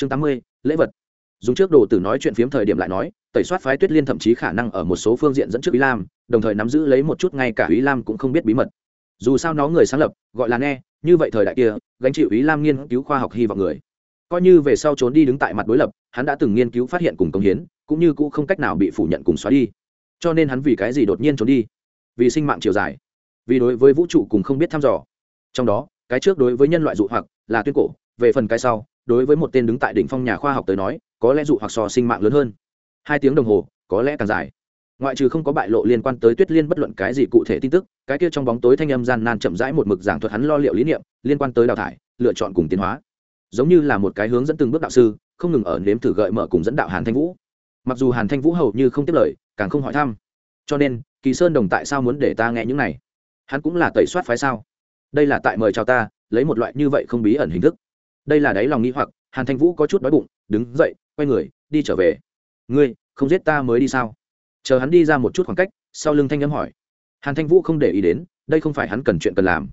chương tám mươi, lễ vật. Dùng trước đồ tử nói chuyện phiếm thời điểm lại nói, tẩy soát phái tuyết liên thậm chí khả năng ở một số phương diện dẫn trước ý lam, đồng thời nắm giữ lấy một chút ngay cả ý lam cũng không biết bí mật. Dù sao nó người sáng lập, gọi là nghe, như vậy thời đại kia, gánh chịu ý lam nghiên cứu khoa học hy vọng người. Coi như về sau trốn đi đứng tại mặt đối lập, hắn đã từng nghiên cứu phát hiện cùng công hiến, cũng như cũng không cách nào bị phủ nhận cùng xóa đi. Cho nên hắn vì cái gì đột nhiên trốn đi? Vì sinh mạng chiều dài. Vì đối với vũ trụ cùng không biết thăm dò. Trong đó, cái trước đối với nhân loại dụ hoặc là tuyên cổ, về phần cái sau đối với một tên đứng tại đỉnh phong nhà khoa học tới nói, có lẽ dụ hoặc so sinh mạng lớn hơn. Hai tiếng đồng hồ, có lẽ càng dài. Ngoại trừ không có bại lộ liên quan tới tuyết liên bất luận cái gì cụ thể tin tức, cái kia trong bóng tối thanh âm gian nan chậm rãi một mực giảng thuật hắn lo liệu lý niệm, liên quan tới đào thải, lựa chọn cùng tiến hóa. Giống như là một cái hướng dẫn từng bước đạo sư, không ngừng ở nếm thử gợi mở cùng dẫn đạo hàn thanh vũ. Mặc dù hàn thanh vũ hầu như không tiếp lời, càng không hỏi thăm. Cho nên, kỳ sơn đồng tại sao muốn để ta nghe những này? Hắn cũng là tẩy soát phái sao? Đây là tại mời chào ta, lấy một loại như vậy không bí ẩn hình thức đây là đáy lòng nghĩ hoặc, hàn thanh vũ có chút đói bụng, đứng dậy, quay người, đi trở về. Ngươi, không giết ta mới đi sao? Chờ hắn đi ra một chút khoảng cách, sau lưng thanh âm hỏi. Hàn thanh vũ không để ý đến, đây không phải hắn cần chuyện cần làm.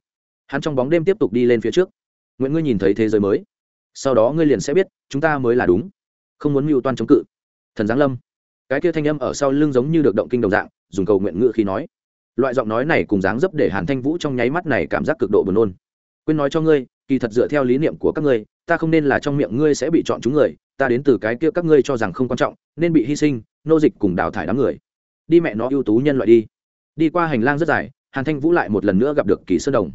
Hắn trong bóng đêm tiếp tục đi lên phía trước. Nguyện ngươi nhìn thấy thế giới mới. Sau đó ngươi liền sẽ biết, chúng ta mới là đúng. Không muốn mưu toan chống cự. Thần giáng lâm. Cái kia thanh âm ở sau lưng giống như được động kinh đồng dạng, dùng cầu nguyện ngự khi nói. Loại giọng nói này cùng dáng dấp để hàn thanh vũ trong nháy mắt này cảm giác cực độ buồn nôn. Quên nói cho ngươi kỳ thật dựa theo lý niệm của các ngươi, ta không nên là trong miệng ngươi sẽ bị chọn chúng người, ta đến từ cái kia các ngươi cho rằng không quan trọng, nên bị hy sinh, nô dịch cùng đào thải đám người. Đi mẹ nó ưu tú nhân loại đi. Đi qua hành lang rất dài, hàn thanh vũ lại một lần nữa gặp được kỳ sơn đồng.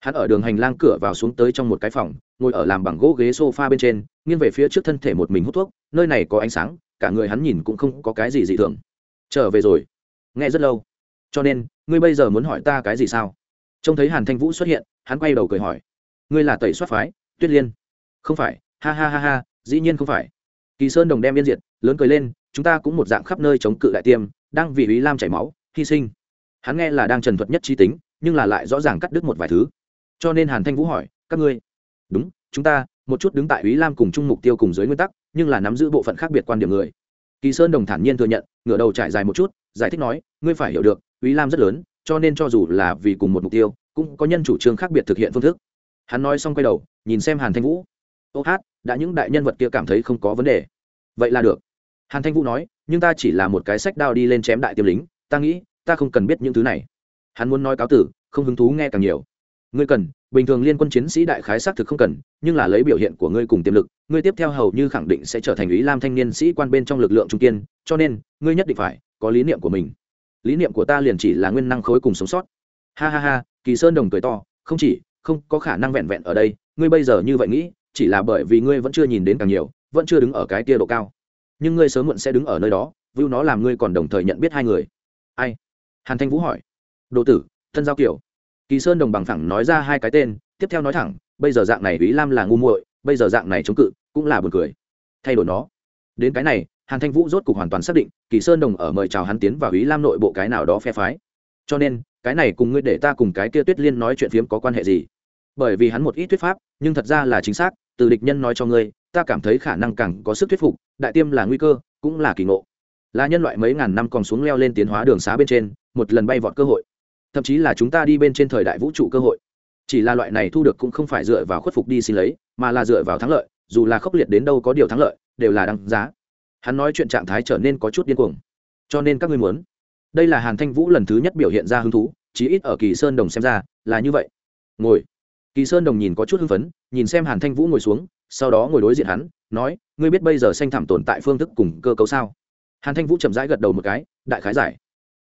Hắn ở đường hành lang cửa vào xuống tới trong một cái phòng, ngồi ở làm bằng gỗ ghế s o f a bên trên, nghiêng về phía trước thân thể một mình hút thuốc, nơi này có ánh sáng, cả người hắn nhìn cũng không có cái gì dị thường. Trở về rồi. Nghe rất lâu. Cho nên, ngươi bây giờ muốn hỏi ta cái gì sao? Trông thấy hàn thanh vũ xuất hiện, hắn quay đầu cười hỏi ngươi là tẩy soát phái, tuyết liên. Không phải, ha ha ha ha, dĩ nhiên không phải. Kỳ sơn đồng đem yên diệt, lớn cười lên, chúng ta cũng một dạng khắp nơi chống cự đại tiêm, đang vì ý lam chảy máu, hy sinh. Hắn nghe là đang trần thuật nhất trí tính, nhưng là lại rõ ràng cắt đứt một vài thứ. Cho nên hàn thanh vũ hỏi, các ngươi? Đúng, chúng ta, một chút đứng tại ý lam cùng chung mục tiêu cùng dưới nguyên tắc, nhưng là nắm giữ bộ phận khác biệt quan điểm người. Kỳ sơn đồng thản nhiên thừa nhận, ngửa đầu trải dài một chút, giải thích nói, ngươi phải hiểu được ý lam rất lớn, cho nên cho dù là vì cùng một mục tiêu, cũng có nhân chủ trương khác biệt thực hiện phương thức hắn nói xong quay đầu, nhìn xem hàn thanh vũ. Ô hát, đã những đại nhân vật kia cảm thấy không có vấn đề. Vậy là được. Hàn thanh vũ nói, nhưng ta chỉ là một cái sách đao đi lên chém đại tiêm lính, ta nghĩ, ta không cần biết những thứ này. Hắn muốn nói cáo tử, không hứng thú nghe càng nhiều. Ngươi cần, bình thường liên quân chiến sĩ đại khái xác thực không cần, nhưng là lấy biểu hiện của ngươi cùng tiềm lực, ngươi tiếp theo hầu như khẳng định sẽ trở thành ý lam thanh niên sĩ quan bên trong lực lượng trung kiên, cho nên, ngươi nhất định phải có lý niệm của mình. Lý niệm của ta liền chỉ là nguyên năng khối cùng sống sót. Ha ha ha, kỳ sơn đồng cười to, không chỉ không có khả năng vẹn vẹn ở đây, ngươi bây giờ như vậy nghĩ, chỉ là bởi vì ngươi vẫn chưa nhìn đến càng nhiều, vẫn chưa đứng ở cái tia độ cao. Nhưng ngươi sớm muộn sẽ đứng ở nơi đó vưu nó làm ngươi còn đồng thời nhận biết hai người. Ai? Hàn thanh vũ hỏi. Đồ tử, thân giao kiểu. Kỳ sơn đồng bằng thẳng nói ra hai cái tên, tiếp theo nói thẳng, bây giờ dạng này ý lam là ngu muội, bây giờ dạng này chống cự, cũng là buồn cười. Thay đổi nó. Đến cái này, hàn thanh vũ rốt cục hoàn toàn xác định, kỳ sơn đồng ở mời chào hắn tiến vào ý lam nội bộ cái nào đó phe phái. Cho nên, cái này cùng ngươi để ta cùng cái kia tuyết liên nói chuyện phiếm có quan hệ gì? Bởi vì hắn một ít thuyết pháp, nhưng thật ra là chính xác, từ địch nhân nói cho ngươi, ta cảm thấy khả năng càng có sức thuyết phục, đại tiêm là nguy cơ, cũng là kỳ ngộ. Là nhân loại mấy ngàn năm còn xuống leo lên tiến hóa đường xá bên trên, một lần bay vọt cơ hội. Thậm chí là chúng ta đi bên trên thời đại vũ trụ cơ hội. Chỉ là loại này thu được cũng không phải dựa vào khuất phục đi xin lấy, mà là dựa vào thắng lợi, dù là khốc liệt đến đâu có điều thắng lợi, đều là đăng giá. Hắn nói chuyện trạng thái trở nên có chút điên cuồng. Cho nên các ngươi muốn. Đây là hàn thanh vũ lần thứ nhất biểu hiện ra hứng thú, chí ít ở kỳ sơn đồng xem ra, là như vậy. Ngồi kỳ sơn đồng nhìn có chút hưng phấn, nhìn xem hàn thanh vũ ngồi xuống, sau đó ngồi đối diện hắn, nói, ngươi biết bây giờ xanh thảm tồn tại phương thức cùng cơ cấu sao? Hàn thanh vũ chậm rãi gật đầu một cái, đại khái giải.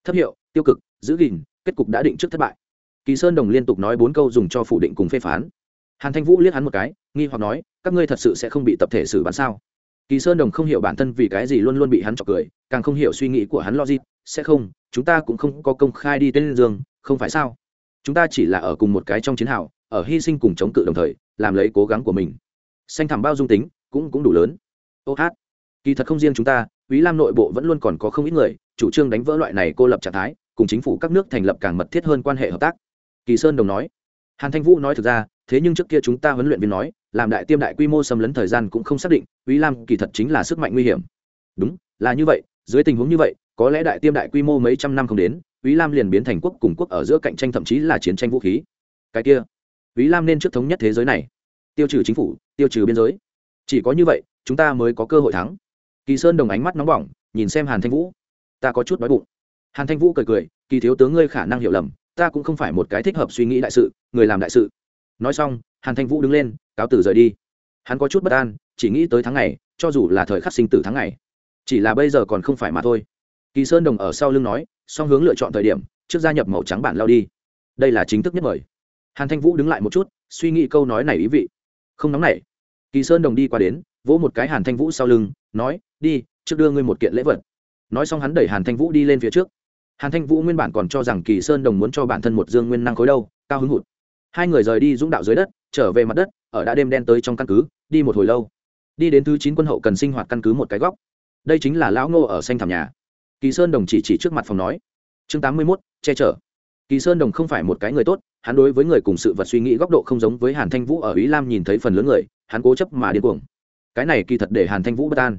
Thấp hiệu, tiêu cực, giữ gìn, kết cục đã định trước thất bại. Kỳ sơn đồng liên tục nói bốn câu dùng cho phủ định cùng phê phán. Hàn thanh vũ liếc hắn một cái, nghi hoặc nói, các ngươi thật sự sẽ không bị tập thể xử bắn sao? Kỳ sơn đồng không hiểu bản thân vì cái gì luôn luôn bị hắn chọc cười, càng không hiểu suy nghĩ của hắn logic, sẽ không, chúng ta cũng không có công khai đi tên giường không phải sao? Chúng ta chỉ là ở cùng một cái trong chiến hào ở hy sinh cùng chống cự đồng thời làm lấy cố gắng của mình xanh thẳm bao dung tính cũng cũng đủ lớn ô hát kỳ thật không riêng chúng ta quý Lam nội bộ vẫn luôn còn có không ít người chủ trương đánh vỡ loại này cô lập trạng thái, cùng chính phủ các nước thành lập càng mật thiết hơn quan hệ hợp tác. Kỳ Sơn đồng nói. Hàn Thanh Vũ nói thực ra, thế nhưng trước kia chúng ta huấn luyện viên nói, làm đại tiêm đại quy mô xâm lấn thời gian cũng không xác định, Quý Lam kỳ thật chính là sức mạnh nguy hiểm. Đúng, là như vậy, dưới tình huống như vậy, có lẽ đại tiêm đại quy mô mấy trăm năm không đến, Úy Lam liền biến thành quốc cùng quốc ở giữa cạnh tranh thậm chí là chiến tranh vũ khí. Cái kia, Úy Lam nên trước thống nhất thế giới này, tiêu trừ chính phủ, tiêu trừ biên giới. Chỉ có như vậy, chúng ta mới có cơ hội thắng. Kỳ sơn đồng ánh mắt nóng bỏng nhìn xem hàn thanh vũ. Ta có chút đói bụng. Hàn thanh vũ cười cười kỳ thiếu tướng ngươi khả năng hiểu lầm ta cũng không phải một cái thích hợp suy nghĩ đại sự người làm đại sự. Nói xong hàn thanh vũ đứng lên cáo từ rời đi. Hắn có chút bất an chỉ nghĩ tới tháng ngày cho dù là thời khắc sinh tử tháng ngày. Chỉ là bây giờ còn không phải mà thôi. Kỳ sơn đồng ở sau lưng nói song hướng lựa chọn thời điểm, trước gia nhập màu trắng bản lao đi. Đây là chính thức nhất mời. Hàn thanh vũ đứng lại một chút, suy nghĩ câu nói này ý vị. Không nóng nảy. Kỳ sơn đồng đi qua đến, vỗ một cái hàn thanh vũ sau lưng, nói, đi, trước đưa ngươi một kiện lễ vật. Nói xong hắn đẩy hàn thanh vũ đi lên phía trước. Hàn thanh vũ nguyên bản còn cho rằng kỳ sơn đồng muốn cho bản thân một dương nguyên năng khối đâu, cao hứng hụt. Hai người rời đi dũng đạo dưới đất, trở về mặt đất, ở đã đêm đen tới trong căn cứ, đi một hồi lâu. Đi đến thứ chín quân hậu cần sinh hoạt căn cứ một cái góc. Đây chính là lão ngô ở xanh thảm nhà kỳ sơn đồng chỉ chỉ trước mặt phòng nói, chương tám mươi mốt, che chở. Kỳ sơn đồng không phải một cái người tốt, hắn đối với người cùng sự vật suy nghĩ góc độ không giống với hàn thanh vũ ở ý lam nhìn thấy phần lớn người, hắn cố chấp mà điên cuồng. Cái này kỳ thật để hàn thanh vũ bất an.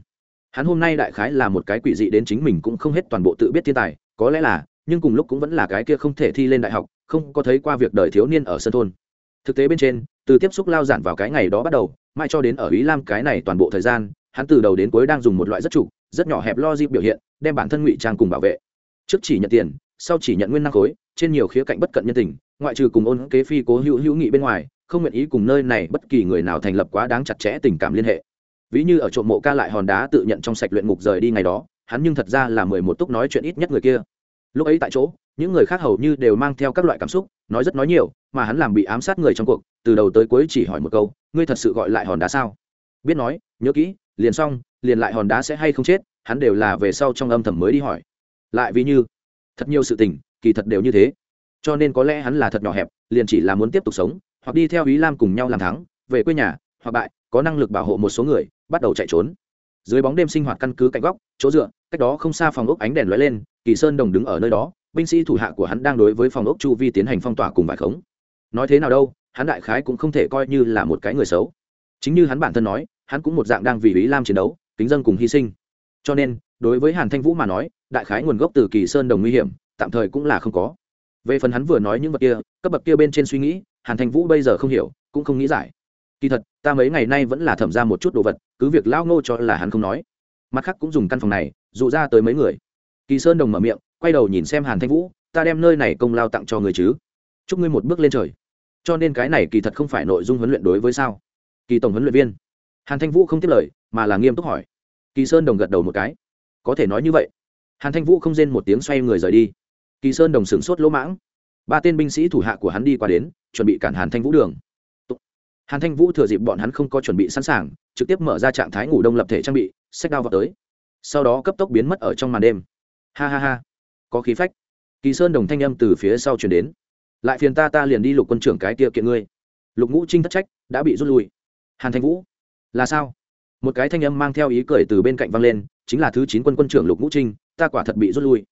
Hắn hôm nay đại khái là một cái quỷ dị đến chính mình cũng không hết toàn bộ tự biết thiên tài, có lẽ là, nhưng cùng lúc cũng vẫn là cái kia không thể thi lên đại học, không có thấy qua việc đời thiếu niên ở sân thôn. Thực tế bên trên, từ tiếp xúc lao giản vào cái ngày đó bắt đầu mai cho đến ở ý lam cái này toàn bộ thời gian, hắn từ đầu đến cuối đang dùng một loại rất chủ rất nhỏ hẹp lo dịp biểu hiện, đem bản thân ngụy trang cùng bảo vệ. Trước chỉ nhận tiền, sau chỉ nhận nguyên năng khối, trên nhiều khía cạnh bất cận nhân tình, ngoại trừ cùng ôn kế phi cố hữu hữu nghị bên ngoài, không nguyện ý cùng nơi này bất kỳ người nào thành lập quá đáng chặt chẽ tình cảm liên hệ. Ví như ở trộm mộ ca lại hòn đá tự nhận trong sạch luyện ngục rời đi ngày đó, hắn nhưng thật ra là mười một túc nói chuyện ít nhất người kia. Lúc ấy tại chỗ, những người khác hầu như đều mang theo các loại cảm xúc, nói rất nói nhiều, mà hắn làm bị ám sát người trong cuộc, từ đầu tới cuối chỉ hỏi một câu, ngươi thật sự gọi lại hòn đá sao? Biết nói, nhớ kỹ, liền xong liền lại hòn đá sẽ hay không chết, hắn đều là về sau trong âm thầm mới đi hỏi. Lại ví như, thật nhiều sự tình, kỳ thật đều như thế. Cho nên có lẽ hắn là thật nhỏ hẹp, liền chỉ là muốn tiếp tục sống, hoặc đi theo ý lam cùng nhau làm thắng, về quê nhà, hoặc bại, có năng lực bảo hộ một số người, bắt đầu chạy trốn. Dưới bóng đêm sinh hoạt căn cứ cạnh góc, chỗ dựa, cách đó không xa phòng ốc ánh đèn lóe lên, kỳ sơn đồng đứng ở nơi đó, binh sĩ thủ hạ của hắn đang đối với phòng ốc chu vi tiến hành phong tỏa cùng vải khống. Nói thế nào đâu, hắn đại khái cũng không thể coi như là một cái người xấu. Chính như hắn bản thân nói, hắn cũng một dạng đang vì ý lam chiến đấu kính dân cùng hy sinh. Cho nên, đối với hàn thanh vũ mà nói, đại khái nguồn gốc từ kỳ sơn đồng nguy hiểm, tạm thời cũng là không có. Về phần hắn vừa nói những vật kia, cấp bậc kia bên trên suy nghĩ, hàn thanh vũ bây giờ không hiểu, cũng không nghĩ giải. Kỳ thật, ta mấy ngày nay vẫn là thẩm ra một chút đồ vật, cứ việc lao ngô cho là hắn không nói. Mặt khác cũng dùng căn phòng này, dụ ra tới mấy người. Kỳ sơn đồng mở miệng, quay đầu nhìn xem hàn thanh vũ, ta đem nơi này công lao tặng cho người chứ. Chúc ngươi một bước lên trời. Cho nên cái này kỳ thật không phải nội dung huấn luyện đối với sao? Kỳ tổng huấn luyện viên. Hàn thanh vũ không tiếp lời mà là nghiêm túc hỏi. Kỳ sơn đồng gật đầu một cái. Có thể nói như vậy. Hàn thanh vũ không rên một tiếng xoay người rời đi. Kỳ sơn đồng sửng sốt lỗ mãng. Ba tên binh sĩ thủ hạ của hắn đi qua đến, chuẩn bị cản hàn thanh vũ đường. Hàn thanh vũ thừa dịp bọn hắn không có chuẩn bị sẵn sàng, trực tiếp mở ra trạng thái ngủ đông lập thể trang bị sách đao vào tới. Sau đó cấp tốc biến mất ở trong màn đêm. Ha ha ha. Có khí phách. Kỳ sơn đồng thanh âm từ phía sau chuyển đến. Lại phiền ta ta liền đi lục quân trưởng cái kia kiện ngươi. Lục ngũ trinh thất trách, đã bị rút lui. Hàn thanh vũ, là sao? Một cái thanh âm mang theo ý cười từ bên cạnh vang lên, chính là thứ chín quân quân trưởng lục ngũ trinh, ta quả thật bị rút lui.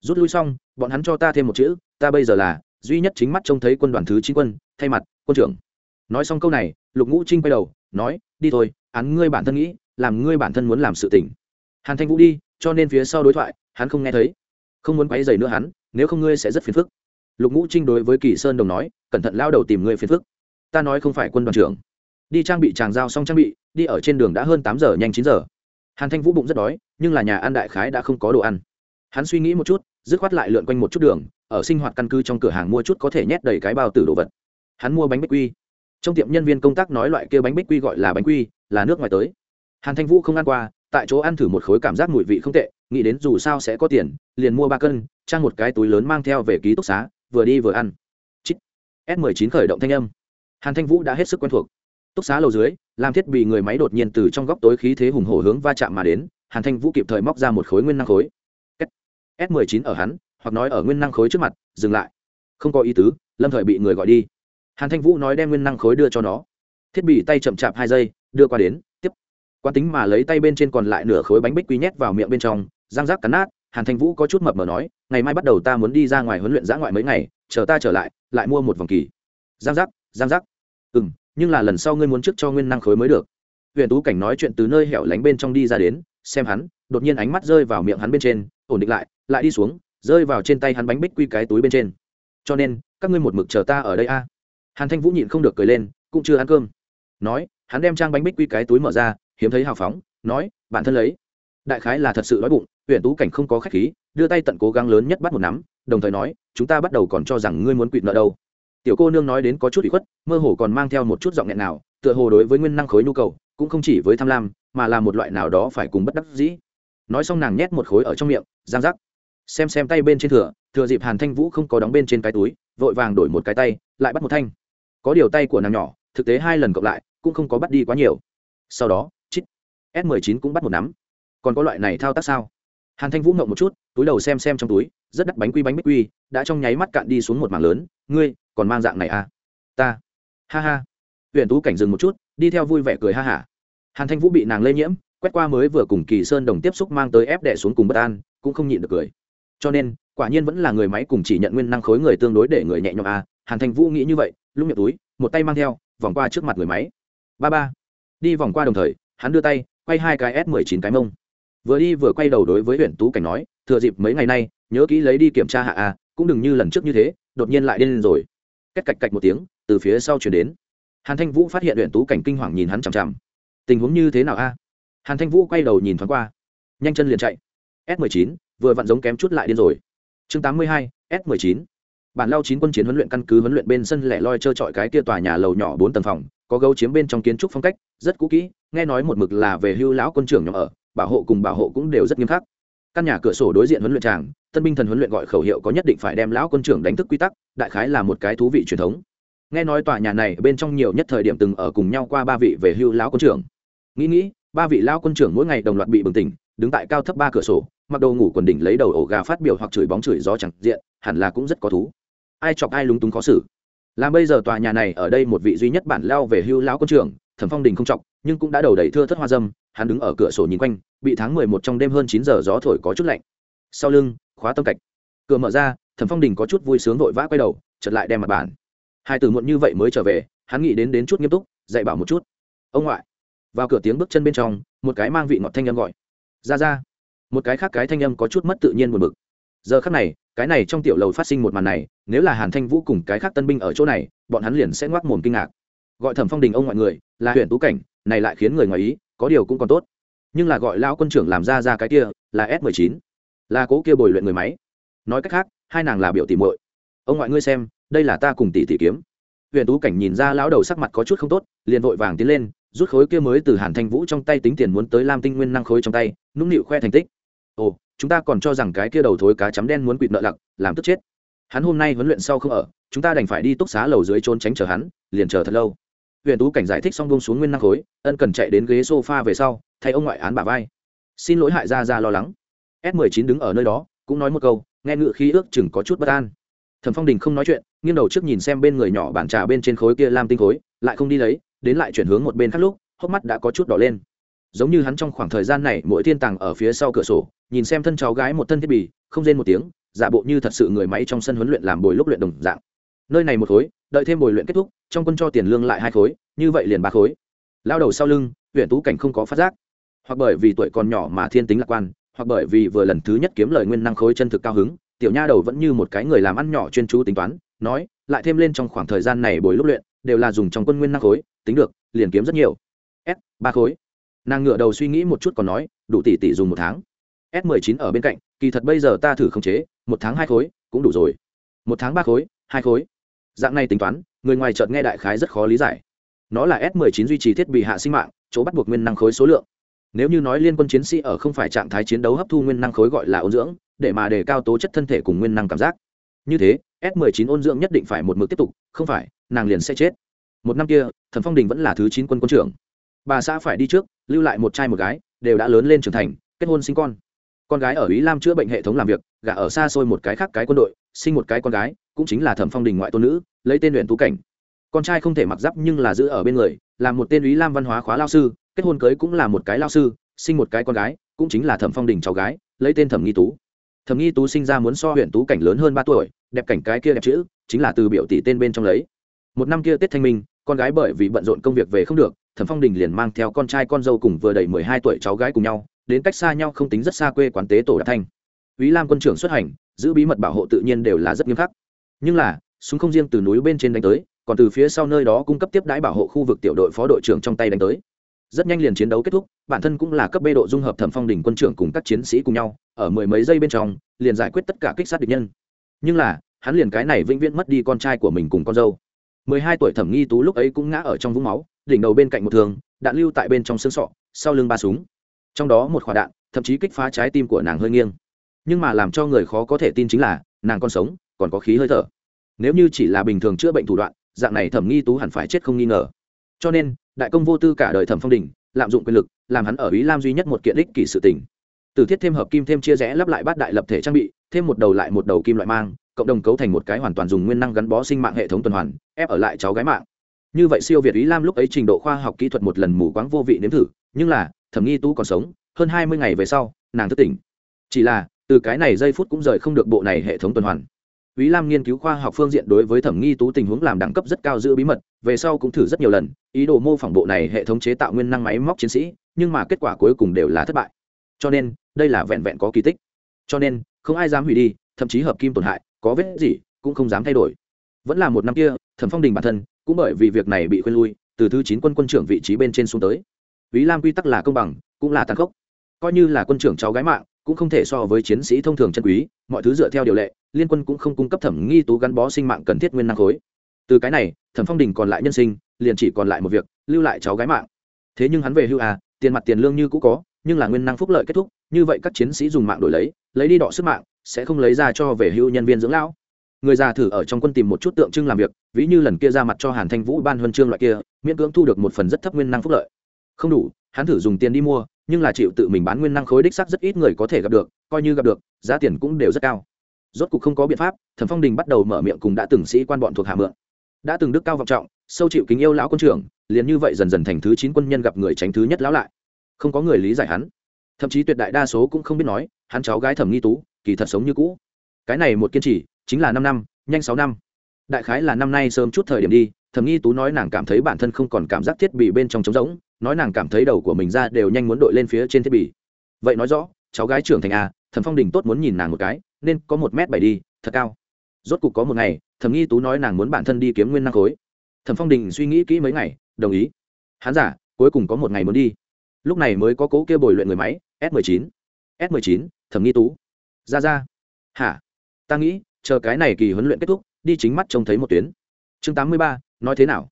Rút lui xong, bọn hắn cho ta thêm một chữ, ta bây giờ là duy nhất chính mắt trông thấy quân đoàn thứ chín quân, thay mặt quân trưởng. Nói xong câu này, lục ngũ trinh quay đầu, nói, đi thôi, án ngươi bản thân nghĩ, làm ngươi bản thân muốn làm sự tỉnh hàn thanh vũ đi, cho nên phía sau đối thoại, hắn không nghe thấy. Không muốn quấy dày nữa hắn, nếu không ngươi sẽ rất phiền phức. Lục ngũ trinh đối với kỳ sơn đồng nói, cẩn thận lao đầu tìm ngươi phiền phức. Ta nói không phải quân đoàn trưởng đi trang bị tràng giao xong trang bị, đi ở trên đường đã hơn tám giờ nhanh chín giờ. Hàn thanh vũ bụng rất đói, nhưng là nhà ăn đại khái đã không có đồ ăn. Hắn suy nghĩ một chút, dứt khoát lại lượn quanh một chút đường, ở sinh hoạt căn cứ trong cửa hàng mua chút có thể nhét đầy cái bao tử đồ vật. Hắn mua bánh bích quy. Trong tiệm nhân viên công tác nói loại kia bánh bích quy gọi là bánh quy, là nước ngoài tới. Hàn thanh vũ không ăn qua, tại chỗ ăn thử một khối cảm giác mùi vị không tệ, nghĩ đến dù sao sẽ có tiền, liền mua ba cân, trang một cái túi lớn mang theo về ký túc xá, vừa đi vừa ăn. Chít s 19 khởi động thanh âm. Hàn thanh vũ đã hết sức quen thuộc túc xá lầu dưới, làm thiết bị người máy đột nhiên từ trong góc tối khí thế hùng hổ hướng va chạm mà đến, hàn thanh vũ kịp thời móc ra một khối nguyên năng khối. S 19 ở hắn, hoặc nói ở nguyên năng khối trước mặt, dừng lại. Không có ý tứ, lâm thời bị người gọi đi. Hàn thanh vũ nói đem nguyên năng khối đưa cho nó. Thiết bị tay chậm chạp hai giây, đưa qua đến, tiếp. Quán tính mà lấy tay bên trên còn lại nửa khối bánh bích quy nhét vào miệng bên trong, răng rác cắn nát, hàn thanh vũ có chút mập mờ nói, ngày mai bắt đầu ta muốn đi ra ngoài huấn luyện giã ngoại mấy ngày, chờ ta trở lại lại mua một vòng kỳ. Giang giác giang giác ừ m nhưng là lần sau ngươi muốn trước cho nguyên năng khối mới được. Huyện tú cảnh nói chuyện từ nơi hẻo lánh bên trong đi ra đến, xem hắn, đột nhiên ánh mắt rơi vào miệng hắn bên trên, ổn định lại lại đi xuống, rơi vào trên tay hắn bánh bích quy cái túi bên trên. Cho nên, các ngươi một mực chờ ta ở đây a. Hàn thanh vũ nhịn không được cười lên, cũng chưa ăn cơm. Nói, hắn đem trang bánh bích quy cái túi mở ra, hiếm thấy hào phóng, nói bản thân lấy. Đại khái là thật sự đói bụng huyện tú cảnh không có khách khí, đưa tay tận cố gắng lớn nhất bắt một nắm, đồng thời nói, chúng ta bắt đầu còn cho rằng ngươi muốn quỵt nợ đâu tiểu cô nương nói đến có chút bị khuất, mơ hồ còn mang theo một chút giọng nghẹn nào, tựa hồ đối với nguyên năng khối nhu cầu, cũng không chỉ với tham lam, mà là một loại nào đó phải cùng bất đắc dĩ. Nói xong nàng nhét một khối ở trong miệng, giang rắc xem xem tay bên trên thừa thừa dịp hàn thanh vũ không có đóng bên trên cái túi, vội vàng đổi một cái tay, lại bắt một thanh. Có điều tay của nàng nhỏ, thực tế hai lần cộng lại, cũng không có bắt đi quá nhiều. Sau đó, chít, s 19 cũng bắt một nắm. Còn có loại này thao tác sao? Hàn thanh vũ ngậm một chút, túi đầu xem xem trong túi, rất đắt bánh quy bánh bích quy, đã trong nháy mắt cạn đi xuống một mảng lớn. Ngươi còn mang dạng này à? Ta. Ha ha. Huyện tú cảnh dừng một chút, đi theo vui vẻ cười ha hả. Hàn thanh vũ bị nàng lây nhiễm, quét qua mới vừa cùng kỳ sơn đồng tiếp xúc mang tới ép đẻ xuống cùng bất an, cũng không nhịn được cười. Cho nên, quả nhiên vẫn là người máy cùng chỉ nhận nguyên năng khối người tương đối để người nhẹ nhõm à? Hàn thanh vũ nghĩ như vậy lúc nhập túi, một tay mang theo, vòng qua trước mặt người máy. Ba ba. Đi vòng qua đồng thời, hắn đưa tay, quay hai cái s 19 cái mông. Vừa đi vừa quay đầu đối với huyện tú cảnh nói, thừa dịp mấy ngày nay, nhớ kỹ lấy đi kiểm tra hạ a cũng đừng như lần trước như thế, đột nhiên lại điên lên rồi cách cạch cạch một tiếng từ phía sau chuyển đến. Hàn thanh vũ phát hiện huyện tú cảnh kinh hoàng nhìn hắn chằm chằm. Tình huống như thế nào a? Hàn thanh vũ quay đầu nhìn thoáng qua. Nhanh chân liền chạy. S 19 vừa vặn giống kém chút lại điên rồi. Chương 82, s 19 bản lao chín quân chiến huấn luyện căn cứ huấn luyện bên sân lẻ loi trơ trọi cái kia tòa nhà lầu nhỏ bốn tầng phòng có gấu chiếm bên trong kiến trúc phong cách rất cũ kỹ nghe nói một mực là về hưu lão quân trưởng nhỏ ở bảo hộ cùng bảo hộ cũng đều rất nghiêm khắc căn nhà cửa sổ đối diện huấn luyện tràng, tân binh thần huấn luyện gọi khẩu hiệu có nhất định phải đem lão quân trưởng đánh thức quy tắc, đại khái là một cái thú vị truyền thống. Nghe nói tòa nhà này bên trong nhiều nhất thời điểm từng ở cùng nhau qua ba vị về hưu lão quân trưởng. Nghĩ nghĩ, ba vị lão quân trưởng mỗi ngày đồng loạt bị bừng tỉnh, đứng tại cao thấp ba cửa sổ, mặc đồ ngủ quần đỉnh lấy đầu ổ gà phát biểu hoặc chửi bóng chửi gió chẳng diện, hẳn là cũng rất có thú. Ai chọc ai lúng túng khó xử. Làm bây giờ tòa nhà này ở đây một vị duy nhất bản lao về hưu lão quân trưởng, thẩm phong đình không chọc nhưng cũng đã đầu đầy thưa thất hoa dâm, hắn đứng ở cửa sổ nhìn quanh, bị tháng mười một trong đêm hơn chín giờ gió thổi có chút lạnh. Sau lưng, khóa tâm cạch. Cửa mở ra, thẩm phong đình có chút vui sướng vội vã quay đầu chật lại đem mặt bàn. Hai từ muộn như vậy mới trở về, hắn nghĩ đến đến chút nghiêm túc, dạy bảo một chút. Ông ngoại. Vào cửa tiếng bước chân bên trong, một cái mang vị ngọt thanh âm gọi. Ra ra. Một cái khác cái thanh âm có chút mất tự nhiên buồn bực. Giờ khác này, cái này trong tiểu lầu phát sinh một màn này, nếu là hàn thanh vũ cùng cái khác tân binh ở chỗ này, bọn hắn liền sẽ ngoác mồm kinh ngạc. Gọi thẩm phong đình ông ngoại người, là huyện tú cảnh này lại khiến người ngoài ý, có điều cũng còn tốt. Nhưng là gọi lão quân trưởng làm ra ra cái kia, là s 19 là cố kia bồi luyện người máy. Nói cách khác, hai nàng là biểu tỷ muội. Ông ngoại ngươi xem, đây là ta cùng tỷ tỷ kiếm. Huyền tú cảnh nhìn ra lão đầu sắc mặt có chút không tốt, liền vội vàng tiến lên, rút khối kia mới từ hàn thanh vũ trong tay tính tiền muốn tới lam tinh nguyên năng khối trong tay, nũng nịu khoe thành tích. Ồ, chúng ta còn cho rằng cái kia đầu thối cá chấm đen muốn quỵt nợ lặc, làm tức chết. Hắn hôm nay huấn luyện sau không ở, chúng ta đành phải đi túc xá lầu dưới trốn tránh chờ hắn, liền chờ thật lâu huyện tú cảnh giải thích xong bông xuống nguyên năng khối, ân cần chạy đến ghế s o f a về sau, thay ông ngoại án bà vai. Xin lỗi hại ra ra lo lắng. S 19 đứng ở nơi đó, cũng nói một câu, nghe ngự khí ước chừng có chút bất an. Thẩm phong đình không nói chuyện, nghiêng đầu trước nhìn xem bên người nhỏ bản trà bên trên khối kia lam tinh khối, lại không đi lấy, đến lại chuyển hướng một bên khác lúc, hốc mắt đã có chút đỏ lên. Giống như hắn trong khoảng thời gian này, mỗi thiên tàng ở phía sau cửa sổ, nhìn xem thân cháu gái một thân thiết bị không rên một tiếng, giả bộ như thật sự người máy trong sân huấn luyện làm bồi lúc luyện đồng dạng nơi này một khối, đợi thêm bồi luyện kết thúc, trong quân cho tiền lương lại hai khối, như vậy liền ba khối. Lao đầu sau lưng, huyện tú cảnh không có phát giác. Hoặc bởi vì tuổi còn nhỏ mà thiên tính lạc quan, hoặc bởi vì vừa lần thứ nhất kiếm lời nguyên năng khối chân thực cao hứng, tiểu nha đầu vẫn như một cái người làm ăn nhỏ chuyên chú tính toán, nói, lại thêm lên trong khoảng thời gian này bồi lúc luyện, đều là dùng trong quân nguyên năng khối, tính được, liền kiếm rất nhiều. S, ba khối. Nàng ngựa đầu suy nghĩ một chút còn nói, đủ tỷ tỷ dùng một tháng. S 19 ở bên cạnh, kỳ thật bây giờ ta thử khống chế, một tháng hai khối, cũng đủ rồi. Một tháng ba khối, hai khối dạng này tính toán, người ngoài chợt nghe đại khái rất khó lý giải. Nó là s 19 duy trì thiết bị hạ sinh mạng, chỗ bắt buộc nguyên năng khối số lượng. Nếu như nói liên quân chiến sĩ ở không phải trạng thái chiến đấu hấp thu nguyên năng khối gọi là ôn dưỡng, để mà đề cao tố chất thân thể cùng nguyên năng cảm giác. Như thế, s 19 ôn dưỡng nhất định phải một mực tiếp tục, không phải, nàng liền sẽ chết. Một năm kia, thần phong đình vẫn là thứ chín quân quân trưởng. Bà xã phải đi trước, lưu lại một trai một gái, đều đã lớn lên trưởng thành, kết hôn sinh con. Con gái ở ý lam chữa bệnh hệ thống làm việc, gả ở xa xôi một cái khác cái quân đội sinh một cái con gái, cũng chính là thẩm phong đình ngoại tôn nữ, lấy tên luyện tú cảnh. Con trai không thể mặc giáp nhưng là giữ ở bên người, là một tên ý lam văn hóa khóa lao sư, kết hôn cưới cũng là một cái lao sư, sinh một cái con gái, cũng chính là thẩm phong đình cháu gái, lấy tên thẩm nghi tú. Thẩm nghi tú sinh ra muốn so huyện tú cảnh lớn hơn ba tuổi, đẹp cảnh cái kia đẹp chữ, chính là từ biểu tỷ tên bên trong lấy. Một năm kia tết thanh minh, con gái bởi vì bận rộn công việc về không được, thẩm phong đình liền mang theo con trai con dâu cùng vừa đầy mười hai tuổi cháu gái cùng nhau, đến cách xa nhau không tính rất xa quê quán tế tổ đạt thanh. Ý lam quân trưởng xuất hành giữ bí mật bảo hộ tự nhiên đều là rất nghiêm khắc. Nhưng là, súng không riêng từ núi bên trên đánh tới, còn từ phía sau nơi đó cung cấp tiếp đãi bảo hộ khu vực tiểu đội phó đội trưởng trong tay đánh tới. Rất nhanh liền chiến đấu kết thúc, bản thân cũng là cấp bê độ dung hợp thẩm phong đỉnh quân trưởng cùng các chiến sĩ cùng nhau, ở mười mấy giây bên trong, liền giải quyết tất cả kích sát địch nhân. Nhưng là, hắn liền cái này vĩnh viễn mất đi con trai của mình cùng con dâu. Mười hai tuổi thẩm nghi tú lúc ấy cũng ngã ở trong vũng máu, đỉnh đầu bên cạnh một thường đạn lưu tại bên trong xương sọ, sau lưng ba súng. Trong đó một quả đạn, thậm chí kích phá trái tim của nàng hơi nghiêng nhưng mà làm cho người khó có thể tin chính là, nàng còn sống, còn có khí hơi thở. Nếu như chỉ là bình thường chữa bệnh thủ đoạn, dạng này thẩm nghi tú hẳn phải chết không nghi ngờ. Cho nên, đại công vô tư cả đời thẩm phong đình lạm dụng quyền lực, làm hắn ở ý lam duy nhất một kiện ích kỷ sự tình. Từ thiết thêm hợp kim thêm chia rẽ lắp lại bát đại lập thể trang bị, thêm một đầu lại một đầu kim loại mang, cộng đồng cấu thành một cái hoàn toàn dùng nguyên năng gắn bó sinh mạng hệ thống tuần hoàn, ép ở lại cháu gái mạng. Như vậy siêu việt ý lam lúc ấy trình độ khoa học kỹ thuật một lần mù quáng vô vị nếm thử, nhưng là, thẩm nghi tú còn sống, hơn hai mươi ngày về sau, nàng thức tỉnh. Chỉ là từ cái này giây phút cũng rời không được bộ này hệ thống tuần hoàn vĩ Lam nghiên cứu khoa học phương diện đối với thẩm nghi tú tình huống làm đẳng cấp rất cao giữ bí mật, về sau cũng thử rất nhiều lần, ý đồ mô phỏng bộ này hệ thống chế tạo nguyên năng máy móc chiến sĩ, nhưng mà kết quả cuối cùng đều là thất bại. Cho nên, đây là vẹn vẹn có kỳ tích. Cho nên, không ai dám hủy đi, thậm chí hợp kim tổn hại, có vết gì cũng không dám thay đổi. Vẫn là một năm kia, Thẩm Phong Đình bản thân cũng bởi vì việc này bị khuyên lui, từ thứ chín quân quân trưởng vị trí bên trên xuống tới. vĩ Lam quy tắc là công bằng, cũng là tàn khốc. Coi như là quân trưởng cháu gái mạng, cũng không thể so với chiến sĩ thông thường chân quý, mọi thứ dựa theo điều lệ, liên quân cũng không cung cấp thẩm nghi tú gắn bó sinh mạng cần thiết nguyên năng khối. Từ cái này thẩm phong đình còn lại nhân sinh liền chỉ còn lại một việc lưu lại cháu gái mạng. Thế nhưng hắn về hưu à tiền mặt tiền lương như cũ có nhưng là nguyên năng phúc lợi kết thúc như vậy các chiến sĩ dùng mạng đổi lấy lấy đi đọ sức mạng sẽ không lấy ra cho về hưu nhân viên dưỡng lão. Người già thử ở trong quân tìm một chút tượng trưng làm việc ví như lần kia ra mặt cho hàn thanh vũ ban huân chương loại kia miễn cưỡng thu được một phần rất thấp nguyên năng phúc lợi. Không đủ hắn thử dùng tiền đi mua nhưng là chịu tự mình bán nguyên năng khối đích sắc rất ít người có thể gặp được, coi như gặp được, giá tiền cũng đều rất cao. Rốt cục không có biện pháp, thẩm phong đình bắt đầu mở miệng cùng đã từng sĩ quan bọn thuộc hạ mượn. Đã từng đức cao vọng trọng, sâu chịu kính yêu lão quân trưởng, liền như vậy dần dần thành thứ chín quân nhân gặp người tránh thứ nhất lão lại. Không có người lý giải hắn. Thậm chí tuyệt đại đa số cũng không biết nói, hắn cháu gái thẩm nghi tú, kỳ thật sống như cũ. Cái này một kiên trì, chính là năm năm, nhanh sáu năm. Đại khái là năm nay sớm chút thời điểm đi, thẩm nghi tú nói nàng cảm thấy bản thân không còn cảm giác thiết bị bên trong trống rỗng nói nàng cảm thấy đầu của mình ra đều nhanh muốn đội lên phía trên thiết bị. Vậy nói rõ cháu gái trưởng thành a thẩm phong đình tốt muốn nhìn nàng một cái nên có một m bảy đi thật cao. Rốt cục có một ngày thẩm nghi tú nói nàng muốn bản thân đi kiếm nguyên năng khối. Thẩm phong đình suy nghĩ kỹ mấy ngày đồng ý. Hán giả cuối cùng có một ngày muốn đi. Lúc này mới có cố kia bồi luyện người máy s 19 s 19 thẩm nghi tú. Ra ra. Hả? Ta nghĩ chờ cái này kỳ huấn luyện kết thúc đi chính mắt trông thấy một tuyến. Chương 83, nói thế nào?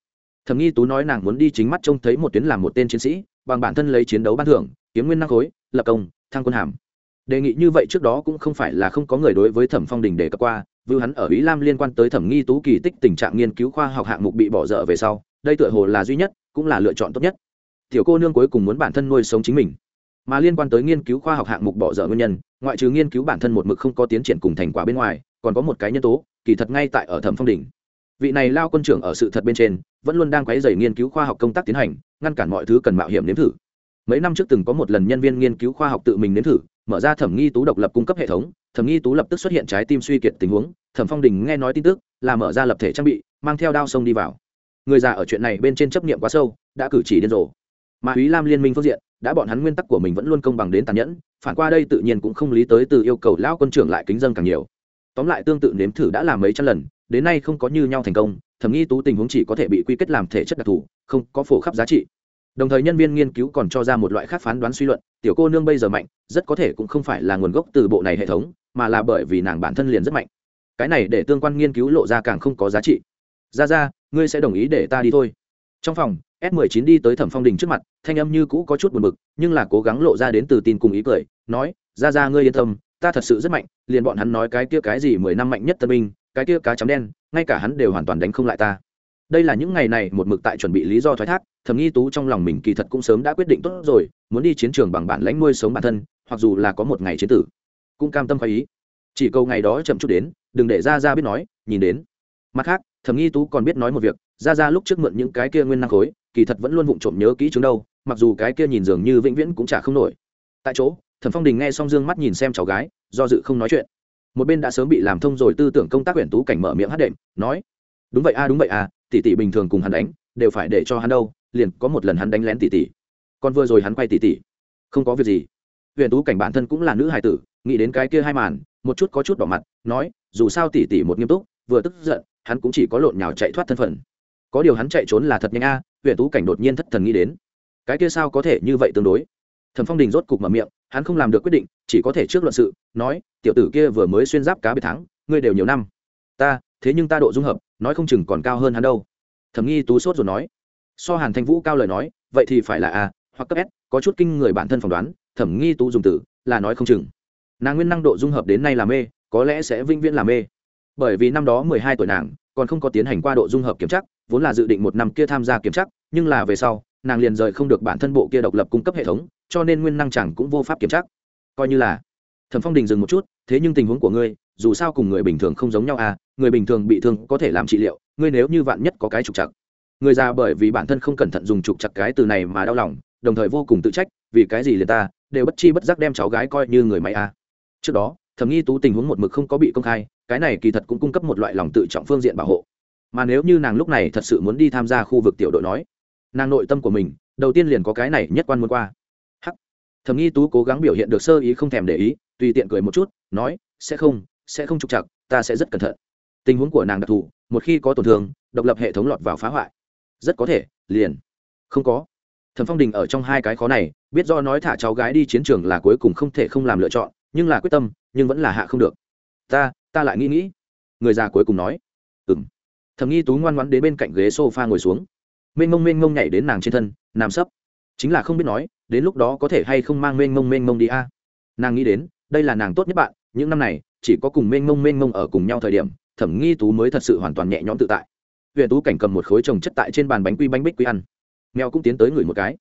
Thẩm nghi tú nói nàng muốn đi chính mắt trông thấy một tuyến làm một tên chiến sĩ, bằng bản thân lấy chiến đấu ban thưởng, kiếm nguyên năng khối, lập công, thăng quân hàm. Đề nghị như vậy trước đó cũng không phải là không có người đối với thẩm phong đình đề cập qua, vưu hắn ở ý lam liên quan tới thẩm nghi tú kỳ tích tình trạng nghiên cứu khoa học hạng mục bị bỏ dở về sau, đây tựa hồ là duy nhất, cũng là lựa chọn tốt nhất. Tiểu cô nương cuối cùng muốn bản thân nuôi sống chính mình. Mà liên quan tới nghiên cứu khoa học hạng mục bỏ dở nguyên nhân, ngoại trừ nghiên cứu bản thân một mực không có tiến triển cùng thành quả bên ngoài, còn có một cái nhân tố, kỳ thật ngay tại ở thẩm phong đình vị này lao quân trưởng ở sự thật bên trên, vẫn luôn đang quấy dày nghiên cứu khoa học công tác tiến hành, ngăn cản mọi thứ cần mạo hiểm nếm thử. Mấy năm trước từng có một lần nhân viên nghiên cứu khoa học tự mình nếm thử, mở ra thẩm nghi tú độc lập cung cấp hệ thống, thẩm nghi tú lập tức xuất hiện trái tim suy kiệt tình huống, thẩm phong đình nghe nói tin tức, là mở ra lập thể trang bị, mang theo đao sông đi vào. Người già ở chuyện này bên trên chấp nghiệm quá sâu, đã cử chỉ điên rồ. Mà ý lam liên minh phương diện, đã bọn hắn nguyên tắc của mình vẫn luôn công bằng đến tàn nhẫn, phản qua đây tự nhiên cũng không lý tới từ yêu cầu lão quân trưởng lại kính dân càng nhiều. Tóm lại tương tự nếm thử đã làm mấy trăm lần đến nay không có như nhau thành công, thẩm nghi tú tình huống chỉ có thể bị quy kết làm thể chất đặc thù, không có phổ khắp giá trị. Đồng thời nhân viên nghiên cứu còn cho ra một loại khác phán đoán suy luận, tiểu cô nương bây giờ mạnh, rất có thể cũng không phải là nguồn gốc từ bộ này hệ thống, mà là bởi vì nàng bản thân liền rất mạnh. Cái này để tương quan nghiên cứu lộ ra càng không có giá trị. Ra ra ngươi sẽ đồng ý để ta đi thôi. Trong phòng, s 19 đi tới thẩm phong đình trước mặt, thanh âm như cũ có chút buồn bực, nhưng là cố gắng lộ ra đến từ tin cùng ý cười, nói ra ra ngươi yên tâm, ta thật sự rất mạnh, liền bọn hắn nói cái kia cái gì mười năm mạnh nhất tân binh cái kia cá chấm đen, ngay cả hắn đều hoàn toàn đánh không lại ta. Đây là những ngày này một mực tại chuẩn bị lý do thoái thác thầm nghi tú trong lòng mình kỳ thật cũng sớm đã quyết định tốt rồi, muốn đi chiến trường bằng bản lãnh nuôi sống bản thân, hoặc dù là có một ngày chiến tử. Cũng cam tâm khoái ý. Chỉ câu ngày đó chậm chút đến, đừng để ra ra biết nói, nhìn đến. Mặt khác thầm nghi tú còn biết nói một việc ra ra lúc trước mượn những cái kia nguyên năng khối, kỳ thật vẫn luôn vụng trộm nhớ kỹ chứng đâu, mặc dù cái kia nhìn dường như vĩnh viễn cũng chả không nổi. Tại chỗ, thẩm phong đình nghe xong dương mắt nhìn xem cháu gái, do dự không nói chuyện một bên đã sớm bị làm thông rồi tư tưởng công tác huyện tú cảnh mở miệng hát đệm, nói, đúng vậy a, đúng vậy a, tỷ tỷ bình thường cùng hắn đánh, đều phải để cho hắn đâu, liền có một lần hắn đánh lén tỷ tỷ. Còn vừa rồi hắn quay tỷ tỷ, không có việc gì. Huyền tú cảnh bản thân cũng là nữ hài tử, nghĩ đến cái kia hai màn, một chút có chút đỏ mặt, nói, dù sao tỷ tỷ một nghiêm túc, vừa tức giận, hắn cũng chỉ có lộn nhào chạy thoát thân phận. Có điều hắn chạy trốn là thật nhanh a. Huyền tú cảnh đột nhiên thất thần nghĩ đến, cái kia sao có thể như vậy tương đối? Thẩm phong đình rốt cục mở miệng hắn không làm được quyết định, chỉ có thể trước luận sự, nói, tiểu tử kia vừa mới xuyên giáp cá biệt thắng, ngươi đều nhiều năm. Ta, thế nhưng ta độ dung hợp, nói không chừng còn cao hơn hắn đâu. Thầm nghi tú sốt rồi nói. So hàn thanh vũ cao lời nói, vậy thì phải là a, hoặc cấp s, có chút kinh người bản thân phỏng đoán. Thẩm nghi tú dùng từ, là nói không chừng. Nàng nguyên năng độ dung hợp đến nay là mê, có lẽ sẽ vĩnh viễn là mê. Bởi vì năm đó mười hai tuổi nàng, còn không có tiến hành qua độ dung hợp kiểm tra, vốn là dự định một năm kia tham gia kiểm tra, nhưng là về sau nàng liền rời không được bản thân bộ kia độc lập cung cấp hệ thống, cho nên nguyên năng chẳng cũng vô pháp kiểm tra coi như là, thẩm phong đình dừng một chút, thế nhưng tình huống của ngươi, dù sao cùng người bình thường không giống nhau à người bình thường bị thương có thể làm trị liệu, ngươi nếu như vạn nhất có cái trục chặt người già bởi vì bản thân không cẩn thận dùng trục chặt cái từ này mà đau lòng, đồng thời vô cùng tự trách, vì cái gì liền ta, đều bất chi bất giác đem cháu gái coi như người máy à. trước đó, thẩm nghi tú tình huống một mực không có bị công khai, cái này kỳ thật cũng cung cấp một loại lòng tự trọng phương diện bảo hộ mà nếu như nàng lúc này thật sự muốn đi tham gia khu vực tiểu đội nói nàng nội tâm của mình, đầu tiên liền có cái này nhất quan muốn qua. Hắc. Thầm nghi tú cố gắng biểu hiện được sơ ý không thèm để ý, tùy tiện cười một chút, nói, sẽ không sẽ không trục chặt ta sẽ rất cẩn thận. Tình huống của nàng đặc thù, một khi có tổn thương, độc lập hệ thống lọt vào phá hoại. Rất có thể, liền. Không có. Thẩm phong đình ở trong hai cái khó này, biết do nói thả cháu gái đi chiến trường là cuối cùng không thể không làm lựa chọn, nhưng là quyết tâm, nhưng vẫn là hạ không được. Ta ta lại nghĩ nghĩ. Người già cuối cùng nói. Ừ m thầm nghi tú ngoan ngoãn đến bên cạnh ghế s o f a ngồi xuống mênh mông mênh mông nhảy đến nàng trên thân, nằm sấp. Chính là không biết nói, đến lúc đó có thể hay không mang mênh mông mênh mông đi a? Nàng nghĩ đến, đây là nàng tốt nhất bạn, những năm này, chỉ có cùng mênh mông mênh mông ở cùng nhau thời điểm, thẩm nghi tú mới thật sự hoàn toàn nhẹ nhõm tự tại. Huyện tú cảnh cầm một khối trồng chất tại trên bàn bánh quy bánh bích quy ăn. Mèo cũng tiến tới ngửi một cái.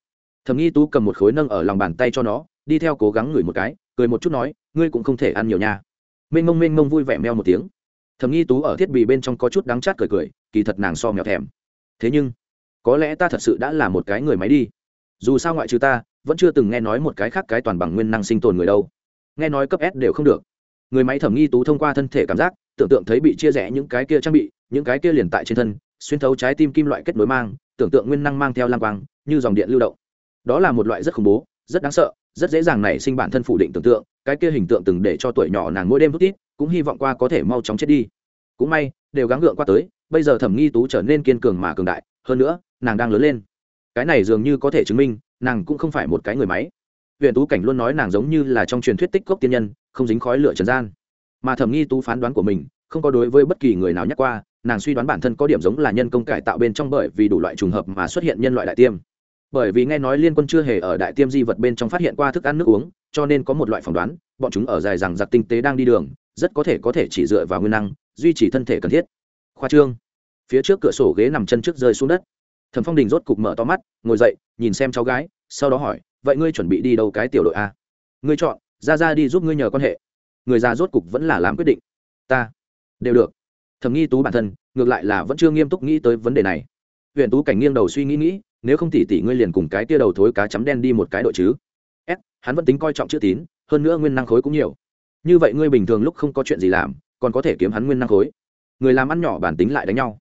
Thẩm nghi tú cầm một khối nâng ở lòng bàn tay cho nó, đi theo cố gắng ngửi một cái, cười một chút nói, ngươi cũng không thể ăn nhiều nha. Mênh mông mênh mông vui vẻ meo một tiếng. Thầm nghi tú ở thiết bị bên trong có chút đắng chát cười cười, kỳ thật nàng so mèo thèm. Thế nhưng có lẽ ta thật sự đã là một cái người máy đi. Dù sao ngoại trừ ta, vẫn chưa từng nghe nói một cái khác cái toàn bằng nguyên năng sinh tồn người đâu. Nghe nói cấp s đều không được. Người máy thẩm nghi tú thông qua thân thể cảm giác, tưởng tượng thấy bị chia rẽ những cái kia trang bị, những cái kia liền tại trên thân, xuyên thấu trái tim kim loại kết nối mang, tưởng tượng nguyên năng mang theo lang quang, như dòng điện lưu động. Đó là một loại rất khủng bố, rất đáng sợ, rất dễ dàng nảy sinh bản thân phủ định tưởng tượng, cái kia hình tượng từng để cho tuổi nhỏ nàng mỗi đêm hút ít cũng hy vọng qua có thể mau chóng chết đi. Cũng may, đều gắng gượng qua tới, bây giờ thẩm nghi tú trở nên kiên cường mà cường đại, hơn nữa nàng đang lớn lên. Cái này dường như có thể chứng minh, nàng cũng không phải một cái người máy. Huyện tú cảnh luôn nói nàng giống như là trong truyền thuyết tích cốc tiên nhân, không dính khói lửa trần gian. Mà thẩm nghi tú phán đoán của mình, không có đối với bất kỳ người nào nhắc qua, nàng suy đoán bản thân có điểm giống là nhân công cải tạo bên trong bởi vì đủ loại trùng hợp mà xuất hiện nhân loại đại tiêm. Bởi vì nghe nói liên quân chưa hề ở đại tiêm di vật bên trong phát hiện qua thức ăn nước uống, cho nên có một loại phỏng đoán, bọn chúng ở dài rằng giặc tinh tế đang đi đường, rất có thể có thể chỉ dựa vào nguyên năng, duy trì thân thể cần thiết. Khoa trương. Phía trước cửa sổ ghế nằm chân trước rơi xuống đất thẩm phong đình rốt cục mở to mắt, ngồi dậy, nhìn xem cháu gái, sau đó hỏi, vậy ngươi chuẩn bị đi đâu cái tiểu đội a? Ngươi chọn, ra ra đi giúp ngươi nhờ quan hệ. Người già rốt cục vẫn là làm quyết định. Ta, đều được. Thầm nghi tú bản thân, ngược lại là vẫn chưa nghiêm túc nghĩ tới vấn đề này. Huyện tú cảnh nghiêng đầu suy nghĩ nghĩ, nếu không tỉ tỉ ngươi liền cùng cái tia đầu thối cá chấm đen đi một cái đội chứ. S, hắn vẫn tính coi trọng chữ tín, hơn nữa nguyên năng khối cũng nhiều. Như vậy ngươi bình thường lúc không có chuyện gì làm, còn có thể kiếm hắn nguyên năng khối. Người làm ăn nhỏ bản tính lại đánh nhau.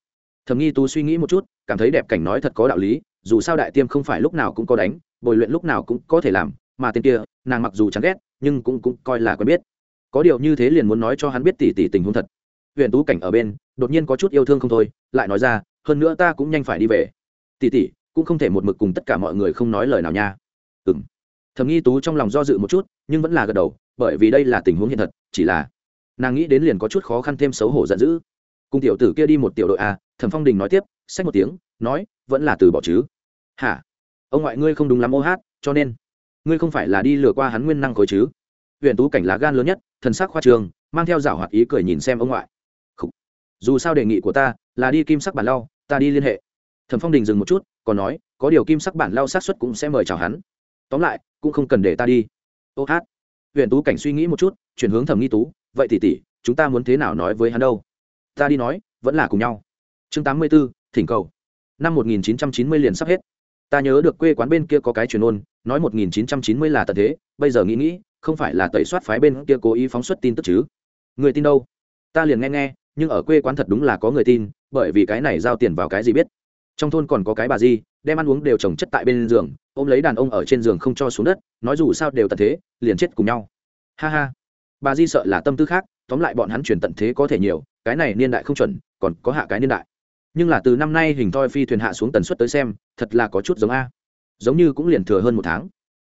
Thầm nghi tú suy nghĩ một chút cảm thấy đẹp cảnh nói thật có đạo lý, dù sao đại tiêm không phải lúc nào cũng có đánh, bồi luyện lúc nào cũng có thể làm, mà tên kia, nàng mặc dù chán ghét, nhưng cũng cũng coi là quen biết. Có điều như thế liền muốn nói cho hắn biết tỉ tỉ tình huống thật. Huyền tú cảnh ở bên, đột nhiên có chút yêu thương không thôi, lại nói ra, hơn nữa ta cũng nhanh phải đi về. Tỉ tỉ, cũng không thể một mực cùng tất cả mọi người không nói lời nào nha. Ừ m thầm nghi tú trong lòng do dự một chút, nhưng vẫn là gật đầu, bởi vì đây là tình huống hiện thật, chỉ là nàng nghĩ đến liền có chút khó khăn thêm xấu hổ giận dữ. Cùng tiểu tử kia đi một tiểu đội a, thẩm phong đình nói tiếp xách một tiếng, nói, vẫn là từ bỏ chứ. Hả? Ông ngoại ngươi không đúng lắm ô hát, cho nên ngươi không phải là đi lừa qua hắn nguyên năng khối chứ? Huyện tú cảnh lá gan lớn nhất, thần sắc khoa trường mang theo rảo hoạt ý cười nhìn xem ông ngoại. Dù sao đề nghị của ta là đi kim sắc bản lau, ta đi liên hệ. Thẩm phong đình dừng một chút, còn nói, có điều kim sắc bản lau sát xuất cũng sẽ mời chào hắn. Tóm lại, cũng không cần để ta đi. Ô hát. Huyện tú cảnh suy nghĩ một chút, chuyển hướng thẩm nghi tú, vậy tỉ tỉ chúng ta muốn thế nào nói với hắn đâu? Ta đi nói, vẫn là cùng nhau. Chương tám mươi b ố thỉnh cầu. Năm một nghìn chín trăm chín mươi liền sắp hết. Ta nhớ được quê quán bên kia có cái truyền ôn, nói một nghìn chín trăm chín mươi là tận thế, bây giờ nghĩ nghĩ, không phải là tẩy soát phái bên kia cố ý phóng xuất tin tức chứ? Người tin đâu? Ta liền nghe nghe, nhưng ở quê quán thật đúng là có người tin, bởi vì cái này giao tiền vào cái gì biết. Trong thôn còn có cái bà di, đem ăn uống đều trồng chất tại bên giường, ôm lấy đàn ông ở trên giường không cho xuống đất, nói dù sao đều tận thế, liền chết cùng nhau. Ha ha. Bà di sợ là tâm tư khác, tóm lại bọn hắn chuyển tận thế có thể nhiều, cái này niên đại không chuẩn, còn có hạ cái niên đại nhưng là từ năm nay hình thoi phi thuyền hạ xuống tần suất tới xem, thật là có chút giống a. Giống như cũng liền thừa hơn một tháng.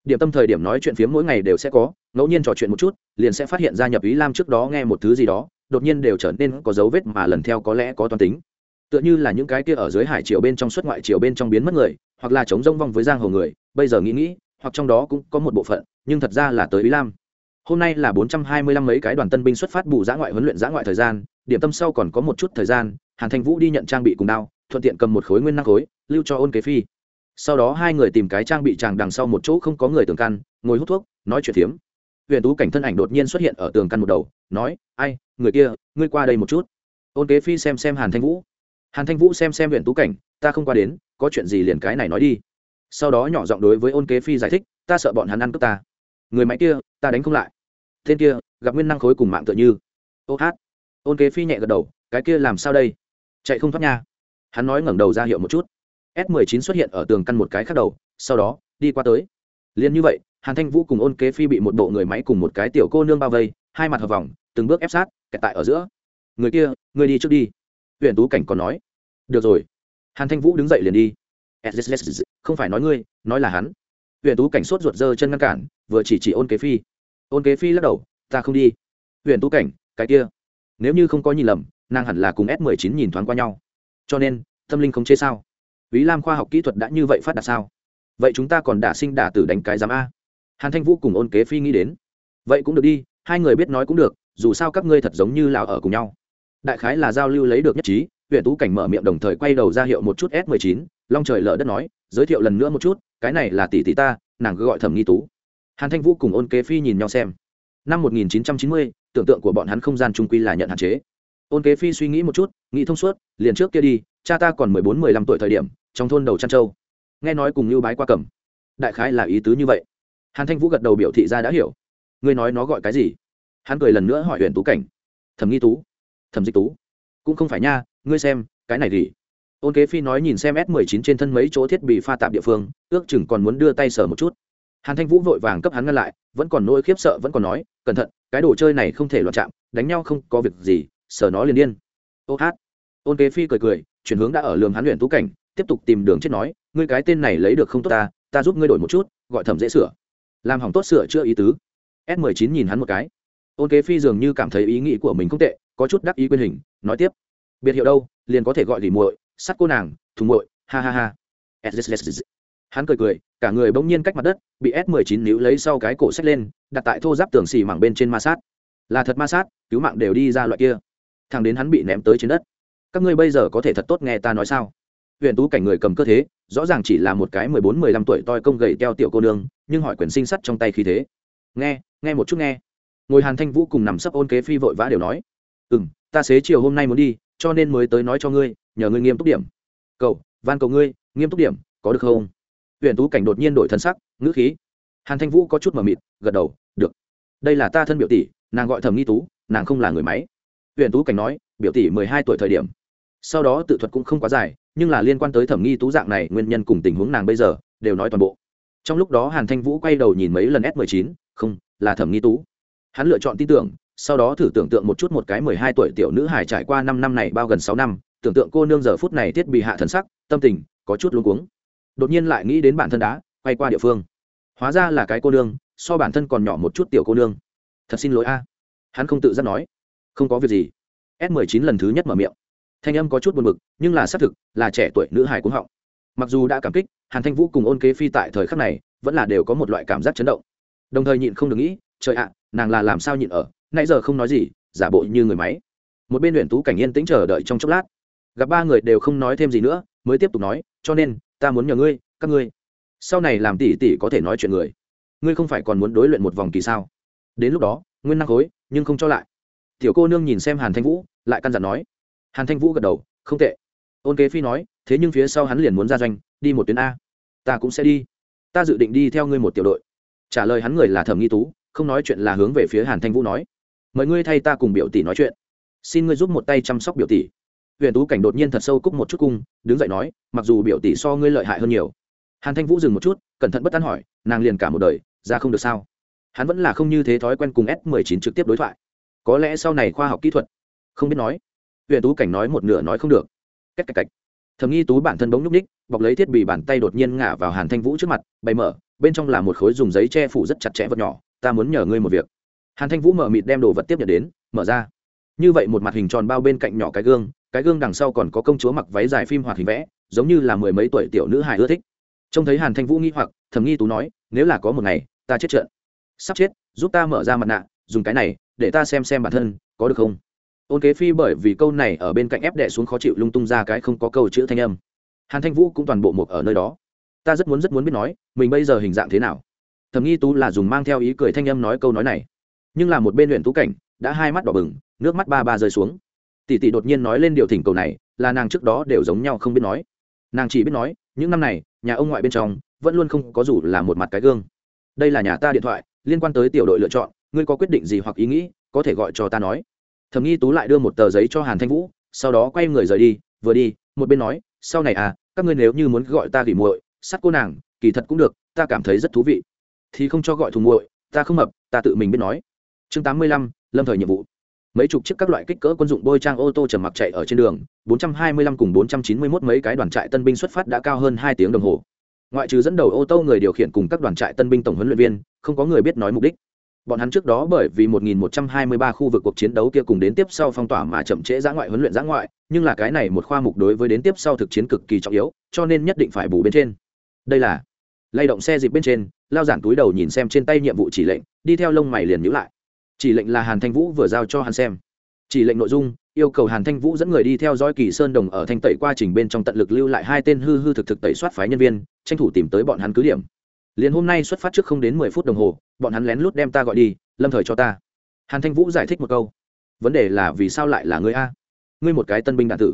Điểm tâm thời điểm nói chuyện phiếm mỗi ngày đều sẽ có, ngẫu nhiên trò chuyện một chút, liền sẽ phát hiện gia nhập ý lam trước đó nghe một thứ gì đó, đột nhiên đều trở nên có dấu vết mà lần theo có lẽ có toàn tính. Tựa như là những cái kia ở dưới hải triều bên trong xuất ngoại triều bên trong biến mất người, hoặc là chống rông vong với giang hồ người, bây giờ nghĩ nghĩ, hoặc trong đó cũng có một bộ phận, nhưng thật ra là tới ý lam. Hôm nay là bốn trăm hai mươi lăm mấy cái đoàn tân binh xuất phát bù giã ngoại huấn luyện giã ngoại thời gian, điểm tâm sau còn có một chút thời gian hàn thanh vũ đi nhận trang bị cùng đao, thuận tiện cầm một khối nguyên năng khối, lưu cho ôn kế phi. Sau đó hai người tìm cái trang bị chàng đằng sau một chỗ không có người tường căn, ngồi hút thuốc, nói chuyện phiếm. Huyền tú cảnh thân ảnh đột nhiên xuất hiện ở tường căn một đầu, nói, ai, người kia, ngươi qua đây một chút. Ôn kế phi xem xem hàn thanh vũ. Hàn thanh vũ xem xem Huyền tú cảnh, ta không qua đến, có chuyện gì liền cái này nói đi. Sau đó nhỏ giọng đối với ôn kế phi giải thích, ta sợ bọn hắn ăn cướp ta. Người máy kia, ta đánh không lại. Tên kia, gặp nguyên năng khối cùng mạng tựa như. Ô hát. Ôn kế phi nhẹ gật đầu, cái kia làm sao đây? Chạy không thoát nha. Hắn nói ngẩng đầu ra hiệu một chút. S 19 xuất hiện ở tường căn một cái khác đầu, sau đó, đi qua tới. Liền như vậy, hàn thanh vũ cùng ôn kế phi bị một bộ người máy cùng một cái tiểu cô nương bao vây, hai mặt hợp vòng, từng bước ép sát, kẹt tại ở giữa. Người kia, người đi trước đi. Huyện tú cảnh còn nói. Được rồi. Hàn thanh vũ đứng dậy liền đi. Không phải nói ngươi, nói là hắn. Huyện tú cảnh sốt ruột dơ chân ngăn cản, vừa chỉ chỉ ôn kế phi. Ôn kế phi lắc đầu, ta không đi. Huyện tú cảnh, cái kia, nếu như không có nhìn lầm nàng hẳn là cùng s 19 nhìn thoáng qua nhau. Cho nên tâm linh không chế sao? Ý lam khoa học kỹ thuật đã như vậy phát đạt sao? Vậy chúng ta còn đả sinh đả tử đánh cái giám a. Hàn thanh vũ cùng ôn kế phi nghĩ đến. Vậy cũng được đi hai người biết nói cũng được dù sao các ngươi thật giống như là ở cùng nhau. Đại khái là giao lưu lấy được nhất trí huyện tú cảnh mở miệng đồng thời quay đầu ra hiệu một chút s 19 long trời lở đất nói giới thiệu lần nữa một chút cái này là tỷ tỷ ta nàng cứ gọi thẩm nghi tú. Hàn thanh vũ cùng ôn kế phi nhìn nhau xem. Năm 1990, tưởng tượng của bọn hắn không gian trung quy là nhận hạn chế ôn kế phi suy nghĩ một chút, nghĩ thông suốt, liền trước kia đi, cha ta còn mười bốn, mười lăm tuổi thời điểm, trong thôn đầu trăn châu. Nghe nói cùng như bái qua cẩm. Đại khái là ý tứ như vậy. Hàn thanh vũ gật đầu biểu thị ra đã hiểu. Ngươi nói nó gọi cái gì? Hắn cười lần nữa hỏi Huyền tú cảnh. Thẩm nghi tú. Thẩm dịch tú. Cũng không phải nha, ngươi xem, cái này gì? Ôn kế phi nói nhìn xem s 19 trên thân mấy chỗ thiết bị pha tạp địa phương, ước chừng còn muốn đưa tay sờ một chút. Hàn thanh vũ vội vàng cấp hắn ngăn lại, vẫn còn nỗi khiếp sợ vẫn còn nói, cẩn thận, cái đồ chơi này không thể loạn chạm, đánh nhau không có việc gì sờ nó liền điên. Ô hát. Ôn kế phi cười cười, chuyển hướng đã ở lường hắn luyện tú cảnh, tiếp tục tìm đường chết nói, ngươi cái tên này lấy được không tốt ta ta giúp ngươi đổi một chút, gọi thẩm dễ sửa. Làm hỏng tốt sửa chưa ý tứ. S 19 nhìn hắn một cái. Ôn kế phi dường như cảm thấy ý nghĩ của mình không tệ, có chút đắc ý quyền hình, nói tiếp. Biệt hiệu đâu, liền có thể gọi lì muội, sắt cô nàng thùng muội, ha ha ha. Hắn cười cười, cả người bỗng nhiên cách mặt đất, bị s 19 níu lấy sau cái cổ xách lên, đặt tại thô giáp tường xì mảng bên trên ma sát. Là thật ma sát, cứu mạng đều đi ra loại kia thằng đến hắn bị ném tới trên đất. Các ngươi bây giờ có thể thật tốt nghe ta nói sao? Huyền tú cảnh người cầm cơ thế, rõ ràng chỉ là một cái mười bốn, mười lăm tuổi toi công gầy teo tiểu cô nương, nhưng hỏi quyền sinh sắt trong tay khí thế. Nghe nghe một chút nghe. Ngồi hàn thanh vũ cùng nằm sấp ôn kế phi vội vã đều nói. Ừ m ta xế chiều hôm nay muốn đi, cho nên mới tới nói cho ngươi, nhờ ngươi nghiêm túc điểm. Cậu, van cầu ngươi, nghiêm túc điểm, có được không? Huyền tú cảnh đột nhiên đổi thân sắc, ngữ khí. Hàn thanh vũ có chút mờ mịt, gật đầu, được. Đây là ta thân biểu tỷ, nàng gọi thầm nghi tú, nàng không là người máy huyện tú cảnh nói, biểu tỷ mười hai tuổi thời điểm. Sau đó tự thuật cũng không quá dài, nhưng là liên quan tới thẩm nghi tú dạng này, nguyên nhân cùng tình huống nàng bây giờ, đều nói toàn bộ. Trong lúc đó hàn thanh vũ quay đầu nhìn mấy lần s 19 không, là thẩm nghi tú. Hắn lựa chọn tin tưởng, sau đó thử tưởng tượng một chút một cái mười hai tuổi tiểu nữ hải trải qua năm năm này bao gần sáu năm, tưởng tượng cô nương giờ phút này thiết bị hạ thần sắc, tâm tình, có chút luống cuống. Đột nhiên lại nghĩ đến bản thân đá, quay qua địa phương. Hóa ra là cái cô nương, so bản thân còn nhỏ một chút tiểu cô nương. Thật xin lỗi a. Hắn không tự giác nói không có việc gì. S 19 lần thứ nhất mở miệng. Thanh âm có chút buồn bực, nhưng là xác thực, là trẻ tuổi nữ hài cũng họng. Mặc dù đã cảm kích, hàn thanh vũ cùng ôn kế phi tại thời khắc này vẫn là đều có một loại cảm giác chấn động. Đồng thời nhịn không được nghĩ, trời ạ, nàng là làm sao nhịn ở? Nãy giờ không nói gì, giả bộ như người máy. Một bên luyện tú cảnh yên tĩnh chờ đợi trong chốc lát. Gặp ba người đều không nói thêm gì nữa, mới tiếp tục nói, cho nên, ta muốn nhờ ngươi, các ngươi. Sau này làm tỷ tỷ có thể nói chuyện người. Ngươi không phải còn muốn đối luyện một vòng kỳ sao? Đến lúc đó, nguyên năng khối, nhưng không cho lại tiểu cô nương nhìn xem hàn thanh vũ, lại căn dặn nói. Hàn thanh vũ gật đầu, không tệ. Ôn kế phi nói, thế nhưng phía sau hắn liền muốn ra doanh, đi một tuyến a. Ta cũng sẽ đi. Ta dự định đi theo ngươi một tiểu đội. Trả lời hắn người là thẩm nghi tú, không nói chuyện là hướng về phía hàn thanh vũ nói. Mời ngươi thay ta cùng biểu tỷ nói chuyện. Xin ngươi giúp một tay chăm sóc biểu tỷ. Huyền tú cảnh đột nhiên thật sâu cúc một chút cung, đứng dậy nói, mặc dù biểu tỷ so ngươi lợi hại hơn nhiều. Hàn thanh vũ dừng một chút, cẩn thận bất tán hỏi, nàng liền cả một đời, ra không được sao? Hắn vẫn là không như thế thói quen cùng s 19 trực tiếp đối thoại có lẽ sau này khoa học kỹ thuật. Không biết nói. Huyện tú cảnh nói một nửa nói không được. Cách cạch cạch thầm nghi tú bản thân bỗng nhúc ních bọc lấy thiết bị bàn tay đột nhiên ngả vào hàn thanh vũ trước mặt, bày mở, bên trong là một khối dùng giấy che phủ rất chặt chẽ vật nhỏ, ta muốn nhờ ngươi một việc. Hàn thanh vũ mở mịt đem đồ vật tiếp nhận đến, mở ra. Như vậy một mặt hình tròn bao bên cạnh nhỏ cái gương cái gương đằng sau còn có công chúa mặc váy dài phim hoạt hình vẽ, giống như là mười mấy tuổi tiểu nữ hài ưa thích. Trông thấy hàn thanh vũ nghi hoặc thầm nghi tú nói, nếu là có một ngày, ta chết trận sắp chết, giúp ta mở ra mặt nạ, dùng cái này để ta xem xem bản thân, có được không? Ôn kế phi bởi vì câu này ở bên cạnh ép đệ xuống khó chịu lung tung ra cái không có câu chữ thanh âm. Hàn thanh vũ cũng toàn bộ một ở nơi đó. Ta rất muốn rất muốn biết nói, mình bây giờ hình dạng thế nào? Thầm nghi tú là dùng mang theo ý cười thanh âm nói câu nói này. Nhưng là một bên luyện tú cảnh, đã hai mắt đỏ bừng, nước mắt ba ba rơi xuống. Tỷ tỷ đột nhiên nói lên điều thỉnh cầu này, là nàng trước đó đều giống nhau không biết nói. Nàng chỉ biết nói, những năm này, nhà ông ngoại bên trong, vẫn luôn không có dù là một mặt cái gương. Đây là nhà ta điện thoại, liên quan tới tiểu đội lựa chọn ngươi có quyết định gì hoặc ý nghĩ, có thể gọi cho ta nói. Thầm nghi tú lại đưa một tờ giấy cho hàn thanh vũ, sau đó quay người rời đi, vừa đi, một bên nói, sau này à các ngươi nếu như muốn gọi ta gỉ muội, sắt cô nàng, kỳ thật cũng được, ta cảm thấy rất thú vị. Thì không cho gọi thù muội, ta không mập, ta tự mình biết nói. Chương tám mươi lăm, lâm thời nhiệm vụ. Mấy chục chiếc các loại kích cỡ quân dụng bôi trang ô tô chở mặc chạy ở trên đường 425 cùng 491 mấy cái đoàn trại tân binh xuất phát đã cao hơn hai tiếng đồng hồ. Ngoại trừ dẫn đầu ô tô người điều khiển cùng các đoàn trại tân binh tổng huấn luyện viên, không có người biết nói mục đích bọn hắn trước đó bởi vì 1123 khu vực cuộc chiến đấu kia cùng đến tiếp sau phong tỏa mà chậm trễ giã ngoại huấn luyện giã ngoại, nhưng là cái này một khoa mục đối với đến tiếp sau thực chiến cực kỳ trọng yếu, cho nên nhất định phải bù bên trên. Đây là lay động xe dịp bên trên, lao giản túi đầu nhìn xem trên tay nhiệm vụ chỉ lệnh, đi theo lông mày liền nhữ lại. Chỉ lệnh là hàn thanh vũ vừa giao cho hắn xem. Chỉ lệnh nội dung, yêu cầu hàn thanh vũ dẫn người đi theo dõi kỳ sơn đồng ở thanh tẩy quá trình bên trong tận lực lưu lại hai tên hư hư thực thực tẩy soát phái nhân viên, tranh thủ tìm tới bọn hắn cứ điểm liền hôm nay xuất phát trước không đến mười phút đồng hồ, bọn hắn lén lút đem ta gọi đi, lâm thời cho ta. Hàn thanh vũ giải thích một câu. Vấn đề là vì sao lại là ngươi a? Ngươi một cái tân binh đạn tử.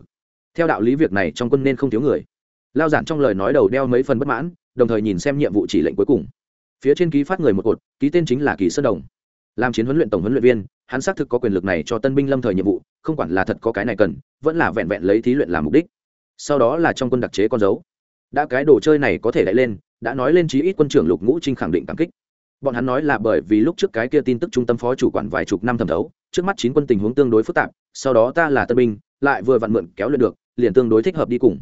Theo đạo lý việc này trong quân nên không thiếu người. Lao giản trong lời nói đầu đeo mấy phần bất mãn, đồng thời nhìn xem nhiệm vụ chỉ lệnh cuối cùng. Phía trên ký phát người một cột, ký tên chính là kỳ sơn đồng. Làm chiến huấn luyện tổng huấn luyện viên, hắn xác thực có quyền lực này cho tân binh lâm thời nhiệm vụ, không quản là thật có cái này cần, vẫn là vẹn vẹn lấy thí luyện làm mục đích. Sau đó là trong quân đặc chế con dấu. Đã cái đồ chơi này có thể đẩy lên đã nói lên chí ít quân trưởng lục ngũ trinh khẳng định cảm kích. Bọn hắn nói là bởi vì lúc trước cái kia tin tức trung tâm phó chủ quản vài chục năm thẩm thấu, trước mắt chín quân tình huống tương đối phức tạp, sau đó ta là tân binh, lại vừa vặn mượn kéo lên được, liền tương đối thích hợp đi cùng.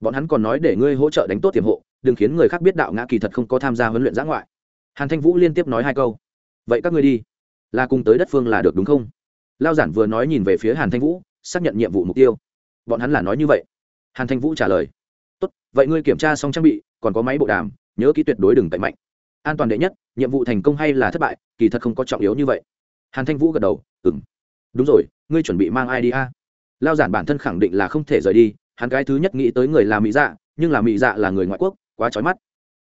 Bọn hắn còn nói để ngươi hỗ trợ đánh tốt tiềm hộ, đừng khiến người khác biết đạo ngã kỳ thật không có tham gia huấn luyện giã ngoại. Hàn thanh vũ liên tiếp nói hai câu. Vậy các ngươi đi. Là cùng tới đất phương là được đúng không? Lao giản vừa nói nhìn về phía hàn thanh vũ, xác nhận nhiệm vụ mục tiêu. Bọn hắn là nói như vậy. Hàn thanh vũ trả lời tốt, vậy ngươi kiểm tra xong trang bị, còn có máy bộ đàm, nhớ kỹ tuyệt đối đừng tẩy mạnh. An toàn đệ nhất, nhiệm vụ thành công hay là thất bại, kỳ thật không có trọng yếu như vậy. Hàn thanh vũ gật đầu ừng đúng rồi, ngươi chuẩn bị mang ai đi a? Lao giản bản thân khẳng định là không thể rời đi, hắn cái thứ nhất nghĩ tới người là mỹ dạ nhưng là mỹ dạ là người ngoại quốc, quá trói mắt.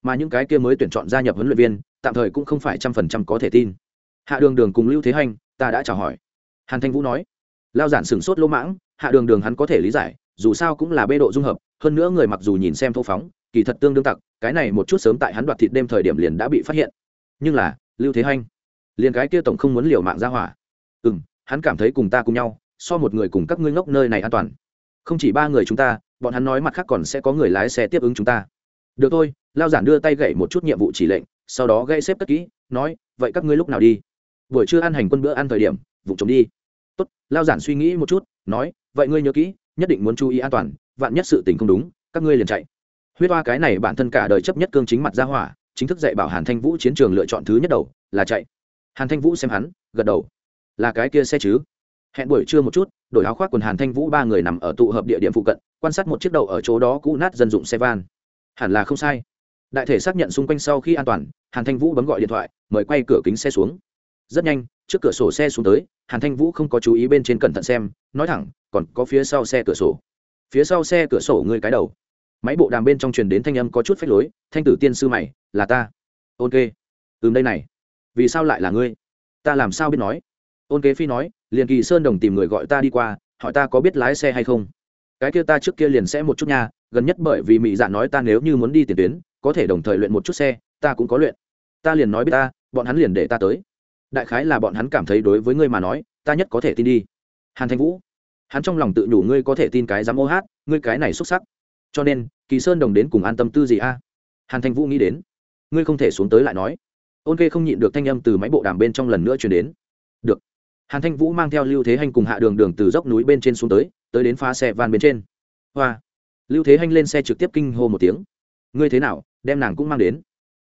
Mà những cái kia mới tuyển chọn gia nhập huấn luyện viên, tạm thời cũng không phải trăm phần trăm có thể tin. Hạ đường đường cùng lưu thế hành, ta đã chào hỏi. Hàn thanh vũ nói. Lao giản sửng sốt lỗ mãng, hạ đường đường hắn có thể lý giải, dù sao cũng là bê độ dung hợp hơn nữa người mặc dù nhìn xem thô phóng, kỳ thật tương đương tặc, cái này một chút sớm tại hắn đoạt thịt đêm thời điểm liền đã bị phát hiện. Nhưng là, lưu thế hanh, liền cái kia tổng không muốn liều mạng ra hỏa. Ừ m hắn cảm thấy cùng ta cùng nhau, so một người cùng các ngươi ngốc nơi này an toàn. Không chỉ ba người chúng ta, bọn hắn nói mặt khác còn sẽ có người lái xe tiếp ứng chúng ta. Được thôi, lao giản đưa tay gậy một chút nhiệm vụ chỉ lệnh, sau đó gây xếp tất kỹ, nói, vậy các ngươi lúc nào đi? Buổi trưa ăn hành quân bữa ăn thời điểm, vụ chống đi. Tốt. Lao giản suy nghĩ một chút, nói, vậy ngươi nhớ kỹ, nhất định muốn chú ý an toàn vạn nhất sự tình không đúng, các ngươi liền chạy. Huyết hoa cái này bản thân cả đời chấp nhất cương chính mặt ra hỏa, chính thức dạy bảo hàn thanh vũ chiến trường lựa chọn thứ nhất đầu, là chạy. Hàn thanh vũ xem hắn, gật đầu. Là cái kia xe chứ? Hẹn buổi trưa một chút, đổi áo khoác quần hàn thanh vũ ba người nằm ở tụ hợp địa điểm phụ cận, quan sát một chiếc đầu ở chỗ đó cũ nát dân dụng xe van. Hẳn là không sai. Đại thể xác nhận xung quanh sau khi an toàn, hàn thanh vũ bấm gọi điện thoại, mời quay cửa kính xe xuống. Rất nhanh, trước cửa sổ xe xuống tới, hàn thanh vũ không có chú ý bên trên cẩn thận xem, nói thẳng, còn có phía sau xe cửa sổ phía sau xe cửa sổ ngươi cái đầu. Máy bộ đàm bên trong truyền đến thanh âm có chút phách lối, thanh tử tiên sư mày, là ta. Ôn kê. Ừm, đây này. Vì sao lại là ngươi? Ta làm sao biết nói? Ôn kế phi nói, liền kỳ sơn đồng tìm người gọi ta đi qua, hỏi ta có biết lái xe hay không? Cái kia ta trước kia liền sẽ một chút nha, gần nhất bởi vì mỹ dạ nói ta nếu như muốn đi tiền tuyến, có thể đồng thời luyện một chút xe, ta cũng có luyện. Ta liền nói biết ta, bọn hắn liền để ta tới. Đại khái là bọn hắn cảm thấy đối với ngươi mà nói, ta nhất có thể tin đi. Hàn thanh vũ hắn trong lòng tự nhủ ngươi có thể tin cái dám ô hát, ngươi cái này xuất sắc. Cho nên, kỳ sơn đồng đến cùng an tâm tư gì a? Hàn thanh vũ nghĩ đến. Ngươi không thể xuống tới lại nói. Ôn kê không nhịn được thanh âm từ máy bộ đàm bên trong lần nữa chuyển đến. Được. Hàn thanh vũ mang theo lưu thế hành cùng hạ đường đường từ dốc núi bên trên xuống tới tới đến phá xe van bên trên. Hoa. Lưu thế hanh lên xe trực tiếp kinh hô một tiếng. Ngươi thế nào, đem nàng cũng mang đến.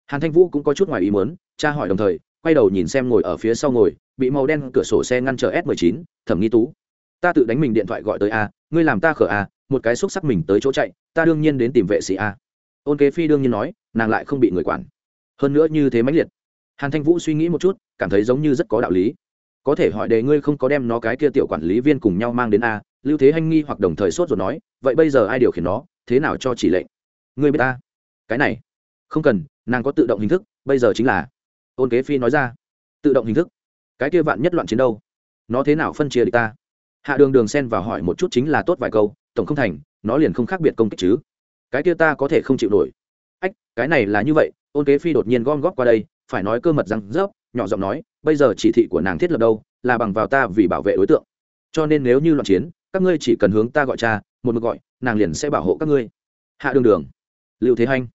Hàn thanh vũ cũng có chút ngoài ý muốn cha hỏi đồng thời, quay đầu nhìn xem ngồi ở phía sau ngồi, bị màu đen cửa sổ xe ngăn chở s 19 thẩm nghi tú ta tự đánh mình điện thoại gọi tới a, ngươi làm ta khở a, một cái xúc sắc mình tới chỗ chạy, ta đương nhiên đến tìm vệ sĩ a. Ôn kế phi đương nhiên nói, nàng lại không bị người quản. Hơn nữa như thế mãnh liệt. Hàn thanh vũ suy nghĩ một chút, cảm thấy giống như rất có đạo lý. Có thể hỏi đề ngươi không có đem nó cái kia tiểu quản lý viên cùng nhau mang đến a, lưu thế hanh nghi hoặc đồng thời sốt rồi nói, vậy bây giờ ai điều khiển nó, thế nào cho chỉ lệnh? Ngươi biết ta. Cái này. Không cần, nàng có tự động hình thức, bây giờ chính là. Ôn kế phi nói ra. Tự động hình thức. Cái kia vạn nhất loạn chiến đâu? Nó thế nào phân chia địch ta? Hạ đường đường xen vào hỏi một chút chính là tốt vài câu, tổng không thành, nó liền không khác biệt công kích chứ. Cái kia ta có thể không chịu nổi. Ách, cái này là như vậy, ôn kế phi đột nhiên gom góp qua đây, phải nói cơ mật răng rớp, nhỏ giọng nói, bây giờ chỉ thị của nàng thiết lập đâu, là bằng vào ta vì bảo vệ đối tượng. Cho nên nếu như loạn chiến, các ngươi chỉ cần hướng ta gọi cha, một mực gọi, nàng liền sẽ bảo hộ các ngươi. Hạ đường đường liệu thế hanh,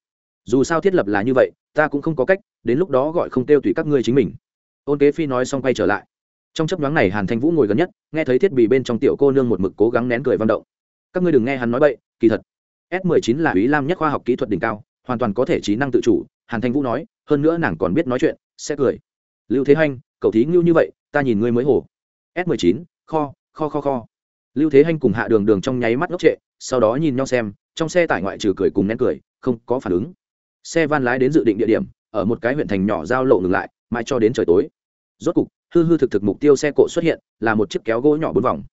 dù sao thiết lập là như vậy, ta cũng không có cách, đến lúc đó gọi không tiêu tùy các ngươi chính mình. Ôn kế phi nói xong quay trở lại. Trong chấp nhoáng này hàn thanh vũ ngồi gần nhất nghe thấy thiết bị bên trong tiểu cô nương một mực cố gắng nén cười văn động. Các ngươi đừng nghe hắn nói bậy, kỳ thật. S 19 là ý lam nhất khoa học kỹ thuật đỉnh cao, hoàn toàn có thể trí năng tự chủ, hàn thanh vũ nói, hơn nữa nàng còn biết nói chuyện, sẽ cười. Lưu thế hanh, cậu thí ngưu như vậy, ta nhìn ngươi mới hồ s 19 kho kho kho kho. Lưu thế hanh cùng hạ đường đường trong nháy mắt ngốc trệ, sau đó nhìn nhau xem, trong xe tải ngoại trừ cười cùng nén cười, không có phản ứng. Xe van lái đến dự định địa điểm, ở một cái huyện thành nhỏ giao lộ ngừng lại, mãi cho đến trời tối. Rốt cục hư hư thực thực mục tiêu xe cộ xuất hiện là một chiếc kéo gỗ nhỏ bốn vòng.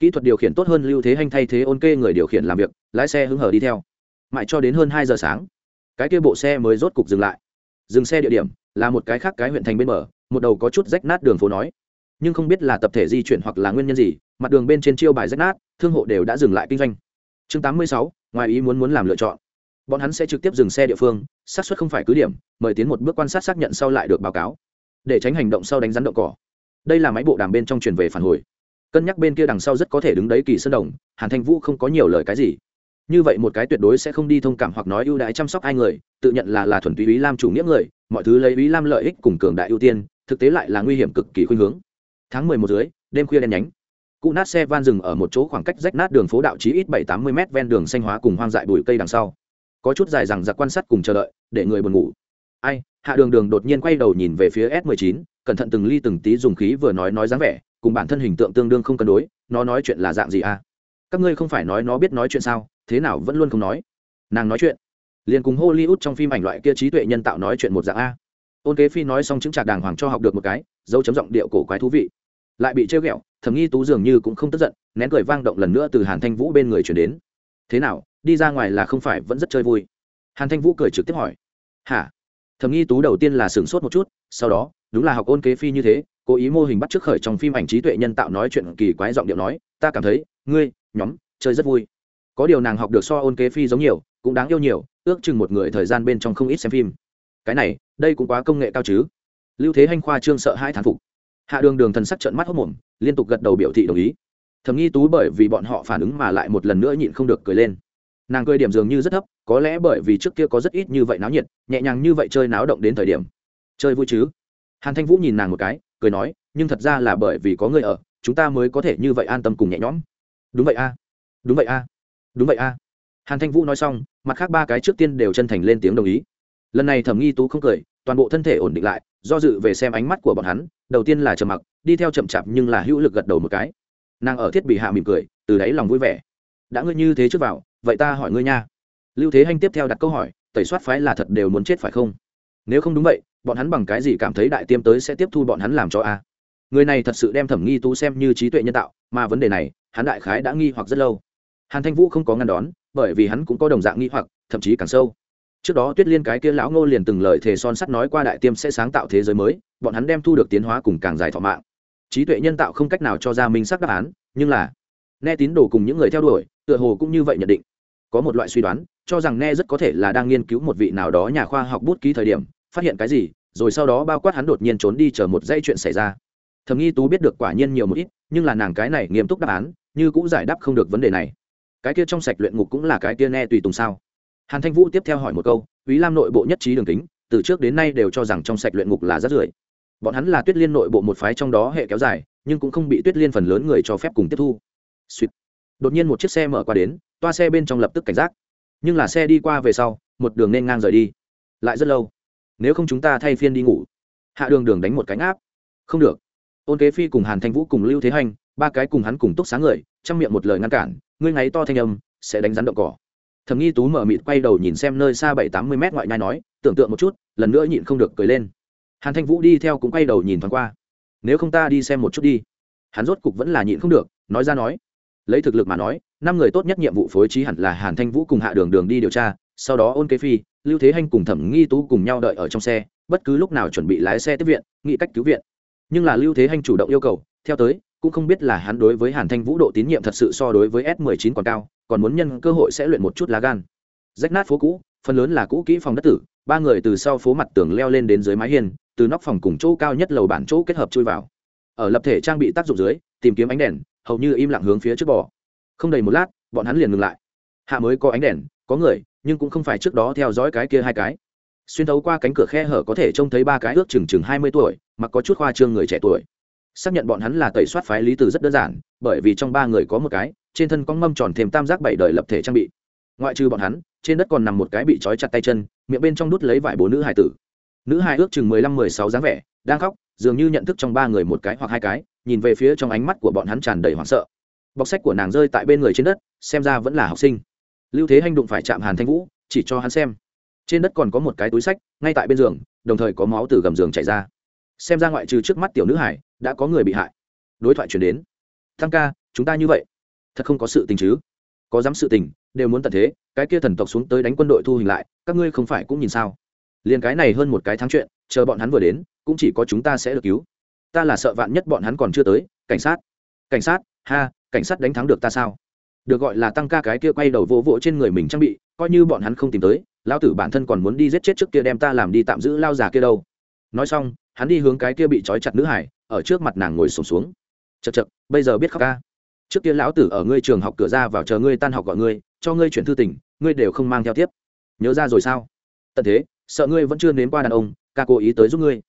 Kỹ thuật điều khiển tốt hơn lưu thế hanh thay thế ôn kê người điều khiển làm việc lái xe hứng hở đi theo. Mãi cho đến hơn hai giờ sáng cái kia bộ xe mới rốt cục dừng lại. Dừng xe địa điểm là một cái khác cái huyện thành bên mở, một đầu có chút rách nát đường phố nói. Nhưng không biết là tập thể di chuyển hoặc là nguyên nhân gì mặt đường bên trên chiêu bài rách nát thương hộ đều đã dừng lại kinh doanh. Chương tám mươi sáu ngoài ý muốn muốn làm lựa chọn. Bọn hắn sẽ trực tiếp dừng xe địa phương xác suất không phải cứ điểm mời tiến một bước quan sát xác nhận sau lại được báo cáo để tránh hành động sau đánh rắn đậu cỏ. Đây là máy bộ đàm bên trong truyền về phản hồi. Cân nhắc bên kia đằng sau rất có thể đứng đấy kỳ sơn đồng, hàn thanh vũ không có nhiều lời cái gì. Như vậy một cái tuyệt đối sẽ không đi thông cảm hoặc nói ưu đãi chăm sóc ai người, tự nhận là là thuần túy ý lam chủ nghĩa người, mọi thứ lấy ý lam lợi ích cùng cường đại ưu tiên, thực tế lại là nguy hiểm cực kỳ khuynh hướng. Tháng mười một dưới đêm khuya đen nhánh. Cụ nát xe van dừng ở một chỗ khoảng cách rách nát đường phố đạo chí ít bảy tám mươi m ven đường xanh hóa cùng hoang dại bụi cây đằng sau. Có chút dài rằng giặc quan sát cùng chờ đợi, để người buồn ngủ. Ai hạ đường đường đột nhiên quay đầu nhìn về phía s 19 cẩn thận từng ly từng tí dùng khí vừa nói nói dáng vẻ, cùng bản thân hình tượng tương đương không cân đối, nó nói chuyện là dạng gì à? Các ngươi không phải nói nó biết nói chuyện sao, thế nào vẫn luôn không nói? Nàng nói chuyện. Liền cùng hollywood trong phim ảnh loại kia trí tuệ nhân tạo nói chuyện một dạng a. Ôn kế phi nói xong chứng trạc đàng hoàng cho học được một cái, dấu chấm giọng điệu cổ quái thú vị. Lại bị trêu ghẹo thầm nghi tú dường như cũng không tức giận, nén cười vang động lần nữa từ hàn thanh vũ bên người chuyển đến. Thế nào, đi ra ngoài là không phải vẫn rất chơi vui? Hàn thanh vũ cười trực tiếp hỏi. Hả? Thầm nghi tú đầu tiên là sửng sốt một chút, sau đó, đúng là học ôn kế phi như thế, cố ý mô hình bắt trước khởi trong phim ảnh trí tuệ nhân tạo nói chuyện kỳ quái giọng điệu nói, ta cảm thấy, ngươi, nhóm, chơi rất vui. Có điều nàng học được so ôn kế phi giống nhiều, cũng đáng yêu nhiều, ước chừng một người thời gian bên trong không ít xem phim. Cái này, đây cũng quá công nghệ cao chứ. Lưu thế hanh khoa trương sợ hai thán phục. Hạ đường đường thần sắc trợn mắt hốc mồm, liên tục gật đầu biểu thị đồng ý. Thầm nghi tú bởi vì bọn họ phản ứng mà lại một lần nữa nhịn không được cười lên nàng cười điểm dường như rất thấp, có lẽ bởi vì trước kia có rất ít như vậy náo nhiệt, nhẹ nhàng như vậy chơi náo động đến thời điểm. Chơi vui chứ? Hàn thanh vũ nhìn nàng một cái, cười nói, nhưng thật ra là bởi vì có người ở, chúng ta mới có thể như vậy an tâm cùng nhẹ nhõm. Đúng vậy a. Đúng vậy a. Đúng vậy a. Hàn thanh vũ nói xong, mặt khác ba cái trước tiên đều chân thành lên tiếng đồng ý. Lần này thẩm nghi tú không cười, toàn bộ thân thể ổn định lại, do dự về xem ánh mắt của bọn hắn, đầu tiên là trầm mặc, đi theo chậm chạp nhưng là hữu lực gật đầu một cái. Nàng ở thiết bị hạ mỉm cười, từ đáy lòng vui vẻ. Đã ngươi như thế trước vào vậy ta hỏi ngươi nha. Lưu thế hanh tiếp theo đặt câu hỏi, tẩy soát phái là thật đều muốn chết phải không? Nếu không đúng vậy, bọn hắn bằng cái gì cảm thấy đại tiêm tới sẽ tiếp thu bọn hắn làm cho a? Người này thật sự đem thẩm nghi tú xem như trí tuệ nhân tạo, mà vấn đề này, hắn đại khái đã nghi hoặc rất lâu. Hàn thanh vũ không có ngăn đón, bởi vì hắn cũng có đồng dạng nghi hoặc, thậm chí càng sâu. Trước đó tuyết liên cái kia lão ngô liền từng lời thề son sắt nói qua đại tiêm sẽ sáng tạo thế giới mới, bọn hắn đem thu được tiến hóa cùng càng dài thọ mạng. Trí tuệ nhân tạo không cách nào cho ra minh sắc đáp án, nhưng là nghe tín đồ cùng những người theo đuổi, tựa hồ cũng như vậy nhận định. Có một loại suy đoán, cho rằng nghe rất có thể là đang nghiên cứu một vị nào đó nhà khoa học bút ký thời điểm, phát hiện cái gì, rồi sau đó bao quát hắn đột nhiên trốn đi chờ một dây chuyện xảy ra. Thầm nghi tú biết được quả nhiên nhiều một ít, nhưng là nàng cái này nghiêm túc đáp án, như cũng giải đáp không được vấn đề này. Cái kia trong sạch luyện ngục cũng là cái kia nghe tùy tùng sao? Hàn thanh vũ tiếp theo hỏi một câu ý lam nội bộ nhất trí đường tính từ trước đến nay đều cho rằng trong sạch luyện ngục là rất rưởi. Bọn hắn là tuyết liên nội bộ một phái trong đó hệ kéo dài, nhưng cũng không bị tuyết liên phần lớn người cho phép cùng tiếp thu. Sweet. đột nhiên một chiếc xe mở qua đến, toa xe bên trong lập tức cảnh giác. Nhưng là xe đi qua về sau, một đường nên ngang rời đi. Lại rất lâu. Nếu không chúng ta thay phiên đi ngủ. Hạ đường đường đánh một cánh áp không được. Ôn kế phi cùng hàn thanh vũ cùng lưu thế hành, ba cái cùng hắn cùng túc sáng người trong miệng một lời ngăn cản, ngươi ngáy to thanh âm, sẽ đánh rắn động cỏ. Thẩm nghi tú mở mịt quay đầu nhìn xem nơi xa bảy tám mươi mét ngoại nhai nói, tưởng tượng một chút, lần nữa nhịn không được cười lên. Hàn thanh vũ đi theo cũng quay đầu nhìn thoáng qua. Nếu không ta đi xem một chút đi. Hắn rốt cục vẫn là nhịn không được, nói ra nói lấy thực lực mà nói, năm người tốt nhất nhiệm vụ phối trí hẳn là hàn thanh vũ cùng hạ đường đường đi điều tra, sau đó ôn kế phi, lưu thế hanh cùng thẩm nghi tú cùng nhau đợi ở trong xe, bất cứ lúc nào chuẩn bị lái xe tiếp viện, nghĩ cách cứu viện. Nhưng là lưu thế hanh chủ động yêu cầu, theo tới, cũng không biết là hắn đối với hàn thanh vũ độ tín nhiệm thật sự so đối với s 19 còn cao, còn muốn nhân cơ hội sẽ luyện một chút lá gan. Rách nát phố cũ, phần lớn là cũ kỹ phòng đất tử, ba người từ sau phố mặt tường leo lên đến dưới mái hiên, từ nóc phòng cùng chỗ cao nhất lầu bản chỗ kết hợp chui vào. Ở lập thể trang bị tác dụng dưới, tìm kiếm ánh đèn hầu như im lặng hướng phía trước bò. Không đầy một lát, bọn hắn liền ngừng lại. Hạ mới có ánh đèn, có người, nhưng cũng không phải trước đó theo dõi cái kia hai cái. Xuyên thấu qua cánh cửa khe hở có thể trông thấy ba cái ước chừng chừng hai mươi tuổi, mặc có chút khoa trương người trẻ tuổi. Xác nhận bọn hắn là tẩy soát phái lý từ rất đơn giản, bởi vì trong ba người có một cái, trên thân có mâm tròn thêm tam giác bảy đời lập thể trang bị. Ngoại trừ bọn hắn, trên đất còn nằm một cái bị trói chặt tay chân, miệng bên trong đút lấy vải bố nữ hải tử. Nữ hải ước chừng mười lăm mười sáu dáng vẻ, đang khóc dường như nhận thức trong ba người một cái hoặc hai cái, nhìn về phía trong ánh mắt của bọn hắn tràn đầy hoảng sợ. Bọc sách của nàng rơi tại bên người trên đất, xem ra vẫn là học sinh. Lưu thế hanh đụng phải chạm hàn thanh vũ, chỉ cho hắn xem. Trên đất còn có một cái túi sách, ngay tại bên giường, đồng thời có máu từ gầm giường chảy ra. Xem ra ngoại trừ trước mắt tiểu nữ hải, đã có người bị hại. Đối thoại chuyển đến. Thăng ca, chúng ta như vậy. Thật không có sự tình chứ? Có dám sự tình, đều muốn tận thế, cái kia thần tộc xuống tới đánh quân đội thu hình lại, các ngươi không phải cũng nhìn sao? Liền cái này hơn một cái tháng chuyện chờ bọn hắn vừa đến cũng chỉ có chúng ta sẽ được cứu. Ta là sợ vạn nhất bọn hắn còn chưa tới cảnh sát. Cảnh sát ha cảnh sát đánh thắng được ta sao? Được gọi là tăng ca cái kia quay đầu vỗ vỗ trên người mình trang bị coi như bọn hắn không tìm tới lao tử bản thân còn muốn đi giết chết trước kia đem ta làm đi tạm giữ lao già kia đâu. Nói xong hắn đi hướng cái kia bị trói chặt nữ hải ở trước mặt nàng ngồi sùng xuống, xuống chật chật bây giờ biết khóc ca. Trước kia lão tử ở ngươi trường học cửa ra vào chờ ngươi tan học gọi ngươi cho ngươi chuyển thư tình ngươi đều không mang theo tiếp. Nhớ ra rồi sao? Tận thế sợ ngươi vẫn chưa nếm qua đàn ông, ca cố ý tới giúp ngươi.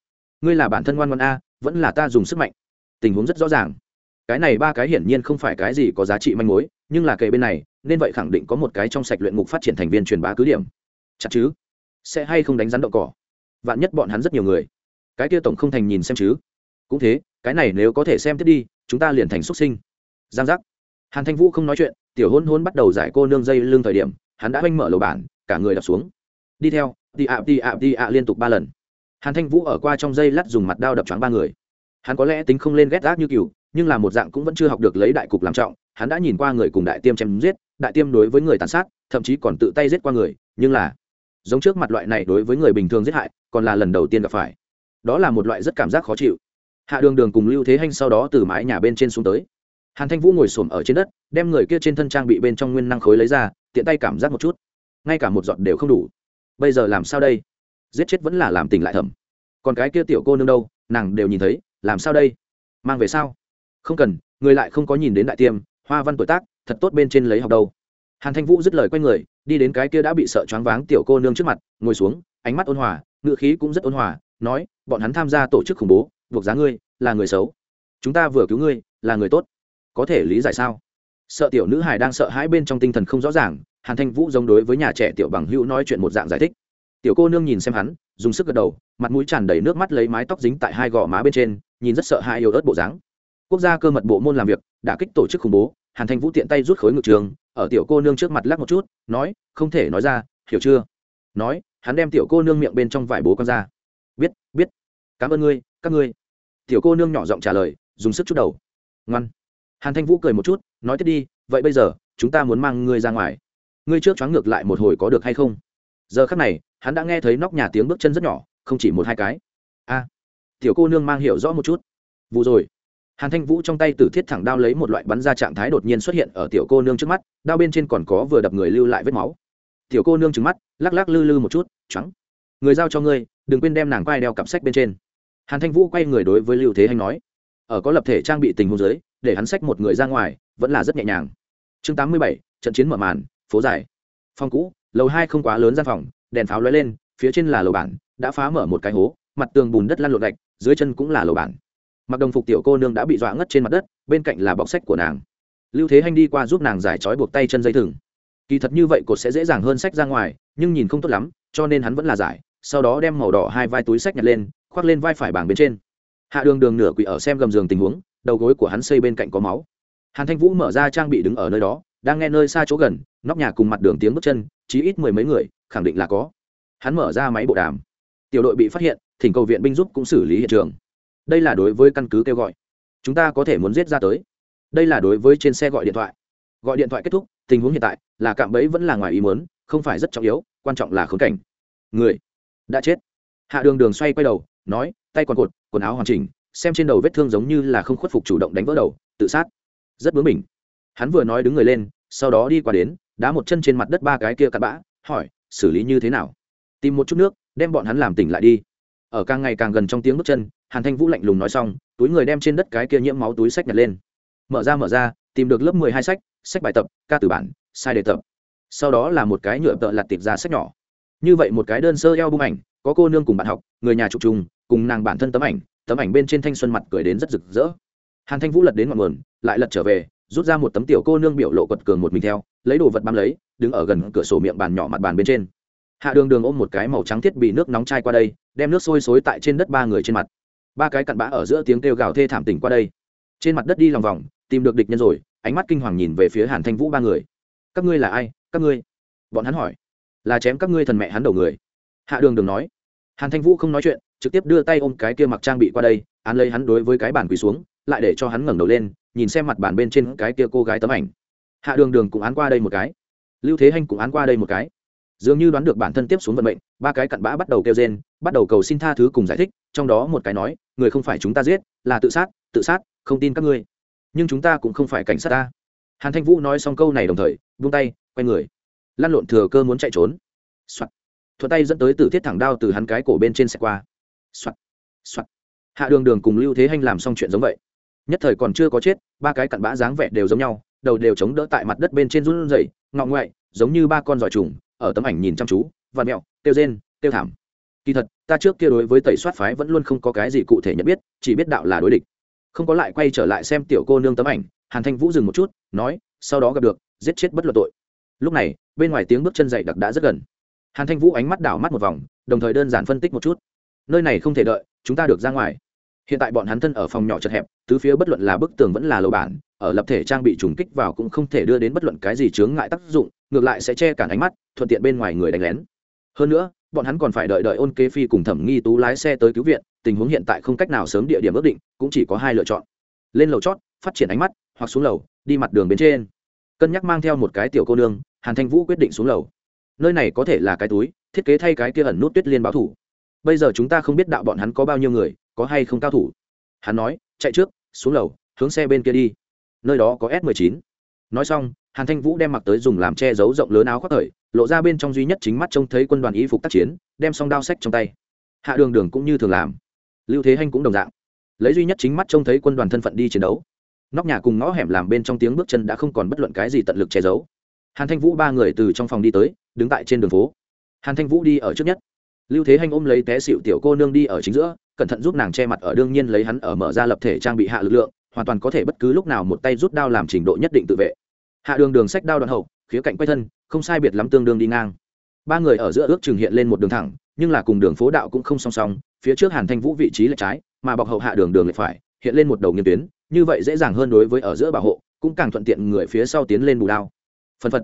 Ngươi là bản thân ngoan ngoan a, vẫn là ta dùng sức mạnh. Tình huống rất rõ ràng. Cái này ba cái hiển nhiên không phải cái gì có giá trị manh mối, nhưng là kệ bên này, nên vậy khẳng định có một cái trong sạch luyện ngục phát triển thành viên truyền bá cứ điểm. Chắc chứ? Sẽ hay không đánh rắn đậu cỏ? Vạn nhất bọn hắn rất nhiều người. Cái kia tổng không thành nhìn xem chứ. Cũng thế, cái này nếu có thể xem tiếp đi, chúng ta liền thành xuất sinh. Giang giác. Hàn thanh vũ không nói chuyện, tiểu hôn hôn bắt đầu giải cô nương dây lưng thời điểm, hắn đã oanh mở lầu bản, cả người đập xuống. Đi theo đi ạ đi ạ đi ạ liên tục ba lần. Hàn thanh vũ ở qua trong dây lát dùng mặt đao đập choáng ba người. Hắn có lẽ tính không lên ghét gác như cừu nhưng là một dạng cũng vẫn chưa học được lấy đại cục làm trọng. Hắn đã nhìn qua người cùng đại tiêm chém giết, đại tiêm đối với người tàn sát, thậm chí còn tự tay giết qua người, nhưng là giống trước mặt loại này đối với người bình thường giết hại, còn là lần đầu tiên gặp phải. Đó là một loại rất cảm giác khó chịu. Hạ đường đường cùng lưu thế hanh sau đó từ mái nhà bên trên xuống tới. Hàn thanh vũ ngồi s ổ m ở trên đất, đem người kia trên thân trang bị bên trong nguyên năng khối lấy ra, tiện tay cảm giác một chút. Ngay cả một giọt đều không đủ bây giờ làm sao đây? Giết chết vẫn là làm tỉnh lại thẩm. còn cái kia tiểu cô nương đâu? Nàng đều nhìn thấy, làm sao đây? Mang về sao? Không cần, người lại không có nhìn đến đại tiêm, hoa văn tuổi tác, thật tốt bên trên lấy học đâu. Hàn thanh vũ dứt lời q u a y người, đi đến cái kia đã bị sợ choáng váng tiểu cô nương trước mặt, ngồi xuống, ánh mắt ôn hòa, ngựa khí cũng rất ôn hòa, nói, bọn hắn tham gia tổ chức khủng bố, buộc giá ngươi, là người xấu. Chúng ta vừa cứu ngươi, là người tốt. Có thể lý giải sao? Sợ tiểu nữ hải đang sợ hãi bên trong tinh thần không rõ ràng, hàn thanh vũ giống đối với nhà trẻ tiểu bằng hữu nói chuyện một dạng giải thích. Tiểu cô nương nhìn xem hắn, dùng sức gật đầu, mặt mũi tràn đầy nước mắt lấy mái tóc dính tại hai gò má bên trên, nhìn rất sợ hãi yếu ớt bộ dáng. Quốc gia cơ mật bộ môn làm việc, đã kích tổ chức khủng bố, hàn thanh vũ tiện tay rút khối ngược trường, ở tiểu cô nương trước mặt lắc một chút, nói, không thể nói ra, hiểu chưa? Nói, hắn đem tiểu cô nương miệng bên trong vải bố con ra. Biết biết, cảm ơn ngươi, các ngươi. Tiểu cô nương nhỏ giọng trả lời, dùng sức chút đầu. Ngoan hàn thanh vũ cười một chút, nói tiếp đi, vậy bây giờ, chúng ta muốn mang ngươi ra ngoài. Ngươi trước choáng ngược lại một hồi có được hay không? Giờ khắc này, hắn đã nghe thấy nóc nhà tiếng bước chân rất nhỏ, không chỉ một hai cái. A, tiểu cô nương mang hiểu rõ một chút. Vụ rồi. Hàn thanh vũ trong tay tử thiết thẳng đao lấy một loại bắn ra trạng thái đột nhiên xuất hiện ở tiểu cô nương trước mắt, đao bên trên còn có vừa đập người lưu lại vết máu. Tiểu cô nương trứng mắt, lắc lắc lư lư một chút trắng người giao cho ngươi, đừng quên đem nàng quai đeo cặp sách bên trên. Hàn thanh vũ quay người đối với lưu thế hành nói, ở có lập thể trang bị tình huống giới để hắn sách một người ra ngoài, vẫn là rất nhẹ nhàng. Chương tám mươi bảy, trận chiến mở màn, phố dài. Phòng cũ, lầu hai không quá lớn gian phòng, đèn pháo lóe lên, phía trên là lầu bản, đã phá mở một cái hố, mặt tường bùn đất lăn lộn gạch, dưới chân cũng là lầu bản. Mặc đồng phục tiểu cô nương đã bị dọa ngất trên mặt đất, bên cạnh là bọc sách của nàng. Lưu thế hanh đi qua giúp nàng giải trói buộc tay chân dây thừng. Kỳ thật như vậy cột sẽ dễ dàng hơn sách ra ngoài, nhưng nhìn không tốt lắm, cho nên hắn vẫn là giải, sau đó đem màu đỏ hai vai túi sách nhặt lên, khoác lên vai phải bảng bên trên. Hạ đường đường nửa quỷ ở xem gầm giường tình huống đầu gối của hắn xây bên cạnh có máu. Hàn thanh vũ mở ra trang bị đứng ở nơi đó, đang nghe nơi xa chỗ gần, nóc nhà cùng mặt đường tiếng bước chân, chí ít mười mấy người, khẳng định là có. Hắn mở ra máy bộ đàm. Tiểu đội bị phát hiện, thỉnh cầu viện binh giúp cũng xử lý hiện trường. Đây là đối với căn cứ kêu gọi. Chúng ta có thể muốn giết ra tới. Đây là đối với trên xe gọi điện thoại. Gọi điện thoại kết thúc, tình huống hiện tại là cạm bẫy vẫn là ngoài ý muốn, không phải rất trọng yếu, quan trọng là khốn cảnh. Người đã chết. Hạ đường đường xoay quay đầu, nói, tay còn cột, quần áo hoàn chỉnh xem trên đầu vết thương giống như là không khuất phục chủ động đánh vỡ đầu, tự sát. Rất bướng bỉnh. Hắn vừa nói đứng người lên, sau đó đi qua đến, đá một chân trên mặt đất ba cái kia cặn bã, hỏi, xử lý như thế nào? Tìm một chút nước, đem bọn hắn làm tỉnh lại đi. Ở càng ngày càng gần trong tiếng bước chân, hàn thanh vũ lạnh lùng nói xong, túi người đem trên đất cái kia nhiễm máu túi sách nhặt lên. Mở ra mở ra, tìm được lớp mười hai sách sách bài tập, ca từ bản, sai đề tập. Sau đó là một cái nhựa tợ lặt tiệp ra sách nhỏ. Như vậy một cái đơn sơ eo bung ảnh, có cô nương cùng bạn học, người nhà chụp trùng cùng nàng bản thân tấm ảnh tấm ảnh bên trên thanh xuân mặt cười đến rất rực rỡ. Hàn thanh vũ lật đến ngọn nguồn, lại lật trở về, rút ra một tấm tiểu cô nương biểu lộ quật cường một mình theo, lấy đồ vật bám lấy, đứng ở gần cửa sổ miệng bàn nhỏ mặt bàn bên trên. Hạ đường đường ôm một cái màu trắng thiết bị nước nóng chai qua đây, đem nước sôi xối tại trên đất ba người trên mặt. Ba cái cặn bã ở giữa tiếng kêu gào thê thảm tỉnh qua đây. Trên mặt đất đi lòng vòng, tìm được địch nhân rồi, ánh mắt kinh hoàng nhìn về phía hàn thanh vũ ba người. Các ngươi là ai? Các ngươi? Bọn hắn hỏi. Là chém các ngươi thần mẹ hắn đầu người. Hạ đường đường nói. Hàn thanh vũ không nói chuyện trực tiếp đưa tay ôm cái kia mặc trang bị qua đây, án lấy hắn đối với cái bàn quỳ xuống, lại để cho hắn ngẩng đầu lên, nhìn xem mặt bàn bên trên cái kia cô gái tấm ảnh. Hạ đường đường cũng án qua đây một cái. Lưu thế hanh cũng án qua đây một cái. Dường như đoán được bản thân tiếp xuống vận mệnh, ba cái cặn bã bắt đầu kêu rên, bắt đầu cầu xin tha thứ cùng giải thích, trong đó một cái nói, người không phải chúng ta giết, là tự sát tự sát, không tin các ngươi. Nhưng chúng ta cũng không phải cảnh sát ta. Hàn thanh vũ nói xong câu này đồng thời vung tay, quay người. Lăn lộn thừa cơ muốn chạy trốn、Soạn. thuận tay dẫn tới từ thiết thẳng đao từ hắn cái cổ bên trên xe qua. Soạt, soạt. hạ đường đường cùng lưu thế hành làm xong chuyện giống vậy. Nhất thời còn chưa có chết ba cái cặn bã dáng vẻ đều giống nhau đầu đều chống đỡ tại mặt đất bên trên run rẩy ngọ ngoại giống như ba con giỏi trùng ở tấm ảnh nhìn chăm chú và mèo tiêu rên tiêu thảm. Kỳ thật ta trước kia đối với tẩy soát phái vẫn luôn không có cái gì cụ thể nhận biết chỉ biết đạo là đối địch. Không có lại quay trở lại xem tiểu cô nương tấm ảnh hàn thanh vũ dừng một chút nói sau đó gặp được giết chết bất luận tội. Lúc này bên ngoài tiếng bước chân dậy đặc đã rất gần. Hàn thanh vũ ánh mắt đảo mắt một vòng đồng thời đơn giản phân tích một chút nơi này không thể đợi, chúng ta được ra ngoài. Hiện tại bọn hắn thân ở phòng nhỏ chật hẹp, tứ phía bất luận là bức tường vẫn là lầu bản, ở lập thể trang bị trùng kích vào cũng không thể đưa đến bất luận cái gì chướng ngại tác dụng, ngược lại sẽ che cản ánh mắt, thuận tiện bên ngoài người đánh lén. Hơn nữa, bọn hắn còn phải đợi đợi ôn kế phi cùng thẩm nghi tú lái xe tới cứu viện, tình huống hiện tại không cách nào sớm địa điểm ước định, cũng chỉ có hai lựa chọn. Lên lầu chót, phát triển ánh mắt, hoặc xuống lầu, đi mặt đường bên trên. Cân nhắc mang theo một cái tiểu cô nương, hàn thanh vũ quyết định xuống lầu. Nơi này có thể là cái túi, thiết kế thay cái kia ẩn nút tuyết liên báo thủ bây giờ chúng ta không biết đạo bọn hắn có bao nhiêu người, có hay không cao thủ. Hắn nói, chạy trước, xuống lầu, hướng xe bên kia đi. Nơi đó có s 19 nói xong, hàn thanh vũ đem mặc tới dùng làm che giấu rộng lớn áo khoác thời, lộ ra bên trong duy nhất chính mắt trông thấy quân đoàn y phục tác chiến, đem xong đao sách trong tay. Hạ đường đường cũng như thường làm. Lưu thế hanh cũng đồng dạng. Lấy duy nhất chính mắt trông thấy quân đoàn thân phận đi chiến đấu. Nóc nhà cùng ngõ hẻm làm bên trong tiếng bước chân đã không còn bất luận cái gì tận lực che giấu. Hàn thanh vũ ba người từ trong phòng đi tới, đứng tại trên đường phố. Hàn thanh vũ đi ở trước nhất lưu thế hanh ôm lấy té xịu tiểu cô nương đi ở chính giữa, cẩn thận giúp nàng che mặt ở đương nhiên lấy hắn ở mở ra lập thể trang bị hạ lực lượng, hoàn toàn có thể bất cứ lúc nào một tay rút đao làm trình độ nhất định tự vệ. Hạ đường đường sách đao đoạn hậu, khía cạnh quay thân, không sai biệt lắm tương đương đi ngang. Ba người ở giữa ước chừng hiện lên một đường thẳng, nhưng là cùng đường phố đạo cũng không song song, phía trước hàn thanh vũ vị trí là trái, mà bọc hậu hạ đường đường lại phải, hiện lên một đầu nghiên tuyến, như vậy dễ dàng hơn đối với ở giữa bảo hộ, cũng càng thuận tiện người phía sau tiến lên bù đao. Phân phật.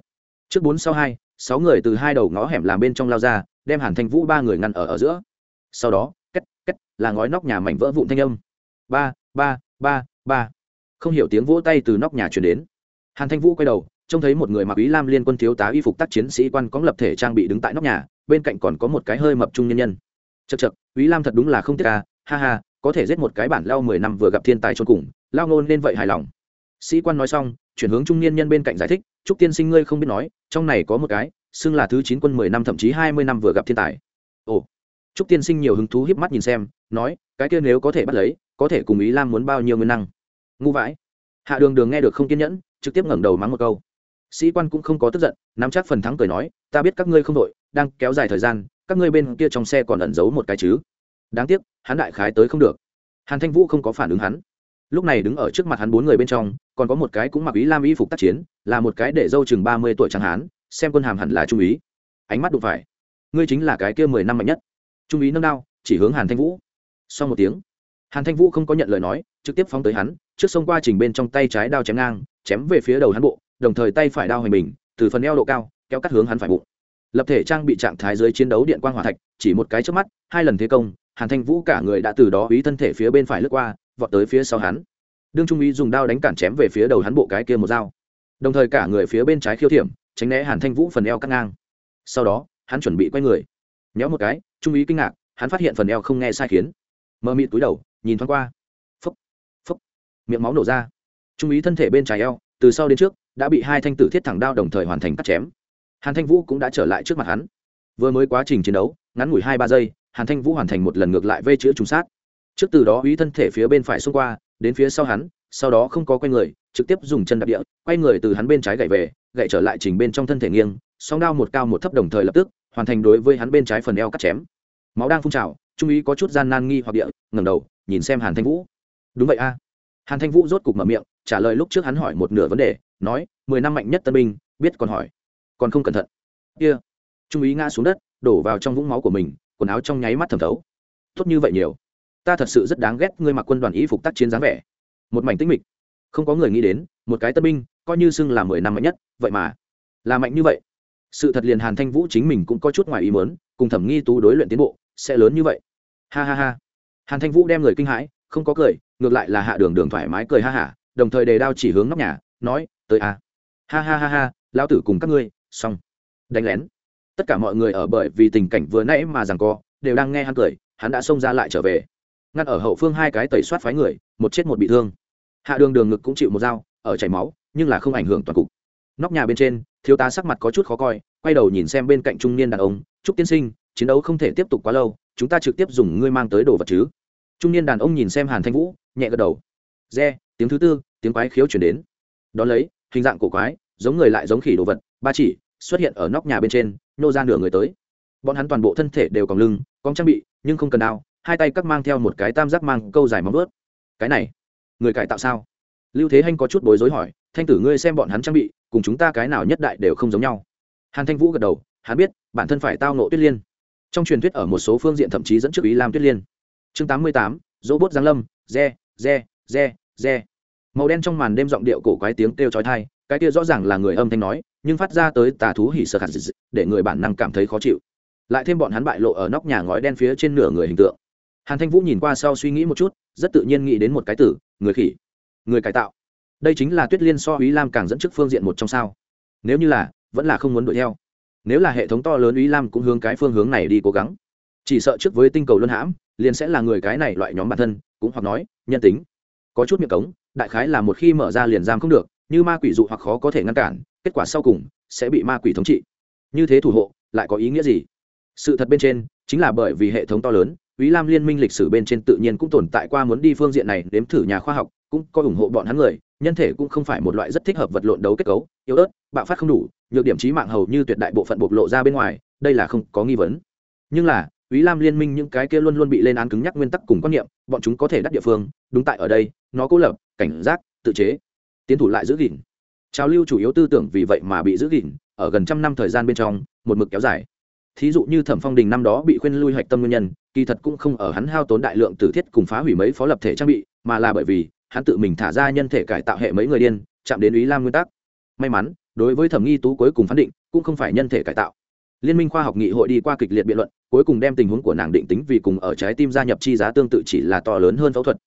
Trước bốn sau hai, sáu người từ hai đầu ngõ hẻm làm bên trong lao ra đem hàn thanh vũ ba người ngăn ở ở giữa sau đó két két, là ngói nóc nhà mảnh vỡ vụn thanh âm. Ba ba ba ba. Không hiểu tiếng vỗ tay từ nóc nhà chuyển đến. Hàn thanh vũ quay đầu, trông thấy một người mặc ý lam liên quân thiếu tá y phục tác chiến sĩ quan có lập thể trang bị đứng tại nóc nhà, bên cạnh còn có một cái hơi mập trung nhân nhân. Chật chật ý lam thật đúng là không tiếc ca ha ha, có thể giết một cái bản lao mười năm vừa gặp thiên tài trốn cùng, lao ngôn nên vậy hài lòng. Sĩ quan nói xong, chuyển hướng trung niên nhân bên cạnh giải thích chúc tiên sinh ngươi không biết nói, trong này có một cái xưng là thứ chín quân mười năm, thậm chí hai mươi năm vừa gặp thiên tài. Ồ, trúc tiên sinh nhiều hứng thú hiếp mắt nhìn xem, nói, cái kia nếu có thể bắt lấy, có thể cùng ý lam muốn bao nhiêu nguyên năng? Ngu vãi. Hạ đường đường nghe được không kiên nhẫn, trực tiếp ngẩng đầu mắng một câu. Sĩ quan cũng không có tức giận, nắm chắc phần thắng cười nói, ta biết các ngươi không đội, đang kéo dài thời gian, các ngươi bên kia trong xe còn ẩn giấu một cái chứ. Đáng tiếc, hắn đại khái tới không được. Hàn thanh vũ không có phản ứng hắn. Lúc này đứng ở trước mặt hắn bốn người bên trong, còn có một cái cũng mặc ý lam y phục tác chiến, là một cái để dâu chừng ba mươi tuổi chẳng hắn xem quân hàm hẳn là trung úy ánh mắt đụng phải. Ngươi chính là cái kia mười năm mạnh nhất. Trung úy nâng đao chỉ hướng hàn thanh vũ. Sau một tiếng hàn thanh vũ không có nhận lời nói trực tiếp phóng tới hắn trước sông qua trình bên trong tay trái đao chém ngang chém về phía đầu hắn bộ đồng thời tay phải đao hành mình, từ phần eo độ cao kéo cắt hướng hắn phải bụng. Lập thể trang bị trạng thái dưới chiến đấu điện quang hỏa thạch chỉ một cái trước mắt hai lần thế công hàn thanh vũ cả người đã từ đó ý thân thể phía bên phải lướt qua vọt tới phía sau hắn. Đương trung úy dùng đao đánh cản chém về phía đầu hắn bộ cái kia một dao. Đồng thời cả người phía bên trái khiêu thiểm tránh né hàn thanh vũ phần eo cắt ngang. Sau đó, hắn chuẩn bị quay người. Nhéo một cái, trung úy kinh ngạc, hắn phát hiện phần eo không nghe sai khiến. Mơ mịt túi đầu, nhìn thoáng qua. Phấp phấp miệng máu nổ ra. Trung úy thân thể bên trái eo, từ sau đến trước, đã bị hai thanh tử thiết thẳng đao đồng thời hoàn thành cắt chém. Hàn thanh vũ cũng đã trở lại trước mặt hắn. Vừa mới quá trình chiến đấu, ngắn ngủi hai ba giây, hàn thanh vũ hoàn thành một lần ngược lại vây chữa trùng sát. Trước từ đó, úy thân thể phía bên phải xông qua, đến phía sau hắn, sau đó không có quay người, trực tiếp dùng chân đạp địa, quay người từ hắn bên trái gậy về gậy trở lại trình bên trong thân thể nghiêng, song đao một cao một thấp đồng thời lập tức, hoàn thành đối với hắn bên trái phần eo cắt chém. Máu đang phun trào, trung úy có chút gian nan nghi hoặc địa, ngẩng đầu, nhìn xem hàn thanh vũ. Đúng vậy a. Hàn thanh vũ rốt cục mở miệng, trả lời lúc trước hắn hỏi một nửa vấn đề, nói, mười năm mạnh nhất tân binh, biết còn hỏi, còn không cẩn thận. Kia、yeah. trung úy ngã xuống đất, đổ vào trong vũng máu của mình, quần áo trong nháy mắt thẩm thấu. Tốt như vậy nhiều, ta thật sự rất đáng ghét ngươi mặc quân đoàn y phục tác chiến dáng vẻ. Một mảnh tinh mịch không có người nghĩ đến, một cái tân binh, coi như xưng là mười năm mạnh nhất, vậy mà là mạnh như vậy. Sự thật liền hàn thanh vũ chính mình cũng có chút ngoài ý mớn cùng thẩm nghi tú đối luyện tiến bộ, sẽ lớn như vậy. Ha ha ha. Hàn thanh vũ đem người kinh hãi, không có cười, ngược lại là hạ đường đường thoải mái cười ha hả, đồng thời đề đao chỉ hướng nóc nhà, nói, tới a ha ha ha ha, lão tử cùng các ngươi, xong. Đánh lén. Tất cả mọi người ở bởi vì tình cảnh vừa nãy mà rằng co, đều đang nghe hắn cười, hắn đã xông ra lại trở về. Ngăn ở hậu phương hai cái tẩy soát phái người, một chết một bị thương hạ đường đường ngực cũng chịu một dao, ở chảy máu, nhưng là không ảnh hưởng toàn cục. Nóc nhà bên trên, thiếu tá sắc mặt có chút khó coi, quay đầu nhìn xem bên cạnh trung niên đàn ông, Trúc tiên sinh, chiến đấu không thể tiếp tục quá lâu, chúng ta trực tiếp dùng ngươi mang tới đồ vật chứ? Trung niên đàn ông nhìn xem hàn thanh vũ, nhẹ gật đầu. Re, tiếng thứ tư, tiếng quái khiếu chuyển đến. Đón lấy, hình dạng cổ quái, giống người lại giống khỉ đồ vật, ba chỉ, xuất hiện ở nóc nhà bên trên, nô ra nửa người tới. Bọn hắn toàn bộ thân thể đều còn lưng còng trang bị, nhưng không cần đao, hai tay các mang theo một cái tam giác mang, câu dài móng ướt cái này người cải tạo sao? Lưu thế hanh có chút bối rối hỏi, thanh tử ngươi xem bọn hắn trang bị, cùng chúng ta cái nào nhất đại đều không giống nhau. Hàn thanh vũ gật đầu, hắn biết, bản thân phải tao nộ tuyết liên. Trong truyền thuyết ở một số phương diện thậm chí dẫn trước ý lam tuyết liên. Chương tám mươi tám dỗ bốt giáng lâm, re re re re. Màu đen trong màn đêm giọng điệu cổ quái tiếng kêu chói tai, cái kia rõ ràng là người âm thanh nói, nhưng phát ra tới tà thú hỉ sợ khả dị, để người bản năng cảm thấy khó chịu. Lại thêm bọn hắn bại lộ ở nóc nhà ngói đen phía trên nửa người hình tượng. Hàn thanh vũ nhìn qua sau suy nghĩ một chút, rất tự nhiên nghĩ đến một cái tử người khỉ, người cải tạo. Đây chính là tuyết liên so ý lam càng dẫn trước phương diện một trong sao. Nếu như là, vẫn là không muốn đuổi theo. Nếu là hệ thống to lớn ý lam cũng hướng cái phương hướng này đi cố gắng. Chỉ sợ trước với tinh cầu luân hãm, liền sẽ là người cái này loại nhóm bản thân, cũng hoặc nói, nhân tính. Có chút miệng cống, đại khái là một khi mở ra liền giam không được, như ma quỷ dụ hoặc khó có thể ngăn cản, kết quả sau cùng sẽ bị ma quỷ thống trị. Như thế thủ hộ, lại có ý nghĩa gì? Sự thật bên trên, chính là bởi vì hệ thống to lớn Ý Lam liên minh lịch sử bên trên tự nhiên cũng tồn tại qua muốn đi phương diện này đếm thử nhà khoa học, cũng có ủng hộ bọn hắn người, nhân thể cũng không phải một loại rất thích hợp vật lộn đấu kết cấu, yếu ớt, bạo phát không đủ, nhược điểm chí mạng hầu như tuyệt đại bộ phận bộc lộ ra bên ngoài, đây là không có nghi vấn. Nhưng là, Ý Lam liên minh những cái kia luôn luôn bị lên án cứng nhắc nguyên tắc cùng quan niệm, bọn chúng có thể đắc địa phương, đúng tại ở đây, nó cố lập, cảnh giác, tự chế, tiến thủ lại giữ gìn. Trào lưu chủ yếu tư tưởng vì vậy mà bị giữ gìn, ở gần trăm năm thời gian bên trong, một mực kéo dài. Thí dụ như Thẩm Phong Đình năm đó bị khuyên lui hạch tâm nguyên nhân, kỳ thật cũng không ở hắn hao tốn đại lượng tử thiết cùng phá hủy mấy phó lập thể trang bị, mà là bởi vì hắn tự mình thả ra nhân thể cải tạo hệ mấy người điên, chạm đến ý lam nguyên tắc. May mắn, đối với Thẩm Nghi Tú cuối cùng phán định, cũng không phải nhân thể cải tạo. Liên minh khoa học nghị hội đi qua kịch liệt biện luận, cuối cùng đem tình huống của nàng định tính vì cùng ở trái tim gia nhập chi giá tương tự chỉ là to lớn hơn phẫu thuật.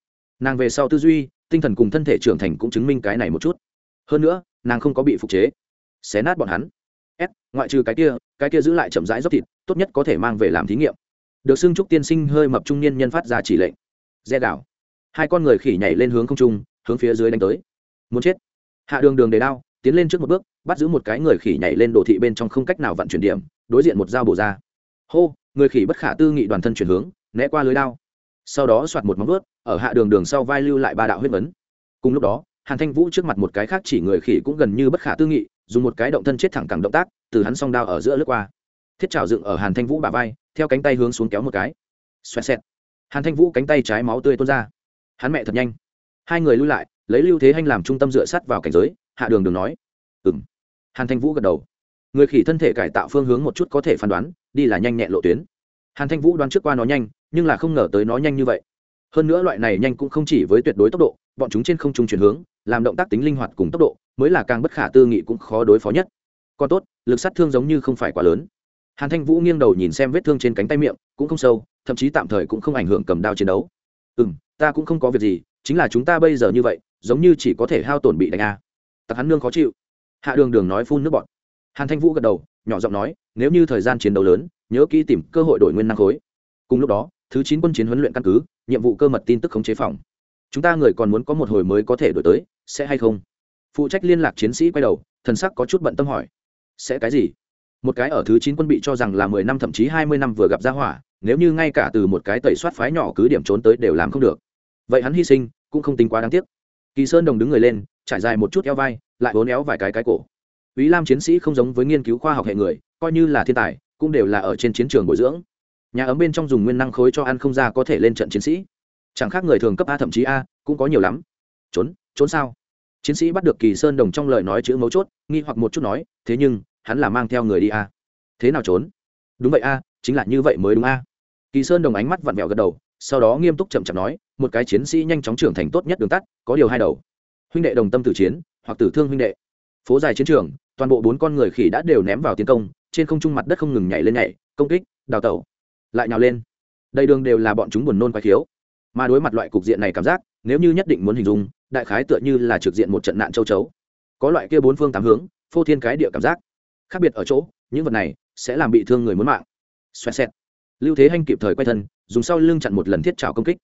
Nàng về sau tư duy, tinh thần cùng thân thể trưởng thành cũng chứng minh cái này một chút. Hơn nữa, nàng không có bị phục chế, xé nát bọn hắn. S, ngoại trừ cái kia, cái kia giữ lại chậm rãi dốc thịt, tốt nhất có thể mang về làm thí nghiệm. Được xưng trúc tiên sinh hơi mập trung niên nhân phát ra chỉ lệnh. Re đảo. Hai con người khỉ nhảy lên hướng không trung hướng phía dưới đánh tới. Muốn chết. Hạ đường đường đề đao tiến lên trước một bước bắt giữ một cái người khỉ nhảy lên đồ thị bên trong không cách nào vận chuyển điểm đối diện một dao bổ ra. Hô người khỉ bất khả tư nghị đoàn thân chuyển hướng né qua lưới đao. Sau đó soạt một móng vuốt ở hạ đường đường sau vai lưu lại ba đạo huyết vấn. Cùng lúc đó hàn thanh vũ trước mặt một cái khác chỉ người khỉ cũng gần như bất khả tư nghị dùng một cái động thân chết thẳng cẳng động tác, từ hắn song đao ở giữa lướt qua. Thiết trào dựng ở hàn thanh vũ bà vai, theo cánh tay hướng xuống kéo một cái. Xoẹt xẹt. Hàn thanh vũ cánh tay trái máu tươi tuôn ra. Hắn mẹ thật nhanh. Hai người lui lại, lấy lưu thế hanh làm trung tâm dựa sắt vào cảnh giới, hạ đường đường nói. Ừ m hàn thanh vũ gật đầu. Người khỉ thân thể cải tạo phương hướng một chút có thể phán đoán, đi là nhanh nhẹn lộ tuyến. Hàn thanh vũ đoán trước qua nó nhanh, nhưng là không ngờ tới nó nhanh như vậy. Hơn nữa loại này nhanh cũng không chỉ với tuyệt đối tốc độ, bọn chúng trên không trung chuyển hướng làm động tác tính linh hoạt cùng tốc độ, mới là càng bất khả tư nghị cũng khó đối phó nhất. Còn tốt, lực sát thương giống như không phải quá lớn. Hàn thanh vũ nghiêng đầu nhìn xem vết thương trên cánh tay miệng, cũng không sâu, thậm chí tạm thời cũng không ảnh hưởng cầm đao chiến đấu. Ừ m ta cũng không có việc gì, chính là chúng ta bây giờ như vậy, giống như chỉ có thể hao tổn bị đánh a. À. tặc hắn nương khó chịu. Hạ đường đường nói phun nước bọt. hàn thanh vũ gật đầu, nhỏ giọng nói, nếu như thời gian chiến đấu lớn, nhớ kỹ tìm cơ hội đổi nguyên năng khối. Cùng lúc đó, thứ chín quân chiến huấn luyện căn cứ, nhiệm vụ cơ mật tin tức khống chế phòng chúng ta người còn muốn có một hồi mới có thể đổi tới, sẽ hay không? Phụ trách liên lạc chiến sĩ quay đầu, thần sắc có chút bận tâm hỏi. Sẽ cái gì? Một cái ở thứ chín quân bị cho rằng là mười năm thậm chí hai mươi năm vừa gặp ra hỏa, nếu như ngay cả từ một cái tẩy soát phái nhỏ cứ điểm trốn tới đều làm không được. Vậy hắn hy sinh, cũng không tính quá đáng tiếc. Kỳ sơn đồng đứng người lên, trải dài một chút eo vai, lại vốn éo vài cái cái cổ. Ý lam chiến sĩ không giống với nghiên cứu khoa học hệ người, coi như là thiên tài, cũng đều là ở trên chiến trường bồi dưỡng. Nhà ấm bên trong dùng nguyên năng khối cho ăn không ra có thể lên trận chiến sĩ chẳng khác người thường cấp a thậm chí a, cũng có nhiều lắm. Trốn trốn sao? Chiến sĩ bắt được kỳ sơn đồng trong lời nói chữ mấu chốt, nghi hoặc một chút nói, thế nhưng, hắn là mang theo người đi a. Thế nào trốn? Đúng vậy a, chính là như vậy mới đúng a. Kỳ sơn đồng ánh mắt vặn vẹo gật đầu, sau đó nghiêm túc chậm chậm nói, một cái chiến sĩ nhanh chóng trưởng thành tốt nhất đường tắt, có điều hai đầu. Huynh đệ đồng tâm tử chiến, hoặc tử thương huynh đệ. Phố dài chiến trường, toàn bộ bốn con người khỉ đã đều ném vào tiến công, trên không trung mặt đất không ngừng nhảy lên nhảy, công kích, đào tẩu. Lại nhào lên. Đầy đường đều là bọn chúng buồn nôn quái thiếu mà đối mặt loại cục diện này cảm giác, nếu như nhất định muốn hình dung, đại khái tựa như là trực diện một trận nạn châu chấu. Có loại kia bốn phương tám hướng, phô thiên cái địa cảm giác. Khác biệt ở chỗ, những vật này sẽ làm bị thương người muốn mạng. Xoẹt xẹt. Lưu thế hanh kịp thời quay thân, dùng sau lưng chặn một lần thiết trào công kích.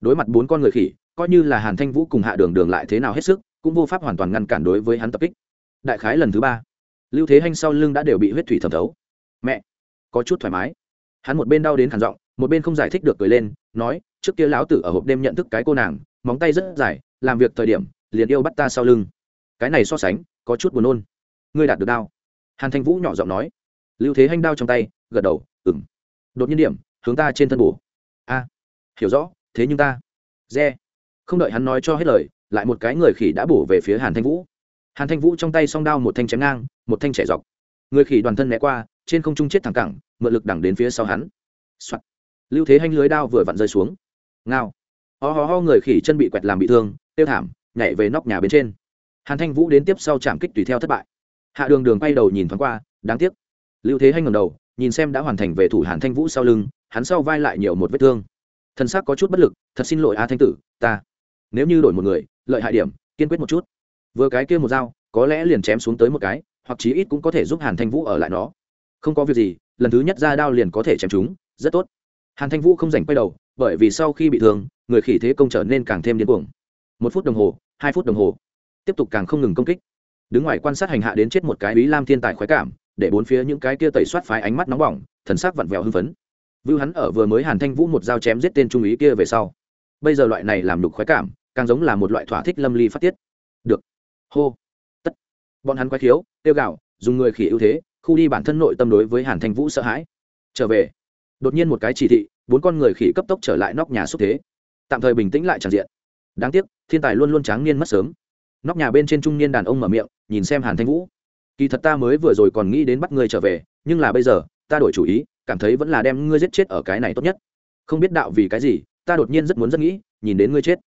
Đối mặt bốn con người khỉ, coi như là hàn thanh vũ cùng hạ đường đường lại thế nào hết sức, cũng vô pháp hoàn toàn ngăn cản đối với hắn tập kích. Đại khái lần thứ ba, lưu thế hanh sau lưng đã đều bị huyết thủy thẩm thấu. Mẹ, có chút thoải mái. Hắn một bên đau đến khản giọng một bên không giải thích được cười lên, nói, trước kia lão tử ở hộp đêm nhận thức cái cô nàng, móng tay rất dài, làm việc thời điểm, liền yêu bắt ta sau lưng. Cái này so sánh, có chút buồn nôn. Ngươi đạt được đao. Hàn thanh vũ nhỏ giọng nói. Lưu thế hanh đao trong tay, gật đầu ừng đột nhiên điểm, hướng ta trên thân bù a, hiểu rõ, thế nhưng ta, re. Không đợi hắn nói cho hết lời, lại một cái người khỉ đã bổ về phía hàn thanh vũ. Hàn thanh vũ trong tay song đao một thanh chém ngang, một thanh chẻ dọc. Người khỉ đoàn thân né qua, trên không trung chết thẳng cẳng, mượn lực đẳng đến phía sau hắn、Soạn lưu thế hanh lưới đao vừa vặn rơi xuống. Ngao. Ho ho ho, người khỉ chân bị quẹt làm bị thương, tiêu thảm, nhảy về nóc nhà bên trên. Hàn thanh vũ đến tiếp sau chạm kích tùy theo thất bại. Hạ đường đường bay đầu nhìn thoáng qua, đáng tiếc. Lưu thế hanh ngầm đầu, nhìn xem đã hoàn thành về thủ hàn thanh vũ sau lưng, hắn sau vai lại nhiều một vết thương. Thân xác có chút bất lực, thật xin lỗi a thanh tử, ta, nếu như đổi một người, lợi hại điểm, kiên quyết một chút. Vừa cái kia một dao, có lẽ liền chém xuống tới một cái, hoặc chí ít cũng có thể giúp hàn thanh vũ ở lại nó. Không có việc gì, lần thứ nhất ra đao liền có thể chém chúng, rất tốt hàn thanh vũ không rảnh quay đầu, bởi vì sau khi bị thương, người khỉ thế công trở nên càng thêm điên cuồng. Một phút đồng hồ, hai phút đồng hồ. Tiếp tục càng không ngừng công kích. Đứng ngoài quan sát hành hạ đến chết một cái bí lam thiên tài khoái cảm, để bốn phía những cái kia tẩy soát phái ánh mắt nóng bỏng, thần sắc vặn vẹo hưng phấn. Vưu hắn ở vừa mới hàn thanh vũ một dao chém giết tên trung ý kia về sau. Bây giờ loại này làm nhục khoái cảm, càng giống là một loại thỏa thích lâm ly phát tiết. Được. Hô. Tất. Bọn hắn quái khiếu, tiêu gạo, dùng người khỉ ưu thế, khu đi bản thân nội tâm đối với hàn thanh vũ sợ hãi. Trở về đột nhiên một cái chỉ thị, bốn con người khỉ cấp tốc trở lại nóc nhà xúc thế. Tạm thời bình tĩnh lại tràn diện. Đáng tiếc, thiên tài luôn luôn tráng niên mất sớm. Nóc nhà bên trên trung niên đàn ông mở miệng, nhìn xem hàn thanh vũ. Kỳ thật ta mới vừa rồi còn nghĩ đến bắt ngươi trở về, nhưng là bây giờ, ta đổi chủ ý, cảm thấy vẫn là đem ngươi giết chết ở cái này tốt nhất. Không biết đạo vì cái gì, ta đột nhiên rất muốn rất nghĩ, nhìn đến ngươi chết.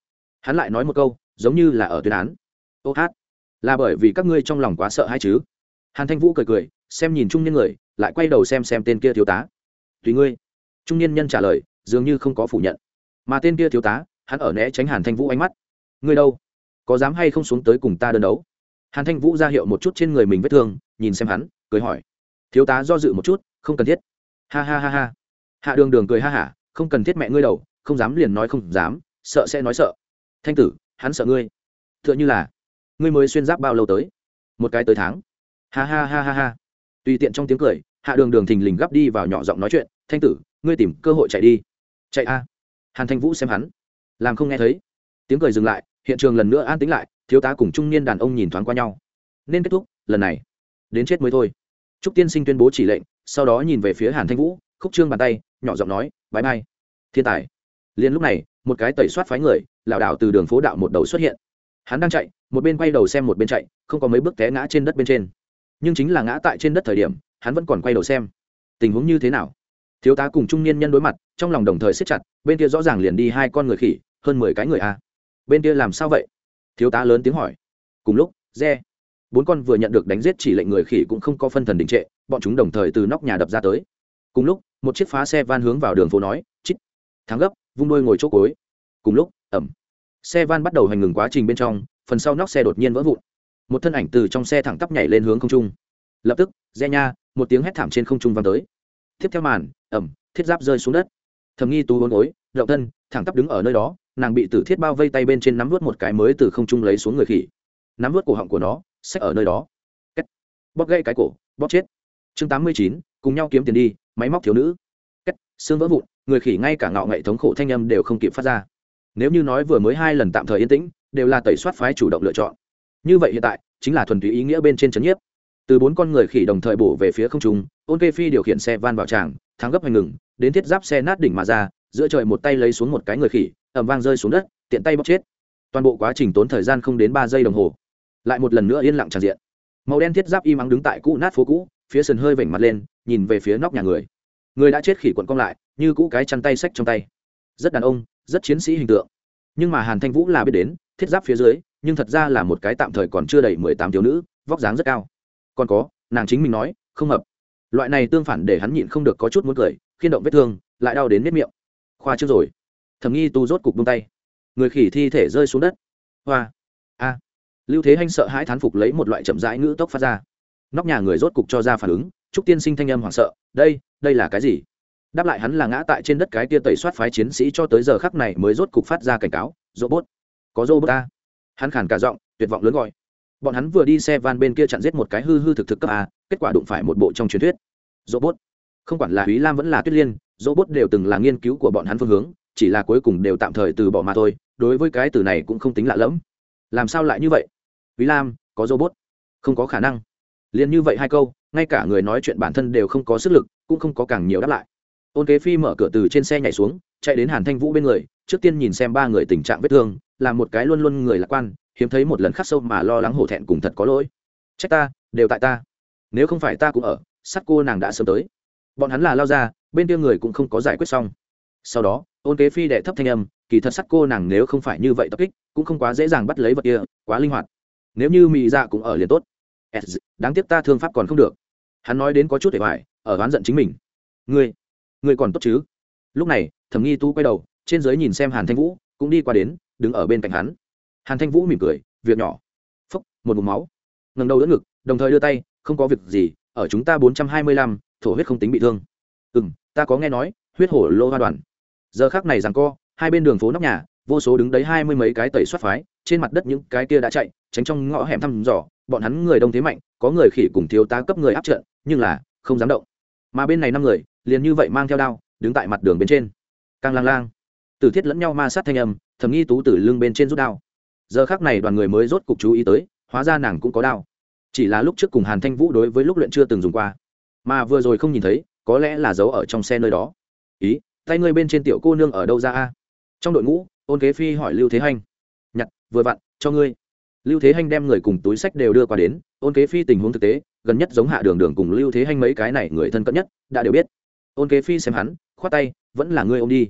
Hắn lại nói một câu, giống như là ở tuyên án. Ô hát, là bởi vì các ngươi trong lòng quá sợ hay chứ. Hàn thanh vũ cười cười, xem nhìn trung niên người, lại quay đầu xem xem tên kia thiếu tá. Tùy ngươi trung niên nhân trả lời, dường như không có phủ nhận. Mà tên kia thiếu tá, hắn ở né tránh hàn thanh vũ ánh mắt. Ngươi đâu? Có dám hay không xuống tới cùng ta đơn đấu? Hàn thanh vũ ra hiệu một chút trên người mình vết thương, nhìn xem hắn, cười hỏi. Thiếu tá do dự một chút, không cần thiết. Ha ha ha ha. Hạ đường đường cười ha hả, không cần thiết mẹ ngươi đầu, không dám liền nói không dám, sợ sẽ nói sợ. Thanh tử, hắn sợ ngươi. T h ư ợ n h ư là, ngươi mới xuyên giáp bao lâu tới? Một cái tới tháng. Ha ha ha ha ha. Tùy tiện trong tiếng cười hạ đường đường thình lình gấp đi vào nhỏ giọng nói chuyện, thanh tử, ngươi tìm cơ hội chạy đi. Chạy a? Hàn thanh vũ xem hắn, làm không nghe thấy. Tiếng cười dừng lại, hiện trường lần nữa an tính lại, thiếu tá cùng trung niên đàn ông nhìn thoáng qua nhau. Nên kết thúc, lần này, đến chết mới thôi. Trúc tiên sinh tuyên bố chỉ lệnh, sau đó nhìn về phía hàn thanh vũ, khúc trương bàn tay, nhỏ giọng nói bãi bay thiên tài. Liền lúc này, một cái tẩy soát phái người, lảo đảo từ đường phố đạo một đầu xuất hiện. Hắn đang chạy, một bên quay đầu xem một bên chạy, không có mấy bước té ngã trên đất bên trên. Nhưng chính là ngã tại trên đất thời điểm hắn vẫn còn quay đầu xem. Tình huống như thế nào? Thiếu tá cùng trung niên nhân đối mặt, trong lòng đồng thời siết chặt, bên kia rõ ràng liền đi hai con người khỉ, hơn mười cái người a. Bên kia làm sao vậy? Thiếu tá lớn tiếng hỏi. Cùng lúc, re. Bốn con vừa nhận được đánh giết chỉ lệnh người khỉ cũng không có phân thần đình trệ, bọn chúng đồng thời từ nóc nhà đập ra tới. Cùng lúc, một chiếc phá xe van hướng vào đường phố nói chít thắng gấp, vung đôi ngồi chỗ cối cùng lúc, ẩm. Xe van bắt đầu hành ngừng quá trình bên trong, phần sau nóc xe đột nhiên vỡ vụn. Một thân ảnh từ trong xe thẳng tắp nhảy lên hướng không trung. Lập tức, re nha một tiếng hét thảm trên không trung vang tới. Tiếp theo màn ẩm thiết giáp rơi xuống đất. Thầm nghi tú hôn gối, động thân, thẳng tắp đứng ở nơi đó, nàng bị tử thiết bao vây tay bên trên nắm vớt một cái mới từ không trung lấy xuống người khỉ. Nắm vớt cổ họng của nó, xách ở nơi đó. Kết. bóp gây cái cổ, bóp chết. Chương tám mươi chín, cùng nhau kiếm tiền đi, máy móc thiếu nữ. Kết. xương vỡ vụn, người khỉ ngay cả ngạo nghệ thống khổ thanh âm đều không kịp phát ra. Nếu như nói vừa mới hai lần tạm thời yên tĩnh, đều là tẩy soát phái chủ động lựa chọn. Như vậy hiện tại, chính là thuần túy ý nghĩa bên trên trấn nhiếp từ bốn con người khỉ đồng thời bổ về phía không trung, ôn kê phi điều khiển xe van vào tràng, thắng gấp hành ngừng, đến thiết giáp xe nát đỉnh mà ra, giữa trời một tay lấy xuống một cái người khỉ ẩm vang rơi xuống đất, tiện tay bóc chết. Toàn bộ quá trình tốn thời gian không đến ba giây đồng hồ. Lại một lần nữa yên lặng tràn diện. Màu đen thiết giáp im ắng đứng tại cũ nát phố cũ, phía sườn hơi vểnh mặt lên, nhìn về phía nóc nhà người. Người đã chết khỉ quận cong lại, như cũ cái chăn tay sách trong tay. Rất đàn ông, rất chiến sĩ hình tượng. Nhưng mà hàn thanh vũ là biết đến, thiết giáp phía dưới, nhưng thật ra là một cái tạm thời còn chưa đầy mười tám thiếu nữ, vóc dáng rất cao còn có, nàng chính mình nói, không hợp. Loại này tương phản để hắn nhịn không được có chút muốn cười khiên động vết thương, lại đau đến nếp miệng. Khoa trước rồi. Thầm nghi tu rốt cục bông tay. Người khỉ thi thể rơi xuống đất. Hoa. A. Lưu thế hanh sợ hãi thán phục lấy một loại chậm rãi ngữ tốc phát ra. Nóc nhà người rốt cục cho ra phản ứng, trúc tiên sinh thanh âm hoảng sợ, đây đây là cái gì? Đáp lại hắn là ngã tại trên đất cái tia tẩy soát phái chiến sĩ cho tới giờ khắc này mới rốt cục phát ra cảnh cáo, robot. Có robot ta hắn khàn cả giọng, tuyệt vọng lớn gọi bọn hắn vừa đi xe van bên kia chặn giết một cái hư hư thực thực cấp a kết quả đụng phải một bộ trong truyền thuyết robot không quản là Úy Lam vẫn là Tuyết Liên, robot đều từng là nghiên cứu của bọn hắn phương hướng, chỉ là cuối cùng đều tạm thời từ bỏ mà thôi, đối với cái từ này cũng không tính lạ lẫm. Làm sao lại như vậy? Úy Lam, có robot? Không có khả năng. Liên như vậy hai câu, ngay cả người nói chuyện bản thân đều không có sức lực, cũng không có càng nhiều đáp lại. Ôn Kế Phi mở cửa từ trên xe nhảy xuống, chạy đến Hàn Thanh Vũ bên người, trước tiên nhìn xem ba người tình trạng vết thương, là một cái luôn luôn người lạc quan, hiếm thấy một lần khắc sâu mà lo lắng hổ thẹn cùng thật có lỗi. Trách ta, đều tại ta. Nếu không phải ta cũng ở, sắt cô nàng đã sớm tới. Bọn hắn là lao ra bên kia người cũng không có giải quyết xong. Sau đó ôn kế phi đệ thấp thanh âm kỳ thật sắc cô nàng nếu không phải như vậy tập kích cũng không quá dễ dàng bắt lấy vật kia quá linh hoạt. Nếu như mỹ dạ cũng ở liền tốt. Đáng tiếc ta thương pháp còn không được. Hắn nói đến có chút để hoài ở oán giận chính mình. Ngươi ngươi còn tốt chứ? Lúc này thẩm nghi tu quay đầu trên giới nhìn xem hàn thanh vũ cũng đi qua đến đứng ở bên cạnh hắn hàn thanh vũ mỉm cười, việc nhỏ. Phúc, một mục máu. Ngầm đầu đỡ ngực, đồng thời đưa tay, không có việc gì, ở chúng ta bốn trăm hai mươi lăm, thổ huyết không tính bị thương. Ừ m ta có nghe nói, huyết hổ lô hoa đoàn. Giờ khác này rằng co, hai bên đường phố nóc nhà, vô số đứng đấy hai mươi mấy cái tẩy xuất phái, trên mặt đất những cái kia đã chạy, tránh trong ngõ hẻm thăm dò, bọn hắn người đông thế mạnh, có người khỉ cùng thiếu tá cấp người áp trận, nhưng là, không dám động. Mà bên này năm người, liền như vậy mang theo đao, đứng tại mặt đường bên trên. Càng lang lang, tử thiết lẫn nhau ma sát thanh âm thầm nghi tú từ lưng bên trên rút đao giờ khác này đoàn người mới rốt cục chú ý tới, hóa ra nàng cũng có đao. Chỉ là lúc trước cùng hàn thanh vũ đối với lúc luyện chưa từng dùng qua. Mà vừa rồi không nhìn thấy, có lẽ là giấu ở trong xe nơi đó. Ý, tay ngươi bên trên tiểu cô nương ở đâu ra a? Trong đội ngũ, ôn kế phi hỏi lưu thế hanh. Nhặt, vừa vặn, cho ngươi. Lưu thế hanh đem người cùng túi sách đều đưa qua đến, ôn kế phi tình huống thực tế, gần nhất giống hạ đường đường cùng lưu thế hanh mấy cái này người thân cận nhất, đã đều biết. Ôn kế phi xem hắn, khoát tay, vẫn là ngươi ôm đi.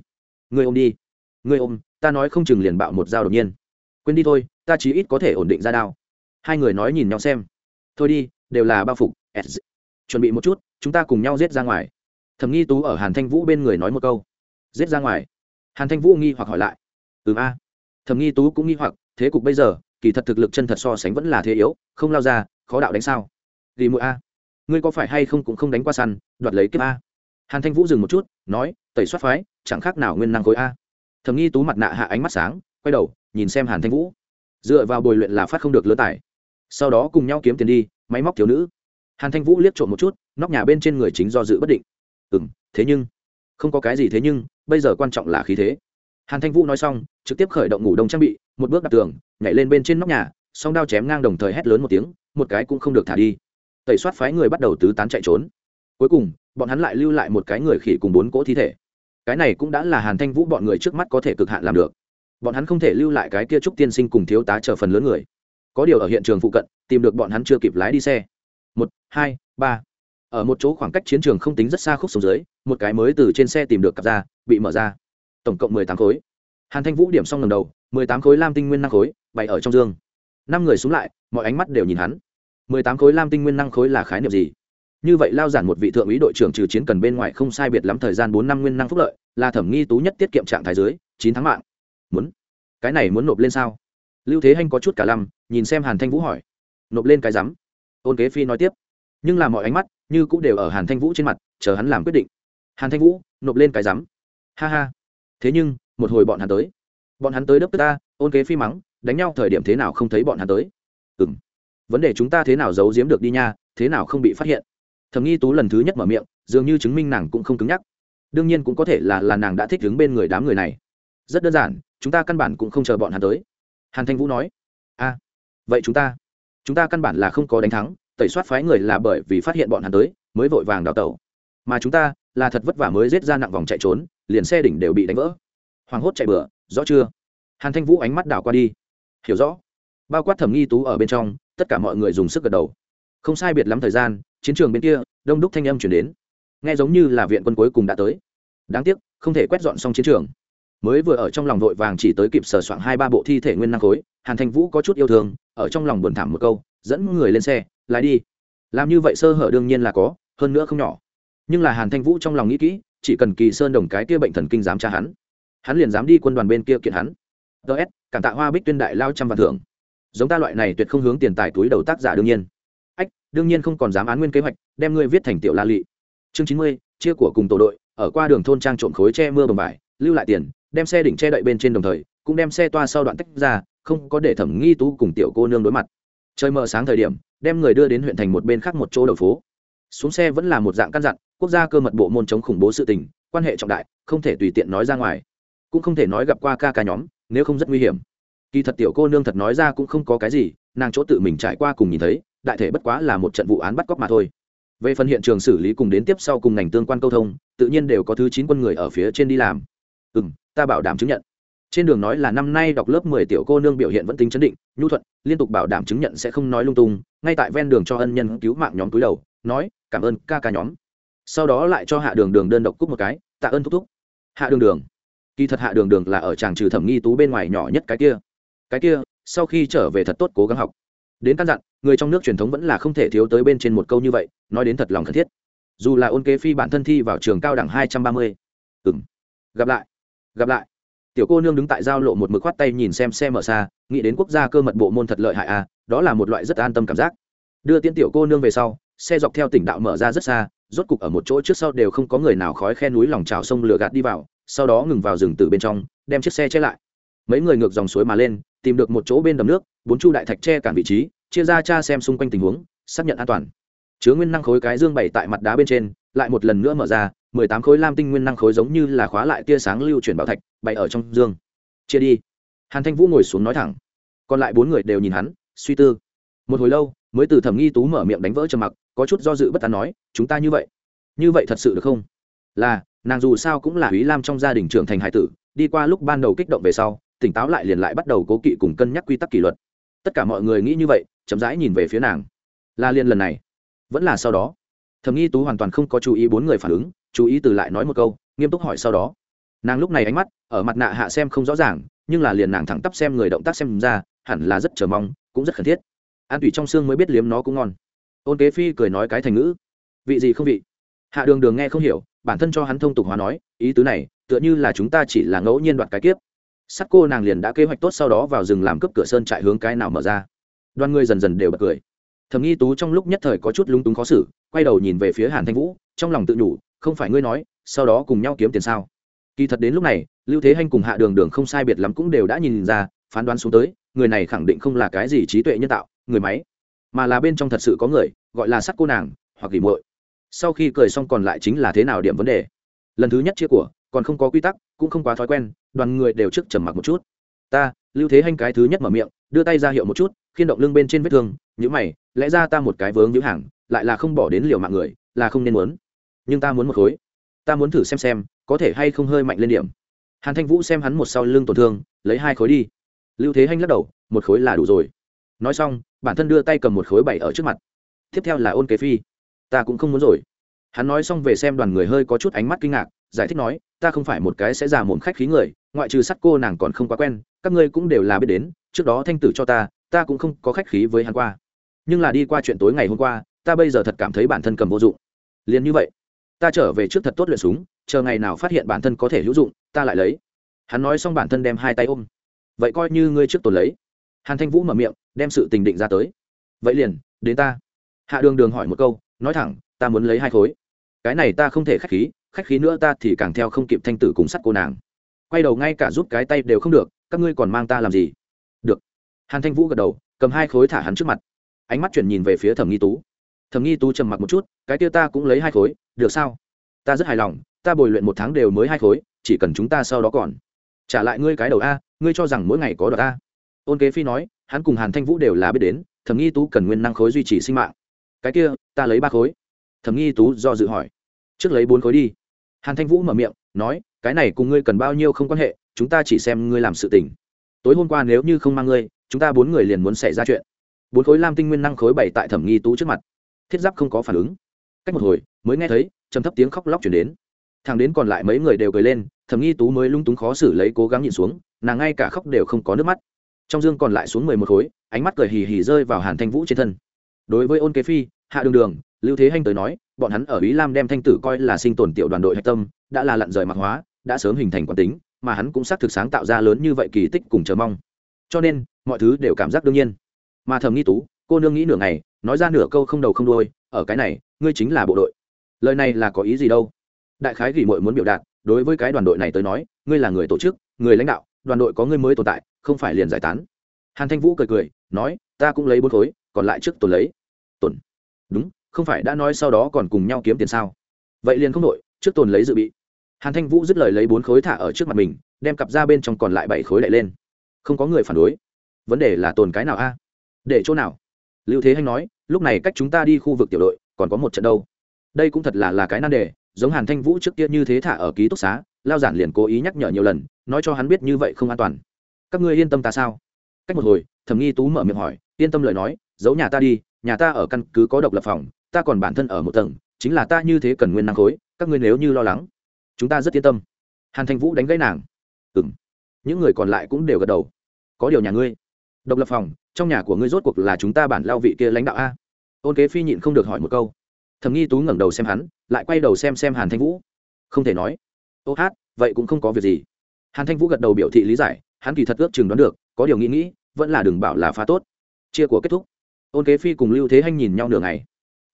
Ngươi ôm đi. Ngươi ôm, ta nói không chừng liền bạo một dao đột nhiên quên đi thôi, ta chí ít có thể ổn định ra đao. Hai người nói nhìn nhau xem. Thôi đi, đều là bao phục chuẩn bị một chút, chúng ta cùng nhau giết ra ngoài. Thẩm nghi tú ở hàn thanh vũ bên người nói một câu. Giết ra ngoài. Hàn thanh vũ nghi hoặc hỏi lại. Ừ a. Thẩm nghi tú cũng nghi hoặc, thế cục bây giờ, kỳ thật thực lực chân thật so sánh vẫn là thế yếu, không lao ra, khó đạo đánh sao? Vì mũi a. Ngươi có phải hay không cũng không đánh qua săn, đoạt lấy kiếp a? Hàn thanh vũ dừng một chút, nói, tẩy soát phái, chẳng khác nào nguyên năng khối a. Thầm nghi tú mặt nạ hạ ánh mắt sáng, quay đầu nhìn xem hàn thanh vũ. Dựa vào bồi luyện là phát không được lứa tải sau đó cùng nhau kiếm tiền đi, máy móc thiếu nữ. Hàn thanh vũ liếc trộm một chút, nóc nhà bên trên người chính do dự bất định. Ừ m thế nhưng, không có cái gì thế nhưng, bây giờ quan trọng là khí thế. Hàn thanh vũ nói xong, trực tiếp khởi động ngủ đông trang bị, một bước đặt tường, nhảy lên bên trên nóc nhà, song đao chém ngang đồng thời hét lớn một tiếng, một cái cũng không được thả đi. Tẩy soát phái người bắt đầu tứ tán chạy trốn. Cuối cùng, bọn hắn lại lưu lại một cái người khỉ cùng bốn cỗ thi thể. Cái này cũng đã là hàn thanh vũ bọn người trước mắt có thể cực hạn làm được bọn hắn không thể lưu lại cái kia trúc tiên sinh cùng thiếu tá chờ phần lớn người. Có điều ở hiện trường phụ cận, tìm được bọn hắn chưa kịp lái đi xe. Một, hai, ba. Ở một chỗ khoảng cách chiến trường không tính rất xa khúc xuống dưới, một cái mới từ trên xe tìm được cặp ra bị mở ra. Tổng cộng mười tám khối. Hàn thanh vũ điểm xong lần đầu, mười tám khối lam tinh nguyên năng khối, bày ở trong dương. Năm người xuống lại, mọi ánh mắt đều nhìn hắn. mười tám khối lam tinh nguyên năng khối là khái niệm gì? Như vậy lao giản một vị thượng úy đội trưởng trừ chiến cần bên ngoài không sai biệt lắm thời gian bốn năm nguyên năng phúc lợi, là thẩm nghi tú nhất tiết kiệm trạng thái dưới, chín tháng mạng muốn. Cái này muốn nộp lên sao? Lưu thế hanh có chút cả lăm, nhìn xem hàn thanh vũ hỏi. Nộp lên cái rắm. Ôn kế phi nói tiếp. Nhưng là mọi ánh mắt như cũng đều ở hàn thanh vũ trên mặt, chờ hắn làm quyết định. Hàn thanh vũ, nộp lên cái rắm. Ha ha. Thế nhưng, một hồi bọn hắn tới. Bọn hắn tới đớp tức ta ôn kế phi mắng, đánh nhau thời điểm thế nào không thấy bọn hắn tới? Ừ m vấn đề chúng ta thế nào giấu giếm được đi nha, thế nào không bị phát hiện? Thầm nghi tú lần thứ nhất mở miệng, dường như chứng minh nàng cũng không cứng nhắc. Đương nhiên cũng có thể là là nàng đã thích đứng bên người đám người này. Rất đơn giản chúng ta căn bản cũng không chờ bọn hắn tới. Hàn thanh vũ nói, a, vậy chúng ta chúng ta căn bản là không có đánh thắng, tẩy soát phái người là bởi vì phát hiện bọn hắn tới, mới vội vàng đào tẩu. Mà chúng ta là thật vất vả mới giết ra nặng vòng chạy trốn, liền xe đỉnh đều bị đánh vỡ. Hoảng hốt chạy bừa, rõ chưa? Hàn thanh vũ ánh mắt đảo qua đi. Hiểu rõ. Bao quát thẩm nghi tú ở bên trong, tất cả mọi người dùng sức gật đầu. Không sai biệt lắm thời gian, chiến trường bên kia, đông đúc thanh âm chuyển đến. Nghe giống như là viện quân cuối cùng đã tới. Đáng tiếc, không thể quét dọn xong chiến trường mới vừa ở trong lòng vội vàng chỉ tới kịp sờ soạn hai ba bộ thi thể nguyên năng khối, hàn thanh vũ có chút yêu thương, ở trong lòng buồn thảm một câu, dẫn người lên xe, lái đi. Làm như vậy sơ hở đương nhiên là có, hơn nữa không nhỏ. Nhưng là hàn thanh vũ trong lòng nghĩ kỹ, chỉ cần kỳ sơn đồng cái kia bệnh thần kinh dám tra hắn hắn liền dám đi quân đoàn bên kia kiện hắn. Ts cảm tạ hoa bích tuyên đại lao trăm vạn thưởng. Giống ta loại này tuyệt không hướng tiền tài túi đầu tác giả đương nhiên. Ách, đương nhiên không còn dám án nguyên kế hoạch, đem ngươi viết thành tiểu la lị. Chương chín mươi, chia của cùng tổ đội, ở qua đường thôn trang trộm khối che mưa bầm vải lưu lại tiền đem xe đỉnh che đậy bên trên đồng thời, cũng đem xe toa sau đoạn tách ra, không có để thẩm nghi tú cùng tiểu cô nương đối mặt. Trời mờ sáng thời điểm, đem người đưa đến huyện thành một bên khác một chỗ đầu phố. Xuống xe vẫn là một dạng căn dặn, quốc gia cơ mật bộ môn chống khủng bố sự tình, quan hệ trọng đại, không thể tùy tiện nói ra ngoài. Cũng không thể nói gặp qua ca ca nhóm, nếu không rất nguy hiểm. Kỳ thật tiểu cô nương thật nói ra cũng không có cái gì, nàng chỗ tự mình trải qua cùng nhìn thấy, đại thể bất quá là một trận vụ án bắt cóc mà thôi. Về phần hiện trường xử lý cùng đến tiếp sau cùng ngành tương quan câu thông, tự nhiên đều có thứ chín quân người ở phía trên đi làm. Ừ m ta bảo đảm chứng nhận. Trên đường nói là năm nay đọc lớp mười tiểu cô nương biểu hiện vẫn tính chấn định, nhu thuận, liên tục bảo đảm chứng nhận sẽ không nói lung tung, ngay tại ven đường cho ân nhân cứu mạng nhóm túi đầu, nói, cảm ơn ca ca nhóm. Sau đó lại cho hạ đường đường đơn độc cúc một cái, tạ ơn thúc thúc. Hạ đường đường. Kỳ thật hạ đường đường là ở tràng trừ thẩm nghi tú bên ngoài nhỏ nhất cái kia. Cái kia, sau khi trở về thật tốt cố gắng học. Đến căn dặn, người trong nước truyền thống vẫn là không thể thiếu tới bên trên một câu như vậy, nói đến thật lòng thân thiết. Dù là ôn kế phi bản thân thi vào trường cao đẳng hai trăm ba mươi. Ừng gặp lại gặp lại. Tiểu cô nương đứng tại giao lộ một mực khoát tay nhìn xem xe mở xa, nghĩ đến quốc gia cơ mật bộ môn thật lợi hại à đó là một loại rất an tâm cảm giác. Đưa tiên tiểu cô nương về sau, xe dọc theo tỉnh đạo mở ra rất xa, rốt cục ở một chỗ trước sau đều không có người nào khói khe núi lòng trào sông lửa gạt đi vào, sau đó ngừng vào rừng từ bên trong, đem chiếc xe che lại. Mấy người ngược dòng suối mà lên, tìm được một chỗ bên đầm nước, bốn chu đại thạch che cản vị trí, chia ra cha xem xung quanh tình huống, xác nhận an toàn. Chứa nguyên năng khối cái dương bày tại mặt đá bên trên lại một lần nữa mở ra, mười tám khối lam tinh nguyên năng khối giống như là khóa lại tia sáng lưu chuyển bảo thạch bày ở trong dương. Chia đi. Hàn thanh vũ ngồi xuống nói thẳng. Còn lại bốn người đều nhìn hắn, suy tư. Một hồi lâu, mới từ thẩm nghi tú mở miệng đánh vỡ trầm mặc, có chút do dự bất tán nói, chúng ta như vậy như vậy thật sự được không? Là, nàng dù sao cũng là ý lam trong gia đình trưởng thành hải tử, đi qua lúc ban đầu kích động về sau, tỉnh táo lại liền lại bắt đầu cố kỵ cùng cân nhắc quy tắc kỷ luật. Tất cả mọi người nghĩ như vậy, chậm rãi nhìn về phía nàng. La liên lần này, vẫn là sau đó thầm nghi tú hoàn toàn không có chú ý bốn người phản ứng, chú ý từ lại nói một câu, nghiêm túc hỏi sau đó. Nàng lúc này ánh mắt, ở mặt nạ hạ xem không rõ ràng, nhưng là liền nàng thẳng tắp xem người động tác xem ra, hẳn là rất chờ mong, cũng rất khẩn thiết. An tủy trong xương mới biết liếm nó cũng ngon. Ôn kế phi cười nói cái thành ngữ. Vị gì không vị? Hạ đường đường nghe không hiểu, bản thân cho hắn thông tục hóa nói, ý tứ này, tựa như là chúng ta chỉ là ngẫu nhiên đoạt cái kiếp. Sắt cô nàng liền đã kế hoạch tốt sau đó vào rừng làm cướp cửa sơn trại hướng cái nào mở ra. Đoàn ngươi dần dần đều bật cười. Thầm nghi tú trong lúc nhất thời có chút lúng túng khó xử quay đầu nhìn về phía hàn thanh vũ, trong lòng tự nhủ, không phải ngươi nói, sau đó cùng nhau kiếm tiền sao? Kỳ thật đến lúc này, lưu thế hanh cùng hạ đường đường không sai biệt lắm cũng đều đã nhìn ra, phán đoán xuống tới, người này khẳng định không là cái gì trí tuệ nhân tạo, người máy, mà là bên trong thật sự có người, gọi là sắt cô nàng, hoặc gỉ muội. Sau khi cười xong còn lại chính là thế nào điểm vấn đề? Lần thứ nhất chia của, còn không có quy tắc, cũng không quá thói quen, đoàn người đều trước trầm mặc một chút. Ta, lưu thế hanh cái thứ nhất mở miệng, đưa tay ra hiệu một chút, khiên động lưng bên trên vết thương nhữ mày, lẽ ra ta một cái vướng nhữ hàng lại là không bỏ đến liều mạng người, là không nên muốn. Nhưng ta muốn một khối. Ta muốn thử xem xem, có thể hay không hơi mạnh lên điểm. Hàn thanh vũ xem hắn một sau lưng tổn thương, lấy hai khối đi. Lưu thế hanh lắc đầu, một khối là đủ rồi. Nói xong, bản thân đưa tay cầm một khối bảy ở trước mặt. Tiếp theo là ôn kế phi. Ta cũng không muốn rồi. Hắn nói xong về xem đoàn người hơi có chút ánh mắt kinh ngạc, giải thích nói, ta không phải một cái sẽ già mồm khách khí người, ngoại trừ sắt cô nàng còn không quá quen, các ngươi cũng đều là biết đến, trước đó thanh tử cho ta ta cũng không có khách khí với hắn qua. Nhưng là đi qua chuyện tối ngày hôm qua ta bây giờ thật cảm thấy bản thân cầm vô dụng. Liền như vậy, ta trở về trước thật tốt luyện súng, chờ ngày nào phát hiện bản thân có thể hữu dụng, ta lại lấy. Hắn nói xong bản thân đem hai tay ôm. Vậy coi như ngươi trước tồn lấy. Hàn thanh vũ mở miệng, đem sự tình định ra tới. Vậy liền, đến ta. Hạ đường đường hỏi một câu, nói thẳng, ta muốn lấy hai khối. Cái này ta không thể khách khí khách khí nữa ta thì càng theo không kịp thanh tử cùng sắt cô nàng. Quay đầu ngay cả giúp cái tay đều không được, các ngươi còn mang ta làm gì? Được. Hàn thanh vũ gật đầu, cầm hai khối thả hắn trước mặt. Ánh mắt chuyển nhìn về phía thẩm nghi tú thẩm nghi tú trầm mặc một chút, cái kia ta cũng lấy hai khối, được sao? Ta rất hài lòng, ta bồi luyện một tháng đều mới hai khối, chỉ cần chúng ta sau đó còn. Trả lại ngươi cái đầu a, ngươi cho rằng mỗi ngày có đợt a. Ôn kế phi nói, hắn cùng hàn thanh vũ đều là biết đến, thẩm nghi tú cần nguyên năng khối duy trì sinh mạng. Cái kia, ta lấy ba khối. Thẩm nghi tú do dự hỏi. Trước lấy bốn khối đi. Hàn thanh vũ mở miệng, nói, cái này cùng ngươi cần bao nhiêu không quan hệ, chúng ta chỉ xem ngươi làm sự tình. Tối hôm qua nếu như không mang ngươi, chúng ta bốn người liền muốn xảy ra chuyện. Bốn khối lam tinh nguyên năng khối bảy tại thẩm nghi tú trước mặt thiết giáp không có phản ứng. Cách một hồi, mới nghe thấy, trầm thấp tiếng khóc lóc chuyển đến. Thằng đến còn lại mấy người đều cười lên, thẩm nghi tú mới lung túng khó xử lấy cố gắng nhìn xuống, nàng ngay cả khóc đều không có nước mắt. Trong dương còn lại xuống mười một khối, ánh mắt cười hì hì rơi vào hàn thanh vũ trên thân. Đối với ôn kế phi, hạ đường đường, lưu thế hanh tới nói, bọn hắn ở ý lam đem thanh tử coi là sinh tồn tiểu đoàn đội hạch tâm, đã là lặn rời mặc hóa, đã sớm hình thành quán tính, mà hắn cũng xác thực sáng tạo ra lớn như vậy kỳ tích cùng chờ mong. Cho nên, mọi thứ đều cảm giác đương nhiên. Mà thầm nghi tú cô nương nghĩ nửa ngày, nói ra nửa câu không đầu không đôi ở cái này, ngươi chính là bộ đội. Lời này là có ý gì đâu? Đại khái gỉ mội muốn biểu đạt, đối với cái đoàn đội này tới nói, ngươi là người tổ chức, người lãnh đạo, đoàn đội có ngươi mới tồn tại, không phải liền giải tán. Hàn thanh vũ cười cười, nói, ta cũng lấy bốn khối, còn lại trước tồn lấy. Tồn? Đúng, không phải đã nói sau đó còn cùng nhau kiếm tiền sao? Vậy liền không đội trước tồn lấy dự bị. Hàn thanh vũ dứt lời lấy bốn khối thả ở trước mặt mình, đem cặp ra bên trong còn lại bảy khối lại lên. Không có người phản đối. Vấn đề là tồn cái nào a? Để chỗ nào? Lưu thế hanh nói, lúc này cách chúng ta đi khu vực tiểu đội, còn có một trận đâu. Đây cũng thật là là cái nan đề, giống hàn thanh vũ trước kia như thế thả ở ký túc xá, lao giản liền cố ý nhắc nhở nhiều lần, nói cho hắn biết như vậy không an toàn. Các ngươi yên tâm ta sao? Cách một hồi, thẩm nghi tú mở miệng hỏi, yên tâm lời nói, giấu nhà ta đi, nhà ta ở căn cứ có độc lập phòng, ta còn bản thân ở một tầng, chính là ta như thế cần nguyên năng khối, các ngươi nếu như lo lắng, chúng ta rất yên tâm. Hàn thanh vũ đánh gãy nàng. Ừ m những người còn lại cũng đều gật đầu. Có điều nhà ngươi độc lập phòng, trong nhà của ngươi rốt cuộc là chúng ta bản lao vị kia lãnh đạo a. Ôn kế phi nhịn không được hỏi một câu. Thầm nghi tú ngẩng đầu xem hắn, lại quay đầu xem xem hàn thanh vũ. Không thể nói. Ô hát, vậy cũng không có việc gì. Hàn thanh vũ gật đầu biểu thị lý giải, hắn kỳ thật ước chừng đoán được, có điều nghĩ nghĩ, vẫn là đừng bảo là phá tốt. Chia của kết thúc. Ôn kế phi cùng lưu thế hanh nhìn nhau nửa ngày.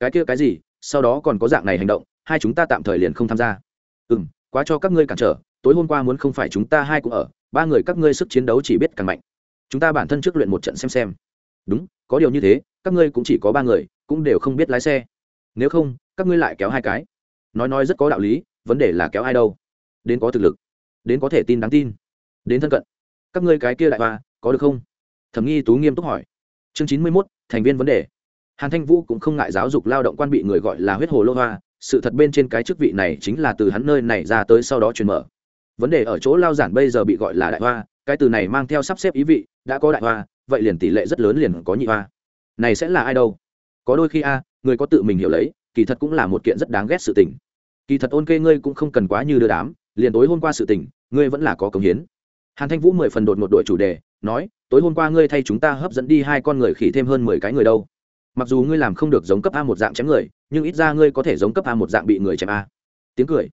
Cái kia cái gì, sau đó còn có dạng này hành động, hai chúng ta tạm thời liền không tham gia. Ừ m quá cho các ngươi cản trở, tối hôm qua muốn không phải chúng ta hai cũng ở, ba người các ngươi sức chiến đấu chỉ biết càng mạnh chúng ta bản thân trước luyện một trận xem xem. Đúng, có điều như thế, các ngươi cũng chỉ có ba người, cũng đều không biết lái xe. Nếu không, các ngươi lại kéo hai cái. Nói nói rất có đạo lý, vấn đề là kéo ai đâu. Đến có thực lực, đến có thể tin đáng tin. Đến thân cận. Các ngươi cái kia đại hoa, có được không? Thẩm nghi tú nghiêm túc hỏi. Chương chín mươi mốt, thành viên vấn đề. Hàn thanh vũ cũng không ngại giáo dục lao động quan bị người gọi là huyết hồ lô hoa. Sự thật bên trên cái chức vị này chính là từ hắn nơi này ra tới sau đó truyền mở. Vấn đề ở chỗ lao giản bây giờ bị gọi là đại hoa cái từ này mang theo sắp xếp ý vị, đã có đại hoa, vậy liền tỷ lệ rất lớn liền có nhị hoa. Này sẽ là ai đâu? Có đôi khi a, người có tự mình hiểu lấy, kỳ thật cũng là một kiện rất đáng ghét sự tình. Kỳ thật ôn kê ngươi cũng không cần quá như đưa đám, liền tối hôm qua sự tình, ngươi vẫn là có công hiến. Hàn thanh vũ mười phần đột một đội chủ đề, nói, tối hôm qua ngươi thay chúng ta hấp dẫn đi hai con người khỉ thêm hơn mười cái người đâu. Mặc dù ngươi làm không được giống cấp a một dạng chém người, nhưng ít ra ngươi có thể giống cấp a một dạng bị người chém a. Tiếng cười.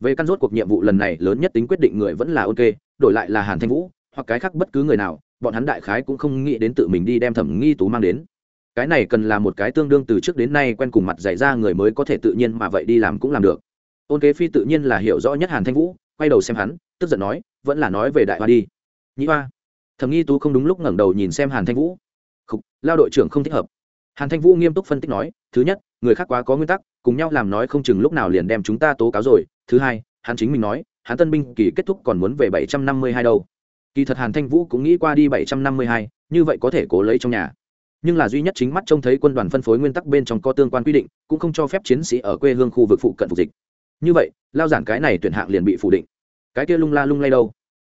Về căn rốt cuộc nhiệm vụ lần này, lớn nhất tính quyết định người vẫn là ok đổi lại là hàn thanh vũ hoặc cái khác bất cứ người nào, bọn hắn đại khái cũng không nghĩ đến tự mình đi đem thẩm nghi tú mang đến. Cái này cần là một cái tương đương từ trước đến nay quen cùng mặt dạy ra người mới có thể tự nhiên mà vậy đi làm cũng làm được. Ôn kế phi tự nhiên là hiểu rõ nhất hàn thanh vũ, quay đầu xem hắn, tức giận nói, vẫn là nói về đại hoa đi. Nhĩ hoa. Thẩm nghi tú không đúng lúc ngẩng đầu nhìn xem hàn thanh vũ. Khục, lao đội trưởng không thích hợp. Hàn thanh vũ nghiêm túc phân tích nói, thứ nhất, người khác quá có nguyên tắc, cùng nhau làm nói không chừng lúc nào liền đem chúng ta tố cáo rồi. Thứ hai, hắn chính mình nói, hắn tân binh kỳ kết thúc còn muốn về bảy trăm năm mươi hai đâu kỳ thật hàn thanh vũ cũng nghĩ qua đi bảy trăm năm mươi hai, như vậy có thể cố lấy trong nhà. Nhưng là duy nhất chính mắt trông thấy quân đoàn phân phối nguyên tắc bên trong có tương quan quy định, cũng không cho phép chiến sĩ ở quê hương khu vực phụ cận phục dịch. Như vậy, lao giản cái này tuyển hạng liền bị phủ định. Cái kia lung la lung lay đâu?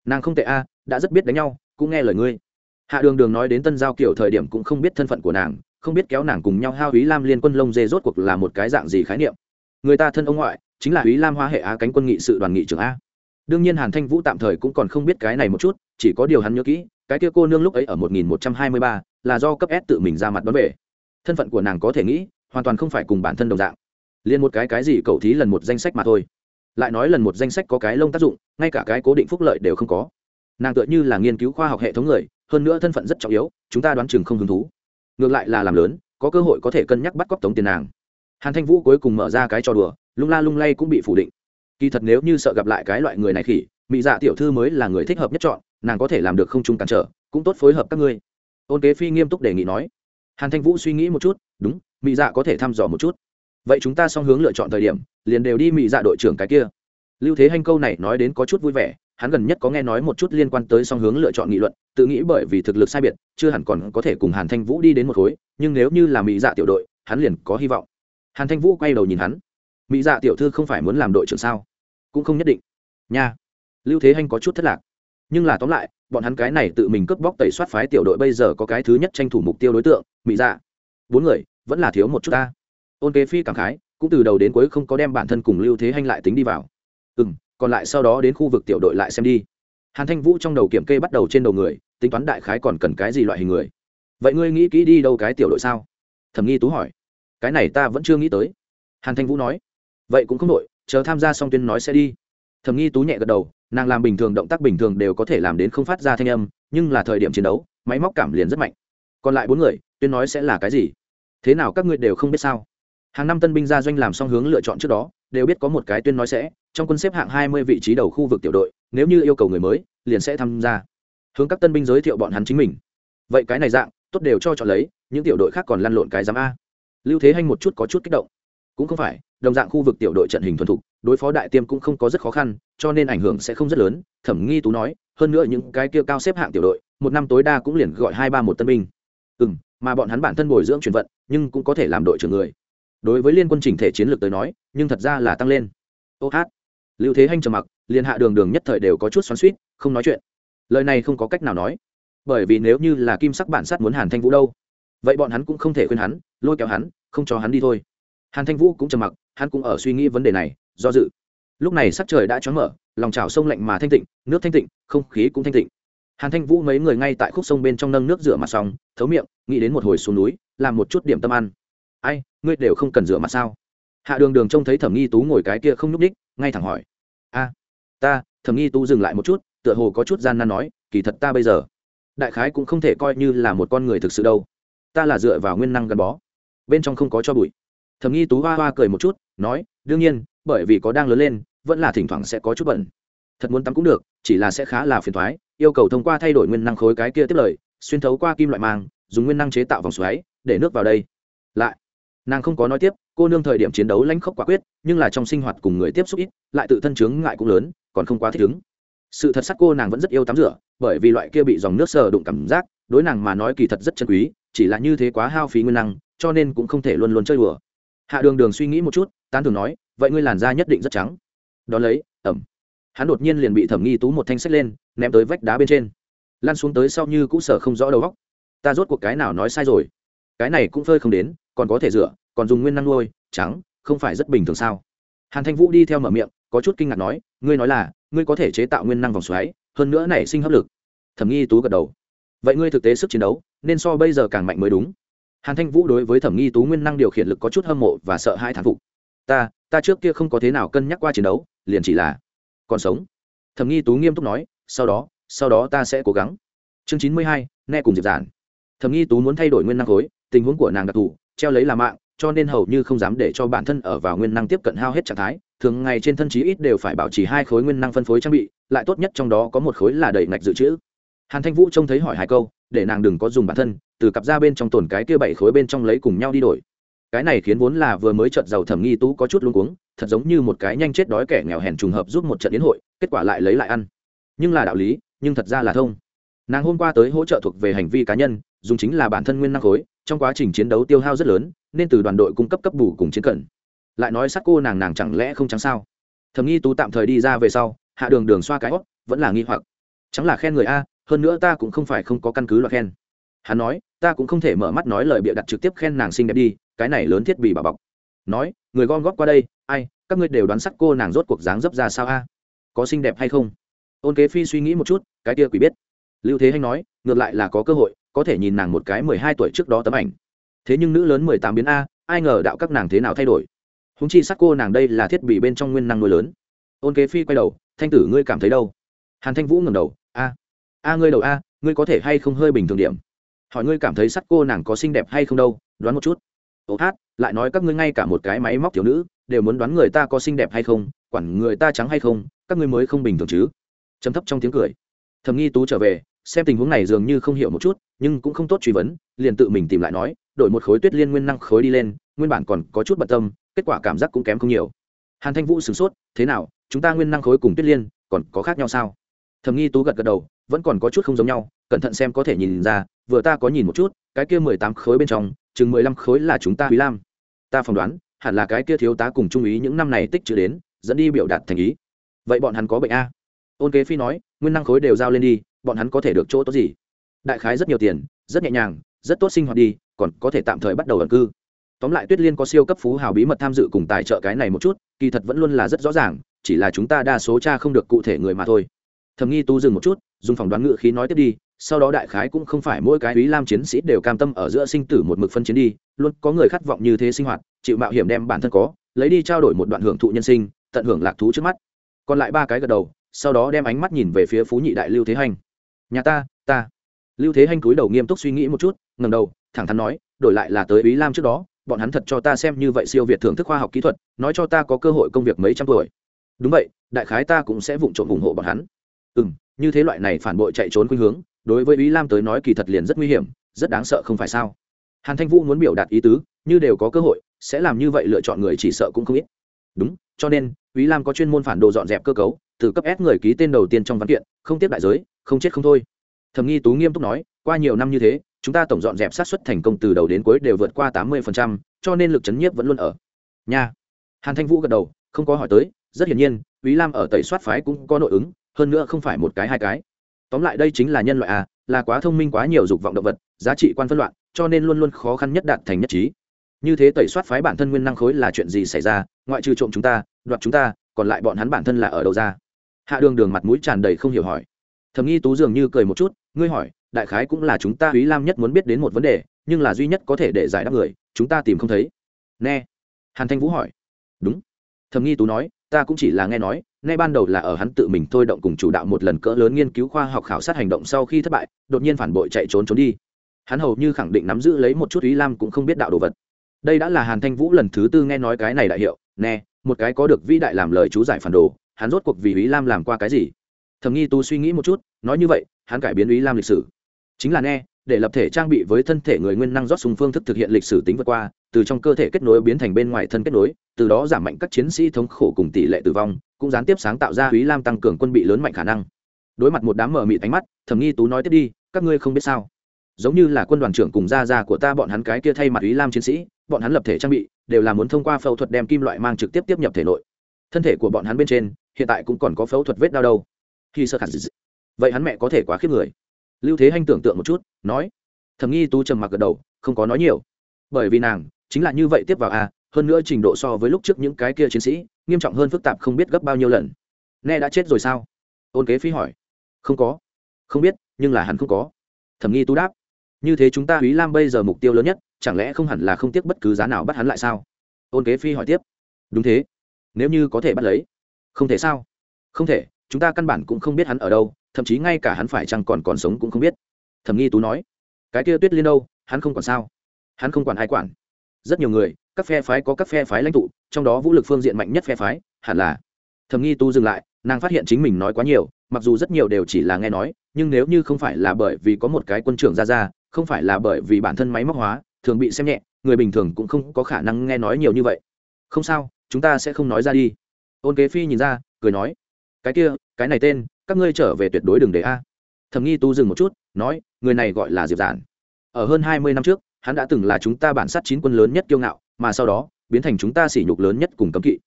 Nàng không tệ a, đã rất biết đánh nhau, cũng nghe lời ngươi. Hạ đường đường nói đến tân giao kiểu thời điểm cũng không biết thân phận của nàng, không biết kéo nàng cùng nhau hao ý lam liên quân lông dê rốt cuộc là một cái dạng gì khái niệm. Người ta thân ông ngoại, chính là ý lam hoa hệ á cánh quân nghị sự đoàn nghị trưởng a đương nhiên hàn thanh vũ tạm thời cũng còn không biết cái này một chút chỉ có điều hắn nhớ kỹ cái kia cô nương lúc ấy ở 1123, là do cấp S tự mình ra mặt đón về. Thân phận của nàng có thể nghĩ hoàn toàn không phải cùng bản thân đồng dạng. Liền một cái cái gì cậu thí lần một danh sách mà thôi. Lại nói lần một danh sách có cái lông tác dụng ngay cả cái cố định phúc lợi đều không có. Nàng tựa như là nghiên cứu khoa học hệ thống người hơn nữa thân phận rất trọng yếu chúng ta đoán chừng không hứng thú. Ngược lại là làm lớn có cơ hội có thể cân nhắc bắt cóc tống tiền nàng. Hàn thanh vũ cuối cùng mở ra cái trò đùa lung la lung lay cũng bị phủ định kỳ thật nếu như sợ gặp lại cái loại người này khỉ mỹ dạ tiểu thư mới là người thích hợp nhất chọn, nàng có thể làm được không chung cản trở, cũng tốt phối hợp các ngươi. Ôn kế phi nghiêm túc đề nghị nói. Hàn thanh vũ suy nghĩ một chút, đúng mỹ dạ có thể thăm dò một chút. Vậy chúng ta song hướng lựa chọn thời điểm, liền đều đi mỹ dạ đội trưởng cái kia. Lưu thế hanh câu này nói đến có chút vui vẻ, hắn gần nhất có nghe nói một chút liên quan tới song hướng lựa chọn nghị luận, tự nghĩ bởi vì thực lực sai biệt, chưa hẳn còn có thể cùng hàn thanh vũ đi đến một khối, nhưng nếu như là mỹ dạ tiểu đội, hắn liền có hy vọng. Hàn thanh vũ quay đầu nhìn hắn mỹ dạ tiểu thư không phải muốn làm đội trưởng sao? Cũng không nhất định. Nha. Lưu thế hanh có chút thất lạc. Nhưng là tóm lại, bọn hắn cái này tự mình cướp bóc tẩy soát phái tiểu đội bây giờ có cái thứ nhất tranh thủ mục tiêu đối tượng, mỹ dạ. Bốn người, vẫn là thiếu một chút ta. Ôn kế phi cảm khái, cũng từ đầu đến cuối không có đem bản thân cùng lưu thế hanh lại tính đi vào. Ừ m còn lại sau đó đến khu vực tiểu đội lại xem đi. Hàn thanh vũ trong đầu kiểm kê bắt đầu trên đầu người, tính toán đại khái còn cần cái gì loại hình người. Vậy ngươi nghĩ kỹ đi đâu cái tiểu đội sao? Thẩm nghi tú hỏi. Cái này ta vẫn chưa nghĩ tới. Hàn thanh vũ nói vậy cũng không đội chờ tham gia xong tuyên nói sẽ đi. Thẩm nghi tú nhẹ gật đầu, nàng làm bình thường, động tác bình thường đều có thể làm đến không phát ra thanh âm, nhưng là thời điểm chiến đấu, máy móc cảm liền rất mạnh. Còn lại bốn người, tuyên nói sẽ là cái gì? Thế nào các ngươi đều không biết sao? Hàng năm tân binh gia doanh làm xong hướng lựa chọn trước đó, đều biết có một cái tuyên nói sẽ, trong quân xếp hạng hai mươi vị trí đầu khu vực tiểu đội, nếu như yêu cầu người mới, liền sẽ tham gia. Hướng các tân binh giới thiệu bọn hắn chính mình. Vậy cái này dạng, tốt đều cho chọn lấy, những tiểu đội khác còn lăn lộn cái giám a. Lưu thế hanh một chút có chút kích động. Cũng không phải đồng dạng khu vực tiểu đội trận hình thuần thục, đối phó đại tiêm cũng không có rất khó khăn, cho nên ảnh hưởng sẽ không rất lớn, thẩm nghi tú nói, hơn nữa những cái kia cao xếp hạng tiểu đội, một năm tối đa cũng liền gọi hai ba một tân binh. Ừ m mà bọn hắn bản thân bồi dưỡng chuyển vận, nhưng cũng có thể làm đội trưởng người. Đối với liên quân chỉnh thể chiến lược tới nói, nhưng thật ra là tăng lên. Ô hát. Lưu thế hanh trầm mặc, liền hạ đường đường nhất thời đều có chút xoắn suýt không nói chuyện. Lời này không có cách nào nói. Bởi vì nếu như là kim sắc bản sắt muốn hàn thanh vũ đâu, vậy bọn hắn cũng không thể khuyên hắn, lôi kéo hắn, không cho hắn đi thôi hàn thanh vũ cũng trầm mặc, hắn cũng ở suy nghĩ vấn đề này, do dự. Lúc này sắc trời đã choáng mở, lòng trào sông lạnh mà thanh tịnh, nước thanh tịnh, không khí cũng thanh tịnh. Hàn thanh vũ mấy người ngay tại khúc sông bên trong nâng nước rửa mặt xong, thấu miệng, nghĩ đến một hồi xuống núi, làm một chút điểm tâm ăn. Ai, ngươi đều không cần rửa mặt sao? Hạ đường đường trông thấy thẩm nghi tú ngồi cái kia không n ú c ních ngay thẳng hỏi. A, ta, thẩm nghi tú dừng lại một chút, tựa hồ có chút gian nan nói, kỳ thật ta bây giờ, đại khái cũng không thể coi như là một con người thực sự đâu. Ta là dựa vào nguyên năng gắn bó. Bên trong không có cho bụi thẩm nghi tú hoa hoa cười một chút, nói, đương nhiên, bởi vì có đang lớn lên, vẫn là thỉnh thoảng sẽ có chút bẩn thật muốn tắm cũng được, chỉ là sẽ khá là phiền thoái yêu cầu thông qua thay đổi nguyên năng khối cái kia tiếp lời, xuyên thấu qua kim loại mang, dùng nguyên năng chế tạo vòng xoáy, để nước vào đây. Lại, nàng không có nói tiếp, cô nương thời điểm chiến đấu lãnh khốc quả quyết, nhưng là trong sinh hoạt cùng người tiếp xúc ít, lại tự thân chướng ngại cũng lớn, còn không quá thích ứng. Sự thật sắc cô nàng vẫn rất yêu tắm rửa, bởi vì loại kia bị dòng nước sờ đụng cảm giác, đối nàng mà nói kỳ thật rất chân quý, chỉ là như thế quá hao phí nguyên năng, cho nên cũng không thể luôn luôn chơi đùa hạ đường đường suy nghĩ một chút, tán thường nói, vậy ngươi làn da nhất định rất trắng. Đón lấy, ẩm. Hắn đột nhiên liền bị thẩm nghi tú một thanh sách lên, ném tới vách đá bên trên. Lăn xuống tới sau như cũ sở không rõ đầu góc ta rốt cuộc cái nào nói sai rồi? Cái này cũng phơi không đến, còn có thể rửa, còn dùng nguyên năng nuôi, trắng, không phải rất bình thường sao? Hàn thanh vũ đi theo mở miệng, có chút kinh ngạc nói, ngươi nói là, ngươi có thể chế tạo nguyên năng vòng xoáy, hơn nữa nảy sinh hấp lực. Thẩm nghi tú gật đầu. Vậy ngươi thực tế sức chiến đấu, nên so bây giờ càng mạnh mới đúng hàn thanh vũ đối với thẩm nghi tú nguyên năng điều khiển lực có chút hâm mộ và sợ hai thán phục. Ta ta trước kia không có thế nào cân nhắc qua chiến đấu, liền chỉ là còn sống. Thẩm nghi tú nghiêm túc nói, sau đó sau đó ta sẽ cố gắng. Chương chín mươi hai nghe cùng diệp giản. Thẩm nghi tú muốn thay đổi nguyên năng khối, tình huống của nàng đặc thù, treo lấy là mạng, cho nên hầu như không dám để cho bản thân ở vào nguyên năng tiếp cận hao hết trạng thái. Thường ngày trên thân chí ít đều phải bảo trì hai khối nguyên năng phân phối trang bị, lại tốt nhất trong đó có một khối là đầy ngạch dự trữ. Hàn thanh vũ trông thấy hỏi hai câu để nàng đừng có dùng bản thân, từ cặp ra bên trong tồn cái kia bảy khối bên trong lấy cùng nhau đi đổi. Cái này khiến vốn là vừa mới trợt giàu thẩm nghi tú có chút luống cuống, thật giống như một cái nhanh chết đói kẻ nghèo hèn trùng hợp giúp một trận yến hội, kết quả lại lấy lại ăn. Nhưng là đạo lý, nhưng thật ra là thông. Nàng hôm qua tới hỗ trợ thuộc về hành vi cá nhân, dùng chính là bản thân nguyên năng khối, trong quá trình chiến đấu tiêu hao rất lớn, nên từ đoàn đội cung cấp cấp bù cùng chiến cận. Lại nói sát cô nàng nàng chẳng lẽ không trắng sao? Thầm nghi tú tạm thời đi ra về sau, hạ đường đường xoa cái hót vẫn là nghi hoặc. Chẳng là khen người a hơn nữa ta cũng không phải không có căn cứ loại khen. Hắn nói, ta cũng không thể mở mắt nói lời bịa đặt trực tiếp khen nàng xinh đẹp đi, cái này lớn thiết bị bà bọc. Nói, người gom góp qua đây, ai, các ngươi đều đoán sắc cô nàng rốt cuộc dáng dấp ra sao a? Có xinh đẹp hay không? Ôn kế phi suy nghĩ một chút, cái kia quỷ biết. Lưu thế hanh nói, ngược lại là có cơ hội, có thể nhìn nàng một cái mười hai tuổi trước đó tấm ảnh. Thế nhưng nữ lớn mười tám biến a, ai ngờ đạo các nàng thế nào thay đổi? Húng chi sắc cô nàng đây là thiết bị bên trong nguyên năng nuôi lớn. Ôn kế phi quay đầu, thanh tử ngươi cảm thấy đâu? Hàn thanh vũ ngẩng đầu, a a, ngươi đầu a, ngươi có thể hay không hơi bình thường điểm? Hỏi ngươi cảm thấy sắc cô nàng có xinh đẹp hay không đâu, đoán một chút. Ô hát, lại nói các ngươi ngay cả một cái máy móc thiếu nữ, đều muốn đoán người ta có xinh đẹp hay không, quản người ta trắng hay không, các ngươi mới không bình thường chứ. Chấm thấp trong tiếng cười. Thầm nghi tú trở về, xem tình huống này dường như không hiểu một chút, nhưng cũng không tốt truy vấn, liền tự mình tìm lại nói, đổi một khối tuyết liên nguyên năng khối đi lên, nguyên bản còn có chút bận tâm, kết quả cảm giác cũng kém không nhiều. Hàn thanh vũ sửng sốt, thế nào, chúng ta nguyên năng khối cùng tuyết liên, còn có khác nhau sao? Thầm nghi tú gật gật đầu vẫn còn có chút không giống nhau, cẩn thận xem có thể nhìn ra, vừa ta có nhìn một chút, cái kia mười tám khối bên trong, chừng mười lăm khối là chúng ta quý lam. Ta phỏng đoán, hẳn là cái kia thiếu tá cùng trung ý những năm này tích chữ đến, dẫn đi biểu đạt thành ý. Vậy bọn hắn có bệnh a? Ôn kế phi nói, nguyên năng khối đều giao lên đi, bọn hắn có thể được chỗ tốt gì? Đại khái rất nhiều tiền, rất nhẹ nhàng, rất tốt sinh hoạt đi, còn có thể tạm thời bắt đầu ẩn cư. Tóm lại tuyết liên có siêu cấp phú hào bí mật tham dự cùng tài trợ cái này một chút, kỳ thật vẫn luôn là rất rõ ràng, chỉ là chúng ta đa số cha không được cụ thể người mà thôi thầm nghi tu dừng một chút, dùng phỏng đoán ngự khí nói tiếp đi, sau đó đại khái cũng không phải mỗi cái ý lam chiến sĩ đều cam tâm ở giữa sinh tử một mực phân chiến đi, luôn có người khát vọng như thế sinh hoạt, chịu mạo hiểm đem bản thân có, lấy đi trao đổi một đoạn hưởng thụ nhân sinh, tận hưởng lạc thú trước mắt. Còn lại ba cái gật đầu, sau đó đem ánh mắt nhìn về phía phú nhị đại lưu thế hành. Nhà ta ta. Lưu thế hành cúi đầu nghiêm túc suy nghĩ một chút ngầm đầu, thẳng thắn nói, đổi lại là tới ý lam trước đó, bọn hắn thật cho ta xem như vậy siêu việt thưởng thức khoa học kỹ thuật, nói cho ta có cơ hội công việc mấy trăm tuổi. Đúng vậy, đại khái ta cũng sẽ vụng trộm ủng hộ bọn hắn ừ m như thế loại này phản bội chạy trốn khuynh hướng, đối với ý lam tới nói kỳ thật liền rất nguy hiểm, rất đáng sợ không phải sao? Hàn thanh vũ muốn biểu đạt ý tứ, như đều có cơ hội, sẽ làm như vậy lựa chọn người chỉ sợ cũng không ít. Đúng, cho nên, ý lam có chuyên môn phản đồ dọn dẹp cơ cấu, từ cấp ép người ký tên đầu tiên trong văn kiện, không tiếp đại giới, không chết không thôi. Thầm nghi tú nghiêm túc nói, qua nhiều năm như thế, chúng ta tổng dọn dẹp sát xuất thành công từ đầu đến cuối đều vượt qua tám mươi cho nên lực chấn nhiếp vẫn luôn ở. Nha. Hàn thanh vũ gật đầu, không có hỏi tới, rất hiển nhiên, ý lam ở tẩy soát phái cũng có nội ứng hơn nữa không phải một cái hai cái. Tóm lại đây chính là nhân loại à là quá thông minh, quá nhiều dục vọng động vật, giá trị quan phân loạn, cho nên luôn luôn khó khăn nhất đạt thành nhất trí. Như thế tẩy soát phái bản thân nguyên năng khối là chuyện gì xảy ra, ngoại trừ trộm chúng ta, đoạt chúng ta, còn lại bọn hắn bản thân là ở đâu ra? Hạ đường đường mặt mũi tràn đầy không hiểu hỏi. Thầm nghi tú dường như cười một chút, ngươi hỏi, đại khái cũng là chúng ta ý lam nhất muốn biết đến một vấn đề, nhưng là duy nhất có thể để giải đáp người, chúng ta tìm không thấy. Nghe. Hàn thanh vũ hỏi. Đúng. Thầm nghi tú nói, ta cũng chỉ là nghe nói ngay ban đầu là ở hắn tự mình thôi động cùng chủ đạo một lần cỡ lớn nghiên cứu khoa học khảo sát hành động sau khi thất bại, đột nhiên phản bội chạy trốn trốn đi. Hắn hầu như khẳng định nắm giữ lấy một chút ý lam cũng không biết đạo đồ vật. Đây đã là hàn thanh vũ lần thứ tư nghe nói cái này đại hiệu, nè, một cái có được vĩ đại làm lời chú giải phản đồ, hắn rốt cuộc vì ý lam làm qua cái gì? Thầm nghi tu suy nghĩ một chút, nói như vậy, hắn cải biến ý lam lịch sử. Chính là nè để lập thể trang bị với thân thể người nguyên năng rót súng phương thức thực hiện lịch sử tính vượt qua, từ trong cơ thể kết nối biến thành bên ngoài thân kết nối, từ đó giảm mạnh các chiến sĩ thống khổ cùng tỷ lệ tử vong cũng gián tiếp sáng tạo ra Úy lam tăng cường quân bị lớn mạnh khả năng. Đối mặt một đám mờ mịt ánh mắt, thẩm nghi tú nói tiếp đi, các ngươi không biết sao. Giống như là quân đoàn trưởng cùng gia gia của ta bọn hắn cái kia thay mặt Úy lam chiến sĩ, bọn hắn lập thể trang bị, đều là muốn thông qua phẫu thuật đem kim loại mang trực tiếp tiếp nhập thể nội. Thân thể của bọn hắn bên trên, hiện tại cũng còn có phẫu thuật vết đau đâu. Khi sơ khẩn dị vậy hắn mẹ có thể quá khiếp người. Lưu thế hanh tưởng tượng một chút, nói. Thẩm nghi tú trầm mặc gật đầu, không có nói nhiều. Bởi vì nàng, chính là như vậy tiếp vào a hơn nữa trình độ so với lúc trước những cái kia chiến sĩ nghiêm trọng hơn phức tạp không biết gấp bao nhiêu lần nghe đã chết rồi sao ôn kế phí hỏi không có không biết nhưng là hắn không có thẩm nghi tú đáp như thế chúng ta Úy Lam bây giờ mục tiêu lớn nhất, chẳng lẽ không hẳn là không tiếc bất cứ giá nào bắt hắn lại sao? Ôn Kế Phi hỏi tiếp. Đúng thế. Nếu như có thể bắt lấy. Không thể sao? Không thể, chúng ta căn bản cũng không biết hắn ở đâu, thậm chí ngay cả hắn phải chăng còn còn sống cũng không biết. Thẩm Nghi Tú nói. Cái kia Tuyết Liên đâu, hắn không còn sao? Hắn không quản ai quản. Rất nhiều người, các phe phái có các phe phái lãnh tụ, trong đó vũ lực phương diện mạnh nhất phe phái, hẳn là. Thẩm Nghi Tu dừng lại, nàng phát hiện chính mình nói quá nhiều, mặc dù rất nhiều đều chỉ là nghe nói, nhưng nếu như không phải là bởi vì có một cái quân trưởng ra ra, không phải là bởi vì bản thân máy móc hóa thường bị xem nhẹ người bình thường cũng không có khả năng nghe nói nhiều như vậy. Không sao chúng ta sẽ không nói ra đi. Ôn kế phi nhìn ra cười nói cái kia cái này tên các ngươi trở về tuyệt đối đừng để a. Thầm nghi tu dừng một chút nói người này gọi là diệp giản. Ở hơn hai mươi năm trước hắn đã từng là chúng ta bản sát chín quân lớn nhất kiêu ngạo, mà sau đó, biến thành chúng ta sỉ nhục lớn nhất cùng cấm kỵ.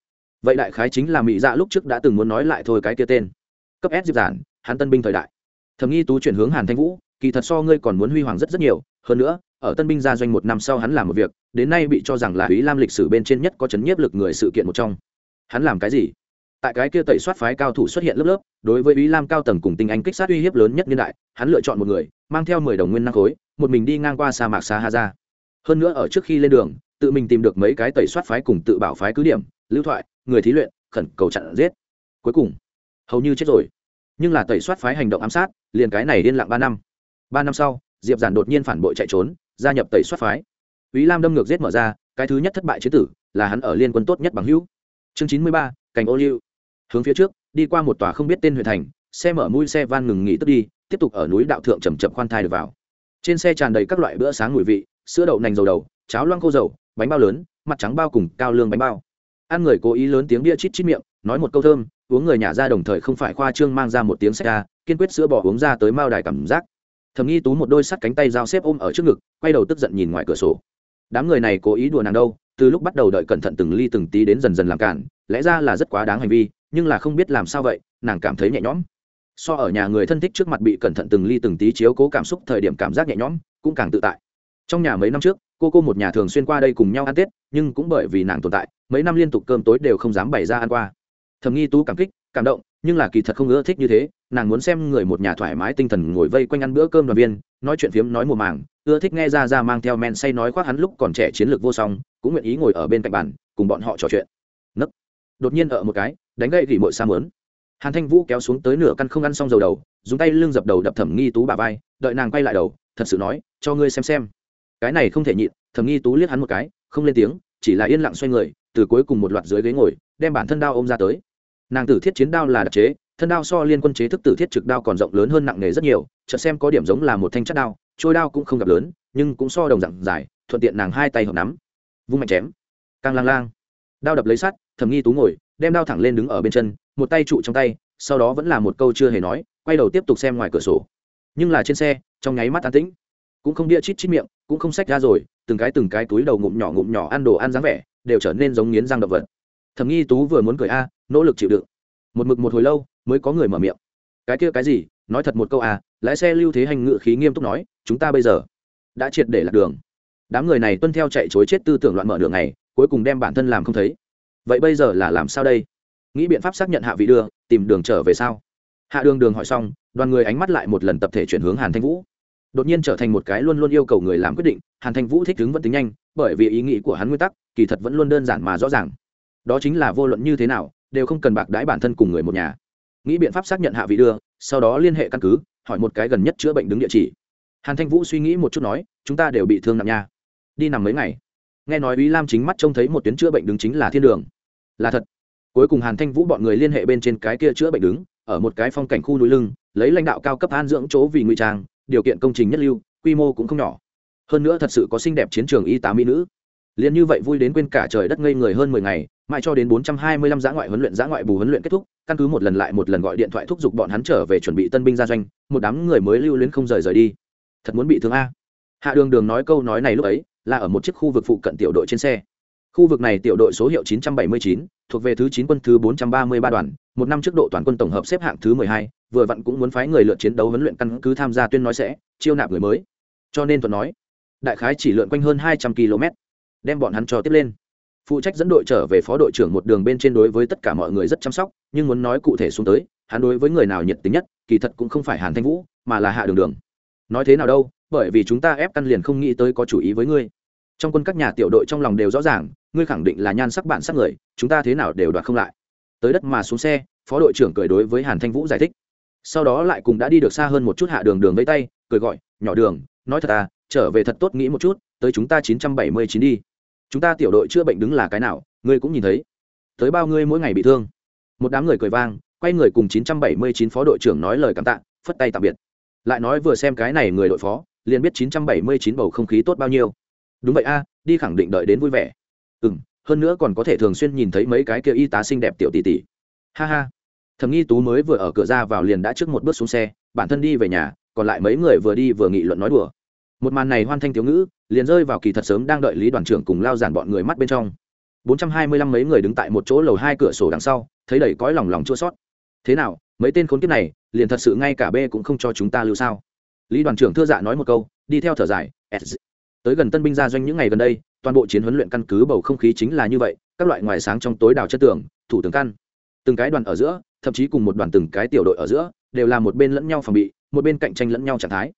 Vậy đại khái chính là mỹ dạ lúc trước đã từng muốn nói lại thôi cái kia tên. Cấp s diệp giản, hắn tân binh thời đại. Thầm nghi tú chuyển hướng hàn thanh vũ, kỳ thật so ngươi còn muốn huy hoàng rất rất nhiều, hơn nữa, ở tân binh gia doanh một năm sau hắn làm một việc, đến nay bị cho rằng là ý lam lịch sử bên trên nhất có chấn nhiếp lực người sự kiện một trong. Hắn làm cái gì? Tại cái kia tẩy soát phái cao thủ xuất hiện lớp lớp, đối với ý lam cao tầng cùng tinh anh kích sát uy hiếp lớn nhất niên đại, hắn lựa chọn một người, mang theo mười đồng nguyên năng khối một mình đi ngang qua sa mạc Sahara. hơn nữa ở trước khi lên đường, tự mình tìm được mấy cái tẩy soát phái cùng tự bảo phái cứ điểm, lưu thoại, người thí luyện, khẩn cầu chặn giết. Cuối cùng, hầu như chết rồi. Nhưng là tẩy soát phái hành động ám sát, liền cái này liên lặng ba năm. Ba năm sau, diệp giản đột nhiên phản bội chạy trốn, gia nhập tẩy soát phái. Ý lam đâm ngược giết mở ra, cái thứ nhất thất bại chế tử, là hắn ở liên quân tốt nhất bằng hữu. Chương chín mươi ba cành ô liu. Hướng phía trước, đi qua một tòa không biết tên huyện thành, xe mở mũi xe van ngừng nghỉ tức đi, tiếp tục ở núi đạo thượng chầm chậm khoan thai được vào trên xe tràn đầy các loại bữa sáng mùi vị, sữa đậu nành dầu đầu, cháo loang khô dầu, bánh bao lớn, mặt trắng bao cùng cao lương bánh bao. Ăn người cố ý lớn tiếng bia chít chít miệng, nói một câu thơm, uống người nhà ra đồng thời không phải khoa trương mang ra một tiếng sách ra kiên quyết sữa bỏ uống ra tới mao đài cảm giác. Thầm nghi tú một đôi sắt cánh tay dao xếp ôm ở trước ngực, quay đầu tức giận nhìn ngoài cửa sổ. Đám người này cố ý đùa nàng đâu, từ lúc bắt đầu đợi cẩn thận từng ly từng tí đến dần dần làm cản, lẽ ra là rất quá đáng hành vi, nhưng là không biết làm sao vậy, nàng cảm thấy nhẹ nhõm so ở nhà người thân thích trước mặt bị cẩn thận từng ly từng tí chiếu cố cảm xúc thời điểm cảm giác nhẹ nhõm, cũng càng tự tại. Trong nhà mấy năm trước, cô cô một nhà thường xuyên qua đây cùng nhau ăn tết, nhưng cũng bởi vì nàng tồn tại, mấy năm liên tục cơm tối đều không dám bày ra ăn qua. Thầm nghi tú cảm kích, cảm động, nhưng là kỳ thật không ưa thích như thế, nàng muốn xem người một nhà thoải mái tinh thần ngồi vây quanh ăn bữa cơm đoàn viên, nói chuyện phiếm nói mùa màng, ưa thích nghe ra ra mang theo men say nói khoác hắn lúc còn trẻ chiến lược vô song, cũng nguyện ý ngồi ở bên cạnh bàn, cùng bọn họ trò chuyện. Nấc. Đột nhiên ở một cái, đánh gậy gỉ mội xa mớn hàn thanh vũ kéo xuống tới nửa căn không ăn xong dầu đầu, dùng tay lưng dập đầu đập thẩm nghi tú bà vai, đợi nàng quay lại đầu, thật sự nói, cho ngươi xem xem. Cái này không thể nhịn, thẩm nghi tú liếc hắn một cái, không lên tiếng, chỉ là yên lặng xoay người, từ cuối cùng một loạt dưới ghế ngồi, đem bản thân đao ôm ra tới. Nàng tử thiết chiến đao là đặc chế, thân đao so liên quân chế thức tử thiết trực đao còn rộng lớn hơn nặng nề rất nhiều, chợt xem có điểm giống là một thanh chất đao, trôi đao cũng không gặp lớn, nhưng cũng so đồng dạng dài, thuận tiện nàng hai tay hợp nắm. Vung mạnh chém. Càng lang lang. Đao đập lấy sắt thầm nghi tú ngồi đem đao thẳng lên đứng ở bên chân, một tay trụ trong tay, sau đó vẫn là một câu chưa hề nói, quay đầu tiếp tục xem ngoài cửa sổ. Nhưng là trên xe, trong nháy mắt an tĩnh. Cũng không đĩa chít chít miệng, cũng không xách ra rồi, từng cái từng cái túi đầu ngụm nhỏ ngụm nhỏ ăn đồ ăn dáng vẻ, đều trở nên giống nghiến răng động vật. Thầm nghi tú vừa muốn cười a, nỗ lực chịu đựng. Một mực một hồi lâu, mới có người mở miệng. Cái kia cái gì? Nói thật một câu à lái xe lưu thế hành ngự khí nghiêm túc nói, chúng ta bây giờ đã triệt để lạc đường. Đám người này tuân theo chạy chối chết tư tưởng loạn mở đường này cuối cùng đem bản thân làm không thấy vậy bây giờ là làm sao đây? Nghĩ biện pháp xác nhận hạ vị đưa, tìm đường trở về sao? Hạ đường đường hỏi xong, đoàn người ánh mắt lại một lần tập thể chuyển hướng hàn thanh vũ. Đột nhiên trở thành một cái luôn luôn yêu cầu người làm quyết định, hàn thanh vũ thích ứng vẫn tính nhanh, bởi vì ý nghĩ của hắn nguyên tắc, kỳ thật vẫn luôn đơn giản mà rõ ràng. Đó chính là vô luận như thế nào, đều không cần bạc đãi bản thân cùng người một nhà. Nghĩ biện pháp xác nhận hạ vị đưa, sau đó liên hệ căn cứ, hỏi một cái gần nhất chữa bệnh đứng địa chỉ. Hàn thanh vũ suy nghĩ một chút nói, chúng ta đều bị thương nặng nha. Đi nằm mấy ngày. Nghe nói ý lam chính mắt trông thấy một tuyến chữa bệnh đứng chính là thiên đường là thật. Cuối cùng hàn thanh vũ bọn người liên hệ bên trên cái kia chữa bệnh đứng, ở một cái phong cảnh khu núi lưng, lấy lãnh đạo cao cấp an dưỡng chỗ vì ngụy trang, điều kiện công trình nhất lưu, quy mô cũng không nhỏ. Hơn nữa thật sự có xinh đẹp chiến trường y tá mỹ nữ. Liền như vậy vui đến quên cả trời đất ngây người hơn mười ngày, mãi cho đến bốn trăm hai mươi lăm giã ngoại huấn luyện giã ngoại bù huấn luyện kết thúc, căn cứ một lần lại một lần gọi điện thoại thúc giục bọn hắn trở về chuẩn bị tân binh gia doanh, một đám người mới lưu luyến không rời rời đi. Thật muốn bị thương a. Hạ đường đường nói câu nói này lúc ấy, là ở một chiếc khu vực phụ cận tiểu đội trên xe khu vực này tiểu đội số hiệu 979, thuộc về thứ 9 quân thứ 433 đoàn một năm trước độ toàn quân tổng hợp xếp hạng thứ 12, vừa vặn cũng muốn phái người lượt chiến đấu huấn luyện căn cứ tham gia tuyên nói sẽ chiêu nạp người mới. Cho nên tuần nói đại khái chỉ lượn quanh hơn 200 km đem bọn hắn cho tiếp lên. Phụ trách dẫn đội trở về phó đội trưởng một đường bên trên đối với tất cả mọi người rất chăm sóc nhưng muốn nói cụ thể xuống tới hắn đối với người nào nhiệt tình nhất kỳ thật cũng không phải hàn thanh vũ mà là hạ đường đường. Nói thế nào đâu bởi vì chúng ta ép căn liền không nghĩ tới có chủ ý với ngươi. Trong quân các nhà tiểu đội trong lòng đều rõ ràng ngươi khẳng định là nhan sắc bạn sắc người, chúng ta thế nào đều đoạt không lại. Tới đất mà xuống xe, phó đội trưởng cười đối với hàn thanh vũ giải thích. Sau đó lại cùng đã đi được xa hơn một chút hạ đường đường với tay, cười gọi, nhỏ đường, nói thật à trở về thật tốt nghĩ một chút, tới chúng ta chín trăm bảy mươi chín đi. Chúng ta tiểu đội chữa bệnh đứng là cái nào, ngươi cũng nhìn thấy. Tới bao ngươi mỗi ngày bị thương. Một đám người cười vang, quay người cùng chín trăm bảy mươi chín phó đội trưởng nói lời cảm tạ, phất tay tạm biệt. Lại nói vừa xem cái này người đội phó, liền biết chín trăm bảy mươi chín bầu không khí tốt bao nhiêu. Đúng vậy a, đi khẳng định đợi đến vui vẻ ừ m hơn nữa còn có thể thường xuyên nhìn thấy mấy cái kia y tá xinh đẹp tiểu tỷ tỷ. Ha ha. Thầm nghi tú mới vừa ở cửa ra vào liền đã trước một bước xuống xe, bản thân đi về nhà, còn lại mấy người vừa đi vừa nghị luận nói đùa. Một màn này hoan thanh thiếu ngữ, liền rơi vào kỳ thật sớm đang đợi lý đoàn trưởng cùng lao giản bọn người mắt bên trong. Bốn trăm hai mươi lăm mấy người đứng tại một chỗ lầu hai cửa sổ đằng sau, thấy đầy cõi lòng lòng chua sót thế nào, mấy tên khốn kiếp này, liền thật sự ngay cả b cũng không cho chúng ta lưu sao? Lý đoàn trưởng thưa dạ nói một câu, đi theo thở dài tới gần tân binh gia doanh những ngày gần đây toàn bộ chiến huấn luyện căn cứ bầu không khí chính là như vậy, các loại ngoài sáng trong tối đào chất tường, thủ tướng căn. Từng cái đoàn ở giữa, thậm chí cùng một đoàn từng cái tiểu đội ở giữa, đều là một bên lẫn nhau phòng bị, một bên cạnh tranh lẫn nhau trạng thái.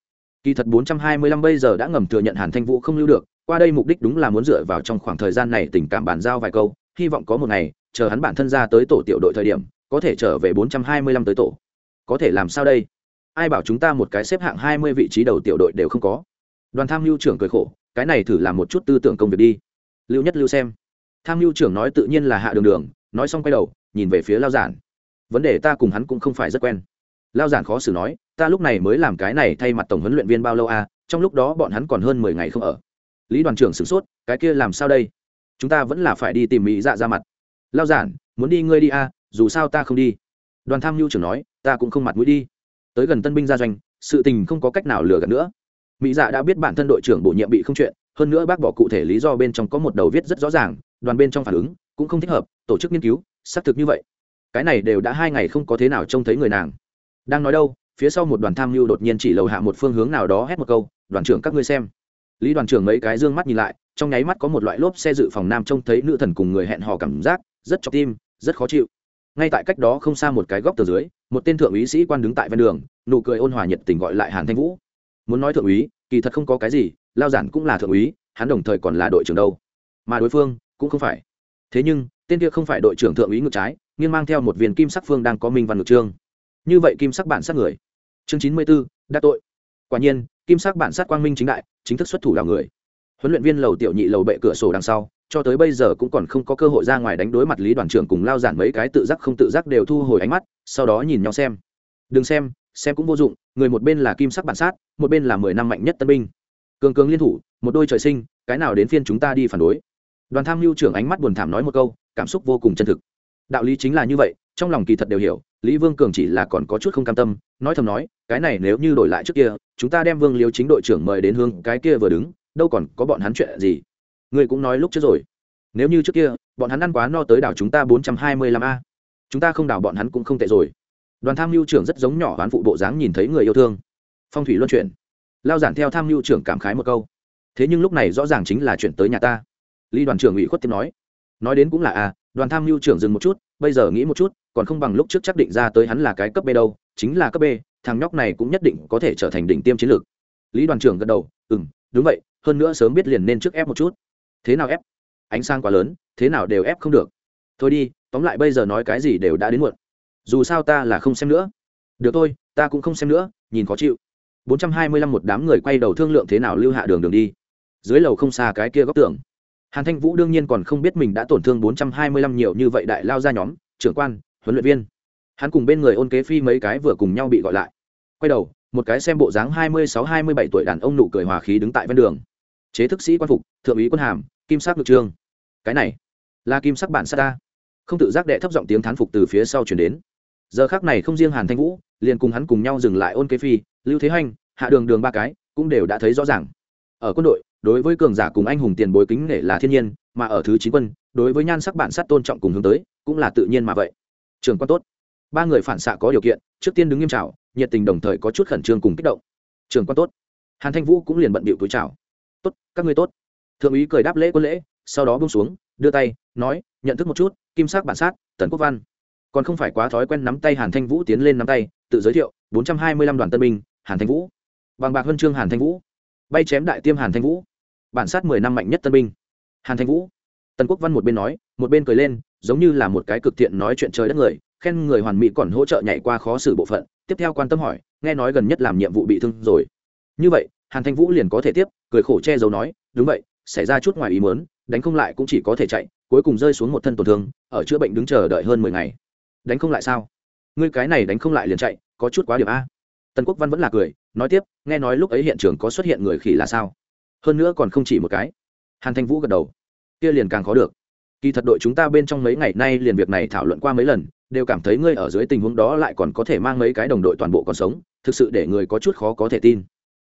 Kỳ thật 425 bây giờ đã ngầm thừa nhận hàn thanh vũ không lưu được, qua đây mục đích đúng là muốn dựa vào trong khoảng thời gian này tình cảm bàn giao vài câu, hy vọng có một ngày, chờ hắn bản thân ra tới tổ tiểu đội thời điểm, có thể trở về 425 tới tổ. Có thể làm sao đây? Ai bảo chúng ta một cái xếp hạng 20 vị trí đầu tiểu đội đều không có? Đoàn tham mưu trưởng cười khổ cái này thử làm một chút tư tưởng công việc đi. Lưu nhất lưu xem. Tham mưu trưởng nói tự nhiên là hạ đường đường, nói xong quay đầu, nhìn về phía lao giản. Vấn đề ta cùng hắn cũng không phải rất quen. Lao giản khó xử nói, ta lúc này mới làm cái này thay mặt tổng huấn luyện viên bao lâu à trong lúc đó bọn hắn còn hơn mười ngày không ở. Lý đoàn trưởng sửng sốt, cái kia làm sao đây? Chúng ta vẫn là phải đi tìm mỹ dạ ra mặt. Lao giản, muốn đi ngươi đi à dù sao ta không đi. Đoàn tham mưu trưởng nói, ta cũng không mặt mũi đi. Tới gần tân binh gia doanh, sự tình không có cách nào lừa gạt nữa mỹ dạ đã biết bản thân đội trưởng bổ nhiệm bị không chuyện, hơn nữa bác bỏ cụ thể lý do bên trong có một đầu viết rất rõ ràng, đoàn bên trong phản ứng cũng không thích hợp, tổ chức nghiên cứu, xác thực như vậy. Cái này đều đã hai ngày không có thế nào trông thấy người nàng. Đang nói đâu, phía sau một đoàn tham mưu đột nhiên chỉ lầu hạ một phương hướng nào đó hét một câu, đoàn trưởng các ngươi xem. Lý đoàn trưởng mấy cái d ư ơ n g mắt nhìn lại, trong nháy mắt có một loại lốp xe dự phòng nam trông thấy nữ thần cùng người hẹn hò cảm giác, rất chọc tim, rất khó chịu. Ngay tại cách đó không xa một cái góc tờ dưới, một tên thượng úy sĩ quan đứng tại ven đường, nụ cười ôn hòa nhiệt tình gọi lại hàn thanh vũ muốn nói thượng úy, kỳ thật không có cái gì, lao giản cũng là thượng úy, hắn đồng thời còn là đội trưởng đâu. Mà đối phương cũng không phải. Thế nhưng, tên kia không phải đội trưởng thượng úy ngược trái nghiêng mang theo một viên kim sắc phương đang có minh văn ngược trương. Như vậy kim sắc bản sát người. Chương chín mươi b ố đã tội. Quả nhiên, kim sắc bản sát quang minh chính đại, chính thức xuất thủ đào người. Huấn luyện viên lầu tiểu nhị lầu bệ cửa sổ đằng sau, cho tới bây giờ cũng còn không có cơ hội ra ngoài đánh đối mặt lý đoàn trưởng cùng lao giản mấy cái tự giác không tự giác đều thu hồi ánh mắt, sau đó nhìn nhau xem. Đừng xem xem cũng vô dụng người một bên là kim sắc bản sát, một bên là mười năm mạnh nhất tân binh. Cường cường liên thủ, một đôi trời sinh, cái nào đến phiên chúng ta đi phản đối. Đoàn tham mưu trưởng ánh mắt buồn thảm nói một câu, cảm xúc vô cùng chân thực. Đạo lý chính là như vậy, trong lòng kỳ thật đều hiểu, lý vương cường chỉ là còn có chút không cam tâm, nói thầm nói, cái này nếu như đổi lại trước kia, chúng ta đem vương liêu chính đội trưởng mời đến hương cái kia vừa đứng, đâu còn có bọn hắn chuyện gì? Người cũng nói lúc trước rồi, nếu như trước kia, bọn hắn ăn quá no tới đảo chúng ta bốn trăm hai mươi lăm a. Chúng ta không đảo bọn hắn cũng không tệ rồi đoàn tham mưu trưởng rất giống nhỏ hoán phụ bộ dáng nhìn thấy người yêu thương. Phong thủy luân chuyển. Lao giản theo tham mưu trưởng cảm khái một câu. Thế nhưng lúc này rõ ràng chính là chuyển tới nhà ta. Lý đoàn trưởng ủy khuất tiếp nói. Nói đến cũng là a đoàn tham mưu trưởng dừng một chút, bây giờ nghĩ một chút, còn không bằng lúc trước chắc định ra tới hắn là cái cấp b đâu, chính là cấp b, thằng nhóc này cũng nhất định có thể trở thành đỉnh tiêm chiến lược. Lý đoàn trưởng gật đầu ừ m đúng vậy, hơn nữa sớm biết liền nên trước ép một chút. Thế nào ép? Ánh sang quá lớn, thế nào đều ép không được. Thôi đi, tóm lại bây giờ nói cái gì đều đã đến muộn dù sao ta là không xem nữa. Được thôi, ta cũng không xem nữa, nhìn khó chịu. Bốn trăm hai mươi lăm một đám người quay đầu thương lượng thế nào lưu hạ đường đường đi. Dưới lầu không xa cái kia góc tường. Hàn thanh vũ đương nhiên còn không biết mình đã tổn thương bốn trăm hai mươi lăm nhiều như vậy đại lao ra nhóm, trưởng quan, huấn luyện viên. Hắn cùng bên người ôn kế phi mấy cái vừa cùng nhau bị gọi lại. Quay đầu, một cái xem bộ dáng hai mươi sáu hai mươi bảy tuổi đàn ông nụ cười hòa khí đứng tại ven đường. Chế thức sĩ quan phục, thượng úy quân hàm, kim sắc ngực trương. Cái này, là kim sắc bản sa ta. Không tự giác đệ thấp giọng tiếng thán phục từ phía sau chuyển đến giờ khác này không riêng hàn thanh vũ, liền cùng hắn cùng nhau dừng lại ôn kế phi, lưu thế hanh hạ đường đường ba cái cũng đều đã thấy rõ ràng. Ở quân đội, đối với cường giả cùng anh hùng tiền bối kính nể là thiên nhiên, mà ở thứ chín quân, đối với nhan sắc bản sắc tôn trọng cùng hướng tới, cũng là tự nhiên mà vậy. Trường quan tốt. Ba người phản xạ có điều kiện, trước tiên đứng nghiêm trào nhiệt tình đồng thời có chút khẩn trương cùng kích động. Trường quan tốt. Hàn thanh vũ cũng liền bận bịu túi trào tốt, các ngươi tốt. Thượng úy cười đáp lễ quân lễ, sau đó bông xuống, đưa tay, nói, nhận thức một chút, kim sắc bản sát, tần quốc văn còn không phải quá thói quen nắm tay hàn thanh vũ tiến lên nắm tay, tự giới thiệu, bốn trăm hai mươi lăm đoàn tân binh, hàn thanh vũ. Bằng bạc huân chương hàn thanh vũ. Bay chém đại tiêm hàn thanh vũ. Bản sát mười năm mạnh nhất tân binh. Hàn thanh vũ. Tần quốc văn một bên nói, một bên cười lên, giống như là một cái cực thiện nói chuyện trời đất người, khen người hoàn mỹ còn hỗ trợ nhảy qua khó xử bộ phận. Tiếp theo quan tâm hỏi, nghe nói gần nhất làm nhiệm vụ bị thương rồi. Như vậy, hàn thanh vũ liền có thể tiếp, cười khổ che giấu nói, đúng vậy, xảy ra chút ngoài ý muốn, đánh không lại cũng chỉ có thể chạy, cuối cùng rơi xuống một thân tổn thương, ở chữa bệnh đứng chờ đợi hơn mười ngày đánh không lại sao? Ngươi cái này đánh không lại liền chạy, có chút quá điểm a. Tần quốc văn vẫn là cười, nói tiếp, nghe nói lúc ấy hiện trường có xuất hiện người khỉ là sao? Hơn nữa còn không chỉ một cái. Hàn thanh vũ gật đầu. Kia liền càng khó được. Kỳ thật đội chúng ta bên trong mấy ngày nay liền việc này thảo luận qua mấy lần, đều cảm thấy ngươi ở dưới tình huống đó lại còn có thể mang mấy cái đồng đội toàn bộ còn sống, thực sự để người có chút khó có thể tin.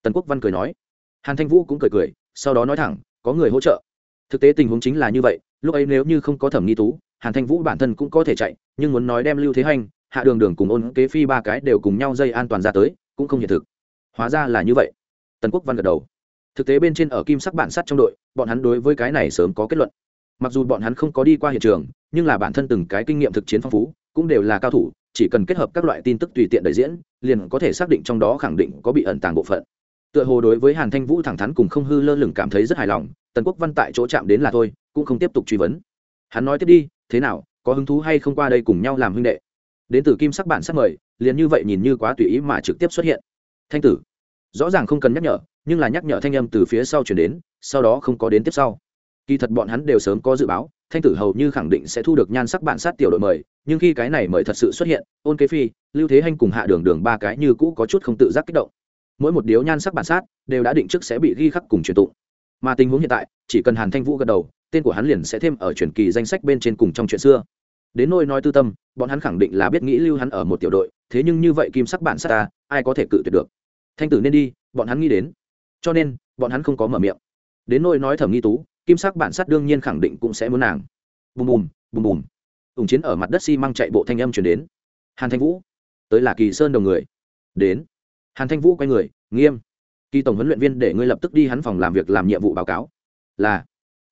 Tần quốc văn cười nói. Hàn thanh vũ cũng cười cười, sau đó nói thẳng, có người hỗ trợ. Thực tế tình huống chính là như vậy, lúc ấy nếu như không có thẩm nghi tú hàn thanh vũ bản thân cũng có thể chạy, nhưng muốn nói đem lưu thế hành, hạ đường đường cùng ôn kế phi ba cái đều cùng nhau dây an toàn ra tới, cũng không hiện thực. Hóa ra là như vậy. Tần quốc văn gật đầu. Thực tế bên trên ở kim sắc bản sắt trong đội, bọn hắn đối với cái này sớm có kết luận. Mặc dù bọn hắn không có đi qua hiện trường, nhưng là bản thân từng cái kinh nghiệm thực chiến phong phú, cũng đều là cao thủ, chỉ cần kết hợp các loại tin tức tùy tiện đại diễn, liền có thể xác định trong đó khẳng định có bị ẩn tàng bộ phận. Tựa hồ đối với hàn thanh vũ thẳng thắn cùng không hư lơ lửng cảm thấy rất hài lòng, tần quốc văn tại chỗ chạm đến là thôi, cũng không tiếp tục truy vấn. Hắn nói tiếp đi thế nào, có hứng thú hay không qua đây cùng nhau làm huynh đệ? Đến từ kim sắc bản sắc mời, liền như vậy nhìn như quá tùy ý mà trực tiếp xuất hiện. Thanh tử, rõ ràng không cần nhắc nhở, nhưng là nhắc nhở thanh âm từ phía sau chuyển đến, sau đó không có đến tiếp sau. Kỳ thật bọn hắn đều sớm có dự báo, thanh tử hầu như khẳng định sẽ thu được nhan sắc bản sát tiểu đội mời, nhưng khi cái này mời thật sự xuất hiện, ôn kế phi, lưu thế hanh cùng hạ đường đường ba cái như cũ có chút không tự giác kích động. Mỗi một điếu nhan sắc bản sát đều đã định trước sẽ bị ghi khắc cùng truyền tụng. Mà tình huống hiện tại, chỉ cần hàn thanh vũ gật đầu tên của hắn liền sẽ thêm ở truyền kỳ danh sách bên trên cùng trong chuyện xưa. Đến nôi nói tư tâm, bọn hắn khẳng định là biết nghĩ lưu hắn ở một tiểu đội, thế nhưng như vậy kim sắc bản sát ta, ai có thể cự tuyệt được? Thanh tử nên đi, bọn hắn nghĩ đến. Cho nên, bọn hắn không có mở miệng. Đến nôi nói thẩm nghi tú, kim sắc bản sát đương nhiên khẳng định cũng sẽ muốn nàng. Bùm bùm bùm bùm. Ủng chiến ở mặt đất xi、si、măng chạy bộ thanh âm chuyển đến. Hàn thanh vũ, tới là kỳ sơn đồng người. Đến. Hàn thanh vũ quay người, nghiêm. Kỳ tổng huấn luyện viên để ngươi lập tức đi hắn phòng làm việc làm nhiệm vụ báo cáo. Là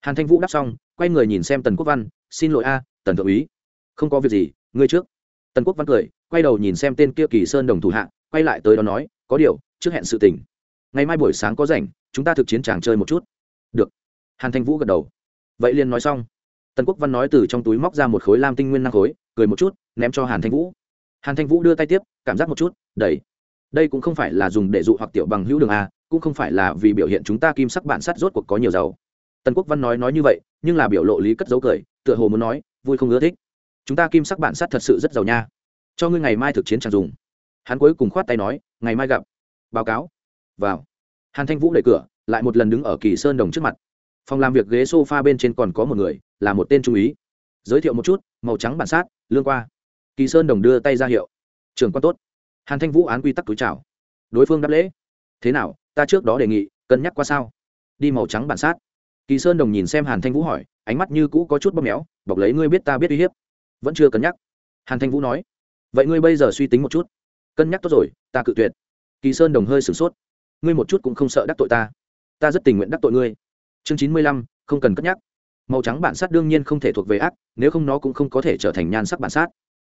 hàn thanh vũ đáp xong, quay người nhìn xem tần quốc văn, xin lỗi a, tần thượng úy, không có việc gì, ngươi trước. Tần quốc văn cười, quay đầu nhìn xem tên kia kỳ sơn đồng thủ hạ, quay lại tới đó nói, có điều, trước hẹn sự tình. Ngày mai buổi sáng có rảnh, chúng ta thực chiến chàng chơi một chút. Được. Hàn thanh vũ gật đầu. Vậy liền nói xong. Tần quốc văn nói từ trong túi móc ra một khối lam tinh nguyên năng khối, cười một chút, ném cho hàn thanh vũ. Hàn thanh vũ đưa tay tiếp, cảm giác một chút, đẩy. Đây cũng không phải là dùng để dụ hoặc tiểu bằng hữu đường a, cũng không phải là vì biểu hiện chúng ta kim sắc bản sắt rốt cuộc có nhiều giàu tần quốc văn nói nói như vậy, nhưng là biểu lộ lý cất dấu cười, tựa hồ muốn nói, vui không ưa thích. Chúng ta kim sắc bản sắt thật sự rất giàu nha. Cho ngươi ngày mai thực chiến chẳng dùng. Hắn cuối cùng khoát tay nói, ngày mai gặp. Báo cáo. Vào. Hàn thanh vũ đẩy cửa, lại một lần đứng ở kỳ sơn đồng trước mặt. Phòng làm việc ghế s o f a bên trên còn có một người, là một tên trung úy. Giới thiệu một chút, màu trắng bản sát, lương qua. Kỳ sơn đồng đưa tay ra hiệu. Trường quan tốt. Hàn thanh vũ án quy tắc túi chào. Đối phương đáp lễ. Thế nào, ta trước đó đề nghị, cân nhắc qua sao? Đi màu trắng bản sát kỳ sơn đồng nhìn xem hàn thanh vũ hỏi, ánh mắt như cũ có chút bóp méo bọc lấy ngươi biết ta biết uy hiếp. Vẫn chưa cân nhắc. Hàn thanh vũ nói, vậy ngươi bây giờ suy tính một chút. Cân nhắc tốt rồi, ta cự tuyệt. Kỳ sơn đồng hơi sửng sốt, ngươi một chút cũng không sợ đắc tội ta. Ta rất tình nguyện đắc tội ngươi. Chương chín mươi lăm, không cần cất nhắc. Màu trắng bản sát đương nhiên không thể thuộc về ác, nếu không nó cũng không có thể trở thành nhan sắc bản sát.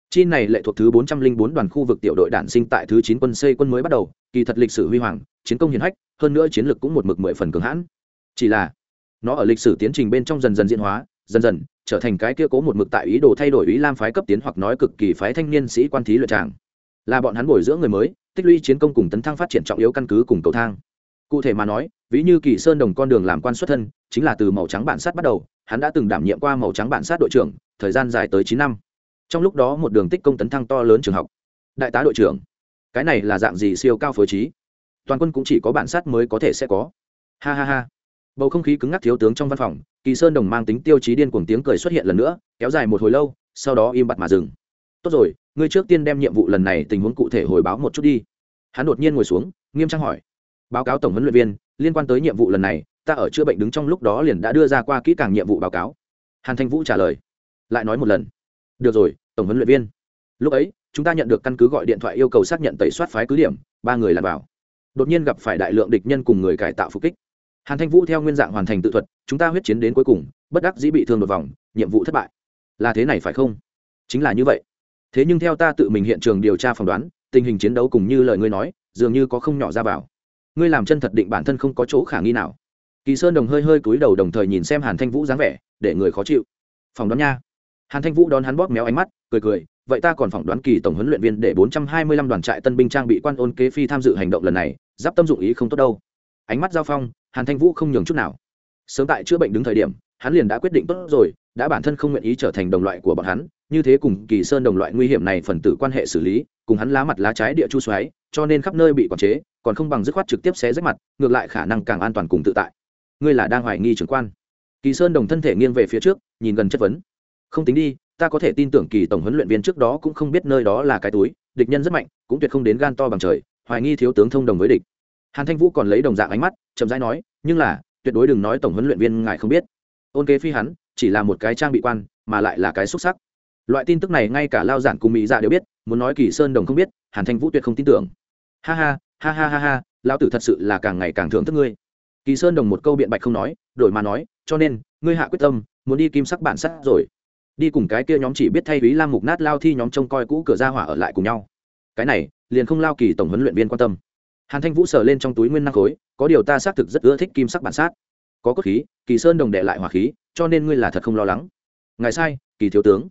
Chi này lệ thuộc thứ bốn trăm linh bốn đoàn khu vực tiểu đội đản sinh tại thứ chín quân xây quân mới bắt đầu, kỳ thật lịch sử huy hoàng, chiến công hiển hách, hơn nữa chiến lược cũng một mực mười phần cường hãn. Chỉ là nó ở lịch sử tiến trình bên trong dần dần diễn hóa, dần dần trở thành cái kia cố một mực tại ý đồ thay đổi ý lam phái cấp tiến hoặc nói cực kỳ phái thanh niên sĩ quan thí luyện tràng. Là bọn hắn bồi dưỡng người mới, tích lũy chiến công cùng tấn thăng phát triển trọng yếu căn cứ cùng cầu thang. Cụ thể mà nói, ví như kỳ sơn đồng con đường làm quan xuất thân, chính là từ màu trắng bản sát bắt đầu, hắn đã từng đảm nhiệm qua màu trắng bản sát đội trưởng, thời gian dài tới chín năm. Trong lúc đó một đường tích công tấn thăng to lớn trường học. Đại tá đội trưởng. Cái này là dạng gì siêu cao phối trí? Toàn quân cũng chỉ có bản sát mới có thể sẽ có. Ha ha ha bầu không khí cứng ngắc thiếu tướng trong văn phòng, kỳ sơn đồng mang tính tiêu chí điên cuồng tiếng cười xuất hiện lần nữa, kéo dài một hồi lâu, sau đó im bặt mà dừng. Tốt rồi, ngươi trước tiên đem nhiệm vụ lần này tình huống cụ thể hồi báo một chút đi. Hắn đột nhiên ngồi xuống, nghiêm trang hỏi. Báo cáo tổng huấn luyện viên, liên quan tới nhiệm vụ lần này, ta ở chữa bệnh đứng trong lúc đó liền đã đưa ra qua kỹ càng nhiệm vụ báo cáo. Hàn thanh vũ trả lời. Lại nói một lần. Được rồi, tổng huấn luyện viên. Lúc ấy, chúng ta nhận được căn cứ gọi điện thoại yêu cầu xác nhận tẩy soát phái cứ điểm, ba người làm vào. Đột nhiên gặp phải đại lượng địch nhân cùng người cải tạo phục kích hàn thanh vũ theo nguyên dạng hoàn thành tự thuật, chúng ta huyết chiến đến cuối cùng, bất đắc dĩ bị thương một vòng, nhiệm vụ thất bại. Là thế này phải không? Chính là như vậy. Thế nhưng theo ta tự mình hiện trường điều tra phỏng đoán, tình hình chiến đấu cùng như lời ngươi nói, dường như có không nhỏ ra vào. Ngươi làm chân thật định bản thân không có chỗ khả nghi nào. Kỳ sơn đồng hơi hơi cúi đầu đồng thời nhìn xem hàn thanh vũ dáng vẻ, để người khó chịu. Phỏng đoán nha. Hàn thanh vũ đón hắn bóp méo ánh mắt, cười cười, vậy ta còn phỏng đoán kỳ tổng huấn luyện viên để bốn trăm hai mươi lăm đoàn trại tân binh trang bị quan ôn kế phi tham dự hành động lần này, giáp tâm dụng ý không tốt đâu. Ánh mắt giao phong hàn thanh vũ không nhường chút nào. Sớm tại chữa bệnh đứng thời điểm, hắn liền đã quyết định tốt rồi, đã bản thân không nguyện ý trở thành đồng loại của bọn hắn, như thế cùng kỳ sơn đồng loại nguy hiểm này phần tử quan hệ xử lý, cùng hắn lá mặt lá trái địa chu xoáy, cho nên khắp nơi bị quản chế, còn không bằng dứt khoát trực tiếp xé rách mặt, ngược lại khả năng càng an toàn cùng tự tại. Ngươi là đang hoài nghi trưởng quan. Kỳ sơn đồng thân thể nghiêng về phía trước, nhìn gần chất vấn. Không tính đi, ta có thể tin tưởng kỳ tổng huấn luyện viên trước đó cũng không biết nơi đó là cái túi, địch nhân rất mạnh, cũng tuyệt không đến gan to bằng trời, hoài nghi thiếu tướng thông đồng với địch hàn thanh vũ còn lấy đồng dạng ánh mắt, chậm rãi nói, nhưng là, tuyệt đối đừng nói tổng huấn luyện viên ngài không biết. Ôn kế phi hắn, chỉ là một cái trang bị quan, mà lại là cái xúc sắc. Loại tin tức này ngay cả lao giản cùng mỹ dạ đều biết, muốn nói kỳ sơn đồng không biết, hàn thanh vũ tuyệt không tin tưởng. Ha ha ha ha ha ha, lão tử thật sự là càng ngày càng thưởng thức ngươi. Kỳ sơn đồng một câu biện bạch không nói, đổi mà nói, cho nên, ngươi hạ quyết tâm, muốn đi kim sắc bản sắt rồi. Đi cùng cái kia nhóm chỉ biết thay ý lam mục nát lao thi nhóm trông coi cũ cửa ra hỏa ở lại cùng nhau. Cái này, liền không lao kỳ tổng huấn luyện viên quan tâm hàn thanh vũ sờ lên trong túi nguyên năng khối, có điều ta xác thực rất ưa thích kim sắc bản sát. Có cốt khí, kỳ sơn đồng đệ lại hỏa khí, cho nên ngươi là thật không lo lắng. Ngài sai, kỳ thiếu tướng.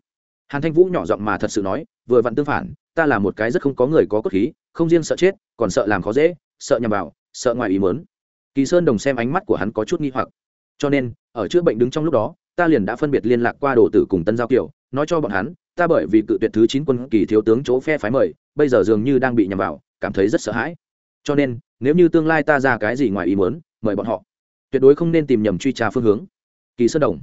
Hàn thanh vũ nhỏ giọng mà thật sự nói, vừa vặn tương phản, ta là một cái rất không có người có cốt khí, không riêng sợ chết, còn sợ làm khó dễ, sợ nhầm vào, sợ ngoài ý mớn kỳ sơn đồng xem ánh mắt của hắn có chút nghi hoặc. Cho nên, ở chữa bệnh đứng trong lúc đó, ta liền đã phân biệt liên lạc qua đồ tử cùng tân giao kiều, nói cho bọn hắn, ta bởi vì cự tuyệt thứ chín quân kỳ thiếu tướng chỗ phe phái mời, bây giờ dường như đang bị nhầm vào, cảm thấy rất sợ hãi cho nên, nếu như tương lai ta ra cái gì ngoài ý muốn, mời bọn họ. Tuyệt đối không nên tìm nhầm truy tra phương hướng. Kỳ sơn đồng.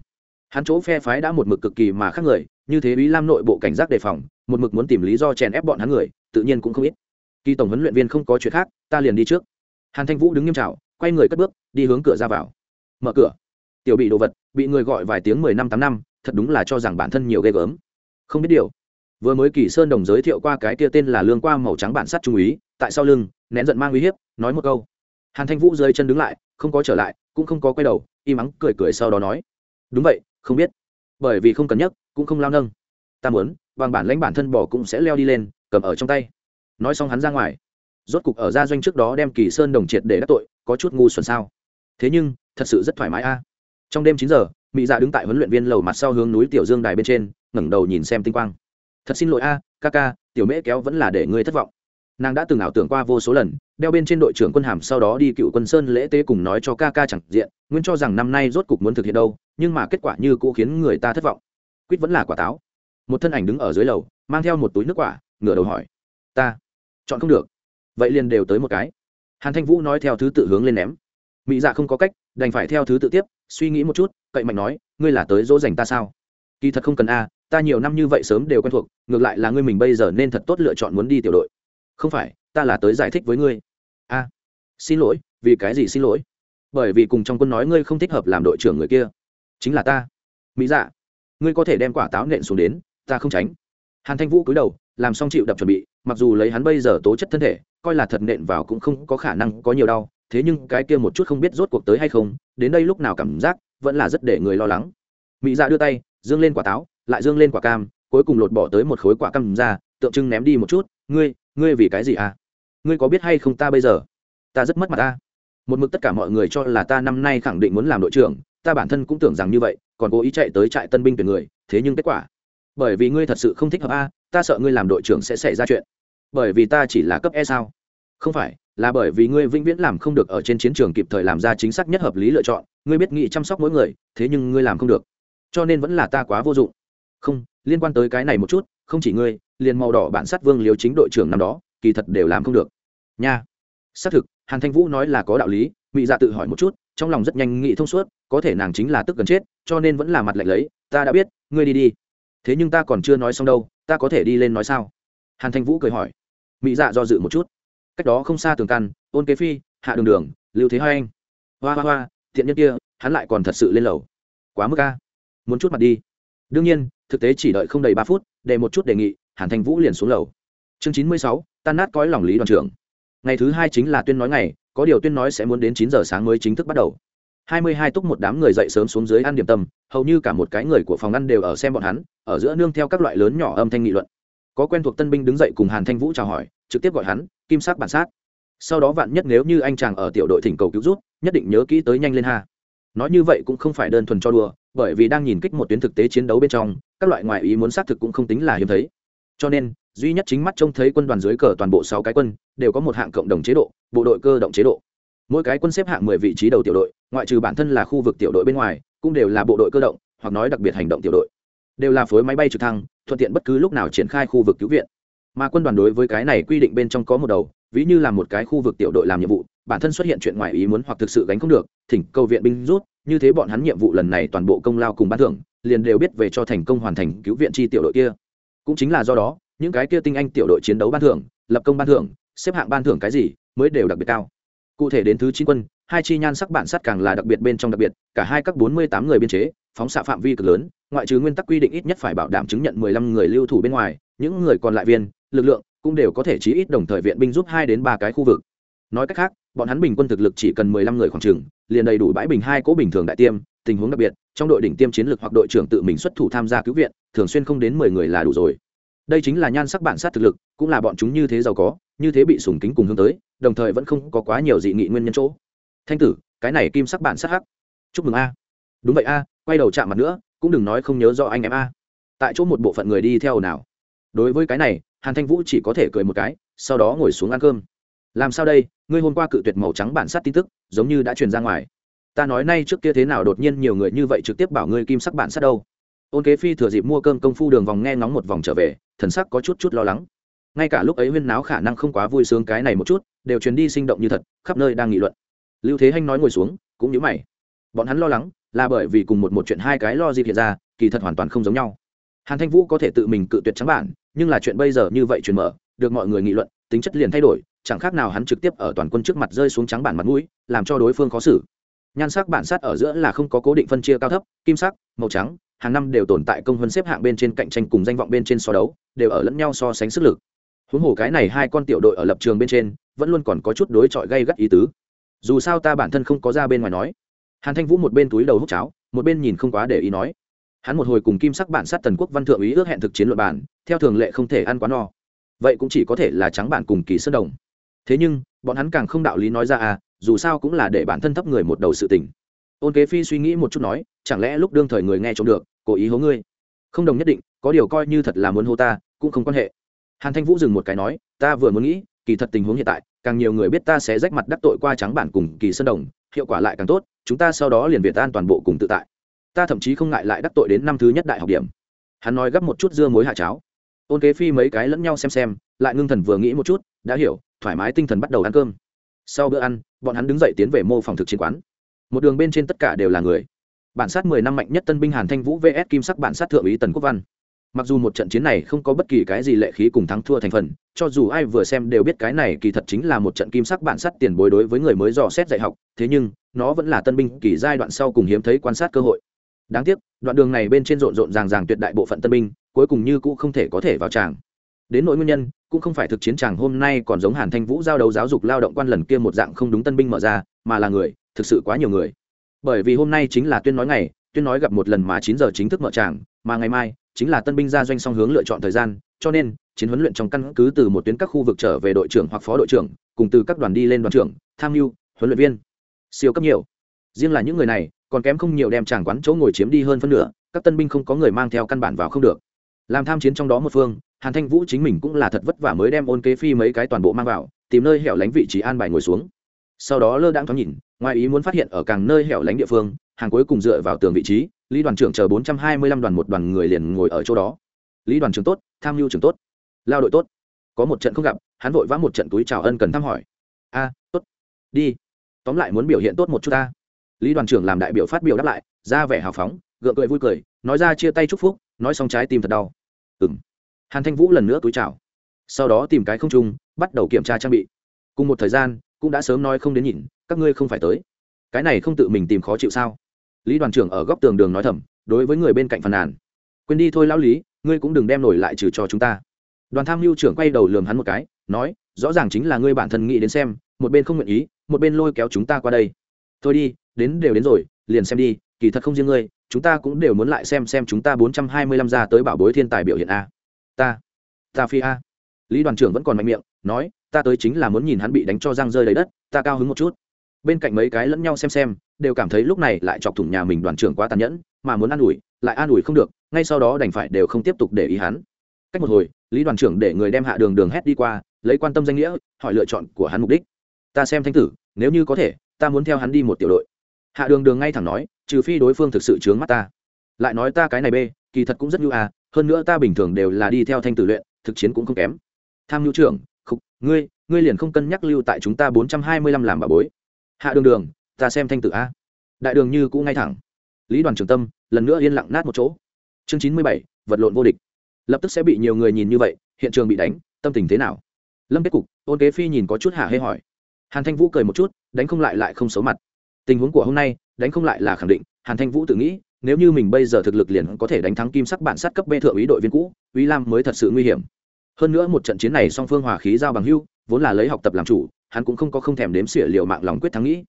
Hắn chỗ phe phái đã một mực cực kỳ mà khác người, như thế ý lam nội bộ cảnh giác đề phòng, một mực muốn tìm lý do chèn ép bọn hắn người, tự nhiên cũng không ít. Kỳ tổng huấn luyện viên không có chuyện khác, ta liền đi trước. Hàn thanh vũ đứng nghiêm trào quay người cất bước, đi hướng cửa ra vào. Mở cửa. Tiểu bị đồ vật, bị người gọi vài tiếng mười năm, tám năm, thật đúng là cho rằng bản thân nhiều ghê gớm. Không biết điều. Vừa mới kỳ sơn đồng giới thiệu qua cái kia tên là lương qua màu trắng bản sắt trung úy, tại sau lưng nén giận mang uy hiếp, nói một câu. Hàn thanh vũ rơi chân đứng lại, không có trở lại, cũng không có quay đầu, im ắng cười cười sau đó nói. Đúng vậy, không biết. Bởi vì không cần nhắc, cũng không lao nâng. Ta muốn, bằng bản lãnh bản thân bỏ cũng sẽ leo đi lên, cầm ở trong tay. Nói xong hắn ra ngoài. Rốt cục ở gia doanh trước đó đem kỳ sơn đồng triệt để đắc tội, có chút ngu xuẩn sao. Thế nhưng, thật sự rất thoải mái a. À. Trong đêm chín giờ mỹ dạ đứng tại huấn luyện viên lầu mặt sau hướng núi tiểu dương đài bên trên, ngẩng đầu nhìn xem tinh quang. Thật xin lỗi a, ca ca, tiểu mễ kéo vẫn là để ngươi thất vọng nàng đã từng ảo tưởng qua vô số lần, đeo bên trên đội trưởng quân hàm sau đó đi cựu quân sơn lễ tế cùng nói cho ca ca chẳng diện, nguyên cho rằng năm nay rốt cục muốn thực hiện đâu, nhưng mà kết quả như cũ khiến người ta thất vọng. Quýt vẫn là quả táo. Một thân ảnh đứng ở dưới lầu, mang theo một túi nước quả, ngửa đầu hỏi, ta, chọn không được. Vậy liền đều tới một cái. Hàn thanh vũ nói theo thứ tự hướng lên ném. Mỹ dạ không có cách, đành phải theo thứ tự tiếp, suy nghĩ một chút, cậy mạnh nói, ngươi là tới dỗ dành ta sao? Kỳ thật không cần a, ta nhiều năm như vậy sớm đều quen thuộc, ngược lại là ngươi mình bây giờ nên thật tốt lựa chọn muốn đi tiểu đội không phải, ta là tới giải thích với ngươi. A, xin lỗi, vì cái gì xin lỗi? Bởi vì cùng trong quân nói ngươi không thích hợp làm đội trưởng người kia. Chính là ta. Mỹ dạ ngươi có thể đem quả táo nện xuống đến, ta không tránh. Hàn thanh vũ cúi đầu, làm xong chịu đập chuẩn bị, mặc dù lấy hắn bây giờ tố chất thân thể, coi là thật nện vào cũng không có khả năng có nhiều đau, thế nhưng cái kia một chút không biết rốt cuộc tới hay không, đến đây lúc nào cảm giác, vẫn là rất để người lo lắng. Mỹ dạ đưa tay, dương lên quả táo, lại dương lên quả cam, cuối cùng lột bỏ tới một khối quả cam ra tượng trưng ném đi một chút, ngươi ngươi vì cái gì à? Ngươi có biết hay không ta bây giờ? Ta rất mất mặt ta. Một mực tất cả mọi người cho là ta năm nay khẳng định muốn làm đội trưởng, ta bản thân cũng tưởng rằng như vậy, còn cố ý chạy tới trại tân binh tuyển người, thế nhưng kết quả, bởi vì ngươi thật sự không thích hợp a, ta sợ ngươi làm đội trưởng sẽ xảy ra chuyện. Bởi vì ta chỉ là cấp e sao? Không phải, là bởi vì ngươi vĩnh viễn làm không được ở trên chiến trường kịp thời làm ra chính xác nhất hợp lý lựa chọn, ngươi biết nghĩ chăm sóc mỗi người, thế nhưng ngươi làm không được, cho nên vẫn là ta quá vô dụng. Không liên quan tới cái này một chút, không chỉ ngươi, liền màu đỏ bản sát vương liều chính đội trưởng năm đó, kỳ thật đều làm không được. Nha. Xác thực, hàn thanh vũ nói là có đạo lý mỹ dạ tự hỏi một chút, trong lòng rất nhanh nghĩ thông suốt, có thể nàng chính là tức gần chết, cho nên vẫn là mặt lạnh lấy, ta đã biết, ngươi đi đi. Thế nhưng ta còn chưa nói xong đâu, ta có thể đi lên nói sao? Hàn thanh vũ cười hỏi. Mỹ dạ do dự một chút. Cách đó không xa tường căn, ôn kế phi, hạ đường đường, lưu thế hoa anh hoa hoa hoa, thiện nhân kia, hắn lại còn thật sự lên lầu. Quá mức ca muốn chút mặt đi. Đương nhiên thực tế chỉ đợi không đầy ba phút, để một chút đề nghị, hàn thanh vũ liền xuống lầu. Chương chín mươi sáu, tan nát cõi lòng lý đoàn trưởng. Ngày thứ hai chính là tuyên nói ngày, có điều tuyên nói sẽ muốn đến chín giờ sáng mới chính thức bắt đầu. Hai mươi hai túc một đám người dậy sớm xuống dưới ăn điểm tâm, hầu như cả một cái người của phòng ăn đều ở xem bọn hắn, ở giữa nương theo các loại lớn nhỏ âm thanh nghị luận. Có quen thuộc tân binh đứng dậy cùng hàn thanh vũ chào hỏi, trực tiếp gọi hắn, kim sắc bản sát. Sau đó vạn nhất nếu như anh chàng ở tiểu đội thỉnh cầu cứu rút nhất định nhớ kỹ tới nhanh lên ha. Nói như vậy cũng không phải đơn thuần cho đùa bởi vì đang nhìn kích một tuyến thực tế chiến đấu bên trong, các loại ngoại ý muốn xác thực cũng không tính là hiếm thấy. Cho nên, duy nhất chính mắt trông thấy quân đoàn dưới cờ toàn bộ sáu cái quân, đều có một hạng cộng đồng chế độ, bộ đội cơ động chế độ. Mỗi cái quân xếp hạng mười vị trí đầu tiểu đội, ngoại trừ bản thân là khu vực tiểu đội bên ngoài, cũng đều là bộ đội cơ động, hoặc nói đặc biệt hành động tiểu đội. Đều là phối máy bay trực thăng, thuận tiện bất cứ lúc nào triển khai khu vực cứu viện. Mà quân đoàn đối với cái này quy định bên trong có một đầu, ví như là một cái khu vực tiểu đội làm nhiệm vụ, bản thân xuất hiện chuyện ngoài ý muốn hoặc thực sự gánh không được, thỉnh cầu viện binh rút như thế bọn hắn nhiệm vụ lần này toàn bộ công lao cùng ban thưởng, liền đều biết về cho thành công hoàn thành cứu viện chi tiểu đội kia. Cũng chính là do đó, những cái kia tinh anh tiểu đội chiến đấu ban thưởng, lập công ban thưởng, xếp hạng ban thưởng cái gì, mới đều đặc biệt cao. Cụ thể đến thứ chín quân, hai chi nhan sắc bản sắt càng là đặc biệt bên trong đặc biệt, cả hai các bốn mươi tám người biên chế, phóng xạ phạm vi cực lớn, ngoại trừ nguyên tắc quy định ít nhất phải bảo đảm chứng nhận mười lăm người lưu thủ bên ngoài, những người còn lại viên, lực lượng cũng đều có thể chí ít đồng thời viện binh giúp hai đến ba cái khu vực nói cách khác bọn hắn bình quân thực lực chỉ cần mười lăm người khoảng trường, liền đầy đủ bãi bình hai cỗ bình thường đại tiêm tình huống đặc biệt trong đội đỉnh tiêm chiến lược hoặc đội trưởng tự mình xuất thủ tham gia cứu viện thường xuyên không đến mười người là đủ rồi. Đây chính là nhan sắc bản sát thực lực cũng là bọn chúng như thế giàu có như thế bị sùng kính cùng hướng tới đồng thời vẫn không có quá nhiều dị nghị nguyên nhân chỗ. Thanh tử cái này kim sắc bản sát hắc. Chúc mừng a. Đúng vậy a quay đầu chạm mặt nữa cũng đừng nói không nhớ do anh em a. Tại chỗ một bộ phận người đi theo nào. Đối với cái này hàn thanh vũ chỉ có thể cười một cái sau đó ngồi xuống ăn cơm làm sao đây? Ngươi hôm qua cự tuyệt màu trắng bản sát tin tức, giống như đã truyền ra ngoài. Ta nói nay trước kia thế nào đột nhiên nhiều người như vậy trực tiếp bảo ngươi kim sắc bản sát đâu? Ôn kế phi thừa dịp mua cơm công phu đường vòng nghe ngóng một vòng trở về, thần sắc có chút chút lo lắng. Ngay cả lúc ấy huyên náo khả năng không quá vui sướng cái này một chút, đều truyền đi sinh động như thật, khắp nơi đang nghị luận. Lưu thế hanh nói ngồi xuống, cũng nhớ mày. Bọn hắn lo lắng, là bởi vì cùng một một chuyện hai cái lo dịp hiện ra, kỳ thật hoàn toàn không giống nhau. Hàn thanh vũ có thể tự mình cự tuyệt trắng bản, nhưng là chuyện bây giờ như vậy truyền mở, được mọi người nghị luận, tính chất liền thay đổi chẳng khác nào hắn trực tiếp ở toàn quân trước mặt rơi xuống trắng bản mặt mũi, làm cho đối phương khó xử. Nhan sắc bản sát ở giữa là không có cố định phân chia cao thấp, kim sắc, màu trắng, hàng năm đều tồn tại công hơn xếp hạng bên trên cạnh tranh cùng danh vọng bên trên so đấu, đều ở lẫn nhau so sánh sức lực. Huống hồ cái này hai con tiểu đội ở lập trường bên trên, vẫn luôn còn có chút đối chọi gây gắt ý tứ. Dù sao ta bản thân không có ra bên ngoài nói. Hàn thanh vũ một bên túi đầu hút cháo, một bên nhìn không quá để ý nói. Hắn một hồi cùng kim sắc bản sát tần quốc văn thượng ý ước hẹn thực chiến luật bản theo thường lệ không thể ăn quá no. Vậy cũng chỉ có thể là trắng bản cùng kỳ sơn đồng thế nhưng, bọn hắn càng không đạo lý nói ra à dù sao cũng là để bản thân thấp người một đầu sự tình. Ôn kế phi suy nghĩ một chút nói, chẳng lẽ lúc đương thời người nghe trộm được, cố ý hố ngươi? Không đồng nhất định, có điều coi như thật là muốn hô ta, cũng không quan hệ. Hàn thanh vũ dừng một cái nói, ta vừa muốn nghĩ, kỳ thật tình huống hiện tại, càng nhiều người biết ta sẽ rách mặt đắc tội qua trắng bản cùng kỳ sơn đồng, hiệu quả lại càng tốt, chúng ta sau đó liền việt an toàn bộ cùng tự tại. Ta thậm chí không ngại lại đắc tội đến năm thứ nhất đại học điểm. Hắn nói gấp một chút dưa muối hạ cháo. Ôn kế phi mấy cái lẫn nhau xem xem, lại ngưng thần vừa nghĩ một chút, đã hiểu thoải mái tinh thần bắt đầu ăn cơm. Sau bữa ăn, bọn hắn đứng dậy tiến về mô phòng thực chiến quán. Một đường bên trên tất cả đều là người. Bản sát mười năm mạnh nhất tân binh hàn thanh vũ vs kim sắc bản sát thượng úy tần quốc văn. Mặc dù một trận chiến này không có bất kỳ cái gì lệ khí cùng thắng thua thành phần, cho dù ai vừa xem đều biết cái này kỳ thật chính là một trận kim sắc bản sát tiền bối đối với người mới dò xét dạy học, thế nhưng, nó vẫn là tân binh kỳ giai đoạn sau cùng hiếm thấy quan sát cơ hội. Đáng tiếc, đoạn đường này bên trên rộn rộn ràng ràng tuyệt đại bộ phận tân binh, cuối cùng như cũ không thể có thể vào tràng đến nỗi nguyên nhân, cũng không phải thực chiến tràng hôm nay còn giống hàn thanh vũ giao đấu giáo dục lao động quan lần kia một dạng không đúng tân binh mở ra, mà là người, thực sự quá nhiều người. Bởi vì hôm nay chính là tuyên nói ngày, tuyên nói gặp một lần mà chín giờ chính thức mở tràng, mà ngày mai, chính là tân binh ra doanh song hướng lựa chọn thời gian, cho nên, chiến huấn luyện trong căn cứ từ một tuyến các khu vực trở về đội trưởng hoặc phó đội trưởng, cùng từ các đoàn đi lên đoàn trưởng, tham mưu, huấn luyện viên. Siêu cấp nhiều. Riêng là những người này, còn kém không nhiều đem tràng quán chỗ ngồi chiếm đi hơn phân nửa, các tân binh không có người mang theo căn bản vào không được. Làm tham chiến trong đó một phương hàn thanh vũ chính mình cũng là thật vất vả mới đem ôn kế phi mấy cái toàn bộ mang vào, tìm nơi hẻo lánh vị trí an bài ngồi xuống. Sau đó lơ đãng thoáng nhìn, ngoài ý muốn phát hiện ở càng nơi hẻo lánh địa phương, hàng cuối cùng dựa vào tường vị trí, lý đoàn trưởng chờ bốn trăm hai mươi lăm đoàn một đoàn người liền ngồi ở chỗ đó. Lý đoàn trưởng tốt, tham mưu trưởng tốt, lao đội tốt. Có một trận không gặp, hắn vội vã một trận túi chào ân cần thăm hỏi. A, tốt, đi. Tóm lại muốn biểu hiện tốt một chút ta. Lý đoàn trưởng làm đại biểu phát biểu đáp lại, ra vẻ hào phóng, gượng cười vui cười, nói ra chia tay chúc phúc, nói xong trái tim thật đau. Ừng hàn thanh vũ lần nữa túi chào. Sau đó tìm cái không trung, bắt đầu kiểm tra trang bị. Cùng một thời gian, cũng đã sớm nói không đến nhìn, các ngươi không phải tới. Cái này không tự mình tìm khó chịu sao? Lý đoàn trưởng ở góc tường đường nói thầm, đối với người bên cạnh phàn nàn. Quên đi thôi lão lý, ngươi cũng đừng đem nổi lại trừ cho chúng ta. Đoàn tham mưu trưởng quay đầu lườm hắn một cái, nói, rõ ràng chính là ngươi bản thân nghĩ đến xem, một bên không nguyện ý, một bên lôi kéo chúng ta qua đây. Thôi đi, đến đều đến rồi, liền xem đi, kỳ thật không riêng ngươi, chúng ta cũng đều muốn lại xem xem chúng ta bốn trăm hai mươi lăm ra tới bảo bối thiên tài biểu hiện a ta ta phi a. Lý đoàn trưởng vẫn còn mạnh miệng, nói, ta tới chính là muốn nhìn hắn bị đánh cho răng rơi lấy đất, ta cao hứng một chút. Bên cạnh mấy cái lẫn nhau xem xem, đều cảm thấy lúc này lại chọc thủng nhà mình đoàn trưởng quá tàn nhẫn, mà muốn an ủi, lại an ủi không được, ngay sau đó đành phải đều không tiếp tục để ý hắn. Cách một hồi, lý đoàn trưởng để người đem hạ đường đường hét đi qua, lấy quan tâm danh nghĩa, hỏi lựa chọn của hắn mục đích. Ta xem thanh tử, nếu như có thể, ta muốn theo hắn đi một tiểu đội. Hạ đường đường ngay thẳng nói, trừ phi đối phương thực sự chướng mắt ta. Lại nói ta cái này bê, kỳ thật cũng rất nhu à hơn nữa ta bình thường đều là đi theo thanh tử luyện, thực chiến cũng không kém. Tham nhu trưởng, khục, ngươi ngươi liền không cân nhắc lưu tại chúng ta bốn trăm hai mươi lăm làm bà bối. Hạ đường đường, ta xem thanh tử a. Đại đường như cũ ngay thẳng. Lý đoàn trường tâm, lần nữa yên lặng nát một chỗ. Chương chín mươi bảy, vật lộn vô địch. Lập tức sẽ bị nhiều người nhìn như vậy, hiện trường bị đánh, tâm tình thế nào? Lâm kết cục, ôn kế phi nhìn có chút hạ hê hỏi. Hàn thanh vũ cười một chút, đánh không lại lại không xấu mặt. Tình huống của hôm nay, đánh không lại là khẳng định, hàn thanh vũ tự nghĩ nếu như mình bây giờ thực lực liền có thể đánh thắng kim sắc bản sát cấp bê thượng úy đội viên cũ úy lam mới thật sự nguy hiểm. Hơn nữa một trận chiến này song phương hòa khí giao bằng hưu vốn là lấy học tập làm chủ, hắn cũng không có không thèm đếm xỉa liều mạng lòng quyết thắng nghĩ.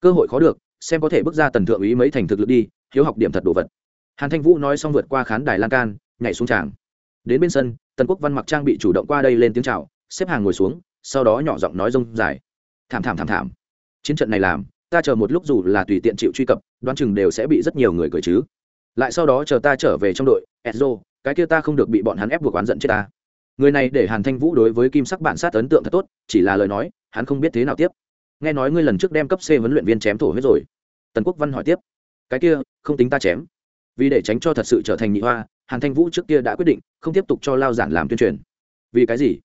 Cơ hội khó được, xem có thể bước ra tần thượng úy mấy thành thực lực đi, hiếu học điểm thật đồ vật. Hàn thanh vũ nói xong vượt qua khán đài lan can, nhảy xuống tràng. Đến bên sân, tần quốc văn mặc trang bị chủ động qua đây lên tiếng chào, xếp hàng ngồi xuống, sau đó nhỏ giọng nói rông dài. Thảm thảm thảm thảm. Chiến trận này làm ta chờ một lúc dù là tùy tiện chịu truy cập, đoán chừng đều sẽ bị rất nhiều người cười chứ. Lại sau đó chờ ta trở về trong đội edzo cái kia ta không được bị bọn hắn ép buộc oán giận chết ta. Người này để hàn thanh vũ đối với kim sắc bản sát ấn tượng thật tốt, chỉ là lời nói, hắn không biết thế nào tiếp. Nghe nói ngươi lần trước đem cấp c huấn luyện viên chém thổ huyết rồi. Tần quốc văn hỏi tiếp. Cái kia, không tính ta chém. Vì để tránh cho thật sự trở thành nhị hoa, hàn thanh vũ trước kia đã quyết định, không tiếp tục cho lao giản làm tuyên truyền. Vì cái gì?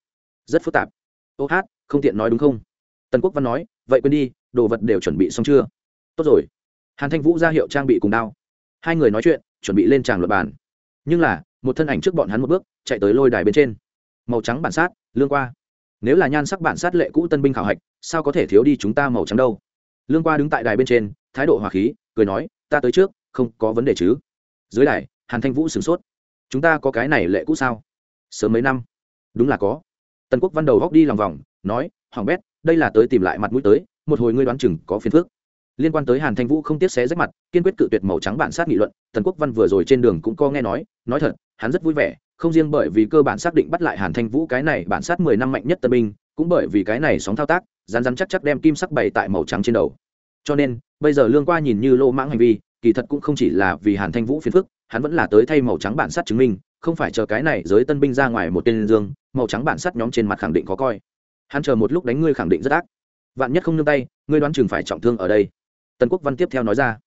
Rất phức tạp. Ô hát, không tiện nói đúng không? Tần quốc văn nói, vậy quên đi đồ vật đều chuẩn bị xong chưa? Tốt rồi. Hàn thanh vũ ra hiệu trang bị cùng đao. Hai người nói chuyện, chuẩn bị lên tràng luật bàn. Nhưng là, một thân ảnh trước bọn hắn một bước, chạy tới lôi đài bên trên. Màu trắng bản sát, lương qua. Nếu là nhan sắc bản sát lệ cũ tân binh khảo hạch, sao có thể thiếu đi chúng ta màu trắng đâu? Lương qua đứng tại đài bên trên, thái độ hòa khí, cười nói, ta tới trước, không có vấn đề chứ. Dưới đài, hàn thanh vũ sửng sốt. Chúng ta có cái này lệ cũ sao? Sớm mấy năm. Đúng là có. Tần quốc văn đầu góc đi lòng vòng, nói, hoàng bét, đây là tới tìm lại mặt mũi tới một hồi ngươi đoán chừng có phiền phước liên quan tới hàn thanh vũ không tiếc xé rách mặt, kiên quyết cự tuyệt màu trắng bản sát nghị luận, tần quốc văn vừa rồi trên đường cũng có nghe nói nói thật, hắn rất vui vẻ, không riêng bởi vì cơ bản xác định bắt lại hàn thanh vũ cái này bản sát mười năm mạnh nhất tân binh, cũng bởi vì cái này sóng thao tác rán rán chắc chắc đem kim sắc bày tại màu trắng trên đầu. Cho nên, bây giờ lương qua nhìn như lô mãng hành vi, kỳ thật cũng không chỉ là vì hàn thanh vũ phiền phức, hắn vẫn là tới thay màu trắng bản sát chứng minh, không phải chờ cái này giới tân binh ra ngoài một tên dương, màu trắng bản sát nhóm trên mặt khẳng định có coi. Hắn chờ một lúc đánh ngươi khẳng định rất ác vạn nhất không nương tay, ngươi đoán chừng phải trọng thương ở đây. Tần quốc văn tiếp theo nói ra.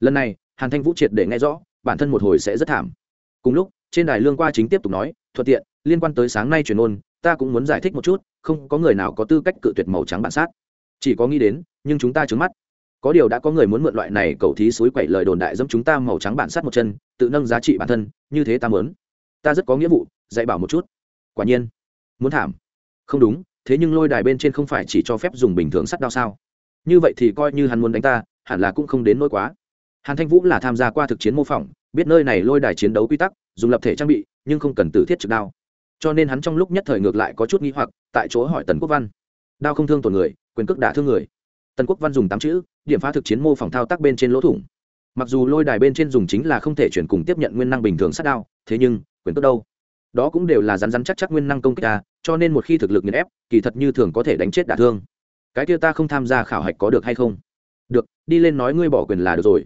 Lần này, hàn thanh vũ triệt để nghe rõ, bản thân một hồi sẽ rất thảm. Cùng lúc, trên đài lương qua chính tiếp tục nói, thuận tiện, liên quan tới sáng nay truyền ôn, ta cũng muốn giải thích một chút, không có người nào có tư cách cự tuyệt màu trắng bản sát. Chỉ có nghĩ đến, nhưng chúng ta trứng mắt. Có điều đã có người muốn mượn loại này cầu thí suối quậy lời đồn đại dẫm chúng ta màu trắng bản sát một chân, tự nâng giá trị bản thân, như thế ta muốn. Ta rất có nghĩa vụ, dạy bảo một chút. Quả nhiên, muốn thảm. Không đúng thế nhưng lôi đài bên trên không phải chỉ cho phép dùng bình thường sắt đao sao? Như vậy thì coi như hắn muốn đánh ta, hẳn là cũng không đến nỗi quá. Hàn thanh vũ là tham gia qua thực chiến mô phỏng, biết nơi này lôi đài chiến đấu quy tắc, dùng lập thể trang bị, nhưng không cần tử thiết trực đao. Cho nên hắn trong lúc nhất thời ngược lại có chút nghi hoặc, tại chỗ hỏi tần quốc văn. Đao không thương tổn người, quyền cước đả thương người. Tần quốc văn dùng tám chữ, điểm phá thực chiến mô phỏng thao tác bên trên lỗ thủng. Mặc dù lôi đài bên trên dùng chính là không thể chuyển cùng tiếp nhận nguyên năng bình thường sát đao, thế nhưng, quyền cước đâu? Đó cũng đều là rắn rắn chắc chắc nguyên năng công kích ta, cho nên một khi thực lực nghiền ép, kỳ thật như thường có thể đánh chết đả thương. Cái kia ta không tham gia khảo hạch có được hay không? Được, đi lên nói ngươi bỏ quyền là được rồi.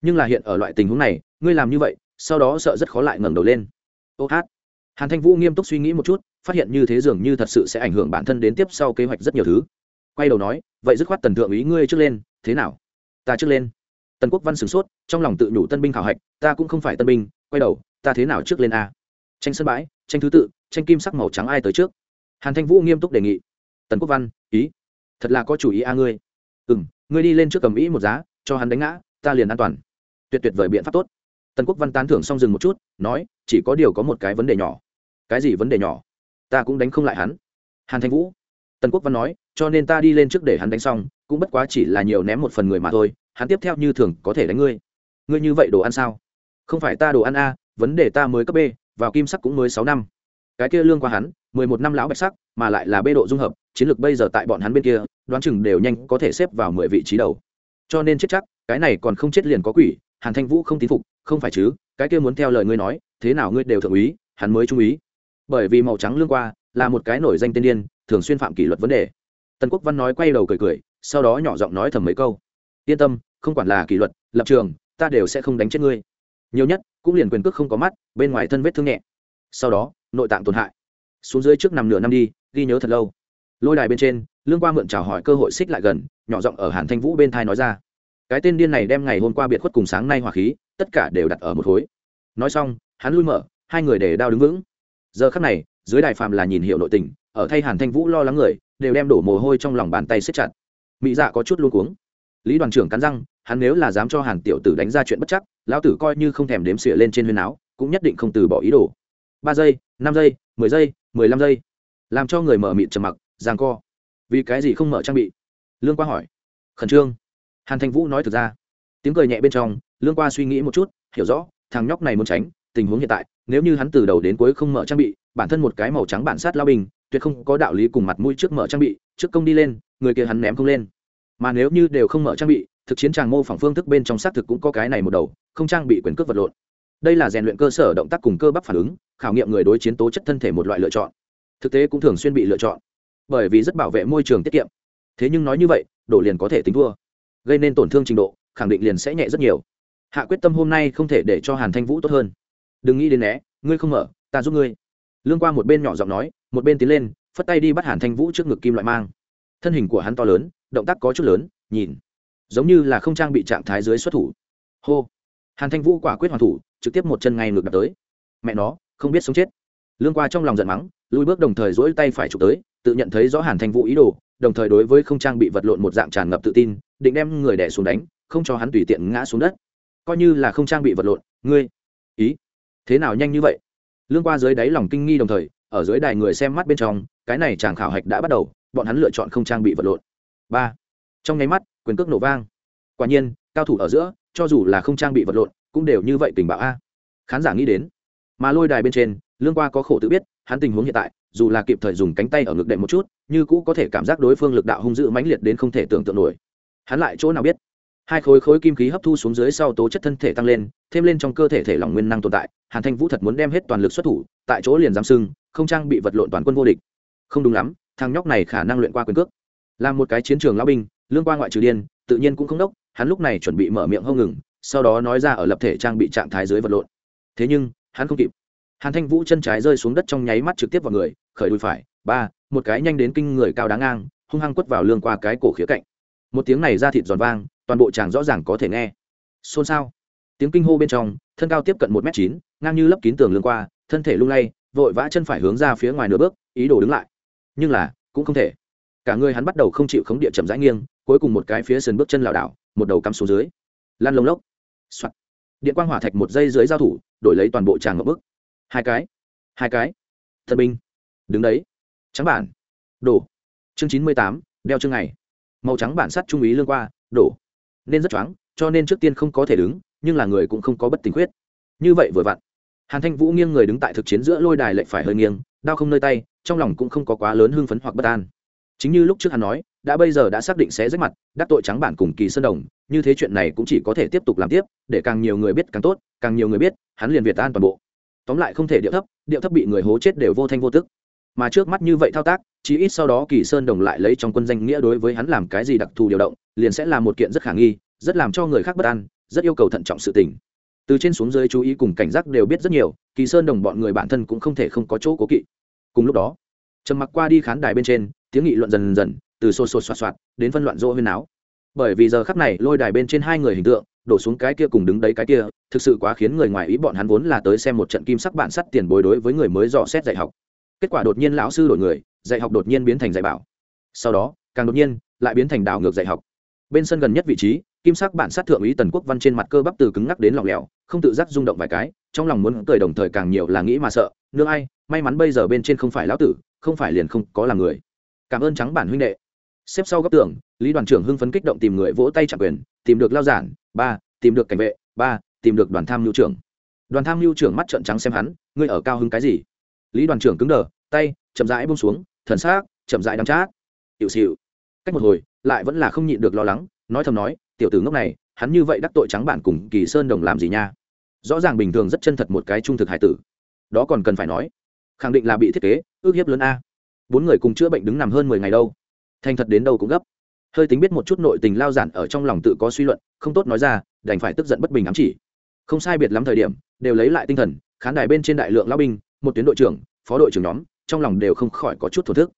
Nhưng là hiện ở loại tình huống này, ngươi làm như vậy, sau đó sợ rất khó lại ngẩng đầu lên. Ô hát. Hàn thanh vũ nghiêm túc suy nghĩ một chút, phát hiện như thế dường như thật sự sẽ ảnh hưởng bản thân đến tiếp sau kế hoạch rất nhiều thứ. Quay đầu nói, vậy dứt khoát tần thượng ý ngươi trước lên, thế nào? Ta trước lên. Tần quốc văn sửng sốt, trong lòng tự nhủ tân binh khảo hạch, ta cũng không phải tân binh, quay đầu, ta thế nào trước lên a? Tranh sân bãi, tranh thứ tự, tranh kim sắc màu trắng ai tới trước? Hàn thanh vũ nghiêm túc đề nghị. Tần quốc văn, ý. Thật là có chủ ý a à ngươi. Ừ m ngươi đi lên trước cầm ý một giá, cho hắn đánh ngã, ta liền an toàn. Tuyệt tuyệt vời biện pháp tốt. Tần quốc văn tán thưởng xong dừng một chút, nói, chỉ có điều có một cái vấn đề nhỏ. Cái gì vấn đề nhỏ? Ta cũng đánh không lại hắn. Hàn thanh vũ. Tần quốc văn nói, cho nên ta đi lên trước để hắn đánh xong, cũng bất quá chỉ là nhiều ném một phần người mà thôi, hắn tiếp theo như thường có thể đánh ngươi. Ngươi như vậy đồ ăn sao? Không phải ta đồ ăn a, vấn đề ta mới cấp b vào kim sắc cũng mới sáu năm. Cái kia lương qua hắn, mười một năm lão bạch sắc, mà lại là bê độ dung hợp, chiến lược bây giờ tại bọn hắn bên kia, đoán chừng đều nhanh có thể xếp vào mười vị trí đầu. Cho nên chết chắc, cái này còn không chết liền có quỷ, hàn thanh vũ không tín phục, không phải chứ, cái kia muốn theo lời ngươi nói, thế nào ngươi đều thượng úy, hắn mới trung úy. Bởi vì màu trắng lương qua là một cái nổi danh tên điên, thường xuyên phạm kỷ luật vấn đề. Tần quốc văn nói quay đầu cười cười, sau đó nhỏ giọng nói thầm mấy câu. Yên tâm, không quản là kỷ luật, lập trường, ta đều sẽ không đánh chết ngươi nhiều nhất, cũng liền quyền cước không có mắt, bên ngoài thân vết thương nhẹ. Sau đó, nội tạng tổn hại. Xuống dưới trước nằm nửa năm đi, ghi nhớ thật lâu. Lôi đài bên trên, lương qua mượn chào hỏi cơ hội xích lại gần, nhỏ giọng ở hàn thanh vũ bên thai nói ra. Cái tên điên này đem ngày hôm qua biệt khuất cùng sáng nay hỏa khí, tất cả đều đặt ở một khối nói xong, hắn lui mở, hai người để đao đứng vững. Giờ khắc này, dưới đài phàm là nhìn hiệu nội tình, ở thay hàn thanh vũ lo lắng người, đều đem đổ mồ hôi trong lòng bàn tay xếp chặt. Mỹ dạ có chút luôn cuống. Lý đoàn trưởng cắn răng, hắn nếu là dám cho hàn tiểu tử đánh ra chuyện bất chắc lão tử coi như không thèm đếm xỉa lên trên huyên áo, cũng nhất định không từ bỏ ý đồ. Ba giây, năm giây, mười giây, mười lăm giây. Làm cho người mở mịt trầm mặc giang co. Vì cái gì không mở trang bị? Lương qua hỏi. Khẩn trương. Hàn thanh vũ nói thực ra. Tiếng cười nhẹ bên trong, lương qua suy nghĩ một chút, hiểu rõ, thằng nhóc này muốn tránh, tình huống hiện tại, nếu như hắn từ đầu đến cuối không mở trang bị, bản thân một cái màu trắng bản sát lao bình, tuyệt không có đạo lý cùng mặt mũi trước mở trang bị, trước công đi lên, người kia hắn ném không lên. Mà nếu như đều không mở trang bị thực chiến tràng mô phỏng phương thức bên trong xác thực cũng có cái này một đầu, không trang bị quyền cước vật lộn. Đây là rèn luyện cơ sở động tác cùng cơ bắp phản ứng, khảo nghiệm người đối chiến tố chất thân thể một loại lựa chọn. Thực tế cũng thường xuyên bị lựa chọn, bởi vì rất bảo vệ môi trường tiết kiệm. Thế nhưng nói như vậy, đổ liền có thể tính thua, gây nên tổn thương trình độ, khẳng định liền sẽ nhẹ rất nhiều. Hạ quyết tâm hôm nay không thể để cho hàn thanh vũ tốt hơn. Đừng nghĩ đến né, ngươi không mở, ta giúp ngươi. Lương qua một bên nhỏ giọng nói, một bên tiến lên, phất tay đi bắt hàn thanh vũ trước ngực kim loại mang. Thân hình của hắn to lớn, động tác có chút lớn, nhìn giống như là không trang bị trạng thái dưới xuất thủ. Hô. Hàn thanh vũ quả quyết hoàn thủ, trực tiếp một chân ngay ngược đập tới. Mẹ nó, không biết sống chết. Lương qua trong lòng giận mắng, lùi bước đồng thời dỗi tay phải chụp tới, tự nhận thấy rõ hàn thanh vũ ý đồ, đồng thời đối với không trang bị vật lộn một dạng tràn ngập tự tin, định đem người đẻ xuống đánh, không cho hắn tùy tiện ngã xuống đất. Coi như là không trang bị vật lộn, ngươi, ý, thế nào nhanh như vậy? Lương qua dưới đáy lòng kinh nghi đồng thời, ở dưới đài người xem mắt bên trong, cái này chàng khảo hạch đã bắt đầu, bọn hắn lựa chọn không trang bị vật lộn. Ba. Trong nháy mắt quyền cước nổ vang. Quả nhiên, cao thủ ở giữa, cho dù là không trang bị vật lộn, cũng đều như vậy tình bạo a. Khán giả nghĩ đến, mà lôi đài bên trên, lương qua có khổ tự biết, hắn tình huống hiện tại, dù là kịp thời dùng cánh tay ở ngực đệm một chút, như cũ có thể cảm giác đối phương lực đạo hung dữ mãnh liệt đến không thể tưởng tượng nổi. Hắn lại chỗ nào biết? Hai khối khối kim khí hấp thu xuống dưới sau tố chất thân thể tăng lên, thêm lên trong cơ thể thể lỏng nguyên năng tồn tại, hàn thanh vũ thật muốn đem hết toàn lực xuất thủ, tại chỗ liền giáng sưng, không trang bị vật lộn toàn quân vô địch. Không đúng lắm, thằng nhóc này khả năng luyện qua quyền cước. Làm một cái chiến trường lão binh lương qua ngoại trừ điên, tự nhiên cũng không đốc, hắn lúc này chuẩn bị mở miệng hông ngừng, sau đó nói ra ở lập thể trang bị trạng thái dưới vật lộn. Thế nhưng, hắn không kịp. Hàn thanh vũ chân trái rơi xuống đất trong nháy mắt trực tiếp vào người, khởi đùi phải, ba, một cái nhanh đến kinh người cao đáng ngang, hung hăng quất vào lương qua cái cổ khía cạnh. Một tiếng này ra thịt giòn vang, toàn bộ chàng rõ ràng có thể nghe. Xôn xao. Tiếng kinh hô bên trong, thân cao tiếp cận một m chín, ngang như lấp kín tường lương qua, thân thể lung lay, vội vã chân phải hướng ra phía ngoài nửa bước, ý đồ đứng lại. Nhưng là, cũng không thể. Cả người hắn bắt đầu không chịu khống địa chậm rãi nghiêng cuối cùng một cái phía sườn bước chân lảo đảo, một đầu cắm xuống dưới. Lăn lông lốc. Soạt. điện quang hỏa thạch một giây dưới giao thủ, đổi lấy toàn bộ tràng ngập bức. Hai cái. Hai cái. Thần binh. Đứng đấy. Trắng bản. Đổ. Chương chín mươi tám, đeo chương này màu trắng bản sắt trung ý lương qua, đổ. Nên rất choáng, cho nên trước tiên không có thể đứng, nhưng là người cũng không có bất tình quyết như vậy vừa vặn. Hàn thanh vũ nghiêng người đứng tại thực chiến giữa lôi đài lệnh phải hơi nghiêng đao không nơi tay, trong lòng cũng không có quá lớn hưng phấn hoặc bất an. Chính như lúc trước hắn nói đã bây giờ đã xác định sẽ rách mặt, đắc tội trắng bản cùng kỳ sơn đồng, như thế chuyện này cũng chỉ có thể tiếp tục làm tiếp, để càng nhiều người biết càng tốt, càng nhiều người biết, hắn liền việt an toàn bộ. Tóm lại không thể điệu thấp điệu thấp bị người hố chết đều vô thanh vô tức. Mà trước mắt như vậy thao tác, chí ít sau đó kỳ sơn đồng lại lấy trong quân danh nghĩa đối với hắn làm cái gì đặc thù điều động, liền sẽ là một kiện rất khả nghi, rất làm cho người khác bất an, rất yêu cầu thận trọng sự tình. Từ trên xuống dưới chú ý cùng cảnh giác đều biết rất nhiều, kỳ sơn đồng bọn người bản thân cũng không thể không có chỗ cố kỵ. Cùng lúc đó, trầm mặc qua đi khán đài bên trên, tiếng nghị luận dần dần từ xô xô xoạt xoạt đến phân loạn rỗ huyên áo bởi vì giờ khắp này, lôi đài bên trên hai người hình tượng, đổ xuống cái kia cùng đứng đấy cái kia, thực sự quá khiến người ngoài ý bọn hắn vốn là tới xem một trận kim sắc bản sắt tiền bối đối với người mới dò xét dạy học. Kết quả đột nhiên lão sư đổi người, dạy học đột nhiên biến thành dạy bảo. Sau đó, càng đột nhiên, lại biến thành đảo ngược dạy học. Bên sân gần nhất vị trí, kim sắc bản sát thượng úy tần quốc văn trên mặt cơ bắp từ cứng ngắc đến lỏng lẻo, không tự giác rung động vài cái, trong lòng muốn cười đồng thời càng nhiều là nghĩ mà sợ, nương ai, may mắn bây giờ bên trên không phải lão tử, không phải liền không có là người. Cảm ơn trắng bản huynh đệ xếp sau góc tường, lý đoàn trưởng hưng phấn kích động tìm người vỗ tay trả quyền, tìm được lao giản, ba, tìm được cảnh vệ, ba, tìm được đoàn tham mưu trưởng. Đoàn tham mưu trưởng mắt trợn trắng xem hắn, ngươi ở cao hưng cái gì? Lý đoàn trưởng cứng đờ, tay, chậm rãi bông xuống, thần xác chậm rãi đắm chát. Hiệu xịu cách một hồi, lại vẫn là không nhịn được lo lắng, nói thầm nói, tiểu tử ngốc này, hắn như vậy đắc tội trắng bản cùng kỳ sơn đồng làm gì nha? Rõ ràng bình thường rất chân thật một cái trung thực hải tử. Đó còn cần phải nói. Khẳng định là bị thiết kế, ước hiếp lớn a. Bốn người cùng chữa bệnh đứng nằm hơn mười ngày đâu thành thật đến đâu cũng gấp. Hơi tính biết một chút nội tình lao giản ở trong lòng tự có suy luận, không tốt nói ra, đành phải tức giận bất bình ám chỉ. Không sai biệt lắm thời điểm, đều lấy lại tinh thần, khán đài bên trên đại lượng lao binh, một tuyến đội trưởng, phó đội trưởng nhóm, trong lòng đều không khỏi có chút thổ thức.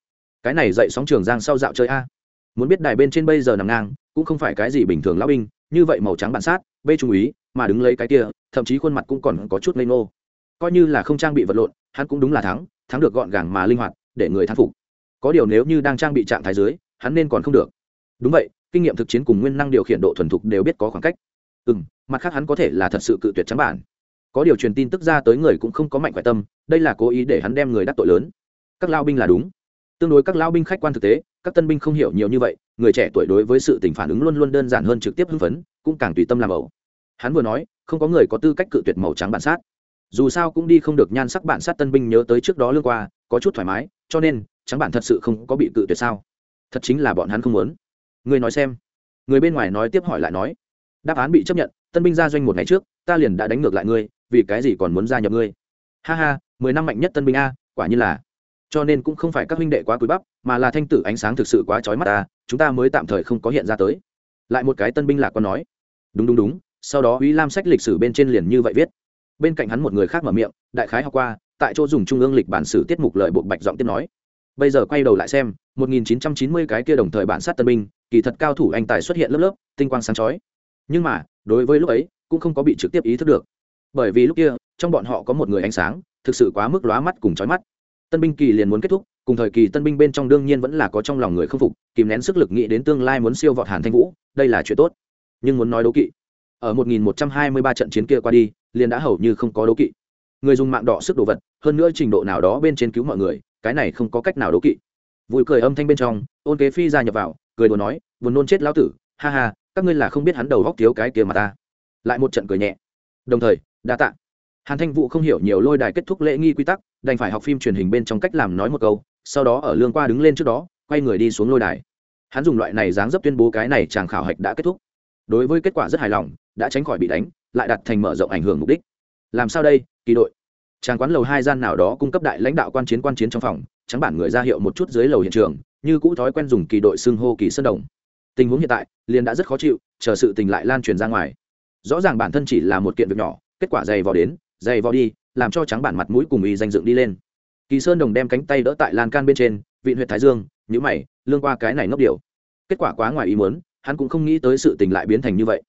Cái này dậy sóng trường giang sau dạo chơi a. Muốn biết đài bên trên bây giờ nằm ngang, cũng không phải cái gì bình thường lao binh, như vậy màu trắng bản sát, bê trung úy, mà đứng lấy cái kia, thậm chí khuôn mặt cũng còn có chút lây ngô. Coi như là không trang bị vật lộn, hắn cũng đúng là thắng thắng được gọn gàng mà linh hoạt, để người thắng phục có điều nếu như đang trang bị trạng thái dưới, hắn nên còn không được. Đúng vậy, kinh nghiệm thực chiến cùng nguyên năng điều khiển độ thuần thục đều biết có khoảng cách. Ừ m mặt khác hắn có thể là thật sự cự tuyệt trắng bản. Có điều truyền tin tức ra tới người cũng không có mạnh khỏe tâm, đây là cố ý để hắn đem người đắc tội lớn. Các lao binh là đúng. Tương đối các lao binh khách quan thực tế, các tân binh không hiểu nhiều như vậy, người trẻ tuổi đối với sự tình phản ứng luôn luôn đơn giản hơn trực tiếp hưng phấn, cũng càng tùy tâm làm ẩu. Hắn vừa nói, không có người có tư cách cự tuyệt màu trắng bản sát. Dù sao cũng đi không được nhan sắc bản sát tân binh nhớ tới trước đó lương qua, có chút thoải mái, cho nên trắng bản thật sự không có bị cự tuyệt sao? Thật chính là bọn hắn không muốn. Người nói xem. Người bên ngoài nói tiếp hỏi lại nói, đáp án bị chấp nhận, tân binh ra doanh một ngày trước, ta liền đã đánh ngược lại ngươi, vì cái gì còn muốn gia nhập ngươi? Ha ha, mười năm mạnh nhất tân binh a, quả như là. Cho nên cũng không phải các huynh đệ quá cúi bắp, mà là thanh tử ánh sáng thực sự quá trói mắt ta chúng ta mới tạm thời không có hiện ra tới. Lại một cái tân binh lạc còn nói, đúng đúng đúng, sau đó uy lam sách lịch sử bên trên liền như vậy viết. Bên cạnh hắn một người khác mở miệng, đại khái học qua, tại chỗ dùng trung ương lịch bản sử tiết mục lợi bộ bạch giọng tiếp nói bây giờ quay đầu lại xem 1990 cái kia đồng thời bản sát tân binh, kỳ thật cao thủ anh tài xuất hiện lớp lớp, tinh quang sáng chói. Nhưng mà, đối với lúc ấy, cũng không có bị trực tiếp ý thức được. Bởi vì lúc kia, trong bọn họ có một người ánh sáng, thực sự quá mức lóa mắt cùng chói mắt. Tân binh kỳ liền muốn kết thúc, cùng thời kỳ tân binh bên trong đương nhiên vẫn là có trong lòng người không phục, kìm nén sức lực nghĩ đến tương lai muốn siêu vọt hàn thanh vũ, đây là chuyện tốt. Nhưng muốn nói đố kỵ. Ở 1123 trận chiến kia qua đi, liền đã hầu như không có đố kỵ. Người dùng mạng đỏ sức đồ vật, hơn nữa trình độ nào đó bên trên cứu mọi người cái này không có cách nào đố kỵ. Vui cười âm thanh bên trong, ôn kế phi ra nhập vào, cười đùa nói, buồn nôn chết lão tử, ha ha, các ngươi là không biết hắn đầu góc thiếu cái kia mà ta. Lại một trận cười nhẹ. Đồng thời, đa tạ. Hàn thanh vũ không hiểu nhiều lôi đài kết thúc lễ nghi quy tắc, đành phải học phim truyền hình bên trong cách làm nói một câu, sau đó ở lương qua đứng lên trước đó, quay người đi xuống lôi đài. Hắn dùng loại này dáng dấp tuyên bố cái này chàng khảo hạch đã kết thúc. Đối với kết quả rất hài lòng, đã tránh khỏi bị đánh, lại đặt thành mở rộng ảnh hưởng mục đích. Làm sao đây, kỳ đội? Tràng quán lầu hai gian nào đó cung cấp đại lãnh đạo quan chiến quan chiến trong phòng, trắng bản người ra hiệu một chút dưới lầu hiện trường, như cũ thói quen dùng kỳ đội xưng hô kỳ sơn đồng. Tình huống hiện tại, liền đã rất khó chịu, chờ sự tình lại lan truyền ra ngoài. Rõ ràng bản thân chỉ là một kiện việc nhỏ, kết quả dày vào đến, dày vào đi, làm cho trắng bản mặt mũi cùng y danh dựng đi lên. Kỳ sơn đồng đem cánh tay đỡ tại lan can bên trên vị huyện thái dương nhữ mày, lương qua cái này ngốc điều kết quả quá ngoài ý muốn, hắn cũng không nghĩ tới sự tình lại biến thành như vậy.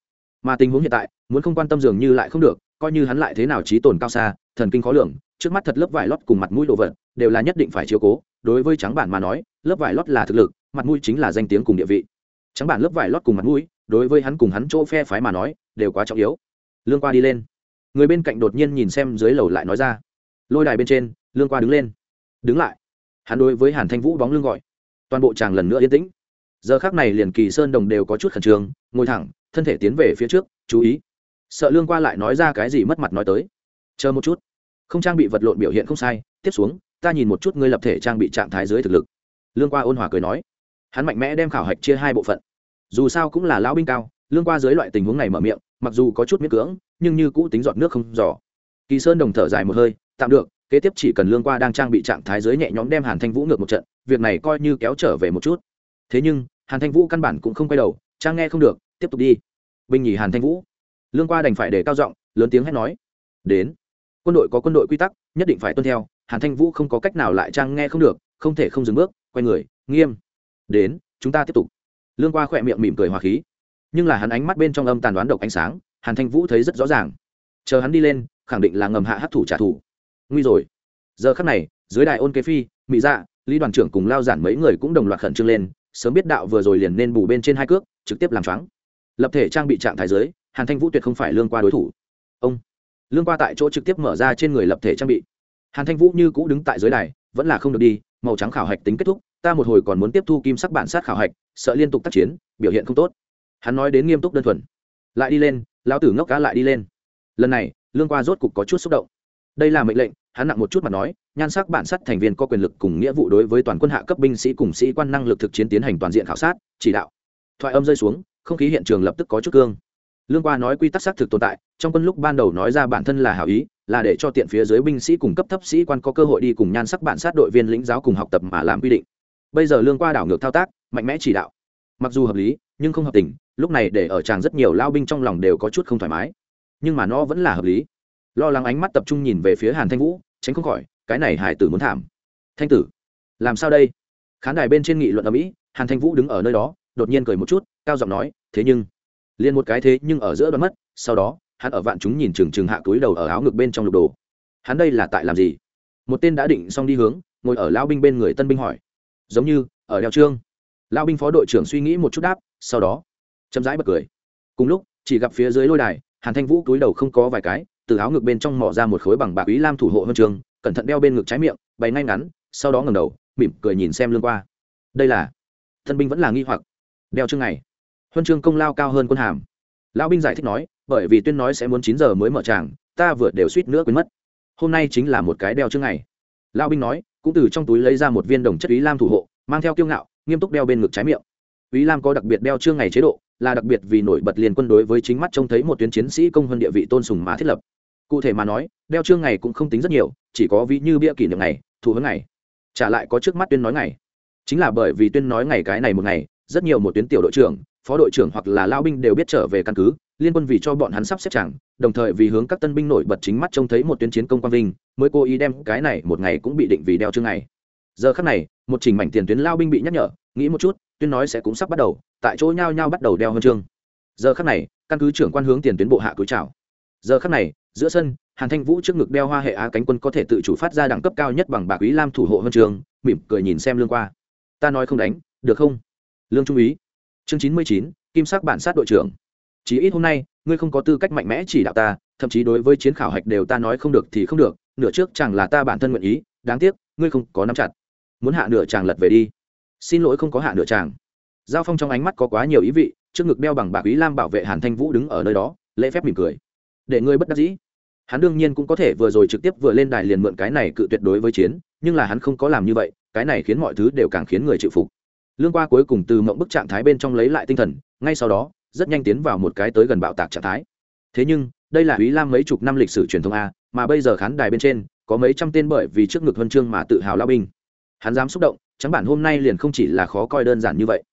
Mà tình huống hiện tại, muốn không quan tâm dường như lại không được coi như hắn lại thế nào trí tồn cao xa, thần kinh khó lường, trước mắt thật lớp vải lót cùng mặt mũi đồ vật, đều là nhất định phải chiếu cố. Đối với trắng bản mà nói, lớp vải lót là thực lực, mặt mũi chính là danh tiếng cùng địa vị. Trắng bản lớp vải lót cùng mặt mũi, đối với hắn cùng hắn chỗ phe phái mà nói, đều quá trọng yếu. Lương qua đi lên. Người bên cạnh đột nhiên nhìn xem dưới lầu lại nói ra. Lôi đài bên trên, lương qua đứng lên. Đứng lại. Hắn đối với hàn thanh vũ bóng lưng gọi. Toàn bộ chàng lần nữa yên tĩnh. Giờ khác này liền kỳ sơn đồng đều có chút khẩn trương, ngồi thẳng, thân thể tiến về phía trước, chú ý sợ lương qua lại nói ra cái gì mất mặt nói tới. Chờ một chút. Không trang bị vật lộn biểu hiện không sai, tiếp xuống, ta nhìn một chút ngươi lập thể trang bị trạng thái dưới thực lực. Lương qua ôn hòa cười nói. Hắn mạnh mẽ đem khảo hạch chia hai bộ phận. Dù sao cũng là lão binh cao, lương qua dưới loại tình huống này mở miệng, mặc dù có chút miễn cưỡng, nhưng như cũ tính giọt nước không giỏ kỳ sơn đồng thở dài một hơi, tạm được, kế tiếp chỉ cần lương qua đang trang bị trạng thái dưới nhẹ nhõm đem hàn thanh vũ ngược một trận, việc này coi như kéo trở về một chút. Thế nhưng, hàn thanh vũ căn bản cũng không quay đầu, trang nghe không được, tiếp tục đi. Binh nhì hàn thanh vũ lương qua đành phải để cao giọng, lớn tiếng hét nói. Đến. Quân đội có quân đội quy tắc, nhất định phải tuân theo. Hàn thanh vũ không có cách nào lại trang nghe không được, không thể không dừng bước, quay người. Nghiêm. Đến, chúng ta tiếp tục. Lương qua khỏe miệng mỉm cười hòa khí. Nhưng là hắn ánh mắt bên trong âm tàn đoán độc ánh sáng, hàn thanh vũ thấy rất rõ ràng. Chờ hắn đi lên, khẳng định là ngầm hạ hấp thủ trả thù. Nguy rồi. Giờ khắc này, dưới đài ôn kế phi mỹ dạ lý đoàn trưởng cùng lao giản mấy người cũng đồng loạt khẩn trương lên, sớm biết đạo vừa rồi liền nên bù bên trên hai cước, trực tiếp làm choáng. Lập thể trang bị trạng thái giới hàn thanh vũ tuyệt không phải lương qua đối thủ. Ông, lương qua tại chỗ trực tiếp mở ra trên người lập thể trang bị. Hàn thanh vũ như cũ đứng tại dưới đài, vẫn là không được đi, màu trắng khảo hạch tính kết thúc, ta một hồi còn muốn tiếp thu kim sắc bản sát khảo hạch, sợ liên tục tác chiến, biểu hiện không tốt. Hắn nói đến nghiêm túc đơn thuần. Lại đi lên, lão tử ngốc cá lại đi lên. Lần này, lương qua rốt cục có chút xúc động. Đây là mệnh lệnh, hắn nặng một chút mà nói, nhan sắc bản sắt thành viên có quyền lực cùng nghĩa vụ đối với toàn quân hạ cấp binh sĩ cùng sĩ quan năng lực thực chiến tiến hành toàn diện khảo sát, chỉ đạo. Thoại âm rơi xuống, không khí hiện trường lập tức có chút cương lương qua nói quy tắc xác thực tồn tại, trong quân lúc ban đầu nói ra bản thân là hảo ý, là để cho tiện phía dưới binh sĩ cùng cấp thấp sĩ quan có cơ hội đi cùng nhan sắc bản sát đội viên lĩnh giáo cùng học tập mà làm quy định. Bây giờ lương qua đảo ngược thao tác, mạnh mẽ chỉ đạo. Mặc dù hợp lý, nhưng không hợp tình, lúc này để ở tràng rất nhiều lao binh trong lòng đều có chút không thoải mái. Nhưng mà nó vẫn là hợp lý. Lo lắng ánh mắt tập trung nhìn về phía hàn thanh vũ, tránh không khỏi, cái này hải tử muốn thảm. Thanh tử, làm sao đây? Khán đài bên trên nghị luận ở mỹ, hàn thanh vũ đứng ở nơi đó, đột nhiên cười một chút, cao giọng nói, thế nhưng liền một cái thế nhưng ở giữa đoán mất, sau đó, hắn ở vạn chúng nhìn trừng trừng hạ túi đầu ở áo ngực bên trong lục đồ. Hắn đây là tại làm gì? Một tên đã định xong đi hướng, ngồi ở lao binh bên người tân binh hỏi. Giống như, ở đeo trương. Lao binh phó đội trưởng suy nghĩ một chút đáp, sau đó, chậm rãi bật cười. Cùng lúc, chỉ gặp phía dưới lôi đài, hàn thanh vũ túi đầu không có vài cái, từ áo ngực bên trong mỏ ra một khối bằng bạc ý lam thủ hộ huân trường, cẩn thận đeo bên ngực trái miệng, bày ngay ngắn, sau đó ngầm đầu, mỉm cười nhìn xem lương qua. Đây là thân binh vẫn là nghi hoặc. Đeo chương này huân chương công lao cao hơn quân hàm. Lão binh giải thích nói, bởi vì tuyên nói sẽ muốn chín giờ mới mở tràng, ta vừa đều suýt nữa quên mất. Hôm nay chính là một cái đeo chương này lão binh nói, cũng từ trong túi lấy ra một viên đồng chất ý lam thủ hộ, mang theo kiêu ngạo, nghiêm túc đeo bên ngực trái miệng. Ý lam có đặc biệt đeo chương ngày chế độ, là đặc biệt vì nổi bật liền quân đối với chính mắt trông thấy một tuyến chiến sĩ công hơn địa vị tôn sùng mà thiết lập. Cụ thể mà nói, đeo chương ngày cũng không tính rất nhiều, chỉ có ví như bia kỷ niệm ngày, thủ hướng ngày. Trả lại có trước mắt tuyên nói ngày. Chính là bởi vì tuyên nói ngày cái này một ngày, rất nhiều một tuyến tiểu đội trưởng phó đội trưởng hoặc là lao binh đều biết trở về căn cứ, liên quân vì cho bọn hắn sắp xếp chẳng, đồng thời vì hướng các tân binh nổi bật chính mắt trông thấy một tuyến chiến công quang vinh, mới cố ý đem cái này một ngày cũng bị định vì đeo chương ngày. Giờ khắc này, một trình mảnh tiền tuyến lao binh bị nhắc nhở, nghĩ một chút, tuyên nói sẽ cũng sắp bắt đầu, tại chỗ nhau nhau bắt đầu đeo huân chương. Giờ khắc này, căn cứ trưởng quan hướng tiền tuyến bộ hạ cúi chào. Giờ khắc này, giữa sân, hàn thanh vũ trước ngực đeo hoa hệ á cánh quân có thể tự chủ phát ra đẳng cấp cao nhất bằng bạc quý lam thủ hộ huân trường mỉm cười nhìn xem lương qua. Ta nói không đánh, được không? Lương trung úy chương chín mươi chín, kim sắc bản sát đội trưởng. Chỉ ít hôm nay, ngươi không có tư cách mạnh mẽ chỉ đạo ta, thậm chí đối với chiến khảo hạch đều ta nói không được thì không được, nửa trước chẳng là ta bản thân nguyện ý, đáng tiếc, ngươi không có nắm chặt. Muốn hạ nửa chàng lật về đi. Xin lỗi không có hạ nửa chàng. Giao phong trong ánh mắt có quá nhiều ý vị, trước ngực đeo bằng bạc ý lam bảo vệ hàn thanh vũ đứng ở nơi đó, lễ phép mỉm cười. Để ngươi bất đắc dĩ. Hắn đương nhiên cũng có thể vừa rồi trực tiếp vừa lên đài liền mượn cái này cự tuyệt đối với chiến, nhưng là hắn không có làm như vậy, cái này khiến mọi thứ đều càng khiến người chịu phục lương qua cuối cùng từ mộng bức trạng thái bên trong lấy lại tinh thần, ngay sau đó, rất nhanh tiến vào một cái tới gần bạo tạc trạng thái. Thế nhưng, đây là ý lam mấy chục năm lịch sử truyền thống a, mà bây giờ khán đài bên trên, có mấy trăm tên bởi vì trước ngực huân chương mà tự hào lao binh. Hắn dám xúc động, chẳng bản hôm nay liền không chỉ là khó coi đơn giản như vậy.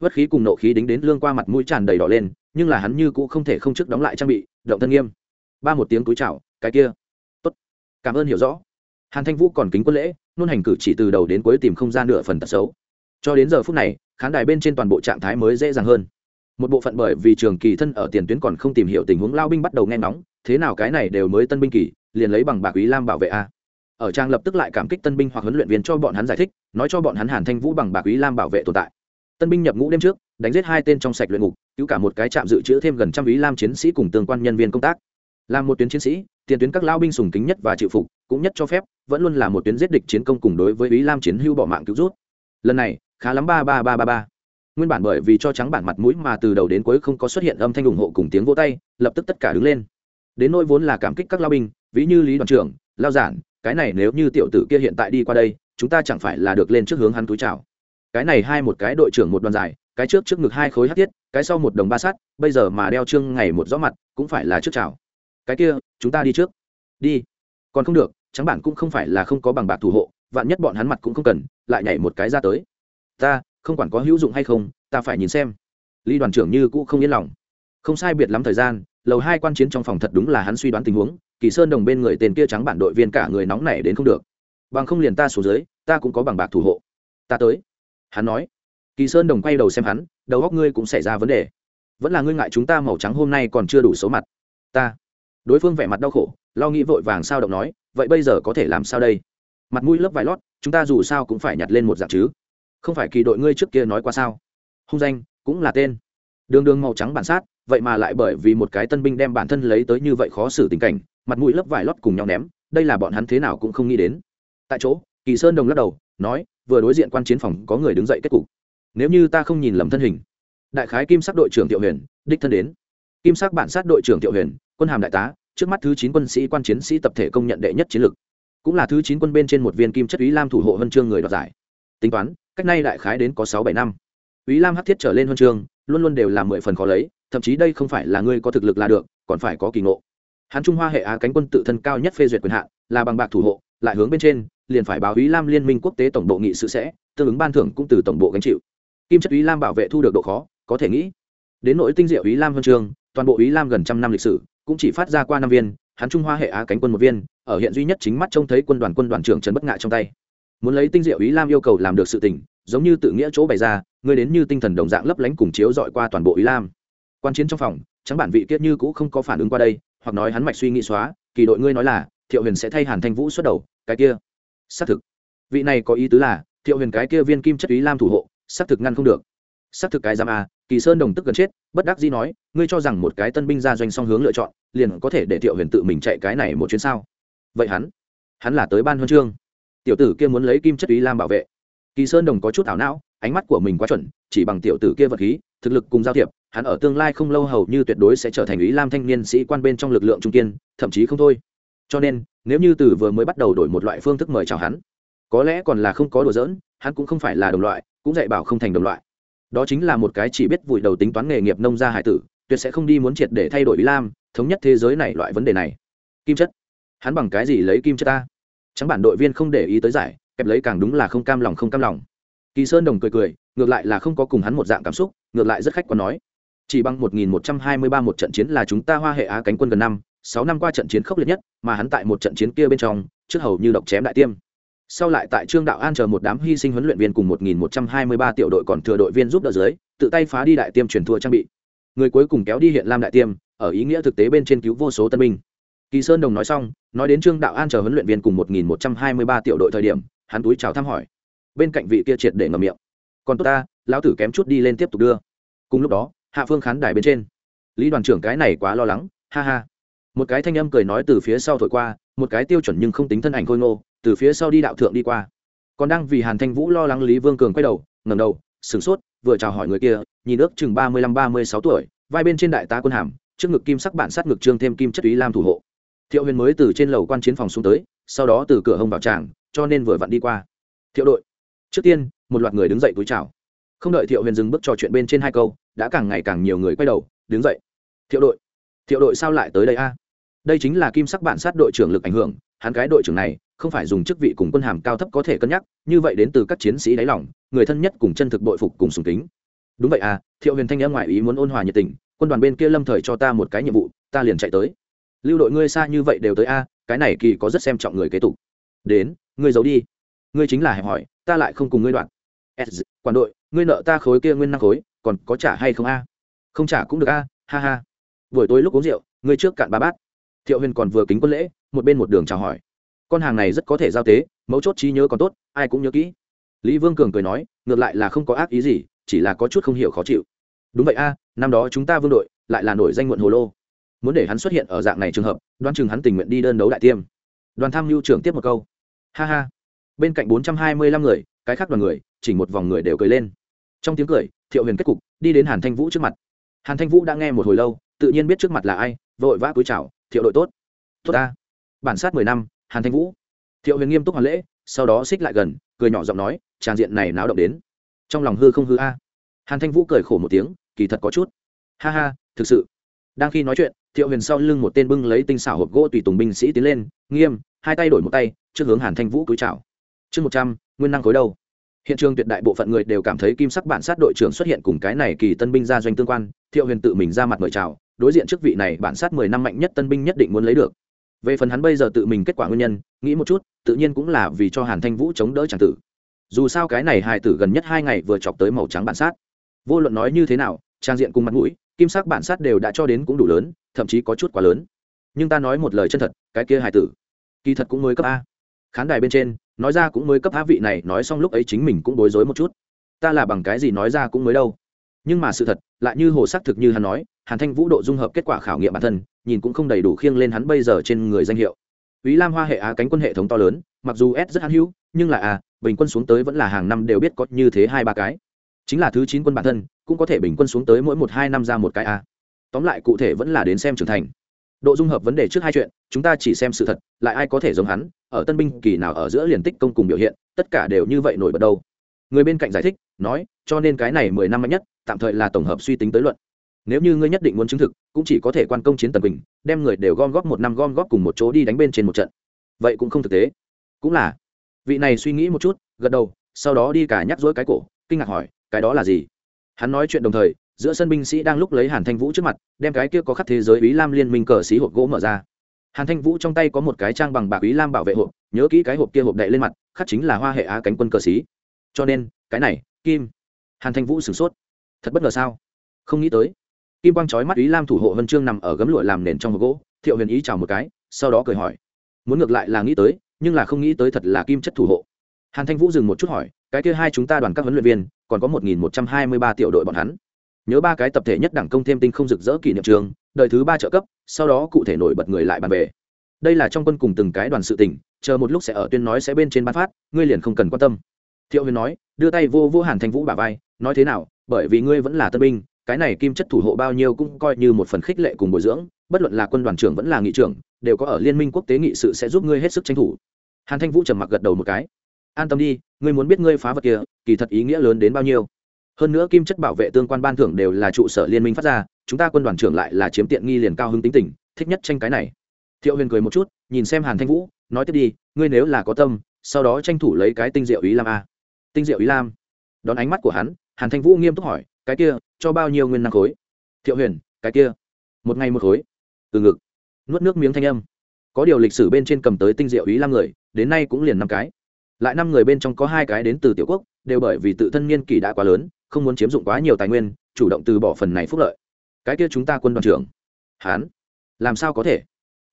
Vất khí cùng nộ khí đính đến lương qua mặt mũi tràn đầy đỏ lên, nhưng là hắn như cũng không thể không trước đóng lại trang bị, động thân nghiêm. Ba một tiếng túi chào, cái kia. Tốt. Cảm ơn hiểu rõ. Hàn thanh vũ còn kính quân lễ, nôn hành cử chỉ từ đầu đến cuối tìm không gian nửa phần tật xấu cho đến giờ phút này, khán đài bên trên toàn bộ trạng thái mới dễ dàng hơn. Một bộ phận bởi vì trường kỳ thân ở tiền tuyến còn không tìm hiểu tình huống lao binh bắt đầu nghe ngóng, thế nào cái này đều mới tân binh kỳ, liền lấy bằng bạc quý lam bảo vệ a. Ở trang lập tức lại cảm kích tân binh hoặc huấn luyện viên cho bọn hắn giải thích, nói cho bọn hắn hàn thanh vũ bằng bạc quý lam bảo vệ tồn tại. Tân binh nhập ngũ đêm trước, đánh giết hai tên trong sạch luyện ngục, cứu cả một cái trạm dự trữ thêm gần trăm ý lam chiến sĩ cùng tương quan nhân viên công tác. Làm một tuyến chiến sĩ, tiền tuyến các lao binh sùng kính nhất và chịu phục, cũng nhất cho phép, vẫn luôn là một tuyến giết địch chiến công cùng đối với ý lam chiến hưu bỏ mạng cứu rút. Lần này khá lắm, ba ba ba ba ba. Nguyên bản bởi vì cho trắng bản mặt mũi mà từ đầu đến cuối không có xuất hiện âm thanh ủng hộ cùng tiếng vỗ tay, lập tức tất cả đứng lên. Đến nỗi vốn là cảm kích các lao binh, ví như lý đoàn trưởng, lao giản, cái này nếu như tiểu tử kia hiện tại đi qua đây, chúng ta chẳng phải là được lên trước hướng hắn túi chào. Cái này hai một cái đội trưởng một đoàn dài, cái trước trước ngực hai khối hát thiết, cái sau một đồng ba sắt, bây giờ mà đeo trương ngày một rõ mặt, cũng phải là trước chào. Cái kia, chúng ta đi trước. Đi. Còn không được, trắng bản cũng không phải là không có bằng bạc thủ hộ, vạn nhất bọn hắn mặt cũng không cần, lại nhảy một cái ra tới ta, không quản có hữu dụng hay không, ta phải nhìn xem. Lý đoàn trưởng như cũ không yên lòng. Không sai biệt lắm thời gian, lầu hai quan chiến trong phòng thật đúng là hắn suy đoán tình huống, kỳ sơn đồng bên người tên kia trắng bản đội viên cả người nóng nảy đến không được. Bằng không liền ta xuống dưới, ta cũng có bằng bạc thủ hộ. Ta tới. Hắn nói. Kỳ sơn đồng quay đầu xem hắn, đầu góc ngươi cũng xảy ra vấn đề. Vẫn là ngươi ngại chúng ta màu trắng hôm nay còn chưa đủ số mặt. Ta. Đối phương vẻ mặt đau khổ, lo nghĩ vội vàng sao động nói, vậy bây giờ có thể làm sao đây? Mặt mũi lớp vải lót, chúng ta dù sao cũng phải nhặt lên một dạng chứ không phải kỳ đội ngươi trước kia nói qua sao? Hung danh cũng là tên. Đường đường màu trắng bản sát, vậy mà lại bởi vì một cái tân binh đem bản thân lấy tới như vậy khó xử tình cảnh, mặt mũi lớp vải lót cùng nhau ném, đây là bọn hắn thế nào cũng không nghĩ đến. Tại chỗ, kỳ sơn đồng lắc đầu, nói, vừa đối diện quan chiến phòng có người đứng dậy kết cục. Nếu như ta không nhìn lầm thân hình, đại khái kim sắc đội trưởng thiệu huyền, đích thân đến. Kim sắc bản sát đội trưởng thiệu huyền, quân hàm đại tá, trước mắt thứ chín quân sĩ quan chiến sĩ tập thể công nhận đệ nhất chiến lược. Cũng là thứ chín quân bên trên một viên kim chất ý lam thủ hộ huân chương người đoạt giải. Tính toán cách nay đại khái đến có sáu bảy năm. Ý lam hắc thiết trở lên huân chương luôn luôn đều là mười phần khó lấy thậm chí đây không phải là ngươi có thực lực là được còn phải có kỳ ngộ. Hắn trung hoa hệ á cánh quân tự thân cao nhất phê duyệt quyền hạn là bằng bạc thủ hộ lại hướng bên trên liền phải báo ý lam liên minh quốc tế tổng bộ nghị sự sẽ tương ứng ban thưởng cũng từ tổng bộ gánh chịu. Kim chất ý lam bảo vệ thu được độ khó có thể nghĩ. Đến nỗi tinh diệu ý lam huân trường, toàn bộ ý lam gần trăm năm lịch sử cũng chỉ phát ra qua năm viên hắn trung hoa hệ á cánh quân một viên ở hiện duy nhất chính mắt trông thấy quân đoàn quân đoàn trưởng trần bất ngại trong tay muốn lấy tinh diệu ý lam yêu cầu làm được sự tình, giống như tự nghĩa chỗ bày ra, ngươi đến như tinh thần đồng dạng lấp lánh cùng chiếu dọi qua toàn bộ ý lam. Quan chiến trong phòng, trắng bản vị kiết như cũ không có phản ứng qua đây, hoặc nói hắn mạch suy nghĩ xóa, kỳ đội ngươi nói là, thiệu huyền sẽ thay hàn thanh vũ xuất đầu, cái kia. Xác thực. Vị này có ý tứ là, thiệu huyền cái kia viên kim chất ý lam thủ hộ, xác thực ngăn không được. Xác thực cái giam a, kỳ sơn đồng tức gần chết, bất đắc dĩ nói, ngươi cho rằng một cái tân binh ra doanh song hướng lựa chọn, liền có thể để thiệu huyền tự mình chạy cái này một chuyến sao? Vậy hắn hắn là tới ban huân chương tiểu tử kia muốn lấy kim chất ý lam bảo vệ. Kỳ sơn đồng có chút ảo não, ánh mắt của mình quá chuẩn, chỉ bằng tiểu tử kia vật khí, thực lực cùng giao thiệp, hắn ở tương lai không lâu hầu như tuyệt đối sẽ trở thành ý lam thanh niên sĩ quan bên trong lực lượng trung kiên, thậm chí không thôi. Cho nên, nếu như từ vừa mới bắt đầu đổi một loại phương thức mời chào hắn, có lẽ còn là không có đồ dỡn hắn cũng không phải là đồng loại, cũng dạy bảo không thành đồng loại. Đó chính là một cái chỉ biết vùi đầu tính toán nghề nghiệp nông gia hải tử, tuyệt sẽ không đi muốn triệt để thay đổi ý lam, thống nhất thế giới này loại vấn đề này. Kim chất. Hắn bằng cái gì lấy kim chất ta? Chẳng bản đội viên không để ý tới giải, kẹp lấy càng đúng là không cam lòng không cam lòng. Kỳ sơn đồng cười cười, ngược lại là không có cùng hắn một dạng cảm xúc, ngược lại rất khách còn nói. Chỉ bằng 1123 một trận chiến là chúng ta hoa hệ á cánh quân gần năm, sáu năm qua trận chiến khốc liệt nhất, mà hắn tại một trận chiến kia bên trong, trước hầu như độc chém đại tiêm. Sau lại tại trương đạo an chờ một đám hy sinh huấn luyện viên cùng 1123 tiểu đội còn thừa đội viên giúp đỡ dưới, tự tay phá đi đại tiêm truyền thua trang bị. Người cuối cùng kéo đi hiện lam đại tiêm, ở ý nghĩa thực tế bên trên cứu vô số tân binh kỳ sơn đồng nói xong, nói đến trương đạo an chờ huấn luyện viên cùng 1123 tiểu đội thời điểm, hắn túi chào thăm hỏi. Bên cạnh vị kia triệt để ngậm miệng. Còn tốt ta, lão tử kém chút đi lên tiếp tục đưa. Cùng lúc đó, hạ phương khán đài bên trên. Lý đoàn trưởng cái này quá lo lắng, ha ha. Một cái thanh âm cười nói từ phía sau thổi qua, một cái tiêu chuẩn nhưng không tính thân ảnh khôi ngô, từ phía sau đi đạo thượng đi qua. Còn đang vì hàn thanh vũ lo lắng lý vương cường quay đầu ngầm đầu, sửng sốt, vừa chào hỏi người kia, nhìn ước chừng ba mươi lăm, ba mươi sáu tuổi, vai bên trên đại tá quân hàm, trước ngực kim sắc bản sát ngực trương thêm kim chất ý lam thủ hộ thiệu huyền mới từ trên lầu quan chiến phòng xuống tới, sau đó từ cửa hông vào tràng, cho nên vừa vặn đi qua. Thiệu đội, trước tiên, một loạt người đứng dậy túi chào. Không đợi thiệu huyền dừng bước trò chuyện bên trên hai câu, đã càng ngày càng nhiều người quay đầu, đứng dậy. Thiệu đội thiệu đội sao lại tới đây a? Đây chính là kim sắc bản sát đội trưởng lực ảnh hưởng, hắn cái đội trưởng này, không phải dùng chức vị cùng quân hàm cao thấp có thể cân nhắc, như vậy đến từ các chiến sĩ đáy lòng, người thân nhất cùng chân thực đội phục cùng sùng kính. Đúng vậy à thiệu huyền thanh nhã ngoại ý muốn ôn hòa nhiệt tình, quân đoàn bên kia lâm thời cho ta một cái nhiệm vụ, ta liền chạy tới lưu đội ngươi xa như vậy đều tới a, cái này kỳ có rất xem trọng người kế tục. Đến, ngươi giấu đi. Ngươi chính là hẹp hỏi, ta lại không cùng ngươi đoạn. S, quản đội, ngươi nợ ta khối kia nguyên năng khối, còn có trả hay không a? Không trả cũng được a, ha ha. Buổi tối lúc uống rượu, ngươi trước cạn ba bát. Thiệu huyền còn vừa kính quân lễ, một bên một đường chào hỏi. Con hàng này rất có thể giao tế, mấu chốt trí nhớ còn tốt, ai cũng nhớ kỹ. Lý vương cường cười nói, ngược lại là không có ác ý gì, chỉ là có chút không hiểu khó chịu. Đúng vậy a, năm đó chúng ta vương đội, lại là nổi danh muộn hồ lô muốn để hắn xuất hiện ở dạng này trường hợp đoan chừng hắn tình nguyện đi đơn đấu đại tiêm. Đoàn tham mưu trưởng tiếp một câu. Ha ha. Bên cạnh bốn trăm hai mươi lăm người, cái khác đoàn người, chỉ một vòng người đều cười lên. Trong tiếng cười, thiệu huyền kết cục, đi đến hàn thanh vũ trước mặt. Hàn thanh vũ đã nghe một hồi lâu, tự nhiên biết trước mặt là ai, vội vã cúi chào, thiệu đội tốt. Tốt ta. Bản sát mười năm, hàn thanh vũ. Thiệu huyền nghiêm túc hoàn lễ, sau đó xích lại gần, cười nhỏ giọng nói tràng diện này náo động đến. Trong lòng hư không hư a. Hàn thanh vũ cười khổ một tiếng, kỳ thật có chút. Ha ha, thực sự. Đang khi nói chuyện thiệu huyền sau lưng một tên bưng lấy tinh xảo hộp gỗ tùy tùng binh sĩ tiến lên, nghiêm, hai tay đổi một tay, trước hướng hàn thanh vũ cúi chào. Chương một trăm, nguyên năng khối đầu. Hiện trường tuyệt đại bộ phận người đều cảm thấy kim sắc bản sát đội trưởng xuất hiện cùng cái này kỳ tân binh ra doanh tương quan, thiệu huyền tự mình ra mặt mời chào, đối diện trước vị này bản sát mười năm mạnh nhất tân binh nhất định muốn lấy được. Về phần hắn bây giờ tự mình kết quả nguyên nhân, nghĩ một chút, tự nhiên cũng là vì cho hàn thanh vũ chống đỡ c tử. Dù sao cái này hài tử gần nhất hai ngày vừa chọc tới màu trắng bản sát. Vô luận nói như thế nào, trang diện cùng mặt mũi kim sắc bản sát đều đã cho đến cũng đủ lớn, thậm chí có chút quá lớn. Nhưng ta nói một lời chân thật, cái kia hài tử, kỳ thật cũng mới cấp a. Khán đài bên trên, nói ra cũng mới cấp á vị này, nói xong lúc ấy chính mình cũng bối rối một chút. Ta là bằng cái gì nói ra cũng mới đâu. Nhưng mà sự thật, lại như hồ xác thực như hắn nói, hàn thanh vũ độ dung hợp kết quả khảo nghiệm bản thân, nhìn cũng không đầy đủ khiêng lên hắn bây giờ trên người danh hiệu. Ý lam hoa hệ á cánh quân hệ thống to lớn, mặc dù s rất hãn hữu, nhưng là a, bình quân xuống tới vẫn là hàng năm đều biết có như thế hai ba cái. Chính là thứ chín quân bản thân cũng có thể bình quân xuống tới mỗi một hai năm ra một cái a. Tóm lại cụ thể vẫn là đến xem trưởng thành. Độ dung hợp vấn đề trước hai chuyện, chúng ta chỉ xem sự thật, lại ai có thể giống hắn, ở tân binh kỳ nào ở giữa liền tích công cùng biểu hiện, tất cả đều như vậy nổi bật đâu. Người bên cạnh giải thích, nói, cho nên cái này mười năm mạnh nhất, tạm thời là tổng hợp suy tính tới luận. Nếu như ngươi nhất định muốn chứng thực, cũng chỉ có thể quan công chiến tần bình đem người đều gom góp một năm gom góp cùng một chỗ đi đánh bên trên một trận. Vậy cũng không thực tế. Cũng là. Vị này suy nghĩ một chút, gật đầu, sau đó đi cả nhắc rỗi cái cổ, kinh ngạc hỏi, cái đó là gì? Hắn nói chuyện đồng thời, giữa sân binh sĩ đang lúc lấy hàn thanh vũ trước mặt, đem cái kia có khắc thế giới ý lam liên minh cờ xí hộp gỗ mở ra. Hàn thanh vũ trong tay có một cái trang bằng bạc ý lam bảo vệ hộp, nhớ kỹ cái hộp kia hộp đậy lên mặt, khắc chính là hoa hệ á cánh quân cờ xí. Cho nên, cái này, kim. Hàn thanh vũ sửng sốt. Thật bất ngờ sao? Không nghĩ tới. Kim quang trói mắt ý lam thủ hộ huân chương nằm ở gấm lụa làm nền trong hộp gỗ, thiệu huyền ý chào một cái, sau đó cười hỏi. Muốn ngược lại là nghĩ tới, nhưng là không nghĩ tới thật là kim chất thủ hộ. Hàn thanh vũ dừng một chút hỏi cái kia hai chúng ta đoàn các huấn luyện viên, còn có một nghìn một trăm hai mươi ba tiểu đội bọn hắn. Nhớ ba cái tập thể nhất đẳng công thêm tinh không rực rỡ kỷ niệm trường, đợi thứ ba trợ cấp, sau đó cụ thể nổi bật người lại bàn về. Đây là trong quân cùng từng cái đoàn sự tỉnh chờ một lúc sẽ ở tuyên nói sẽ bên trên ban phát, ngươi liền không cần quan tâm. Thiệu huyền nói, đưa tay vô vô hàn thanh vũ bà vai, nói thế nào, bởi vì ngươi vẫn là tân binh, cái này kim chất thủ hộ bao nhiêu cũng coi như một phần khích lệ cùng bồi dưỡng, bất luận là quân đoàn trưởng vẫn là nghị trưởng, đều có ở liên minh quốc tế nghị sự sẽ giúp ngươi hết sức tranh thủ. Hàn thanh vũ trầm mặc gật đầu một cái an tâm đi, ngươi muốn biết ngươi phá vật kia, kỳ thật ý nghĩa lớn đến bao nhiêu. Hơn nữa kim chất bảo vệ tương quan ban thưởng đều là trụ sở liên minh phát ra, chúng ta quân đoàn trưởng lại là chiếm tiện nghi liền cao hứng tính tình, thích nhất tranh cái này. Thiệu huyền cười một chút, nhìn xem hàn thanh vũ, nói tiếp đi, ngươi nếu là có tâm, sau đó tranh thủ lấy cái tinh diệu ý lam a. Tinh diệu ý lam. Đón ánh mắt của hắn, hàn thanh vũ nghiêm túc hỏi, cái kia, cho bao nhiêu nguyên năng khối? Thiệu huyền, cái kia. Một ngày một khối. Từ ngực. Nuốt nước miếng thanh âm. Có điều lịch sử bên trên cầm tới tinh diệu ý lam người, đến nay cũng liền năm cái lại năm người bên trong có hai cái đến từ tiểu quốc, đều bởi vì tự thân niên kỷ đã quá lớn, không muốn chiếm dụng quá nhiều tài nguyên, chủ động từ bỏ phần này phúc lợi. Cái kia chúng ta quân đoàn trưởng. Hắn? Làm sao có thể?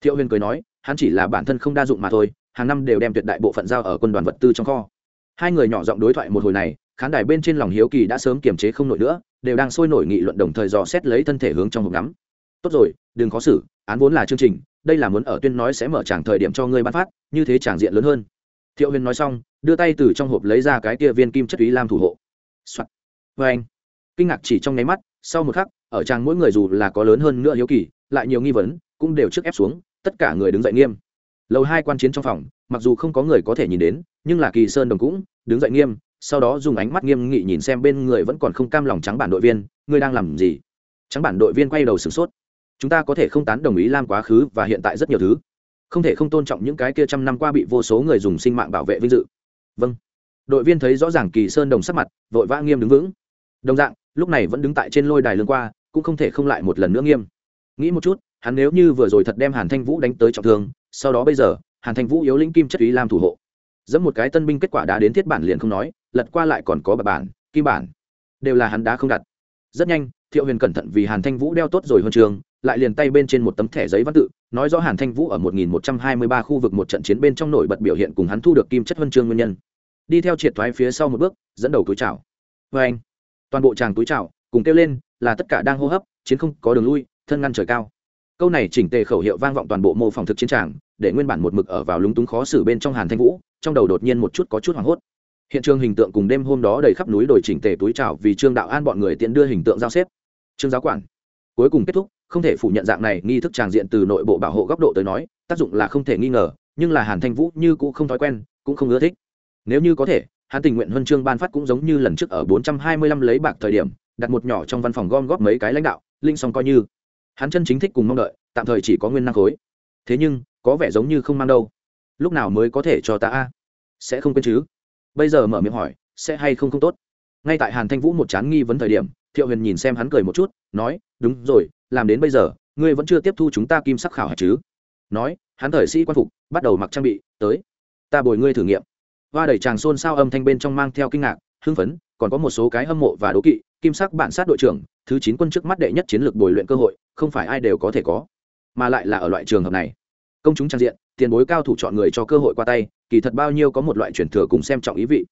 Thiệu huyền cười nói, hắn chỉ là bản thân không đa dụng mà thôi, hàng năm đều đem tuyệt đại bộ phận giao ở quân đoàn vật tư trong kho. Hai người nhỏ giọng đối thoại một hồi này, khán đài bên trên lòng hiếu kỳ đã sớm kiềm chế không nổi nữa, đều đang sôi nổi nghị luận đồng thời dò xét lấy thân thể hướng trong hộp ngắm. Tốt rồi, đừng khó xử, án vốn là chương trình, đây là muốn ở tuyên nói sẽ mở tràng thời điểm cho ngươi ban phát, như thế tràng diện lớn hơn thiệu huyền nói xong, đưa tay từ trong hộp lấy ra cái kia viên kim chất ý lam thủ hộ、Soạn. vê anh. Kinh ngạc chỉ trong nháy mắt, sau một khắc, ở trang mỗi người dù là có lớn hơn nữa hiếu kỳ, lại nhiều nghi vấn, cũng đều trước ép xuống, tất cả người đứng dậy nghiêm. Lầu hai quan chiến trong phòng, mặc dù không có người có thể nhìn đến, nhưng là kỳ sơn đồng cũng đứng dậy nghiêm, sau đó dùng ánh mắt nghiêm nghị nhìn xem bên người vẫn còn không cam lòng trắng bản đội viên ngươi đang làm gì. Trắng bản đội viên quay đầu sửng sốt. Chúng ta có thể không tán đồng ý lam quá khứ và hiện tại rất nhiều thứ không thể không tôn trọng những cái kia trăm năm qua bị vô số người dùng sinh mạng bảo vệ vinh dự. Vâng. Đội viên thấy rõ ràng kỳ sơn đồng sắc mặt, vội vã nghiêm đứng vững. Đồng dạng, lúc này vẫn đứng tại trên lôi đài lương qua, cũng không thể không lại một lần nữa nghiêm. Nghĩ một chút, hắn nếu như vừa rồi thật đem hàn thanh vũ đánh tới trọng thương, sau đó bây giờ, hàn thanh vũ yếu lĩnh kim chất ý lam thủ hộ. Dẫn một cái tân binh kết quả đã đến thiết bản liền không nói, lật qua lại còn có bạc bản, kim bản. Đều là hắn đá không đặt. Rất nhanh, thiệu huyền cẩn thận vì hàn thanh vũ đeo tốt rồi huân trường, lại liền tay bên trên một tấm thẻ giấy văn tự nói rõ hàn thanh vũ ở 1123 khu vực một trận chiến bên trong nổi bật biểu hiện cùng hắn thu được kim chất huân chương nguyên nhân. Đi theo triệt thoái phía sau một bước, dẫn đầu túi chào vê anh, toàn bộ chàng túi chào cùng kêu lên là tất cả đang hô hấp, chiến không có đường lui, thân ngăn trời cao. Câu này chỉnh tề khẩu hiệu vang vọng toàn bộ mô phòng thực chiến tràng, để nguyên bản một mực ở vào lúng túng khó xử bên trong hàn thanh vũ, trong đầu đột nhiên một chút có chút hoảng hốt. Hiện trường hình tượng cùng đêm hôm đó đầy khắp núi đồi chỉnh tề túi chào vì trương đạo an bọn người tiện đưa hình tượng giao xếp. Trương giáo quản cuối cùng kết thúc, không thể phủ nhận dạng này nghi thức tràng diện từ nội bộ bảo hộ góc độ tới nói, tác dụng là không thể nghi ngờ, nhưng là hàn thanh vũ như cũng không thói quen, cũng không ưa thích. Nếu như có thể, hắn tình nguyện huân chương ban phát cũng giống như lần trước ở 425 lấy bạc thời điểm, đặt một nhỏ trong văn phòng gom góp mấy cái lãnh đạo, linh Song coi như. Hắn chân chính thích cùng mong đợi, tạm thời chỉ có nguyên năng khối. Thế nhưng, có vẻ giống như không mang đâu. Lúc nào mới có thể cho ta a? Sẽ không quên chứ? Bây giờ mở miệng hỏi, sẽ hay không không tốt? Ngay tại hàn thanh vũ một chán nghi vấn thời điểm thiệu huyền nhìn xem hắn cười một chút, nói, đúng rồi, làm đến bây giờ, ngươi vẫn chưa tiếp thu chúng ta kim sắc khảo hạch chứ? Nói, hắn thời sĩ quan phục, bắt đầu mặc trang bị, tới, ta bồi ngươi thử nghiệm. Hoa đẩy chàng xôn xao âm thanh bên trong mang theo kinh ngạc, hưng phấn, còn có một số cái hâm mộ và đố kỵ, kim sắc bản sát đội trưởng, thứ chín quân trước mắt đệ nhất chiến lược bồi luyện cơ hội, không phải ai đều có thể có, mà lại là ở loại trường hợp này. Công chúng trang diện, tiền bối cao thủ chọn người cho cơ hội qua tay, kỳ thật bao nhiêu có một loại truyền thừa cùng xem trọng ý vị.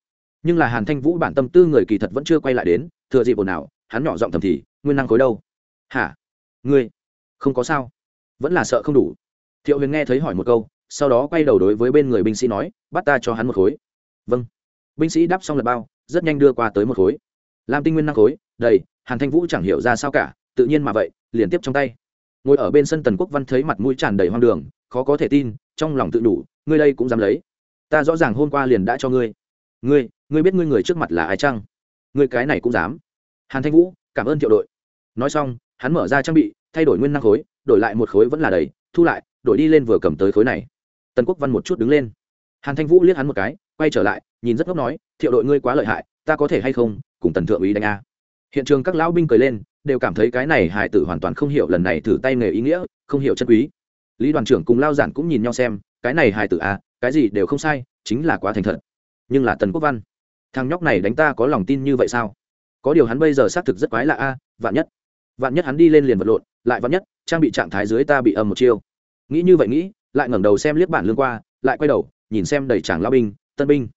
Nhưng là hàn thanh vũ bản tâm tư người kỳ thật vẫn chưa quay lại đến, thừa dịp ồn nào hắn nhỏ giọng thầm thì, nguyên năng khối đâu? Hả? Ngươi? Không có sao. Vẫn là sợ không đủ. Thiệu huyền nghe thấy hỏi một câu, sau đó quay đầu đối với bên người binh sĩ nói, bắt ta cho hắn một khối. Vâng. Binh sĩ đáp xong lật bao, rất nhanh đưa qua tới một khối. Làm tinh nguyên năng khối, đầy, hàn thanh vũ chẳng hiểu ra sao cả, tự nhiên mà vậy, liền tiếp trong tay. Ngồi ở bên sân tần quốc văn thấy mặt mũi tràn đầy hoang đường, khó có thể tin, trong lòng tự đủ, ngươi đây cũng dám lấy? Ta rõ ràng hôm qua liền đã cho ngươi. Ngươi ngươi biết ngươi người trước mặt là ai chăng? Ngươi cái này cũng dám hàn thanh vũ, cảm ơn thiệu đội. Nói xong, hắn mở ra trang bị, thay đổi nguyên năng khối, đổi lại một khối vẫn là đầy, thu lại, đổi đi lên vừa cầm tới khối này. Tần quốc văn một chút đứng lên. Hàn thanh vũ liếc hắn một cái, quay trở lại, nhìn rất ngốc nói, thiệu đội ngươi quá lợi hại, ta có thể hay không, cùng tần thượng úy đánh a? Hiện trường các lão binh cười lên, đều cảm thấy cái này hải tử hoàn toàn không hiểu lần này thử tay nghề ý nghĩa, không hiểu chân quý. Lý đoàn trưởng cùng lao giản cũng nhìn nhau xem, cái này hải tử a, cái gì đều không sai, chính là quá thành thật. Nhưng là tần quốc văn, thằng nhóc này đánh ta có lòng tin như vậy sao? Có điều hắn bây giờ xác thực rất quái lạ a, vạn nhất vạn nhất hắn đi lên liền vật lộn, lại vạn nhất trang bị trạng thái dưới ta bị âm một chiêu. Nghĩ như vậy nghĩ, lại ngẩng đầu xem liếc bản lương qua, lại quay đầu, nhìn xem đầy tràng lao binh, tân binh.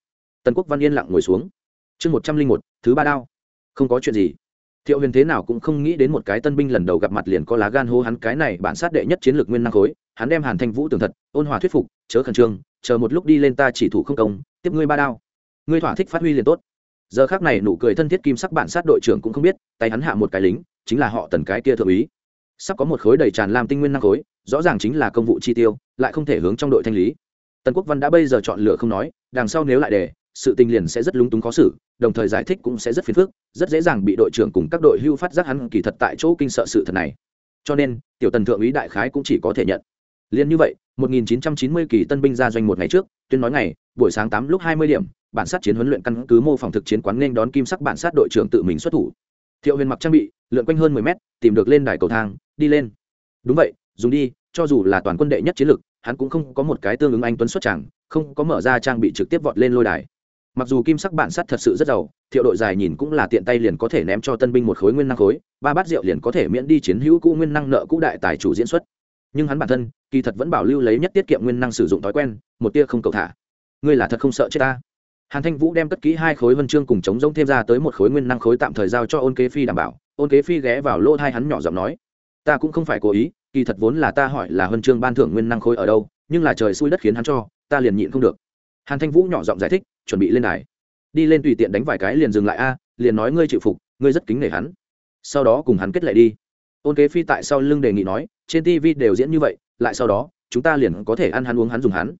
Tần quốc văn yên lặng ngồi xuống. Chương một trăm linh một, thứ ba đao. Không có chuyện gì. Thiệu huyền thế nào cũng không nghĩ đến một cái tân binh lần đầu gặp mặt liền có lá gan hô hắn cái này bản sát đệ nhất chiến lược nguyên năng khối. Hắn đem hàn thanh vũ tường thật, ôn hòa thuyết phục, chớ khẩn trương, chờ một lúc đi lên ta chỉ thủ không công, tiếp ngươi ba đao. Ngươi thỏa thích phát huy liền tốt giờ khác này nụ cười thân thiết kim sắc bản sát đội trưởng cũng không biết, tay hắn hạ một cái lính, chính là họ tần cái kia thượng úy. Sắp có một khối đầy tràn làm tinh nguyên năng khối, rõ ràng chính là công vụ chi tiêu, lại không thể hướng trong đội thanh lý. Tần quốc văn đã bây giờ chọn lựa không nói, đằng sau nếu lại để, sự tình liền sẽ rất lúng túng khó xử, đồng thời giải thích cũng sẽ rất phiền phức, rất dễ dàng bị đội trưởng cùng các đội hưu phát giác hắn kỳ thật tại chỗ kinh sợ sự thật này. Cho nên, tiểu tần thượng úy đại khái cũng chỉ có thể nhận. Liền như vậy 1990 kỳ tân binh ra doanh một ngày trước, tuyên nói ngày, buổi sáng 8 lúc 20 điểm bản sát chiến huấn luyện căn cứ mô phỏng thực chiến quán nên đón kim sắc bản sát đội trưởng tự mình xuất thủ. Thiệu huyền mặc trang bị, lượn quanh hơn 10 mét, tìm được lên đài cầu thang, đi lên. Đúng vậy, dùng đi, cho dù là toàn quân đệ nhất chiến lực hắn cũng không có một cái tương ứng anh tuấn xuất chẳng không có mở ra trang bị trực tiếp vọt lên lôi đài. Mặc dù kim sắc bản sắt thật sự rất giàu, thiệu đội dài nhìn cũng là tiện tay liền có thể ném cho tân binh một khối nguyên năng khối, ba bát rượu liền có thể miễn đi chiến hữu cũ nguyên năng nợ cũ đại tài chủ diễn xuất. Nhưng hắn bản thân, kỳ thật vẫn bảo lưu lấy nhất tiết kiệm nguyên năng sử dụng thói quen, một tia không cầu thả. Ngươi là thật không sợ chết ta? Hàn thanh vũ đem cất kỹ hai khối vân chương cùng chống giống thêm ra tới một khối nguyên năng khối tạm thời giao cho ôn kế phi đảm bảo. Ôn kế phi ghé vào lỗ thai hắn nhỏ giọng nói, ta cũng không phải cố ý, kỳ thật vốn là ta hỏi là huân chương ban thưởng nguyên năng khối ở đâu, nhưng là trời xui đất khiến hắn cho, ta liền nhịn không được. Hàn thanh vũ nhỏ giọng giải thích, chuẩn bị lên đài. Đi lên tùy tiện đánh vài cái liền dừng lại a, liền nói ngươi chịu phục, ngươi rất kính nể hắn. Sau đó cùng hắn kết lại đi. Ôn kế phi tại sau lưng đề nghị nói, trên tv đều diễn như vậy, lại sau đó, chúng ta liền có thể ăn hắn uống hắn dùng hắn.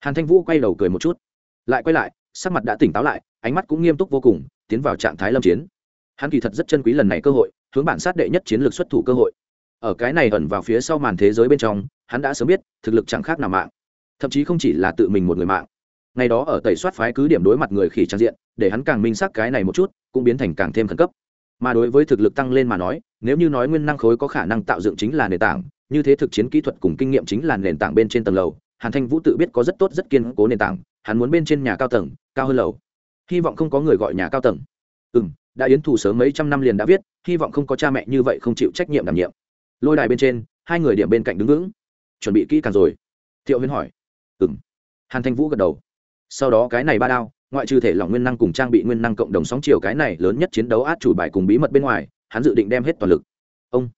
Hàn thanh vũ quay đầu cười một chút. Lại quay lại sắc mặt đã tỉnh táo lại, ánh mắt cũng nghiêm túc vô cùng, tiến vào trạng thái lâm chiến. Hắn kỳ thật rất chân quý lần này cơ hội, hướng bản sát đệ nhất chiến lược xuất thủ cơ hội. Ở cái này ẩn vào phía sau màn thế giới bên trong, hắn đã sớm biết, thực lực chẳng khác nào mạng. Thậm chí không chỉ là tự mình một người mạng. Ngày đó ở tẩy soát phái cứ điểm đối mặt người khỉ trang diện, để hắn càng minh xác cái này một chút, cũng biến thành càng thêm khẩn cấp. Mà đối với thực lực tăng lên mà nói, nếu như nói nguyên năng khối có khả năng tạo dựng chính là nền tảng, như thế thực chiến kỹ thuật cùng kinh nghiệm chính là nền tảng bên trên tầng lầu hàn thanh vũ tự biết có rất tốt, rất kiên cố nền tảng, hắn muốn bên trên nhà cao tầng, cao hơn lầu. Hy vọng không có người gọi nhà cao tầng. Ừ m đã yến Thủ sớm mấy trăm năm liền đã viết, hy vọng không có cha mẹ như vậy không chịu trách nhiệm đảm nhiệm. Lôi đài bên trên, hai người điểm bên cạnh đứng vững. Chuẩn bị kỹ càng rồi. Thiệu huyên hỏi. Ừ m hàn thanh vũ gật đầu. Sau đó cái này ba đao, ngoại trừ thể lỏng nguyên năng cùng trang bị nguyên năng cộng đồng sóng chiều cái này lớn nhất chiến đấu át chủ bài cùng bí mật bên ngoài, hắn dự định đem hết toàn lực. Ông.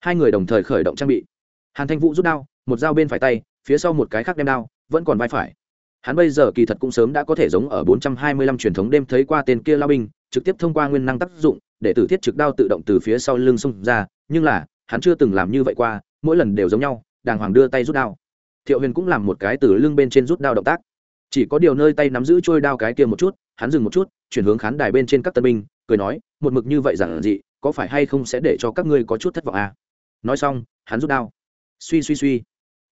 Hai người đồng thời khởi động trang bị. Hàn thanh vũ rút đao, một dao bên phải tay phía sau một cái khác đem đao, vẫn còn vai phải. Hắn bây giờ kỳ thật cũng sớm đã có thể giống ở 425 truyền thống đêm thấy qua tên kia lao binh, trực tiếp thông qua nguyên năng tác dụng, để tử thiết trực đao tự động từ phía sau lưng xông ra, nhưng là, hắn chưa từng làm như vậy qua, mỗi lần đều giống nhau, đàng hoàng đưa tay rút đao. Thiệu huyền cũng làm một cái từ lưng bên trên rút đao động tác. Chỉ có điều nơi tay nắm giữ trôi đao cái kia một chút, hắn dừng một chút, chuyển hướng khán đài bên trên các tân binh, cười nói, một mực như vậy giản dị, có phải hay không sẽ để cho các ngươi có chút thất vọng à? nói xong, hắn rút đao. Suy suy suy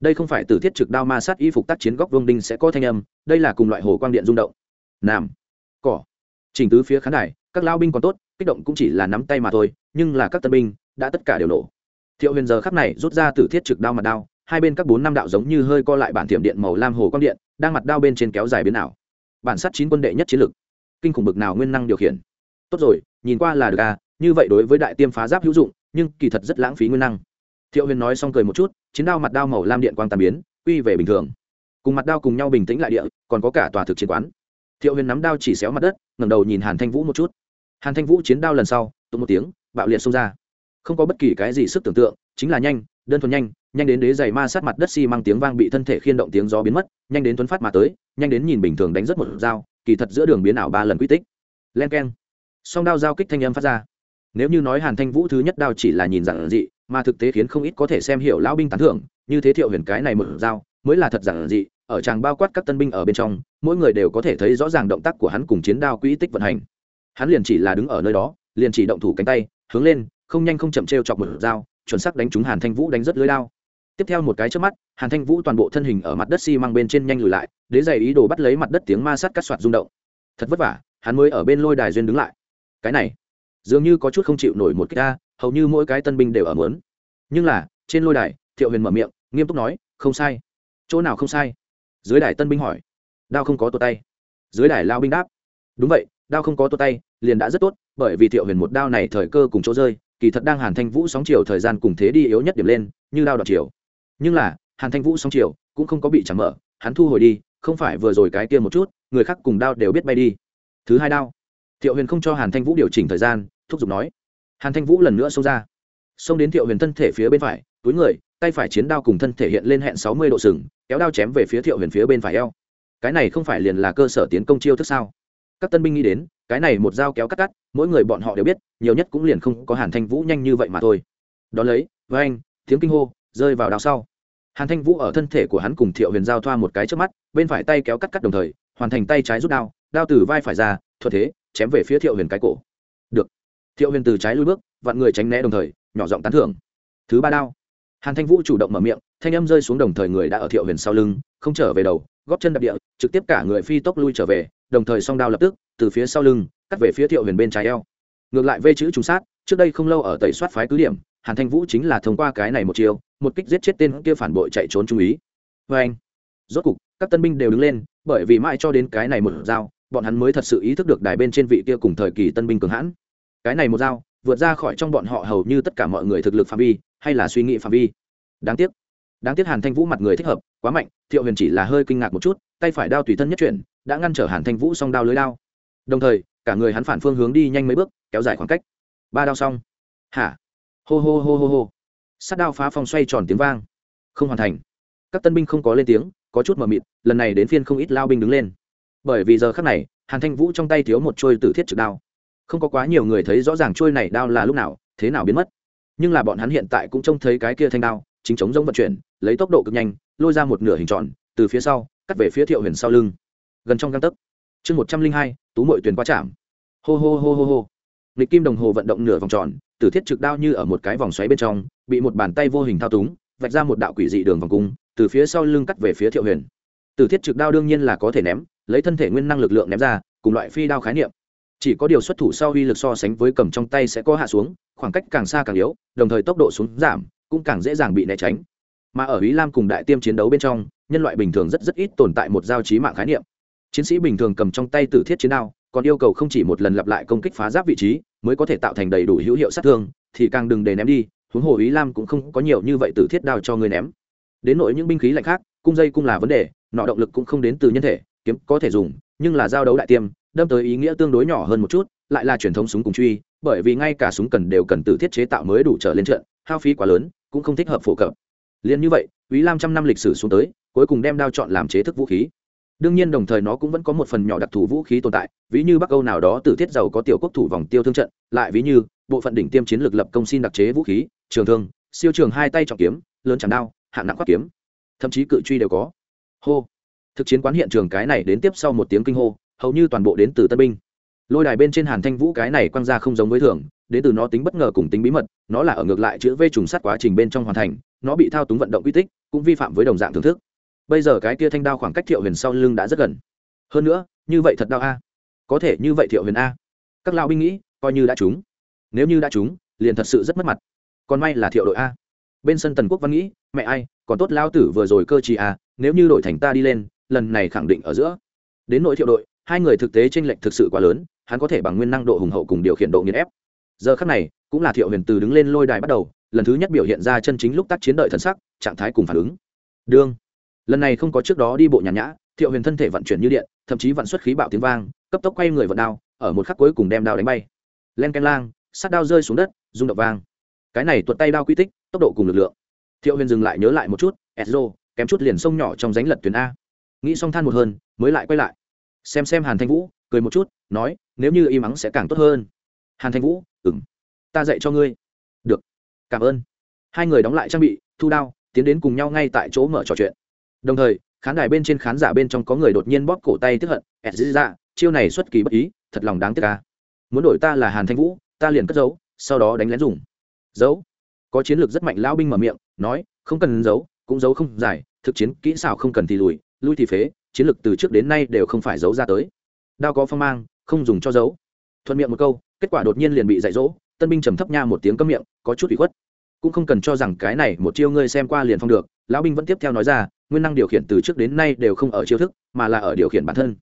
đây không phải từ thiết trực đao ma sát y phục tác chiến góc vương đinh sẽ có thanh âm, đây là cùng loại hồ quang điện rung động. Nam. Cỏ. Chỉnh tứ phía khán đài, các lao binh còn tốt, kích động cũng chỉ là nắm tay mà thôi, nhưng là các tân binh đã tất cả đều nổ. Thiệu huyền giờ khắc này rút ra từ thiết trực đao mặt đao, hai bên các bốn năm đạo giống như hơi co lại bản thiểm điện màu lam hồ quang điện, đang mặt đao bên trên kéo dài biến ảo. Bản sát chín quân đệ nhất chiến lực. Kinh khủng bực nào nguyên năng điều khiển. Tốt rồi, nhìn qua là được à như vậy đối với đại tiêm phá giáp hữu dụng, nhưng kỳ thật rất lãng phí nguyên năng thiệu huyền nói xong cười một chút, chiến đao mặt đao màu lam điện quang tàn biến, quy về bình thường. Cùng mặt đao cùng nhau bình tĩnh lại địa, còn có cả tòa thực chiến quán. Thiệu huyền nắm đao chỉ xéo mặt đất, ngẩng đầu nhìn hàn thanh vũ một chút. Hàn thanh vũ chiến đao lần sau, tụ một tiếng, bạo liệt xông ra. Không có bất kỳ cái gì sức tưởng tượng, chính là nhanh, đơn thuần nhanh nhanh đến đế giày ma sát mặt đất xi mang tiếng vang bị thân thể khiên động tiếng gió biến mất, nhanh đến tuấn phát mà tới, nhanh đến nhìn bình thường đánh rất một dao, kỳ thật giữa đường biến ảo ba lần quy tích. Len keng. Song đao giao kích thanh âm phát ra. Nếu như nói hàn thanh vũ thứ nhất đao chỉ là nhìn giản dị mà thực tế khiến không ít có thể xem hiểu lão binh tán thưởng, như thế thiệu huyền cái này một dao mới là thật giản dị, ở tràng bao quát các tân binh ở bên trong, mỗi người đều có thể thấy rõ ràng động tác của hắn cùng chiến đao quỹ tích vận hành. Hắn liền chỉ là đứng ở nơi đó, liền chỉ động thủ cánh tay, hướng lên, không nhanh không chậm t r e o chọc một dao chuẩn xác đánh trúng hàn thanh vũ đánh rất lưới đao. Tiếp theo một cái trước mắt, hàn thanh vũ toàn bộ thân hình ở mặt đất xi、si、măng bên trên nhanh lùi lại, đế giày ý đồ bắt lấy mặt đất tiếng ma sát cắt soạt rung động. Thật vất vả, hắn mới ở bên lôi đài duyên đứng lại. Cái này, dường như có chút không chịu nổi một cái ta hầu như mỗi cái tân binh đều ở mớn nhưng là, trên lôi đài, thiệu huyền mở miệng, nghiêm túc nói, không sai. Chỗ nào không sai? Dưới đài tân binh hỏi. Đao không có tổ tay. Dưới đài lao binh đáp. Đúng vậy, đao không có tổ tay, liền đã rất tốt, bởi vì thiệu huyền một đao này thời cơ cùng chỗ rơi, kỳ thật đang hàn thanh vũ sóng chiều thời gian cùng thế đi yếu nhất điểm lên, như đao đoạt chiều. Nhưng là, hàn thanh vũ sóng chiều cũng không có bị chẳng mở, hắn thu hồi đi, không phải vừa rồi cái kia một chút, người khác cùng đao đều biết bay đi. Thứ hai đao. Thiệu huyền không cho hàn thanh vũ điều chỉnh thời gian, thúc giục nói hàn thanh vũ lần nữa xông ra. Xông đến thiệu huyền thân thể phía bên phải, túi người, tay phải chiến đao cùng thân thể hiện lên hẹn sáu mươi độ sừng, kéo đao chém về phía thiệu huyền phía bên phải eo. Cái này không phải liền là cơ sở tiến công chiêu thức sao? Các tân binh nghĩ đến, cái này một dao kéo cắt cắt, mỗi người bọn họ đều biết, nhiều nhất cũng liền không có hàn thanh vũ nhanh như vậy mà thôi. Đ ó lấy, với anh, tiếng kinh hô, rơi vào đào sau. Hàn thanh vũ ở thân thể của hắn cùng thiệu huyền giao thoa một cái trước mắt, bên phải tay kéo cắt cắt đồng thời, hoàn thành tay trái rút đao đao từ vai phải ra, thuận thế, chém về phía thiệu huyền cái cổ thiệu huyền từ trái lui bước vạn người tránh né đồng thời, nhỏ giọng tán thưởng. Thứ ba đao. Hàn thanh vũ chủ động mở miệng, thanh âm rơi xuống đồng thời người đã ở thiệu huyền sau lưng, không trở về đầu, góp chân đập địa, trực tiếp cả người phi tốc lui trở về, đồng thời song đao lập tức, từ phía sau lưng, cắt về phía thiệu huyền bên trái eo. Ngược lại vê chữ trùng sát, trước đây không lâu ở tẩy soát phái cứ điểm, hàn thanh vũ chính là thông qua cái này một chiều một kích giết chết tên kia phản bội chạy trốn trung ý vê anh, rốt cục, các tân binh đều đứng lên, bởi vì mãi cho đến cái này một dao bọn hắn mới thật sự ý thức được đài bên trên vị kia cùng thời kỳ tân binh cường hãn cái này một dao, vượt ra khỏi trong bọn họ hầu như tất cả mọi người thực lực phạm vi, hay là suy nghĩ phạm vi? Đáng tiếc. Đáng tiếc hàn thanh vũ mặt người thích hợp, quá mạnh, thiệu huyền chỉ là hơi kinh ngạc một chút, tay phải đao tùy thân nhất chuyển, đã ngăn trở hàn thanh vũ song đao lưới đao. Đồng thời, cả người hắn phản phương hướng đi nhanh mấy bước, kéo dài khoảng cách. Ba đao xong. Hả? Hô hô hô hô hô. Sát đao phá phong xoay tròn tiếng vang. Không hoàn thành. Các tân binh không có lên tiếng, có chút mờ mịt, lần này đến phiên không ít lao binh đứng lên. Bởi vì giờ khắc này, hàn thanh vũ trong tay thiếu một trôi tử thiết trực đao không có quá nhiều người thấy rõ ràng trôi này đao là lúc nào, thế nào biến mất. Nhưng là bọn hắn hiện tại cũng trông thấy cái kia thanh đao, chính chống giống vận chuyển, lấy tốc độ cực nhanh, lôi ra một nửa hình tròn, từ phía sau, cắt về phía thiệu huyền sau lưng. Gần trong găng tấc. Chương một trăm linh hai, tú mội tuyền qua chạm hô hô hô hô hô. Lịch kim đồng hồ vận động nửa vòng tròn, tử thiết trực đao như ở một cái vòng xoáy bên trong, bị một bàn tay vô hình thao túng, vạch ra một đạo quỷ dị đường vòng cung, từ phía sau lưng cắt về phía thiệu huyền. Tử thiết trực đao đương nhiên là có thể ném, lấy thân thể nguyên năng lực lượng ném ra, cùng loại phi đao khái niệm chỉ có điều xuất thủ sau uy lực so sánh với cầm trong tay sẽ có hạ xuống, khoảng cách càng xa càng yếu, đồng thời tốc độ xuống giảm cũng càng dễ dàng bị né tránh. Mà ở ý lam cùng đại tiêm chiến đấu bên trong, nhân loại bình thường rất rất ít tồn tại một giao trí mạng khái niệm. Chiến sĩ bình thường cầm trong tay tử thiết chiến đao, còn yêu cầu không chỉ một lần lặp lại công kích phá giáp vị trí, mới có thể tạo thành đầy đủ hữu hiệu sát thương, thì càng đừng để ném đi, huống hồ ý lam cũng không có nhiều như vậy tử thiết đao cho người ném. Đến nỗi những binh khí lạnh khác, cung dây cung là vấn đề, nọ động lực cũng không đến từ nhân thể, kiếm có thể dùng, nhưng là giao đấu đại tiêm đâm tới ý nghĩa tương đối nhỏ hơn một chút, lại là truyền thống súng cùng truy, bởi vì ngay cả súng cần đều cần tự thiết chế tạo mới đủ trở lên trận, hao phí quá lớn, cũng không thích hợp phổ cập. Liền như vậy ý lam trăm năm lịch sử xuống tới, cuối cùng đem đao chọn làm chế thức vũ khí. Đương nhiên đồng thời nó cũng vẫn có một phần nhỏ đặc thù vũ khí tồn tại, ví như bắc âu nào đó tự thiết giàu có tiểu quốc thủ vòng tiêu thương trận, lại ví như bộ phận đỉnh tiêm chiến lược lập công xin đặc chế vũ khí, trường thương, siêu trường hai tay trọng kiếm, lớn chẳng đao, hạng nặng quát kiếm. Thậm chí cự truy đều có. Hô. Thực chiến quán hiện trường cái này đến tiếp sau một tiếng kinh hô hầu như toàn bộ đến từ tân binh. Lôi đài bên trên hàn thanh vũ cái này quăng ra không giống với thường, đến từ nó tính bất ngờ cùng tính bí mật, nó là ở ngược lại chữ v trùng sát quá trình bên trong hoàn thành, nó bị thao túng vận động quy tích, cũng vi phạm với đồng dạng thưởng thức. Bây giờ cái kia thanh đao khoảng cách thiệu huyền sau lưng đã rất gần. Hơn nữa, như vậy thật đau a. Có thể như vậy thiệu huyền a. Các lao binh nghĩ, coi như đã trúng. Nếu như đã trúng, liền thật sự rất mất mặt. Còn may là thiệu đội a. Bên sân tần quốc văn nghĩ, mẹ ai, còn tốt lao tử vừa rồi cơ trì a, nếu như đội thành ta đi lên, lần này khẳng định ở giữa. Đến nội thiệu đội hai người thực tế chênh lệch thực sự quá lớn hắn có thể bằng nguyên năng độ hùng hậu cùng điều khiển độ nghiền ép. Giờ khắc này cũng là thiệu huyền từ đứng lên lôi đài bắt đầu lần thứ nhất biểu hiện ra chân chính lúc tác chiến đợi thần sắc trạng thái cùng phản ứng. Đương. Lần này không có trước đó đi bộ nhàn nhã thiệu huyền thân thể vận chuyển như điện thậm chí vận xuất khí bạo tiếng vang cấp tốc quay người vận đao ở một khắc cuối cùng đem đao đánh bay. Len ken lang sát đao rơi xuống đất rung động vang. Cái này tuột tay đao quy tích tốc độ cùng lực lượng. Thiệu huyền dừng lại nhớ lại một chút Ezro, kém chút liền sông nhỏ trong rãnh lật tuyến a. Nghĩ xong than một hơn mới lại quay lại xem xem hàn thanh vũ, cười một chút, nói, nếu như im ắng sẽ càng tốt hơn. Hàn thanh vũ ừng ta dạy cho ngươi. Được, cảm ơn. Hai người đóng lại trang bị, thu đao, tiến đến cùng nhau ngay tại chỗ mở trò chuyện. Đồng thời, khán đài bên trên khán giả bên trong có người đột nhiên bóp cổ tay tức hận ẹt dĩ ra chiêu này xuất kỳ bất ý, thật lòng đáng tiếc ca muốn đổi ta là hàn thanh vũ, ta liền cất giấu, sau đó đánh lén dùng. Giấu? Có chiến lược rất mạnh lão binh mở miệng, nói, không cần giấu, cũng giấu không giải, thực chiến kỹ xảo không cần thì lùi, lui thì phế chiến lược từ trước đến nay đều không phải giấu ra tới. Đao có phong mang, không dùng cho giấu. Thuận miệng một câu, kết quả đột nhiên liền bị dạy dỗ, tân binh trầm thấp nha một tiếng cấm miệng, có chút bị khuất. Cũng không cần cho rằng cái này một chiêu ngươi xem qua liền phong được, lão binh vẫn tiếp theo nói ra, nguyên năng điều khiển từ trước đến nay đều không ở chiêu thức, mà là ở điều khiển bản thân.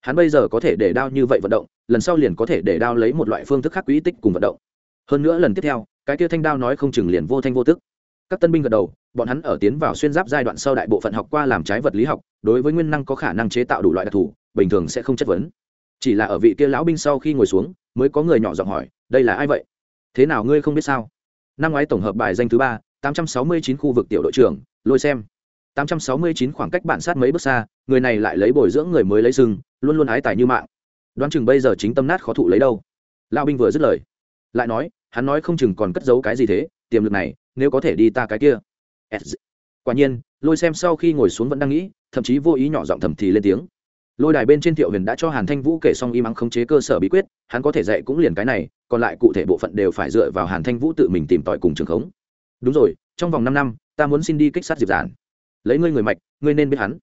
Hắn bây giờ có thể để đao như vậy vận động, lần sau liền có thể để đao lấy một loại phương thức khác quỹ tích cùng vận động. Hơn nữa lần tiếp theo, cái kia thanh đao nói không chừng liền vô thanh vô tức. Các tân binh gật đầu bọn hắn ở tiến vào xuyên giáp giai đoạn sau đại bộ phận học qua làm trái vật lý học, đối với nguyên năng có khả năng chế tạo đủ loại đặc thù, bình thường sẽ không chất vấn. Chỉ là ở vị kia lão binh sau khi ngồi xuống, mới có người nhỏ giọng hỏi, đây là ai vậy? Thế nào ngươi không biết sao? Năm ngoái tổng hợp bài danh thứ ba, tám trăm sáu mươi chín khu vực tiểu đội trưởng, lôi xem. tám trăm sáu mươi chín khoảng cách bạn sát mấy bước xa, người này lại lấy bồi dưỡng người mới lấy sừng, luôn luôn ái tài như mạng. Đoán chừng bây giờ chính tâm nát khó thụ lấy đâu. Lão binh vừa dứt lời, lại nói, hắn nói không chừng còn cất giấu cái gì thế, tiềm lực này, nếu có thể đi ta cái kia quả nhiên, lôi xem sau khi ngồi xuống vẫn đang nghĩ, thậm chí vô ý nhỏ giọng thầm thì lên tiếng. Lôi đài bên trên thiệu huyền đã cho hàn thanh vũ kể xong y mắng khống chế cơ sở bí quyết, hắn có thể dạy cũng liền cái này, còn lại cụ thể bộ phận đều phải dựa vào hàn thanh vũ tự mình tìm tòi cùng trường khống. Đúng rồi, trong vòng năm năm, ta muốn xin đi kích sát diệp giản. Lấy ngươi người mạch, ngươi nên biết hắn.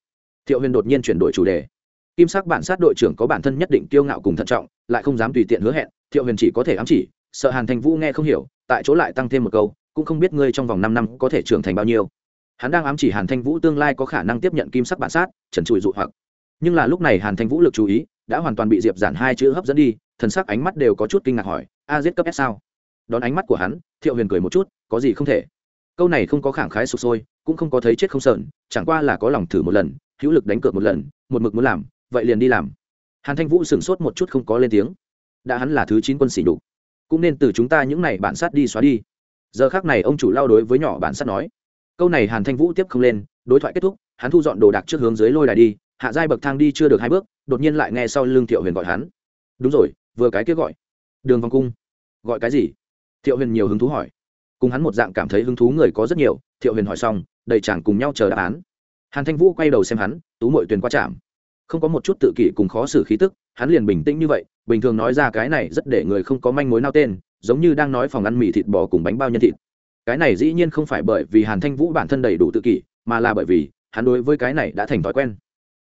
Thiệu huyền đột nhiên chuyển đổi chủ đề. Kim sắc bản sát đội trưởng có bản thân nhất định kiêu ngạo cùng thận trọng, lại không dám tùy tiện hứa hẹn, thiệu huyền chỉ có thể ám chỉ, sợ hàn thanh vũ nghe không hiểu, tại chỗ lại tăng thêm một câu cũng không biết ngươi trong vòng năm năm có thể trưởng thành bao nhiêu. Hắn đang ám chỉ hàn thanh vũ tương lai có khả năng tiếp nhận kim sắc bản sát, trần trụi dụ hoặc. Nhưng là lúc này hàn thanh vũ lực chú ý đã hoàn toàn bị diệp giản hai chữ hấp dẫn đi, thần sắc ánh mắt đều có chút kinh ngạc hỏi, a giết cấp s sao? Đón ánh mắt của hắn, thiệu huyền cười một chút, có gì không thể. Câu này không có khẳng khái sụp sôi, cũng không có thấy chết không sợn chẳng qua là có lòng thử một lần, hữu lực đánh cược một lần, một mực muốn làm, vậy liền đi làm. Hàn thanh vũ sửng sốt một chút không có lên tiếng. Đã hắn là thứ chín quân sĩ đục cũng nên từ chúng ta những n à y bản sát đi xóa đi giờ khác này ông chủ lao đối với nhỏ bản sắt nói, câu này hàn thanh vũ tiếp không lên, đối thoại kết thúc, hắn thu dọn đồ đạc trước hướng dưới lôi đài đi, hạ giai bậc thang đi chưa được hai bước, đột nhiên lại nghe sau lưng thiệu huyền gọi hắn. Đúng rồi, vừa cái kia gọi. Đường vòng cung. Gọi cái gì? Thiệu huyền nhiều hứng thú hỏi. Cùng hắn một dạng cảm thấy hứng thú người có rất nhiều, thiệu huyền hỏi xong, đầy chẳng cùng nhau chờ đáp án. Hàn thanh vũ quay đầu xem hắn, tú mội tuyền qua chạm không có một chút tự kỷ cùng khó xử khí tức, hắn liền bình tĩnh như vậy, bình thường nói ra cái này rất để người không có manh mối nao tên giống như đang nói phòng ăn mì thịt bò cùng bánh bao nhân thịt. Cái này dĩ nhiên không phải bởi vì hàn thanh vũ bản thân đầy đủ tự kỷ, mà là bởi vì hắn đối với cái này đã thành thói quen.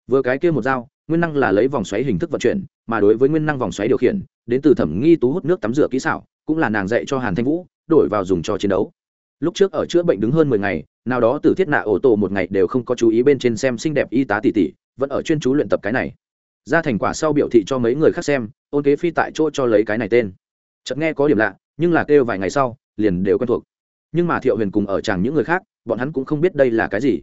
Vừa cái kia một dao, nguyên năng là lấy vòng xoáy hình thức vận chuyển, mà đối với nguyên năng vòng xoáy điều khiển, đến từ thẩm nghi tú hút nước tắm rửa kỹ xảo, cũng là nàng dạy cho hàn thanh vũ, đổi vào dùng cho chiến đấu. Lúc trước ở chữa bệnh đứng hơn mười ngày, nào đó từ thiết nạ ổ tổ một ngày đều không có chú ý bên trên xem xinh đẹp y tá tỷ tỷ, vẫn ở chuyên chú luyện tập cái này. Ra thành quả sau biểu thị cho mấy người khác xem, ôn kế phi tại chỗ cho lấy cái này tên chợt nghe có điểm lạ, nhưng là kêu vài ngày sau, liền đều quen thuộc. Nhưng mà thiệu huyền cùng ở chàng những người khác, bọn hắn cũng không biết đây là cái gì.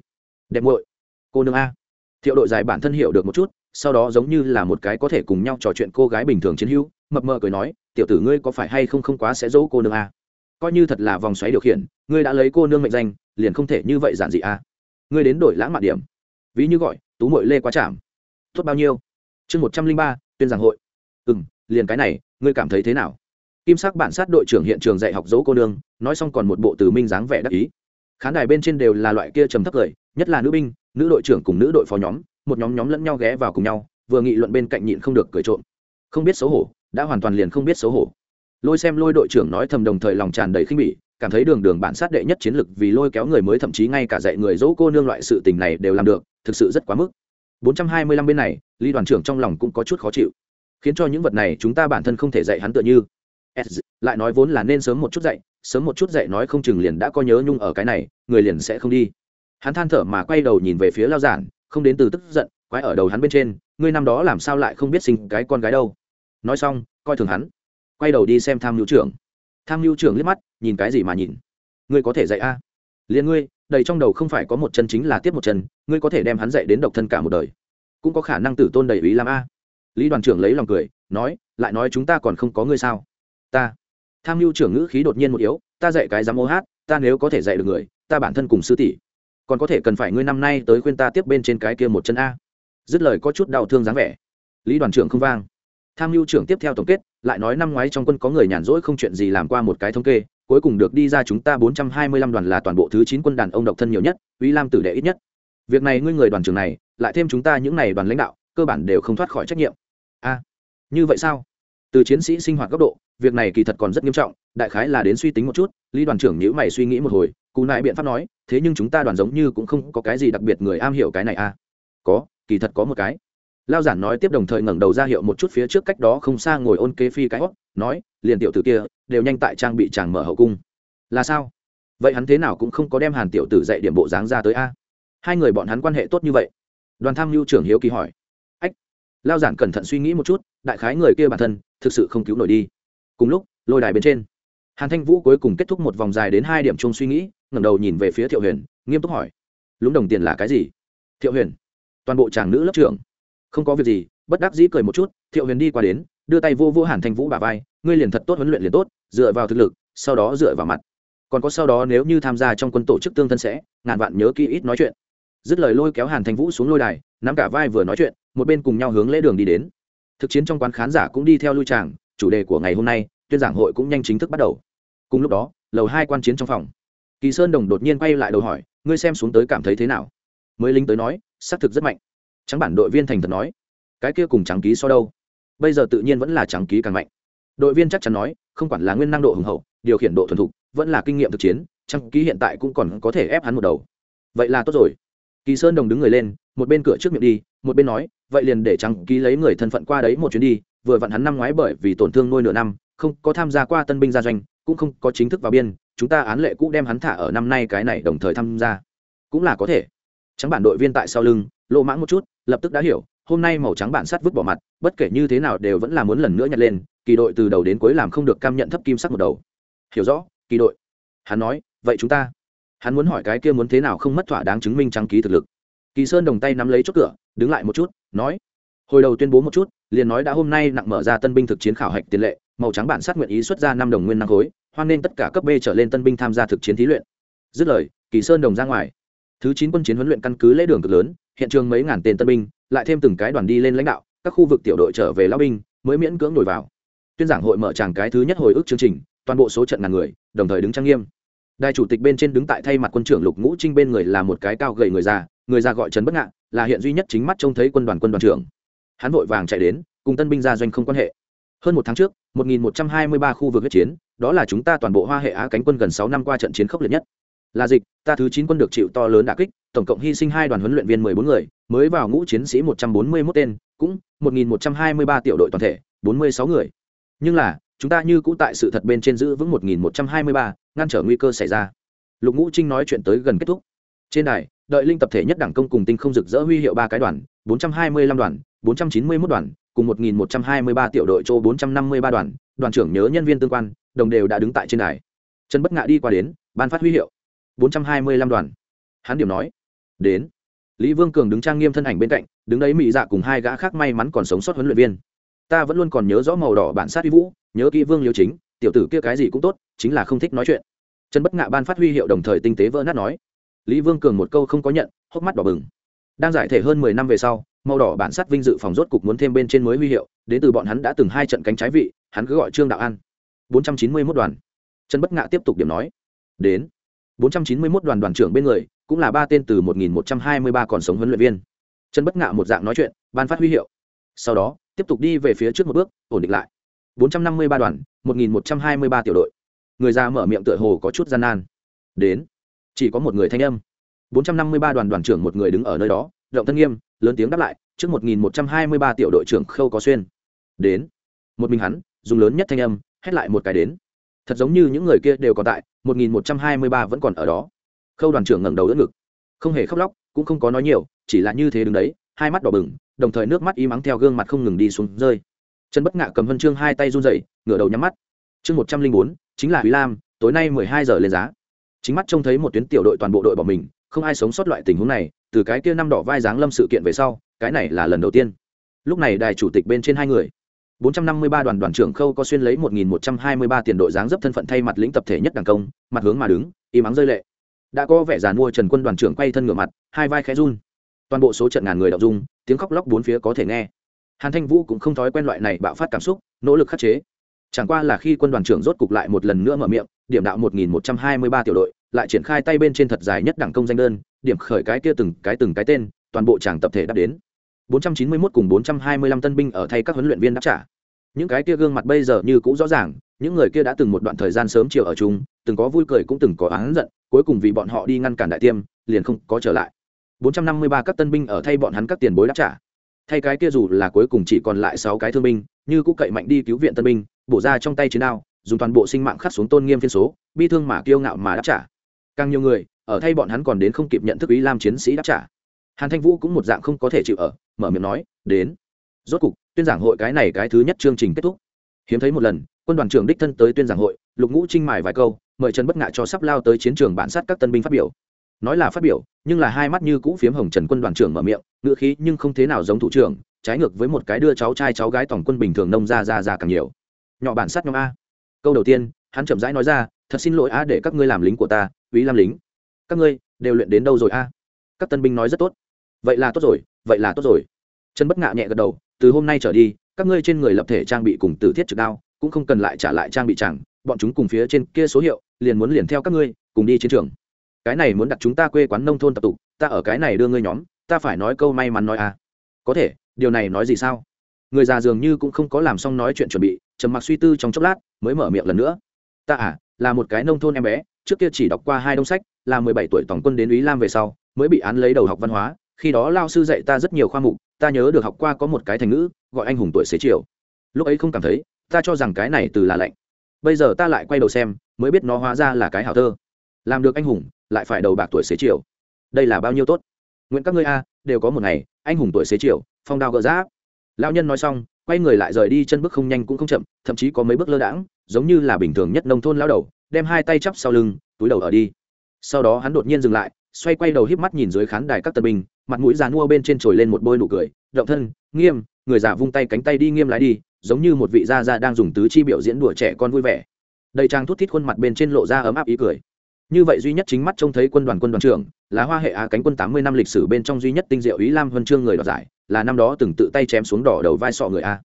Đẹp muội, cô nương a. Thiệu đội dài bản thân hiểu được một chút, sau đó giống như là một cái có thể cùng nhau trò chuyện cô gái bình thường chiến hữu, mập mờ cười nói, tiểu tử ngươi có phải hay không không quá sẽ dỗ cô nương a? Coi như thật là vòng xoáy điều khiển, ngươi đã lấy cô nương mệnh danh, liền không thể như vậy giản dị a. Ngươi đến đổi lãng mạn điểm. Ví như gọi, tú mội lê quá chạm tốt bao nhiêu? Chương một trăm linh ba, tuyên giảng hội. Ừ m liền cái này, ngươi cảm thấy thế nào? Kim sắc bản sát đội trưởng hiện trường dạy học dỗ cô nương, nói xong còn một bộ từ minh dáng vẻ đắc ý. Khán đài bên trên đều là loại kia trầm thấp cười nhất là nữ binh, nữ đội trưởng cùng nữ đội phó nhóm, một nhóm nhóm lẫn nhau ghé vào cùng nhau, vừa nghị luận bên cạnh nhịn không được cười trộm. Không biết xấu hổ, đã hoàn toàn liền không biết xấu hổ. Lôi xem lôi đội trưởng nói thầm đồng thời lòng tràn đầy khinh bỉ, cảm thấy đường đường bản sát đệ nhất chiến lực vì lôi kéo người mới thậm chí ngay cả dạy người dỗ cô nương loại sự tình này đều làm được, thực sự rất quá mức. 425 bên này ly đoàn trưởng trong lòng cũng có chút khó chịu. Khiến cho những vật này chúng ta bản thân không thể dạy hắn tựa như lại nói vốn là nên sớm một chút dậy, sớm một chút dậy nói không chừng liền đã có nhớ nhung ở cái này người liền sẽ không đi. Hắn than thở mà quay đầu nhìn về phía lao giản không đến từ tức giận quái ở đầu hắn bên trên ngươi năm đó làm sao lại không biết sinh cái con gái đâu. Nói xong coi thường hắn. Quay đầu đi xem tham mưu trưởng. Tham mưu trưởng liếc mắt nhìn cái gì mà nhìn? Ngươi có thể dạy a? À? liền ngươi đầy trong đầu không phải có một chân chính là tiếp một chân ngươi có thể đem hắn dạy đến độc thân cả một đời. Cũng có khả năng tử tôn đầy ý làm a. Lý đoàn trưởng lấy lòng cười nói lại nói chúng ta còn không có ngươi sao? Ta. Tham mưu trưởng ngữ khí đột nhiên một yếu, ta dạy cái dám ô hát, ta nếu có thể dạy được người, ta bản thân cùng sư tỷ. Còn có thể cần phải ngươi năm nay tới khuyên ta tiếp bên trên cái kia một chân a. Dứt lời có chút đau thương dáng vẻ. Lý đoàn trưởng không vang. Tham mưu trưởng tiếp theo tổng kết, lại nói năm ngoái trong quân có người nhàn rỗi không chuyện gì làm qua một cái thống kê, cuối cùng được đi ra chúng ta bốn trăm hai mươi lăm đoàn là toàn bộ thứ chín quân đàn ông độc thân nhiều nhất, uy lam tử đệ ít nhất. Việc này ngươi người đoàn trưởng này, lại thêm chúng ta những n à y đoàn lãnh đạo, cơ bản đều không thoát khỏi trách nhiệm. A. Như vậy sao? Từ chiến sĩ sinh hoạt góc độ, việc này kỳ thật còn rất nghiêm trọng, đại khái là đến suy tính một chút, lý đoàn trưởng nhữ mày suy nghĩ một hồi, cú nại biện pháp nói, thế nhưng chúng ta đoàn giống như cũng không có cái gì đặc biệt người am hiểu cái này à? có, kỳ thật có một cái. Lao giản nói tiếp đồng thời ngẩng đầu ra hiệu một chút phía trước cách đó không xa ngồi ôn kế phi cái hót, nói, liền tiểu tử kia, đều nhanh tại trang bị chàng mở hậu cung. Là sao? Vậy hắn thế nào cũng không có đem hàn tiểu tử dạy điểm bộ dáng ra tới a? Hai người bọn hắn quan hệ tốt như vậy. Đoàn tham mưu trưởng hiếu kỳ hỏi. Ách. Lao giản cẩn thận suy nghĩ một chút, đại khái người kia bản thân thực sự không cứu nổi đi. Cùng lúc, lôi đài bên trên, hàn thanh vũ cuối cùng kết thúc một vòng dài đến hai điểm chung suy nghĩ, ngẩng đầu nhìn về phía thiệu huyền, nghiêm túc hỏi, lúng đồng tiền là cái gì? Thiệu huyền, toàn bộ chàng nữ lớp trưởng. Không có việc gì, bất đắc dĩ cười một chút. Thiệu huyền đi qua đến, đưa tay vô vô hàn thanh vũ bà vai, ngươi liền thật tốt huấn luyện liền tốt, dựa vào thực lực, sau đó dựa vào mặt. Còn có sau đó nếu như tham gia trong quân tổ chức tương thân sẽ, ngàn vạn nhớ kỹ ít nói chuyện. Dứt lời lôi kéo hàn thanh vũ xuống lôi đài, nắm cả vai vừa nói chuyện, một bên cùng nhau hướng lễ đường đi đến thực chiến trong quán khán giả cũng đi theo lui tràng chủ đề của ngày hôm nay, tuyên giảng hội cũng nhanh chính thức bắt đầu. Cùng lúc đó, lầu hai quan chiến trong phòng. Kỳ sơn đồng đột nhiên quay lại đầu hỏi, ngươi xem xuống tới cảm thấy thế nào? Mới lính tới nói xác thực rất mạnh. Trắng bản đội viên thành thật nói, cái kia cùng trắng ký so đâu? Bây giờ tự nhiên vẫn là trắng ký càng mạnh. Đội viên chắc chắn nói, không quản là nguyên năng độ hùng hậu, điều khiển độ thuần thục, vẫn là kinh nghiệm thực chiến, trắng ký hiện tại cũng còn có thể ép hắn một đầu. Vậy là tốt rồi. Kỳ sơn đồng đứng người lên một bên cửa trước miệng đi, một bên nói, vậy liền để trắng ký lấy người thân phận qua đấy một chuyến đi, vừa vặn hắn năm ngoái bởi vì tổn thương nuôi nửa năm, không có tham gia qua tân binh gia doanh, cũng không có chính thức vào biên, chúng ta án lệ cũ đem hắn thả ở năm nay cái này đồng thời tham gia. Cũng là có thể. Trắng bản đội viên tại sau lưng lộ mãng một chút, lập tức đã hiểu, hôm nay màu trắng bản sắt vứt bỏ mặt, bất kể như thế nào đều vẫn là muốn lần nữa nhặt lên, kỳ đội từ đầu đến cuối làm không được cam nhận thấp kim sắc một đầu. Hiểu rõ, kỳ đội. Hắn nói, vậy chúng ta. Hắn muốn hỏi cái kia muốn thế nào không mất thỏa đáng chứng minh trắng ký thực lực kỳ sơn đồng tay nắm lấy chốt cửa, đứng lại một chút, nói, hồi đầu tuyên bố một chút, liền nói đã hôm nay nặng mở ra tân binh thực chiến khảo hạch tiền lệ, màu trắng bản sát nguyện ý xuất ra năm đồng nguyên năng khối, hoan nên tất cả cấp b trở lên tân binh tham gia thực chiến thí luyện. Dứt lời, kỳ sơn đồng ra ngoài. Thứ chín quân chiến huấn luyện căn cứ lễ đường cực lớn, hiện trường mấy ngàn tên tân binh, lại thêm từng cái đoàn đi lên lãnh đạo, các khu vực tiểu đội trở về lao binh, mới miễn cưỡng nổi vào. Tuyên giảng hội mở tràng cái thứ nhất hồi ức chương trình, toàn bộ số trận ngàn người, đồng thời đứng trang nghiêm. Đại chủ tịch bên trên đứng tại thay mặt quân trưởng lục ngũ trinh bên người là một cái cao gầy người già người già gọi trần bất ngạn là hiện duy nhất chính mắt trông thấy quân đoàn quân đoàn trưởng. Hắn vội vàng chạy đến cùng tân binh gia doanh không quan hệ. Hơn một tháng trước 1123 khu vực huyết chiến đó là chúng ta toàn bộ hoa hệ á cánh quân gần sáu năm qua trận chiến khốc liệt nhất. Là dịch ta thứ chín quân được chịu to lớn đả kích tổng cộng hy sinh hai đoàn huấn luyện viên 14 người mới vào ngũ chiến sĩ 141 tên cũng 1123 tiểu đội toàn thể 46 người. Nhưng là chúng ta như cũ tại sự thật bên trên giữ vững 1123, ngăn trở nguy cơ xảy ra. Lục ngũ trinh nói chuyện tới gần kết thúc. Trên đài đợi linh tập thể nhất đảng công cùng tinh không rực rỡ huy hiệu ba cái đoàn 425 đoàn 491 đoàn, cùng 1123 tiểu đội chỗ 453 đoàn đoàn trưởng nhớ nhân viên tương quan, đồng đều đã đứng tại trên đài. Trần bất ngạ đi qua đến, ban phát huy hiệu. 425 đoàn. Hắn điểm nói, đến. Lý vương cường đứng trang nghiêm thân ảnh bên cạnh, đứng đấy mỹ dạ cùng hai gã khác may mắn còn sống sót huấn luyện viên. Ta vẫn luôn còn nhớ rõ màu đỏ bản sát uy vũ, nhớ kỹ vương liêu chính, tiểu tử kia cái gì cũng tốt, chính là không thích nói chuyện. Trần bất ngạ ban phát huy hiệu đồng thời tinh tế vỡ nát nói lý vương cường một câu không có nhận, hốc mắt đỏ bừng. Đang giải thể hơn mười năm về sau, màu đỏ bản sắt vinh dự phòng rốt cục muốn thêm bên trên mới huy hiệu, đến từ bọn hắn đã từng hai trận cánh trái vị, hắn cứ gọi trương đạo an. Bốn trăm chín mươi 491 đoàn. Trần bất ngạ tiếp tục điểm nói. Đến. Bốn trăm chín mươi 491 đoàn đoàn trưởng bên người, cũng là ba tên từ một nghìn một trăm hai mươi ba còn sống huấn luyện viên. Trần bất ngạ một dạng nói chuyện, ban phát huy hiệu. Sau đó, tiếp tục đi về phía trước một bước, ổn định lại. Bốn trăm năm mươi ba đoàn, một nghìn một trăm hai mươi ba tiểu đội. Người già mở miệng tựa hồ có chút gian nan. Đến chỉ có một người thanh âm. Bốn trăm năm mươi ba đoàn đoàn trưởng một người đứng ở nơi đó động thân nghiêm, lớn tiếng đáp lại, trước một nghìn một trăm hai mươi ba tiểu đội trưởng khâu có xuyên. Đến. Một mình hắn, dùng lớn nhất thanh âm, hét lại một cái đến. Thật giống như những người kia đều còn tại, một nghìn một trăm hai mươi ba vẫn còn ở đó. Khâu đoàn trưởng ngẩng đầu đỡ ngực. Không hề khóc lóc, cũng không có nói nhiều, chỉ là như thế đứng đấy, hai mắt đỏ bừng, đồng thời nước mắt y mắng theo gương mặt không ngừng đi xuống rơi. Chân bất ngạ cầm huân chương hai tay run dậy ngửa đầu nhắm mắt. Chương một trăm linh bốn, chính là Huy lam, tối nay mười hai giờ lên giá chính mắt trông thấy một tuyến tiểu đội toàn bộ đội bỏ mình, không ai sống sót loại tình huống này, từ cái kia năm đỏ vai dáng lâm sự kiện về sau, cái này là lần đầu tiên. Lúc này đài chủ tịch bên trên hai người. 453 đoàn đoàn trưởng khâu có xuyên lấy 1123 tiền đội dáng dấp thân phận thay mặt lĩnh tập thể nhất đảng công, mặt hướng mà đứng, im ắng rơi lệ. Đã có vẻ giàn mua trần quân đoàn trưởng quay thân ngửa mặt, hai vai khẽ run. Toàn bộ số trận ngàn người đọc dung, tiếng khóc lóc bốn phía có thể nghe. Hàn thanh vũ cũng không thói quen loại này bạo phát cảm xúc, nỗ lực khắc chế chẳng qua là khi quân đoàn trưởng rốt cục lại một lần nữa mở miệng, điểm đạo 1123 tiểu đội, lại triển khai tay bên trên thật dài nhất đẳng công danh đơn, điểm khởi cái kia từng cái từng cái tên, toàn bộ tràng tập thể đáp đến. 491 cùng 425 tân binh ở thay các huấn luyện viên đáp trả. Những cái kia gương mặt bây giờ như cũ rõ ràng, những người kia đã từng một đoạn thời gian sớm chiều ở chung, từng có vui cười cũng từng có án giận, cuối cùng vì bọn họ đi ngăn cản đại tiêm, liền không có trở lại. 453 các tân binh ở thay bọn hắn các tiền bối đáp trả thay cái kia dù là cuối cùng chỉ còn lại sáu cái thương binh, như cũ cậy mạnh đi cứu viện tân binh, bổ ra trong tay chiến đao, dùng toàn bộ sinh mạng khắc xuống tôn nghiêm phiên số, bi thương mà kiêu ngạo mà đáp trả. Càng nhiều người, ở thay bọn hắn còn đến không kịp nhận thức ý lam chiến sĩ đáp trả. Hàn thanh vũ cũng một dạng không có thể chịu ở, mở miệng nói, đến. Rốt cục, tuyên giảng hội cái này cái thứ nhất chương trình kết thúc. Hiếm thấy một lần, quân đoàn trưởng đích thân tới tuyên giảng hội, lục ngũ trinh mài vài câu, mời trần bất ngại cho sắp lao tới chiến trường bản sát các tân binh phát biểu. Nói là phát biểu, nhưng là hai mắt như cũ phiếm hồng trần quân đoàn trưởng mở miệng ngựa khí nhưng không thế nào giống thủ trưởng, trái ngược với một cái đưa cháu trai cháu gái tổng quân bình thường nông ra ra ra càng nhiều. Nhỏ bản sát nhóm a. Câu đầu tiên, hắn chậm rãi nói ra, thật xin lỗi a, để các ngươi làm lính của ta, quý làm lính. Các ngươi đều luyện đến đâu rồi a? Các tân binh nói rất tốt. Vậy là tốt rồi, vậy là tốt rồi. Trần bất ngạ nhẹ gật đầu, từ hôm nay trở đi, các ngươi trên người lập thể trang bị cùng tử thiết trực đao, cũng không cần lại trả lại trang bị chẳng, bọn chúng cùng phía trên kia số hiệu, liền muốn liền theo các ngươi, cùng đi chiến trường. Cái này muốn đặt chúng ta quê quán nông thôn tập tục, ta ở cái này đưa ngươi nhóm ta phải nói câu may mắn nói à, có thể điều này nói gì sao? Người già dường như cũng không có làm xong nói chuyện chuẩn bị trầm mặc suy tư trong chốc lát mới mở miệng lần nữa. Ta à là một cái nông thôn em bé trước kia chỉ đọc qua hai đông sách là mười bảy tuổi tổng quân đến ý lam về sau mới bị án lấy đầu học văn hóa. Khi đó lao sư dạy ta rất nhiều khoa mục ta nhớ được học qua có một cái thành ngữ gọi anh hùng tuổi xế chiều. Lúc ấy không cảm thấy ta cho rằng cái này từ là lạnh. Bây giờ ta lại quay đầu xem mới biết nó hóa ra là cái hảo thơ. Làm được anh hùng lại phải đầu bạc tuổi xế chiều. Đây là bao nhiêu tốt? Nguyện các ngươi a, đều có một ngày, anh hùng tuổi xế chiều, phong đao gỡ giáp. Lao nhân nói xong, quay người lại rời đi, chân bước không nhanh cũng không chậm, thậm chí có mấy bước lơ đãng, giống như là bình thường nhất nông thôn lao đầu, đem hai tay chắp sau lưng, túi đầu ở đi. Sau đó hắn đột nhiên dừng lại, xoay quay đầu híp mắt nhìn dưới khán đài các tân binh, mặt mũi già mua bên trên trồi lên một bôi nụ cười, động thân, nghiêm, người già vung tay cánh tay đi nghiêm lái đi, giống như một vị gia gia đang dùng tứ chi biểu diễn đùa trẻ con vui vẻ. Đầy trang thút thít khuôn mặt bên trên lộ ra ấm áp ý cười như vậy duy nhất chính mắt trông thấy quân đoàn quân đoàn trưởng là hoa hệ á cánh quân tám mươi năm lịch sử bên trong duy nhất tinh diệu ý lam huân chương người đoạt giải, là năm đó từng tự tay chém xuống đỏ đầu vai sọ người a.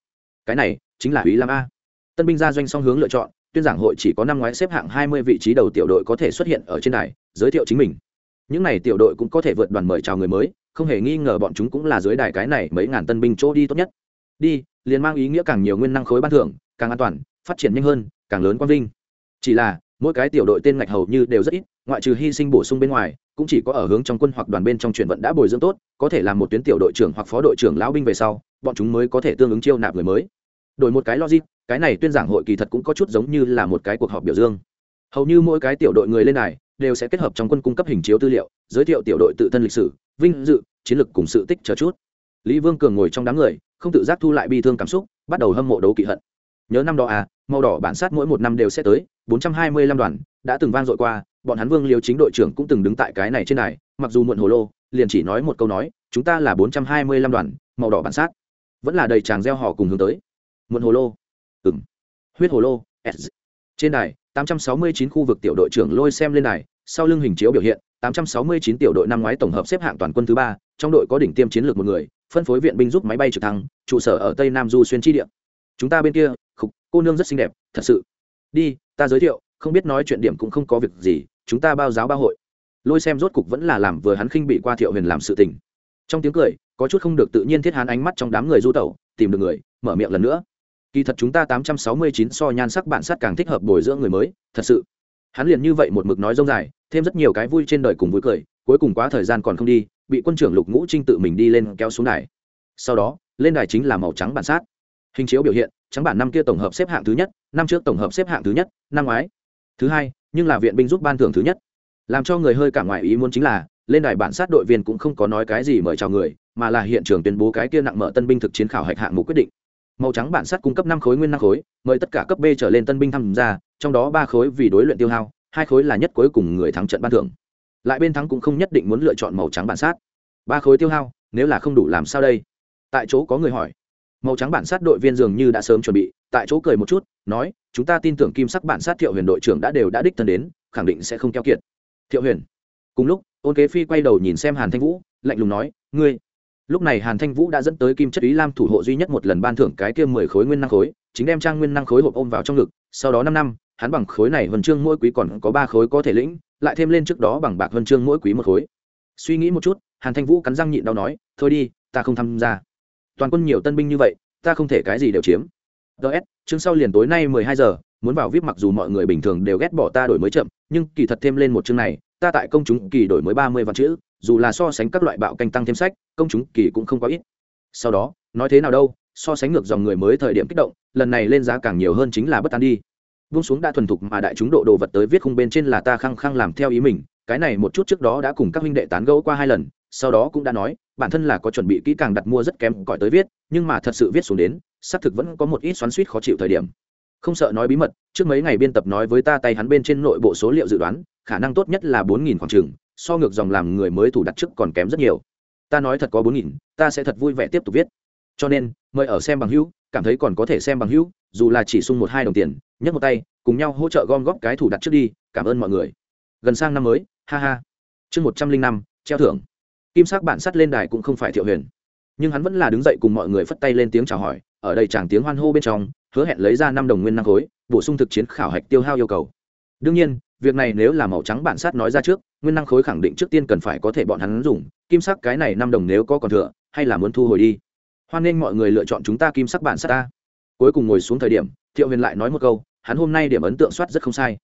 Cái này chính là ý lam a. Tân binh gia doanh song hướng lựa chọn, tuyên giảng hội chỉ có năm ngoái xếp hạng hai mươi vị trí đầu tiểu đội có thể xuất hiện ở trên đài, giới thiệu chính mình. Những này tiểu đội cũng có thể vượt đoàn mời chào người mới, không hề nghi ngờ bọn chúng cũng là dưới đài cái này mấy ngàn tân binh chỗ đi tốt nhất. Đi, liền mang ý nghĩa càng nhiều nguyên năng khối ban thưởng, càng an toàn, phát triển nhanh hơn, càng lớn quang vinh. Chỉ là mỗi cái tiểu đội tên ngạch hầu như đều rất ít, ngoại trừ hy sinh bổ sung bên ngoài, cũng chỉ có ở hướng trong quân hoặc đoàn bên trong chuyển vận đã bồi dưỡng tốt, có thể làm một tuyến tiểu đội trưởng hoặc phó đội trưởng lão binh về sau, bọn chúng mới có thể tương ứng chiêu nạp người mới. Đổi một cái logic, cái này tuyên giảng hội kỳ thật cũng có chút giống như là một cái cuộc họp biểu dương. Hầu như mỗi cái tiểu đội người lên này, đều sẽ kết hợp trong quân cung cấp hình chiếu tư liệu, giới thiệu tiểu đội tự thân lịch sử, vinh dự, chiến lược cùng sự tích chờ chút. Lý vương cường ngồi trong đám người, không tự giác thu lại bi thương cảm xúc, bắt đầu hâm mộ đấu kỵ hận. Nhớ năm đó à màu đỏ bản sát mỗi một năm đều sẽ tới, bốn trăm hai mươi lăm đoàn, đã từng vang dội qua, bọn hắn vương liêu chính đội trưởng cũng từng đứng tại cái này trên này mặc dù muộn hồ lô, liền chỉ nói một câu nói, chúng ta là bốn trăm hai mươi lăm đoàn, màu đỏ bản sát. Vẫn là đầy tràng gieo họ cùng hướng tới. Muộn hồ lô. Ừng huyết hồ lô, s. Trên đài, tám trăm sáu mươi chín khu vực tiểu đội trưởng lôi xem lên đài, sau lưng hình chiếu biểu hiện, tám trăm sáu mươi chín tiểu đội năm ngoái tổng hợp xếp hạng toàn quân thứ ba, trong đội có đỉnh tiêm chiến lược một người, phân phối viện binh giúp máy bay trực thăng, trụ sở ở tây nam du xuyên chi địa. Chúng ta bên kia cô nương rất xinh đẹp, thật sự. Đi, ta giới thiệu, không biết nói chuyện điểm cũng không có việc gì, chúng ta bao giáo ba hội. Lôi xem rốt cục vẫn là làm vừa hắn khinh bị qua thiệu huyền làm sự tình. Trong tiếng cười, có chút không được tự nhiên thiết hắn ánh mắt trong đám người du tẩu, tìm được người, mở miệng lần nữa. Kỳ thật chúng ta tám trăm sáu mươi chín so nhan sắc bản sắc càng thích hợp bồi dưỡng người mới, thật sự. Hắn liền như vậy một mực nói rông dài, thêm rất nhiều cái vui trên đời cùng vui cười, cuối cùng quá thời gian còn không đi, bị quân trưởng lục ngũ trinh tự mình đi lên kéo xuống đài. Sau đó, lên đài chính là màu trắng bản sát hình chiếu biểu hiện trắng bản năm kia tổng hợp xếp hạng thứ nhất, năm trước tổng hợp xếp hạng thứ nhất, năm ngoái. Thứ hai, nhưng là viện binh giúp ban thưởng thứ nhất. Làm cho người hơi cả ngoài ý muốn chính là, lên đài bản sát đội viên cũng không có nói cái gì mời chào người, mà là hiện trường tuyên bố cái kia nặng mở tân binh thực chiến khảo hạch hạng mục quyết định. Màu trắng bản sát cung cấp năm khối nguyên năng khối, mời tất cả cấp b trở lên tân binh tham gia, trong đó ba khối vì đối luyện tiêu hao, hai khối là nhất cuối cùng người thắng trận ban thưởng. Lại bên thắng cũng không nhất định muốn lựa chọn màu trắng bản sát. Ba khối tiêu hao, nếu là không đủ làm sao đây? Tại chỗ có người hỏi màu trắng bản sát đội viên dường như đã sớm chuẩn bị, tại chỗ cười một chút, nói, chúng ta tin tưởng kim sắc bản sát thiệu huyền đội trưởng đã đều đã đích thân đến, khẳng định sẽ không keo kiệt. Thiệu huyền. Cùng lúc, ôn kế phi quay đầu nhìn xem hàn thanh vũ, lạnh lùng nói, ngươi. Lúc này hàn thanh vũ đã dẫn tới kim chất ý lam thủ hộ duy nhất một lần ban thưởng cái kia mười khối nguyên năng khối, chính đem trang nguyên năng khối hộp ôm vào trong ngực, sau đó năm năm, hắn bằng khối này huân chương mỗi quý còn có ba khối có thể lĩnh, lại thêm lên trước đó bằng bạc huân chương mỗi quý một khối. Suy nghĩ một chút, hàn thanh vũ cắn răng nhịn đau nói, thôi đi, ta không tham gia toàn quân nhiều tân binh như vậy, ta không thể cái gì đều chiếm. Ts chương sau liền tối nay mười hai giờ, muốn vào vip mặc dù mọi người bình thường đều ghét bỏ ta đổi mới chậm, nhưng kỳ thật thêm lên một chương này, ta tại công chúng kỳ đổi mới ba mươi vạn chữ, dù là so sánh các loại bạo canh tăng thêm sách, công chúng kỳ cũng không quá ít. Sau đó, nói thế nào đâu, so sánh ngược dòng người mới thời điểm kích động, lần này lên giá càng nhiều hơn chính là bất an đi. Vung xuống đã thuần thục mà đại chúng độ đồ vật tới viết khung bên trên là ta khăng khăng làm theo ý mình, cái này một chút trước đó đã cùng các huynh đệ tán gẫu qua hai lần, sau đó cũng đã nói bản thân là có chuẩn bị kỹ càng đặt mua rất kém cỏi tới viết, nhưng mà thật sự viết xuống đến, xác thực vẫn có một ít xoắn suýt khó chịu thời điểm. Không sợ nói bí mật, trước mấy ngày biên tập nói với ta tay hắn bên trên nội bộ số liệu dự đoán, khả năng tốt nhất là bốn nghìn khoảng trường, so ngược dòng làm người mới thủ đặt trước còn kém rất nhiều. Ta nói thật có bốn nghìn, ta sẽ thật vui vẻ tiếp tục viết. Cho nên, mời ở xem bằng hữu, cảm thấy còn có thể xem bằng hữu, dù là chỉ sung một hai đồng tiền, nhấc một tay, cùng nhau hỗ trợ gom góp cái thủ đặt trước đi, cảm ơn mọi người. Gần sang năm mới, ha ha. Chương một trăm linh năm, treo thưởng kim sắc bản sắt lên đài cũng không phải thiệu huyền. Nhưng hắn vẫn là đứng dậy cùng mọi người phất tay lên tiếng chào hỏi, ở đây chẳng tiếng hoan hô bên trong, hứa hẹn lấy ra năm đồng nguyên năng khối, bổ sung thực chiến khảo hạch tiêu hao yêu cầu. Đương nhiên, việc này nếu là màu trắng bản sát nói ra trước, nguyên năng khối khẳng định trước tiên cần phải có thể bọn hắn dùng, kim sắc cái này năm đồng nếu có còn thừa, hay là muốn thu hồi đi? Hoan nghênh mọi người lựa chọn chúng ta kim sắc bản sát ta. Cuối cùng ngồi xuống thời điểm, thiệu huyền lại nói một câu, hắn hôm nay điểm ấn tượng soát rất không sai.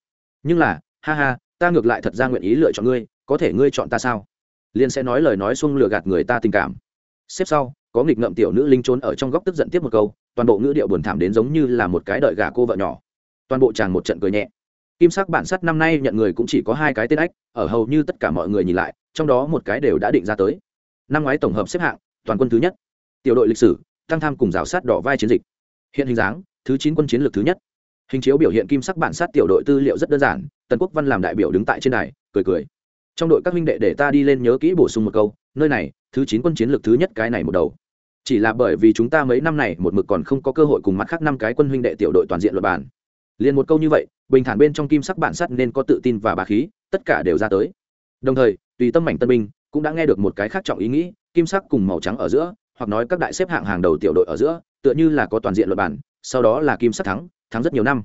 Nhưng là, ha ha, ta ngược lại thật ra nguyện ý lựa chọn ngươi, có thể ngươi chọn ta sao? Liên sẽ nói lời nói xuông lừa gạt người ta tình cảm. Xếp sau, có nghịch ngợm tiểu nữ linh trốn ở trong góc tức giận tiếp một câu, toàn bộ ngữ điệu buồn thảm đến giống như là một cái đợi gà cô vợ nhỏ. Toàn bộ chàng một trận cười nhẹ. Kim sắc bản sắt năm nay nhận người cũng chỉ có hai cái tên ách, ở hầu như tất cả mọi người nhìn lại, trong đó một cái đều đã định ra tới. Năm ngoái tổng hợp xếp hạng, toàn quân thứ nhất. Tiểu đội lịch sử, tăng tham cùng rào sát đỏ vai chiến dịch. Hiện hình dáng, thứ chín quân chiến lược thứ nhất. Hình chiếu biểu hiện kim sắc bản sát tiểu đội tư liệu rất đơn giản, tần quốc văn làm đại biểu đứng tại trên đài, cười cười trong đội các minh đệ để ta đi lên nhớ kỹ bổ sung một câu, nơi này, thứ chín quân chiến lược thứ nhất cái này một đầu. Chỉ là bởi vì chúng ta mấy năm này một mực còn không có cơ hội cùng mặt khác năm cái quân huynh đệ tiểu đội toàn diện luật bản liền một câu như vậy, bình thản bên trong kim sắc bản sắt nên có tự tin và bà khí, tất cả đều ra tới. Đồng thời, tùy tâm mảnh tân binh, cũng đã nghe được một cái khác trọng ý nghĩ, kim sắc cùng màu trắng ở giữa, hoặc nói các đại xếp hạng hàng đầu tiểu đội ở giữa, tựa như là có toàn diện luật bản sau đó là kim sắc thắng thắng rất nhiều năm.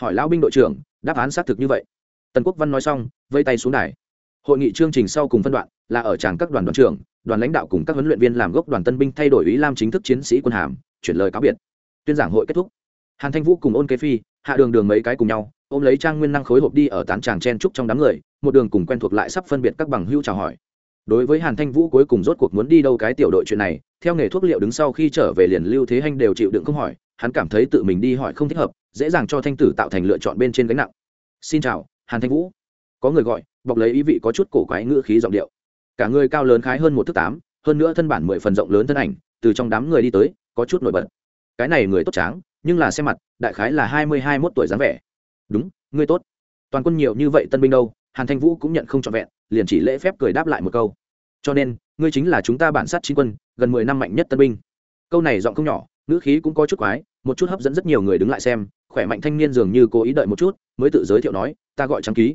Hỏi lão binh đội trưởng, đáp án xác thực như vậy. Tần quốc văn nói xong, vây tay xuống đài hội nghị chương trình sau cùng phân đoạn là ở tràng các đoàn đoàn trưởng, đoàn lãnh đạo cùng các huấn luyện viên làm gốc đoàn tân binh thay đổi ý lam chính thức chiến sĩ quân hàm, chuyển lời cáo biệt. Tuyên giảng hội kết thúc. Hàn thanh vũ cùng ôn kế phi, hạ đường đường mấy cái cùng nhau, ôm lấy trang nguyên năng khối hộp đi ở tán tràng chen trúc trong đám người, một đường cùng quen thuộc lại sắp phân biệt các bằng hữu chào hỏi. Đối với hàn thanh vũ cuối cùng rốt cuộc muốn đi đâu cái tiểu đội chuyện này, theo nghề thuốc liệu đứng sau khi trở về liền lưu thế hanh đều chịu đựng không hỏi, hắn cảm thấy tự mình đi hỏi không thích hợp, dễ dàng cho thanh tử tạo thành lựa chọn bên trên gánh nặng. Xin chào, hàn thanh vũ có người gọi, bọc lấy ý vị có chút cổ quái ngữ khí giọng điệu. Cả người cao lớn khái hơn một thước tám, hơn nữa thân bản mười phần rộng lớn thân ảnh, từ trong đám người đi tới, có chút nổi bật. Cái này người tốt tráng, nhưng là xem mặt, đại khái là hai mươi hai mốt tuổi dáng vẻ. Đúng, ngươi tốt. Toàn quân nhiều như vậy tân binh đâu, hàn thanh vũ cũng nhận không trọn vẹn, liền chỉ lễ phép cười đáp lại một câu. Cho nên, ngươi chính là chúng ta bản sát chính quân, gần mười năm mạnh nhất tân binh. Câu này giọng không nhỏ, ngữ khí cũng có chút quái, một chút hấp dẫn rất nhiều người đứng lại xem, khỏe mạnh thanh niên dường như cố ý đợi một chút, mới tự giới thiệu nói, ta gọi trang ký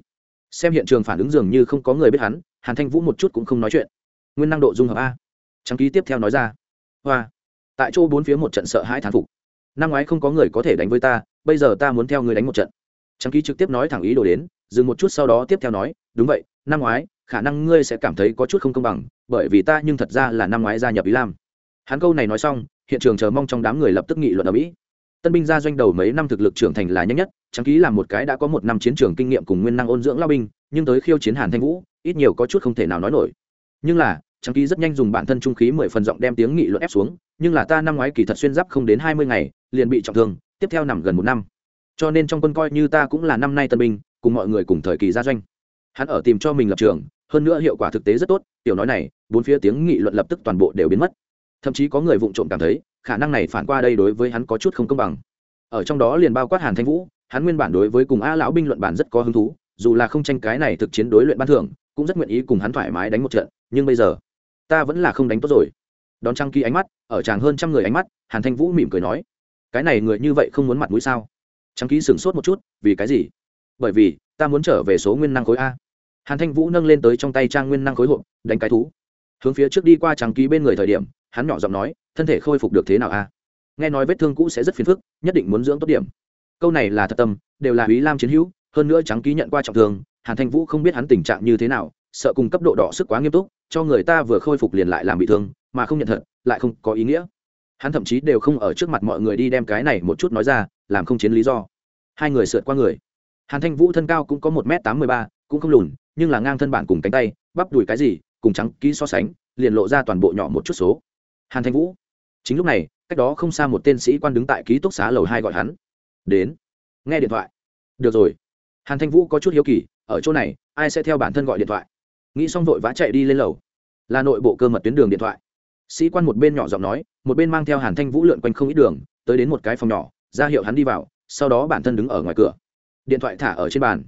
xem hiện trường phản ứng dường như không có người biết hắn, hàn thanh vũ một chút cũng không nói chuyện. Nguyên năng độ dung hợp a. Trang ký tiếp theo nói ra. Hoa. Tại chỗ bốn phía một trận sợ hãi thán phục. Năm ngoái không có người có thể đánh với ta, bây giờ ta muốn theo người đánh một trận. Trang ký trực tiếp nói thẳng ý đồ đến, dừng một chút sau đó tiếp theo nói, đúng vậy, năm ngoái, khả năng ngươi sẽ cảm thấy có chút không công bằng, bởi vì ta nhưng thật ra là năm ngoái gia nhập ý lam. Hắn câu này nói xong, hiện trường chờ mong trong đám người lập tức nghị luận ở mỹ tân binh gia doanh đầu mấy năm thực lực trưởng thành là nhanh nhất trang ký là một cái đã có một năm chiến trường kinh nghiệm cùng nguyên năng ôn dưỡng lao binh, nhưng tới khiêu chiến hàn thanh vũ, ít nhiều có chút không thể nào nói nổi. Nhưng là trang ký rất nhanh dùng bản thân trung khí mười phần giọng đem tiếng nghị luận ép xuống, nhưng là ta năm ngoái kỳ thật xuyên giáp không đến hai mươi ngày, liền bị trọng thương, tiếp theo nằm gần một năm. Cho nên trong quân coi như ta cũng là năm nay tân binh, cùng mọi người cùng thời kỳ gia doanh. Hắn ở tìm cho mình lập trường, hơn nữa hiệu quả thực tế rất tốt, tiểu nói này, bốn phía tiếng nghị luận lập tức toàn bộ đều biến mất. Thậm chí có người vụng trộm cảm thấy khả năng này phản qua đây đối với hắn có chút không công bằng. Ở trong đó liền bao quát hàn thanh vũ, hắn nguyên bản đối với cùng a lão binh luận bản rất có hứng thú, dù là không tranh cái này thực chiến đối luyện ban thưởng, cũng rất nguyện ý cùng hắn thoải mái đánh một trận, nhưng bây giờ, ta vẫn là không đánh tốt rồi. Đón trang ký ánh mắt, ở chàng hơn trăm người ánh mắt, hàn thanh vũ mỉm cười nói, cái này người như vậy không muốn mặt mũi sao? Trang ký sửng sốt một chút, vì cái gì? Bởi vì, ta muốn trở về số nguyên năng khối a. Hàn thanh vũ nâng lên tới trong tay trang nguyên năng khối hộp, đánh cái thú. Hướng phía trước đi qua trang ký bên người thời điểm, hắn nhỏ giọng nói thân thể khôi phục được thế nào a? Nghe nói vết thương cũ sẽ rất phiền phức, nhất định muốn dưỡng tốt điểm. Câu này là thật tâm, đều là ý lam chiến hữu, hơn nữa trắng ký nhận qua trọng thương, hàn thanh vũ không biết hắn tình trạng như thế nào, sợ cùng cấp độ đỏ sức quá nghiêm túc, cho người ta vừa khôi phục liền lại làm bị thương, mà không nhận thật, lại không có ý nghĩa. Hắn thậm chí đều không ở trước mặt mọi người đi đem cái này một chút nói ra, làm không chiến lý do. Hai người sượt qua người. Hàn thanh vũ thân cao cũng có một m tám mươi ba, cũng không lùn, nhưng là ngang thân bản cùng cánh tay, bắp đùi cái gì, cùng trắng ký so sánh, liền lộ ra toàn bộ nhỏ một chút số. Hàn thanh vũ chính lúc này, cách đó không xa một tên sĩ quan đứng tại ký túc xá lầu hai gọi hắn. Đến, nghe điện thoại. Được rồi. Hàn thanh vũ có chút hiếu kỳ, ở chỗ này, ai sẽ theo bản thân gọi điện thoại? Nghĩ xong vội vã chạy đi lên lầu. Là nội bộ cơ mật tuyến đường điện thoại. Sĩ quan một bên nhỏ giọng nói, một bên mang theo hàn thanh vũ lượn quanh không ít đường, tới đến một cái phòng nhỏ, ra hiệu hắn đi vào, sau đó bản thân đứng ở ngoài cửa. Điện thoại thả ở trên bàn.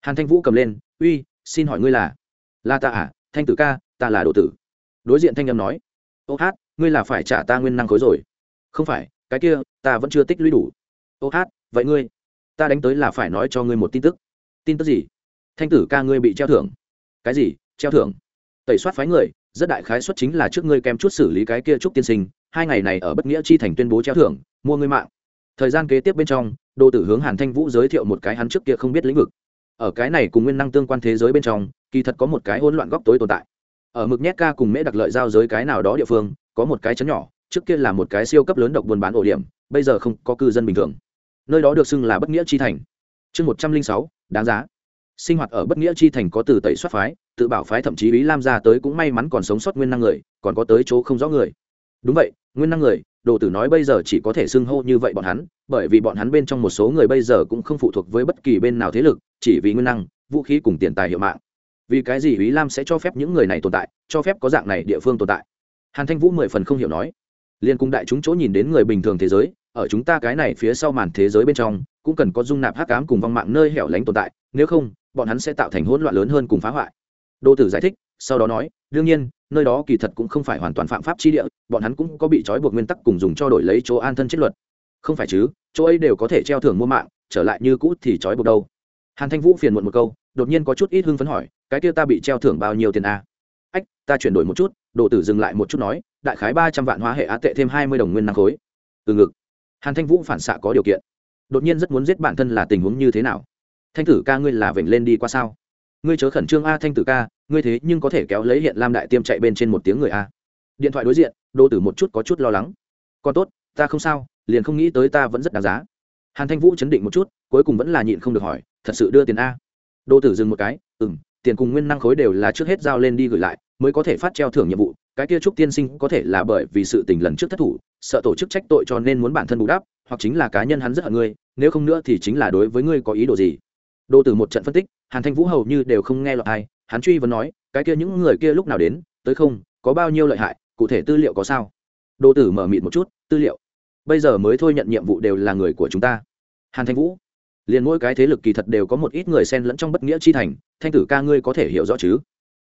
Hàn thanh vũ cầm lên, uy, xin hỏi ngươi là? Là ta à thanh tử ca, ta là đồ tử. Đối diện thanh âm nói. Ô hát ngươi là phải trả ta nguyên năng khối rồi. Không phải, cái kia, ta vẫn chưa tích lũy đủ. Ô hát, vậy ngươi, ta đánh tới là phải nói cho ngươi một tin tức. Tin tức gì? Thanh tử ca ngươi bị treo thưởng. Cái gì? Treo thưởng. Tẩy soát phái người, rất đại khái xuất chính là trước ngươi kèm chút xử lý cái kia trúc tiên sinh, hai ngày này ở bất nghĩa chi thành tuyên bố treo thưởng, mua ngươi mạng. Thời gian kế tiếp bên trong, đô tử hướng hàn thanh vũ giới thiệu một cái hắn trước kia không biết lĩnh vực. Ở cái này cùng nguyên năng tương quan thế giới bên trong, kỳ thật có một cái hỗn loạn góc tối tồn tại. Ở mực nhét ca cùng mễ đặc lợi giao giới cái nào đó địa phương có một cái chấn nhỏ, trước kia là một cái siêu cấp lớn độc buôn bán ổ điểm, bây giờ không có cư dân bình thường. Nơi đó được xưng là bất nghĩa chi thành. Chương một trăm linh sáu, đáng giá. Sinh hoạt ở bất nghĩa chi thành có từ tẩy soát phái, tự bảo phái thậm chí ý lam ra tới cũng may mắn còn sống sót nguyên năng người, còn có tới chỗ không rõ người. Đúng vậy, nguyên năng người, đồ tử nói bây giờ chỉ có thể xưng hô như vậy bọn hắn, bởi vì bọn hắn bên trong một số người bây giờ cũng không phụ thuộc với bất kỳ bên nào thế lực, chỉ vì nguyên năng, vũ khí cùng tiền tài hiệu mạng. Vì cái gì ý lam sẽ cho phép những người này tồn tại, cho phép có dạng này địa phương tồn tại? Hàn thanh vũ mười phần không hiểu nói, liên cung đại chúng chỗ nhìn đến người bình thường thế giới, ở chúng ta cái này phía sau màn thế giới bên trong, cũng cần có dung nạp hắc ám cùng vong mạng nơi hẻo lánh tồn tại, nếu không, bọn hắn sẽ tạo thành hỗn loạn lớn hơn cùng phá hoại. Đô tử giải thích, sau đó nói, đương nhiên, nơi đó kỳ thật cũng không phải hoàn toàn phạm pháp chi địa, bọn hắn cũng có bị trói buộc nguyên tắc cùng dùng cho đổi lấy chỗ an thân chết luật. Không phải chứ, chỗ ấy đều có thể treo thưởng mua mạng, trở lại như cũ thì trói buộc đâu. Hàn thanh vũ phiền muộn một câu, đột nhiên có chút ít hưng phấn hỏi, cái kia ta bị treo thưởng bao nhiêu tiền a à? ách, ta chuyển đổi một chút đồ tử dừng lại một chút nói, đại khái ba trăm vạn hóa hệ á tệ thêm hai mươi đồng nguyên năng khối. Từ ngực. Hàn thanh vũ phản xạ có điều kiện. Đột nhiên rất muốn giết bản thân là tình huống như thế nào? Thanh tử ca ngươi là vểnh lên đi qua sao? Ngươi chớ khẩn trương a, thanh tử ca, ngươi thế nhưng có thể kéo lấy hiện lam đại tiêm chạy bên trên một tiếng người a. Điện thoại đối diện đô tử một chút có chút lo lắng. Còn tốt, ta không sao, liền không nghĩ tới ta vẫn rất đáng giá. Hàn thanh vũ chấn định một chút, cuối cùng vẫn là nhịn không được hỏi, thật sự đưa tiền a? Đô tử dừng một cái ừ m tiền cùng nguyên năng khối đều là trước hết giao lên đi gửi lại mới có thể phát treo thưởng nhiệm vụ, cái kia trúc tiên sinh có thể là bởi vì sự tình lần trước thất thủ, sợ tổ chức trách tội cho nên muốn bản thân bù đắp, hoặc chính là cá nhân hắn rất hận ngươi, nếu không nữa thì chính là đối với ngươi có ý đồ gì. Đô từ một trận phân tích, hàn thanh vũ hầu như đều không nghe lọt ai hắn truy vấn nói, cái kia những người kia lúc nào đến, tới không, có bao nhiêu lợi hại, cụ thể tư liệu có sao? Đô tử mở mịt một chút, tư liệu. Bây giờ mới thôi nhận nhiệm vụ đều là người của chúng ta. Hàn thanh vũ. Liền mỗi cái thế lực kỳ thật đều có một ít người xen lẫn trong bất nghĩa chi thành, thanh tử ca ngươi có thể hiểu rõ chứ?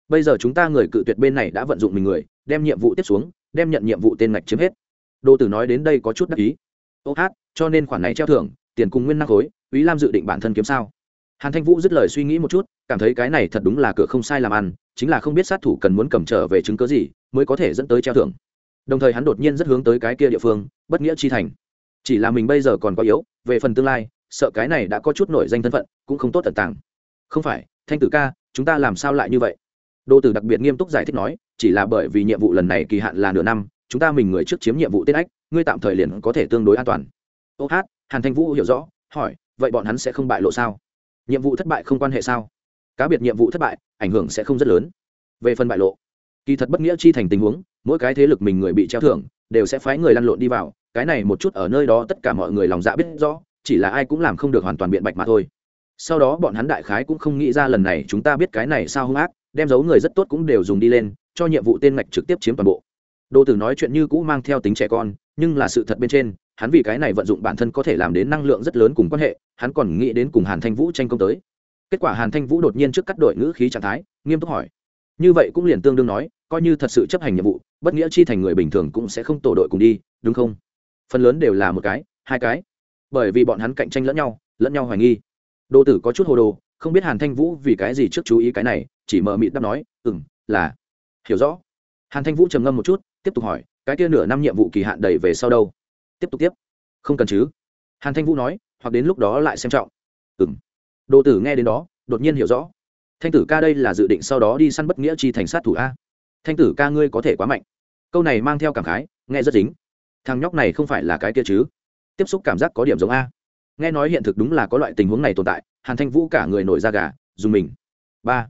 Bây giờ chúng ta người cự tuyệt bên này đã vận dụng mình người, đem nhiệm vụ tiếp xuống, đem nhận nhiệm vụ tên ngạch chiếm hết. Đô tử nói đến đây có chút đắc ý. Ô hát, cho nên khoản này treo thưởng, tiền cùng nguyên năng khối ý lam dự định bản thân kiếm sao? Hàn thanh vũ dứt lời suy nghĩ một chút, cảm thấy cái này thật đúng là cửa không sai làm ăn, chính là không biết sát thủ cần muốn cầm trở về chứng cớ gì, mới có thể dẫn tới treo thưởng. Đồng thời hắn đột nhiên rất hướng tới cái kia địa phương, bất nghĩa chi thành. Chỉ là mình bây giờ còn có yếu, về phần tương lai, sợ cái này đã có chút nổi danh thân phận, cũng không tốt tận tàng. Không phải, thanh tử ca, chúng ta làm sao lại như vậy? Đô tử đặc biệt nghiêm túc giải thích nói, chỉ là bởi vì nhiệm vụ lần này kỳ hạn là nửa năm, chúng ta mình người trước chiếm nhiệm vụ tên ách, ngươi tạm thời liền có thể tương đối an toàn. Ô hát, hàn thanh vũ hiểu rõ, hỏi, vậy bọn hắn sẽ không bại lộ sao? Nhiệm vụ thất bại không quan hệ sao? Cá biệt nhiệm vụ thất bại, ảnh hưởng sẽ không rất lớn. Về phần bại lộ, kỳ thật bất nghĩa chi thành tình huống, mỗi cái thế lực mình người bị treo thưởng, đều sẽ phái người lăn lộn đi vào, cái này một chút ở nơi đó tất cả mọi người lòng dạ biết rõ, chỉ là ai cũng làm không được hoàn toàn biện bạch mà thôi. Sau đó bọn hắn đại khái cũng không nghĩ ra lần này chúng ta biết cái này sao hung ác đem dấu người rất tốt cũng đều dùng đi lên, cho nhiệm vụ tên ngạch trực tiếp chiếm toàn bộ. Đô tử nói chuyện như cũ mang theo tính trẻ con, nhưng là sự thật bên trên, hắn vì cái này vận dụng bản thân có thể làm đến năng lượng rất lớn cùng quan hệ, hắn còn nghĩ đến cùng hàn thanh vũ tranh công tới. Kết quả hàn thanh vũ đột nhiên trước cắt đội ngữ khí trạng thái, nghiêm túc hỏi. Như vậy cũng liền tương đương nói, coi như thật sự chấp hành nhiệm vụ, bất nghĩa chi thành người bình thường cũng sẽ không tổ đội cùng đi, đúng không? Phần lớn đều là một cái, hai cái. Bởi vì bọn hắn cạnh tranh lẫn nhau lẫn nhau hoài nghi. Đô tử có chút hồ đồ không biết hàn thanh vũ vì cái gì trước chú ý cái này, chỉ mờ mịt đáp nói ừ m là, hiểu rõ. Hàn thanh vũ trầm ngâm một chút, tiếp tục hỏi, cái kia nửa năm nhiệm vụ kỳ hạn đầy về sau đâu? Tiếp tục tiếp. Không cần chứ. Hàn thanh vũ nói, hoặc đến lúc đó lại xem trọng. Ừ m đồ tử nghe đến đó, đột nhiên hiểu rõ. Thanh tử ca đây là dự định sau đó đi săn bất nghĩa chi thành sát thủ a. Thanh tử ca ngươi có thể quá mạnh. Câu này mang theo cảm khái, nghe rất dính. Thằng nhóc này không phải là cái kia chứ. Tiếp xúc cảm giác có điểm giống a nghe nói hiện thực đúng là có loại tình huống này tồn tại, hàn thanh vũ cả người nổi da gà, dùng mình. Ba.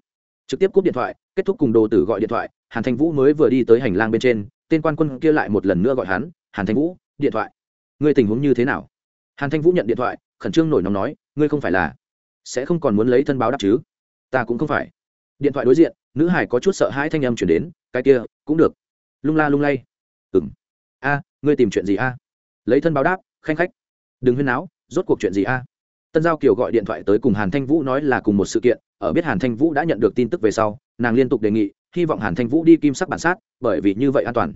Trực tiếp cúp điện thoại, kết thúc cùng đồ tử gọi điện thoại, hàn thanh vũ mới vừa đi tới hành lang bên trên, tên quan quân kia lại một lần nữa gọi hắn, hàn thanh vũ, điện thoại. Ngươi tình huống như thế nào? Hàn thanh vũ nhận điện thoại, khẩn trương nổi nóng nói, ngươi không phải là, sẽ không còn muốn lấy thân báo đáp chứ? Ta cũng không phải. Điện thoại đối diện, nữ hải có chút sợ hãi thanh âm chuyển đến, cái kia, cũng được. Lung la lung lay. Ừng a, ngươi tìm chuyện gì a? Lấy thân báo đáp, khanh khách. Đừng huyên náo rốt cuộc chuyện gì a? Tân giao kiều gọi điện thoại tới cùng hàn thanh vũ nói là cùng một sự kiện, ở biết hàn thanh vũ đã nhận được tin tức về sau, nàng liên tục đề nghị, hy vọng hàn thanh vũ đi kim sắc bản sát, bởi vì như vậy an toàn.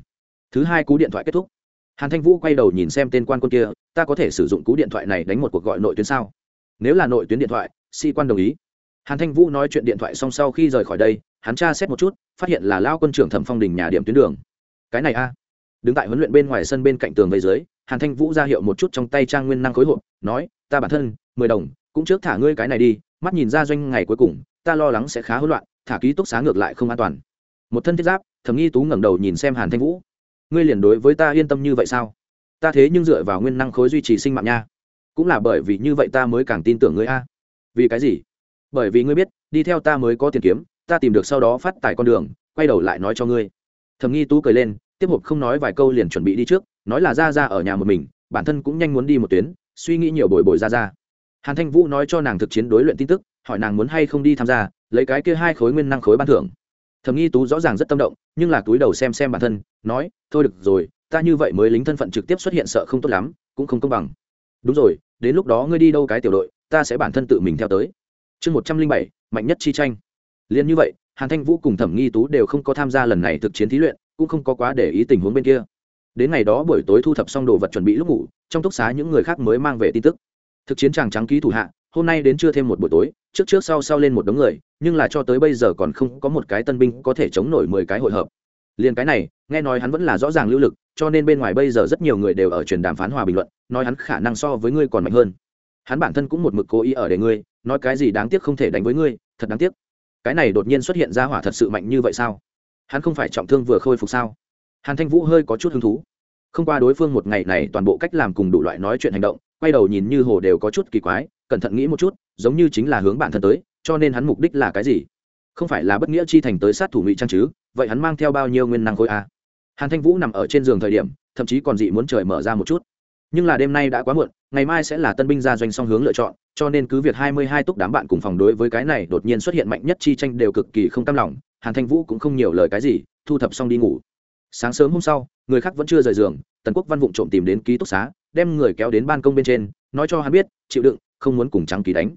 Thứ hai cú điện thoại kết thúc. Hàn thanh vũ quay đầu nhìn xem tên quan quân kia, ta có thể sử dụng cú điện thoại này đánh một cuộc gọi nội tuyến sao? Nếu là nội tuyến điện thoại sĩ quan đồng ý. Hàn thanh vũ nói chuyện điện thoại xong sau khi rời khỏi đây, hắn tra xét một chút, phát hiện là lao quân trưởng thẩm phong đình nhà điểm tuyến đường. Cái này a? Đứng tại huấn luyện bên ngoài sân bên cạnh tường vây dưới, hàn thanh vũ ra hiệu một chút trong tay trang nguyên năng khối hộp, nói, ta bản thân, mười đồng, cũng trước thả ngươi cái này đi, mắt nhìn ra doanh ngày cuối cùng, ta lo lắng sẽ khá hỗn loạn, thả ký túc xá ngược lại không an toàn. Một thân thiết giáp thầm nghi tú ngẩng đầu nhìn xem hàn thanh vũ. Ngươi liền đối với ta yên tâm như vậy sao? Ta thế nhưng dựa vào nguyên năng khối duy trì sinh mạng nha. Cũng là bởi vì như vậy ta mới càng tin tưởng ngươi a. Vì cái gì? Bởi vì ngươi biết, đi theo ta mới có tiền kiếm, ta tìm được sau đó phát tài con đường, quay đầu lại nói cho ngươi. Thầm nghi tú cười lên tiếp hộp không nói vài câu liền chuẩn bị đi trước, nói là ra ra ở nhà một mình, bản thân cũng nhanh muốn đi một tuyến, suy nghĩ nhiều bồi bồi ra ra. Hàn thanh vũ nói cho nàng thực chiến đối luyện tin tức, hỏi nàng muốn hay không đi tham gia, lấy cái kia hai khối nguyên năng khối ban thưởng. Thầm nghi tú rõ ràng rất tâm động, nhưng là túi đầu xem xem bản thân, nói, thôi được rồi, ta như vậy mới lính thân phận trực tiếp xuất hiện sợ không tốt lắm, cũng không công bằng. Đúng rồi, đến lúc đó ngươi đi đâu cái tiểu đội, ta sẽ bản thân tự mình theo tới. Chương một trăm linh bảy, mạnh nhất chi tranh. Liền như vậy, hàn thanh vũ cùng thẩm nghi tú đều không có tham gia lần này thực chiến thí luyện cũng không có quá để ý tình huống bên kia. Đến ngày đó buổi tối thu thập xong đồ vật chuẩn bị lúc ngủ, trong túc xá những người khác mới mang về tin tức. Thực chiến chàng trắng ký thủ hạ, hôm nay đến chưa thêm một buổi tối, trước trước sau sau lên một đống người, nhưng là cho tới bây giờ còn không có một cái tân binh có thể chống nổi mười cái hội hợp. Liền cái này, nghe nói hắn vẫn là rõ ràng lưu lực, cho nên bên ngoài bây giờ rất nhiều người đều ở truyền đàm phán hòa bình luận, nói hắn khả năng so với ngươi còn mạnh hơn. Hắn bản thân cũng một mực cố ý ở để ngươi, nói cái gì đáng tiếc không thể đánh với ngươi, thật đáng tiếc. Cái này đột nhiên xuất hiện ra hỏa thật sự mạnh như vậy sao? Hắn không phải trọng thương vừa khôi phục sao? Hàn thanh vũ hơi có chút hứng thú. Không qua đối phương một ngày này toàn bộ cách làm cùng đủ loại nói chuyện hành động, quay đầu nhìn như hồ đều có chút kỳ quái, cẩn thận nghĩ một chút, giống như chính là hướng bản thân tới, cho nên hắn mục đích là cái gì? Không phải là bất nghĩa chi thành tới sát thủ ngụy trang chứ, vậy hắn mang theo bao nhiêu nguyên năng khối a? Hàn thanh vũ nằm ở trên giường thời điểm, thậm chí còn dị muốn trời mở ra một chút. Nhưng là đêm nay đã quá muộn, ngày mai sẽ là tân binh ra doanh song hướng lựa chọn, cho nên cứ việc hai mươi hai túc đám bạn cùng phòng đối với cái này đột nhiên xuất hiện mạnh nhất chi tranh đều cực kỳ không cam lòng hàn thanh vũ cũng không nhiều lời cái gì, thu thập xong đi ngủ. Sáng sớm hôm sau, người khác vẫn chưa rời giường, tần quốc văn vụng trộm tìm đến ký túc xá, đem người kéo đến ban công bên trên, nói cho hắn biết, chịu đựng, không muốn cùng trắng ký đánh.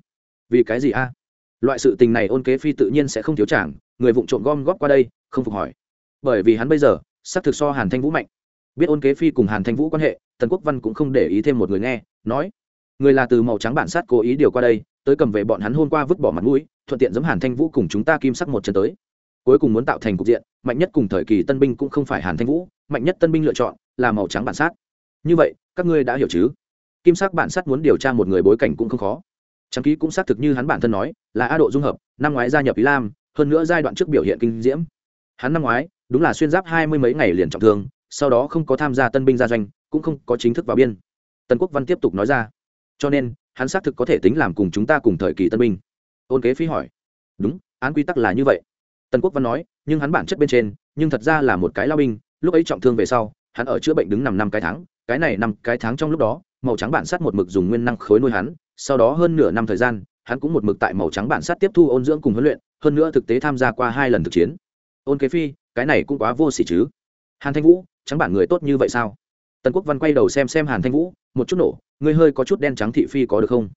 Vì cái gì a? Loại sự tình này ôn kế phi tự nhiên sẽ không thiếu chàng, người vụng trộm gom góp qua đây, không phục hỏi. Bởi vì hắn bây giờ, xác thực so hàn thanh vũ mạnh. Biết ôn kế phi cùng hàn thanh vũ quan hệ, tần quốc văn cũng không để ý thêm một người nghe, nói, người là từ màu trắng bản sát cố ý điều qua đây, tới cầm về bọn hắn hôm qua vứt bỏ mặt mũi, thuận tiện giấm hàn thanh vũ cùng chúng ta kim sắc một chân tới cuối cùng muốn tạo thành cục diện, mạnh nhất cùng thời kỳ tân binh cũng không phải hàn thanh vũ, mạnh nhất tân binh lựa chọn là màu trắng bản sát. Như vậy, các ngươi đã hiểu chứ? Kim sắc bản sát muốn điều tra một người bối cảnh cũng không khó. Trang ký cũng xác thực như hắn bản thân nói, là a độ dung hợp, năm ngoái gia nhập ý lam, hơn nữa giai đoạn trước biểu hiện kinh diễm. Hắn năm ngoái, đúng là xuyên giáp hai mươi mấy ngày liền trọng thương, sau đó không có tham gia tân binh gia doanh, cũng không có chính thức vào biên. Tần quốc văn tiếp tục nói ra. Cho nên, hắn xác thực có thể tính làm cùng chúng ta cùng thời kỳ tân binh. Ôn kế phí hỏi. Đúng, án quy tắc là như vậy tần quốc văn nói, nhưng hắn bản chất bên trên, nhưng thật ra là một cái lao binh, lúc ấy trọng thương về sau, hắn ở chữa bệnh đứng nằm năm cái tháng, cái này năm cái tháng trong lúc đó, màu trắng bản sắt một mực dùng nguyên năng khối nuôi hắn, sau đó hơn nửa năm thời gian, hắn cũng một mực tại màu trắng bản sắt tiếp thu ôn dưỡng cùng huấn luyện, hơn nữa thực tế tham gia qua hai lần thực chiến. Ôn kế phi, cái này cũng quá vô s ỉ chứ. Hàn thanh vũ, trắng bản người tốt như vậy sao? Tần quốc văn quay đầu xem xem hàn thanh vũ, một chút nổ, ngươi hơi có chút đen trắng thị phi có được không?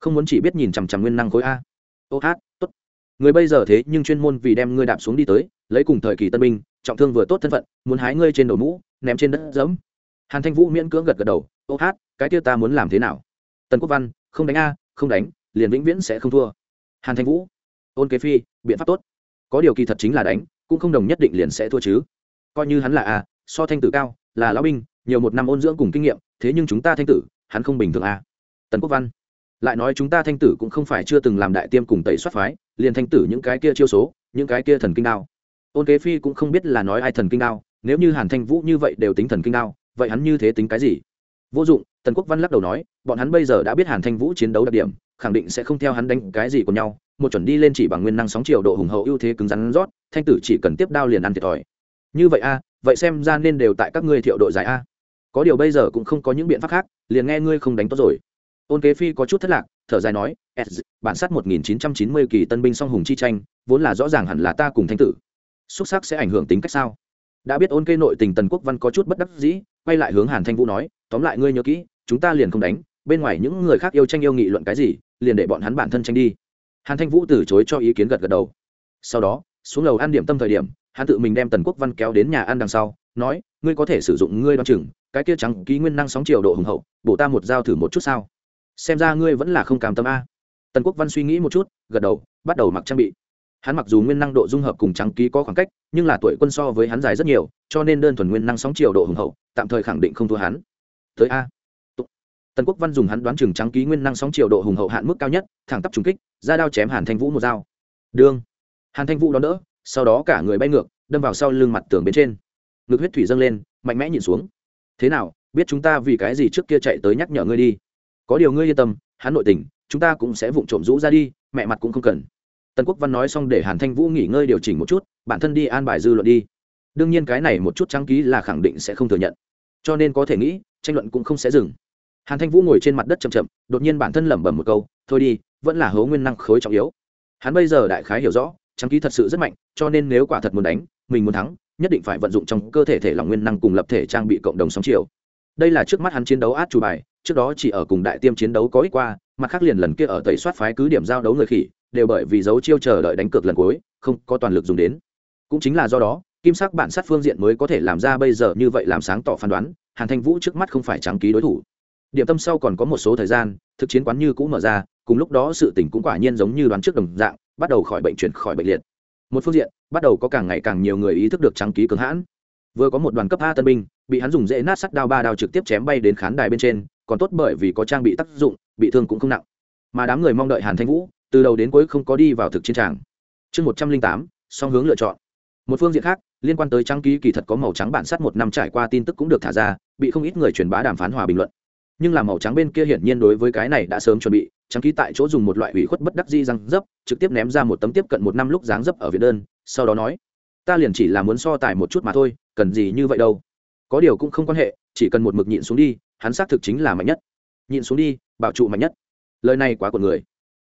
Không muốn chỉ biết nhìn chằm chằm nguyên năng khối a. Ô hát, tốt người bây giờ thế nhưng chuyên môn vì đem ngươi đạp xuống đi tới, lấy cùng thời kỳ tân binh, trọng thương vừa tốt thân phận, muốn hái ngươi trên đầu mũ, ném trên đất dẫm hàn thanh vũ miễn cưỡng gật gật đầu, ô hát, cái kia ta muốn làm thế nào? Tần quốc văn, không đánh a, không đánh, liền vĩnh viễn sẽ không thua. Hàn thanh vũ, ôn kế phi, biện pháp tốt. Có điều kỳ thật chính là đánh, cũng không đồng nhất định liền sẽ thua chứ. Coi như hắn là a, so thanh tử cao, là lão binh, nhiều một năm ôn dưỡng cùng kinh nghiệm, thế nhưng chúng ta thanh tử, hắn không bình thường a. Tần quốc văn lại nói chúng ta thanh tử cũng không phải chưa từng làm đại tiêm cùng tẩy soát phái, liền thanh tử những cái kia chiêu số, những cái kia thần kinh đao. Ôn kế phi cũng không biết là nói ai thần kinh đao, nếu như hàn thanh vũ như vậy đều tính thần kinh đao, vậy hắn như thế tính cái gì? Vô dụng, tần quốc văn lắc đầu nói, bọn hắn bây giờ đã biết hàn thanh vũ chiến đấu đặc điểm, khẳng định sẽ không theo hắn đánh cái gì của nhau, một chuẩn đi lên chỉ bằng nguyên năng sóng chiều độ hùng hậu ưu thế cứng rắn rót, thanh tử chỉ cần tiếp đao liền ăn thiệt thòi. Như vậy a, vậy xem ra nên đều tại các ngươi thiệu đội giải a. Có điều bây giờ cũng không có những biện pháp khác, liền nghe ngươi không đánh tốt rồi ôn kế phi có chút thất lạc, thở dài nói bản sát 1990 kỳ tân binh song hùng chi tranh, vốn là rõ ràng hẳn là ta cùng thanh tử. Xuất sắc sẽ ảnh hưởng tính cách sao? Đã biết ôn kê nội tình tần quốc văn có chút bất đắc dĩ, quay lại hướng hàn thanh vũ nói, tóm lại ngươi nhớ kỹ, chúng ta liền không đánh, bên ngoài những người khác yêu tranh yêu nghị luận cái gì, liền để bọn hắn bản thân tranh đi. Hàn thanh vũ từ chối cho ý kiến gật gật đầu. Sau đó, xuống lầu ăn điểm tâm thời điểm, hắn tự mình đem tần quốc văn kéo đến nhà ăn đằng sau, nói, ngươi có thể sử dụng ngươi đoan chừng, cái kia trắng ký nguyên năng sóng chiều độ hùng hậu, bổ ta một dao thử một chút sao? Xem ra ngươi vẫn là không cam tâm a. Tần quốc văn suy nghĩ một chút, gật đầu, bắt đầu mặc trang bị. Hắn mặc dù nguyên năng độ dung hợp cùng trắng ký có khoảng cách, nhưng là tuổi quân so với hắn dài rất nhiều, cho nên đơn thuần nguyên năng sóng chiều độ hùng hậu, tạm thời khẳng định không thua hắn. Tới a. Tần quốc văn dùng hắn đoán chừng trắng ký nguyên năng sóng chiều độ hùng hậu hạn mức cao nhất, thẳng tắp trúng kích, ra đao chém hàn thanh vũ một dao. Đương hàn thanh vũ đón đỡ, sau đó cả người bay ngược, đâm vào sau lưng mặt tường bên trên. Ngực huyết thủy dâng lên, mạnh mẽ nhìn xuống. Thế nào, biết chúng ta vì cái gì trước kia chạy tới nhắc nhở ngươi đi? Có điều ngươi yên tâm, hắn nội tình, chúng ta cũng sẽ vụng trộm rũ ra đi, mẹ mặt cũng không cần. Tần quốc văn nói xong để hàn thanh vũ nghỉ ngơi điều chỉnh một chút, bản thân đi an bài dư luận đi. Đương nhiên cái này một chút trắng ký là khẳng định sẽ không thừa nhận. Cho nên có thể nghĩ, tranh luận cũng không sẽ dừng. Hàn thanh vũ ngồi trên mặt đất chậm chậm, đột nhiên bản thân lẩm bẩm một câu, thôi đi, vẫn là hố nguyên năng khối trọng yếu. Hắn bây giờ đại khái hiểu rõ trắng ký thật sự rất mạnh, cho nên nếu quả thật muốn đánh, mình muốn thắng, nhất định phải vận dụng trong cơ thể thể lòng nguyên năng cùng lập thể trang bị cộng đồng sóng chiều đây là trước mắt hắn chiến đấu át chủ bài, trước đó chỉ ở cùng đại tiêm chiến đấu có ích qua, mặt khác liền lần kia ở tẩy soát phái cứ điểm giao đấu người khỉ, đều bởi vì dấu chiêu chờ đợi đánh cược lần cuối, không có toàn lực dùng đến. Cũng chính là do đó, kim sắc bản sát phương diện mới có thể làm ra bây giờ như vậy làm sáng tỏ phán đoán, hàn thanh vũ trước mắt không phải trắng ký đối thủ. Điểm tâm sau còn có một số thời gian, thực chiến quán như cũng mở ra, cùng lúc đó sự tỉnh cũng quả nhiên giống như đoán trước đồng dạng, bắt đầu khỏi bệnh chuyển khỏi bệnh liệt. Một phương diện, bắt đầu có càng ngày càng nhiều người ý thức được trắng ký cường hãn. Vừa có một đoàn cấp a tân binh bị hắn dùng dễ nát sắt đao ba đao trực tiếp chém bay đến khán đài bên trên, còn tốt bởi vì có trang bị tác dụng, bị thương cũng không nặng. Mà đám người mong đợi hàn thanh vũ, từ đầu đến cuối không có đi vào thực chiến tràng. Chương một trăm linh tám, song hướng lựa chọn. Một phương diện khác, liên quan tới trang ký kỳ thật có màu trắng bản sắt một năm trải qua tin tức cũng được thả ra, bị không ít người truyền bá đàm phán hòa bình luận. Nhưng là màu trắng bên kia hiển nhiên đối với cái này đã sớm chuẩn bị trang ký tại chỗ dùng một loại ủy khuất bất đắc di răng dấp, trực tiếp ném ra một tấm tiếp cận một năm lúc dáng dấp ở việt đơn, sau đó nói, ta liền chỉ là muốn so tài một chút mà thôi, cần gì như vậy đâu? Có điều cũng không quan hệ, chỉ cần một mực nhịn xuống đi, hắn xác thực chính là mạnh nhất. Nhịn xuống đi, bảo trụ mạnh nhất. Lời này quá của người.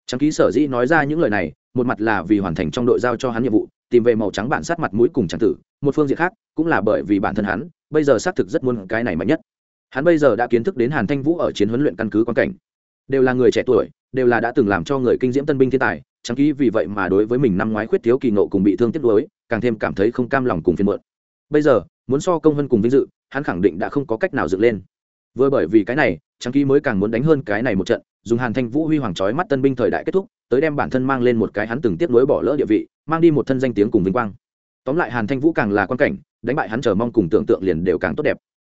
Trắng ký sở dĩ nói ra những lời này, một mặt là vì hoàn thành trong đội giao cho hắn nhiệm vụ, tìm về màu trắng bản sát mặt mũi cùng tràng tử, một phương diện khác cũng là bởi vì bản thân hắn, bây giờ xác thực rất muốn cái này mạnh nhất. Hắn bây giờ đã kiến thức đến hàn thanh vũ ở chiến huấn luyện căn cứ quan cảnh. Đều là người trẻ tuổi, đều là đã từng làm cho người kinh diễm tân binh thiên tài Trắng ký vì vậy mà đối với mình năm ngoái khuyết thiếu kỳ nộ cùng bị thương tiếp nối càng thêm cảm thấy không cam lòng cùng phiên mượn bây giờ muốn so công hơn cùng vinh dự, hắn khẳng định đã không có cách nào dựng lên. Vừa bởi vì cái này chẳng ký mới càng muốn đánh hơn cái này một trận, dùng hàn thanh vũ huy hoàng trói mắt tân binh thời đại kết thúc, tới đem bản thân mang lên một cái hắn từng tiếp nối bỏ lỡ địa vị, mang đi một thân danh tiếng cùng vinh quang. Tóm lại hàn thanh vũ càng là quan cảnh, đánh bại hắn chờ mong cùng tưởng tượng liền đều càng tốt đẹp.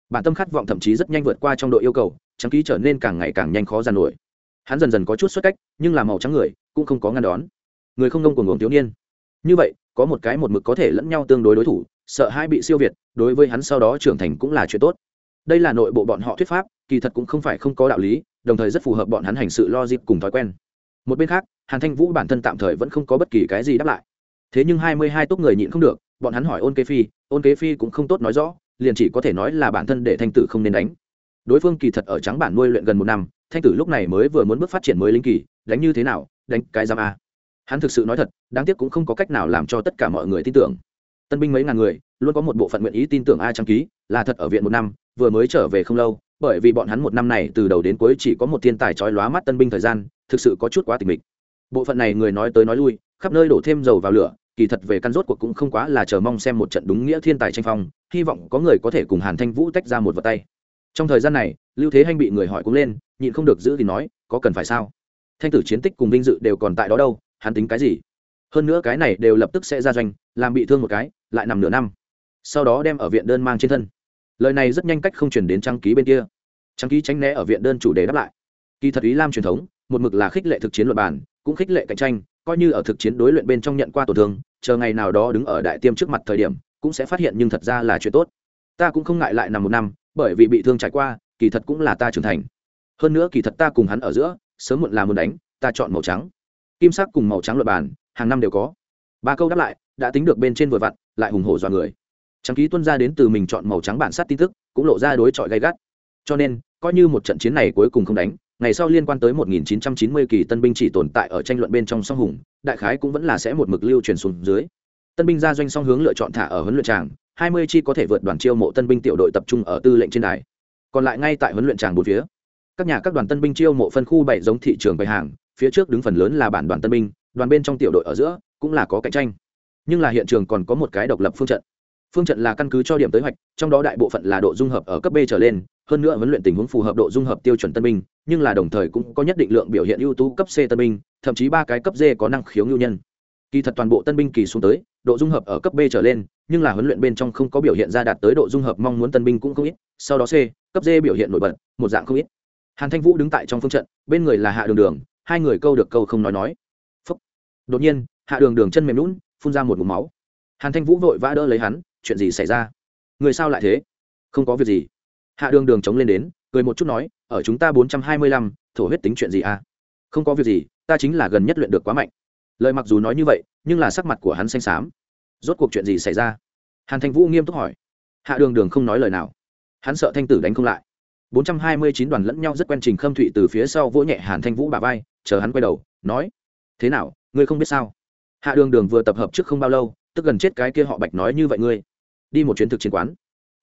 Bản tâm khát vọng thậm chí rất nhanh vượt qua trong đội yêu cầu trắng ký trở nên càng ngày càng nhanh khó giàn nổi. Hắn dần dần có chút xuất cách, nhưng là màu trắng người, cũng không có ngăn đón. Người không nông của ngưỡng thiếu niên. Như vậy, có một cái một mực có thể lẫn nhau tương đối đối thủ sợ hai bị siêu việt, đối với hắn sau đó trưởng thành cũng là chuyện tốt. Đây là nội bộ bọn họ thuyết pháp, kỳ thật cũng không phải không có đạo lý, đồng thời rất phù hợp bọn hắn hành sự lo dịp cùng thói quen. Một bên khác, hàn thanh vũ bản thân tạm thời vẫn không có bất kỳ cái gì đáp lại. Thế nhưng hai mươi hai tốt người nhịn không được, bọn hắn hỏi ôn kế phi, ôn kế phi cũng không tốt nói rõ, liền chỉ có thể nói là bản thân để thanh tử không nên đánh. Đối phương kỳ thật ở trắng bản nuôi luyện gần một năm, thanh tử lúc này mới vừa muốn bước phát triển mới linh kỳ, đánh như thế nào, đánh cái giam a. Hắn thực sự nói thật, đáng tiếc cũng không có cách nào làm cho tất cả mọi người tin tưởng tân binh mấy ngàn người, luôn có một bộ phận nguyện ý tin tưởng a trang ký, là thật ở viện một năm, vừa mới trở về không lâu, bởi vì bọn hắn một năm này từ đầu đến cuối chỉ có một thiên tài trói lóa mắt tân binh thời gian, thực sự có chút quá tình mình. bộ phận này người nói tới nói lui, khắp nơi đổ thêm dầu vào lửa, kỳ thật về căn rốt cuộc cũng không quá là chờ mong xem một trận đúng nghĩa thiên tài tranh phong, hy vọng có người có thể cùng hàn thanh vũ tách ra một vật tay. Trong thời gian này, lưu thế hanh bị người hỏi cũng lên, nhịn không được giữ thì nói, có cần phải sao? Thanh tử chiến tích cùng vinh dự đều còn tại đó đâu, hắn tính cái gì? Hơn nữa cái này đều lập tức sẽ ra doanh, làm bị thương một cái, lại nằm nửa năm. Sau đó đem ở viện đơn mang trên thân. Lời này rất nhanh cách không chuyển đến trang ký bên kia. Trang ký tránh né ở viện đơn chủ đề đáp lại. Kỳ thật ý lam truyền thống, một mực là khích lệ thực chiến luật bản, cũng khích lệ cạnh tranh, coi như ở thực chiến đối luyện bên trong nhận qua tổn thương, chờ ngày nào đó đứng ở đại tiêm trước mặt thời điểm, cũng sẽ phát hiện nhưng thật ra là chuyện tốt. Ta cũng không ngại lại nằm một năm, bởi vì bị thương trải qua, kỳ thật cũng là ta trưởng thành. Hơn nữa kỳ thật ta cùng hắn ở giữa, sớm muộn là muốn đánh, ta chọn màu trắng. Kim sắc cùng màu trắng luật bàn hàng năm đều có. Ba câu đáp lại, đã tính được bên trên vừa vặn, lại hùng hổ dọa người. Trắng ký tuân ra đến từ mình chọn màu trắng bản sát tin tức, cũng lộ ra đối chọi gay gắt. Cho nên, coi như một trận chiến này cuối cùng không đánh, ngày sau liên quan tới 1990 kỳ tân binh chỉ tồn tại ở tranh luận bên trong song hùng, đại khái cũng vẫn là sẽ một mực lưu truyền xuống dưới. Tân binh ra doanh song hướng lựa chọn thả ở huấn luyện tràng 20 chi có thể vượt đoàn chiêu mộ tân binh tiểu đội tập trung ở tư lệnh trên đài. Còn lại ngay tại huấn luyện tràng bốn phía. Các nhà các đoàn tân binh chiêu mộ phân khu bảy giống thị trường bày hàng, phía trước đứng phần lớn là bản đoàn tân binh đoàn bên trong tiểu đội ở giữa cũng là có cạnh tranh. Nhưng là hiện trường còn có một cái độc lập phương trận. Phương trận là căn cứ cho điểm tới hoạch, trong đó đại bộ phận là độ dung hợp ở cấp b trở lên, hơn nữa huấn luyện tình huống phù hợp độ dung hợp tiêu chuẩn tân binh, nhưng là đồng thời cũng có nhất định lượng biểu hiện ưu tú cấp c tân binh, thậm chí ba cái cấp d có năng khiếu ngưu nhân. Kỳ thật toàn bộ tân binh kỳ xuống tới, độ dung hợp ở cấp b trở lên, nhưng là huấn luyện bên trong không có biểu hiện ra đạt tới độ dung hợp mong muốn tân binh cũng không ít, sau đó c, cấp d biểu hiện nổi bật, một dạng không ít. Hàn thanh vũ đứng tại trong phương trận, bên người là hạ đường đường, hai người câu được câu không nói nói đột nhiên, hạ đường đường chân mềm lún phun ra một mụm máu. Hàn thanh vũ vội vã đỡ lấy hắn, chuyện gì xảy ra? Người sao lại thế? Không có việc gì. Hạ đường đường chống lên đến, cười một chút nói, ở chúng ta bốn trăm hai mươi lăm, thổ huyết tính chuyện gì à? Không có việc gì, ta chính là gần nhất luyện được quá mạnh. Lời mặc dù nói như vậy, nhưng là sắc mặt của hắn xanh xám. Rốt cuộc chuyện gì xảy ra? Hàn thanh vũ nghiêm túc hỏi. Hạ đường đường không nói lời nào. Hắn sợ thanh tử đánh không lại. Bốn trăm hai mươi chín đoàn lẫn nhau rất quen trình khâm thụy từ phía sau vỗ nhẹ hàn thanh vũ bà vai, chờ hắn quay đầu, nói, thế nào? Ngươi không biết sao? Hạ đường đường vừa tập hợp trước không bao lâu, tức gần chết cái kia họ bạch nói như vậy ngươi. Đi một chuyến thực chiến quán.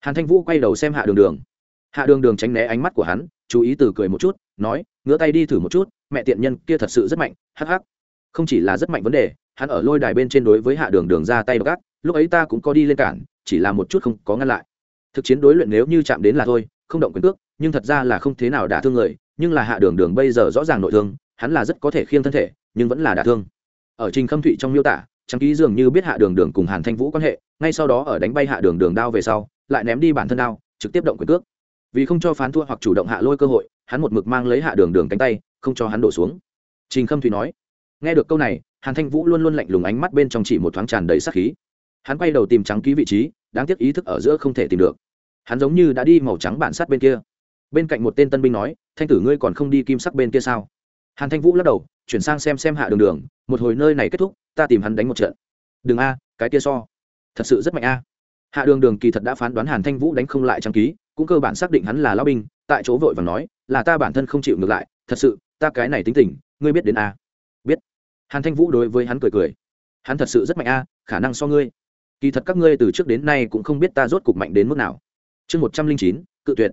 Hàn thanh vũ quay đầu xem hạ đường đường. Hạ đường đường tránh né ánh mắt của hắn, chú ý từ cười một chút, nói ngửa tay đi thử một chút, mẹ tiện nhân kia thật sự rất mạnh, hắc hắc. Không chỉ là rất mạnh vấn đề, hắn ở lôi đài bên trên đối với hạ đường đường ra tay gác lúc ấy ta cũng có đi lên cản, chỉ là một chút không có ngăn lại. Thực chiến đối luyện nếu như chạm đến là thôi, không động quyền cước, nhưng thật ra là không thế nào đả thương người, nhưng là hạ đường đường bây giờ rõ ràng nội thương, hắn là rất có thể khiêng thân thể, nhưng vẫn là đả thương ở trình khâm thụy trong miêu tả trang ký dường như biết hạ đường đường cùng hàn thanh vũ quan hệ, ngay sau đó ở đánh bay hạ đường đường đao về sau, lại ném đi bản thân đao, trực tiếp động quyền cước. Vì không cho phán thua hoặc chủ động hạ lôi cơ hội, hắn một mực mang lấy hạ đường đường cánh tay, không cho hắn đổ xuống. Trình khâm thụy nói, nghe được câu này, hàn thanh vũ luôn luôn lạnh lùng ánh mắt bên trong chỉ một thoáng tràn đầy sắc khí. Hắn quay đầu tìm trắng ký vị trí, đáng tiếc ý thức ở giữa không thể tìm được. Hắn giống như đã đi màu trắng bản sát bên kia. Bên cạnh một tên tân binh nói, thanh tử ngươi còn không đi kim sắc bên kia sao? Hàn thanh vũ lắc đầu chuyển sang xem xem hạ đường đường, một hồi nơi này kết thúc, ta tìm hắn đánh một trận. Đường a, cái kia so. Thật sự rất mạnh a. Hạ đường đường kỳ thật đã phán đoán hàn thanh vũ đánh không lại trang ký, cũng cơ bản xác định hắn là lao binh, tại chỗ vội và nói, là ta bản thân không chịu ngược lại, thật sự, ta cái này tính tình, ngươi biết đến a. Biết. Hàn thanh vũ đối với hắn cười cười. Hắn thật sự rất mạnh a, khả năng so ngươi. Kỳ thật các ngươi từ trước đến nay cũng không biết ta rốt cục mạnh đến mức nào. Chương một trăm linh chín, cự tuyệt.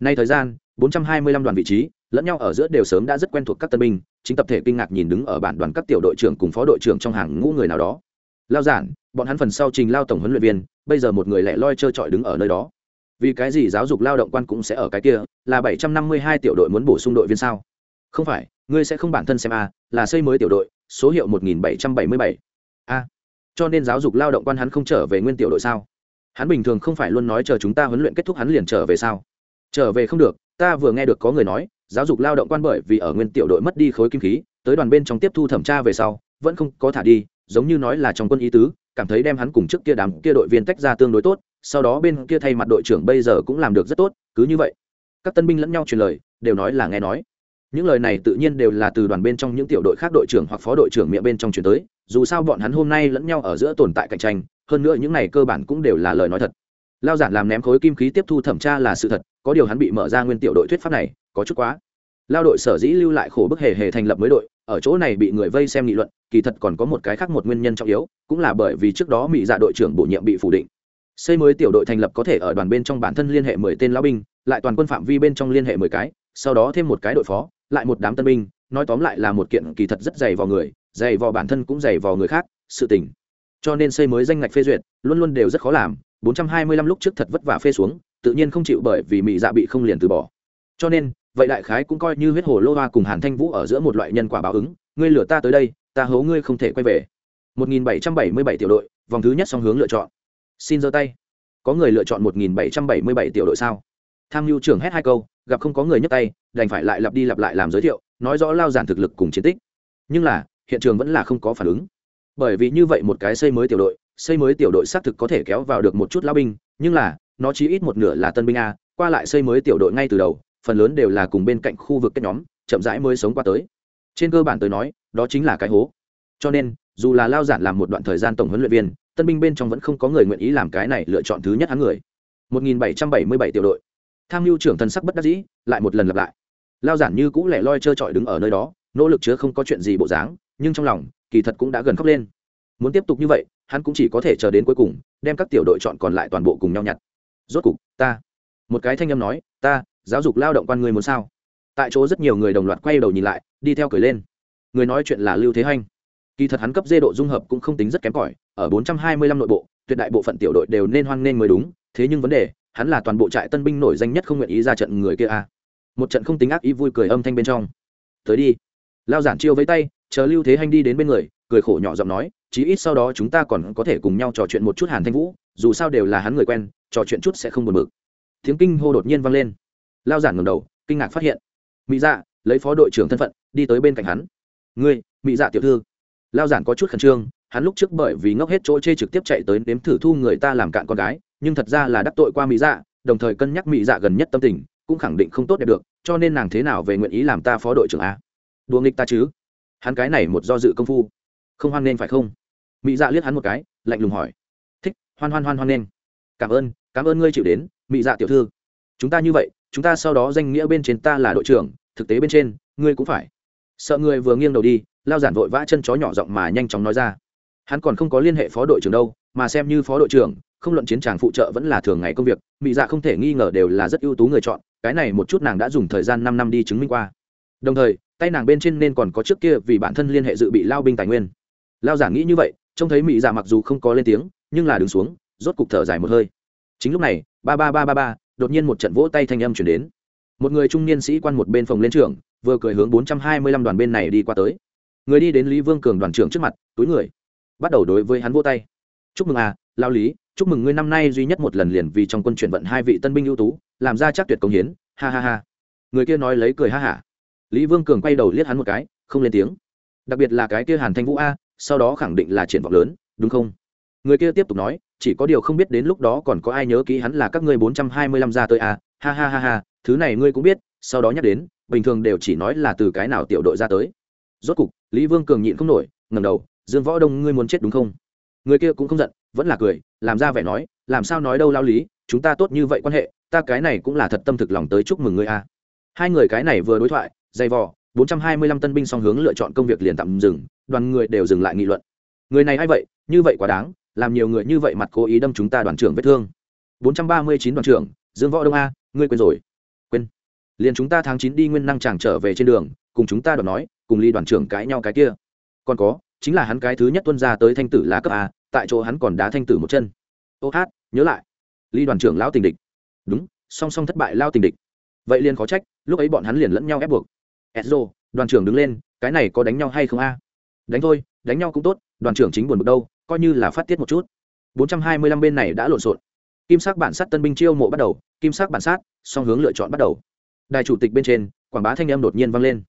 Nay thời gian, bốn trăm hai mươi lăm đoàn vị trí lẫn nhau ở giữa đều sớm đã rất quen thuộc các tân binh, chính tập thể kinh ngạc nhìn đứng ở bản đoàn các tiểu đội trưởng cùng phó đội trưởng trong hàng ngũ người nào đó. Lao giản, bọn hắn phần sau trình lao tổng huấn luyện viên, bây giờ một người lẻ loi trơ trọi đứng ở nơi đó. Vì cái gì giáo dục lao động quan cũng sẽ ở cái kia, là bảy trăm năm mươi hai tiểu đội muốn bổ sung đội viên sao? Không phải, ngươi sẽ không bản thân xem a, là xây mới tiểu đội, số hiệu một nghìn bảy trăm bảy mươi bảy. A, cho nên giáo dục lao động quan hắn không trở về nguyên tiểu đội sao? Hắn bình thường không phải luôn nói chờ chúng ta huấn luyện kết thúc hắn liền trở về sao? Trở về không được, ta vừa nghe được có người nói, giáo dục lao động quan bởi vì ở nguyên tiểu đội mất đi khối kim khí, tới đoàn bên trong tiếp thu thẩm tra về sau, vẫn không có thả đi, giống như nói là trong quân ý tứ, cảm thấy đem hắn cùng trước kia đám kia đội viên tách ra tương đối tốt, sau đó bên kia thay mặt đội trưởng bây giờ cũng làm được rất tốt, cứ như vậy. Các tân binh lẫn nhau truyền lời, đều nói là nghe nói. Những lời này tự nhiên đều là từ đoàn bên trong những tiểu đội khác đội trưởng hoặc phó đội trưởng miệng bên trong chuyển tới, dù sao bọn hắn hôm nay lẫn nhau ở giữa tồn tại cạnh tranh, hơn nữa những này cơ bản cũng đều là lời nói thật lao giản làm ném khối kim khí tiếp thu thẩm tra là sự thật, có điều hắn bị mở ra nguyên tiểu đội thuyết pháp này, có chút quá. Lao đội sở dĩ lưu lại khổ bức hề hề thành lập mới đội, ở chỗ này bị người vây xem nghị luận, kỳ thật còn có một cái khác một nguyên nhân trọng yếu, cũng là bởi vì trước đó mỹ dạ đội trưởng bổ nhiệm bị phủ định. Xây mới tiểu đội thành lập có thể ở đoàn bên trong bản thân liên hệ mười tên lão binh, lại toàn quân phạm vi bên trong liên hệ mười cái, sau đó thêm một cái đội phó, lại một đám tân binh, nói tóm lại là một kiện kỳ thật rất dày vào người, dày vào bản thân cũng dày vào người khác, sự tình. Cho nên xây mới danh ngạch phê duyệt, luôn luôn đều rất khó làm 425 lúc trước thật vất vả phê xuống, tự nhiên không chịu bởi vì mỹ dạ bị không liền từ bỏ. Cho nên, vậy đại khái cũng coi như huyết hồ lô hoa cùng hàn thanh vũ ở giữa một loại nhân quả báo ứng, ngươi lừa ta tới đây, ta hố ngươi không thể quay về. 1777 tiểu đội, vòng thứ nhất song hướng lựa chọn. Xin giơ tay. Có người lựa chọn 1777 tiểu đội sao? Tham Nưu trưởng hét hai câu, gặp không có người nhấc tay, đành phải lại lặp đi lặp lại làm giới thiệu, nói rõ lao giản thực lực cùng chiến tích. Nhưng là, hiện trường vẫn là không có phản ứng. Bởi vì như vậy một cái xây mới tiểu đội xây mới tiểu đội xác thực có thể kéo vào được một chút lao binh, nhưng là, nó chỉ ít một nửa là tân binh a, qua lại xây mới tiểu đội ngay từ đầu, phần lớn đều là cùng bên cạnh khu vực các nhóm, chậm rãi mới sống qua tới. Trên cơ bản tới nói, đó chính là cái hố. Cho nên, dù là lao giản làm một đoạn thời gian tổng huấn luyện viên, tân binh bên trong vẫn không có người nguyện ý làm cái này lựa chọn thứ nhất hắn người. 1777 tiểu đội. Tham mưu trưởng thần sắc bất đắc dĩ, lại một lần lặp lại. Lao giản như cũ lẻ loi trơ trọi đứng ở nơi đó, nỗ lực chứa không có chuyện gì bộ dáng, nhưng trong lòng, kỳ thật cũng đã gần khóc lên. Muốn tiếp tục như vậy hắn cũng chỉ có thể chờ đến cuối cùng, đem các tiểu đội chọn còn lại toàn bộ cùng nhau nhặt. Rốt cục, ta. Một cái thanh âm nói, ta, giáo dục lao động quan người muốn sao? Tại chỗ rất nhiều người đồng loạt quay đầu nhìn lại, đi theo cười lên. Người nói chuyện là lưu thế hanh kỳ thật hắn cấp dê độ dung hợp cũng không tính rất kém cỏi, ở 425 nội bộ, tuyệt đại bộ phận tiểu đội đều nên hoan nên mới đúng, thế nhưng vấn đề, hắn là toàn bộ trại tân binh nổi danh nhất không nguyện ý ra trận người kia a. À. một trận không tính ác ý vui cười âm thanh bên trong. Tới đi. Lao giản chiêu với tay, chờ lưu thế hanh đi đến bên người, cười khổ nhỏ giọng nói chí ít sau đó chúng ta còn có thể cùng nhau trò chuyện một chút hàn thanh vũ, dù sao đều là hắn người quen, trò chuyện chút sẽ không buồn bực. Tiếng kinh hô đột nhiên vang lên. Lao giản ngầm đầu, kinh ngạc phát hiện. Mỹ dạ lấy phó đội trưởng thân phận, đi tới bên cạnh hắn. Ngươi mỹ dạ tiểu thư. Lao giản có chút khẩn trương, hắn lúc trước bởi vì ngốc hết chỗ chê trực tiếp chạy tới nếm thử thu người ta làm cạn con gái, nhưng thật ra là đắc tội qua mỹ dạ đồng thời cân nhắc mỹ dạ gần nhất tâm tình, cũng khẳng định không tốt đẹp được, cho nên nàng thế nào về nguyện ý làm ta phó đội trưởng a? Đùa nghịch ta chứ? Hắn cái này một do dự công phu không hoan nên phải không? Mỹ dạ liếc hắn một cái, lạnh lùng hỏi. Thích, hoan hoan hoan hoan nên cảm ơn cảm ơn ngươi chịu đến mỹ dạ tiểu thư. Chúng ta như vậy, chúng ta sau đó danh nghĩa bên trên ta là đội trưởng, thực tế bên trên, ngươi cũng phải. Sợ người vừa nghiêng đầu đi, lao giản vội vã chân chó nhỏ giọng mà nhanh chóng nói ra. Hắn còn không có liên hệ phó đội trưởng đâu, mà xem như phó đội trưởng, không luận chiến tràng phụ trợ vẫn là thường ngày công việc mỹ dạ không thể nghi ngờ đều là rất ưu tú người chọn, cái này một chút nàng đã dùng thời gian năm năm đi chứng minh qua. Đồng thời, tay nàng bên trên nên còn có trước kia vì bản thân liên hệ dự bị lao binh tài nguyên lao giả nghĩ như vậy, trông thấy mỹ dạ mặc dù không có lên tiếng, nhưng là đứng xuống, rốt cục thở dài một hơi. Chính lúc này, ba ba ba ba ba, đột nhiên một trận vỗ tay thanh âm chuyển đến. Một người trung niên sĩ quan một bên phòng lên trưởng, vừa cười hướng bốn trăm hai mươi lăm đoàn bên này đi qua tới. Người đi đến lý vương cường đoàn trưởng trước mặt, túi người. Bắt đầu đối với hắn vỗ tay. Chúc mừng à lao lý, chúc mừng ngươi năm nay duy nhất một lần liền vì trong quân chuyển vận hai vị tân binh ưu tú, làm ra chắc tuyệt công hiến, ha ha ha. Người kia nói lấy cười ha hả. Lý vương cường quay đầu liếc hắn một cái, không lên tiếng. Đặc biệt là cái kia hàn thanh vũ a sau đó khẳng định là triển vọng lớn, đúng không? Người kia tiếp tục nói, chỉ có điều không biết đến lúc đó còn có ai nhớ kỹ hắn là các ngươi bốn trăm hai mươi lăm ra tới à? ha ha ha ha, thứ này ngươi cũng biết, sau đó nhắc đến, bình thường đều chỉ nói là từ cái nào tiểu đội ra tới. Rốt cục, lý vương cường nhịn không nổi ngầm đầu, dương võ đông, ngươi muốn chết đúng không? Người kia cũng không giận, vẫn là cười, làm ra vẻ nói, làm sao nói đâu lao lý, chúng ta tốt như vậy quan hệ, ta cái này cũng là thật tâm thực lòng tới chúc mừng ngươi a hai người cái này vừa đối thoại, dày vò bốn trăm hai mươi lăm tân binh song hướng lựa chọn công việc liền tạm dừng, đoàn người đều dừng lại nghị luận. Người này hay vậy? Như vậy quá đáng, làm nhiều người như vậy mặt cố ý đâm chúng ta đoàn trưởng vết thương. Bốn trăm ba mươi chín đoàn trưởng, dương võ đông a, ngươi quên rồi. Quên. Liền chúng ta tháng chín đi nguyên năng chàng trở về trên đường, cùng chúng ta đoàn nói, cùng ly đoàn trưởng cãi nhau cái kia. Còn có, chính là hắn cái thứ nhất tuân ra tới thanh tử là cấp a, tại chỗ hắn còn đá thanh tử một chân. Ô hát, nhớ lại. Ly đoàn trưởng lão tình địch. Đúng, song song thất bại lao tình địch. Vậy liền khó trách, lúc ấy bọn hắn liền lẫn nhau ép buộc ezro đoàn trưởng đứng lên, cái này có đánh nhau hay không a? Đánh thôi, đánh nhau cũng tốt, đoàn trưởng chính buồn bực đâu, coi như là phát tiết một chút. 425 bên này đã lộn xộn. Kim sắc bản sát tân binh chiêu mộ bắt đầu, kim sắc bản sát, song hướng lựa chọn bắt đầu. Đài chủ tịch bên trên, quảng bá thanh âm đột nhiên vang lên.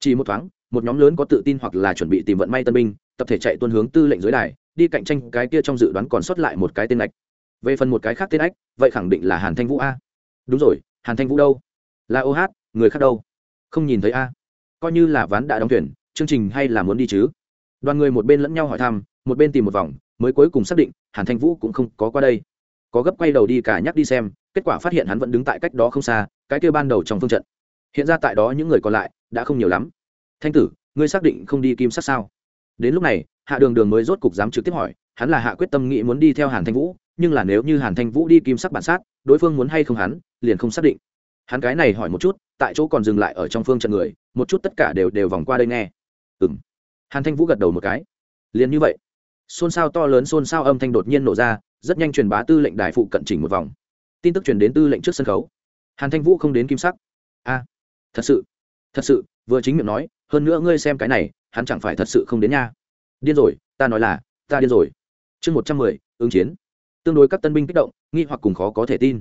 Chỉ một thoáng, một nhóm lớn có tự tin hoặc là chuẩn bị tìm vận may tân binh, tập thể chạy tuân hướng tư lệnh dưới đài, đi cạnh tranh cái kia trong dự đoán còn sót lại một cái tên ách về phần một cái khác tên ách vậy khẳng định là hàn thanh vũ a. Đúng rồi, hàn thanh vũ đâu? Là ô hát, người khác đâu? Không nhìn thấy a. Coi như là ván đã đóng tuyển chương trình hay là muốn đi chứ? Đoàn người một bên lẫn nhau hỏi thăm, một bên tìm một vòng, mới cuối cùng xác định, hàn thanh vũ cũng không có qua đây. Có gấp quay đầu đi cả nhắc đi xem, kết quả phát hiện hắn vẫn đứng tại cách đó không xa, cái kia ban đầu trong phương trận. Hiện ra tại đó những người còn lại, đã không nhiều lắm. Thanh tử, ngươi xác định không đi kim sắc sao? Đến lúc này, hạ đường đường mới rốt cục dám trực tiếp hỏi, hắn là hạ quyết tâm nghĩ muốn đi theo hàn thanh vũ, nhưng là nếu như hàn thanh vũ đi kim sắc bản sát, đối phương muốn hay không hắn, liền không xác định hắn cái này hỏi một chút, tại chỗ còn dừng lại ở trong phương trận người, một chút tất cả đều đều vòng qua đây nghe. Ừ m hàn thanh vũ gật đầu một cái. Liền như vậy. Xôn xao to lớn xôn xao âm thanh đột nhiên nổ ra, rất nhanh truyền bá tư lệnh đài phụ cận chỉnh một vòng. Tin tức truyền đến tư lệnh trước sân khấu. Hàn thanh vũ không đến kim sắc. A, thật sự thật sự, vừa chính miệng nói, hơn nữa ngươi xem cái này, hắn chẳng phải thật sự không đến nha. Điên rồi, ta nói là, ta điên rồi. Chương một trăm mười, ứng chiến. Tương đối các tân binh kích động, nghi hoặc cùng khó có thể tin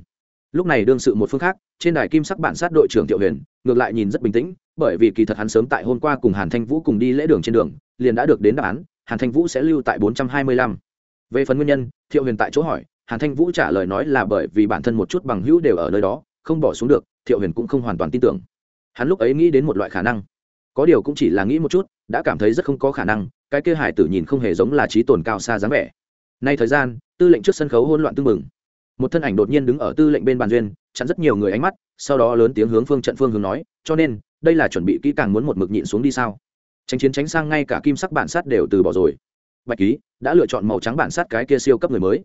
lúc này đương sự một phương khác, trên đài kim sắc bản sát đội trưởng thiệu huyền, ngược lại nhìn rất bình tĩnh, bởi vì kỳ thật hắn sớm tại hôm qua cùng hàn thanh vũ cùng đi lễ đường trên đường, liền đã được đến đáp án, hàn thanh vũ sẽ lưu tại bốn trăm hai mươi lăm. Về phần nguyên nhân, thiệu huyền tại chỗ hỏi, hàn thanh vũ trả lời nói là bởi vì bản thân một chút bằng hữu đều ở nơi đó, không bỏ xuống được, thiệu huyền cũng không hoàn toàn tin tưởng. Hắn lúc ấy nghĩ đến một loại khả năng. Có điều cũng chỉ là nghĩ một chút, đã cảm thấy rất không có khả năng, cái kia hải tử nhìn không hề giống là trí tồn cao xa dáng vẻ. Nay thời gian, tư lệnh trước sân khấu hỗn loạn tưng mừng một thân ảnh đột nhiên đứng ở tư lệnh bên bàn duyên, chặn rất nhiều người ánh mắt, sau đó lớn tiếng hướng phương trận phương hướng nói, cho nên, đây là chuẩn bị kỹ càng muốn một mực nhịn xuống đi sao? Tránh chiến tránh sang ngay cả kim sắc bản sát đều từ bỏ rồi. Bạch ký đã lựa chọn màu trắng bản sát cái kia siêu cấp người mới.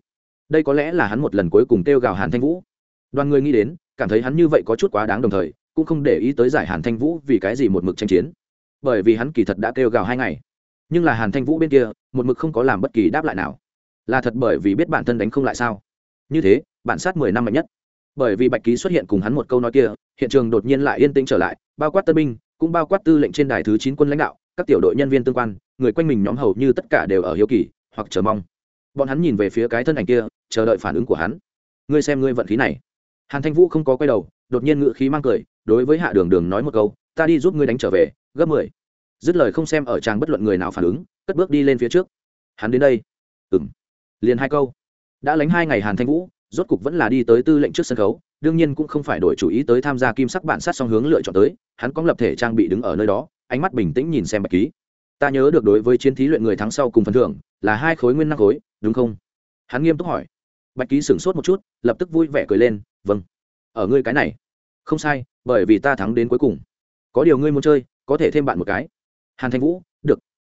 Đây có lẽ là hắn một lần cuối cùng kêu gào hàn thanh vũ. Đoàn người nghĩ đến, cảm thấy hắn như vậy có chút quá đáng đồng thời, cũng không để ý tới giải hàn thanh vũ vì cái gì một mực tranh chiến. Bởi vì hắn kỳ thật đã kêu gào hai ngày. Nhưng là hàn thanh vũ bên kia, một mực không có làm bất kỳ đáp lại nào. Là thật bởi vì biết bản thân đánh không lại sao? Như thế, bản sát mười năm mạnh nhất. Bởi vì bạch ký xuất hiện cùng hắn một câu nói kia, hiện trường đột nhiên lại yên tĩnh trở lại, bao quát tân binh, cũng bao quát tư lệnh trên đài thứ chín quân lãnh đạo, các tiểu đội nhân viên tương quan, người quanh mình nhóm hầu như tất cả đều ở hiếu kỳ, hoặc chờ mong. Bọn hắn nhìn về phía cái thân ảnh kia, chờ đợi phản ứng của hắn. Ngươi xem ngươi vận khí này. Hàn thanh vũ không có quay đầu, đột nhiên ngự khí mang cười, đối với hạ đường đường nói một câu, ta đi giúp ngươi đánh trở về, gấp mười. Dứt lời không xem ở trang bất luận người nào phản ứng, cất bước đi lên phía trước. Hắn đến đây. Ừng liền hai câu đã lánh hai ngày hàn thanh vũ, rốt cục vẫn là đi tới tư lệnh trước sân khấu, đương nhiên cũng không phải đổi chủ ý tới tham gia kim sắc bản sát song hướng lựa chọn tới, hắn có lập thể trang bị đứng ở nơi đó, ánh mắt bình tĩnh nhìn xem bạch ký. Ta nhớ được đối với chiến thí luyện người thắng sau cùng phần thưởng, là hai khối nguyên năng khối, đúng không? Hắn nghiêm túc hỏi. Bạch ký sửng sốt một chút, lập tức vui vẻ cười lên vâng. Ở ngươi cái này. Không sai, bởi vì ta thắng đến cuối cùng. Có điều ngươi muốn chơi, có thể thêm bạn một cái. Hàn thanh vũ, được.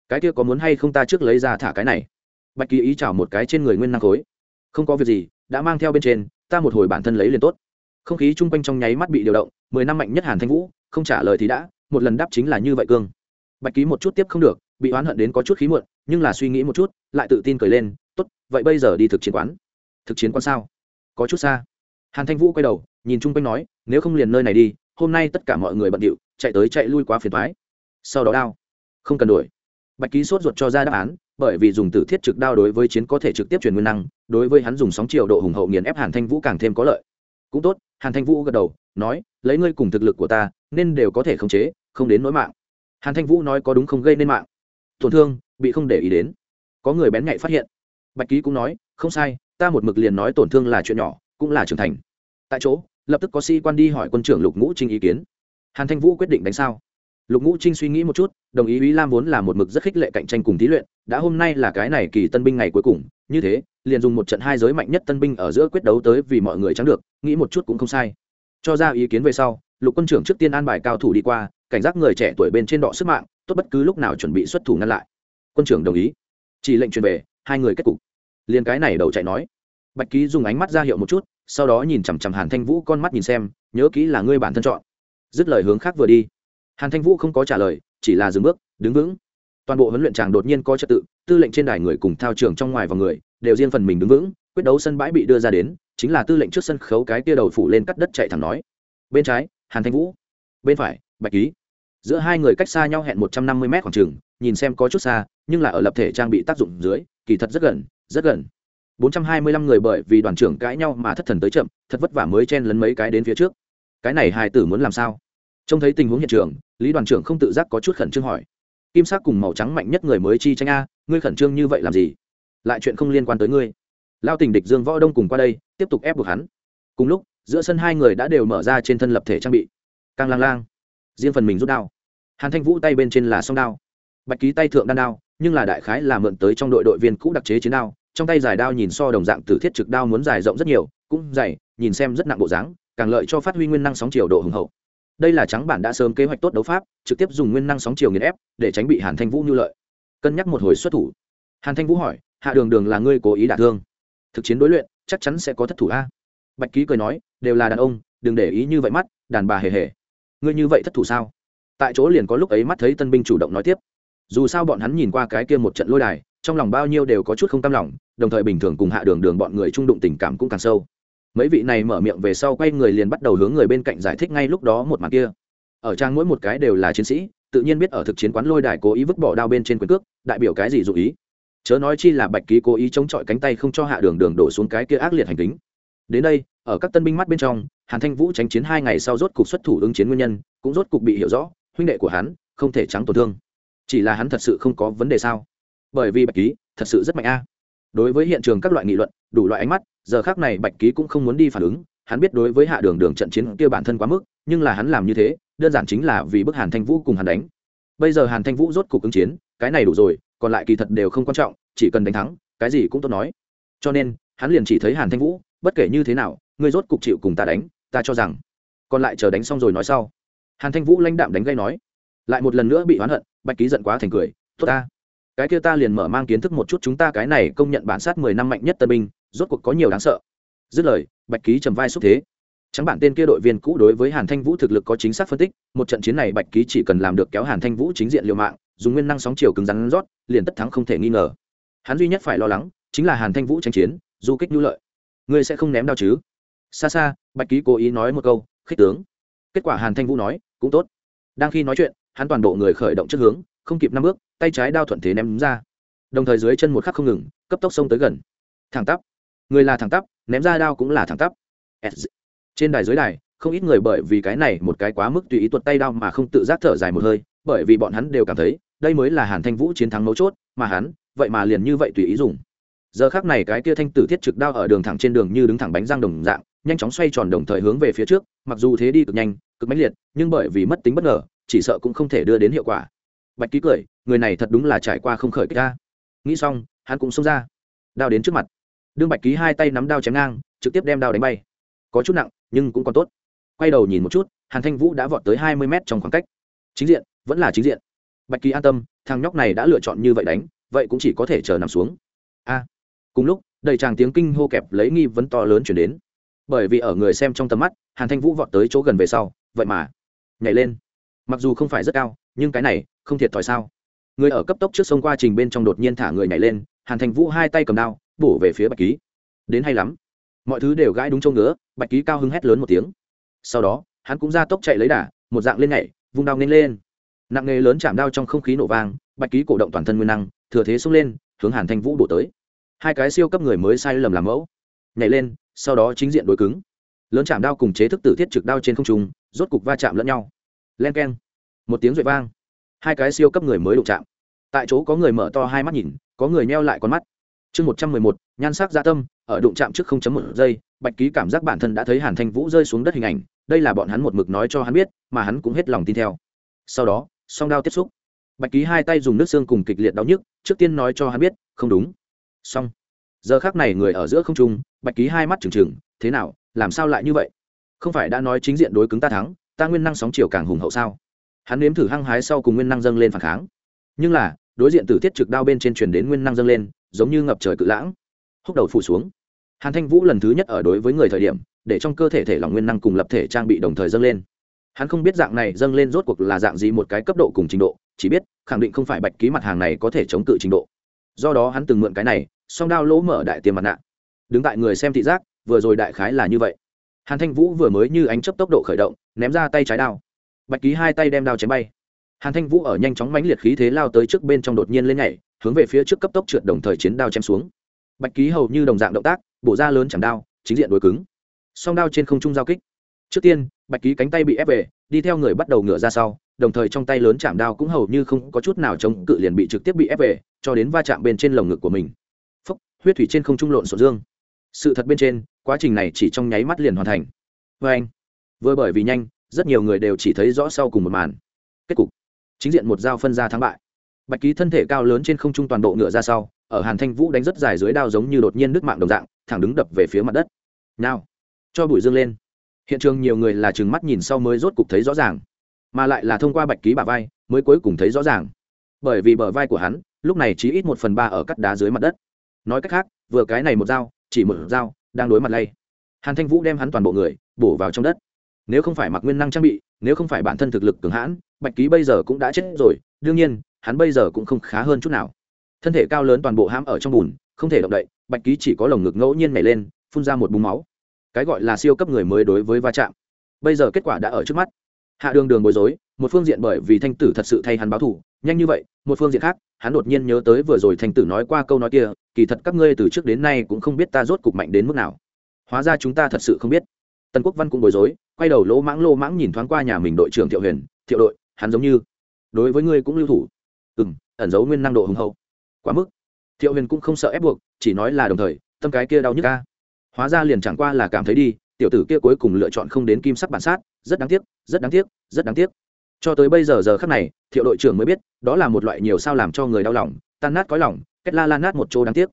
Cái kia có muốn hay không ta trước lấy ra thả cái này? Bạch ký ý chào một cái trên người nguyên năng khối không có việc gì, đã mang theo bên trên, ta một hồi bản thân lấy liền tốt. Không khí chung quanh trong nháy mắt bị điều động, mười năm mạnh nhất hàn thanh vũ, không trả lời thì đã, một lần đáp chính là như vậy cương. Bạch ký một chút tiếp không được, bị oán hận đến có chút khí muộn, nhưng là suy nghĩ một chút, lại tự tin cười lên, tốt, vậy bây giờ đi thực chiến quán. Thực chiến quán sao? Có chút xa. Hàn thanh vũ quay đầu, nhìn chung quanh nói, nếu không liền nơi này đi, hôm nay tất cả mọi người bận điệu, chạy tới chạy lui quá phiền thoái sau đó đao. Không cần đuổi. Bạch ký sốt ruột cho ra đáp án bởi vì dùng tử thiết trực đao đối với chiến có thể trực tiếp truyền nguyên năng, đối với hắn dùng sóng chiều độ hùng hậu nghiền ép hàn thanh vũ càng thêm có lợi. Cũng tốt, hàn thanh vũ gật đầu, nói, lấy ngươi cùng thực lực của ta, nên đều có thể khống chế, không đến nỗi mạng. Hàn thanh vũ nói có đúng không gây nên mạng. Tổn thương, bị không để ý đến. Có người bén nhạy phát hiện. Bạch ký cũng nói, không sai, ta một mực liền nói tổn thương là chuyện nhỏ, cũng là trưởng thành. Tại chỗ, lập tức có sĩ quan đi hỏi quân trưởng lục ngũ trinh ý kiến. Hàn thanh vũ quyết định đánh sao. Lục ngũ trinh suy nghĩ một chút, đồng ý ý lam vốn là một mực rất khích lệ cạnh tranh cùng thí luyện đã hôm nay là cái này kỳ tân binh ngày cuối cùng, như thế, liền dùng một trận hai giới mạnh nhất tân binh ở giữa quyết đấu tới vì mọi người trắng được, nghĩ một chút cũng không sai. Cho ra ý kiến về sau, lục quân trưởng trước tiên an bài cao thủ đi qua, cảnh giác người trẻ tuổi bên trên đọ sức mạng, tốt bất cứ lúc nào chuẩn bị xuất thủ ngăn lại. Quân trưởng đồng ý. Chỉ lệnh truyền về, hai người kết cục. Liền cái này đầu chạy nói. Bạch ký dùng ánh mắt ra hiệu một chút, sau đó nhìn chằm chằm hàn thanh vũ con mắt nhìn xem, nhớ kỹ là ngươi bản thân chọn. Dứt lời hướng khác vừa đi. Hàn thanh vũ không có trả lời, chỉ là dừng bước, đứng vững toàn bộ huấn luyện tràng đột nhiên có trật tự, tư lệnh trên đài người cùng thao trường trong ngoài và người, đều riêng phần mình đứng vững, quyết đấu sân bãi bị đưa ra đến, chính là tư lệnh trước sân khấu cái kia đầu phủ lên cắt đất chạy thẳng nói. Bên trái, hàn thanh vũ. Bên phải, bạch ký. Giữa hai người cách xa nhau hẹn một trăm năm mươi m khoảng trường nhìn xem có chút xa, nhưng là ở lập thể trang bị tác dụng dưới, kỳ thật rất gần rất gần. Bốn trăm hai mươi lăm người bởi vì đoàn trưởng cãi nhau mà thất thần tới chậm, thật vất vả mới chen lấn mấy cái đến phía trước. Cái này hài tử muốn làm sao? Trông thấy tình huống hiện trường, lý đoàn trưởng không tự giác có chút khẩn trương hỏi kim sắc cùng màu trắng mạnh nhất người mới chi tranh a, ngươi khẩn trương như vậy làm gì? Lại chuyện không liên quan tới ngươi. Lao tình địch dương võ đông cùng qua đây, tiếp tục ép buộc hắn. Cùng lúc, giữa sân hai người đã đều mở ra trên thân lập thể trang bị. Càng lang lang, riêng phần mình rút đao. Hàn thanh vũ tay bên trên là song đao. Bạch ký tay thượng đan đao, nhưng là đại khái là mượn tới trong đội đội viên cũ đặc chế chiến đao. Trong tay dài đao nhìn so đồng dạng từ thiết trực đao muốn dài rộng rất nhiều, cũng dày, nhìn xem rất nặng bộ dáng, càng lợi cho phát huy nguyên năng sóng chiều độ hùng hậu đây là trắng bản đã sớm kế hoạch tốt đấu pháp, trực tiếp dùng nguyên năng sóng chiều nghiền ép, để tránh bị hàn thanh vũ như lợi. Cân nhắc một hồi xuất thủ. Hàn thanh vũ hỏi, hạ đường đường là ngươi cố ý đả thương? Thực chiến đối luyện, chắc chắn sẽ có thất thủ a. Bạch ký cười nói, đều là đàn ông, đừng để ý như vậy mắt, đàn bà hề hề. Ngươi như vậy thất thủ sao? Tại chỗ liền có lúc ấy mắt thấy tân binh chủ động nói tiếp. Dù sao bọn hắn nhìn qua cái kia một trận lôi đài, trong lòng bao nhiêu đều có chút không tâm lòng, đồng thời bình thường cùng hạ đường đường bọn người trung đụng tình cảm cũng càng sâu mấy vị này mở miệng về sau quay người liền bắt đầu hướng người bên cạnh giải thích ngay lúc đó một màn kia. Ở trang mỗi một cái đều là chiến sĩ, tự nhiên biết ở thực chiến quán lôi đài cố ý vứt bỏ đao bên trên quyền cước, đại biểu cái gì dụ ý. Chớ nói chi là bạch ký cố ý chống chọi cánh tay không cho hạ đường đường đổ xuống cái kia ác liệt hành tính đến đây, ở các tân binh mắt bên trong, hàn thanh vũ tránh chiến hai ngày sau rốt cục xuất thủ ứng chiến nguyên nhân, cũng rốt cục bị hiểu rõ, huynh đệ của hắn không thể trắng tổn thương. Chỉ là hắn thật sự không có vấn đề sao? Bởi vì bạch ký thật sự rất mạnh a. Đối với hiện trường các loại nghị luận, đủ loại ánh mắt giờ khác này bạch ký cũng không muốn đi phản ứng, hắn biết đối với hạ đường đường trận chiến kia bản thân quá mức, nhưng là hắn làm như thế, đơn giản chính là vì bức hàn thanh vũ cùng hắn đánh. Bây giờ hàn thanh vũ rốt cục ứng chiến, cái này đủ rồi, còn lại kỳ thật đều không quan trọng, chỉ cần đánh thắng, cái gì cũng tốt nói. Cho nên, hắn liền chỉ thấy hàn thanh vũ, bất kể như thế nào, ngươi rốt cục chịu cùng ta đánh, ta cho rằng, còn lại chờ đánh xong rồi nói sau. Hàn thanh vũ lãnh đạm đánh gây nói, lại một lần nữa bị oán hận, bạch ký giận quá thành cười, tốt ta, cái kia ta liền mở mang kiến thức một chút chúng ta cái này công nhận bản sát mười năm mạnh nhất tân binh rốt cuộc có nhiều đáng sợ. Dứt lời, bạch ký trầm vai xúc thế. Trắng bản tên kia đội viên cũ đối với hàn thanh vũ thực lực có chính xác phân tích, một trận chiến này bạch ký chỉ cần làm được kéo hàn thanh vũ chính diện liều mạng, dùng nguyên năng sóng chiều cứng rắn rót, liền tất thắng không thể nghi ngờ. Hắn duy nhất phải lo lắng, chính là hàn thanh vũ tranh chiến, du kích nhu lợi. Ngươi sẽ không ném đau chứ? Xa xa, bạch ký cố ý nói một câu, khích tướng. Kết quả hàn thanh vũ nói, cũng tốt. Đang khi nói chuyện, hắn toàn bộ người khởi động trước hướng, không kịp năm bước, tay trái đao thuận thế ném ra. Đồng thời dưới chân một khắc không ngừng, cấp tốc xông tới gần. Thẳng tắp người là thẳng tắp, ném ra đao cũng là thẳng tắp. Trên đài dưới đài, không ít người bởi vì cái này một cái quá mức tùy ý tuột tay đao mà không tự giác thở dài một hơi, bởi vì bọn hắn đều cảm thấy, đây mới là hàn thanh vũ chiến thắng mấu chốt, mà hắn, vậy mà liền như vậy tùy ý dùng. Giờ khác này cái kia thanh tử thiết trực đao ở đường thẳng trên đường như đứng thẳng bánh răng đồng dạng, nhanh chóng xoay tròn đồng thời hướng về phía trước, mặc dù thế đi cực nhanh, cực mãnh liệt, nhưng bởi vì mất tính bất ngờ, chỉ sợ cũng không thể đưa đến hiệu quả. Bạch ký cười, người này thật đúng là trải qua không khởi kích ra nghĩ xong, hắn cũng xông ra, đao đến trước mặt đương bạch ký hai tay nắm đao chém ngang, trực tiếp đem đao đánh bay. Có chút nặng, nhưng cũng còn tốt. Quay đầu nhìn một chút, hàn thanh vũ đã vọt tới hai mươi mét trong khoảng cách. Chính diện, vẫn là chính diện. Bạch ký an tâm, thằng nhóc này đã lựa chọn như vậy đánh, vậy cũng chỉ có thể chờ nằm xuống. A. Cùng lúc, đầy tràng tiếng kinh hô kẹp lấy nghi vấn to lớn chuyển đến. Bởi vì ở người xem trong tầm mắt, hàn thanh vũ vọt tới chỗ gần về sau, vậy mà nhảy lên. Mặc dù không phải rất cao, nhưng cái này không thiệt thòi sao? Người ở cấp tốc trước sông qua trình bên trong đột nhiên thả người nhảy lên, hàn thanh vũ hai tay cầm đao bổ về phía bạch ký. Đến hay lắm. Mọi thứ đều gãi đúng chỗ ngứa, bạch ký cao hứng hét lớn một tiếng. Sau đó, hắn cũng ra tốc chạy lấy đà, một dạng lên nhảy, vung đao nên lên. Nặng nghề lớn chạm đao trong không khí nổ vang, bạch ký cổ động toàn thân nguyên năng, thừa thế xông lên, hướng hàn thanh vũ bổ tới. Hai cái siêu cấp người mới sai lầm làm mẫu. Nhảy lên, sau đó chính diện đối cứng. Lớn chạm đao cùng chế thức tử thiết trực đao trên không trung, rốt cục va chạm lẫn nhau. Len k e n một tiếng rội vang. Hai cái siêu cấp người mới đụng chạm. Tại chỗ có người mở to hai mắt nhìn, có người neo lại con mắt chương một trăm mười một, nhan sắc gia tâm, ở đụng chạm trước không chấm một giây, bạch ký cảm giác bản thân đã thấy hàn thanh vũ rơi xuống đất hình ảnh, đây là bọn hắn một mực nói cho hắn biết, mà hắn cũng hết lòng tin theo. Sau đó, song đao tiếp xúc. Bạch ký hai tay dùng nước xương cùng kịch liệt đau nhức, trước tiên nói cho hắn biết, không đúng. Xong. Giờ khác này người ở giữa không trung, bạch ký hai mắt trừng trừng, thế nào, làm sao lại như vậy? Không phải đã nói chính diện đối cứng ta thắng, ta nguyên năng sóng chiều càng hùng hậu sao? Hắn nếm thử hăng hái sau cùng nguyên năng dâng lên phản kháng. Nhưng là, đối diện tử thiết trực đao bên trên truyền đến nguyên năng dâng lên giống như ngập trời cự lãng. Húc đầu phủ xuống. Hàn thanh vũ lần thứ nhất ở đối với người thời điểm, để trong cơ thể thể lòng nguyên năng cùng lập thể trang bị đồng thời dâng lên. Hắn không biết dạng này dâng lên rốt cuộc là dạng gì một cái cấp độ cùng trình độ, chỉ biết, khẳng định không phải bạch ký mặt hàng này có thể chống cự trình độ. Do đó hắn từng mượn cái này, song đao lỗ mở đại tiềm mặt nạ. Đứng tại người xem thị giác, vừa rồi đại khái là như vậy. Hàn thanh vũ vừa mới như ánh chấp tốc độ khởi động, ném ra tay trái đao. Bạch ký hai tay đem đao chém bay. Hàn thanh vũ ở nhanh chóng mãnh liệt khí thế lao tới trước bên trong đột nhiên lên nhảy hướng về phía trước cấp tốc trượt đồng thời chiến đao chém xuống. Bạch ký hầu như đồng dạng động tác, bổ ra lớn chẳng đao, chính diện đối cứng. Song đao trên không trung giao kích. Trước tiên, bạch ký cánh tay bị ép về, đi theo người bắt đầu ngửa ra sau, đồng thời trong tay lớn chạm đao cũng hầu như không có chút nào chống cự liền bị trực tiếp bị ép về, cho đến va chạm bên trên lồng ngực của mình. Phúc, huyết thủy trên không trung lộn sổ dương. Sự thật bên trên, quá trình này chỉ trong nháy mắt liền hoàn thành. Vê anh, vừa bởi vì nhanh, rất nhiều người đều chỉ thấy rõ sau cùng một màn. Kết cục. Chính diện một dao phân ra thắng bại bạch ký thân thể cao lớn trên không trung toàn bộ ngựa ra sau, ở hàn thanh vũ đánh rất dài dưới đao giống như đột nhiên nước mạng đồng dạng, thẳng đứng đập về phía mặt đất. Nào, cho bụi dương lên. Hiện trường nhiều người là chừng mắt nhìn sau mới rốt cục thấy rõ ràng, mà lại là thông qua bạch ký bả vai mới cuối cùng thấy rõ ràng. Bởi vì bờ vai của hắn, lúc này chỉ ít một phần ba ở cắt đá dưới mặt đất. Nói cách khác, vừa cái này một dao, chỉ một dao, đang đối mặt lay. Hàn thanh vũ đem hắn toàn bộ người, bổ vào trong đất. Nếu không phải mặc nguyên năng trang bị, nếu không phải bản thân thực lực cường hãn, bạch ký bây giờ cũng đã chết rồi. Đương nhiên hắn bây giờ cũng không khá hơn chút nào. Thân thể cao lớn toàn bộ hãm ở trong bùn, không thể động đậy, bạch ký chỉ có lồng ngực ngẫu nhiên nhảy lên, phun ra một búng máu. Cái gọi là siêu cấp người mới đối với va chạm. Bây giờ kết quả đã ở trước mắt. Hạ đường đường bối rối, một phương diện bởi vì thanh tử thật sự thay hắn báo thủ nhanh như vậy, một phương diện khác, hắn đột nhiên nhớ tới vừa rồi thanh tử nói qua câu nói kia, kỳ thật các ngươi từ trước đến nay cũng không biết ta rốt cục mạnh đến mức nào. Hóa ra chúng ta thật sự không biết. Tần quốc văn cũng bối rối, quay đầu lỗ mãng lô mãng nhìn thoáng qua nhà mình đội trưởng thiệu huyền, thiệu đội, hắn giống như đối với ngươi cũng lưu thủ ừ m ẩn giấu nguyên năng độ hùng hậu. Quá mức. Thiệu huyền cũng không sợ ép buộc, chỉ nói là đồng thời, tâm cái kia đau nhức ca hóa ra liền chẳng qua là cảm thấy đi, tiểu tử kia cuối cùng lựa chọn không đến kim sắc bản sát, rất đáng tiếc, rất đáng tiếc, rất đáng tiếc. Cho tới bây giờ giờ khắc này, thiệu đội trưởng mới biết, đó là một loại nhiều sao làm cho người đau lòng, tan nát cõi lòng, kết la lan nát một chỗ đáng tiếc.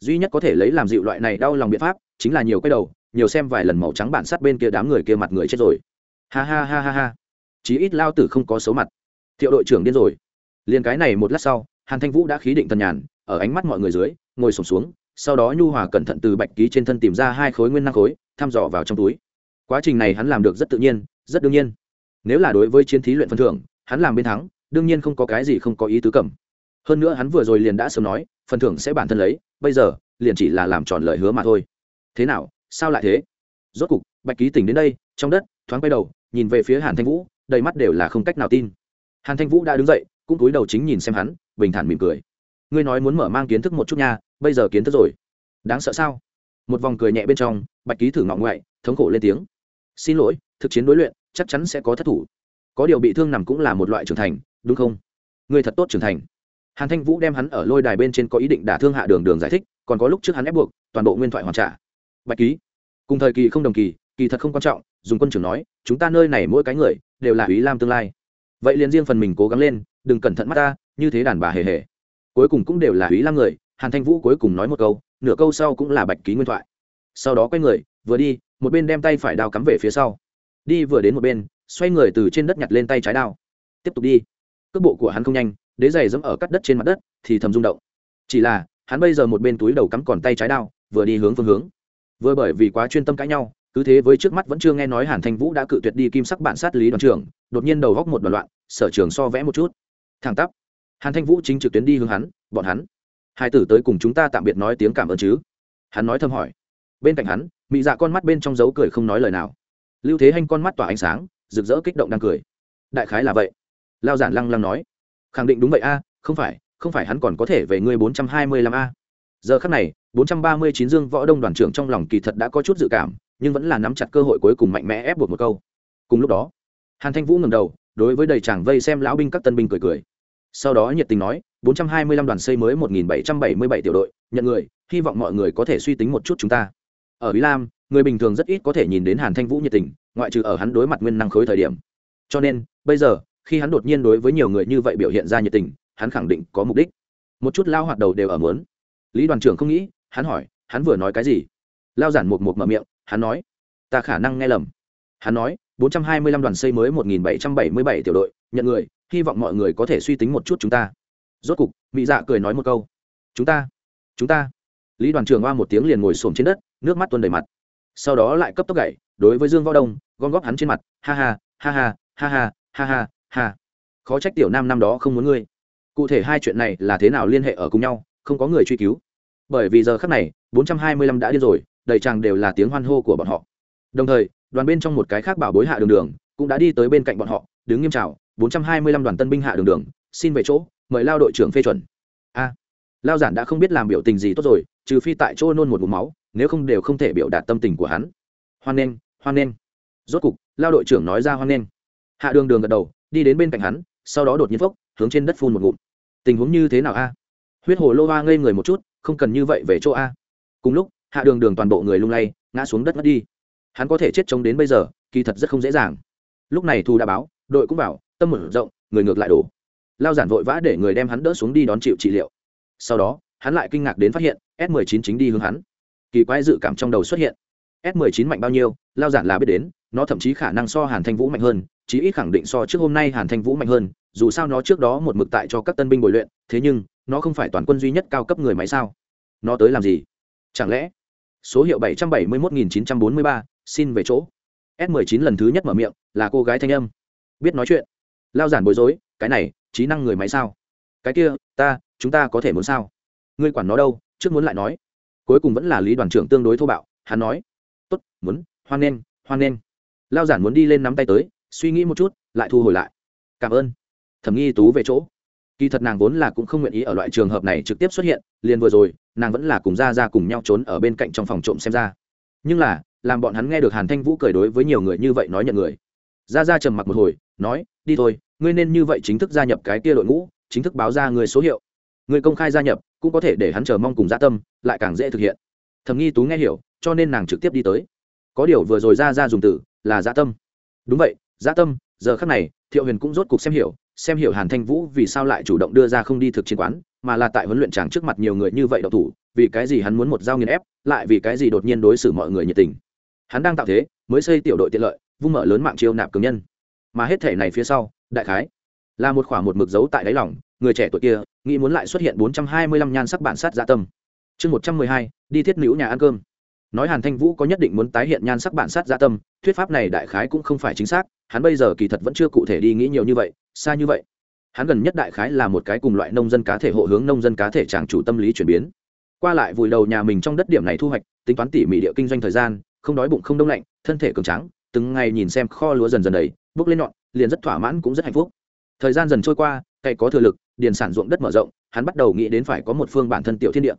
Duy nhất có thể lấy làm dịu loại này đau lòng biện pháp, chính là nhiều cái đầu, nhiều xem vài lần màu trắng bản sát bên kia đám người kia mặt người chết rồi. Ha ha ha ha ha. Chí ít lao tử không có xấu mặt. Thiệu đội trưởng điên rồi liền cái này một lát sau, hàn thanh vũ đã khí định tần nhàn, ở ánh mắt mọi người dưới, ngồi sổm xuống, sau đó nhu hòa cẩn thận từ bạch ký trên thân tìm ra hai khối nguyên năng khối, thăm dò vào trong túi. Quá trình này hắn làm được rất tự nhiên, rất đương nhiên. Nếu là đối với chiến thí luyện phần thưởng, hắn làm bên thắng, đương nhiên không có cái gì không có ý tứ cầm. Hơn nữa hắn vừa rồi liền đã sớm nói, phần thưởng sẽ bản thân lấy, bây giờ, liền chỉ là làm tròn lời hứa mà thôi. Thế nào, sao lại thế? Rốt cục, bạch ký tỉnh đến đây, trong đất, thoáng quay đầu, nhìn về phía hàn thanh vũ, đầy mắt đều là không cách nào tin. Hàn thanh vũ đã đứng dậy cũng cúi đầu chính nhìn xem hắn, bình thản mỉm cười. Ngươi nói muốn mở mang kiến thức một chút nha, bây giờ kiến thức rồi. Đáng sợ sao? Một vòng cười nhẹ bên trong, bạch ký thử ngọng ngoại, thống khổ lên tiếng. Xin lỗi, thực chiến đối luyện, chắc chắn sẽ có thất thủ. Có điều bị thương nằm cũng là một loại trưởng thành, đúng không? Ngươi thật tốt trưởng thành. Hàn thanh vũ đem hắn ở lôi đài bên trên có ý định đả thương hạ đường đường giải thích, còn có lúc trước hắn ép buộc, toàn bộ nguyên thoại hoàn trả. Bạch ký, cùng thời kỳ không đồng kỳ kỳ thật không quan trọng, dùng quân trưởng nói, chúng ta nơi này mỗi cái người, đều là ý lam tương lai. Vậy liền riêng phần mình cố gắng lên đừng cẩn thận mắt ta, như thế đàn bà hề hề. Cuối cùng cũng đều là ý lam người, hàn thanh vũ cuối cùng nói một câu, nửa câu sau cũng là bạch ký nguyên thoại. Sau đó quay người, vừa đi, một bên đem tay phải đao cắm về phía sau. Đi vừa đến một bên, xoay người từ trên đất nhặt lên tay trái đao. Tiếp tục đi. Cước bộ của hắn không nhanh, đế giày dẫm ở cắt đất trên mặt đất, thì thầm rung động. Chỉ là, hắn bây giờ một bên túi đầu cắm còn tay trái đao, vừa đi hướng phương hướng. Vừa bởi vì quá chuyên tâm cãi nhau, cứ thế với trước mắt vẫn chưa nghe nói hàn thanh vũ đã cự tuyệt đi kim sắc bản sát lý đoàn trưởng, đột nhiên đầu góc một đoạn loạn, sở trường so vẽ một chút thẳng tắp. Hàn thanh vũ chính trực tuyến đi hướng hắn, bọn hắn, hai tử tới cùng chúng ta tạm biệt nói tiếng cảm ơn chứ? Hắn nói thầm hỏi. Bên cạnh hắn, mị dạ con mắt bên trong dấu cười không nói lời nào. Lưu thế hanh con mắt tỏa ánh sáng, rực rỡ kích động đang cười. Đại khái là vậy. Lao giản lăng lăng nói. Khẳng định đúng vậy a, không phải không phải hắn còn có thể về ngươi bốn trăm hai mươi lăm a. Giờ khắc này, bốn trăm ba mươi chín dương võ đông đoàn trưởng trong lòng kỳ thật đã có chút dự cảm, nhưng vẫn là nắm chặt cơ hội cuối cùng mạnh mẽ ép buộc một câu. Cùng lúc đó, hàn thanh vũ ngầm đầu đối với đầy chàng vây xem lão binh các tân binh cười cười. Sau đó nhiệt tình nói, bốn trăm hai mươi lăm đoàn xây mới một nghìn bảy trăm bảy mươi bảy tiểu đội, nhận người, hy vọng mọi người có thể suy tính một chút chúng ta. Ở ý lam, người bình thường rất ít có thể nhìn đến hàn thanh vũ nhiệt tình, ngoại trừ ở hắn đối mặt nguyên năng khối thời điểm. Cho nên, bây giờ, khi hắn đột nhiên đối với nhiều người như vậy biểu hiện ra nhiệt tình, hắn khẳng định có mục đích. Một chút lao hoạt đầu đều ở muốn. Lý đoàn trưởng không nghĩ, hắn hỏi, hắn vừa nói cái gì? Lao giản một một mở miệng, hắn nói, ta khả năng nghe lầm. Hắn nói 425 đoàn xây mới 1777 tiểu đội, nhận người, hy vọng mọi người có thể suy tính một chút chúng ta. Rốt cục, mỹ dạ cười nói một câu. Chúng ta, chúng ta. Lý đoàn trưởng oa một tiếng liền ngồi xổm trên đất, nước mắt tuôn đầy mặt. Sau đó lại cấp tốc gậy, đối với Dương Võ Đông, gom góp hắn trên mặt, ha ha, ha ha, ha ha, ha ha, ha. Khó trách tiểu nam năm đó không muốn ngươi. Cụ thể hai chuyện này là thế nào liên hệ ở cùng nhau, không có người truy cứu. Bởi vì giờ khắc này, 425 đã đi rồi, đầy tràng đều là tiếng hoan hô của bọn họ. Đồng thời, đoàn bên trong một cái khác bảo bối hạ đường đường, cũng đã đi tới bên cạnh bọn họ, đứng nghiêm trào 425 đoàn tân binh hạ đường đường, xin về chỗ, mời lao đội trưởng phê chuẩn. A, lao giản đã không biết làm biểu tình gì tốt rồi, trừ phi tại chỗ nôn một vùng máu, nếu không đều không thể biểu đạt tâm tình của hắn. Hoan nghênh hoan nghênh. Rốt cục, lao đội trưởng nói ra hoan nghênh. Hạ đường đường gật đầu, đi đến bên cạnh hắn, sau đó đột nhiên phốc, hướng trên đất phun một ngụm. Tình huống như thế nào a? Huyết hồ lô hoa ngây người một chút, không cần như vậy về chỗ a. Cùng lúc, hạ đường đường toàn bộ người lung lay, ngã xuống đất mất đi hắn có thể chết chống đến bây giờ kỳ thật rất không dễ dàng. Lúc này thu đã báo đội cũng vào tâm mở rộng người ngược lại đổ. Lao giản vội vã để người đem hắn đỡ xuống đi đón chịu trị liệu. Sau đó hắn lại kinh ngạc đến phát hiện s 19 chính đi hướng hắn. Kỳ quái dự cảm trong đầu xuất hiện. S 19 mạnh bao nhiêu lao giản là biết đến nó thậm chí khả năng so hàn thanh vũ mạnh hơn chí ít khẳng định so trước hôm nay hàn thanh vũ mạnh hơn dù sao nó trước đó một mực tại cho các tân binh bồi luyện thế nhưng nó không phải toàn quân duy nhất cao cấp người máy sao? Nó tới làm gì? Chẳng lẽ số hiệu 771.943, xin về chỗ. S 19 lần thứ nhất mở miệng, là cô gái thanh âm. Biết nói chuyện. Lao giản bối rối, cái này, trí năng người máy sao? Cái kia, ta, chúng ta có thể muốn sao? Ngươi quản nó đâu, trước muốn lại nói. Cuối cùng vẫn là lý đoàn trưởng tương đối thô bạo, hắn nói. Tốt, muốn, hoan nghênh hoan nghênh. Lao giản muốn đi lên nắm tay tới, suy nghĩ một chút, lại thu hồi lại. Cảm ơn. Thẩm nghi tú về chỗ. Kỳ thật nàng vốn là cũng không nguyện ý ở loại trường hợp này trực tiếp xuất hiện, liền vừa rồi, nàng vẫn là cùng ra ra cùng nhau trốn ở bên cạnh trong phòng trộm xem ra. Nhưng là làm bọn hắn nghe được hàn thanh vũ cười đối với nhiều người như vậy nói nhận người. Ra ra trầm mặc một hồi, nói, đi thôi, ngươi nên như vậy chính thức gia nhập cái kia đội ngũ, chính thức báo ra người số hiệu. Người công khai gia nhập, cũng có thể để hắn chờ mong cùng gia tâm, lại càng dễ thực hiện. Thầm nghi tú nghe hiểu, cho nên nàng trực tiếp đi tới. Có điều vừa rồi ra ra dùng từ là gia tâm. Đúng vậy gia tâm, giờ khắc này, thiệu huyền cũng rốt cục xem hiểu xem hiểu hàn thanh vũ vì sao lại chủ động đưa ra không đi thực chiến quán, mà là tại huấn luyện tràng trước mặt nhiều người như vậy độc thủ, vì cái gì hắn muốn một dao nghiền ép, lại vì cái gì đột nhiên đối xử mọi người nhiệt tình hắn đang tạo thế, mới xây tiểu đội tiện lợi, vung mở lớn mạng chiêu nạp cường nhân. Mà hết thể này phía sau, đại khái, là một khoảng một mực dấu tại đáy lòng, người trẻ tuổi kia, nghĩ muốn lại xuất hiện bốn trăm hai mươi lăm nhan sắc bản sát dạ tâm. Chương một trăm mười hai, đi thiết nữ nhà ăn cơm. Nói hàn thanh vũ có nhất định muốn tái hiện nhan sắc bản sát dạ tâm, thuyết pháp này đại khái cũng không phải chính xác, hắn bây giờ kỳ thật vẫn chưa cụ thể đi nghĩ nhiều như vậy, xa như vậy. Hắn gần nhất đại khái là một cái cùng loại nông dân cá thể hộ hướng nông dân cá thể tràng chủ tâm lý chuyển biến. Qua lại vùi đầu nhà mình trong đất điểm này thu hoạch, tính toán tỉ mỉ địa kinh doanh thời gian không đói bụng không đông lạnh, thân thể cường trắng từng ngày nhìn xem kho lúa dần dần đầy bước lên nhọn, liền rất thỏa mãn cũng rất hạnh phúc. Thời gian dần trôi qua, cày có thừa lực, điền sản ruộng đất mở rộng, hắn bắt đầu nghĩ đến phải có một phương bản thân tiểu thiên địa.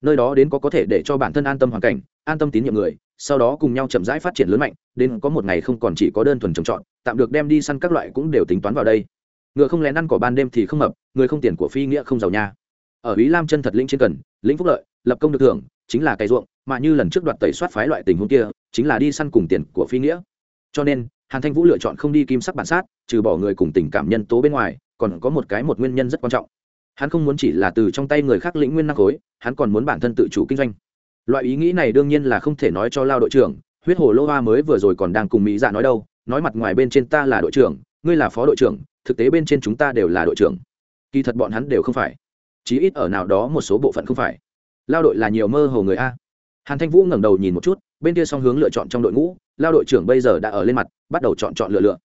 Nơi đó đến có có thể để cho bản thân an tâm hoàn cảnh, an tâm tín nhiệm người, sau đó cùng nhau chậm rãi phát triển lớn mạnh, đến có một ngày không còn chỉ có đơn thuần trồng trọt, tạm được đem đi săn các loại cũng đều tính toán vào đây. Ngựa không lén ăn cỏ ban đêm thì không mập, người không tiền của phi nghĩa không giàu nha. Ở ý lam chân thật lĩnh trên cần, lĩnh phúc lợi, lập công được thưởng chính là cày ruộng, mà như lần trước đoạt tẩy soát phái loại tình huống kia, chính là đi săn cùng tiền của phi nghĩa. Cho nên, hàn thanh vũ lựa chọn không đi kim sắc bản sát, trừ bỏ người cùng tình cảm nhân tố bên ngoài, còn có một cái một nguyên nhân rất quan trọng. Hắn không muốn chỉ là từ trong tay người khác lĩnh nguyên năng khối, hắn còn muốn bản thân tự chủ kinh doanh. Loại ý nghĩ này đương nhiên là không thể nói cho lao đội trưởng, huyết hồ lô hoa mới vừa rồi còn đang cùng mỹ dạ nói đâu, nói mặt ngoài bên trên ta là đội trưởng, ngươi là phó đội trưởng, thực tế bên trên chúng ta đều là đội trưởng. Kỳ thật bọn hắn đều không phải, chí ít ở nào đó một số bộ phận không phải lao đội là nhiều mơ hồ người a. Hàn thanh vũ ngẩng đầu nhìn một chút, bên kia song hướng lựa chọn trong đội ngũ, lao đội trưởng bây giờ đã ở lên mặt, bắt đầu chọn chọn lựa lựa.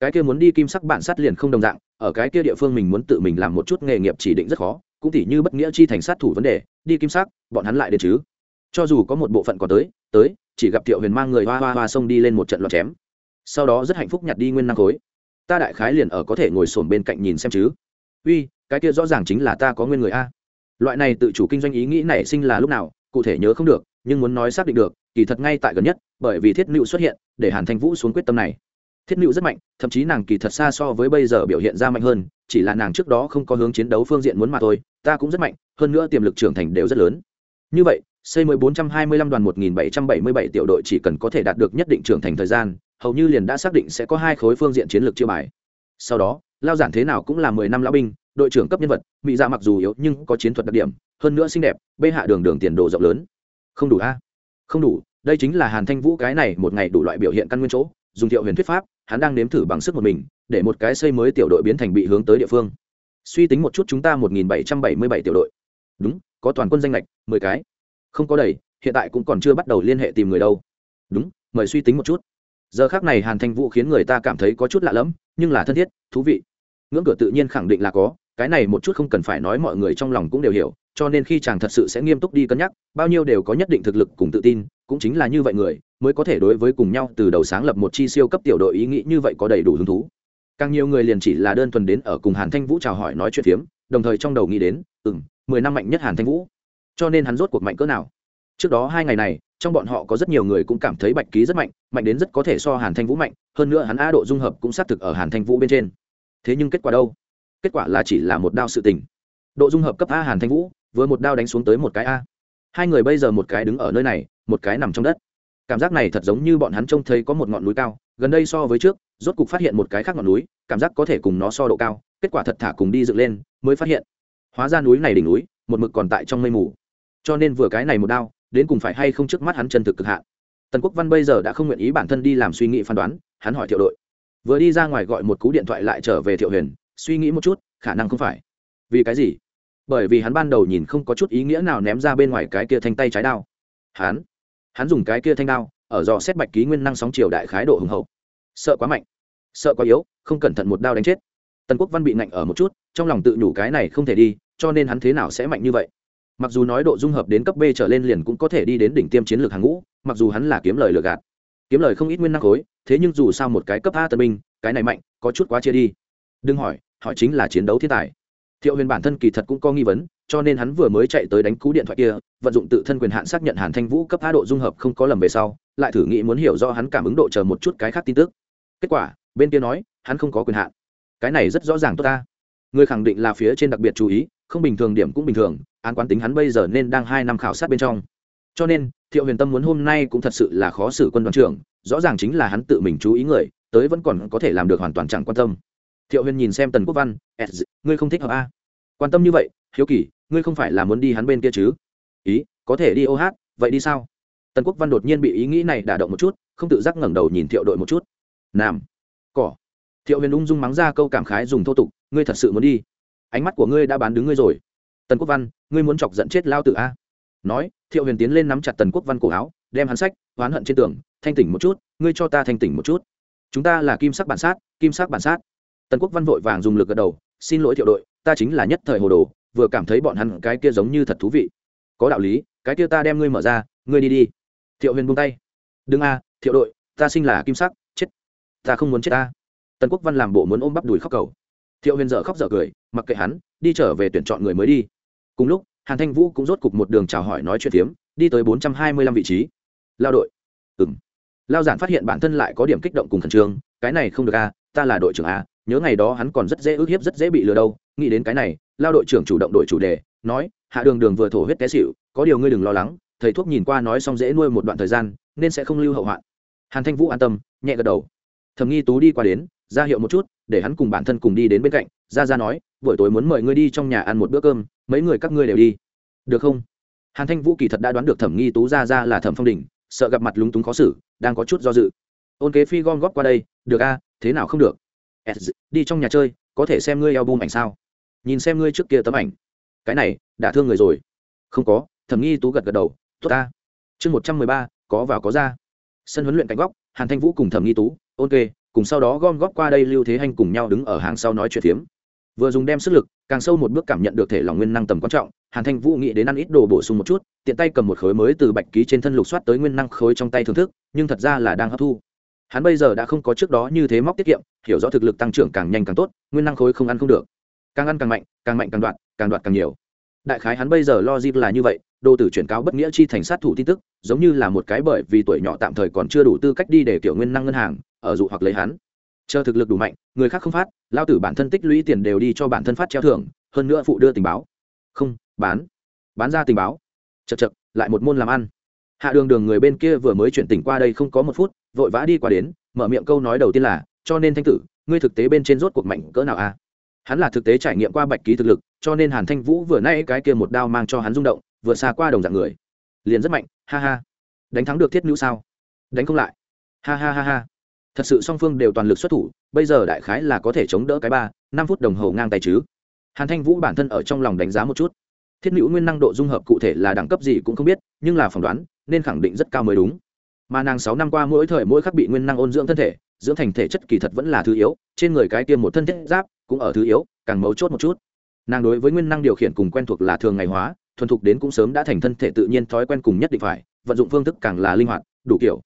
Cái kia muốn đi kim sắc bản sát liền không đồng dạng, ở cái kia địa phương mình muốn tự mình làm một chút nghề nghiệp chỉ định rất khó, cũng tỉ như bất nghĩa chi thành sát thủ vấn đề, đi kim sắc, bọn hắn lại đến chứ. Cho dù có một bộ phận còn tới tới, chỉ gặp thiệu huyền mang người hoa hoa hoa xông đi lên một trận loạt chém. Sau đó rất hạnh phúc nhặt đi nguyên năng khối. Ta đại khái liền ở có thể ngồi sồn bên cạnh nhìn xem chứ. Uy, cái kia rõ ràng chính là ta có nguyên người a loại này tự chủ kinh doanh ý nghĩ nảy sinh là lúc nào, cụ thể nhớ không được, nhưng muốn nói xác định được, kỳ thật ngay tại gần nhất, bởi vì thiết nữ xuất hiện, để hàn thanh vũ xuống quyết tâm này. Thiết nữ rất mạnh, thậm chí nàng kỳ thật xa so với bây giờ biểu hiện ra mạnh hơn, chỉ là nàng trước đó không có hướng chiến đấu phương diện muốn mà thôi, ta cũng rất mạnh, hơn nữa tiềm lực trưởng thành đều rất lớn. Như vậy, xây mới 425 đoàn 1777 tiểu đội chỉ cần có thể đạt được nhất định trưởng thành thời gian, hầu như liền đã xác định sẽ có hai khối phương diện chiến lược chưa bài. Sau đó, lao giản thế nào cũng là mười năm lão binh đội trưởng cấp nhân vật, mỹ dạ mặc dù yếu nhưng có chiến thuật đặc điểm, hơn nữa xinh đẹp, bê hạ đường đường tiền đồ rộng lớn. Không đủ a? Không đủ, đây chính là hàn thanh vũ cái này một ngày đủ loại biểu hiện căn nguyên chỗ, dùng thiệu huyền thuyết pháp, hắn đang nếm thử bằng sức một mình, để một cái xây mới tiểu đội biến thành bị hướng tới địa phương. Suy tính một chút chúng ta một nghìn bảy trăm bảy mươi bảy tiểu đội. Đúng, có toàn quân danh lệch, mười cái. Không có đầy, hiện tại cũng còn chưa bắt đầu liên hệ tìm người đâu. Đúng, mời suy tính một chút. Giờ khác này hàn thanh vũ khiến người ta cảm thấy có chút lạ lẫm, nhưng là thân thiết, thú vị. Ngưỡng cửa tự nhiên khẳng định là có cái này một chút không cần phải nói mọi người trong lòng cũng đều hiểu, cho nên khi chàng thật sự sẽ nghiêm túc đi cân nhắc, bao nhiêu đều có nhất định thực lực cùng tự tin, cũng chính là như vậy người, mới có thể đối với cùng nhau từ đầu sáng lập một chi siêu cấp tiểu đội ý nghĩ như vậy có đầy đủ hứng thú. Càng nhiều người liền chỉ là đơn thuần đến ở cùng hàn thanh vũ chào hỏi nói chuyện phiếm, đồng thời trong đầu nghĩ đến ừ m mười năm mạnh nhất hàn thanh vũ. Cho nên hắn rốt cuộc mạnh cỡ nào? Trước đó hai ngày này, trong bọn họ có rất nhiều người cũng cảm thấy bạch ký rất mạnh mạnh đến rất có thể so hàn thanh vũ mạnh, hơn nữa hắn a độ dung hợp cũng xác thực ở hàn thanh vũ bên trên. Thế nhưng kết quả đâu? Kết quả là chỉ là một đao sự tình. Độ dung hợp cấp a hàn thanh vũ, vừa một đao đánh xuống tới một cái a. Hai người bây giờ một cái đứng ở nơi này, một cái nằm trong đất. Cảm giác này thật giống như bọn hắn trông thấy có một ngọn núi cao, gần đây so với trước, rốt cục phát hiện một cái khác ngọn núi, cảm giác có thể cùng nó so độ cao, kết quả thật thả cùng đi dựng lên, mới phát hiện. Hóa ra núi này đỉnh núi, một mực còn tại trong mây mù. Cho nên vừa cái này một đao, đến cùng phải hay không trước mắt hắn chân thực cực hạn. Tần quốc văn bây giờ đã không nguyện ý bản thân đi làm suy nghĩ phán đoán, hắn hỏi thiệu đội. Vừa đi ra ngoài gọi một cú điện thoại lại trở về thiệu huyền suy nghĩ một chút, khả năng không phải. Vì cái gì? Bởi vì hắn ban đầu nhìn không có chút ý nghĩa nào ném ra bên ngoài cái kia thanh tay trái đao. Hắn hắn dùng cái kia thanh đao, ở dò xét bạch ký nguyên năng sóng chiều đại khái độ hùng hậu. Sợ quá mạnh, sợ quá yếu, không cẩn thận một đao đánh chết. Tần quốc văn bị ngạnh ở một chút, trong lòng tự nhủ cái này không thể đi, cho nên hắn thế nào sẽ mạnh như vậy? Mặc dù nói độ dung hợp đến cấp b trở lên liền cũng có thể đi đến đỉnh tiêm chiến lược hàng ngũ, mặc dù hắn là kiếm lời lừa gạt. Kiếm lời không ít nguyên năng khối, thế nhưng dù sao một cái cấp a tân binh, cái này mạnh, có chút quá chia đi đừng hỏi họ chính là chiến đấu thiên tài. Thiệu huyền bản thân kỳ thật cũng có nghi vấn, cho nên hắn vừa mới chạy tới đánh cú điện thoại kia, vận dụng tự thân quyền hạn xác nhận hàn thanh vũ cấp a độ dung hợp không có lầm về sau, lại thử nghĩ muốn hiểu do hắn cảm ứng độ chờ một chút cái khác tin tức. Kết quả, bên kia nói, hắn không có quyền hạn. Cái này rất rõ ràng tốt ta. Người khẳng định là phía trên đặc biệt chú ý, không bình thường điểm cũng bình thường, án quán tính hắn bây giờ nên đang hai năm khảo sát bên trong. Cho nên, thiệu huyền tâm muốn hôm nay cũng thật sự là khó xử quân đoàn trưởng, rõ ràng chính là hắn tự mình chú ý người, tới vẫn còn có thể làm được hoàn toàn chẳng quan tâm thiệu huyền nhìn xem tần quốc văn ngươi không thích hợp a? Quan tâm như vậy, hiếu kỳ, ngươi không phải là muốn đi hắn bên kia chứ? Ý, có thể đi ô hát vậy đi sao? Tần quốc văn đột nhiên bị ý nghĩ này đả động một chút, không tự giác ngẩng đầu nhìn thiệu đội một chút. Nam, cỏ. Thiệu huyền ung dung mắng ra câu cảm khái dùng thô tục, ngươi thật sự muốn đi? Ánh mắt của ngươi đã bán đứng ngươi rồi. Tần quốc văn, ngươi muốn chọc giận chết lao tự a? Nói, thiệu huyền tiến lên nắm chặt tần quốc văn cổ áo, đem hắn sách, oán hận trên tường, thanh tỉnh một chút, ngươi cho ta thanh tỉnh một chút. Chúng ta là kim sắc bản sát, kim sắc bản sát tần quốc văn vội vàng dùng lực gật đầu, xin lỗi thiệu đội, ta chính là nhất thời hồ đồ, vừa cảm thấy bọn hắn cái kia giống như thật thú vị. Có đạo lý, cái kia ta đem ngươi mở ra, ngươi đi đi. Thiệu huyền buông tay. Đừng a, thiệu đội, ta sinh là kim sắc, chết. Ta không muốn chết ta. Tần quốc văn làm bộ muốn ôm bắp đùi khóc cầu. Thiệu huyền dở khóc dở cười, mặc kệ hắn, đi trở về tuyển chọn người mới đi. Cùng lúc, hàn thanh vũ cũng rốt cục một đường chào hỏi nói chuyện phiếm, đi tới bốn trăm hai mươi lăm vị trí. Lao đội. Ừ m lao giản phát hiện bản thân lại có điểm kích động cùng khẩn trương, cái này không được a, ta là đội trưởng a nhớ ngày đó hắn còn rất dễ ức hiếp, rất dễ bị lừa đâu. Nghĩ đến cái này, lao đội trưởng chủ động đổi chủ đề, nói, hạ đường đường vừa thổ huyết té xịu có điều ngươi đừng lo lắng, thầy thuốc nhìn qua nói xong dễ nuôi một đoạn thời gian, nên sẽ không lưu hậu hoạn. Hàn thanh vũ an tâm, nhẹ gật đầu. Thầm nghi tú đi qua đến, ra hiệu một chút, để hắn cùng bản thân cùng đi đến bên cạnh. Ra ra nói, buổi tối muốn mời ngươi đi trong nhà ăn một bữa cơm, mấy người các ngươi đều đi. Được không? Hàn thanh vũ kỳ thật đã đoán được thẩm nghi tú ra ra là thẩm phong đình, sợ gặp mặt lúng túng khó xử, đang có chút do dự. Ôn kế phi gom góp qua đây, được a, thế nào không được? Đi trong nhà chơi, có thể xem ngươi album ảnh sao? Nhìn xem ngươi trước kia tấm ảnh. Cái này, đã thương người rồi. Không có, thẩm nghi tú gật gật đầu, tốt ta. Chương một trăm mười ba, có vào có ra. Sân huấn luyện cạnh góc, hàn thanh vũ cùng thẩm nghi tú ok. cùng sau đó gom góp qua đây lưu thế anh cùng nhau đứng ở hàng sau nói chuyện phiếm. Vừa dùng đem sức lực, càng sâu một bước cảm nhận được thể lòng nguyên năng tầm quan trọng, hàn thanh vũ nghĩ đến ăn ít đồ bổ sung một chút, tiện tay cầm một khối mới từ bạch ký trên thân lục soát tới nguyên năng khối trong tay thưởng thức, nhưng thật ra là đang hấp thu hắn bây giờ đã không có trước đó như thế móc tiết kiệm, hiểu rõ thực lực tăng trưởng càng nhanh càng tốt, nguyên năng khối không ăn không được. Càng ăn càng mạnh càng mạnh càng đoạn, càng đoạt càng nhiều. Đại khái hắn bây giờ lo dip là như vậy đô tử chuyển cáo bất nghĩa chi thành sát thủ tin tức, giống như là một cái bởi vì tuổi nhỏ tạm thời còn chưa đủ tư cách đi để kiểu nguyên năng ngân hàng, ở dụ hoặc lấy hắn. Chờ thực lực đủ mạnh, người khác không phát, lao tử bản thân tích lũy tiền đều đi cho bản thân phát treo thưởng, hơn nữa phụ đưa tình báo. Không, bán. Bán ra tình báo. Chật chật lại một môn làm ăn. Hạ đường đường người bên kia vừa mới chuyển tỉnh qua đây không có một phút vội vã đi qua đến, mở miệng câu nói đầu tiên là, cho nên thanh tử, ngươi thực tế bên trên rốt cuộc mạnh cỡ nào a hắn là thực tế trải nghiệm qua bạch ký thực lực, cho nên hàn thanh vũ vừa nay cái kia một đao mang cho hắn rung động, vừa xa qua đồng dạng người, liền rất mạnh, ha ha. Đánh thắng được thiết nữ sao? Đánh không lại. Ha ha ha ha. Thật sự song phương đều toàn lực xuất thủ, bây giờ đại khái là có thể chống đỡ cái ba, năm phút đồng hồ ngang tay chứ. Hàn thanh vũ bản thân ở trong lòng đánh giá một chút. Thiết nữ nguyên năng độ dung hợp cụ thể là đẳng cấp gì cũng không biết, nhưng là phỏng đoán, nên khẳng định rất cao mới đúng mà nàng sáu năm qua mỗi thời mỗi khắc bị nguyên năng ôn dưỡng thân thể, dưỡng thành thể chất kỳ thật vẫn là thứ yếu, trên người cái tiêm một thân thiết giáp cũng ở thứ yếu, càng mấu chốt một chút. Nàng đối với nguyên năng điều khiển cùng quen thuộc là thường ngày hóa, thuần thục đến cũng sớm đã thành thân thể tự nhiên thói quen cùng nhất định phải, vận dụng phương thức càng là linh hoạt, đủ kiểu.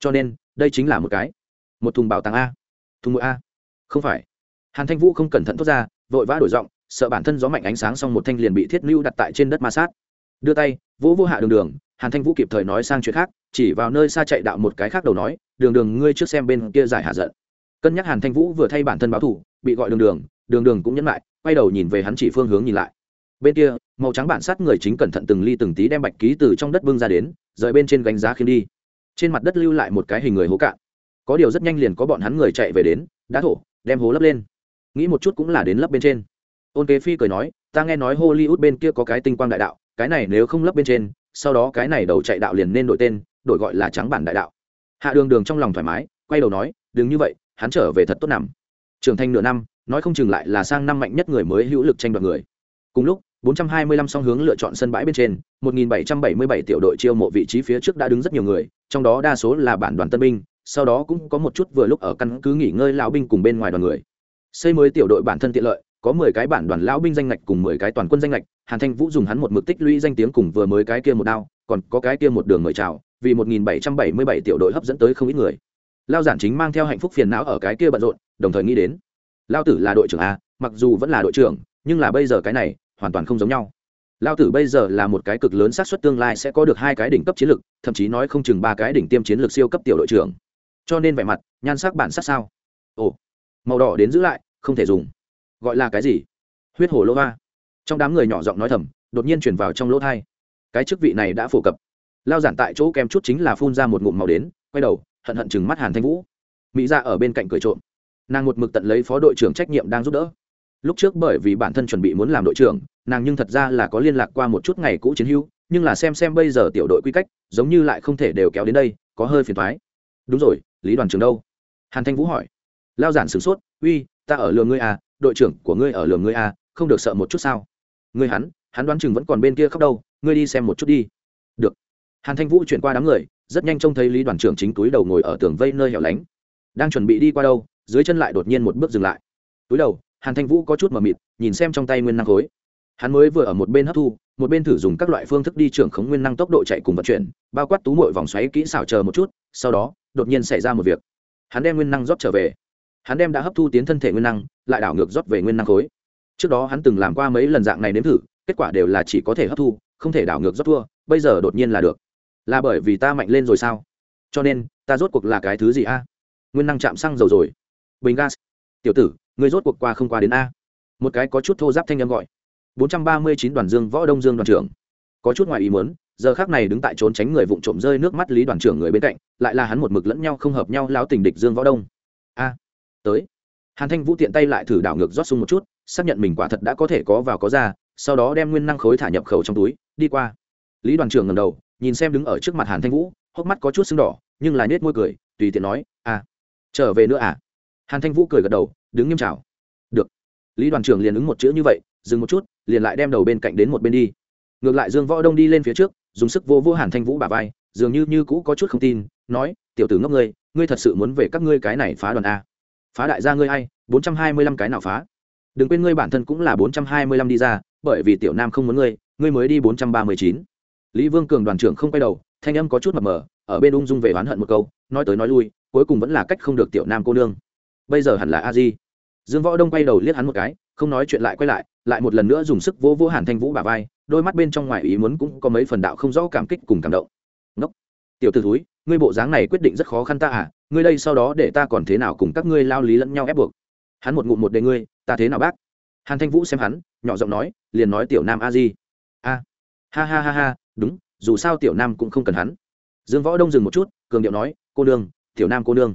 Cho nên, đây chính là một cái. Một thùng bảo tàng a. Thùng mũi a. Không phải. Hàn thanh vũ không cẩn thận thốt ra, vội vã đổi giọng, sợ bản thân gió mạnh ánh sáng xong một thanh liền bị thiết lưu đặt tại trên đất ma sát. Đưa tay, vỗ vô hạ đường đường hàn thanh vũ kịp thời nói sang chuyện khác, chỉ vào nơi xa chạy đạo một cái khác đầu nói, đường đường, ngươi trước xem bên kia giải hạ giận. Cân nhắc hàn thanh vũ vừa thay bản thân báo thủ bị gọi đường đường đường đường cũng nhấn lại, quay đầu nhìn về hắn chỉ phương hướng nhìn lại. Bên kia, màu trắng bản sát người chính cẩn thận từng ly từng tí đem bạch ký từ trong đất bưng ra đến, rời bên trên gánh giá khiến đi. Trên mặt đất lưu lại một cái hình người hố cạn. Có điều rất nhanh liền có bọn hắn người chạy về đến đá thổ, đem hố lấp lên. Nghĩ một chút cũng là đến lấp bên trên. Ôn kế phi cười nói, ta nghe nói hollywood bên kia có cái tinh quang đại đạo, cái này nếu không lấp bên trên sau đó cái này đầu chạy đạo liền nên đổi tên, đổi gọi là trắng bản đại đạo. Hạ đường đường trong lòng thoải mái, quay đầu nói, đừng như vậy, hắn trở về thật tốt nằm. Trưởng thành nửa năm, nói không chừng lại là sang năm mạnh nhất người mới hữu lực tranh đoạt người. Cùng lúc 425 song hướng lựa chọn sân bãi bên trên 1777 tiểu đội chiêu mộ vị trí phía trước đã đứng rất nhiều người, trong đó đa số là bản đoàn tân binh, sau đó cũng có một chút vừa lúc ở căn cứ nghỉ ngơi lão binh cùng bên ngoài đoàn người. Xây mới tiểu đội bản thân tiện lợi có mười cái bản đoàn lão binh danh ngạch cùng mười cái toàn quân danh ngạch, hàn thanh vũ dùng hắn một mực tích lũy danh tiếng cùng vừa mới cái kia một đao, còn có cái kia một đường mời chào, vì 1777 tiểu đội hấp dẫn tới không ít người. Lao giản chính mang theo hạnh phúc phiền não ở cái kia bận rộn, đồng thời nghĩ đến, lao tử là đội trưởng a, mặc dù vẫn là đội trưởng, nhưng là bây giờ cái này, hoàn toàn không giống nhau. Lao tử bây giờ là một cái cực lớn xác suất tương lai sẽ có được hai cái đỉnh cấp chiến lược thậm chí nói không chừng ba cái đỉnh tiêm chiến lược siêu cấp tiểu đội trưởng. Cho nên vẻ mặt, nhan sắc bản sắc sao? Ồ, màu đỏ đến giữ lại, không thể dùng gọi là cái gì? Huyết hồ lô va trong đám người nhỏ giọng nói thầm, đột nhiên chuyển vào trong lỗ thai. Cái chức vị này đã phổ cập. Lao giản tại chỗ kèm chút chính là phun ra một ngụm màu đến, quay đầu, hận hận chừng mắt hàn thanh vũ. Mỹ ra ở bên cạnh cười trộm. Nàng một mực tận lấy phó đội trưởng trách nhiệm đang giúp đỡ. Lúc trước bởi vì bản thân chuẩn bị muốn làm đội trưởng, nàng nhưng thật ra là có liên lạc qua một chút ngày cũ chiến hưu nhưng là xem xem bây giờ tiểu đội quy cách, giống như lại không thể đều kéo đến đây, có hơi phiền thoái đúng rồi, lý đoàn trưởng đâu? Hàn thanh vũ hỏi. Lao giản sửng sốt, uy, ta ở lừa ngươi à đội trưởng của ngươi ở lường ngươi à không được sợ một chút sao? Ngươi hắn hắn đoán chừng vẫn còn bên kia khóc đâu, ngươi đi xem một chút đi. Được. Hàn thanh vũ chuyển qua đám người, rất nhanh trông thấy lý đoàn trưởng chính túi đầu ngồi ở tường vây nơi hẻo lánh. Đang chuẩn bị đi qua đâu, dưới chân lại đột nhiên một bước dừng lại. Túi đầu, hàn thanh vũ có chút mờ mịt, nhìn xem trong tay nguyên năng khối. Hắn mới vừa ở một bên hấp thu, một bên thử dùng các loại phương thức đi trưởng khống nguyên năng tốc độ chạy cùng vận chuyển, bao quát tú mội vòng xoáy kỹ xảo chờ một chút, sau đó, đột nhiên xảy ra một việc. Hắn đem nguyên năng rót trở về hắn đem đã hấp thu tiến thân thể nguyên năng, lại đảo ngược rót về nguyên năng khối. Trước đó hắn từng làm qua mấy lần dạng này nếm thử, kết quả đều là chỉ có thể hấp thu, không thể đảo ngược rót thua, bây giờ đột nhiên là được. Là bởi vì ta mạnh lên rồi sao? Cho nên, ta rốt cuộc là cái thứ gì a? Nguyên năng chạm xăng dầu rồi. Bình gas. Tiểu tử người rốt cuộc qua không qua đến a? Một cái có chút thô giáp thanh âm gọi. 439 đoàn dương võ đông dương đoàn trưởng. Có chút ngoài ý muốn, giờ khác này đứng tại trốn tránh người vụng trộm rơi nước mắt lý đoàn trưởng người bên cạnh, lại là hắn một mực lẫn nhau không hợp nhau lao tình địch dương võ đông. A tới. Hàn thanh vũ tiện tay lại thử đảo ngược rót sung một chút, xác nhận mình quả thật đã có thể có vào có ra, sau đó đem nguyên năng khối thả nhập khẩu trong túi, đi qua. Lý đoàn trưởng ngầm đầu, nhìn xem đứng ở trước mặt hàn thanh vũ, hốc mắt có chút sưng đỏ, nhưng lại nết môi cười, tùy tiện nói à trở về nữa à? Hàn thanh vũ cười gật đầu, đứng nghiêm trào được. Lý đoàn trưởng liền ứng một chữ như vậy, dừng một chút, liền lại đem đầu bên cạnh đến một bên đi. Ngược lại dương võ đông đi lên phía trước, dùng sức vô vô hàn thanh vũ bà vai, dường như như cũ có chút không tin, nói, tiểu tử ngốc ngươi ngươi thật sự muốn về các ngươi cái này phá đoàn a? Phá đại gia ngươi hay bốn trăm hai mươi lăm cái nào phá? Đừng quên ngươi bản thân cũng là bốn trăm hai mươi lăm đi ra, bởi vì tiểu nam không muốn ngươi ngươi mới đi bốn trăm ba mươi chín. Lý vương cường đoàn trưởng không quay đầu, thanh âm có chút mập mờ, ở bên ung dung về oán hận một câu, nói tới nói lui, cuối cùng vẫn là cách không được tiểu nam cô nương. Bây giờ hẳn là a di. Dương võ đông quay đầu liếc hắn một cái, không nói chuyện lại quay lại lại một lần nữa dùng sức vô vỗ hàn thanh vũ bà vai, đôi mắt bên trong ngoài ý muốn cũng có mấy phần đạo không rõ cảm kích cùng cảm động. Ngốc, tiểu t ử thúi ngươi bộ dáng này quyết định rất khó khăn ta à ngươi đây sau đó để ta còn thế nào cùng các ngươi lao lý lẫn nhau ép buộc? Hắn một ngụm một đề ngươi, ta thế nào bác? Hàn thanh vũ xem hắn, nhỏ giọng nói, liền nói tiểu nam a di. A. Ha ha ha ha, đúng, dù sao tiểu nam cũng không cần hắn. Dương võ đông dừng một chút, cường điệu nói, cô nương, tiểu nam cô nương.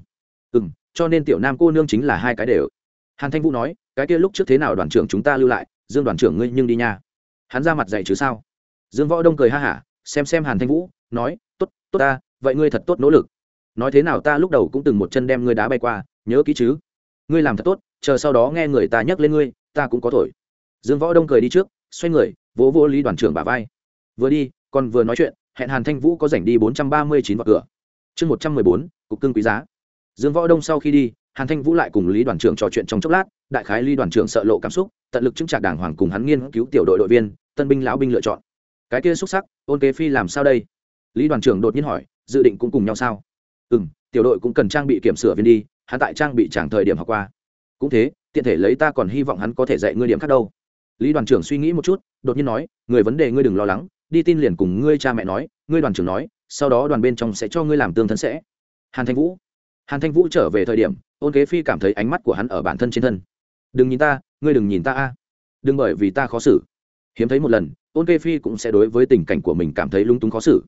Ừ m cho nên tiểu nam cô nương chính là hai cái đều. Hàn thanh vũ nói, cái kia lúc trước thế nào đoàn trưởng chúng ta lưu lại, dương đoàn trưởng ngươi nhưng đi nha. Hắn ra mặt dạy chứ sao? Dương võ đông cười ha hả, xem xem hàn thanh vũ, nói t ố t tốt ta vậy ngươi thật tốt nỗ lực. Nói thế nào ta lúc đầu cũng từng một chân đem ngươi đá bay qua, nhớ kỹ chứ? Ngươi làm thật tốt, chờ sau đó nghe người ta nhắc lên ngươi, ta cũng có thổi dương võ đông cười đi trước, xoay người, vỗ vỗ lý đoàn trưởng bà vai. Vừa đi, còn vừa nói chuyện, hẹn hàn thanh vũ có rảnh đi bốn trăm ba mươi chín vào cửa. Chương một trăm mười bốn, cục cưng quý giá. Dương võ đông sau khi đi, hàn thanh vũ lại cùng lý đoàn trưởng trò chuyện trong chốc lát, đại khái lý đoàn trưởng sợ lộ cảm xúc, tận lực chứng trả đàng hoàng cùng hắn nghiên cứu tiểu đội đội viên, tân binh lão binh lựa chọn. Cái kia xúc sắc, ôn kế phi làm sao đây? Lý đoàn trưởng đột nhiên hỏi dự định cũng cùng nhau sao? Ừ m tiểu đội cũng cần trang bị kiểm sửa viên đi, hắn tại trang bị chẳng thời điểm học qua. Cũng thế, tiện thể lấy ta còn hy vọng hắn có thể dạy ngươi điểm khác đâu. Lý đoàn trưởng suy nghĩ một chút, đột nhiên nói, người vấn đề ngươi đừng lo lắng, đi tin liền cùng ngươi cha mẹ nói, ngươi đoàn trưởng nói, sau đó đoàn bên trong sẽ cho ngươi làm tương thân sẽ. Hàn thanh vũ. Hàn thanh vũ trở về thời điểm, ôn kế phi cảm thấy ánh mắt của hắn ở bản thân trên thân. Đừng nhìn ta, ngươi đừng nhìn ta a. Đừng bởi vì ta khó xử. Hiếm thấy một lần, ôn kế phi cũng sẽ đối với tình cảnh của mình cảm thấy lung túng khó xử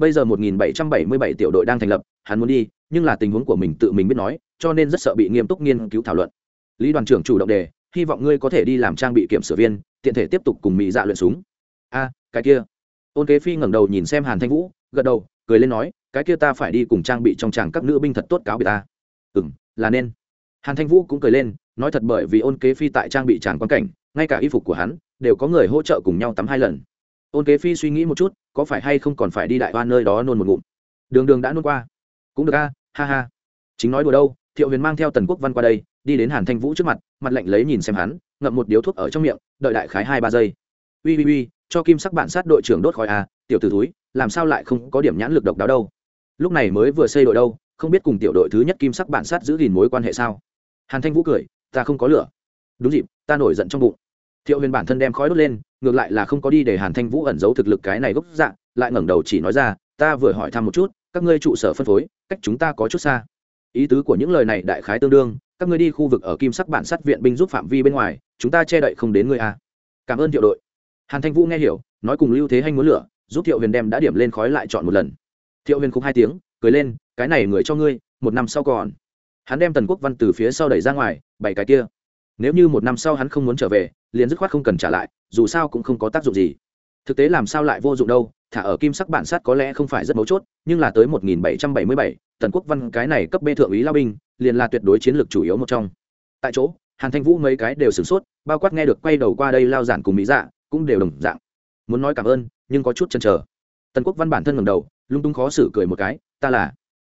bây giờ 1777 tiểu đội đang thành lập, hắn muốn đi, nhưng là tình huống của mình tự mình biết nói, cho nên rất sợ bị nghiêm túc nghiên cứu thảo luận. Lý đoàn trưởng chủ động đề, hy vọng ngươi có thể đi làm trang bị kiểm sửa viên, tiện thể tiếp tục cùng mỹ dạ luyện súng. A, cái kia. Ôn kế phi ngẩng đầu nhìn xem hàn thanh vũ, gật đầu, cười lên nói, cái kia ta phải đi cùng trang bị trong tràng các nữ binh thật tốt cáo biệt ta. Ừ là nên. Hàn thanh vũ cũng cười lên, nói thật bởi vì ôn kế phi tại trang bị tràng quan cảnh, ngay cả y phục của hắn, đều có người hỗ trợ cùng nhau tắm hai lần ôn kế phi suy nghĩ một chút, có phải hay không còn phải đi đại hoa nơi đó nôn một ngụm? Đường đường đã nôn qua. Cũng được a, ha ha. Chính nói đùa đâu, thiệu huyền mang theo tần quốc văn qua đây, đi đến hàn thanh vũ trước mặt mặt lạnh lấy nhìn xem hắn, ngậm một điếu thuốc ở trong miệng, đợi đại khái hai ba giây. Ui ui ui cho kim sắc bản sát đội trưởng đốt khói à tiểu t ử túi làm sao lại không có điểm nhãn lực độc đáo đâu? Lúc này mới vừa xây đội đâu, không biết cùng tiểu đội thứ nhất kim sắc bản sát giữ gìn mối quan hệ sao? Hàn thanh vũ cười, ta không có lửa. Đúng dịp, ta nổi giận trong bụng thiệu huyền bản thân đem khói đốt lên, ngược lại là không có đi để hàn thanh vũ ẩn giấu thực lực cái này gốc dạng lại ngẩng đầu chỉ nói ra, ta vừa hỏi thăm một chút, các ngươi trụ sở phân phối, cách chúng ta có chút xa. Ý tứ của những lời này đại khái tương đương, các ngươi đi khu vực ở kim sắc bản sát viện binh giúp phạm vi bên ngoài, chúng ta che đậy không đến ngươi a à. cảm ơn thiệu đội. Hàn thanh vũ nghe hiểu, nói cùng lưu thế hanh muốn lửa, giúp thiệu huyền đem đã điểm lên khói lại chọn một lần. Thiệu huyền khúc hai tiếng, cười lên, cái này người cho ngươi, một năm sau còn. Hắn đem tần quốc văn từ phía sau đẩy ra ngoài bảy cái kia. Nếu như một năm sau hắn không muốn trở về liền dứt khoát không cần trả lại dù sao cũng không có tác dụng gì. Thực tế làm sao lại vô dụng đâu thả ở kim sắc bản sát có lẽ không phải rất mấu chốt nhưng là tới 1777, tần quốc văn cái này cấp bê thượng úy lao binh liền là tuyệt đối chiến lược chủ yếu một trong. Tại chỗ hàn thanh vũ mấy cái đều sửng sốt bao quát nghe được quay đầu qua đây lao giản cùng mỹ dạ cũng đều đồng dạng. Muốn nói cảm ơn nhưng có chút chần chờ. Tần quốc văn bản thân ngầm đầu lung tung khó xử cười một cái ta là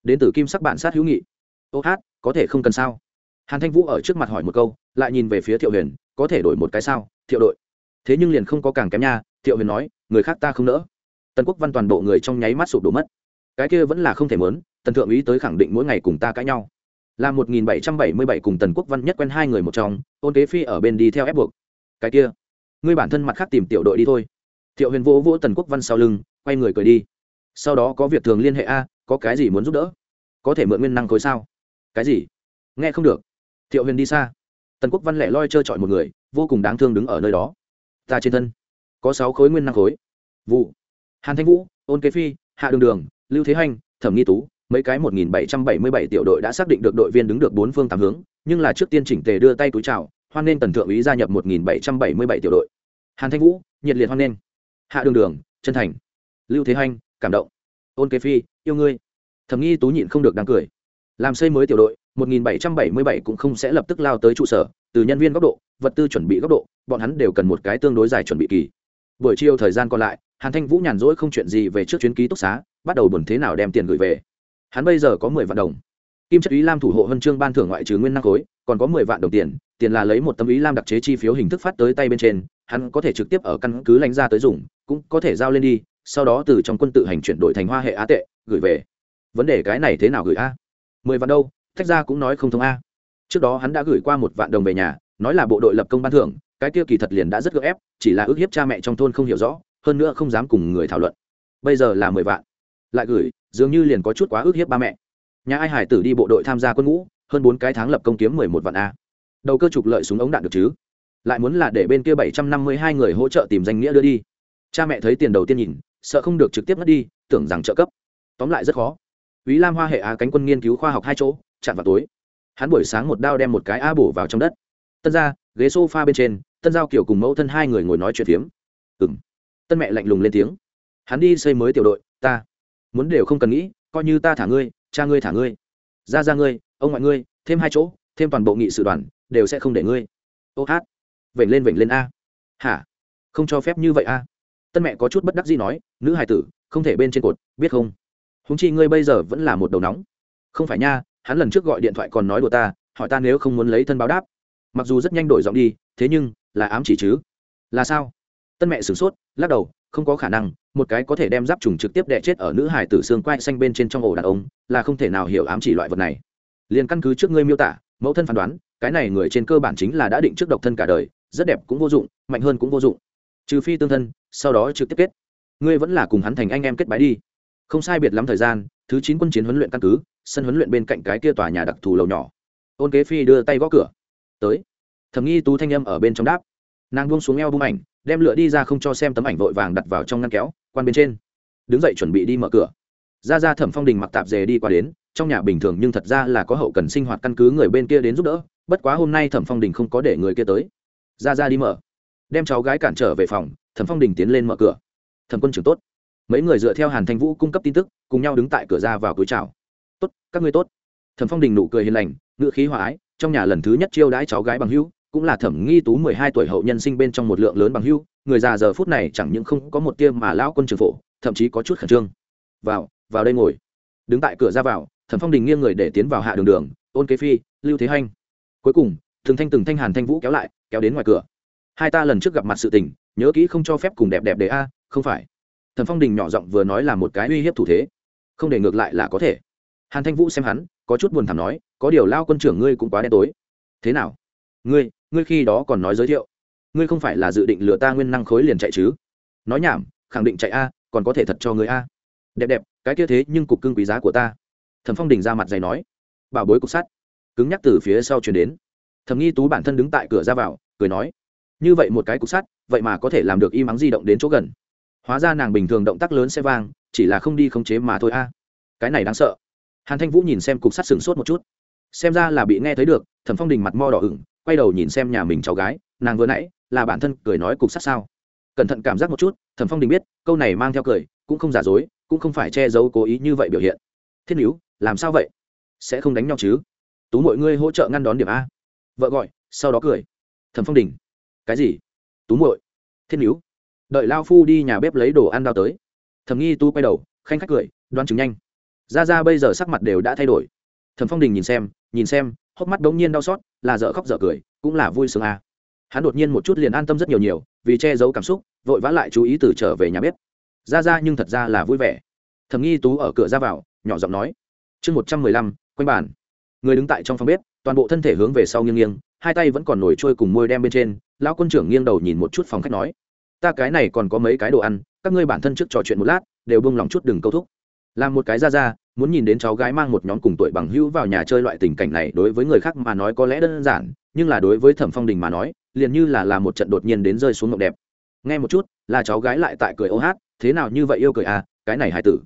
đến từ kim sắc bản sát hữu nghị. Ô hát có thể không cần sao? Hàn thanh vũ ở trước mặt hỏi một câu lại nhìn về phía thiệu huyền có thể đổi một cái sao, thiệu đội. Thế nhưng liền không có càng kém nha, thiệu huyền nói, người khác ta không nỡ. Tần quốc văn toàn bộ người trong nháy mắt sụp đổ mất. Cái kia vẫn là không thể mớn, tần thượng úy tới khẳng định mỗi ngày cùng ta cãi nhau. Là một nghìn bảy trăm bảy mươi bảy cùng tần quốc văn nhất quen hai người một trong ôn kế phi ở bên đi theo ép buộc. Cái kia, ngươi bản thân mặt khác tìm tiểu đội đi thôi. Thiệu huyền vỗ vỗ tần quốc văn sau lưng, quay người cười đi. Sau đó có việc thường liên hệ a, có cái gì muốn giúp đỡ? Có thể mượn nguyên năng khối sao? Cái gì? Nghe không được. Thiệu huyền đi xa tần quốc văn lẻ loi trơ trọi một người, vô cùng đáng thương đứng ở nơi đó. Ta trên thân có sáu khối nguyên năng khối. Vụ. Hàn thanh vũ, ôn kế phi, hạ đường đường, lưu thế hanh thẩm nghi tú, mấy cái một nghìn bảy trăm bảy mươi bảy tiểu đội đã xác định được đội viên đứng được bốn phương tám hướng, nhưng là trước tiên chỉnh tề đưa tay túi chào, hoan nên tần thượng úy gia nhập một nghìn bảy trăm bảy mươi bảy tiểu đội. Hàn thanh vũ, nhiệt liệt hoan nên. Hạ đường đường, chân thành. Lưu thế hanh cảm động. Ôn kế phi, yêu ngươi. Thẩm nghi tú nhịn không được đáng cười. Làm xây mới tiểu đội 1777 cũng không sẽ lập tức lao tới trụ sở, từ nhân viên góc độ, vật tư chuẩn bị góc độ, bọn hắn đều cần một cái tương đối dài chuẩn bị kỳ. Buổi chiều thời gian còn lại, hàn thanh vũ nhàn rỗi không chuyện gì về trước chuyến ký túc xá, bắt đầu buồn thế nào đem tiền gửi về. Hắn bây giờ có mười vạn đồng. Kim chất ý lam thủ hộ huân chương ban thưởng ngoại trừ nguyên năng khối, còn có mười vạn đồng tiền tiền là lấy một tấm ý lam đặc chế chi phiếu hình thức phát tới tay bên trên, hắn có thể trực tiếp ở căn cứ lãnh ra tới dùng, cũng có thể giao lên đi, sau đó từ trong quân tự hành chuyển đổi thành hoa hệ á tệ, gửi về. Vấn đề cái này thế nào gửi a? Mười vạn đâu? Thách ra cũng nói không thông a. Trước đó hắn đã gửi qua một vạn đồng về nhà nói là bộ đội lập công ban thưởng cái kia kỳ thật liền đã rất gượng ép chỉ là ước hiếp cha mẹ trong thôn không hiểu rõ hơn nữa không dám cùng người thảo luận. Bây giờ là mười vạn. Lại gửi dường như liền có chút quá ước hiếp ba mẹ. Nhà ai hải tử đi bộ đội tham gia quân ngũ hơn bốn cái tháng lập công kiếm mười một vạn a. Đầu cơ trục lợi súng ống đạn được chứ? Lại muốn là để bên kia bảy trăm năm mươi hai người hỗ trợ tìm danh nghĩa đưa đi. Cha mẹ thấy tiền đầu tiên nhìn sợ không được trực tiếp mất đi tưởng rằng trợ cấp. Tóm lại rất khó. Úy Lam Hoa hệ Á cánh quân nghiên cứu khoa học hai chỗ, chặn vào tối. Hắn buổi sáng một đao đem một cái a bổ vào trong đất. Tân gia, ghế sofa bên trên, Tân Giao Kiều cùng mẫu thân hai người ngồi nói chuyện phiếm. ừng. Tân mẹ lạnh lùng lên tiếng. Hắn đi xây mới tiểu đội, ta muốn đều không cần nghĩ, coi như ta thả ngươi, cha ngươi thả ngươi. Ra ra ngươi, ông ngoại ngươi, thêm hai chỗ, thêm toàn bộ nghị sự đoàn, đều sẽ không để ngươi. Ô hát. Vểnh lên vểnh lên a. Hả? Không cho phép như vậy a. Tân mẹ có chút bất đắc dĩ nói, nữ hài tử, không thể bên trên cột, biết không? húng chi ngươi bây giờ vẫn là một đầu nóng không phải nha hắn lần trước gọi điện thoại còn nói đùa ta, hỏi ta nếu không muốn lấy thân báo đáp. Mặc dù rất nhanh đổi giọng đi, thế nhưng, là ám chỉ chứ. Là sao? Tân mẹ sửng sốt, lắc đầu, không có khả năng, một cái có thể đem giáp trùng trực tiếp đẻ chết ở nữ hải tử xương quai xanh bên trên trong ổ đàn ông, là không thể nào hiểu ám chỉ loại vật này. Liền căn cứ trước ngươi miêu tả, mẫu thân phán đoán, cái này người trên cơ bản chính là đã định trước độc thân cả đời, rất đẹp cũng vô dụng, mạnh hơn cũng vô dụng. Trừ phi tương thân, sau đó trực tiếp kết. Ngươi vẫn là cùng hắn thành anh em kết bái đi không sai biệt lắm thời gian, thứ chín quân chiến huấn luyện căn cứ, sân huấn luyện bên cạnh cái kia tòa nhà đặc thù lầu nhỏ. Ôn kế phi đưa tay gõ cửa. Tới. Thầm nghi tú thanh âm ở bên trong đáp. Nàng buông xuống eo bung ảnh, đem lựa đi ra không cho xem tấm ảnh vội vàng đặt vào trong ngăn kéo, quan bên trên. Đứng dậy chuẩn bị đi mở cửa. Ra ra thẩm phong đình mặc tạp dề đi qua đến, trong nhà bình thường nhưng thật ra là có hậu cần sinh hoạt căn cứ người bên kia đến giúp đỡ, bất quá hôm nay thẩm phong đình không có để người kia tới. Ra ra đi mở. Đem cháu gái cản trở về phòng, thẩm phong đình tiến lên mở cửa. Thẩm quân trưởng tốt mấy người dựa theo hàn thanh vũ cung cấp tin tức, cùng nhau đứng tại cửa ra vào túi chào. Tốt, các ngươi tốt. Thẩm phong đình nụ cười hiền lành ngự khí hòa ái, trong nhà lần thứ nhất chiêu đãi cháu gái bằng hưu cũng là thẩm nghi tú mười hai tuổi hậu nhân sinh bên trong một lượng lớn bằng hưu người già giờ phút này chẳng những không có một tiêm mà lão quân trường phổ, thậm chí có chút khẩn trương. Vào vào đây ngồi. Đứng tại cửa ra vào, thẩm phong đình nghiêng người để tiến vào hạ đường đường, ôn kế phi, lưu thế hanh. Cuối cùng từng thanh từng thanh hàn thanh vũ kéo lại, kéo đến ngoài cửa. Hai ta lần trước gặp mặt sự tình, nhớ kỹ không cho phép cùng đẹp đẹp để a, không phải thần phong đình nhỏ giọng vừa nói là một cái uy hiếp thủ thế. Không để ngược lại là có thể. Hàn thanh vũ xem hắn, có chút buồn thảm nói, có điều lao quân trưởng ngươi cũng quá đen tối. Thế nào? Ngươi ngươi khi đó còn nói giới thiệu. Ngươi không phải là dự định lừa ta nguyên năng khối liền chạy chứ? Nói nhảm, khẳng định chạy a, còn có thể thật cho người a. Đẹp đẹp, cái kia thế nhưng cục cưng quý giá của ta. Thẩm phong đình ra mặt dày nói. Bảo bối cục sắt. Cứng nhắc từ phía sau chuyển đến. Thầm nghi tú bản thân đứng tại cửa ra vào, cười nói. Như vậy một cái cục sắt, vậy mà có thể làm được y mắng di động đến chỗ gần hóa ra nàng bình thường động tác lớn sẽ vang, chỉ là không đi khống chế mà thôi a. Cái này đáng sợ. Hàn thanh vũ nhìn xem cục sắt sừng sốt một chút. Xem ra là bị nghe thấy được, thẩm phong đình mặt mo đỏ ửng, quay đầu nhìn xem nhà mình cháu gái, nàng vừa nãy là bản thân cười nói cục sắt sao? Cẩn thận cảm giác một chút, thẩm phong đình biết, câu này mang theo cười, cũng không giả dối, cũng không phải che giấu cố ý như vậy biểu hiện. Thiết hữu làm sao vậy? Sẽ không đánh nhau chứ? Tú mọi ngươi hỗ trợ ngăn đón điểm a. Vợ gọi, sau đó cười. Thẩm phong đình. Cái gì? Tú muội. Thiên hữu đợi lao phu đi nhà bếp lấy đồ ăn đao tới. Thầm nghi tu quay đầu, khanh khách cười đoan chứng nhanh. Ra ra bây giờ sắc mặt đều đã thay đổi. Thầm phong đình nhìn xem nhìn xem, hốc mắt bỗng nhiên đau xót, là dở khóc dở cười, cũng là vui sướng à. hắn đột nhiên một chút liền an tâm rất nhiều nhiều, vì che giấu cảm xúc, vội vã lại chú ý từ trở về nhà bếp. Ra ra nhưng thật ra là vui vẻ. Thầm nghi tú ở cửa ra vào, nhỏ giọng nói, chương một trăm mười lăm, quanh bàn. Người đứng tại trong phòng bếp, toàn bộ thân thể hướng về sau nghiêng nghiêng, hai tay vẫn còn nổi trôi cùng môi đem bên trên, lão quân trưởng nghiêng đầu nhìn một chút phòng khách nói ta cái này còn có mấy cái đồ ăn, các ngươi bản thân trước trò chuyện một lát, đều bông lòng chút đừng câu thúc. Làm một cái ra ra, muốn nhìn đến cháu gái mang một nhóm cùng tuổi bằng hữu vào nhà chơi loại tình cảnh này đối với người khác mà nói có lẽ đơn giản, nhưng là đối với thẩm phong đình mà nói, liền như là là một trận đột nhiên đến rơi xuống ngọc đẹp. Nghe một chút, là cháu gái lại tại cười ô hát, thế nào như vậy yêu cười à cái này hài tử.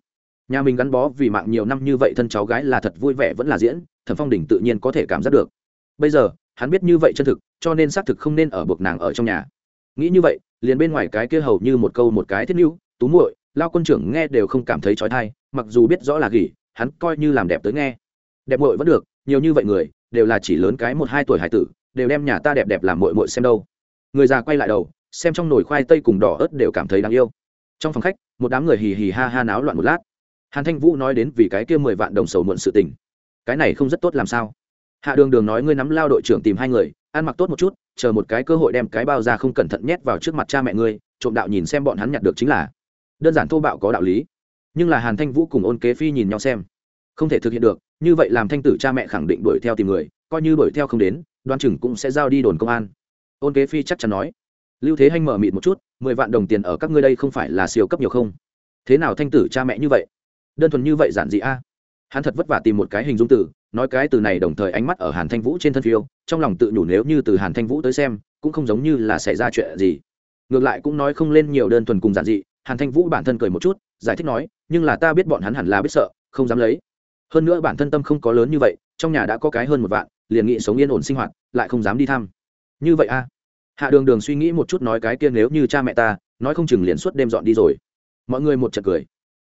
Nhà mình gắn bó vì mạng nhiều năm như vậy thân cháu gái là thật vui vẻ vẫn là diễn, thẩm phong đình tự nhiên có thể cảm giác được. Bây giờ, hắn biết như vậy chân thực, cho nên xác thực không nên ở buộc nàng ở trong nhà. Nghĩ như vậy liền bên ngoài cái kia hầu như một câu một cái thiết nữu tú muội lao quân trưởng nghe đều không cảm thấy trói thai mặc dù biết rõ là gỉ, hắn coi như làm đẹp tới nghe. Đẹp muội vẫn được, nhiều như vậy người, đều là chỉ lớn cái một hai tuổi hải tử, đều đem nhà ta đẹp đẹp làm muội muội xem đâu. Người già quay lại đầu, xem trong nồi khoai tây cùng đỏ ớt đều cảm thấy đáng yêu. Trong phòng khách, một đám người hì hì ha ha náo loạn một lát. Hàn thanh vũ nói đến vì cái kia mười vạn đồng sầu muộn sự tình. Cái này không rất tốt làm sao? Hạ đường đường nói ngươi nắm lao đội trưởng tìm hai người, ăn mặc tốt một chút, chờ một cái cơ hội đem cái bao ra không cẩn thận nhét vào trước mặt cha mẹ ngươi, trộm đạo nhìn xem bọn hắn nhặt được chính là. Đơn giản thô bạo có đạo lý. Nhưng là hàn thanh vũ cùng ôn kế phi nhìn nhau xem. Không thể thực hiện được, như vậy làm thanh tử cha mẹ khẳng định đuổi theo tìm người, coi như đuổi theo không đến, đoan chừng cũng sẽ giao đi đồn công an. Ôn kế phi chắc chắn nói. Lưu thế hanh mở mịt một chút, mười vạn đồng tiền ở các ngươi đây không phải là siêu cấp nhiều không? Thế nào thanh tử cha mẹ như vậy? Đơn thuần như vậy giản dị a hắn thật vất vả tìm một cái hình dung từ, nói cái từ này đồng thời ánh mắt ở hàn thanh vũ trên thân phiêu, trong lòng tự nhủ nếu như từ hàn thanh vũ tới xem, cũng không giống như là xảy ra chuyện gì. Ngược lại cũng nói không lên nhiều đơn thuần cùng giản dị, hàn thanh vũ bản thân cười một chút, giải thích nói, nhưng là ta biết bọn hắn hẳn là biết sợ, không dám lấy. Hơn nữa bản thân tâm không có lớn như vậy, trong nhà đã có cái hơn một vạn, liền nghị sống yên ổn sinh hoạt, lại không dám đi thăm. Như vậy a hạ đường đường suy nghĩ một chút nói cái kia nếu như cha mẹ ta, nói không chừng liền suốt đêm dọn đi rồi. Mọi người một trận cười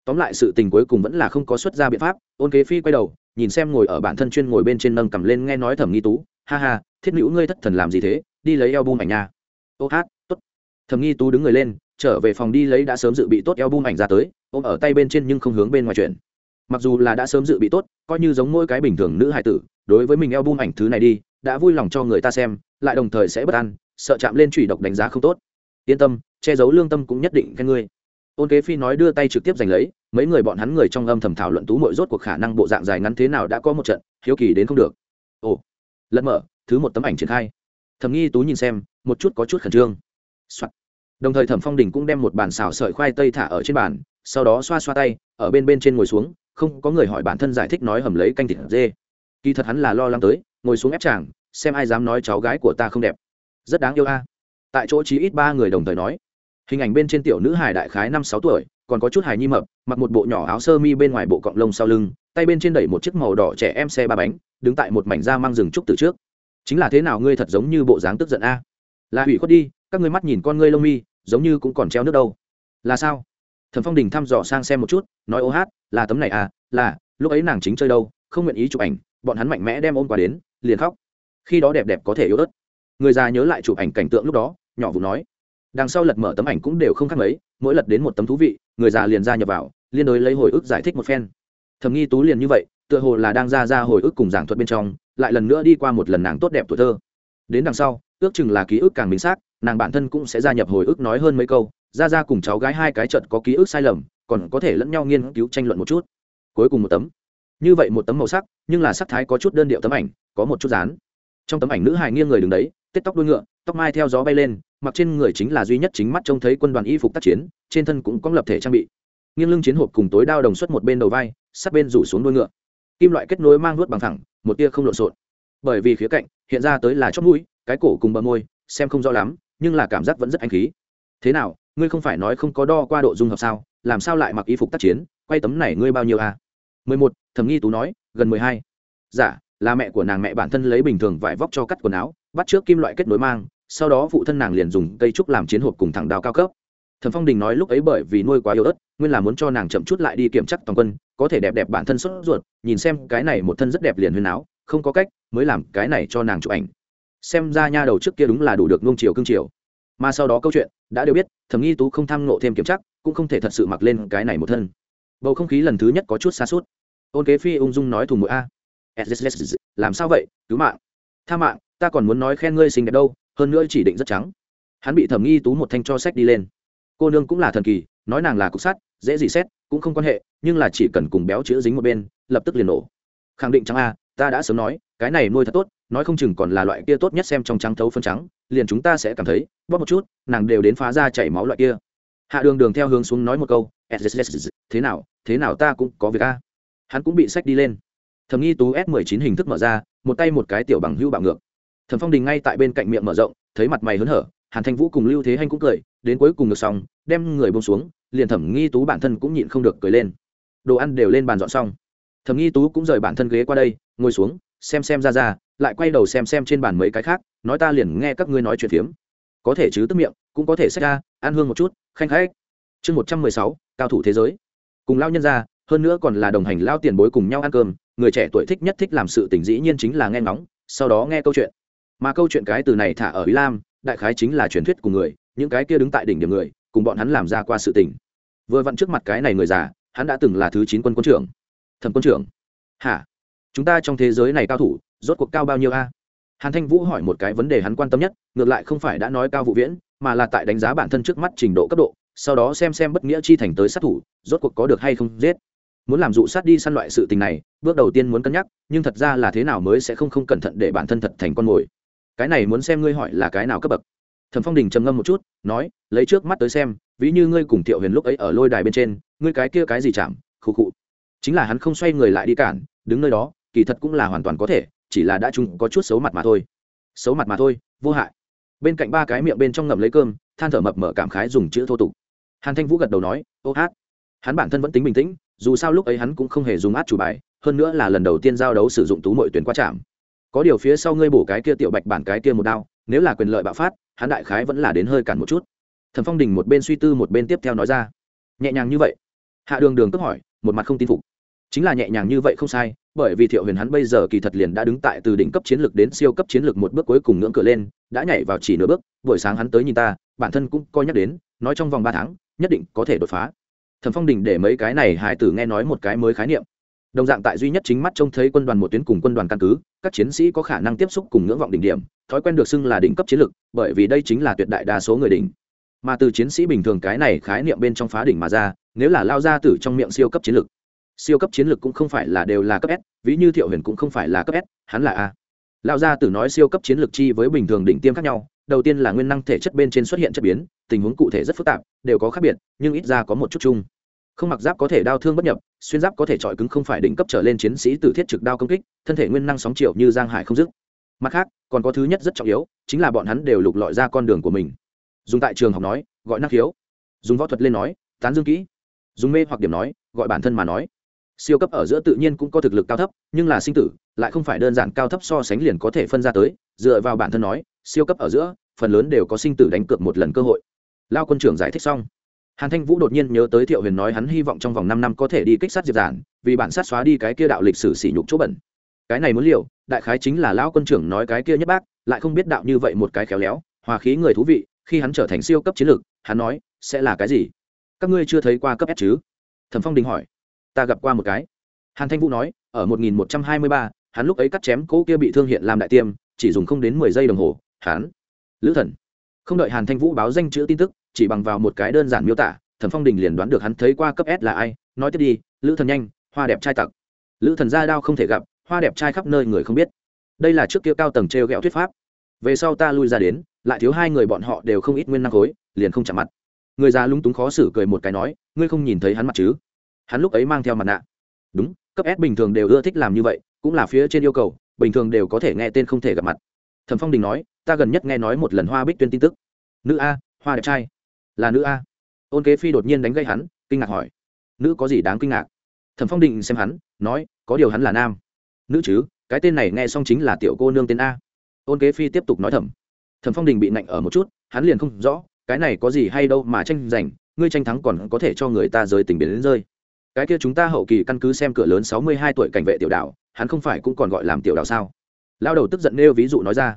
tóm lại sự tình cuối cùng vẫn là không có xuất ra biện pháp, ôn kế phi quay đầu, nhìn xem ngồi ở bản thân chuyên ngồi bên trên nâng cầm lên nghe nói thẩm nghi tú, ha ha, thiết nữ ngươi thất thần làm gì thế? Đi lấy eo bung ảnh nha. Ô hát t ố t thẩm nghi tú đứng người lên, trở về phòng đi lấy đã sớm dự bị tốt eo bung ảnh ra tới, ôm ở tay bên trên nhưng không hướng bên ngoài chuyện. Mặc dù là đã sớm dự bị tốt, coi như giống mỗi cái bình thường nữ hải tử, đối với mình eo bung ảnh thứ này đi, đã vui lòng cho người ta xem, lại đồng thời sẽ bất an, sợ chạm lên chủy độc đánh giá không tốt. Yên tâm, che giấu lương tâm cũng nhất định khen ngươi. Ôn kế phi nói đưa tay trực tiếp giành lấy mấy người bọn hắn người trong âm thầm thảo luận tú mội rốt cuộc khả năng bộ dạng dài ngắn thế nào đã có một trận, hiếu kỳ đến không được. Ồ, lật mở, thứ một tấm ảnh triển khai. Thầm nghi tú nhìn xem, một chút có chút khẩn trương、Soạn. đồng thời thẩm phong đình cũng đem một bàn xào sợi khoai tây thả ở trên bàn, sau đó xoa xoa tay, ở bên bên trên ngồi xuống, không có người hỏi bản thân giải thích nói hầm lấy canh thịt dê. Kỳ thật hắn là lo lắng tới, ngồi xuống ép chàng, xem ai dám nói cháu gái của ta không đẹp. Rất đáng yêu a. Tại chỗ chí ít ba người đồng thời nói. Hình ảnh bên trên tiểu nữ hải đại khái năm sáu tuổi còn có chút hài nhi mập, mặc một bộ nhỏ áo sơ mi bên ngoài bộ cọng lông sau lưng, tay bên trên đẩy một chiếc màu đỏ trẻ em xe ba bánh, đứng tại một mảnh da mang rừng trúc từ trước. Chính là thế nào ngươi thật giống như bộ dáng tức giận a? Là hủy khuất đi, các ngươi mắt nhìn con ngươi lông mi, giống như cũng còn treo nước đâu. Là sao? Thẩm phong đình thăm dò sang xem một chút, nói ô hát, là tấm này à là, lúc ấy nàng chính chơi đâu, không nguyện ý chụp ảnh, bọn hắn mạnh mẽ đem ôm qua đến, liền khóc. Khi đó đẹp đẹp có thể yếu ớt. Người già nhớ lại chụp ảnh cảnh tượng lúc đó, nhỏ vụ nói. Đằng sau lật mở tấm ảnh cũng đều không khác mấy, mỗi lật đến một tấm thú vị người già liền ra nhập vào, liên đối lấy hồi ức giải thích một phen. Thầm nghi tú liền như vậy, tựa hồ là đang ra ra hồi ức cùng giảng thuật bên trong, lại lần nữa đi qua một lần nàng tốt đẹp tuổi thơ. Đến đằng sau, ước chừng là ký ức càng minh xác, nàng bản thân cũng sẽ gia nhập hồi ức nói hơn mấy câu, ra ra cùng cháu gái hai cái trận có ký ức sai lầm, còn có thể lẫn nhau nghiên cứu tranh luận một chút. Cuối cùng một tấm. Như vậy một tấm màu sắc, nhưng là sắc thái có chút đơn điệu tấm ảnh, có một chút dán. Trong tấm ảnh nữ hài nghiêng người đứng đấy tết tóc đuôi ngựa tóc mai theo gió bay lên mặc trên người chính là duy nhất chính mắt trông thấy quân đoàn y phục tác chiến trên thân cũng có lập thể trang bị. Nghiêng lưng chiến hộp cùng tối đao đồng xuất một bên đầu vai sát bên rủ xuống đuôi ngựa. Kim loại kết nối mang nuốt bằng thẳng một tia không lộn xộn. Bởi vì khía cạnh hiện ra tới là chót mũi cái cổ cùng bờ môi xem không rõ lắm nhưng là cảm giác vẫn rất anh khí. Thế nào ngươi không phải nói không có đo qua độ dung hợp sao làm sao lại mặc y phục tác chiến quay tấm này ngươi bao nhiêu à? Mười một thẩm nghi tú nói gần mười hai. Giả dạ, là mẹ của nàng mẹ bản thân lấy bình thường vải vóc cho cắt quần áo bắt trước kim loại kết nối mang, sau đó phụ thân nàng liền dùng cây trúc làm chiến hộp cùng thẳng đào cao cấp. Thẩm phong đình nói lúc ấy bởi vì nuôi quá yếu ớt, nguyên là muốn cho nàng chậm chút lại đi kiểm chắc toàn quân, có thể đẹp đẹp bản thân sốt ruột, nhìn xem cái này một thân rất đẹp liền huyền áo, không có cách, mới làm cái này cho nàng chụp ảnh. Xem ra nha đầu trước kia đúng là đủ được nung chiều cương chiều mà sau đó câu chuyện, đã đều biết, thẩm nghi tú không tham nộ thêm kiểm chắc, cũng không thể thật sự mặc lên cái này một thân. Bầu không khí lần thứ nhất có chút xa suốt. Ôn kế phi ung dung nói thùng mũi a. Làm sao vậy? Cứu mạng tha mạng, ta còn muốn nói khen ngươi xinh đẹp đâu, hơn nữa chỉ định rất trắng. Hắn bị thẩm nghi tú một thanh cho sách đi lên. Cô nương cũng là thần kỳ, nói nàng là cục sắt, dễ gì xét, cũng không quan hệ, nhưng là chỉ cần cùng béo chữ dính một bên, lập tức liền nổ. Khẳng định trắng a à, ta đã sớm nói, cái này nuôi thật tốt, nói không chừng còn là loại kia tốt nhất xem trong trắng thấu phân trắng, liền chúng ta sẽ cảm thấy, bóp một chút, nàng đều đến phá ra chảy máu loại kia. Hạ đường đường theo hướng xuống nói một câu thế nào thế nào ta cũng có việc a hắn cũng bị sách đi lên thầm nghi tú s 19 hình thức mở ra, một tay một cái tiểu bằng hưu bạo ngược. Thẩm phong đình ngay tại bên cạnh miệng mở rộng, thấy mặt mày hớn hở, hàn thanh vũ cùng lưu thế hanh cũng cười, đến cuối cùng ngược xong, đem người bông xuống, liền thẩm nghi tú bản thân cũng nhịn không được cười lên. Đồ ăn đều lên bàn dọn xong. Thẩm nghi tú cũng rời bản thân ghế qua đây, ngồi xuống, xem xem ra ra, lại quay đầu xem xem trên bàn mấy cái khác, nói ta liền nghe các ngươi nói chuyện phiếm. Có thể chứ tức miệng, cũng có thể xách ra, ăn hương một chút, khanh khách. Chương một trăm mười sáu, cao thủ thế giới. Cùng lao nhân ra, hơn nữa còn là đồng hành lao tiền bối cùng nhau ăn cơm người trẻ tuổi thích nhất thích làm sự tình dĩ nhiên chính là nghe ngóng, sau đó nghe câu chuyện. Mà câu chuyện cái từ này thả ở ý lam, đại khái chính là truyền thuyết của người, những cái kia đứng tại đỉnh điểm người, cùng bọn hắn làm ra qua sự tình. Vừa vặn trước mặt cái này người già, hắn đã từng là thứ chín quân quân trưởng. Thẩm quân trưởng. Hả? Chúng ta trong thế giới này cao thủ, rốt cuộc cao bao nhiêu a? Hàn thanh vũ hỏi một cái vấn đề hắn quan tâm nhất, ngược lại không phải đã nói cao vụ viễn, mà là tại đánh giá bản thân trước mắt trình độ cấp độ, sau đó xem xem bất nghĩa chi thành tới sát thủ, rốt cuộc có được hay không giết muốn làm dụ sát đi săn loại sự tình này, bước đầu tiên muốn cân nhắc, nhưng thật ra là thế nào mới sẽ không không cẩn thận để bản thân thật thành con mồi. Cái này muốn xem ngươi hỏi là cái nào cấp bậc. Thẩm phong đình trầm ngâm một chút, nói, lấy trước mắt tới xem, ví như ngươi cùng thiệu huyền lúc ấy ở lôi đài bên trên, ngươi cái kia cái gì chạm, khụ khụ. Chính là hắn không xoay người lại đi cản, đứng nơi đó, kỳ thật cũng là hoàn toàn có thể, chỉ là đã chung có chút xấu mặt mà thôi. Xấu mặt mà thôi, vô hại. Bên cạnh ba cái miệng bên trong ngậm lấy cơm, than thở mập mở cảm khái dùng chữ thô tục. Hàn thanh vũ gật đầu nói, ô hát. Hắn bản thân vẫn tính bình tĩnh dù sao lúc ấy hắn cũng không hề dùng át chủ bài, hơn nữa là lần đầu tiên giao đấu sử dụng tú mội tuyển qua trạm. Có điều phía sau ngươi bổ cái kia tiểu bạch bản cái kia một đao, nếu là quyền lợi bạo phát, hắn đại khái vẫn là đến hơi cản một chút. Thần phong đình một bên suy tư một bên tiếp theo nói ra. Nhẹ nhàng như vậy? Hạ đường đường tức hỏi, một mặt không tin phục. Chính là nhẹ nhàng như vậy không sai, bởi vì thiệu huyền hắn bây giờ kỳ thật liền đã đứng tại từ đỉnh cấp chiến lược đến siêu cấp chiến lược một bước cuối cùng ngưỡng cửa lên, đã nhảy vào chỉ nửa bước, buổi sáng hắn tới nhìn ta, bản thân cũng coi nhắc đến, nói trong vòng ba tháng, nhất định có thể đột phá thần phong đình để mấy cái này hải tử nghe nói một cái mới khái niệm. Đồng dạng tại duy nhất chính mắt trông thấy quân đoàn một tuyến cùng quân đoàn căn cứ, các chiến sĩ có khả năng tiếp xúc cùng ngưỡng vọng đỉnh điểm, thói quen được xưng là đỉnh cấp chiến lược bởi vì đây chính là tuyệt đại đa số người đỉnh. Mà từ chiến sĩ bình thường cái này khái niệm bên trong phá đỉnh mà ra, nếu là lao ra từ trong miệng siêu cấp chiến lược siêu cấp chiến lược cũng không phải là đều là cấp s, ví như thiệu huyền cũng không phải là cấp s, hắn là a. Lao ra từ nói siêu cấp chiến lược chi với bình thường đỉnh tiêm khác nhau, đầu tiên là nguyên năng thể chất bên trên xuất hiện chất biến, tình huống cụ thể rất phức tạp, đều có khác biệt, nhưng ít ra có một chút chung không mặc giáp có thể đau thương bất nhập, xuyên giáp có thể chọi cứng không phải đỉnh cấp trở lên chiến sĩ từ thiết trực đao công kích, thân thể nguyên năng sóng triệu như giang hải không dứt. Mặt khác, còn có thứ nhất rất trọng yếu, chính là bọn hắn đều lục lọi ra con đường của mình. Dùng tại trường học nói, gọi năng khiếu. Dùng võ thuật lên nói, tán dương kỹ. Dùng mê hoặc điểm nói, gọi bản thân mà nói. Siêu cấp ở giữa tự nhiên cũng có thực lực cao thấp, nhưng là sinh tử, lại không phải đơn giản cao thấp so sánh liền có thể phân ra tới. Dựa vào bản thân nói, siêu cấp ở giữa, phần lớn đều có sinh tử đánh cược một lần cơ hội. Lao quân trưởng giải thích xong hàn thanh vũ đột nhiên nhớ tới thiệu huyền nói hắn hy vọng trong vòng năm năm có thể đi kích sát diệp giản, vì bản sát xóa đi cái kia đạo lịch sử sỉ nhục chỗ bẩn. Cái này muốn liều, đại khái chính là lão quân trưởng nói cái kia nhất bác, lại không biết đạo như vậy một cái khéo léo, hòa khí người thú vị, khi hắn trở thành siêu cấp chiến lược, hắn nói, sẽ là cái gì? Các ngươi chưa thấy qua cấp s chứ? Thẩm phong đình hỏi. Ta gặp qua một cái. Hàn thanh vũ nói, ở một nghìn một trăm hai mươi ba, hắn lúc ấy cắt chém cỗ kia bị thương hiện làm đại tiêm, chỉ dùng không đến mười giây đồng hồ, hắn, lữ thần. Không đợi hàn thanh vũ báo danh chữ tin tức chỉ bằng vào một cái đơn giản miêu tả, thẩm phong đình liền đoán được hắn thấy qua cấp s là ai, nói tiếp đi, lữ thần nhanh, hoa đẹp trai tặc. Lữ thần gia đao không thể gặp, hoa đẹp trai khắp nơi người không biết. Đây là trước kia cao tầng t r e o g ẹ o thuyết pháp. Về sau ta lui ra đến, lại thiếu hai người bọn họ đều không ít nguyên năng khối, liền không chạm mặt. Người già lúng túng khó xử cười một cái nói, ngươi không nhìn thấy hắn mặt chứ? Hắn lúc ấy mang theo mặt nạ. Đúng, cấp s bình thường đều ưa thích làm như vậy, cũng là phía trên yêu cầu, bình thường đều có thể nghe tên không thể gặp mặt. Thẩm phong đình nói, ta gần nhất nghe nói một lần hoa bích tuyên tin tức. Nữ a, hoa đẹp trai là nữ a? Ôn kế phi đột nhiên đánh gây hắn, kinh ngạc hỏi. Nữ có gì đáng kinh ngạc? Thẩm phong định xem hắn, nói, có điều hắn là nam. Nữ chứ, cái tên này nghe xong chính là tiểu cô nương tên a. Ôn kế phi tiếp tục nói thầm. Thẩm phong đình bị nạnh ở một chút, hắn liền không rõ, cái này có gì hay đâu mà tranh giành, ngươi tranh thắng còn có thể cho người ta rơi tình biến đến rơi. Cái kia chúng ta hậu kỳ căn cứ xem cửa lớn sáu mươi hai tuổi cảnh vệ tiểu đạo hắn không phải cũng còn gọi làm tiểu đạo sao? Lao đầu tức giận nêu ví dụ nói ra.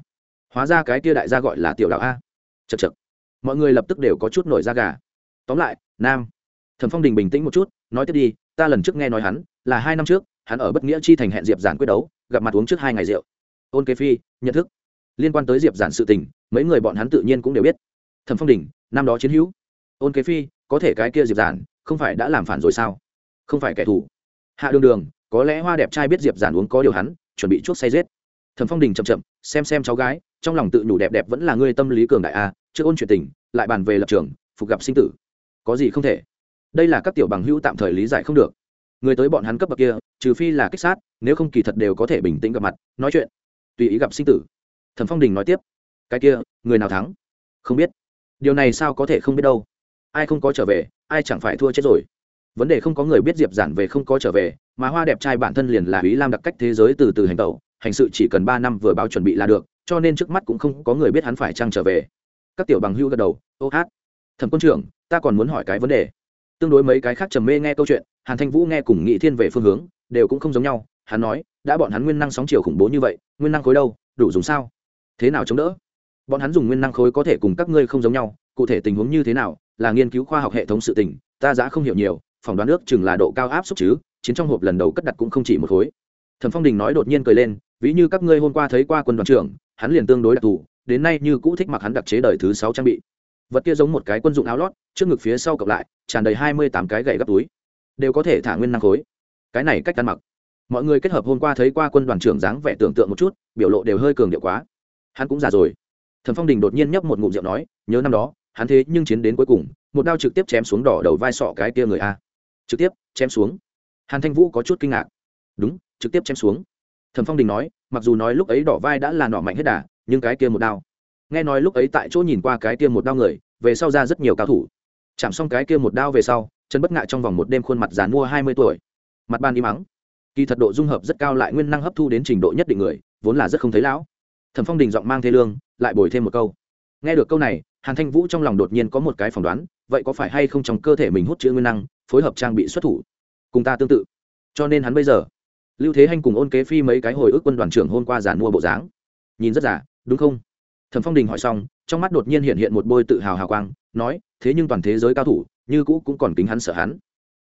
Hóa ra cái kia đại gia gọi là tiểu đạo a. Chật chật mọi người lập tức đều có chút nổi da gà. Tóm lại, nam, thẩm phong đình bình tĩnh một chút, nói tiếp đi, ta lần trước nghe nói hắn, là hai năm trước, hắn ở bất nghĩa chi thành hẹn diệp giản quyết đấu, gặp mặt uống trước hai ngày rượu. Ôn kế phi, nhận thức. Liên quan tới diệp giản sự tình, mấy người bọn hắn tự nhiên cũng đều biết. Thẩm phong đình, năm đó chiến hữu. Ôn kế phi, có thể cái kia diệp giản, không phải đã làm phản rồi sao? Không phải kẻ thù. Hạ đường đường, có lẽ hoa đẹp trai biết diệp giản uống có điều hắn, chuẩn bị chuốc say rết. Thẩm phong đình chậm chậm, xem xem cháu gái, trong lòng tự nhủ đẹp đẹp vẫn là ngươi tâm lý cường đại a trước ôn chuyện tình, lại bàn về lập trường, phục gặp sinh tử. Có gì không thể? Đây là các tiểu bằng hữu tạm thời lý giải không được. Người tới bọn hắn cấp bậc kia, trừ phi là kích sát, nếu không kỳ thật đều có thể bình tĩnh gặp mặt, nói chuyện. Tùy ý gặp sinh tử. Thẩm phong đình nói tiếp. Cái kia, người nào thắng? Không biết. Điều này sao có thể không biết đâu? Ai không có trở về, ai chẳng phải thua chết rồi? Vấn đề không có người biết diệp giản về không có trở về, mà hoa đẹp trai bản thân liền là ý lam đặc cách thế giới từ từ hành tẩu, hành sự chỉ cần ba năm vừa báo chuẩn bị là được, cho nên trước mắt cũng không có người biết hắn phải trăng trở về các tiểu bằng hưu gật đầu, ô hát, thẩm quân trưởng, ta còn muốn hỏi cái vấn đề. Tương đối mấy cái khác trầm mê nghe câu chuyện, hàn thanh vũ nghe cùng nghị thiên về phương hướng, đều cũng không giống nhau. Hắn nói, đã bọn hắn nguyên năng sóng chiều khủng bố như vậy, nguyên năng khối đâu, đủ dùng sao? Thế nào chống đỡ? Bọn hắn dùng nguyên năng khối có thể cùng các ngươi không giống nhau, cụ thể tình huống như thế nào, là nghiên cứu khoa học hệ thống sự tình, ta giá không hiểu nhiều, phỏng đoán nước chừng là độ cao áp suất chứ, chiến trong hộp lần đầu cất đặt cũng không chỉ một khối. Thẩm phong đình nói đột nhiên cười lên, ví như các ngươi hôm qua thấy qua quân đoàn trưởng, hắn liền tương đối đặc thù đến nay như cũ thích mặc hắn đặc chế đời thứ sáu trang bị. Vật kia giống một cái quân dụng áo lót, trước ngực phía sau cộng lại, tràn đầy hai mươi tám cái gậy gấp túi. Đều có thể thả nguyên năng khối. Cái này cách ăn mặc. Mọi người kết hợp hôm qua thấy qua quân đoàn trưởng dáng vẻ tưởng tượng một chút, biểu lộ đều hơi cường điệu quá. Hắn cũng già rồi. Thần phong đình đột nhiên nhấp một ngụm rượu nói, nhớ năm đó, hắn thế nhưng chiến đến cuối cùng, một đao trực tiếp chém xuống đỏ đầu vai sọ cái kia người a. Trực tiếp, chém xuống. Hàn thanh vũ có chút kinh ngạc. Đúng, trực tiếp chém xuống. Thần phong đình nói, mặc dù nói lúc ấy đỏ vai đã là nọ mạnh hết đà nhưng cái kia một đao. Nghe nói lúc ấy tại chỗ nhìn qua cái kia một đao người, về sau ra rất nhiều cao thủ. Chạm xong cái kia một đao về sau chân bất ngại trong vòng một đêm khuôn mặt dán mua hai mươi tuổi. Mặt ban đi mắng kỳ thật độ dung hợp rất cao lại nguyên năng hấp thu đến trình độ nhất định người, vốn là rất không thấy lão. Thẩm phong đình giọng mang thế lương, lại bồi thêm một câu. Nghe được câu này, hàn thanh vũ trong lòng đột nhiên có một cái phỏng đoán, vậy có phải hay không trong cơ thể mình hút chữ nguyên năng, phối hợp trang bị xuất thủ? Cùng ta tương tự. Cho nên hắn bây giờ, lưu thế hanh cùng ôn kế phi mấy cái hồi ức quân đoàn trưởng hôm qua giàn mua bộ dáng. Nhìn rất giả đúng không? Thẩm phong đình hỏi xong, trong mắt đột nhiên hiện hiện một bôi tự hào hào quang, nói, thế nhưng toàn thế giới cao thủ, như cũ cũng còn kính hắn sợ hắn.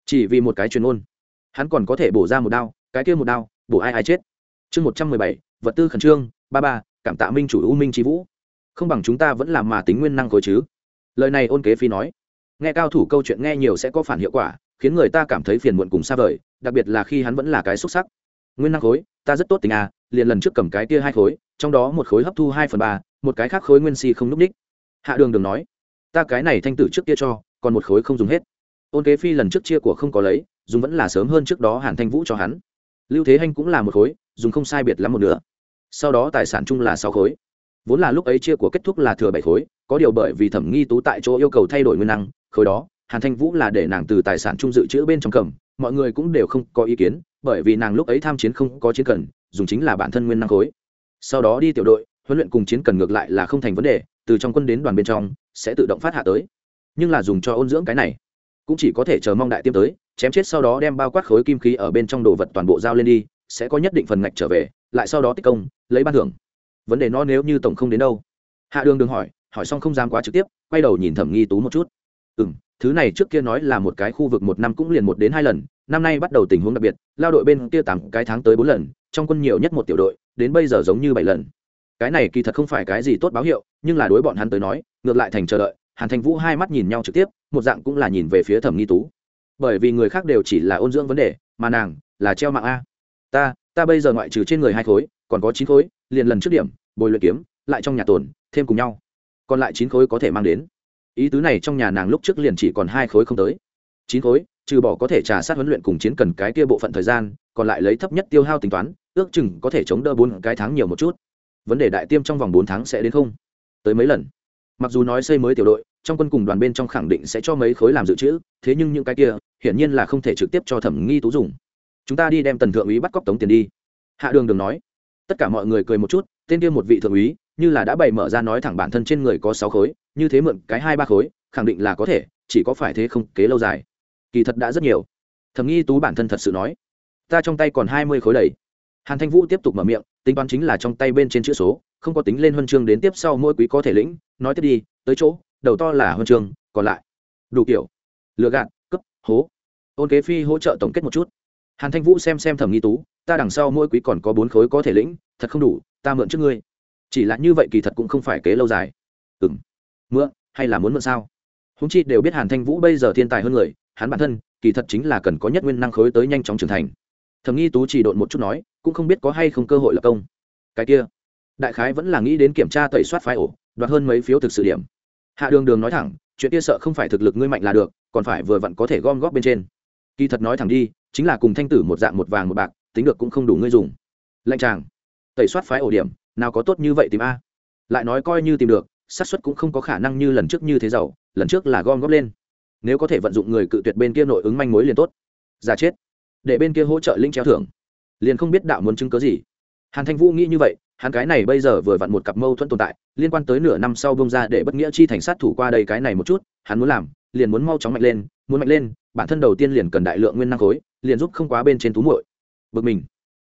Chỉ vì một cái chuyên ôn hắn còn có thể bổ ra một đao, cái kia một đao, bổ ai ai chết? Chương một trăm mười bảy, vật tư khẩn trương, ba ba, cảm tạ minh chủ u minh trí vũ. Không bằng chúng ta vẫn làm mà tính nguyên năng khối chứ. Lời này ôn kế phi nói. Nghe cao thủ câu chuyện nghe nhiều sẽ có phản hiệu quả, khiến người ta cảm thấy phiền muộn cùng xa vời, đặc biệt là khi hắn vẫn là cái xúc sắc nguyên năng khối, ta rất tốt tình à liền lần trước cầm cái kia hai khối, trong đó một khối hấp thu hai phần ba, một cái khác khối nguyên si không núp ních. Hạ đường đường nói, ta cái này thanh tử trước kia cho, còn một khối không dùng hết. Ôn kế phi lần trước chia của không có lấy, dùng vẫn là sớm hơn trước đó hàn thanh vũ cho hắn. Lưu thế hanh cũng là một khối, dùng không sai biệt lắm một nửa. Sau đó tài sản chung là sáu khối. Vốn là lúc ấy chia của kết thúc là thừa bảy khối, có điều bởi vì thẩm nghi tú tại chỗ yêu cầu thay đổi nguyên năng, khối đó, hàn thanh vũ là để nàng từ tài sản chung dự trữ bên trong cầm, mọi người cũng đều không có ý kiến bởi vì nàng lúc ấy tham chiến không có chiến cần, dùng chính là bản thân nguyên năng khối. Sau đó đi tiểu đội, huấn luyện cùng chiến cần ngược lại là không thành vấn đề, từ trong quân đến đoàn bên trong, sẽ tự động phát hạ tới. Nhưng là dùng cho ôn dưỡng cái này, cũng chỉ có thể chờ mong đại tiêm tới, chém chết sau đó đem bao quát khối kim khí ở bên trong đồ vật toàn bộ giao lên đi, sẽ có nhất định phần ngạch trở về, lại sau đó tích công, lấy ban thưởng. Vấn đề nó nếu như tổng không đến đâu. Hạ đường đường hỏi hỏi xong không dám quá trực tiếp, quay đầu nhìn thẩm nghi tú một chút. Ừ m thứ này trước kia nói là một cái khu vực một năm cũng liền một đến hai lần năm nay bắt đầu tình huống đặc biệt, lao đội bên kia tặng cái tháng tới bốn lần, trong quân nhiều nhất một tiểu đội, đến bây giờ giống như bảy lần. Cái này kỳ thật không phải cái gì tốt báo hiệu, nhưng là đối bọn hắn tới nói, ngược lại thành chờ đợi, hàn thành vũ hai mắt nhìn nhau trực tiếp, một dạng cũng là nhìn về phía thẩm nghi tú. Bởi vì người khác đều chỉ là ôn dưỡng vấn đề, mà nàng là treo mạng a. Ta ta bây giờ ngoại trừ trên người hai khối, còn có chín khối, liền lần trước điểm, bồi luyện kiếm, lại trong nhà tồn, thêm cùng nhau. Còn lại chín khối có thể mang đến. Ý tứ này trong nhà nàng lúc trước liền chỉ còn hai khối không tới. Chín khối trừ bỏ có thể trả sát huấn luyện cùng chiến cần cái kia bộ phận thời gian, còn lại lấy thấp nhất tiêu hao tính toán, ước chừng có thể chống đỡ bốn cái tháng nhiều một chút. Vấn đề đại tiêm trong vòng bốn tháng sẽ đến không? Tới mấy lần? Mặc dù nói xây mới tiểu đội, trong quân cùng đoàn bên trong khẳng định sẽ cho mấy khối làm dự trữ, thế nhưng những cái kia, hiển nhiên là không thể trực tiếp cho thẩm nghi tú dùng. Chúng ta đi đem tần thượng úy bắt cóc tống tiền đi. Hạ đường đường nói. Tất cả mọi người cười một chút, tên kia một vị thượng úy, như là đã bày mở ra nói thẳng bản thân trên người có sáu khối, như thế mượn cái hai ba khối, khẳng định là có thể, chỉ có phải thế không, kế lâu dài kỳ thật đã rất nhiều. Thẩm nghi tú bản thân thật sự nói, ta trong tay còn hai mươi khối đầy. Hàn thanh vũ tiếp tục mở miệng, tính toán chính là trong tay bên trên chữ số, không có tính lên huân chương đến tiếp sau mỗi quý có thể lĩnh. Nói tiếp đi, tới chỗ, đầu to là huân chương, còn lại, đủ kiểu lừa gạt, cấp, hố. Ôn kế phi hỗ trợ tổng kết một chút. Hàn thanh vũ xem xem thẩm nghi tú, ta đằng sau mỗi quý còn có bốn khối có thể lĩnh, thật không đủ, ta mượn trước ngươi. Chỉ là như vậy kỳ thật cũng không phải kế lâu dài. Ừ m mượn, hay là muốn mượn sao? Húng chi đều biết hàn thanh vũ bây giờ thiên tài hơn người hắn bản thân, kỳ thật chính là cần có nhất nguyên năng khối tới nhanh chóng trưởng thành. Thầm nghi tú chỉ độn một chút nói, cũng không biết có hay không cơ hội lập công. Cái kia, đại khái vẫn là nghĩ đến kiểm tra tẩy soát phái ổ, đoạt hơn mấy phiếu thực sự điểm. Hạ đường đường nói thẳng, chuyện kia sợ không phải thực lực ngươi mạnh là được, còn phải vừa vặn có thể gom góp bên trên. Kỳ thật nói thẳng đi, chính là cùng thanh tử một dạng một vàng một bạc, tính được cũng không đủ ngươi dùng. Lạnh tràng tẩy soát phái ổ điểm, nào có tốt như vậy tìm a. Lại nói coi như tìm được, xác suất cũng không có khả năng như lần trước như thế giàu, lần trước là gom góp lên nếu có thể vận dụng người cự tuyệt bên kia nội ứng manh mối liền tốt. Giả chết. Để bên kia hỗ trợ linh treo thưởng. Liền không biết đạo muốn chứng cớ gì. Hàn thanh vũ nghĩ như vậy, hắn cái này bây giờ vừa vặn một cặp mâu thuẫn tồn tại, liên quan tới nửa năm sau bông ra để bất nghĩa chi thành sát thủ qua đây cái này một chút, hắn muốn làm, liền muốn mau chóng mạnh lên, muốn mạnh lên, bản thân đầu tiên liền cần đại lượng nguyên năng khối, liền giúp không quá bên trên tú muội. Bực mình.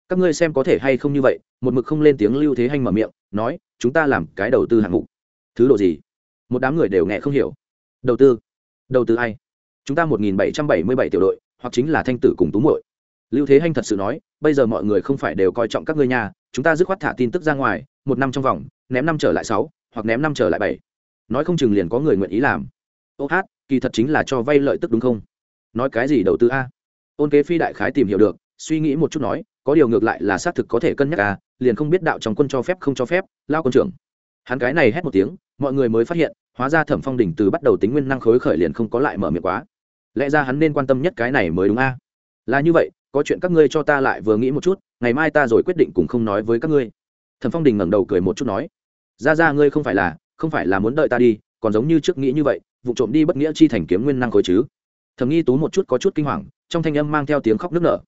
Các ngươi xem có thể hay không như vậy, một mực không lên tiếng lưu thế hanh mở miệng, nói, chúng ta làm cái đầu tư hạng mục. Thứ độ gì? Một đám người đều nghe không hiểu. Đầu tư đầu tư ai? Chúng ta một nghìn bảy trăm bảy mươi bảy tiểu đội hoặc chính là thanh tử cùng tú muội. Lưu thế hanh thật sự nói bây giờ mọi người không phải đều coi trọng các ngươi nhà chúng ta dứt khoát thả tin tức ra ngoài một năm trong vòng ném năm trở lại sáu hoặc ném năm trở lại bảy. Nói không chừng liền có người nguyện ý làm. Ô hát kỳ thật chính là cho vay lợi tức đúng không? Nói cái gì đầu tư a? Ôn kế phi đại khái tìm hiểu được suy nghĩ một chút nói có điều ngược lại là xác thực có thể cân nhắc à, liền không biết đạo trong quân cho phép không cho phép lao quân trưởng. Hắn cái này hét một tiếng mọi người mới phát hiện hóa ra thẩm phong Đình từ bắt đầu tính nguyên năng khối khởi liền không có lại mở miệng quá. Lẽ ra hắn nên quan tâm nhất cái này mới đúng a? Là như vậy, có chuyện các ngươi cho ta lại vừa nghĩ một chút, ngày mai ta rồi quyết định cùng không nói với các ngươi. Thẩm phong đình ngẩng đầu cười một chút nói, ra ra ngươi không phải là, không phải là muốn đợi ta đi, còn giống như trước nghĩ như vậy, vụ trộm đi bất nghĩa chi thành kiếm nguyên năng khối chứ. Thầm nghi tú một chút có chút kinh hoàng, trong thanh âm mang theo tiếng khóc nức nở.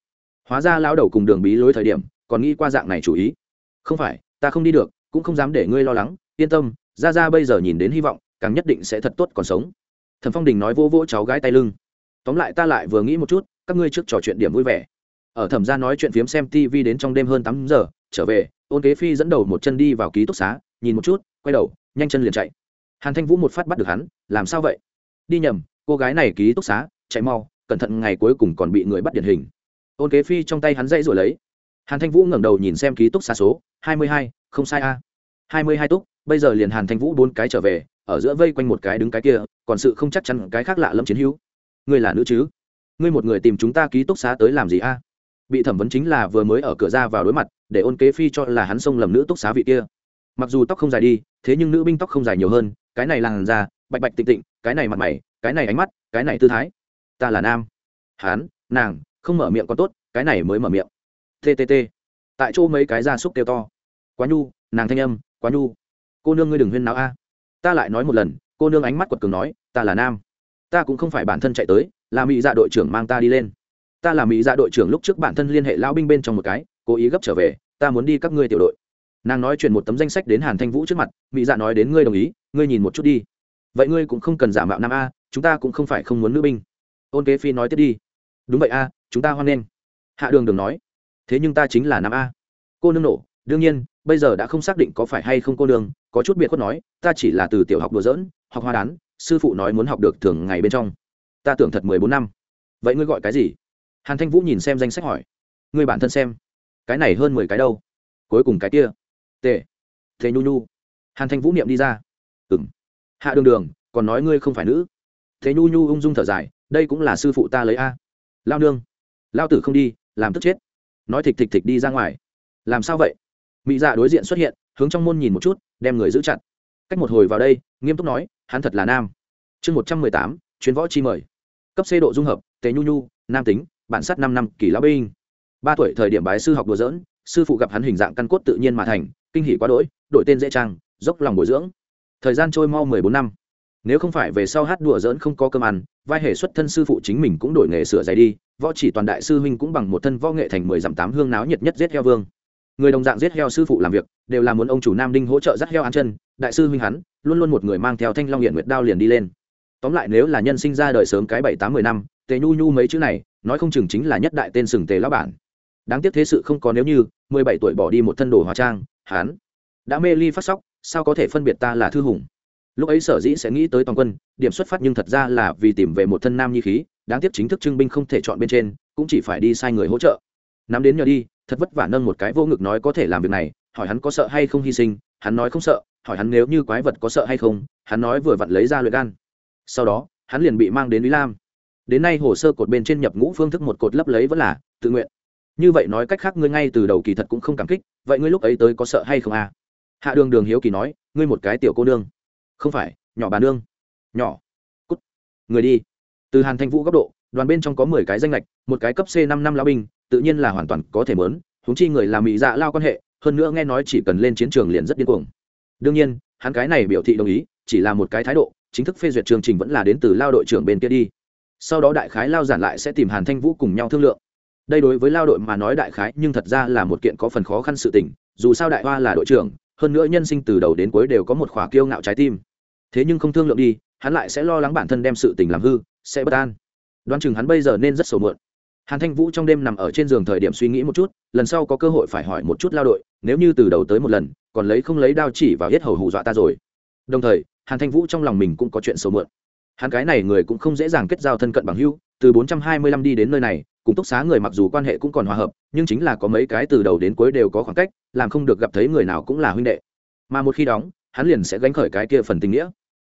Hóa ra lao đầu cùng đường bí lối thời điểm, còn nghĩ qua dạng này chủ ý. Không phải, ta không đi được, cũng không dám để ngươi lo lắng, yên tâm, ra ra bây giờ nhìn đến hy vọng càng nhất định sẽ thật tốt còn sống. Thẩm phong đình nói vô vỗ cháu gái tay lưng. Tóm lại ta lại vừa nghĩ một chút, các ngươi trước trò chuyện điểm vui vẻ. Ở thẩm gia nói chuyện phiếm xem tv đến trong đêm hơn tám giờ, trở về ôn kế phi dẫn đầu một chân đi vào ký túc xá, nhìn một chút, quay đầu, nhanh chân liền chạy. Hàn thanh vũ một phát bắt được hắn, làm sao vậy? Đi nhầm, cô gái này ký túc xá, chạy mau, cẩn thận ngày cuối cùng còn bị người bắt điển hình. Ôn kế phi trong tay hắn dãy rồi lấy. Hàn thanh vũ ngẩng đầu nhìn xem ký túc xá số, hai mươi hai, không sai a. Hai mươi hai túc, bây giờ liền hàn thanh vũ bốn cái trở về ở giữa vây quanh một cái đứng cái kia, còn sự không chắc chắn cái khác lạ lẫm chiến hữu. Ngươi là nữ chứ? Ngươi một người tìm chúng ta ký túc xá tới làm gì a? Bị thẩm vấn chính là vừa mới ở cửa ra vào đối mặt, để ôn kế phi cho là hắn xông lầm nữ túc xá vị kia. Mặc dù tóc không dài đi, thế nhưng nữ binh tóc không dài nhiều hơn, cái này làn da, bạch bạch tịnh tịnh, cái này mặt mày, cái này ánh mắt, cái này tư thái. Ta là nam. Hán, nàng, không mở miệng còn tốt, cái này mới mở miệng. Ttt tại chỗ mấy cái gia súc kêu to. Quá nhu, nàng thanh âm, quá nhu. Cô nương ngươi đừng huyên nào a ta lại nói một lần, cô nương ánh mắt quật cường nói, ta là nam, ta cũng không phải bản thân chạy tới, là mỹ dạ đội trưởng mang ta đi lên. Ta là mỹ dạ đội trưởng lúc trước bản thân liên hệ lão binh bên trong một cái, cố ý gấp trở về, ta muốn đi các ngươi tiểu đội. Nàng nói chuyển một tấm danh sách đến hàn thanh vũ trước mặt, mỹ dạ nói đến ngươi đồng ý, ngươi nhìn một chút đi. Vậy ngươi cũng không cần giả mạo nam a, chúng ta cũng không phải không muốn nữ binh. Ôn kế phi nói tiếp đi. Đúng vậy a, chúng ta hoan nghênh. Hạ đường Đường nói. Thế nhưng ta chính là nam a. Cô nương nổ đương nhiên, bây giờ đã không xác định có phải hay không cô đường có chút biệt khuất nói, ta chỉ là từ tiểu học đùa dỡn học hoa đán, sư phụ nói muốn học được thường ngày bên trong. Ta tưởng thật mười bốn năm. Vậy ngươi gọi cái gì? Hàn thanh vũ nhìn xem danh sách hỏi. Ngươi bản thân xem. Cái này hơn mười cái đâu? Cuối cùng cái kia. Tệ thế nhu nhu. Hàn thanh vũ niệm đi ra. Ừng hạ đường đường, còn nói ngươi không phải nữ. Thế nhu nhu ung dung thở dài, đây cũng là sư phụ ta lấy a. Lao nương. Lao tử không đi, làm tức chết. Nói thịch thịch thịch đi ra ngoài. Làm sao vậy? Mỹ dạ đối diện xuất hiện, hướng trong môn nhìn một chút, đem người giữ chặt. Cách một hồi vào đây, nghiêm túc nói, hắn thật là nam. Chương một trăm mười tám, chuyến võ chi mời. Cấp c độ dung hợp, tề nhu nhu, nam tính, bản sắt năm năm, kỳ lão binh. Ba tuổi thời điểm bái sư học đùa dỡn sư phụ gặp hắn hình dạng căn cốt tự nhiên mà thành, kinh hỉ quá đỗi, đổi tên dễ trang, dốc lòng bồi dưỡng. Thời gian trôi mau mười bốn năm. Nếu không phải về sau hát đùa dỡn không có cơm ăn, vai hệ xuất thân sư phụ chính mình cũng đổi nghề sửa giày đi, võ chỉ toàn đại sư huynh cũng bằng một thân võ nghệ thành mười dặm tám hương náo nhiệt nhất giết heo vương người đồng dạng giết heo sư phụ làm việc, đều là muốn ông chủ nam đinh hỗ trợ dắt heo ăn chân, đại sư huynh hắn, luôn luôn một người mang theo thanh long hiện nguyệt đao liền đi lên. Tóm lại nếu là nhân sinh ra đời sớm cái bảy tám mười năm, tề nhu nhu mấy chữ này, nói không chừng chính là nhất đại tên sừng tề lão bản. Đáng tiếc thế sự không có nếu như, mười bảy tuổi bỏ đi một thân đồ hóa trang hán đã mê ly phát sóc, sao có thể phân biệt ta là thư hùng? Lúc ấy sở dĩ sẽ nghĩ tới toàn quân, điểm xuất phát nhưng thật ra là vì tìm về một thân nam nhi khí, đáng tiếc chính thức trưng binh không thể chọn bên trên, cũng chỉ phải đi sai người hỗ trợ. Nắm đến nhờ đi thật vất vả nâng một cái vô ngực nói có thể làm việc này, hỏi hắn có sợ hay không hy sinh, hắn nói không sợ, hỏi hắn nếu như quái vật có sợ hay không, hắn nói vừa vặn lấy ra luyện gan sau đó, hắn liền bị mang đến lý lam. Đến nay hồ sơ cột bên trên nhập ngũ phương thức một cột lấp lấy vẫn là tự nguyện. Như vậy nói cách khác ngươi ngay từ đầu kỳ thật cũng không cảm kích, vậy ngươi lúc ấy tới có sợ hay không à? Hạ đường đường hiếu kỳ nói, ngươi một cái tiểu cô nương. Không phải, nhỏ bà nương. Nhỏ. Cút. Người đi. Từ hàn thanh vũ góc độ, đoàn bên trong có mười cái danh lệch, một cái cấp c năm năm lao binh tự nhiên là hoàn toàn có thể mớn húng chi người làm mỹ dạ lao quan hệ, hơn nữa nghe nói chỉ cần lên chiến trường liền rất điên cuồng. Đương nhiên, hắn cái này biểu thị đồng ý, chỉ là một cái thái độ, chính thức phê duyệt chương trình vẫn là đến từ lao đội trưởng bên kia đi. Sau đó đại khái lao giản lại sẽ tìm hàn thanh vũ cùng nhau thương lượng. Đây đối với lao đội mà nói đại khái, nhưng thật ra là một kiện có phần khó khăn sự tình, dù sao đại hoa là đội trưởng, hơn nữa nhân sinh từ đầu đến cuối đều có một khỏa kiêu ngạo trái tim. Thế nhưng không thương lượng đi, hắn lại sẽ lo lắng bản thân đem sự tình làm hư, sẽ bất an. Đoán chừng hắn bây giờ nên rất sầu mượn hàn thanh vũ trong đêm nằm ở trên giường thời điểm suy nghĩ một chút, lần sau có cơ hội phải hỏi một chút lao đội, nếu như từ đầu tới một lần, còn lấy không lấy đao chỉ vào hết hầu hù dọa ta rồi. Đồng thời, hàn thanh vũ trong lòng mình cũng có chuyện xấu mượn. hắn cái này người cũng không dễ dàng kết giao thân cận bằng hưu từ bốn trăm hai mươi lăm đi đến nơi này, cùng túc xá người mặc dù quan hệ cũng còn hòa hợp, nhưng chính là có mấy cái từ đầu đến cuối đều có khoảng cách, làm không được gặp thấy người nào cũng là huynh đệ. Mà một khi đóng, hắn liền sẽ gánh khởi cái kia phần tình nghĩa.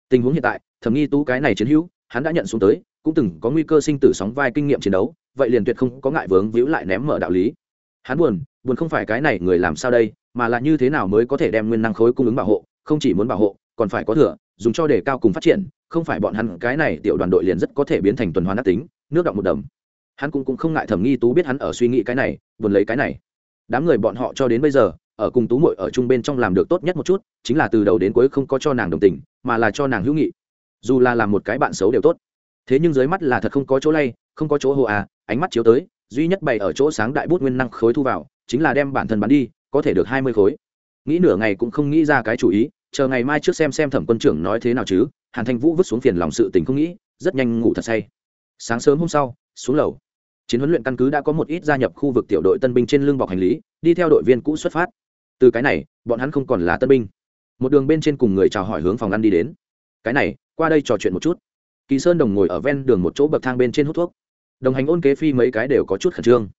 Tình huống hiện tại, thẩm nghi tú cái này chiến hữu, hắn đã nhận xuống tới, cũng từng có nguy cơ sinh tử sóng vai kinh nghiệm chiến đấu vậy liền tuyệt không có ngại vướng víu lại ném mở đạo lý. Hắn buồn buồn không phải cái này người làm sao đây mà là như thế nào mới có thể đem nguyên năng khối cung ứng bảo hộ không chỉ muốn bảo hộ còn phải có thừa dùng cho đề cao cùng phát triển không phải bọn hắn cái này tiểu đoàn đội liền rất có thể biến thành tuần hoàn ác tính nước động một đầm. Hắn cũng, cũng không ngại thẩm nghi tú biết hắn ở suy nghĩ cái này buồn lấy cái này. Đám người bọn họ cho đến bây giờ ở cùng tú muội ở chung bên trong làm được tốt nhất một chút chính là từ đầu đến cuối không có cho nàng đồng tình mà là cho nàng hữu nghị. Dù là làm một cái bạn xấu đều tốt. Thế nhưng dưới mắt là thật không có chỗ lay không có chỗ hồ à ánh mắt chiếu tới, duy nhất bày ở chỗ sáng đại bút nguyên năng khối thu vào, chính là đem bản thân bán đi, có thể được hai mươi khối. Nghĩ nửa ngày cũng không nghĩ ra cái chủ ý, chờ ngày mai trước xem xem thẩm quân trưởng nói thế nào chứ, hàn thanh vũ vứt xuống phiền lòng sự tình không nghĩ, rất nhanh ngủ thật say. Sáng sớm hôm sau, xuống lầu. Chiến huấn luyện căn cứ đã có một ít gia nhập khu vực tiểu đội tân binh trên lưng bọc hành lý, đi theo đội viên cũ xuất phát. Từ cái này, bọn hắn không còn là tân binh. Một đường bên trên cùng người chào hỏi hướng phòng ăn đi đến. Cái này, qua đây trò chuyện một chút. Kỳ sơn đồng ngồi ở ven đường một chỗ bậc thang bên trên hút thuốc đồng hành ôn kế phi mấy cái đều có chút khẩn trương.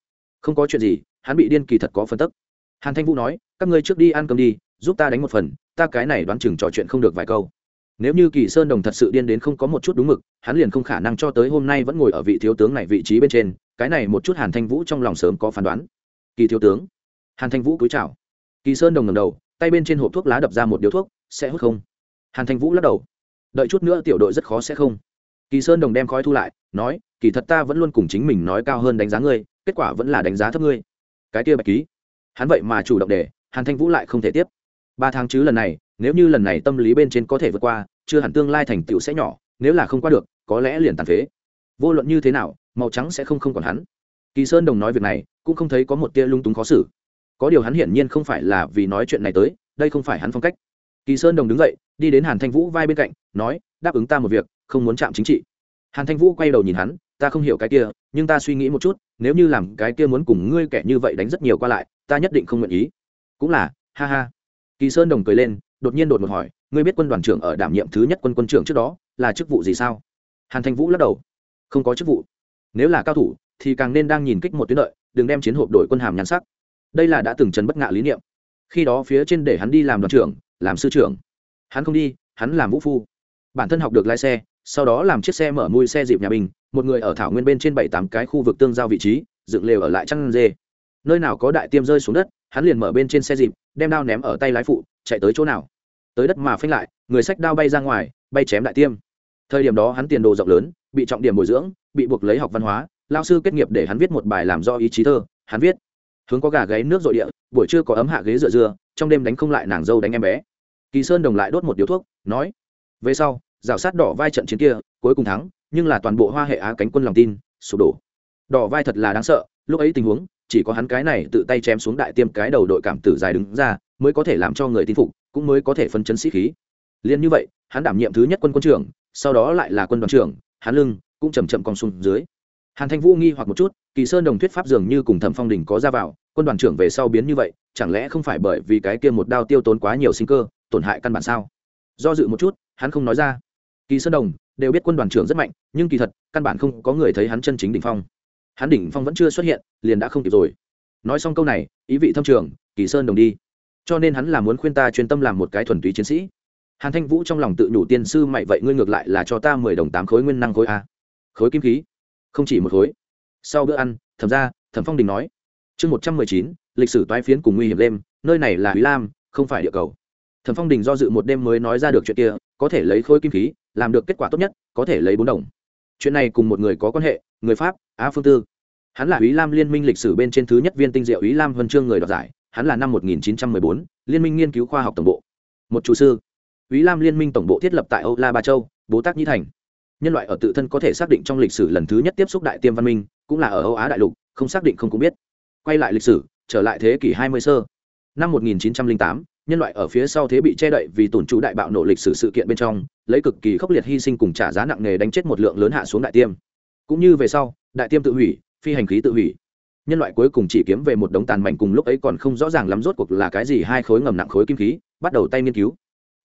Không có chuyện gì, hắn bị điên kỳ thật có phân tức hàn thanh vũ nói, các ngươi trước đi ăn cơm đi, giúp ta đánh một phần, ta cái này đoán chừng trò chuyện không được vài câu. Nếu như kỳ sơn đồng thật sự điên đến không có một chút đúng mực, hắn liền không khả năng cho tới hôm nay vẫn ngồi ở vị thiếu tướng này vị trí bên trên, cái này một chút hàn thanh vũ trong lòng sớm có phán đoán. Kỳ thiếu tướng. Hàn thanh vũ cúi chào. Kỳ sơn đồng ngầm đầu, tay bên trên hộp thuốc lá đập ra một điếu thuốc, sẽ hút không? Hàn thanh vũ lắc đầu. Đợi chút nữa tiểu đội rất khó sẽ không. Kỳ sơn đồng đem khói thu lại, nói kỳ thật ta vẫn luôn cùng chính mình nói cao hơn đánh giá ngươi, kết quả vẫn là đánh giá thấp ngươi. Cái kia bạch ký, hắn vậy mà chủ động để, hàn thanh vũ lại không thể tiếp. Ba tháng chứ lần này, nếu như lần này tâm lý bên trên có thể vượt qua, chưa hẳn tương lai thành tựu sẽ nhỏ, nếu là không qua được, có lẽ liền tàn phế. Vô luận như thế nào, màu trắng sẽ không không còn hắn. Kỳ sơn đồng nói việc này, cũng không thấy có một tia lung túng khó xử. Có điều hắn hiển nhiên không phải là vì nói chuyện này tới, đây không phải hắn phong cách. Kỳ sơn đồng đứng dậy, đi đến hàn thanh vũ vai bên cạnh, nói, đáp ứng ta một việc, không muốn chạm chính trị. Hàn thanh vũ quay đầu nhìn hắn ta không hiểu cái kia, nhưng ta suy nghĩ một chút, nếu như làm cái kia muốn cùng ngươi kẻ như vậy đánh rất nhiều qua lại, ta nhất định không nguyện ý. Cũng là, ha ha. Kỳ sơn đồng cười lên, đột nhiên đột một hỏi, ngươi biết quân đoàn trưởng ở đảm nhiệm thứ nhất quân quân trưởng trước đó, là chức vụ gì sao? Hàn thanh vũ lắc đầu, không có chức vụ. Nếu là cao thủ, thì càng nên đang nhìn kích một tuyến lợi đừng đem chiến hộp đổi quân hàm nhắn sắc. Đây là đã từng trần bất ngạ lý niệm. Khi đó phía trên để hắn đi làm đoàn trưởng, làm sư trưởng. Hắn không đi, hắn làm vũ phu. Bản thân học được lái xe, sau đó làm chiếc xe mở mui xe dịp nhà bình một người ở thảo nguyên bên trên bảy tám cái khu vực tương giao vị trí, dựng lều ở lại chăn dê. Nơi nào có đại tiêm rơi xuống đất, hắn liền mở bên trên xe dịp, đem đao ném ở tay lái phụ, chạy tới chỗ nào? Tới đất mà phanh lại, người sách đao bay ra ngoài, bay chém đại tiêm. Thời điểm đó hắn tiền đồ rộng lớn, bị trọng điểm bồi dưỡng, bị buộc lấy học văn hóa, lao sư kết nghiệp để hắn viết một bài làm do ý chí thơ, hắn viết. Hướng có gà gáy nước dội địa, buổi trưa có ấm hạ ghế dựa dưa trong đêm đánh không lại nàng dâu đánh em bé. Kỳ sơn đồng lại đốt một điếu thuốc, nói, về sau, rào sát đỏ vai trận chiến kia, cuối cùng thắng nhưng là toàn bộ hoa hệ á cánh quân lòng tin, sụp đổ. Đỏ vai thật là đáng sợ, lúc ấy tình huống, chỉ có hắn cái này tự tay chém xuống đại tiêm cái đầu đội cảm tử dài đứng ra, mới có thể làm cho người tin phục, cũng mới có thể phân chấn sĩ khí. Liền như vậy, hắn đảm nhiệm thứ nhất quân quân trưởng, sau đó lại là quân đoàn trưởng, hắn lưng cũng chầm chậm cong xuống dưới. Hàn thanh vũ nghi hoặc một chút, kỳ sơn đồng thuyết pháp dường như cùng thẩm phong đình có ra vào, quân đoàn trưởng về sau biến như vậy, chẳng lẽ không phải bởi vì cái kia một đao tiêu tốn quá nhiều sinh cơ, tổn hại căn bản sao? Do dự một chút, hắn không nói ra kỳ sơn đồng đều biết quân đoàn trưởng rất mạnh, nhưng kỳ thật, căn bản không có người thấy hắn chân chính đỉnh phong. Hắn đỉnh phong vẫn chưa xuất hiện, liền đã không kịp rồi. Nói xong câu này, ý vị thâm trường, kỳ sơn đồng đi. Cho nên hắn là muốn khuyên ta chuyên tâm làm một cái thuần túy chiến sĩ. Hàn thanh vũ trong lòng tự nhủ tiên sư mày vậy ngươi ngược lại là cho ta mười đồng tám khối nguyên năng khối a. Khối kim khí? Không chỉ một khối. Sau bữa ăn, thẩm ra thẩm phong đình nói, chương một trăm mười chín, lịch sử toái phiến cùng nguy hiểm đêm, nơi này là húy lam, không phải địa cầu. Thẩm phong đình do dự một đêm mới nói ra được chuyện kia, có thể lấy khối kim khí làm được kết quả tốt nhất có thể lấy bốn đồng. Chuyện này cùng một người có quan hệ người pháp á phương tư. Hắn là Ý lam liên minh lịch sử bên trên thứ nhất viên tinh diệu Ý lam huân chương người đoạt giải hắn là năm 1914, liên minh nghiên cứu khoa học tổng bộ. Một chủ sư. Ý lam liên minh tổng bộ thiết lập tại âu la ba châu bố tác nhi thành. Nhân loại ở tự thân có thể xác định trong lịch sử lần thứ nhất tiếp xúc đại tiêm văn minh cũng là ở âu á đại lục không xác định không cũng biết. Quay lại lịch sử trở lại thế kỷ 20 sơ. Năm 1908, nhân loại ở phía sau thế bị che đậy vì tổn trụ đại bạo nổ lịch sử sự kiện bên trong, lấy cực kỳ khốc liệt hy sinh cùng trả giá nặng nề đánh chết một lượng lớn hạ xuống đại tiêm. Cũng như về sau, đại tiêm tự hủy, phi hành khí tự hủy. Nhân loại cuối cùng chỉ kiếm về một đống tàn mảnh cùng lúc ấy còn không rõ ràng lắm rốt cuộc là cái gì, hai khối ngầm nặng khối kim khí, bắt đầu tay nghiên cứu.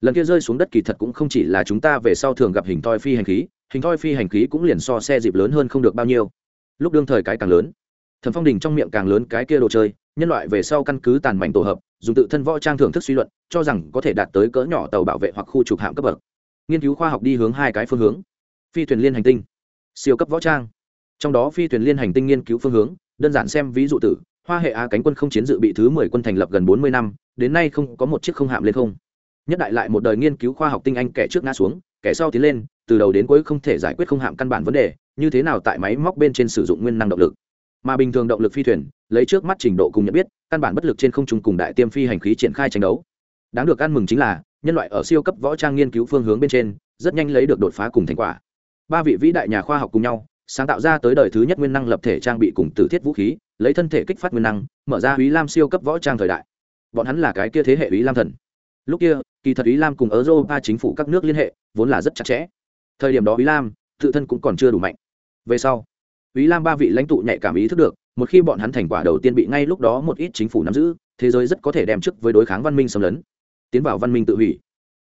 Lần kia rơi xuống đất kỳ thật cũng không chỉ là chúng ta về sau thường gặp hình thoi phi hành khí, hình thoi phi hành khí cũng liền so xe dịp lớn hơn không được bao nhiêu. Lúc đương thời cái càng lớn thần phong đình trong miệng càng lớn cái kia đồ chơi, nhân loại về sau căn cứ tàn mảnh tổ hợp, dùng tự thân võ trang thưởng thức suy luận, cho rằng có thể đạt tới cỡ nhỏ tàu bảo vệ hoặc khu trục hạm cấp bậc. Nghiên cứu khoa học đi hướng hai cái phương hướng. Phi thuyền liên hành tinh, siêu cấp võ trang. Trong đó phi thuyền liên hành tinh nghiên cứu phương hướng, đơn giản xem ví dụ tử, hoa hệ á cánh quân không chiến dự bị thứ mười quân thành lập gần bốn mươi năm, đến nay không có một chiếc không hạm lên không. Nhất đại lại một đời nghiên cứu khoa học tinh anh kẻ trước ngã xuống, kẻ sau tiến lên, từ đầu đến cuối không thể giải quyết không hạm căn bản vấn đề, như thế nào tại máy móc bên trên sử dụng nguyên năng động lực mà bình thường động lực phi thuyền, lấy trước mắt trình độ cùng nhận biết, căn bản bất lực trên không trung cùng đại tiêm phi hành khí triển khai tranh đấu. Đáng được ăn mừng chính là, nhân loại ở siêu cấp võ trang nghiên cứu phương hướng bên trên, rất nhanh lấy được đột phá cùng thành quả. Ba vị vĩ đại nhà khoa học cùng nhau, sáng tạo ra tới đời thứ nhất nguyên năng lập thể trang bị cùng tử thiết vũ khí, lấy thân thể kích phát nguyên năng, mở ra ý lam siêu cấp võ trang thời đại. Bọn hắn là cái kia thế hệ ý lam thần. Lúc kia, kỳ thật ý lam cùng europa chính phủ các nước liên hệ, vốn là rất chặt chẽ. Thời điểm đó ý lam, tự thân cũng còn chưa đủ mạnh. Về sau ý lam ba vị lãnh tụ nhạy cảm ý thức được, một khi bọn hắn thành quả đầu tiên bị ngay lúc đó một ít chính phủ nắm giữ, thế giới rất có thể đem trước với đối kháng văn minh xâm lấn, tiến vào văn minh tự hủy.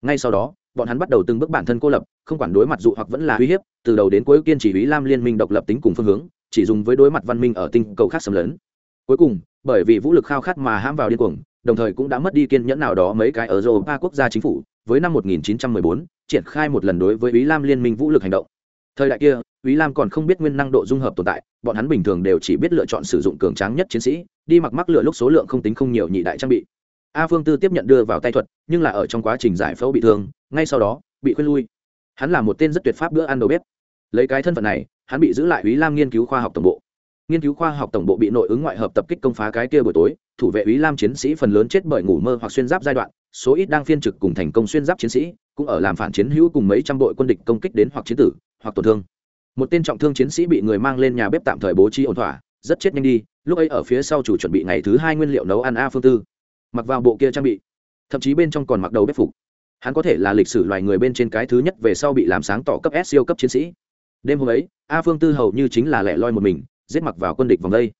Ngay sau đó, bọn hắn bắt đầu từng bước bản thân cô lập, không quản đối mặt dụ hoặc vẫn là uy hiếp, từ đầu đến cuối kiên chỉ ý lam liên minh độc lập tính cùng phương hướng, chỉ dùng với đối mặt văn minh ở tinh cầu khác xâm lấn. Cuối cùng, bởi vì vũ lực khao khát mà hãm vào điên cuồng, đồng thời cũng đã mất đi kiên nhẫn nào đó mấy cái ở ba quốc gia chính phủ, với năm 1914 triển khai một lần đối với ý lam liên minh vũ lực hành động. Thời đại kia ý lam còn không biết nguyên năng độ dung hợp tồn tại, bọn hắn bình thường đều chỉ biết lựa chọn sử dụng cường tráng nhất chiến sĩ, đi mặc mắc lựa lúc số lượng không tính không nhiều nhị đại trang bị. A phương tư tiếp nhận đưa vào tay thuật, nhưng là ở trong quá trình giải phẫu bị thương, ngay sau đó, bị khuyên lui. Hắn là một tên rất tuyệt pháp bữa ăn đầu bếp. Lấy cái thân phận này, hắn bị giữ lại ý lam nghiên cứu khoa học tổng bộ. Nghiên cứu khoa học tổng bộ bị nội ứng ngoại hợp tập kích công phá cái kia buổi tối, thủ vệ ý lam chiến sĩ phần lớn chết bởi ngủ mơ hoặc xuyên giáp giai đoạn, số ít đang phiên trực cùng thành công xuyên giáp chiến sĩ, cũng ở làm phản chiến hữu cùng mấy trăm đội quân địch công kích đến hoặc chiến tử, hoặc tổn thương một tên trọng thương chiến sĩ bị người mang lên nhà bếp tạm thời bố trí ổn thỏa, rất chết nhanh đi, lúc ấy ở phía sau chủ chuẩn bị ngày thứ hai nguyên liệu nấu ăn a phương tư. Mặc vào bộ kia trang bị, thậm chí bên trong còn mặc đầu bếp phục. Hắn có thể là lịch sử loài người bên trên cái thứ nhất về sau bị làm sáng tỏ cấp s siêu cấp chiến sĩ. Đêm hôm ấy, a phương tư hầu như chính là lẻ loi một mình, giết mặc vào quân địch vòng vây.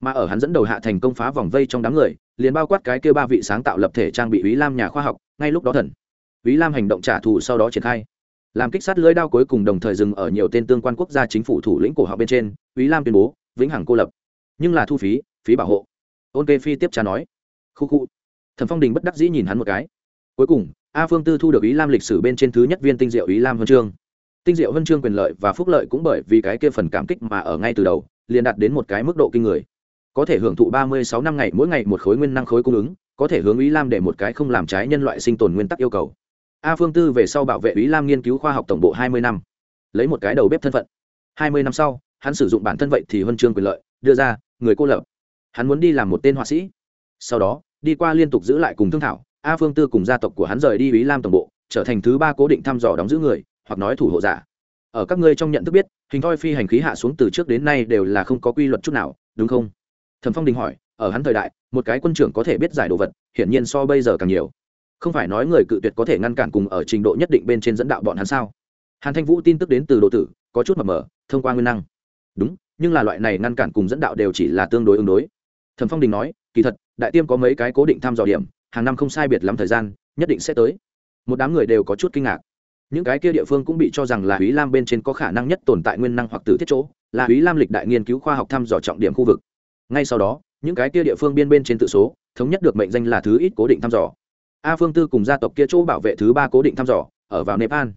Mà ở hắn dẫn đầu hạ thành công phá vòng vây trong đám người, liền bao quát cái kêu ba vị sáng tạo lập thể trang bị ý lam nhà khoa học, ngay lúc đó thần. Ý lam hành động trả thù sau đó triển khai làm kích sát lưới đao cuối cùng đồng thời dừng ở nhiều tên tương quan quốc gia chính phủ thủ lĩnh cổ họ bên trên ý lam tuyên bố, vĩnh hằng cô lập. Nhưng là thu phí phí bảo hộ. Ôn kê phi tiếp trả nói, khu khu. Thần phong đình bất đắc dĩ nhìn hắn một cái. Cuối cùng, a phương tư thu được ý lam lịch sử bên trên thứ nhất viên tinh diệu ý lam huân chương. Tinh diệu huân chương quyền lợi và phúc lợi cũng bởi vì cái kia phần cảm kích mà ở ngay từ đầu, liền đạt đến một cái mức độ kinh người. Có thể hưởng thụ ba mươi sáu năm ngày, mỗi ngày một khối nguyên năng khối cung ứng, có thể hướng ý lam để một cái không làm trái nhân loại sinh tồn nguyên tắc yêu cầu a phương tư về sau bảo vệ ý lam nghiên cứu khoa học tổng bộ hai mươi năm. Lấy một cái đầu bếp thân phận. hai mươi năm sau, hắn sử dụng bản thân vậy thì huân chương quyền lợi, đưa ra, người cô lập. Hắn muốn đi làm một tên họa sĩ. Sau đó, đi qua liên tục giữ lại cùng thương thảo, a phương tư cùng gia tộc của hắn rời đi ý lam tổng bộ, trở thành thứ ba cố định thăm dò đóng giữ người, hoặc nói thủ hộ giả. Ở các ngươi trong nhận thức biết, hình thoi phi hành khí hạ xuống từ trước đến nay đều là không có quy luật chút nào, đúng không? Thẩm phong đình hỏi, ở hắn thời đại, một cái quân trưởng có thể biết giải đồ vật, hiển nhiên so bây giờ càng nhiều không phải nói người cự tuyệt có thể ngăn cản cùng ở trình độ nhất định bên trên dẫn đạo bọn hắn sao? Hàn thanh vũ tin tức đến từ đồ tử, có chút mập mờ, thông qua nguyên năng. Đúng, nhưng là loại này ngăn cản cùng dẫn đạo đều chỉ là tương đối ứng đối. Thẩm phong đình nói, kỳ thật, đại tiêm có mấy cái cố định thăm dò điểm, hàng năm không sai biệt lắm thời gian, nhất định sẽ tới. Một đám người đều có chút kinh ngạc. Những cái kia địa phương cũng bị cho rằng là ý lam bên trên có khả năng nhất tồn tại nguyên năng hoặc tử thiết chỗ, là ý lam lịch đại nghiên cứu khoa học thăm dò trọng điểm khu vực. Ngay sau đó, những cái kia địa phương biên bên trên tự số, thống nhất được mệnh danh là thứ ít cố định thăm dò a phương tư cùng gia tộc kia chỗ bảo vệ thứ ba cố định thăm dò, ở vào nepal.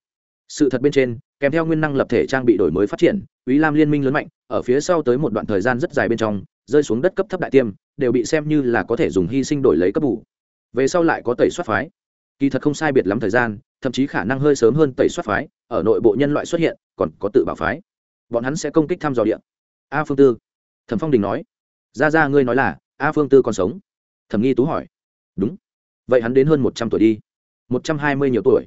Sự thật bên trên, kèm theo nguyên năng lập thể trang bị đổi mới phát triển ý lam liên minh lớn mạnh, ở phía sau tới một đoạn thời gian rất dài bên trong, rơi xuống đất cấp thấp đại tiêm, đều bị xem như là có thể dùng hy sinh đổi lấy cấp bù. Về sau lại có tẩy soát phái. Kỳ thật không sai biệt lắm thời gian, thậm chí khả năng hơi sớm hơn tẩy soát phái, ở nội bộ nhân loại xuất hiện, còn có tự bảo phái. Bọn hắn sẽ công kích thăm dò điện a phương tư. Thẩm phong đình nói. Ra ra, ngươi nói là, a phương tư còn sống? Thẩm nghi tú hỏi. Đúng vậy hắn đến hơn một trăm tuổi đi. Một trăm hai mươi nhiều tuổi.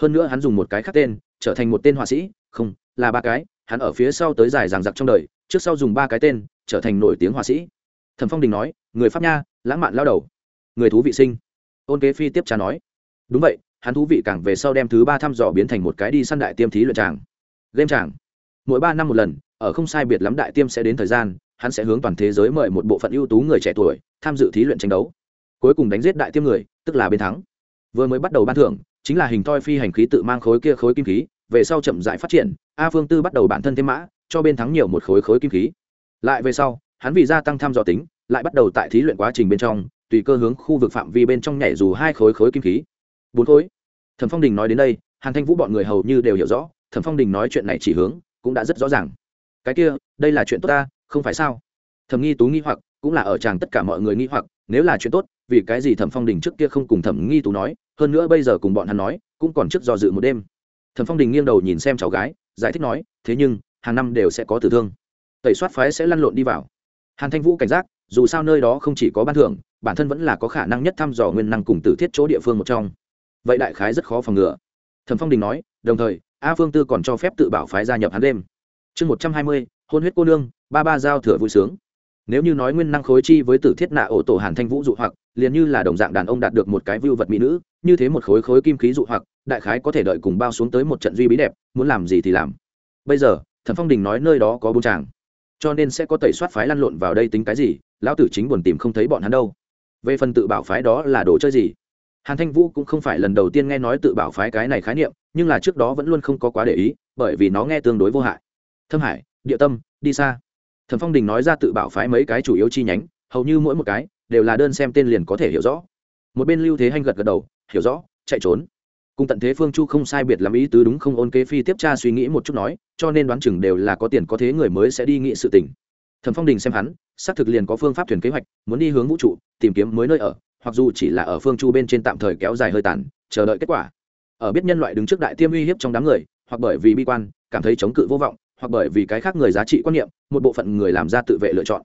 Hơn nữa hắn dùng một cái khác tên, trở thành một tên họa sĩ. Không, là ba cái. Hắn ở phía sau tới dài ràng giặc trong đời, trước sau dùng ba cái tên, trở thành nổi tiếng họa sĩ. Thẩm phong đình nói, người pháp nha, lãng mạn lao đầu. Người thú vị sinh. Ôn kế phi tiếp trả nói, đúng vậy, hắn thú vị càng về sau đem thứ ba thăm dò biến thành một cái đi săn đại tiêm thí luyện tràng. Game tràng. Mỗi ba năm một lần, ở không sai biệt lắm đại tiêm sẽ đến thời gian, hắn sẽ hướng toàn thế giới mời một bộ phận ưu tú người trẻ tuổi tham dự thí luyện tranh đấu. Cuối cùng đánh giết đại tiêm người tức là bên thắng. Vừa mới bắt đầu ban thưởng, chính là hình thoi phi hành khí tự mang khối kia khối kim khí, về sau chậm dại phát triển, a phương tư bắt đầu bản thân thêm mã, cho bên thắng nhiều một khối khối kim khí. Lại về sau, hắn vì gia tăng tham dò tính, lại bắt đầu tại thí luyện quá trình bên trong, tùy cơ hướng khu vực phạm vi bên trong nhảy dù hai khối khối kim khí. Bốn khối. Thẩm phong đình nói đến đây, hàn thanh vũ bọn người hầu như đều hiểu rõ, thẩm phong đình nói chuyện này chỉ hướng, cũng đã rất rõ ràng. Cái kia, đây là chuyện tốt ta, không phải sao? Thẩm nghi tú nghi hoặc cũng là ở chàng tất cả mọi người nghi hoặc, nếu là chuyện tốt, vì cái gì thẩm phong đình trước kia không cùng thẩm nghi tú nói, hơn nữa bây giờ cùng bọn hắn nói, cũng còn trước do dự một đêm. Thẩm phong đình nghiêng đầu nhìn xem cháu gái, giải thích nói, thế nhưng, hàng năm đều sẽ có tử thương. Tẩy soát phái sẽ lăn lộn đi vào. Hàn thanh vũ cảnh giác, dù sao nơi đó không chỉ có ban thưởng, bản thân vẫn là có khả năng nhất thăm dò nguyên năng cùng tử thiết chỗ địa phương một trong. Vậy đại khái rất khó phòng ngừa. Thẩm phong đình nói, đồng thời, a phương tư còn cho phép tự bảo phái gia nhập hắn đêm. Chương một trăm hai mươi, hôn huyết cô nương, ba ba giao thừa vui sướng nếu như nói nguyên năng khối chi với tử thiết nạ ổ tổ hàn thanh vũ dụ hoặc, liền như là đồng dạng đàn ông đạt được một cái vưu vật mỹ nữ, như thế một khối khối kim khí dụ hoặc, đại khái có thể đợi cùng bao xuống tới một trận duy bí đẹp, muốn làm gì thì làm. Bây giờ, thẩm phong đình nói nơi đó có bốn chàng, cho nên sẽ có tẩy soát phái lăn lộn vào đây tính cái gì, lão tử chính buồn tìm không thấy bọn hắn đâu. Về phần tự bảo phái đó là đồ chơi gì? Hàn thanh vũ cũng không phải lần đầu tiên nghe nói tự bảo phái cái này khái niệm, nhưng là trước đó vẫn luôn không có quá để ý, bởi vì nó nghe tương đối vô hại. Thâm hải, địa tâm, đi xa thẩm phong đình nói ra tự bảo phái mấy cái chủ yếu chi nhánh, hầu như mỗi một cái đều là đơn xem tên liền có thể hiểu rõ. Một bên lưu thế hanh gật gật đầu, hiểu rõ, chạy trốn. Cùng tận thế phương chu không sai biệt làm ý tứ đúng không? Ôn kế phi tiếp tra suy nghĩ một chút nói, cho nên đoán chừng đều là có tiền có thế người mới sẽ đi nghị sự tình. Thẩm phong đình xem hắn, xác thực liền có phương pháp thuyền kế hoạch, muốn đi hướng vũ trụ, tìm kiếm mới nơi ở, hoặc dù chỉ là ở phương chu bên trên tạm thời kéo dài hơi tàn, chờ đợi kết quả. Ở biết nhân loại đứng trước đại tiêm uy hiếp trong đám người, hoặc bởi vì bi quan, cảm thấy chống cự vô vọng hoặc bởi vì cái khác người giá trị quan niệm, một bộ phận người làm ra tự vệ lựa chọn.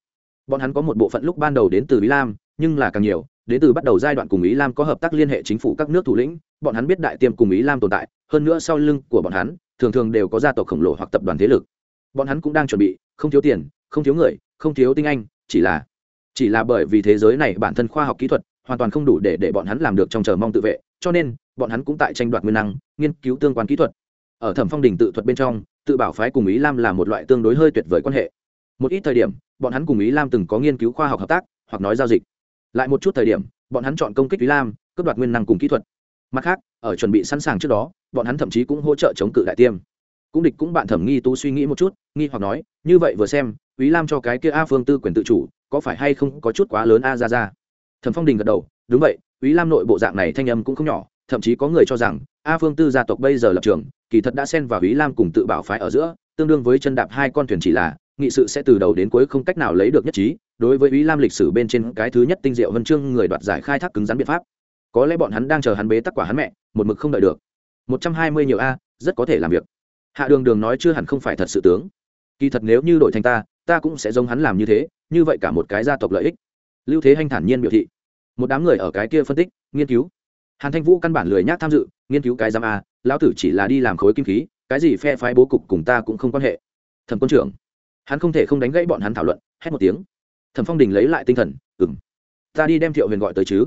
Bọn hắn có một bộ phận lúc ban đầu đến từ ý lam, nhưng là càng nhiều, đến từ bắt đầu giai đoạn cùng ý lam có hợp tác liên hệ chính phủ các nước thủ lĩnh, bọn hắn biết đại tiêm cùng ý lam tồn tại, hơn nữa sau lưng của bọn hắn, thường thường đều có gia tộc khổng lồ hoặc tập đoàn thế lực. Bọn hắn cũng đang chuẩn bị, không thiếu tiền, không thiếu người, không thiếu tinh anh, chỉ là chỉ là bởi vì thế giới này bản thân khoa học kỹ thuật hoàn toàn không đủ để để bọn hắn làm được trong chờ mong tự vệ, cho nên, bọn hắn cũng tại tranh đoạt nguyên năng, nghiên cứu tương quan kỹ thuật ở thẩm phong đình tự thuật bên trong, tự bảo phái cùng ý lam là một loại tương đối hơi tuyệt vời quan hệ. Một ít thời điểm, bọn hắn cùng ý lam từng có nghiên cứu khoa học hợp tác, hoặc nói giao dịch. Lại một chút thời điểm, bọn hắn chọn công kích ý lam, cướp đoạt nguyên năng cùng kỹ thuật. Mặt khác, ở chuẩn bị sẵn sàng trước đó, bọn hắn thậm chí cũng hỗ trợ chống cự đại tiêm. Cũng địch cũng bạn thẩm nghi tu suy nghĩ một chút, nghi hoặc nói, như vậy vừa xem, ý lam cho cái kia a phương tư quyền tự chủ, có phải hay không có chút quá lớn a ra ra thẩm phong đình gật đầu, đúng vậy, ý lam nội bộ dạng này thanh âm cũng không nhỏ thậm chí có người cho rằng, a phương tư gia tộc bây giờ lập trường, kỳ thật đã xen vào ý lam cùng tự bảo phái ở giữa, tương đương với chân đạp hai con thuyền chỉ là, nghị sự sẽ từ đầu đến cuối không cách nào lấy được nhất trí, đối với ý lam lịch sử bên trên cái thứ nhất tinh diệu vân chương người đoạt giải khai thác cứng rắn biện pháp. Có lẽ bọn hắn đang chờ hắn bế tắc quả hắn mẹ, một mực không đợi được. Một trăm hai mươi nhiều a, rất có thể làm việc. Hạ đường đường nói chưa hẳn không phải thật sự tướng. Kỳ thật nếu như đổi thành ta ta cũng sẽ giống hắn làm như thế, như vậy cả một cái gia tộc lợi ích. Lưu thế hanh thản nhiên biểu thị. Một đám người ở cái kia phân tích, nghiên cứu hàn thanh vũ căn bản lười nhác tham dự, nghiên cứu cái giam a, lão tử chỉ là đi làm khối kim khí, cái gì phe phái bố cục cùng ta cũng không quan hệ. Thẩm quân trưởng, hắn không thể không đánh gãy bọn hắn thảo luận, hét một tiếng. Thẩm phong đình lấy lại tinh thần ừng ta đi đem thiệu huyền gọi tới chứ.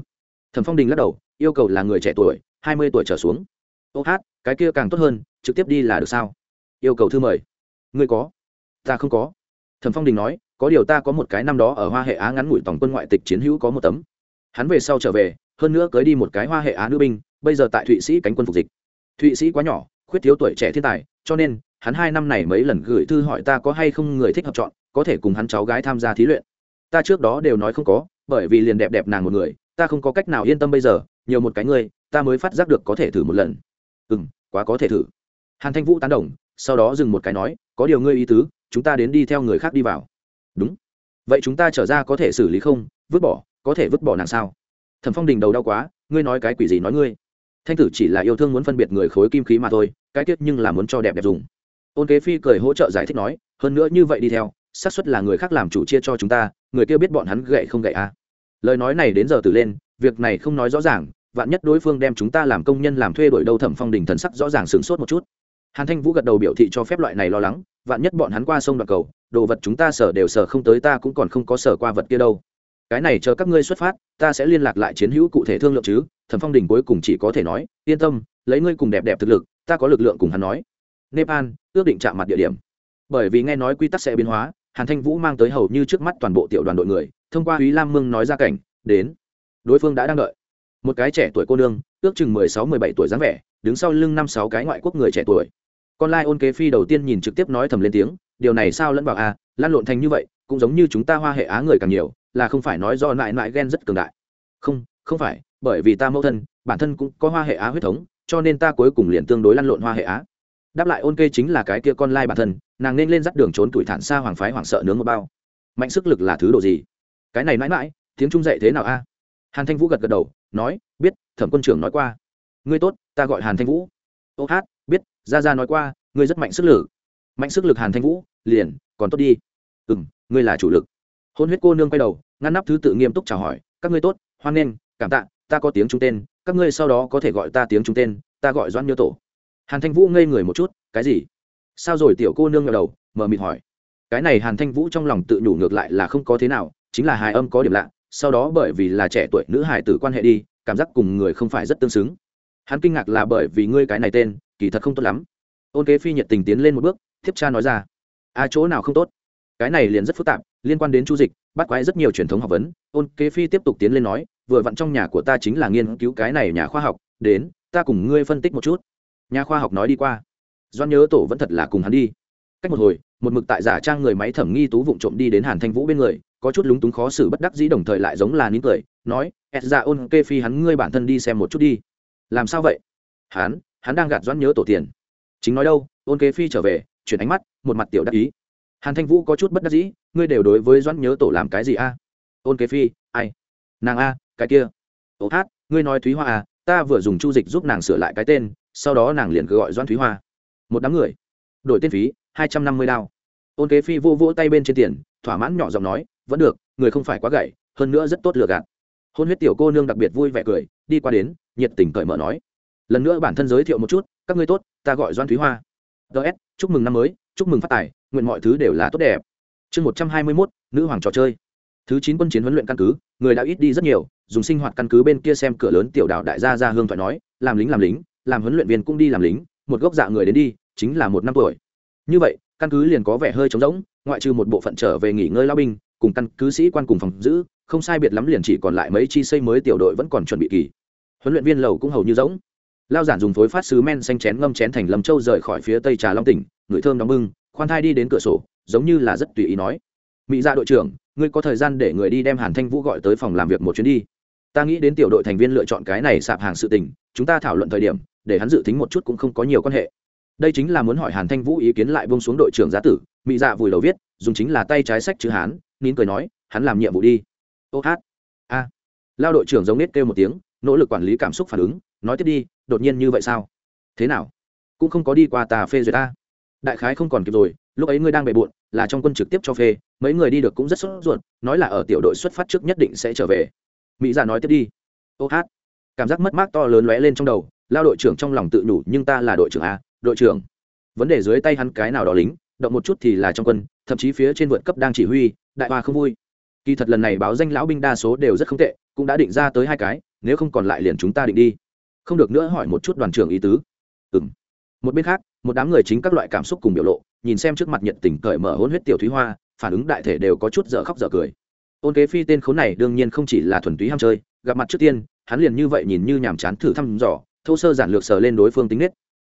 Thẩm phong đình lắc đầu, yêu cầu là người trẻ tuổi, hai mươi tuổi trở xuống. Ô hát, cái kia càng tốt hơn, trực tiếp đi là được sao? Yêu cầu thư mời. Ngươi có, ta không có. Thẩm phong đình nói, có điều ta có một cái năm đó ở hoa hệ á ngắn ngủi tổng quân ngoại tịch chiến hữu có một tấm. Hắn về sau trở về hơn nữa cưới đi một cái hoa hệ á nữ binh, bây giờ tại thụy sĩ cánh quân phục dịch. Thụy sĩ quá nhỏ, khuyết thiếu tuổi trẻ thiên tài, cho nên, hắn hai năm này mấy lần gửi thư hỏi ta có hay không người thích hợp chọn, có thể cùng hắn cháu gái tham gia thí luyện. Ta trước đó đều nói không có, bởi vì liền đẹp đẹp nàng một người, ta không có cách nào yên tâm bây giờ, nhiều một cái ngươi ta mới phát giác được có thể thử một lần. Ừ m quá có thể thử. Hàn thanh vũ tán đồng, sau đó dừng một cái nói, có điều ngươi ý tứ, chúng ta đến đi theo người khác đi vào. Đúng. Vậy chúng ta trở ra có thể xử lý không? Vứt bỏ, có thể vứt bỏ nàng sao? Thẩm phong đình đầu đau quá, ngươi nói cái quỷ gì nói ngươi? Thanh tử chỉ là yêu thương muốn phân biệt người khối kim khí mà thôi, cái tiết nhưng là muốn cho đẹp đẹp dùng. Ôn kế phi cười hỗ trợ giải thích nói, hơn nữa như vậy đi theo, xác suất là người khác làm chủ chia cho chúng ta, người kia biết bọn hắn gậy không gậy à. lời nói này đến giờ từ lên, việc này không nói rõ ràng, vạn nhất đối phương đem chúng ta làm công nhân làm thuê đổi đâu thẩm phong đình thần sắc rõ ràng sửng sốt một chút. Hàn thanh vũ gật đầu biểu thị cho phép loại này lo lắng, vạn nhất bọn hắn qua sông đoạn cầu, đồ vật chúng ta sở đều sở không tới ta cũng còn không có sở qua vật kia đâu cái này chờ các ngươi xuất phát ta sẽ liên lạc lại chiến hữu cụ thể thương lượng chứ thẩm phong đình cuối cùng chỉ có thể nói yên tâm lấy ngươi cùng đẹp đẹp thực lực ta có lực lượng cùng hắn nói nepal ước định chạm mặt địa điểm bởi vì nghe nói quy tắc sẽ biến hóa hàn thanh vũ mang tới hầu như trước mắt toàn bộ tiểu đoàn đội người thông qua ý Lam Mương nói ra cảnh, đến. Đối phương đã đang đợi. Một cái trẻ tuổi cô nương, ước chừng mười sáu mười bảy tuổi dáng vẻ, đứng sau lưng năm sáu cái ngoại quốc người trẻ tuổi. Con Lai Ôn Kế Phi đầu tiên nhìn trực tiếp nói thầm lên tiếng, điều này sao lẫn vào a, à, lan lộn thành như vậy, cũng giống như chúng ta Hoa hệ Á người càng nhiều, là không phải nói do nại nại ghen rất cường đại. Không, không phải, bởi vì ta mẫu thân, bản thân cũng có Hoa hệ Á huyết thống, cho nên ta cuối cùng liền tương đối lăn lộn Hoa hệ Á. Đáp lại Ôn Kê chính là cái kia con lai bản thân, nàng nên lên dắt đường trốn tuổi thản xa hoàng phái hoàng sợ nướng một bao. Mạnh sức lực là thứ đồ gì? cái này mãi mãi tiếng trung dạy thế nào a hàn thanh vũ gật gật đầu nói biết thẩm quân trưởng nói qua ngươi tốt ta gọi hàn thanh vũ ô hát biết ra ra nói qua ngươi rất mạnh sức lực mạnh sức lực hàn thanh vũ liền còn tốt đi ừ m ngươi là chủ lực hôn huyết cô nương quay đầu ngăn nắp thứ tự nghiêm túc chào hỏi các ngươi tốt hoan nghênh cảm tạ ta có tiếng trung tên các ngươi sau đó có thể gọi ta tiếng trung tên ta gọi doãn nhớ tổ. Hàn thanh vũ ngây người một chút cái gì? Sao rồi tiểu cô nương ngờ đầu mờ mịt hỏi. Cái này hàn thanh vũ trong lòng tự nhủ ngược lại là không có thế nào chính là hài âm có điểm lạ sau đó bởi vì là trẻ tuổi nữ hài tử quan hệ đi cảm giác cùng người không phải rất tương xứng. Hắn kinh ngạc là bởi vì ngươi cái này tên kỳ thật không tốt lắm. Ôn kế phi nhiệt tình tiến lên một bước thiếp cha nói ra a à, chỗ nào không tốt? Cái này liền rất phức tạp, liên quan đến chu dịch, bắt quái rất nhiều truyền thống học vấn. Ôn kế phi tiếp tục tiến lên nói, vừa vặn trong nhà của ta chính là nghiên cứu cái này nhà khoa học, đến, ta cùng ngươi phân tích một chút. Nhà khoa học nói đi qua. Doan nhớ tổ vẫn thật là cùng hắn đi. Cách một hồi, một mực tại giả trang người máy thẩm nghi tú vụng trộm đi đến hàn thanh vũ bên người, có chút lúng túng khó xử bất đắc dĩ đồng thời lại giống là nín cười, nói ẹt ra ôn kê phi hắn ngươi bản thân đi xem một chút đi. Làm sao vậy? Hắn hắn đang gạt doãn nhớ tổ tiền. Chính nói đâu? Ôn kê phi trở về, chuyển ánh mắt, một mặt tiểu đắc ý hàn thanh vũ có chút bất đắc dĩ, ngươi đều đối với doãn nhớ tổ làm cái gì a? Ôn Kế phi, ai? Nàng a, cái kia. Ô hát, ngươi nói thúy hoa à ta vừa dùng chu dịch giúp nàng sửa lại cái tên, sau đó nàng liền cứ gọi doãn thúy hoa. Một đám người. Đổi tên phí, hai trăm năm mươi đao. Ôn kế phi vô vỗ tay bên trên tiền, thỏa mãn nhỏ giọng nói, vẫn được, người không phải quá gậy, hơn nữa rất tốt lừa gạt. Hôn huyết tiểu cô nương đặc biệt vui vẻ cười, đi qua đến, nhiệt tình cởi mở nói, lần nữa bản thân giới thiệu một chút, các ngươi tốt, ta gọi doan thúy hoa. Ts chúc mừng năm mới, chúc mừng phát tài nguyện mọi thứ đều là tốt đẹp. Chương một trăm hai mươi mốt, nữ hoàng trò chơi. Thứ chín quân chiến huấn luyện căn cứ, người đã ít đi rất nhiều, dùng sinh hoạt căn cứ bên kia xem cửa lớn tiểu đạo đại gia ra hương thoại nói, làm lính làm lính, làm huấn luyện viên cũng đi làm lính, một gốc dạ người đến đi, chính là một năm tuổi. Như vậy, căn cứ liền có vẻ hơi trống rỗng, ngoại trừ một bộ phận trở về nghỉ ngơi lao binh, cùng căn cứ sĩ quan cùng phòng giữ, không sai biệt lắm liền chỉ còn lại mấy chi xây mới tiểu đội vẫn còn chuẩn bị kỳ. Huấn luyện viên lầu cũng hầu như rỗng. Lao giản dùng phối phát sứ men xanh chén ngâm chén thành lâm châu rời khỏi phía tây trà long tỉnh, người thơm đóng bưng khoan thai đi đến cửa sổ, giống như là rất tùy ý nói. Mỹ ra dạ đội trưởng, ngươi có thời gian để người đi đem hàn thanh vũ gọi tới phòng làm việc một chuyến đi. Ta nghĩ đến tiểu đội thành viên lựa chọn cái này sạp hàng sự tình, chúng ta thảo luận thời điểm, để hắn dự tính một chút cũng không có nhiều quan hệ. Đây chính là muốn hỏi hàn thanh vũ ý kiến lại bông xuống đội trưởng giá tử mỹ dạ vùi đầu viết, dùng chính là tay trái sách chữ hán, nín cười nói, hắn làm nhiệm vụ đi. Ô hát. A. Lao đội trưởng giống nết kêu một tiếng, nỗ lực quản lý cảm xúc phản ứng, nói tiếp đi, đột nhiên như vậy sao? Thế nào? Cũng không có đi qua tà phê duyệt ta đại khái không còn kịp rồi, lúc ấy ngươi đang bề bộn, là trong quân trực tiếp cho phê, mấy người đi được cũng rất sốt ruột, nói là ở tiểu đội xuất phát trước nhất định sẽ trở về. Mỹ dạ nói tiếp đi. Ô hát. Cảm giác mất mát to lớn lóe lên trong đầu, lao đội trưởng trong lòng tự nhủ, nhưng ta là đội trưởng a, đội trưởng. Vấn đề dưới tay hắn cái nào đó lính, động một chút thì là trong quân, thậm chí phía trên vượt cấp đang chỉ huy, đại hoa không vui. Kỳ thật lần này báo danh lão binh đa số đều rất không tệ, cũng đã định ra tới hai cái, nếu không còn lại liền chúng ta định đi. Không được nữa hỏi một chút đoàn trưởng ý tứ. Ừng một bên khác, một đám người chính các loại cảm xúc cùng biểu lộ, nhìn xem trước mặt nhiệt tình cởi mở hôn huyết tiểu thúy hoa, phản ứng đại thể đều có chút dở khóc dở cười. Ôn kế phi tên khốn này đương nhiên không chỉ là thuần túy ham chơi, gặp mặt trước tiên, hắn liền như vậy nhìn như nhàm chán thử thăm dò, thô sơ giản lược sờ lên đối phương tính nết.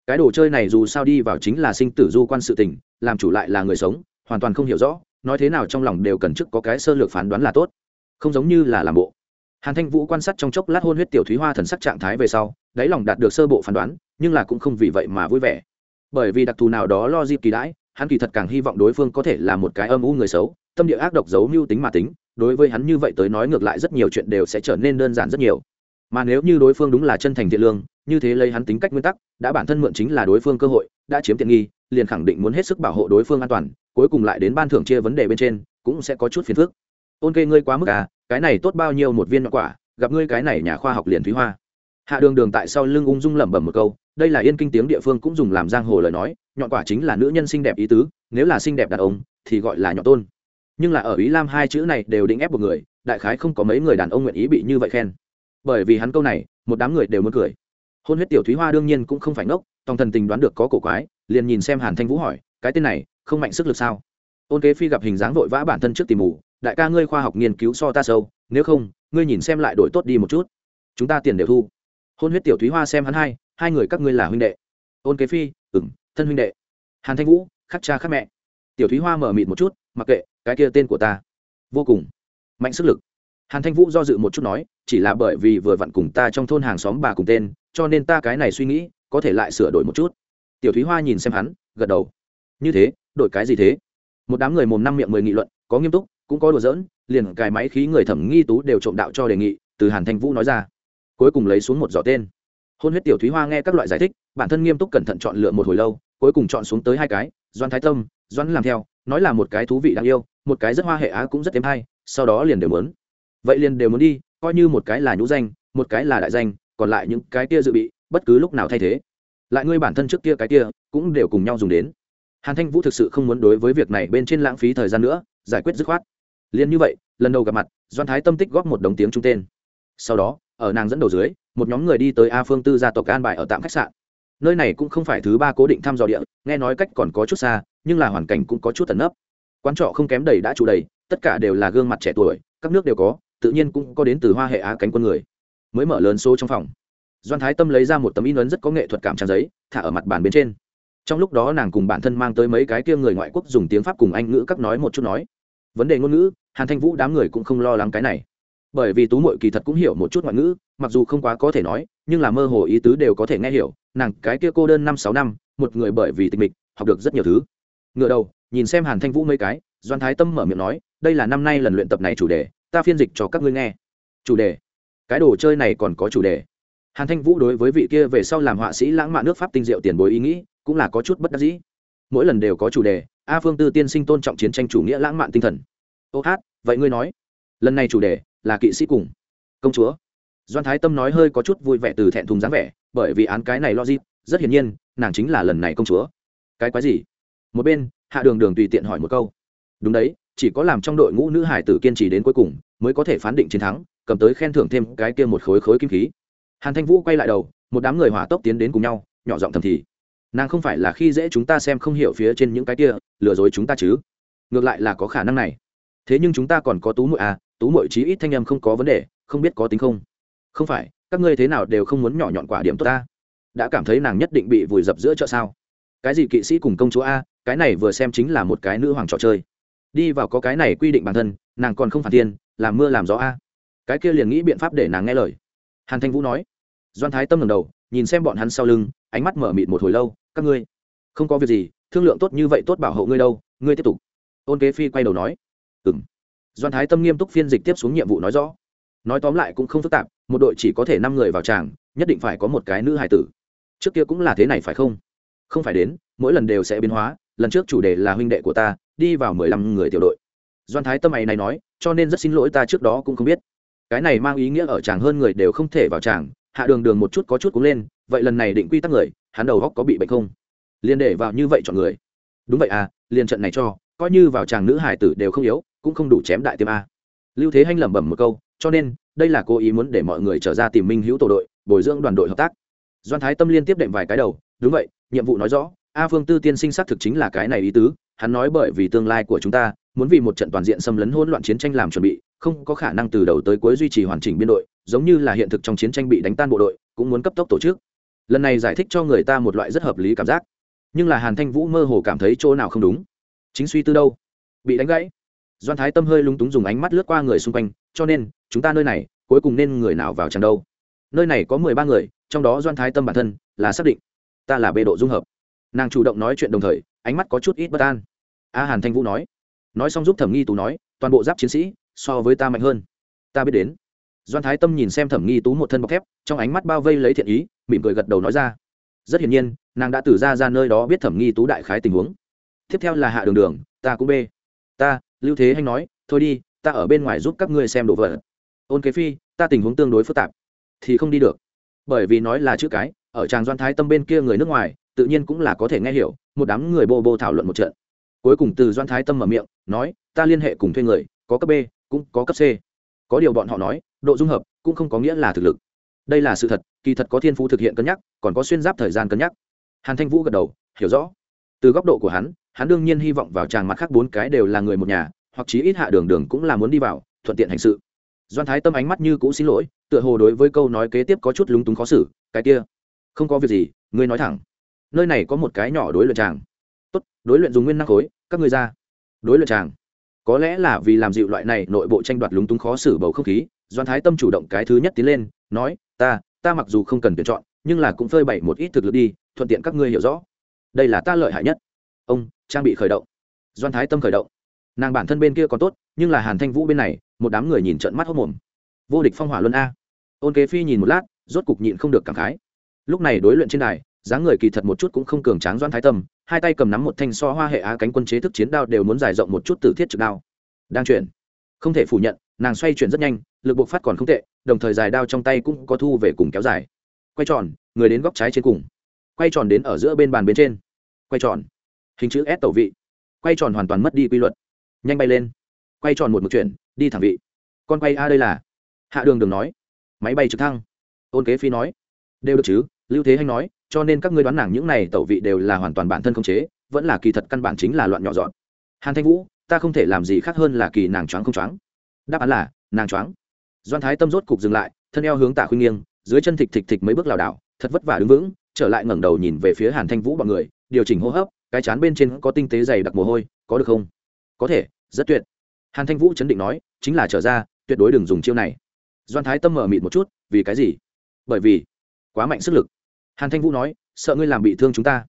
Cái đồ chơi này dù sao đi vào chính là sinh tử du quan sự tình, làm chủ lại là người sống, hoàn toàn không hiểu rõ, nói thế nào trong lòng đều cần chức có cái sơ lược phán đoán là tốt. Không giống như là làm bộ. Hàn thanh vũ quan sát trong chốc lát hôn huyết tiểu thúy hoa thần sắc trạng thái về sau, đáy lòng đạt được sơ bộ phán đoán nhưng là cũng không vì vậy mà vui vẻ. Bởi vì đặc thù nào đó lo dịp kỳ đãi, hắn kỳ thật càng hy vọng đối phương có thể là một cái âm u người xấu, tâm địa ác độc giấu mưu tính mà tính, đối với hắn như vậy tới nói ngược lại rất nhiều chuyện đều sẽ trở nên đơn giản rất nhiều. Mà nếu như đối phương đúng là chân thành thiện lương, như thế lấy hắn tính cách nguyên tắc, đã bản thân mượn chính là đối phương cơ hội, đã chiếm tiện nghi, liền khẳng định muốn hết sức bảo hộ đối phương an toàn, cuối cùng lại đến ban thưởng chia vấn đề bên trên, cũng sẽ có chút phiền phức. Ôn kê ngươi quá mức à cái này tốt bao nhiêu một viên quả, gặp ngươi cái này nhà khoa học liền thúy hoa. Hạ đường đường tại sau lưng ung dung lẩm bẩm một câu đây là yên kinh tiếng địa phương cũng dùng làm giang hồ lời nói, nhọn quả chính là nữ nhân xinh đẹp ý tứ, nếu là xinh đẹp đàn ông, thì gọi là nhọn tôn. Nhưng là ở ý lam hai chữ này đều định ép một người, đại khái không có mấy người đàn ông nguyện ý bị như vậy khen. Bởi vì hắn câu này, một đám người đều muốn cười. Hôn huyết tiểu thúy hoa đương nhiên cũng không phải ngốc, tòng thần tình đoán được có cổ quái, liền nhìn xem hàn thanh vũ hỏi, cái tên này, không mạnh sức lực sao? Ôn kế phi gặp hình dáng vội vã bản thân trước tìm mù, đại ca ngươi khoa học nghiên cứu so ta sâu, nếu không, ngươi nhìn xem lại đổi tốt đi một chút. Chúng ta tiền đều thu. Hôn huyết tiểu thúy hoa xem hắn hai hai người các ngươi là huynh đệ. Ôn kế phi ừng thân huynh đệ. Hàn thanh vũ, khắc cha khắc mẹ. Tiểu thúy hoa mở mịt một chút, mặc kệ, cái kia tên của ta. Vô cùng. Mạnh sức lực. Hàn thanh vũ do dự một chút nói, chỉ là bởi vì vừa vặn cùng ta trong thôn hàng xóm bà cùng tên, cho nên ta cái này suy nghĩ, có thể lại sửa đổi một chút. Tiểu thúy hoa nhìn xem hắn, gật đầu. Như thế, đổi cái gì thế? Một đám người mồm năm miệng mười nghị luận, có nghiêm túc, cũng có đùa giỡn, liền cài máy khí người thẩm nghi tú đều trộm đạo cho đề nghị, từ hàn thanh vũ nói ra. Cuối cùng lấy xuống một giỏ tên hôn huyết tiểu thúy hoa nghe các loại giải thích, bản thân nghiêm túc cẩn thận chọn lựa một hồi lâu, cuối cùng chọn xuống tới hai cái doan thái tâm doan làm theo, nói là một cái thú vị đáng yêu, một cái rất hoa hệ á cũng rất êm hay, sau đó liền đều muốn. Vậy liền đều muốn đi, coi như một cái là nhũ danh, một cái là đại danh, còn lại những cái kia dự bị, bất cứ lúc nào thay thế. Lại ngươi bản thân trước kia cái kia, cũng đều cùng nhau dùng đến. Hàn thanh vũ thực sự không muốn đối với việc này bên trên lãng phí thời gian nữa, giải quyết dứt khoát. Liền như vậy, lần đầu gặp mặt doan thái tâm tích góp một đồng tiếng trung tên. Sau đó, ở nàng dẫn đầu dưới một nhóm người đi tới a phương tư gia tộc an bài ở tạm khách sạn. Nơi này cũng không phải thứ ba cố định thăm dò địa, nghe nói cách còn có chút xa, nhưng là hoàn cảnh cũng có chút tận nấp. Quán trọ không kém đầy đã chủ đầy, tất cả đều là gương mặt trẻ tuổi, các nước đều có, tự nhiên cũng có đến từ hoa hệ á cánh quân người. Mới mở lớn số trong phòng. Doan thái tâm lấy ra một tấm in ấn rất có nghệ thuật cảm trang giấy, thả ở mặt bàn bên trên. Trong lúc đó nàng cùng bản thân mang tới mấy cái kia người ngoại quốc dùng tiếng pháp cùng anh ngữ các nói một chút nói. Vấn đề ngôn ngữ, hàn thanh vũ đám người cũng không lo lắng cái này bởi vì tú mội kỳ thật cũng hiểu một chút ngoại ngữ, mặc dù không quá có thể nói, nhưng là mơ hồ ý tứ đều có thể nghe hiểu, nàng cái kia cô đơn năm sáu năm, một người bởi vì tình mịch, học được rất nhiều thứ. Ngựa đầu, nhìn xem hàn thanh vũ mấy cái, doan thái tâm mở miệng nói, đây là năm nay lần luyện tập này chủ đề, ta phiên dịch cho các ngươi nghe. Chủ đề. Cái đồ chơi này còn có chủ đề. Hàn thanh vũ đối với vị kia về sau làm họa sĩ lãng mạn nước pháp tinh diệu tiền bối ý nghĩ, cũng là có chút bất đắc dĩ. Mỗi lần đều có chủ đề, a phương tư tiên sinh tôn trọng chiến tranh chủ nghĩa lãng mạn tinh thần. Ô hát, vậy ngươi nói. Lần này chủ đề là kỵ sĩ cùng công chúa. Doan thái tâm nói hơi có chút vui vẻ từ thẹn thùng dáng vẻ, bởi vì án cái này logic, rất hiển nhiên, nàng chính là lần này công chúa. Cái quái gì? Một bên, hạ đường đường tùy tiện hỏi một câu. Đúng đấy, chỉ có làm trong đội ngũ nữ hải tử kiên trì đến cuối cùng, mới có thể phán định chiến thắng, cầm tới khen thưởng thêm cái kia một khối khối kim khí. Hàn thanh vũ quay lại đầu, một đám người hỏa tốc tiến đến cùng nhau, nhỏ giọng thầm thì. Nàng không phải là khi dễ chúng ta xem không hiểu phía trên những cái kia, lừa dối chúng ta chứ. Ngược lại là có khả năng này. Thế nhưng chúng ta còn có tú mụi à tú mội chí ít thanh em không có vấn đề, không biết có tính không? Không phải, các ngươi thế nào đều không muốn nhỏ nhọn quả điểm tốt ta. Đã cảm thấy nàng nhất định bị vùi dập giữa chợ sao? Cái gì kỵ sĩ cùng công chúa a, cái này vừa xem chính là một cái nữ hoàng trò chơi. Đi vào có cái này quy định bản thân, nàng còn không phản tiên làm mưa làm gió a. Cái kia liền nghĩ biện pháp để nàng nghe lời. Hàn thanh vũ nói. Doan thái tâm ngầm đầu, nhìn xem bọn hắn sau lưng, ánh mắt mở mịt một hồi lâu, các ngươi, không có việc gì, thương lượng tốt như vậy tốt bảo hộ ngươi đâu, ngươi tiếp tục. Ôn kế phi quay đầu nói. Ừng doan thái tâm nghiêm túc phiên dịch tiếp xuống nhiệm vụ nói rõ. Nói tóm lại cũng không phức tạp, một đội chỉ có thể năm người vào tràng, nhất định phải có một cái nữ hải tử. Trước kia cũng là thế này phải không? Không phải đến, mỗi lần đều sẽ biến hóa, lần trước chủ đề là huynh đệ của ta, đi vào mười lăm người tiểu đội. Doan thái tâm ấy này nói, cho nên rất xin lỗi ta trước đó cũng không biết. Cái này mang ý nghĩa ở tràng hơn người đều không thể vào tràng, hạ đường đường một chút có chút cũng lên, vậy lần này định quy tắc người, hắn đầu góc có bị bệnh không? Liền để vào như vậy chọn người. Đúng vậy à liền trận này cho coi như vào chàng nữ hải tử đều không yếu, cũng không đủ chém đại tiêm a. Lưu thế hanh lẩm bẩm một câu, cho nên, đây là cố ý muốn để mọi người trở ra tìm minh hữu tổ đội, bồi dưỡng đoàn đội hợp tác. Doan thái tâm liên tiếp đệm vài cái đầu, đúng vậy, nhiệm vụ nói rõ, a phương tư tiên sinh xác thực chính là cái này ý tứ, hắn nói bởi vì tương lai của chúng ta, muốn vì một trận toàn diện xâm lấn hỗn loạn chiến tranh làm chuẩn bị, không có khả năng từ đầu tới cuối duy trì hoàn chỉnh biên đội, giống như là hiện thực trong chiến tranh bị đánh tan bộ đội, cũng muốn cấp tốc tổ chức. Lần này giải thích cho người ta một loại rất hợp lý cảm giác. Nhưng là hàn thanh vũ mơ hồ cảm thấy chỗ nào không đúng chính suy tư đâu? Bị đánh gãy. Doan thái tâm hơi lúng túng dùng ánh mắt lướt qua người xung quanh, cho nên, chúng ta nơi này, cuối cùng nên người nào vào chẳng đâu. Nơi này có mười ba người, trong đó doan thái tâm bản thân là xác định. Ta là bệ độ dung hợp. Nàng chủ động nói chuyện đồng thời, ánh mắt có chút ít bất an. A hàn thanh vũ nói. Nói xong giúp thẩm nghi tú nói, toàn bộ giáp chiến sĩ, so với ta mạnh hơn. Ta biết đến. Doan thái tâm nhìn xem thẩm nghi tú một thân bọc thép, trong ánh mắt bao vây lấy thiện ý, mỉm cười gật đầu nói ra. Rất hiển nhiên, nàng đã từ ra ra nơi đó biết thẩm nghi tú đại khái tình huống tiếp theo là hạ đường đường ta cũng bê, ta lưu thế anh nói thôi đi ta ở bên ngoài giúp các ngươi xem đồ vật. Ôn kế phi ta tình huống tương đối phức tạp. Thì không đi được. Bởi vì nói là chữ cái ở tràng doan thái tâm bên kia người nước ngoài tự nhiên cũng là có thể nghe hiểu một đám người bô bô thảo luận một trận. Cuối cùng từ doan thái tâm mở miệng nói ta liên hệ cùng thuê người có cấp b cũng có cấp c. Có điều bọn họ nói độ dung hợp cũng không có nghĩa là thực lực. Đây là sự thật kỳ thật có thiên phú thực hiện cân nhắc còn có xuyên giáp thời gian cân nhắc. Hàn thanh vũ gật đầu hiểu rõ. Từ góc độ của hắn hắn đương nhiên hy vọng vào chàng mặt khác bốn cái đều là người một nhà, hoặc chí ít hạ đường đường cũng là muốn đi vào, thuận tiện hành sự. Doan thái tâm ánh mắt như cũ xin lỗi, tựa hồ đối với câu nói kế tiếp có chút lúng túng khó xử, cái kia, không có việc gì, ngươi nói thẳng. Nơi này có một cái nhỏ đối luyện chàng. tốt, đối luyện dùng nguyên năng khối, các ngươi ra. Đối luyện chàng. có lẽ là vì làm dịu loại này nội bộ tranh đoạt lúng túng khó xử bầu không khí. Doan thái tâm chủ động cái thứ nhất tiến lên, nói, ta ta mặc dù không cần tuyển chọn, nhưng là cũng phơi bày một ít thực lực đi, thuận tiện các ngươi hiểu rõ. Đây là ta lợi hại nhất. Ông trang bị khởi động. Doan thái tâm khởi động. Nàng bản thân bên kia còn tốt, nhưng là hàn thanh vũ bên này, một đám người nhìn trận mắt hốc mồm. Vô địch phong hỏa luân a. Ôn kế phi nhìn một lát, rốt cục nhịn không được cảm khái. Lúc này đối luyện trên đài, dáng người kỳ thật một chút cũng không cường tráng doan thái tâm, hai tay cầm nắm một thanh so hoa hệ á cánh quân chế thức chiến đao đều muốn dài rộng một chút từ thiết trực đao. Đang chuyển. Không thể phủ nhận, nàng xoay chuyển rất nhanh, lực buộc phát còn không tệ, đồng thời dài đao trong tay cũng có thu về cùng kéo dài. Quay tròn, người đến góc trái trên cùng. Quay tròn đến ở giữa bên bàn bên trên. Quay tròn hình chữ s tẩu vị. Quay tròn hoàn toàn mất đi quy luật. Nhanh bay lên. Quay tròn một mực chuyển, đi thẳng vị. Con quay a đây là. Hạ đường đường nói. Máy bay trực thăng. Ôn kế phi nói. Đều được chứ, lưu thế hanh nói, cho nên các ngươi đoán nàng những này tẩu vị đều là hoàn toàn bản thân không chế, vẫn là kỳ thật căn bản chính là loạn nhỏ dọn. Hàn thanh vũ, ta không thể làm gì khác hơn là kỳ nàng choáng không choáng. Đáp án là, nàng choáng. Doan thái tâm rốt cục dừng lại, thân eo hướng tả khuyên nghiêng, dưới chân thịt thịt thịt mấy bước lảo đảo, thật vất vả đứng vững, trở lại ngẩng đầu nhìn về phía hàn thanh vũ bọn người, điều chỉnh hô hấp cái chán bên trên có tinh tế dày đặc mồ hôi, có được không? Có thể, rất tuyệt. Hàn thanh vũ chấn định nói, chính là trở ra, tuyệt đối đừng dùng chiêu này. Doan thái tâm mở mịt một chút, vì cái gì? Bởi vì, quá mạnh sức lực. Hàn thanh vũ nói, sợ ngươi làm bị thương chúng ta.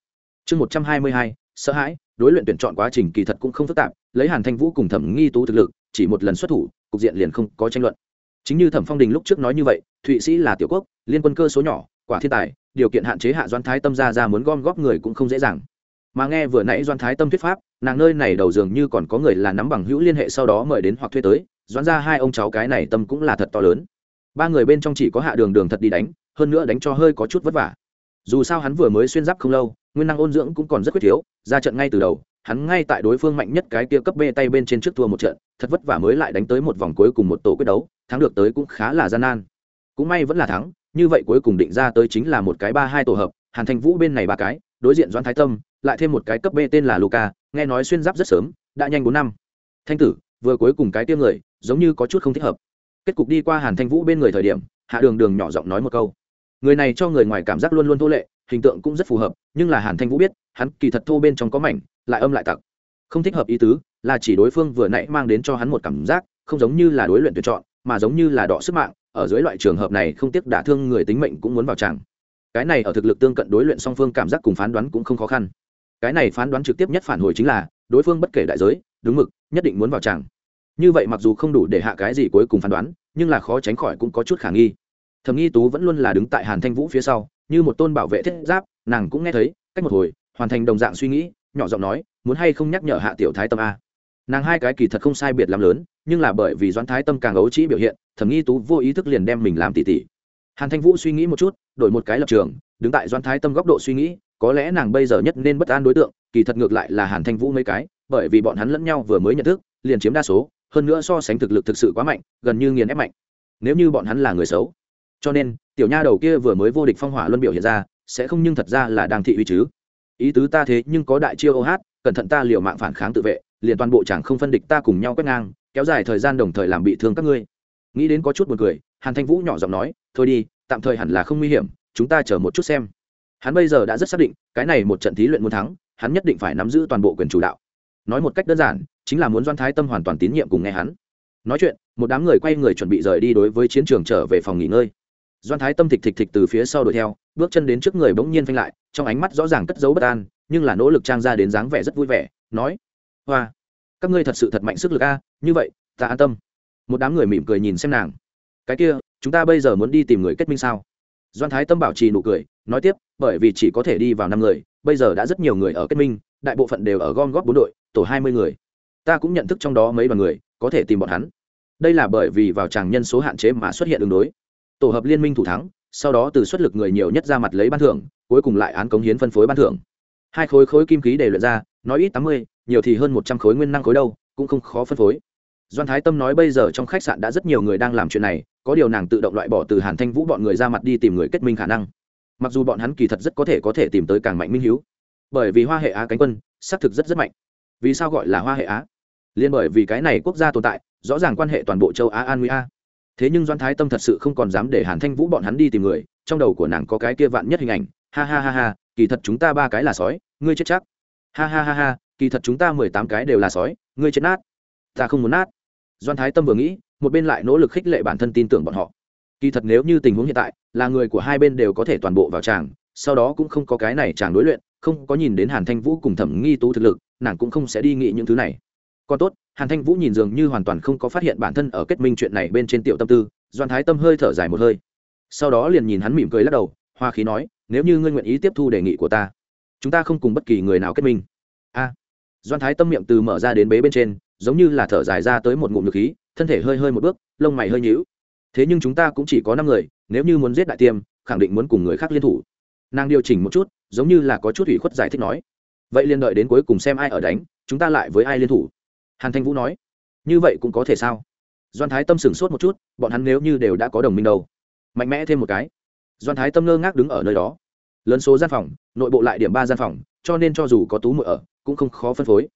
Chương một trăm hai mươi hai, sợ hãi, đối luyện tuyển chọn quá trình kỳ thật cũng không phức tạp, lấy hàn thanh vũ cùng thẩm nghi tú thực lực, chỉ một lần xuất thủ, cục diện liền không có tranh luận. Chính như thẩm phong đình lúc trước nói như vậy, thụy sĩ là tiểu quốc, liên quân cơ số nhỏ, quả thiên tài, điều kiện hạn chế hạ doan thái tâm ra ra muốn gom góp người cũng không dễ dàng mà nghe vừa nãy doan thái tâm thuyết pháp, nàng nơi này đầu dường như còn có người là nắm bằng hữu liên hệ sau đó mời đến hoặc thuê tới doan ra hai ông cháu cái này tâm cũng là thật to lớn. Ba người bên trong chỉ có hạ đường đường thật đi đánh, hơn nữa đánh cho hơi có chút vất vả. Dù sao hắn vừa mới xuyên giáp không lâu, nguyên năng ôn dưỡng cũng còn rất quyết thiếu ra trận ngay từ đầu, hắn ngay tại đối phương mạnh nhất cái kia cấp bê tay bên trên trước thua một trận, thật vất vả mới lại đánh tới một vòng cuối cùng một tổ quyết đấu, thắng được tới cũng khá là gian nan. Cũng may vẫn là thắng, như vậy cuối cùng định ra tới chính là một cái ba hai tổ hợp, hàn thành vũ bên này ba cái, đối diện doãn thái tâm lại thêm một cái cấp b tên là luca nghe nói xuyên giáp rất sớm, đã nhanh bốn năm. Thanh tử, vừa cuối cùng cái tiêm người, giống như có chút không thích hợp. Kết cục đi qua hàn thanh vũ bên người thời điểm, hạ đường đường nhỏ giọng nói một câu. Người này cho người ngoài cảm giác luôn luôn thô lệ, hình tượng cũng rất phù hợp, nhưng là hàn thanh vũ biết, hắn kỳ thật thô bên trong có mảnh, lại âm lại tặc. Không thích hợp ý tứ, là chỉ đối phương vừa nãy mang đến cho hắn một cảm giác, không giống như là đối luyện tuyển chọn, mà giống như là đọ sức mạng, ở dưới loại trường hợp này không tiếc đả thương người tính mệnh cũng muốn vào tràng. Cái này ở thực lực tương cận đối luyện song phương cảm giác cùng phán đoán cũng không khó khăn cái này phán đoán trực tiếp nhất phản hồi chính là, đối phương bất kể đại giới, đúng mực, nhất định muốn vào tràng. Như vậy mặc dù không đủ để hạ cái gì cuối cùng phán đoán, nhưng là khó tránh khỏi cũng có chút khả nghi. Thầm nghi tú vẫn luôn là đứng tại hàn thanh vũ phía sau, như một tôn bảo vệ thiết giáp, nàng cũng nghe thấy, cách một hồi, hoàn thành đồng dạng suy nghĩ, nhỏ giọng nói, muốn hay không nhắc nhở hạ tiểu thái tâm a? Nàng hai cái kỳ thật không sai biệt làm lớn, nhưng là bởi vì doãn thái tâm càng ấu trĩ biểu hiện, thẩm nghi tú vô ý thức liền đem mình làm tỉ tỉ. Hàn thanh vũ suy nghĩ một chút, đổi một cái lập trường, đứng tại doãn thái tâm góc độ suy nghĩ có lẽ nàng bây giờ nhất nên bất an đối tượng, kỳ thật ngược lại là hàn thanh vũ mấy cái, bởi vì bọn hắn lẫn nhau vừa mới nhận thức, liền chiếm đa số, hơn nữa so sánh thực lực thực sự quá mạnh, gần như nghiền ép mạnh. Nếu như bọn hắn là người xấu, cho nên, tiểu nha đầu kia vừa mới vô địch phong hỏa luân biểu hiện ra, sẽ không nhưng thật ra là đang thị uy chứ. Ý tứ ta thế nhưng có đại chiêu ô hát, cẩn thận ta liều mạng phản kháng tự vệ, liền toàn bộ chẳng không phân địch ta cùng nhau quét ngang, kéo dài thời gian đồng thời làm bị thương các ngươi. Nghĩ đến có chút buồn cười, hàn thanh vũ nhỏ giọng nói, thôi đi, tạm thời hẳn là không nguy hiểm, chúng ta chờ một chút xem hắn bây giờ đã rất xác định, cái này một trận thí luyện muốn thắng, hắn nhất định phải nắm giữ toàn bộ quyền chủ đạo. Nói một cách đơn giản, chính là muốn doan thái tâm hoàn toàn tín nhiệm cùng nghe hắn. Nói chuyện, một đám người quay người chuẩn bị rời đi đối với chiến trường trở về phòng nghỉ ngơi. Doan thái tâm thịch thịch thịch từ phía sau đuổi theo, bước chân đến trước người bỗng nhiên phanh lại, trong ánh mắt rõ ràng cất giấu bất an, nhưng là nỗ lực trang ra đến dáng vẻ rất vui vẻ, nói, hoa, các ngươi thật sự thật mạnh sức lực a, như vậy, ta an tâm. Một đám người mỉm cười nhìn xem nàng. Cái kia, chúng ta bây giờ muốn đi tìm người kết minh sao? Doan thái tâm bảo trì nụ cười nói tiếp, bởi vì chỉ có thể đi vào năm người, bây giờ đã rất nhiều người ở kết minh, đại bộ phận đều ở gom góp bốn đội, tổ hai mươi người. Ta cũng nhận thức trong đó mấy đoàn người, có thể tìm bọn hắn. Đây là bởi vì vào tràng nhân số hạn chế mà xuất hiện đường đối. Tổ hợp liên minh thủ thắng, sau đó từ xuất lực người nhiều nhất ra mặt lấy ban thưởng, cuối cùng lại án cống hiến phân phối ban thưởng. Hai khối khối kim khí để luyện ra, nói ít tám mươi, nhiều thì hơn một trăm khối nguyên năng khối đâu, cũng không khó phân phối. Doan thái tâm nói bây giờ trong khách sạn đã rất nhiều người đang làm chuyện này, có điều nàng tự động loại bỏ từ hàn thanh vũ bọn người ra mặt đi tìm người kết minh khả năng mặc dù bọn hắn kỳ thật rất có thể có thể tìm tới càng mạnh minh hiếu, bởi vì hoa hệ á cánh quân, xác thực rất rất mạnh. Vì sao gọi là hoa hệ á? Liên bởi vì cái này quốc gia tồn tại, rõ ràng quan hệ toàn bộ châu á an nguy a. Thế nhưng doan thái tâm thật sự không còn dám để hàn thanh vũ bọn hắn đi tìm người, trong đầu của nàng có cái kia vạn nhất hình ảnh. Ha ha ha ha, kỳ thật chúng ta ba cái là sói, ngươi chết chắc. Ha ha ha ha, kỳ thật chúng ta mười tám cái đều là sói, ngươi chết nát. Ta không muốn nát. Doan thái tâm vừa nghĩ, một bên lại nỗ lực khích lệ bản thân tin tưởng bọn họ. Kỳ thật nếu như tình huống hiện tại là người của hai bên đều có thể toàn bộ vào tràng, sau đó cũng không có cái này chàng đối luyện, không có nhìn đến hàn thanh vũ cùng thẩm nghi tú thực lực, nàng cũng không sẽ đi nghĩ những thứ này. Còn tốt, hàn thanh vũ nhìn dường như hoàn toàn không có phát hiện bản thân ở kết minh chuyện này bên trên tiểu tâm tư, doan thái tâm hơi thở dài một hơi. Sau đó liền nhìn hắn mỉm cười lắc đầu, hoa khí nói, nếu như ngươi nguyện ý tiếp thu đề nghị của ta, chúng ta không cùng bất kỳ người nào kết minh. A. Doan thái tâm miệng từ mở ra đến bế bên trên, giống như là thở dài ra tới một ngụm lực khí, thân thể hơi hơi một bước, lông mày hơi nhíu. Thế nhưng chúng ta cũng chỉ có năm người nếu như muốn giết đại tiêm, khẳng định muốn cùng người khác liên thủ. Nàng điều chỉnh một chút, giống như là có chút ủy khuất giải thích nói. Vậy liền đợi đến cuối cùng xem ai ở đánh, chúng ta lại với ai liên thủ. Hàn thanh vũ nói. Như vậy cũng có thể sao? Doan thái tâm sửng sốt một chút, bọn hắn nếu như đều đã có đồng minh đâu. Mạnh mẽ thêm một cái. Doan thái tâm ngơ ngác đứng ở nơi đó. Lớn số gian phòng, nội bộ lại điểm ba gian phòng, cho nên cho dù có tú mượn ở, cũng không khó phân phối.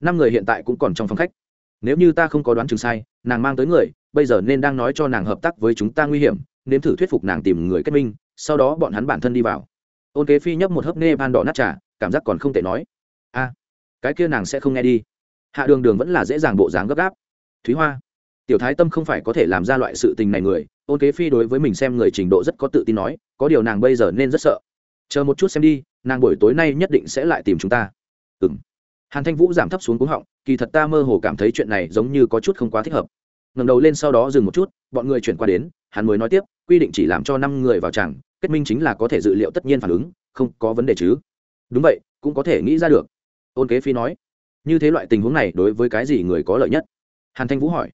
Năm người hiện tại cũng còn trong phòng khách. Nếu như ta không có đoán chừng sai, nàng mang tới người, bây giờ nên đang nói cho nàng hợp tác với chúng ta nguy hiểm nếm thử thuyết phục nàng tìm người kết minh, sau đó bọn hắn bản thân đi vào. Ôn kế phi nhấp một hớp nê ban đỏ nát trà, cảm giác còn không thể nói. A, cái kia nàng sẽ không nghe đi. Hạ đường đường vẫn là dễ dàng bộ dáng gấp gáp. Thúy hoa, tiểu thái tâm không phải có thể làm ra loại sự tình này người. Ôn kế phi đối với mình xem người trình độ rất có tự tin nói, có điều nàng bây giờ nên rất sợ. Chờ một chút xem đi, nàng buổi tối nay nhất định sẽ lại tìm chúng ta. Ừ m hàn thanh vũ giảm thấp xuống cúng họng, kỳ thật ta mơ hồ cảm thấy chuyện này giống như có chút không quá thích hợp ngầm đầu lên sau đó dừng một chút, bọn người chuyển qua đến, hắn mới nói tiếp, quy định chỉ làm cho năm người vào chẳng kết minh chính là có thể dự liệu tất nhiên phản ứng, không có vấn đề chứ. Đúng vậy, cũng có thể nghĩ ra được. Ôn kế phi nói, như thế loại tình huống này đối với cái gì người có lợi nhất? Hàn thanh vũ hỏi.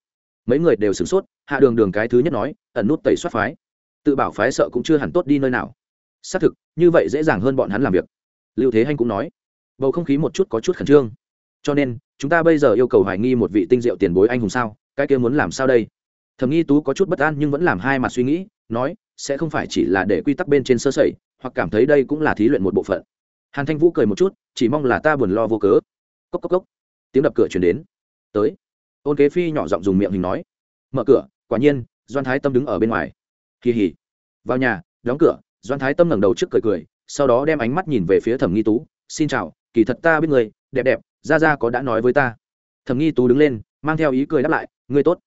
Mấy người đều sửng sốt, hạ đường đường cái thứ nhất nói, ẩn nút tẩy soát phái. Tự bảo phái sợ cũng chưa hẳn tốt đi nơi nào. Xác thực, như vậy dễ dàng hơn bọn hắn làm việc. Lưu thế hanh cũng nói, bầu không khí một chút có chút khẩn trương. Cho nên, chúng ta bây giờ yêu cầu hoài nghi một vị tinh diệu tiền bối anh hùng sao? Cái kia muốn làm sao đây? Thầm nghi tú có chút bất an nhưng vẫn làm hai mặt suy nghĩ, nói, sẽ không phải chỉ là để quy tắc bên trên sơ sẩy, hoặc cảm thấy đây cũng là thí luyện một bộ phận. Hàn thanh vũ cười một chút, chỉ mong là ta buồn lo vô cớ. Cốc cốc cốc. Tiếng đập cửa chuyển đến. Tới. Ôn kế phi nhỏ giọng dùng miệng hình nói. Mở cửa, quả nhiên, doan thái tâm đứng ở bên ngoài. Kỳ hỉ. Vào nhà, đóng cửa, doan thái tâm ngẩng đầu trước cười cười, sau đó đem ánh mắt nhìn về phía thẩm nghi tú. Xin chào, kỳ thật ta biết người, đẹp đẹp ra ra có đã nói với ta. Thẩm nghi tú đứng lên, mang theo ý cười đáp lại ngươi tốt.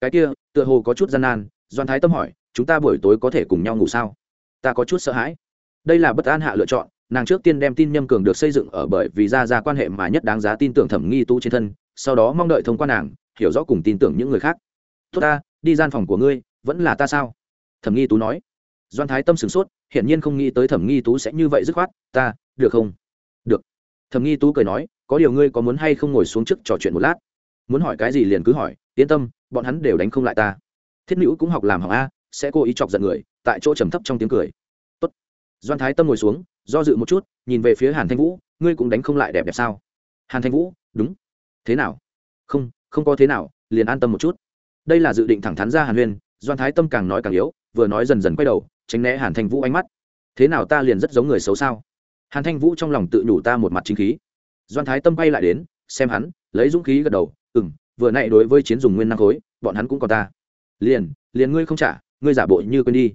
Cái kia, tựa hồ có chút gian nan, doan thái tâm hỏi, chúng ta buổi tối có thể cùng nhau ngủ sao? Ta có chút sợ hãi. Đây là bất an hạ lựa chọn, nàng trước tiên đem tin nhâm cường được xây dựng ở bởi vì ra ra quan hệ mà nhất đáng giá tin tưởng thẩm nghi tu trên thân, sau đó mong đợi thông qua nàng, hiểu rõ cùng tin tưởng những người khác. Tốt ta, đi gian phòng của ngươi, vẫn là ta sao? Thẩm nghi tú nói. Doan thái tâm sửng sốt, hiển nhiên không nghĩ tới thẩm nghi tú sẽ như vậy dứt khoát. Ta, được không? Được. Thẩm nghi tú cười nói, có điều ngươi có muốn hay không ngồi xuống trước trò chuyện một lát? Muốn hỏi cái gì liền cứ hỏi yên tâm, bọn hắn đều đánh không lại ta. Thiết nữ cũng học làm học a, sẽ cố ý chọc giận người, tại chỗ trầm thấp trong tiếng cười. Tốt. doan thái tâm ngồi xuống, do dự một chút, nhìn về phía hàn thanh vũ, ngươi cũng đánh không lại đẹp đẹp sao? Hàn thanh vũ, đúng. Thế nào? Không không có thế nào, liền an tâm một chút. Đây là dự định thẳng thắn ra hàn huyên doan thái tâm càng nói càng yếu, vừa nói dần dần quay đầu, tránh né hàn thanh vũ ánh mắt. Thế nào ta liền rất giống người xấu sao? Hàn thanh vũ trong lòng tự nhủ ta một mặt chính khí. Doan thái tâm bay lại đến, xem hắn, lấy dũng khí gật đầu ừ m vừa nãy đối với chiến dùng nguyên năng khối, bọn hắn cũng còn ta. Liền liền ngươi không trả, ngươi giả bộ như quên đi.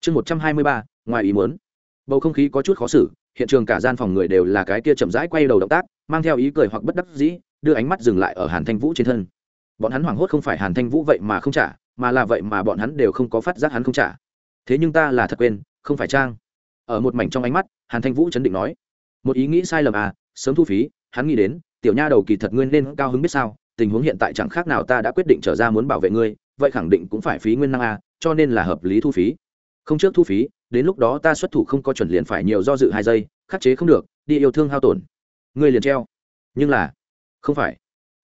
Chương một trăm hai mươi ba, ngoài ý muốn. Bầu không khí có chút khó xử, hiện trường cả gian phòng người đều là cái kia chậm rãi quay đầu động tác, mang theo ý cười hoặc bất đắc dĩ, đưa ánh mắt dừng lại ở hàn thanh vũ trên thân. Bọn hắn hoảng hốt không phải hàn thanh vũ vậy mà không trả, mà là vậy mà bọn hắn đều không có phát giác hắn không trả. Thế nhưng ta là thật quên, không phải trang. Ở một mảnh trong ánh mắt, hàn thanh vũ chấn định nói, một ý nghĩ sai lầm à sớm thu phí, hắn nghĩ đến, tiểu nha đầu kỳ thật nguyên nên cao hứng biết sao tình huống hiện tại chẳng khác nào ta đã quyết định trở ra muốn bảo vệ ngươi, vậy khẳng định cũng phải phí nguyên năng a, cho nên là hợp lý thu phí. Không trước thu phí, đến lúc đó ta xuất thủ không có chuẩn liền phải nhiều do dự hai giây, khắc chế không được, đi yêu thương hao tổn. Ngươi liền treo. Nhưng là, không phải.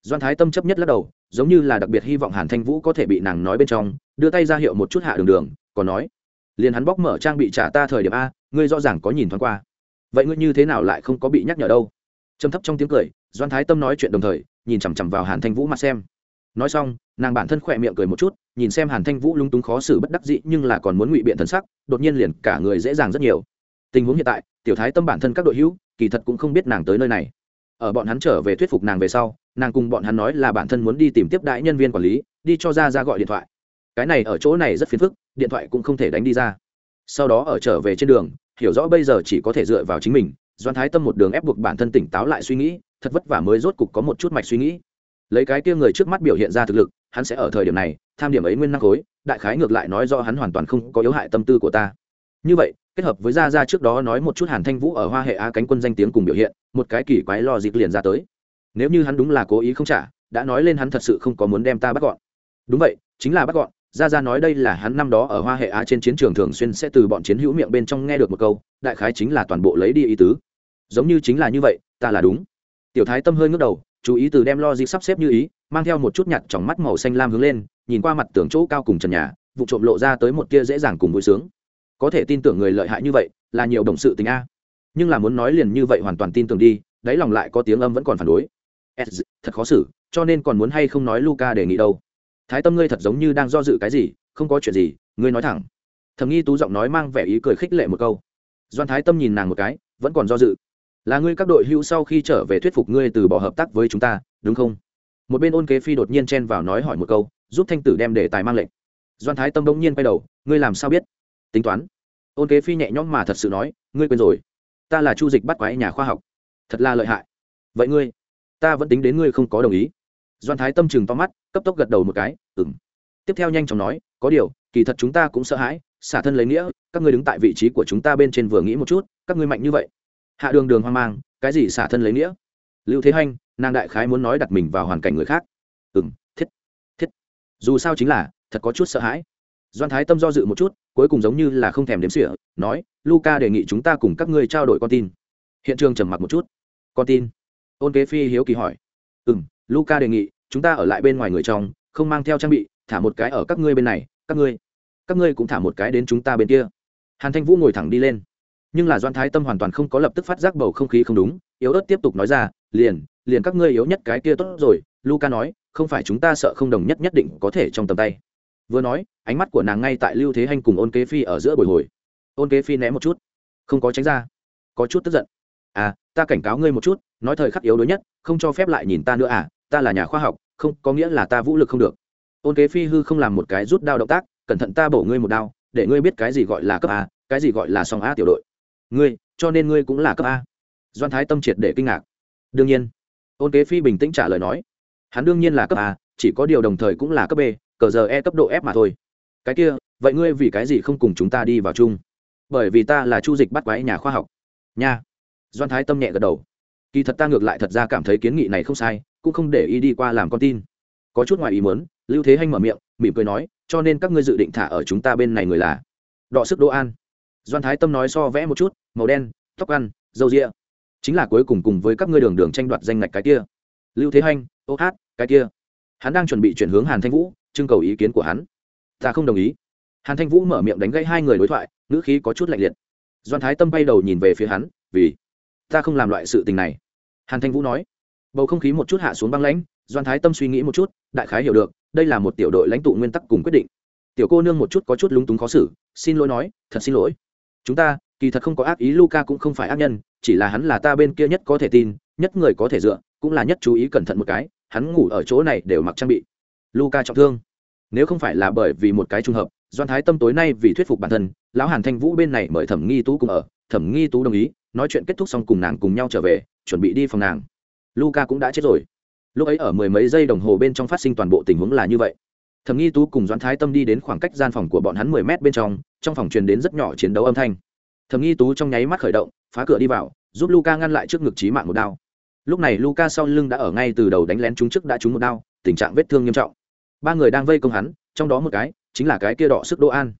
Doan thái tâm chấp nhất lắc đầu, giống như là đặc biệt hy vọng hàn thanh vũ có thể bị nàng nói bên trong, đưa tay ra hiệu một chút hạ đường đường, còn nói, liền hắn bóc mở trang bị trả ta thời điểm a, ngươi rõ ràng có nhìn thoáng qua. Vậy ngươi như thế nào lại không có bị nhắc nhở đâu? Trầm thấp trong tiếng cười, doan thái tâm nói chuyện đồng thời nhìn chằm chằm vào hàn thanh vũ mặt xem. Nói xong, nàng bản thân khỏe miệng cười một chút, nhìn xem hàn thanh vũ lung túng khó xử bất đắc dĩ nhưng là còn muốn ngụy biện thần sắc, đột nhiên liền cả người dễ dàng rất nhiều. Tình huống hiện tại, tiểu thái tâm bản thân các đội hữu, kỳ thật cũng không biết nàng tới nơi này. Ở bọn hắn trở về thuyết phục nàng về sau, nàng cùng bọn hắn nói là bản thân muốn đi tìm tiếp đại nhân viên quản lý, đi cho ra ra gọi điện thoại. Cái này ở chỗ này rất phiền phức, điện thoại cũng không thể đánh đi ra. Sau đó ở trở về trên đường, hiểu rõ bây giờ chỉ có thể dựa vào chính mình doan thái tâm một đường ép buộc bản thân tỉnh táo lại suy nghĩ thật vất vả mới rốt cục có một chút mạch suy nghĩ. Lấy cái kia người trước mắt biểu hiện ra thực lực, hắn sẽ ở thời điểm này, tham điểm ấy nguyên năng khối, đại khái ngược lại nói do hắn hoàn toàn không có yếu hại tâm tư của ta. Như vậy, kết hợp với gia gia trước đó nói một chút hàn thanh vũ ở hoa hệ á cánh quân danh tiếng cùng biểu hiện, một cái kỳ quái lo dịp liền ra tới. Nếu như hắn đúng là cố ý không trả, đã nói lên hắn thật sự không có muốn đem ta bắt gọn. Đúng vậy, chính là bắt gọn. Gia gia nói đây là hắn năm đó ở hoa hệ á trên chiến trường thường xuyên sẽ từ bọn chiến hữu miệng bên trong nghe được một câu, đại khái chính là toàn bộ lấy đi ý tứ. Giống như chính là như vậy, ta là đúng tiểu thái tâm hơi ngước đầu, chú ý từ đem lo dịp sắp xếp như ý, mang theo một chút nhặt trong mắt màu xanh lam hướng lên, nhìn qua mặt tường chỗ cao cùng trần nhà, vụ trộm lộ ra tới một tia dễ dàng cùng vui sướng. Có thể tin tưởng người lợi hại như vậy, là nhiều đồng sự tình a. Nhưng là muốn nói liền như vậy hoàn toàn tin tưởng đi, đáy lòng lại có tiếng âm vẫn còn phản đối. Thật khó xử, cho nên còn muốn hay không nói luca đề nghị đâu. Thái tâm ngươi thật giống như đang do dự cái gì, không có chuyện gì, ngươi nói thẳng. Thầm nghi tú giọng nói mang vẻ ý cười khích lệ một câu. Doan thái tâm nhìn nàng một cái, vẫn còn do dự là ngươi các đội hữu sau khi trở về thuyết phục ngươi từ bỏ hợp tác với chúng ta, đúng không? Một bên ôn kế phi đột nhiên chen vào nói hỏi một câu, giúp thanh tử đem đề tài mang lệnh. Doan thái tâm bỗng nhiên quay đầu, ngươi làm sao biết? Tính toán. Ôn kế phi nhẹ nhõm mà thật sự nói, ngươi quên rồi. Ta là chu dịch bắt quái nhà khoa học. Thật là lợi hại. Vậy ngươi, ta vẫn tính đến ngươi không có đồng ý. Doan thái tâm chừng to mắt, cấp tốc gật đầu một cái ừng tiếp theo nhanh chóng nói, có điều, kỳ thật chúng ta cũng sợ hãi, xả thân lấy nghĩa, các ngươi đứng tại vị trí của chúng ta bên trên vừa nghĩ một chút, các ngươi mạnh như vậy hạ đường đường hoang mang, cái gì xả thân lấy nghĩa? Lưu thế hanh, nàng đại khái muốn nói đặt mình vào hoàn cảnh người khác. Ừ m thiết thiết. Dù sao chính là, thật có chút sợ hãi. Doan thái tâm do dự một chút, cuối cùng giống như là không thèm đếm sỉa nói luca đề nghị chúng ta cùng các ngươi trao đổi con tin. Hiện trường trầm mặc một chút. Con tin? Ôn kế phi hiếu kỳ hỏi. Ừ m luca đề nghị, chúng ta ở lại bên ngoài người trong, không mang theo trang bị, thả một cái ở các ngươi bên này, các ngươi các ngươi cũng thả một cái đến chúng ta bên kia. Hàn thanh vũ ngồi thẳng đi lên nhưng là doan thái tâm hoàn toàn không có lập tức phát giác bầu không khí không đúng, yếu ớt tiếp tục nói ra, liền liền các ngươi yếu nhất cái kia tốt rồi. Luca nói, không phải chúng ta sợ không đồng nhất nhất định có thể trong tầm tay. Vừa nói, ánh mắt của nàng ngay tại lưu thế hanh cùng ôn kế phi ở giữa bồi hồi. Ôn kế phi né một chút, không có tránh ra, có chút tức giận. À ta cảnh cáo ngươi một chút, nói thời khắc yếu đuối nhất, không cho phép lại nhìn ta nữa à ta là nhà khoa học, không, có nghĩa là ta vũ lực không được. Ôn kế phi hư không làm một cái rút đao động tác, cẩn thận ta bổ ngươi một đao, để ngươi biết cái gì gọi là cấp a, cái gì gọi là song a tiểu đội ngươi, cho nên ngươi cũng là cấp a. Doan thái tâm triệt để kinh ngạc. Đương nhiên ôn kế phi bình tĩnh trả lời nói, hắn đương nhiên là cấp a, chỉ có điều đồng thời cũng là cấp b, cờ giờ e cấp độ f mà thôi. Cái kia, vậy ngươi vì cái gì không cùng chúng ta đi vào chung? Bởi vì ta là chu dịch bắt quái nhà khoa học. Nha. Doan thái tâm nhẹ gật đầu. Kỳ thật ta ngược lại thật ra cảm thấy kiến nghị này không sai, cũng không để ý đi qua làm con tin. Có chút ngoài ý muốn, lưu thế hanh mở miệng, mỉm cười nói, cho nên các ngươi dự định thả ở chúng ta bên này người là? Đọ sức đỗ an. Doan thái tâm nói so vẽ một chút màu đen, tóc ăn dâu rịa chính là cuối cùng cùng với các ngươi đường đường tranh đoạt danh ngạch cái kia. Lưu thế hanh, ô hát, cái kia. Hắn đang chuẩn bị chuyển hướng hàn thanh vũ, trưng cầu ý kiến của hắn. Ta không đồng ý. Hàn thanh vũ mở miệng đánh gãy hai người đối thoại, ngữ khí có chút lạnh liệt. Doan thái tâm bay đầu nhìn về phía hắn, vì ta không làm loại sự tình này. Hàn thanh vũ nói. Bầu không khí một chút hạ xuống băng lãnh, doan thái tâm suy nghĩ một chút, đại khái hiểu được, đây là một tiểu đội lãnh tụ nguyên tắc cùng quyết định. Tiểu cô nương một chút có chút lúng túng khó xử, xin lỗi nói, thật xin lỗi. Chúng ta kỳ thật không có ác ý luca cũng không phải ác nhân, chỉ là hắn là ta bên kia nhất có thể tin, nhất người có thể dựa, cũng là nhất chú ý cẩn thận một cái, hắn ngủ ở chỗ này đều mặc trang bị. Luca trọng thương. Nếu không phải là bởi vì một cái trùng hợp, doan thái tâm tối nay vì thuyết phục bản thân, lão hàn thanh vũ bên này mời thẩm nghi tú cùng ở, thẩm nghi tú đồng ý, nói chuyện kết thúc xong cùng nàng cùng nhau trở về, chuẩn bị đi phòng nàng. Luca cũng đã chết rồi. Lúc ấy ở mười mấy giây đồng hồ bên trong phát sinh toàn bộ tình huống là như vậy. Thẩm nghi tú cùng doãn thái tâm đi đến khoảng cách gian phòng của bọn hắn mười mét bên trong trong phòng truyền đến rất nhỏ chiến đấu âm thanh thẩm nghi tú trong nháy mắt khởi động, phá cửa đi vào, giúp luca ngăn lại trước ngực trí mạng một đao. Lúc này luca sau lưng đã ở ngay từ đầu đánh lén chúng trước đã trúng một đao, tình trạng vết thương nghiêm trọng. Ba người đang vây công hắn, trong đó một cái chính là cái kia đỏ sức đỗ an.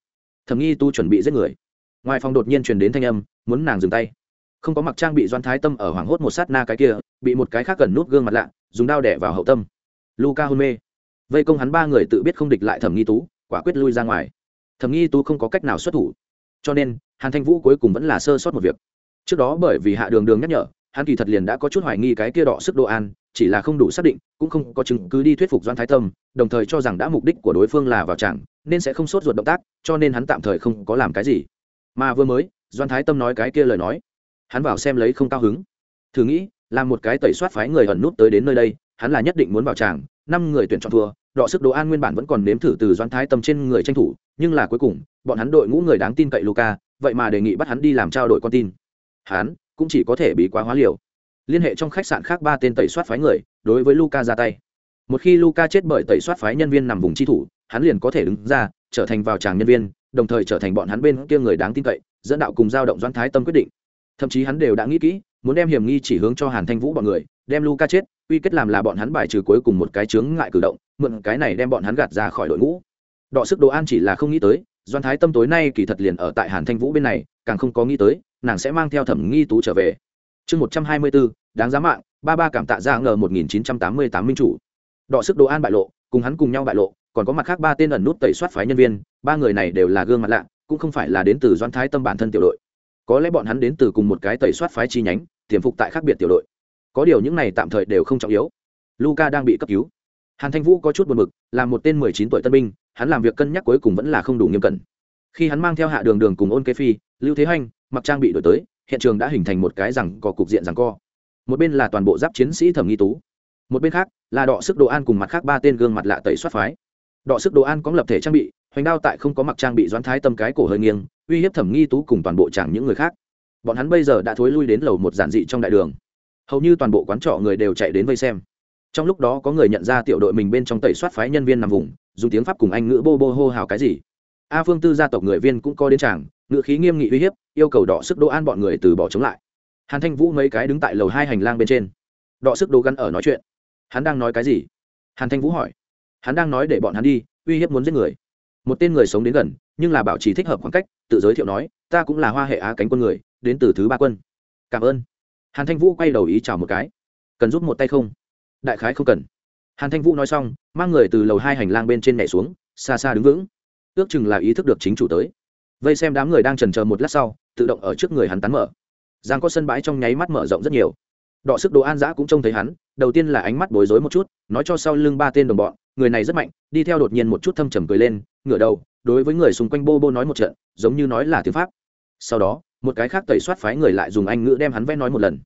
Thẩm nghi tu chuẩn bị giết người. Ngoài phòng đột nhiên truyền đến thanh âm, muốn nàng dừng tay. Không có mặc trang bị doan thái tâm ở hoảng hốt một sát na cái kia, bị một cái khác gần nút gương mặt lạ, dùng đao đẻ vào hậu tâm. Luca hôn mê. Vây công hắn ba người tự biết không địch lại thẩm nghi tú, quả quyết lui ra ngoài. Thẩm nghi tú không có cách nào xuất thủ cho nên, hàn thanh vũ cuối cùng vẫn là sơ sót một việc. Trước đó bởi vì hạ đường đường nhắc nhở, hắn kỳ thật liền đã có chút hoài nghi cái kia đỏ sức đồ an chỉ là không đủ xác định, cũng không có chứng cứ đi thuyết phục doan thái tâm, đồng thời cho rằng đã mục đích của đối phương là vào chẳng, nên sẽ không sốt ruột động tác, cho nên hắn tạm thời không có làm cái gì. Mà vừa mới doan thái tâm nói cái kia lời nói, hắn vào xem lấy không cao hứng. Thử nghĩ, làm một cái tẩy soát phái người ẩn nút tới đến nơi đây, hắn là nhất định muốn vào tràng năm người tuyển chọn thua, đọ sức đồ an nguyên bản vẫn còn nếm thử từ doan thái tâm trên người tranh thủ nhưng là cuối cùng, bọn hắn đội ngũ người đáng tin cậy luca vậy mà đề nghị bắt hắn đi làm trao đổi con tin. Hắn cũng chỉ có thể bị quá hóa liều. Liên hệ trong khách sạn khác ba tên tẩy soát phái người, đối với luca ra tay. Một khi luca chết bởi tẩy soát phái nhân viên nằm vùng chi thủ, hắn liền có thể đứng ra, trở thành vào tràng nhân viên, đồng thời trở thành bọn hắn bên kia người đáng tin cậy, dẫn đạo cùng giao động doan thái tâm quyết định. Thậm chí hắn đều đã nghĩ kỹ, muốn đem hiểm nghi chỉ hướng cho hàn thanh vũ bọn người, đem luca chết uy kết làm là bọn hắn bài trừ cuối cùng một cái chướng ngại cử động, mượn cái này đem bọn hắn gạt ra khỏi đội ngũ đọ sức đồ an chỉ là không nghĩ tới, doan thái tâm tối nay kỳ thật liền ở tại hàn thanh vũ bên này, càng không có nghĩ tới, nàng sẽ mang theo thẩm nghi tú trở về. Chương một trăm hai mươi bốn, đáng giá mạng, ba ba cảm tạ ra ngờ một nghìn chín trăm tám mươi tám minh chủ. Đọ sức đồ an bại lộ, cùng hắn cùng nhau bại lộ, còn có mặt khác ba tên ẩn nút tẩy soát phái nhân viên, ba người này đều là gương mặt lạ, cũng không phải là đến từ doan thái tâm bản thân tiểu đội. Có lẽ bọn hắn đến từ cùng một cái tẩy soát phái chi nhánh, tiềm phục tại khác biệt tiểu đội. Có điều những này tạm thời đều không trọng yếu. Luca đang bị cấp cứu. Hàn thanh vũ có chút buồn b ự c là một tên mười chín tuổi tân binh hắn làm việc cân nhắc cuối cùng vẫn là không đủ nghiêm cẩn. Khi hắn mang theo hạ đường đường cùng ôn kế phi, lưu thế hanh mặc trang bị đổi tới, hiện trường đã hình thành một cái rằng có cục diện rằng co. Một bên là toàn bộ giáp chiến sĩ thẩm nghi tú, một bên khác là đọ sức đồ an cùng mặt khác ba tên gương mặt lạ tẩy soát phái. Đọ sức đồ an có lập thể trang bị, hoành đao tại không có mặc trang bị doãn thái tâm cái cổ hơi nghiêng, uy hiếp thẩm nghi tú cùng toàn bộ chẳng những người khác. Bọn hắn bây giờ đã thối lui đến lầu một giản dị trong đại đường. Hầu như toàn bộ quán trọ người đều chạy đến vây xem. Trong lúc đó có người nhận ra tiểu đội mình bên trong tẩy soát phái nhân viên nằm vùng dùng tiếng pháp cùng anh ngữ bô bô hô hào cái gì? A phương tư gia tộc người viên cũng có đến tràng, ngữ khí nghiêm nghị uy hiếp, yêu cầu đọ sức đỗ an bọn người từ bỏ chống lại. Hàn thanh vũ mấy cái đứng tại lầu hai hành lang bên trên. Đọ sức đỗ gắn ở nói chuyện. Hắn đang nói cái gì? Hàn thanh vũ hỏi. Hắn đang nói để bọn hắn đi, uy hiếp muốn giết người. Một tên người sống đến gần, nhưng là bảo trì thích hợp khoảng cách, tự giới thiệu nói, ta cũng là hoa hệ á cánh quân người, đến từ thứ ba quân. Cảm ơn. Hàn thanh vũ quay đầu ý chào một cái. Cần giúp một tay không? Đại khái không cần hàn thanh vũ nói xong, mang người từ lầu hai hành lang bên trên nhảy xuống, xa xa đứng vững. Ước chừng là ý thức được chính chủ tới. Vây xem đám người đang trần chờ một lát sau, tự động ở trước người hắn tán mở. Giang có sân bãi trong nháy mắt mở rộng rất nhiều. Đọ sức đồ an giã cũng trông thấy hắn, đầu tiên là ánh mắt bối rối một chút, nói cho sau lưng ba tên đồng bọn, người này rất mạnh, đi theo đột nhiên một chút thâm trầm cười lên, ngửa đầu, đối với người xung quanh bô bô nói một trận, giống như nói là tiếng pháp. Sau đó, một cái khác tẩy soát phái người lại dùng anh ngữ đem hắn vẽ nói một lần.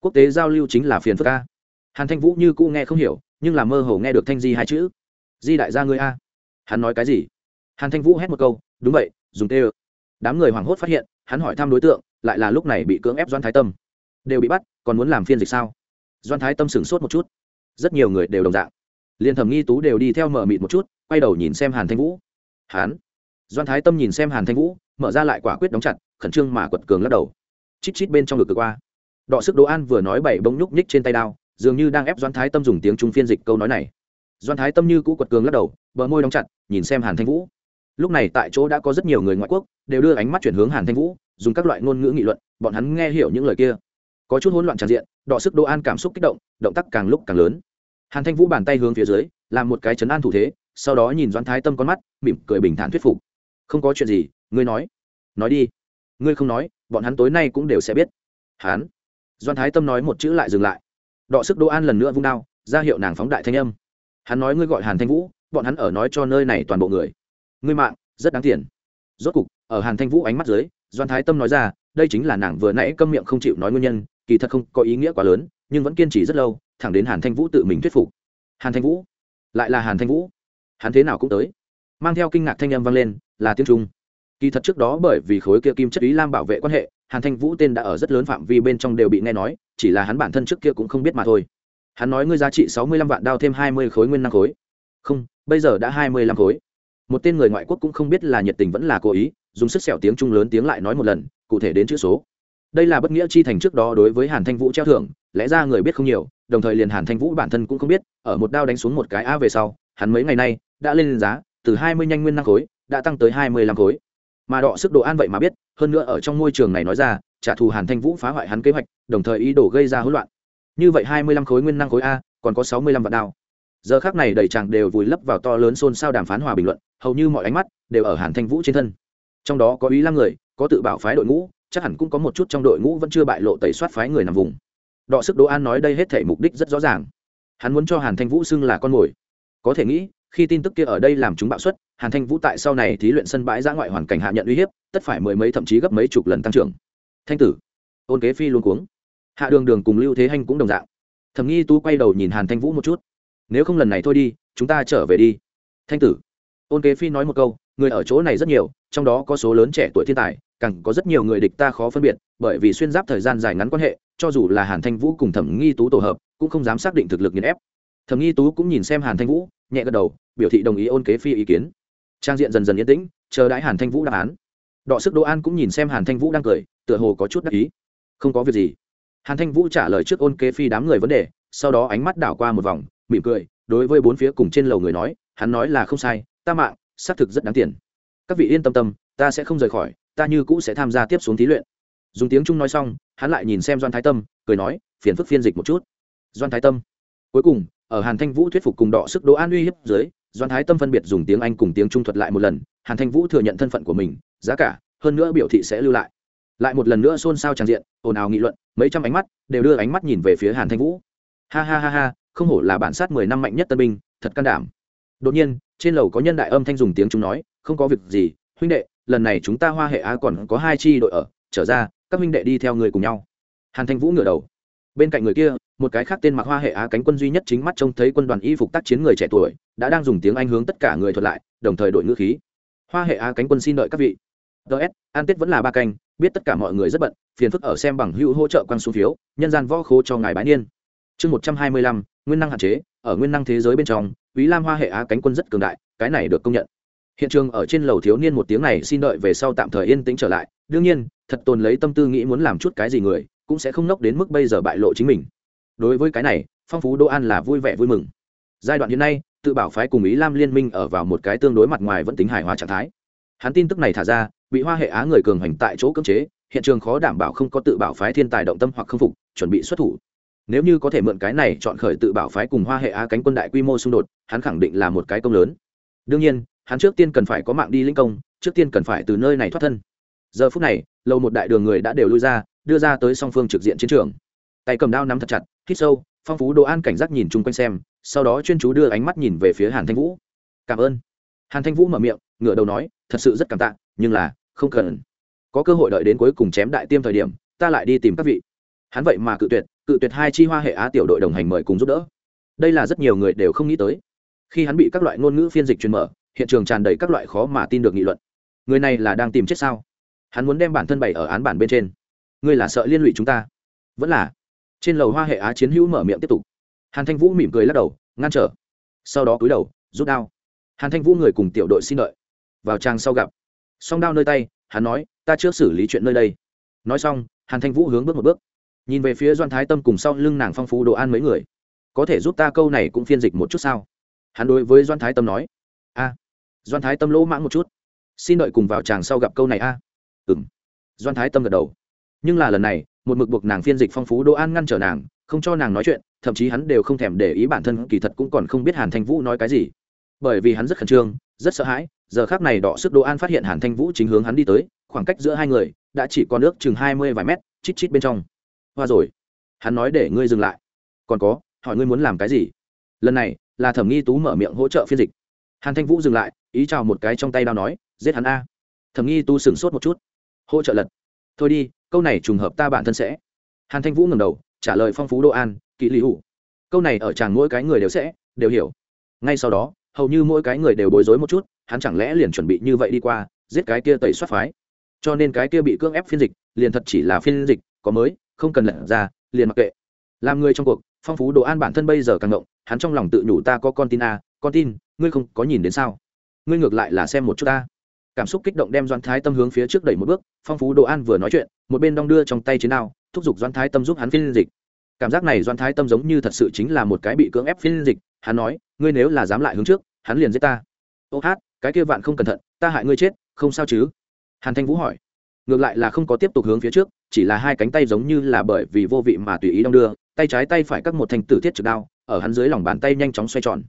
Quốc tế giao lưu chính là phiền phức ca hàn thanh vũ như cũ nghe không hiểu nhưng là mơ hồ nghe được thanh di hai chữ. Di đại gia ngươi a. Hắn nói cái gì? Hàn thanh vũ hét một câu, đúng vậy, dùng tê ơ. Đám người hoảng hốt phát hiện, hắn hỏi thăm đối tượng, lại là lúc này bị cưỡng ép doan thái tâm. Đều bị bắt, còn muốn làm phiên dịch sao? Doan thái tâm sửng sốt một chút. Rất nhiều người đều đồng dạng. Liền thẩm nghi tú đều đi theo mở mịt một chút, quay đầu nhìn xem hàn thanh vũ. Hán doan thái tâm nhìn xem hàn thanh vũ, mở ra lại quả quyết đóng chặt, khẩn trương mà quật cường lắc đầu. Chít chít bên trong ngực cực qua. Đọ sức đỗ an vừa nói bảy bông nhúc nhích trên tay đao dường như đang ép doan thái tâm dùng tiếng trung phiên dịch câu nói này. Doan thái tâm như cũ quật cường lắc đầu, bờ môi đóng chặt, nhìn xem hàn thanh vũ. Lúc này tại chỗ đã có rất nhiều người ngoại quốc, đều đưa ánh mắt chuyển hướng hàn thanh vũ, dùng các loại ngôn ngữ nghị luận, bọn hắn nghe hiểu những lời kia. Có chút hỗn loạn tràn diện, đọ sức Đô an cảm xúc kích động động tác càng lúc càng lớn. Hàn thanh vũ bàn tay hướng phía dưới, làm một cái chấn an thủ thế, sau đó nhìn doan thái tâm con mắt, mỉm cười bình thản thuyết phục. Không có chuyện gì, ngươi nói. Nói đi. Ngươi không nói, bọn hắn tối nay cũng đều sẽ biết. Hắn? Doan thái tâm nói một chữ lại dừng lại đọ sức đỗ an lần nữa vung đao, ra hiệu nàng phóng đại thanh âm. Hắn nói, ngươi gọi hàn thanh vũ, bọn hắn ở nói cho nơi này toàn bộ người. Ngươi mạng, rất đáng tiền. Rốt cục, ở hàn thanh vũ ánh mắt dưới, doan thái tâm nói ra, đây chính là nàng vừa nãy câm miệng không chịu nói nguyên nhân, kỳ thật không có ý nghĩa quá lớn, nhưng vẫn kiên trì rất lâu, thẳng đến hàn thanh vũ tự mình thuyết phục. Hàn thanh vũ? Lại là hàn thanh vũ? Hắn thế nào cũng tới. Mang theo kinh ngạc thanh âm vang lên, là tiếng trung. Kỳ thật trước đó bởi vì khối kia kim chất ý lam bảo vệ quan hệ hàn thanh vũ tên đã ở rất lớn phạm vi bên trong đều bị nghe nói, chỉ là hắn bản thân trước kia cũng không biết mà thôi. Hắn nói ngươi giá trị sáu mươi lăm vạn đao thêm hai mươi khối nguyên năng khối. Không, bây giờ đã hai mươi lăm khối. Một tên người ngoại quốc cũng không biết là nhiệt tình vẫn là cố ý, dùng sức sẹo tiếng trung lớn tiếng lại nói một lần, cụ thể đến chữ số. Đây là bất nghĩa chi thành trước đó đối với hàn thanh vũ treo thưởng, lẽ ra người biết không nhiều, đồng thời liền hàn thanh vũ bản thân cũng không biết, ở một đao đánh xuống một cái a về sau, hắn mấy ngày nay đã lên giá, từ hai mươi nhanh nguyên năng khối, đã tăng tới hai mươi lăm khối mà đọ sức độ an vậy mà biết, hơn nữa ở trong môi trường này nói ra, trả thù hàn thanh vũ phá hoại hắn kế hoạch, đồng thời ý đồ gây ra hỗn loạn. Như vậy hai mươi lăm khối nguyên năng khối a, còn có sáu mươi lăm vạn đao. Giờ khác này đầy chàng đều vùi lấp vào to lớn xôn xao đàm phán hòa bình luận, hầu như mọi ánh mắt đều ở hàn thanh vũ trên thân. Trong đó có ý lăng người, có tự bảo phái đội ngũ, chắc hẳn cũng có một chút trong đội ngũ vẫn chưa bại lộ tẩy soát phái người nằm vùng. Đọ sức đồ an nói đây hết thể mục đích rất rõ ràng. Hắn muốn cho hàn thanh vũ xưng là con mồi. Có thể nghĩ khi tin tức kia ở đây làm chúng bạo suất hàn thanh vũ tại sau này thí luyện sân bãi giã ngoại hoàn cảnh hạ nhận uy hiếp, tất phải mười mấy thậm chí gấp mấy chục lần tăng trưởng. Thanh tử, ôn kế phi luôn cuống. Hạ đường đường cùng lưu thế hanh cũng đồng dạng. Thầm nghi tú quay đầu nhìn hàn thanh vũ một chút. Nếu không lần này thôi đi, chúng ta trở về đi. Thanh tử, ôn kế phi nói một câu, người ở chỗ này rất nhiều, trong đó có số lớn trẻ tuổi thiên tài, càng có rất nhiều người địch ta khó phân biệt, bởi vì xuyên giáp thời gian dài ngắn quan hệ, cho dù là hàn thanh vũ cùng thẩm nghi tú tổ hợp, cũng không dám xác định thực lực nghiền ép. Thẩm nghi tú cũng nhìn xem hàn thanh vũ nhẹ gật đầu, biểu thị đồng ý ôn kế phi ý kiến. Trang diện dần dần yên tĩnh, chờ đãi hàn thanh vũ đáp án. Đọ sức đỗ an cũng nhìn xem hàn thanh vũ đang cười, tựa hồ có chút đắc ý. Không có việc gì. Hàn thanh vũ trả lời trước ôn kế phi đám người vấn đề, sau đó ánh mắt đảo qua một vòng, mỉm cười, đối với bốn phía cùng trên lầu người nói, hắn nói là không sai, ta mạng, xác thực rất đáng tiền. Các vị yên tâm tâm, ta sẽ không rời khỏi, ta như cũ sẽ tham gia tiếp xuống thí luyện. Dùng tiếng trung nói xong, hắn lại nhìn xem doan thái tâm, cười nói, phiền phức phiên dịch một chút. Doan thái tâm, cuối cùng ở hàn thanh vũ thuyết phục cùng đọ sức đỗ an uy hiếp dưới, doan thái tâm phân biệt dùng tiếng anh cùng tiếng trung thuật lại một lần, hàn thanh vũ thừa nhận thân phận của mình, giá cả, hơn nữa biểu thị sẽ lưu lại. Lại một lần nữa xôn xao tràn diện, ồn ào nghị luận, mấy trăm ánh mắt đều đưa ánh mắt nhìn về phía hàn thanh vũ. Ha ha ha ha, không hổ là bản sát mười năm mạnh nhất tân binh, thật can đảm. Đột nhiên, trên lầu có nhân đại âm thanh dùng tiếng chúng nói, không có việc gì, huynh đệ, lần này chúng ta hoa hệ á còn có hai chi đội ở, trở ra, các huynh đệ đi theo người cùng nhau. Hàn thanh vũ ngửa đầu. Bên cạnh người kia một cái khác tên mặc hoa hệ á cánh quân duy nhất chính mắt trông thấy quân đoàn y phục tác chiến người trẻ tuổi, đã đang dùng tiếng anh hướng tất cả người thuật lại, đồng thời đổi ngữ khí. Hoa hệ á cánh quân xin đợi các vị. Ts an tết vẫn là ba canh, biết tất cả mọi người rất bận, phiền phức ở xem bằng hữu hỗ trợ quăng xuống phiếu, nhân gian võ khố cho ngài bái niên. Chương một trăm hai mươi lăm, nguyên năng hạn chế, ở nguyên năng thế giới bên trong ý lam hoa hệ á cánh quân rất cường đại, cái này được công nhận. Hiện trường ở trên lầu thiếu niên một tiếng này xin đợi về sau tạm thời yên tĩnh trở lại. Đương nhiên, thật tồn lấy tâm tư nghĩ muốn làm chút cái gì người, cũng sẽ không nốc đến mức bây giờ bại lộ chính mình đối với cái này, phong phú đô an là vui vẻ vui mừng. Giai đoạn hiện nay, tự bảo phái cùng ý lam liên minh ở vào một cái tương đối mặt ngoài vẫn tính hài hòa trạng thái. Hắn tin tức này thả ra, bị hoa hệ á người cường hành tại chỗ cưỡng chế, hiện trường khó đảm bảo không có tự bảo phái thiên tài động tâm hoặc không phục, chuẩn bị xuất thủ. Nếu như có thể mượn cái này chọn khởi tự bảo phái cùng hoa hệ á cánh quân đại quy mô xung đột, hắn khẳng định là một cái công lớn. Đương nhiên, hắn trước tiên cần phải có mạng đi linh công, trước tiên cần phải từ nơi này thoát thân. Giờ phút này, lâu một đại đường người đã đều lui ra, đưa ra tới song phương trực diện chiến trường tay cầm đao nắm thật chặt, hít sâu, phong phú đồ an cảnh giác nhìn chung quanh xem, sau đó chuyên chú đưa ánh mắt nhìn về phía hàn thanh vũ. Cảm ơn. Hàn thanh vũ mở miệng, ngửa đầu nói, thật sự rất cảm tạ, nhưng là, không cần. Có cơ hội đợi đến cuối cùng chém đại tiêm thời điểm, ta lại đi tìm các vị. Hắn vậy mà cự tuyệt cự tuyệt hai chi hoa hệ á tiểu đội đồng hành mời cùng giúp đỡ. Đây là rất nhiều người đều không nghĩ tới. Khi hắn bị các loại ngôn ngữ phiên dịch truyền mở, hiện trường tràn đầy các loại khó mà tin được nghị luận. Người này là đang tìm chết sao? Hắn muốn đem bản thân bày ở án bản bên trên. Ngươi là sợ liên lụy chúng ta? Vẫn là trên lầu hoa hệ á chiến hữu mở miệng tiếp tục. Hàn thanh vũ mỉm cười lắc đầu, ngăn trở. Sau đó cúi đầu, rút đao. Hàn thanh vũ người cùng tiểu đội xin đợi. Vào trang sau gặp. Song đao nơi tay, hắn nói, ta chưa xử lý chuyện nơi đây. Nói xong, hàn thanh vũ hướng bước một bước. Nhìn về phía doan thái tâm cùng sau lưng nàng phong phú đồ ăn mấy người. Có thể giúp ta câu này cũng phiên dịch một chút sao? Hắn đối với doan thái tâm nói. A. Doan thái tâm lỗ mãng một chút. Xin đợi cùng vào chàng sau gặp câu này a. À? ừ m doan thái tâm gật đầu. Nhưng là lần này một mực buộc nàng phiên dịch phong phú đồ an ngăn trở nàng, không cho nàng nói chuyện, thậm chí hắn đều không thèm để ý bản thân, kỳ thật cũng còn không biết hàn thanh vũ nói cái gì. Bởi vì hắn rất khẩn trương, rất sợ hãi, giờ khác này đọ sức đồ an phát hiện hàn thanh vũ chính hướng hắn đi tới, khoảng cách giữa hai người, đã chỉ còn nước chừng hai mươi vài mét, chít chít bên trong. Hoa rồi. Hắn nói để ngươi dừng lại. Còn có, hỏi ngươi muốn làm cái gì? Lần này, là thẩm nghi tú mở miệng hỗ trợ phiên dịch. Hàn thanh vũ dừng lại, ý chào một cái trong tay đao nói, giết hắn a. Thẩm nghi tu sửng sốt một chút. Hỗ trợ lật. Thôi đi câu này trùng hợp ta bản thân sẽ. Hàn thanh vũ ngầm đầu trả lời phong phú đô an kỹ lý hủ. Câu này ở chàng mỗi cái người đều sẽ đều hiểu. Ngay sau đó hầu như mỗi cái người đều bối rối một chút hắn chẳng lẽ liền chuẩn bị như vậy đi qua giết cái kia tẩy soát phái. Cho nên cái kia bị cưỡng ép phiên dịch liền thật chỉ là phiên dịch có mới không cần lật ra liền mặc kệ. Làm người trong cuộc phong phú đồ an bản thân bây giờ càng ngộng hắn trong lòng tự nhủ ta có con tin à, con tin ngươi không có nhìn đến sao? Ngươi ngược lại là xem một chút ta cảm xúc kích động đem doan thái tâm hướng phía trước đẩy một bước, phong phú đồ an vừa nói chuyện, một bên đong đưa trong tay chiến đao, thúc giục doan thái tâm giúp hắn phiên dịch. Cảm giác này doan thái tâm giống như thật sự chính là một cái bị cưỡng ép phiên dịch, hắn nói, ngươi nếu là dám lại hướng trước, hắn liền giết ta. Ô hát, cái kia vạn không cẩn thận, ta hại ngươi chết, không sao chứ? Hàn thanh vũ hỏi. Ngược lại là không có tiếp tục hướng phía trước, chỉ là hai cánh tay giống như là bởi vì vô vị mà tùy ý đong đưa, tay trái tay phải cắt một thành tử thiết trực đao, ở hắn dưới lòng bàn tay nhanh chóng xoay tròn.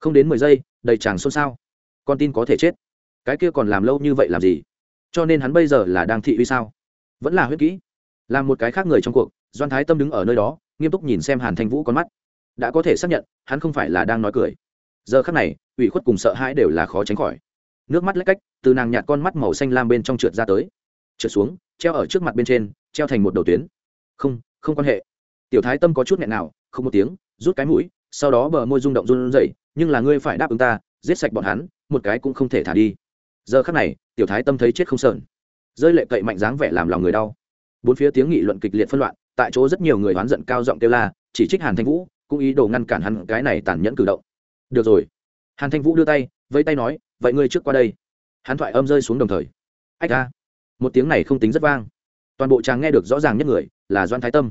Không đến mười giây, đầy tràng xôn xao. Con tin có thể chết cái kia còn làm lâu như vậy làm gì? Cho nên hắn bây giờ là đang thị uy sao? Vẫn là huyết kỹ. Là một cái khác người trong cuộc, doan thái tâm đứng ở nơi đó, nghiêm túc nhìn xem hàn thanh vũ con mắt. Đã có thể xác nhận, hắn không phải là đang nói cười. Giờ khác này, ủy khuất cùng sợ hãi đều là khó tránh khỏi. Nước mắt lách cách, từ nàng nhạt con mắt màu xanh lam bên trong trượt ra tới. Trượt xuống, treo ở trước mặt bên trên, treo thành một đầu tuyến. Không không quan hệ. Tiểu thái tâm có chút nghẹn nào, không một tiếng, rút cái mũi, sau đó bờ môi rung động run rẩy, nhưng là ngươi phải đáp ứng ta, giết sạch bọn hắn, một cái cũng không thể thả đi giờ khắc này, tiểu thái tâm thấy chết không sợn rơi lệ cậy mạnh dáng vẻ làm lòng người đau. Bốn phía tiếng nghị luận kịch liệt phân loạn, tại chỗ rất nhiều người oán giận cao giọng kêu la, chỉ trích hàn thanh vũ, cũng ý đồ ngăn cản hắn, cái này tàn nhẫn cử động. Được rồi. Hàn thanh vũ đưa tay, vẫy tay nói, vậy ngươi trước qua đây. Hắn thoại âm rơi xuống đồng thời. Ách ra một tiếng này không tính rất vang. Toàn bộ chàng nghe được rõ ràng nhất người, là doan thái tâm.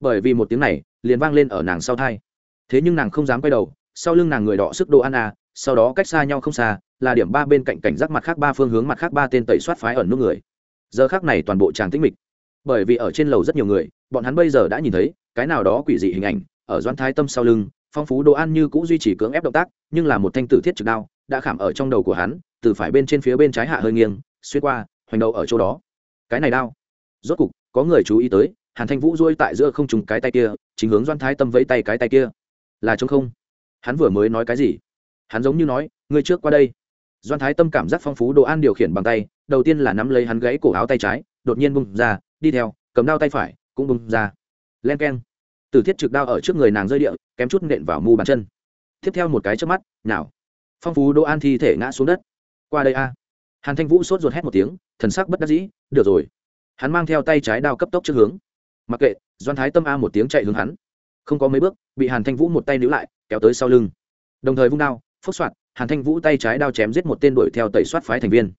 Bởi vì một tiếng này, liền vang lên ở nàng sau thai. Thế nhưng nàng không dám quay đầu, sau lưng nàng người đọ sức đồ ăn à sau đó cách xa nhau không xa là điểm ba bên cạnh cảnh giác mặt khác ba phương hướng mặt khác ba tên tẩy soát phái ẩn nút người. Giờ khác này toàn bộ tràng tĩnh mịch. Bởi vì ở trên lầu rất nhiều người, bọn hắn bây giờ đã nhìn thấy, cái nào đó quỷ dị hình ảnh, ở doan thái tâm sau lưng, phong phú đồ ăn như cũng duy trì cưỡng ép động tác, nhưng là một thanh tử thiết trực đao, đã khảm ở trong đầu của hắn, từ phải bên trên phía bên trái hạ hơi nghiêng, xuyên qua, hoành đầu ở chỗ đó. Cái này đao. Rốt cục, có người chú ý tới, hàn thanh vũ duỗi tại giữa không trùng cái tay kia, chính hướng doan thái tâm vẫy tay cái tay kia. Là chống không. Hắn vừa mới nói cái gì? Hắn giống như nói, ngươi trước qua đây doan thái tâm cảm giác phong phú, đồ ăn điều khiển bằng tay, đầu tiên là nắm lấy hắn gãy cổ áo tay trái, đột nhiên bung ra, đi theo, cầm đao tay phải, cũng bung ra. Len k e n từ thiết trực đao ở trước người nàng rơi địa, kém chút nện vào mu bàn chân. Tiếp theo một cái trước mắt, nào. Phong phú, đồ ăn thi thể ngã xuống đất. Qua đây a. Hàn thanh vũ sốt ruột hét một tiếng, thần sắc bất đắc dĩ, được rồi. Hắn mang theo tay trái đao cấp tốc trước hướng. Mặc kệ, doan thái tâm a một tiếng chạy hướng hắn. Không có mấy bước, bị hàn thanh vũ một tay níu lại, kéo tới sau lưng. Đồng thời vung đao, phốc soạt hàn thanh vũ tay trái đao chém giết một tên đuổi theo tẩy soát phái thành viên.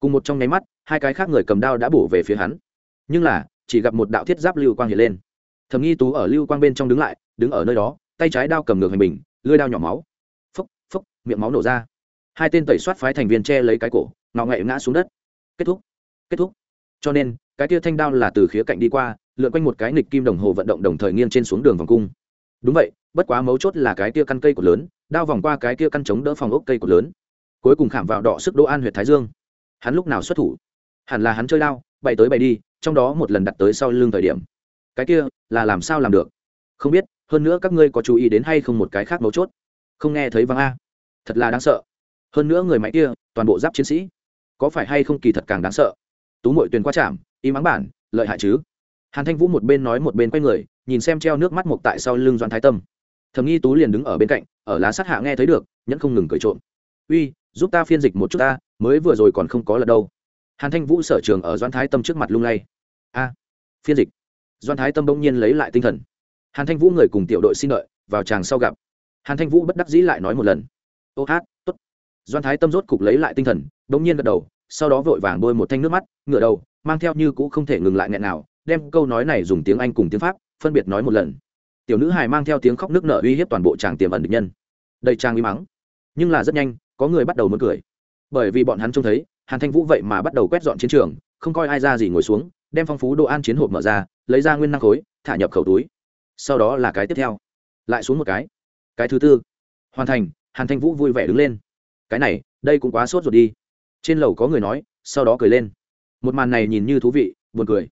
Cùng một trong nháy mắt, hai cái khác người cầm đao đã bổ về phía hắn. Nhưng là, chỉ gặp một đạo thiết giáp lưu quang hiện lên. Thầm nghi tú ở lưu quang bên trong đứng lại, đứng ở nơi đó, tay trái đao cầm ngược hành bình lưới đao nhỏ máu. Phốc phốc, miệng máu nổ ra. Hai tên tẩy soát phái thành viên che lấy cái cổ, ngọ ngậy ngã xuống đất. Kết thúc kết thúc. Cho nên, cái tia thanh đao là từ khía cạnh đi qua, lượn quanh một cái nghịch kim đồng hồ vận động đồng thời nghiêng trên xuống đường vòng cung. Đúng vậy, bất quá mấu chốt là cái tia căn cây cột lớn đao vòng qua cái kia căn chống đỡ phòng ốc cây cột lớn, cuối cùng khảm vào đọ sức đỗ an huyện thái dương. Hắn lúc nào xuất thủ? Hẳn là hắn chơi đao, bay tới bay đi, trong đó một lần đặt tới sau lưng thời điểm. Cái kia, là làm sao làm được? Không biết, hơn nữa các ngươi có chú ý đến hay không một cái khác mấu chốt? Không nghe thấy vắng a. Thật là đáng sợ. Hơn nữa người máy kia, toàn bộ giáp chiến sĩ. Có phải hay không kỳ thật càng đáng sợ? Tú mội tuyền qua chạm im ắng bản, lợi hại chứ? Hàn thanh vũ một bên nói một bên quay người, nhìn xem treo nước mắt mộc tại sau lưng doan thái tâm. Thầm nghi tú liền đứng ở bên cạnh ở lá sát hạ nghe thấy được, nhẫn không ngừng cười trộm. Uy, giúp ta phiên dịch một chút ta, mới vừa rồi còn không có là đâu. Hàn thanh vũ sở trường ở doan thái tâm trước mặt lung lay. A, phiên dịch. Doan thái tâm bỗng nhiên lấy lại tinh thần. Hàn thanh vũ người cùng tiểu đội xin lợi vào chàng sau gặp. Hàn thanh vũ bất đắc dĩ lại nói một lần. Ô hát t ố t doan thái tâm rốt cục lấy lại tinh thần, bỗng nhiên gật đầu, sau đó vội vàng bôi một thanh nước mắt ngựa đầu, mang theo như cũ không thể ngừng lại nghẹn nào, đem câu nói này dùng tiếng anh cùng tiếng pháp, phân biệt nói một lần. Tiểu nữ hài mang theo tiếng khóc nước nở uy hiếp toàn bộ tràng tiềm ẩn địch nhân đầy trang uy mắng. Nhưng là rất nhanh, có người bắt đầu muốn cười. Bởi vì bọn hắn trông thấy, hàn thanh vũ vậy mà bắt đầu quét dọn chiến trường, không coi ai ra gì ngồi xuống, đem phong phú đồ ăn chiến hộp mở ra, lấy ra nguyên năng khối, thả nhập khẩu túi. Sau đó là cái tiếp theo. Lại xuống một cái. Cái thứ tư. Hoàn thành, hàn thanh vũ vui vẻ đứng lên. Cái này, đây cũng quá sốt ruột đi. Trên lầu có người nói, sau đó cười lên. Một màn này nhìn như thú vị, buồn cười.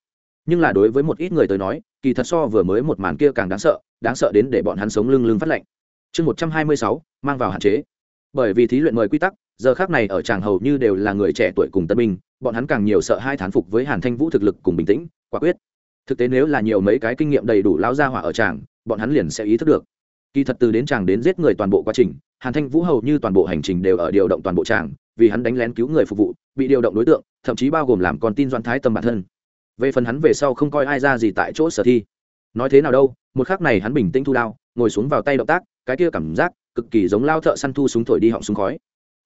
Nhưng là đối với một ít người tới nói, kỳ thật so vừa mới một màn kia càng đáng sợ đáng sợ đến để bọn hắn sống lưng lưng phát lạnh chương một trăm hai mươi sáu, mang vào hạn chế. Bởi vì thí luyện mời quy tắc, giờ khác này ở tràng hầu như đều là người trẻ tuổi cùng tân binh, bọn hắn càng nhiều sợ hai thán phục với hàn thanh vũ thực lực cùng bình tĩnh, quả quyết. Thực tế nếu là nhiều mấy cái kinh nghiệm đầy đủ lao ra hỏa ở tràng bọn hắn liền sẽ ý thức được. Kỳ thật từ đến tràng đến giết người toàn bộ quá trình, hàn thanh vũ hầu như toàn bộ hành trình đều ở điều động toàn bộ tràng vì hắn đánh lén cứu người phục vụ, bị điều động đối tượng, thậm chí bao gồm làm con tin doan thái tâm bản thân. Về phần hắn về sau không coi ai ra gì tại chỗ sở thi. Nói thế nào đâu, một khắc này hắn bình tĩnh thu đao, ngồi xuống vào tay động tác cái kia cảm giác cực kỳ giống lao thợ săn thu súng thổi đi họng súng khói.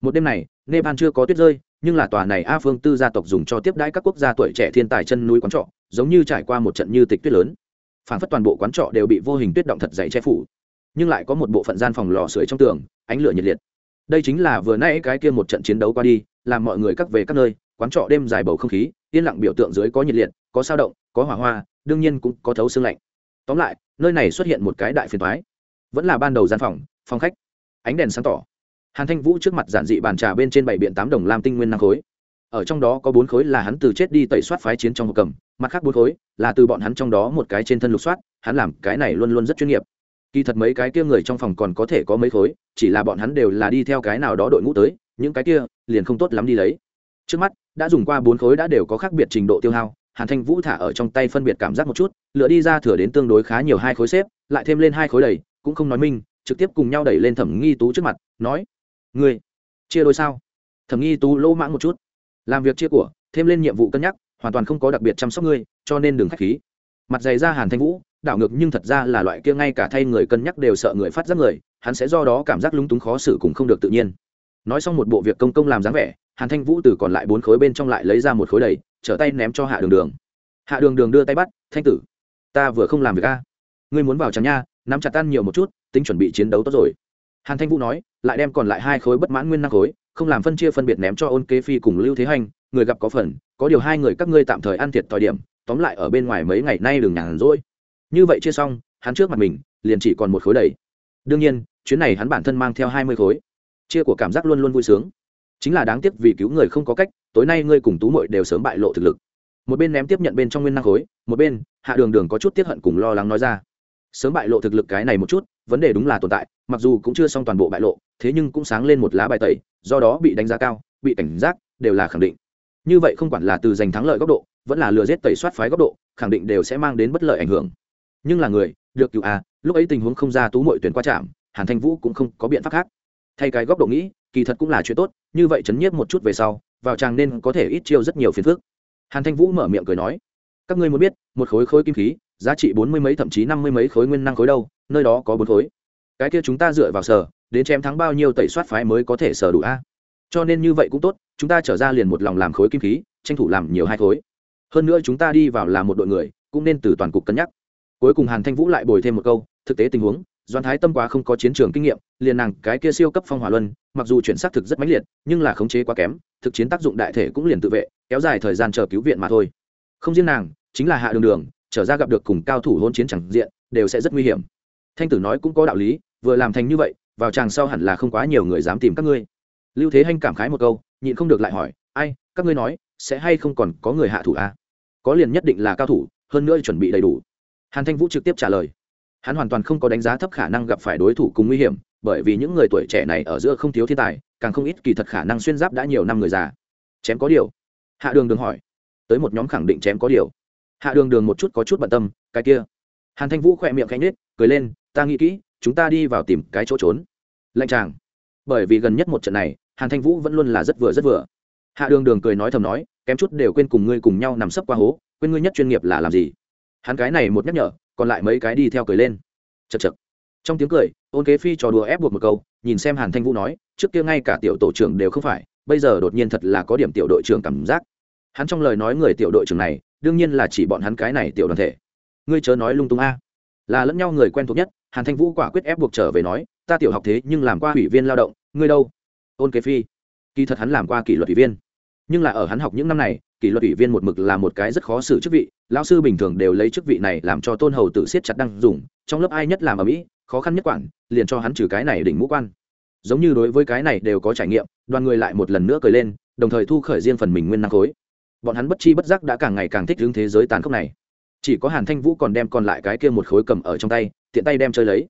Một đêm này, nepal chưa có tuyết rơi, nhưng là tòa này a phương tư gia tộc dùng cho tiếp đãi các quốc gia tuổi trẻ thiên tài chân núi quán trọ, giống như trải qua một trận như tịch tuyết lớn. Phản phất toàn bộ quán trọ đều bị vô hình tuyết động thật dày che phủ, nhưng lại có một bộ phận gian phòng lò sưởi trong tường, ánh lửa nhiệt liệt. Đây chính là vừa nãy cái kia một trận chiến đấu qua đi, làm mọi người cắt về các nơi, quán trọ đêm dài bầu không khí, yên lặng biểu tượng dưới có nhiệt liệt, có sao động, có hỏa hoa, đương nhiên cũng có thấu xương lạnh. Tóm lại, nơi này xuất hiện một cái đại phiền thoái vẫn là ban đầu gian phòng phòng khách. Ánh đèn sáng tỏ. Hàn thanh vũ trước mặt giản dị bàn trà bên trên bảy biện tám đồng lam tinh nguyên năng khối. Ở trong đó có bốn khối là hắn từ chết đi tẩy soát phái chiến trong hộp cầm, mặt khác bốn khối là từ bọn hắn trong đó một cái trên thân lục soát, hắn làm cái này luôn luôn rất chuyên nghiệp. Kỳ thật mấy cái kia người trong phòng còn có thể có mấy khối, chỉ là bọn hắn đều là đi theo cái nào đó đội ngũ tới, những cái kia liền không tốt lắm đi lấy. Trước mắt, đã dùng qua bốn khối đã đều có khác biệt trình độ tiêu hao, hàn thanh vũ thả ở trong tay phân biệt cảm giác một chút, lựa đi ra thừa đến tương đối khá nhiều hai khối xếp, lại thêm lên hai khối đầy cũng không nói minh, trực tiếp cùng nhau đẩy lên thẩm nghi tú trước mặt, nói người chia đôi sao? Thẩm nghi tú lỗ mãng một chút. Làm việc chia của, thêm lên nhiệm vụ cân nhắc, hoàn toàn không có đặc biệt chăm sóc ngươi, cho nên đừng k h á c h khí. Mặt dày ra hàn thanh vũ, đảo ngược nhưng thật ra là loại kia ngay cả thay người cân nhắc đều sợ người phát giác người, hắn sẽ do đó cảm giác lúng túng khó xử cùng không được tự nhiên. Nói xong một bộ việc công công làm dáng vẻ, hàn thanh vũ từ còn lại bốn khối bên trong lại lấy ra một khối đầy, trở tay ném cho hạ đường đường. Hạ đường đường đưa tay bắt, thanh tử, ta vừa không làm việc a, ngươi muốn vào chẳng nha nắm chặt tan nhiều một chút, tính chuẩn bị chiến đấu tốt rồi. Hàn thanh vũ nói, lại đem còn lại hai khối bất mãn nguyên năng khối, không làm phân chia phân biệt ném cho ôn kế phi cùng lưu thế hành, người gặp có phần, có điều hai người các ngươi tạm thời ăn thiệt thời điểm, tóm lại ở bên ngoài mấy ngày nay đừng nhàn rỗi. Như vậy chia xong, hắn trước mặt mình, liền chỉ còn một khối đầy. Đương nhiên, chuyến này hắn bản thân mang theo hai mươi khối. Chia của cảm giác luôn luôn vui sướng. Chính là đáng tiếc vì cứu người không có cách, tối nay ngươi cùng tú mội đều sớm bại lộ thực lực. Một bên ném tiếp nhận bên trong nguyên năng khối, một bên, hạ đường đường có chút tiếp hận cùng lo lắng nói ra sớm bại lộ thực lực cái này một chút, vấn đề đúng là tồn tại, mặc dù cũng chưa xong toàn bộ bại lộ, thế nhưng cũng sáng lên một lá bài tẩy, do đó bị đánh giá cao, bị cảnh giác, đều là khẳng định. Như vậy không quản là từ giành thắng lợi góc độ, vẫn là lừa rét tẩy soát phái góc độ, khẳng định đều sẽ mang đến bất lợi ảnh hưởng. Nhưng là người, được cựu à lúc ấy tình huống không ra tú mọi tuyển qua trạm, hàn thanh vũ cũng không có biện pháp khác. Thay cái góc độ nghĩ, kỳ thật cũng là chuyện tốt, như vậy chấn nhiếp một chút về sau, vào chàng nên có thể ít chiêu rất nhiều phiền phức. Hàn thanh vũ mở miệng cười nói, các ngươi muốn biết, một khối khối kim khí giá trị bốn mươi mấy, thậm chí năm mươi mấy khối nguyên năng khối đâu, nơi đó có bốn khối. Cái kia chúng ta dựa vào sở, đến chém thắng bao nhiêu tẩy soát phái mới có thể sở đủ a? Cho nên như vậy cũng tốt, chúng ta trở ra liền một lòng làm khối kim khí, tranh thủ làm nhiều hai khối. Hơn nữa chúng ta đi vào làm một đội người, cũng nên từ toàn cục cân nhắc. Cuối cùng hàn thanh vũ lại bồi thêm một câu, thực tế tình huống doan thái tâm quá không có chiến trường kinh nghiệm, liền nàng cái kia siêu cấp phong hỏa luân, mặc dù chuyển xác thực rất mãnh liệt, nhưng là khống chế quá kém, thực chiến tác dụng đại thể cũng liền tự vệ, kéo dài thời gian chờ cứu viện mà thôi. Không riêng nàng, chính là hạ đường đường trở ra gặp được cùng cao thủ hôn chiến chẳng diện, đều sẽ rất nguy hiểm. Thanh tử nói cũng có đạo lý, vừa làm thành như vậy, vào chàng sau hẳn là không quá nhiều người dám tìm các ngươi. Lưu thế hanh cảm khái một câu, nhịn không được lại hỏi, ai, các ngươi nói, sẽ hay không còn có người hạ thủ à? có liền nhất định là cao thủ, hơn nữa chuẩn bị đầy đủ. Hàn thanh vũ trực tiếp trả lời. Hắn hoàn toàn không có đánh giá thấp khả năng gặp phải đối thủ cùng nguy hiểm, bởi vì những người tuổi trẻ này ở giữa không thiếu thiên tài, càng không ít kỳ thật khả năng xuyên giáp đã nhiều năm người già. Chém có điều. Hạ đường đường hỏi. Tới một nhóm khẳng định chém có điều hạ đường đường một chút có chút bận tâm, cái kia. Hàn thanh vũ khỏe miệng khanh nết cười lên, ta nghĩ kỹ, chúng ta đi vào tìm cái chỗ trốn. Lạnh tràng bởi vì gần nhất một trận này, hàn thanh vũ vẫn luôn là rất vừa rất vừa. Hạ đường đường cười nói thầm nói, kém chút đều quên cùng ngươi cùng nhau nằm sấp qua hố, quên ngươi nhất chuyên nghiệp là làm gì. Hắn cái này một nhắc nhở, còn lại mấy cái đi theo cười lên. Chật chật trong tiếng cười, ôn kế phi trò đùa ép buộc một câu, nhìn xem hàn thanh vũ nói, trước kia ngay cả tiểu tổ trưởng đều không phải, bây giờ đột nhiên thật là có điểm tiểu đội trưởng cảm giác. Hắn trong lời nói người tiểu đội trưởng này đương nhiên là chỉ bọn hắn cái này tiểu đoàn thể. Ngươi chớ nói lung tung a. Là lẫn nhau người quen thuộc nhất, hàn thanh vũ quả quyết ép buộc trở về nói, ta tiểu học thế nhưng làm qua ủy viên lao động, ngươi đâu? Ôn kế phi. Kỳ thật hắn làm qua kỷ luật ủy viên. Nhưng là ở hắn học những năm này, kỷ luật ủy viên một mực là một cái rất khó xử chức vị, lão sư bình thường đều lấy chức vị này làm cho tôn hầu tự siết chặt đăng dùng, trong lớp ai nhất làm ở mỹ, khó khăn nhất quản, liền cho hắn trừ cái này đỉnh mũ quan. Giống như đối với cái này đều có trải nghiệm, đoàn người lại một lần nữa cười lên, đồng thời thu khởi riêng phần mình nguyên năng khối bọn hắn bất chi bất giác đã càng ngày càng thích hướng thế giới tàn khốc này. Chỉ có hàn thanh vũ còn đem còn lại cái kia một khối cầm ở trong tay, tiện tay đem chơi lấy.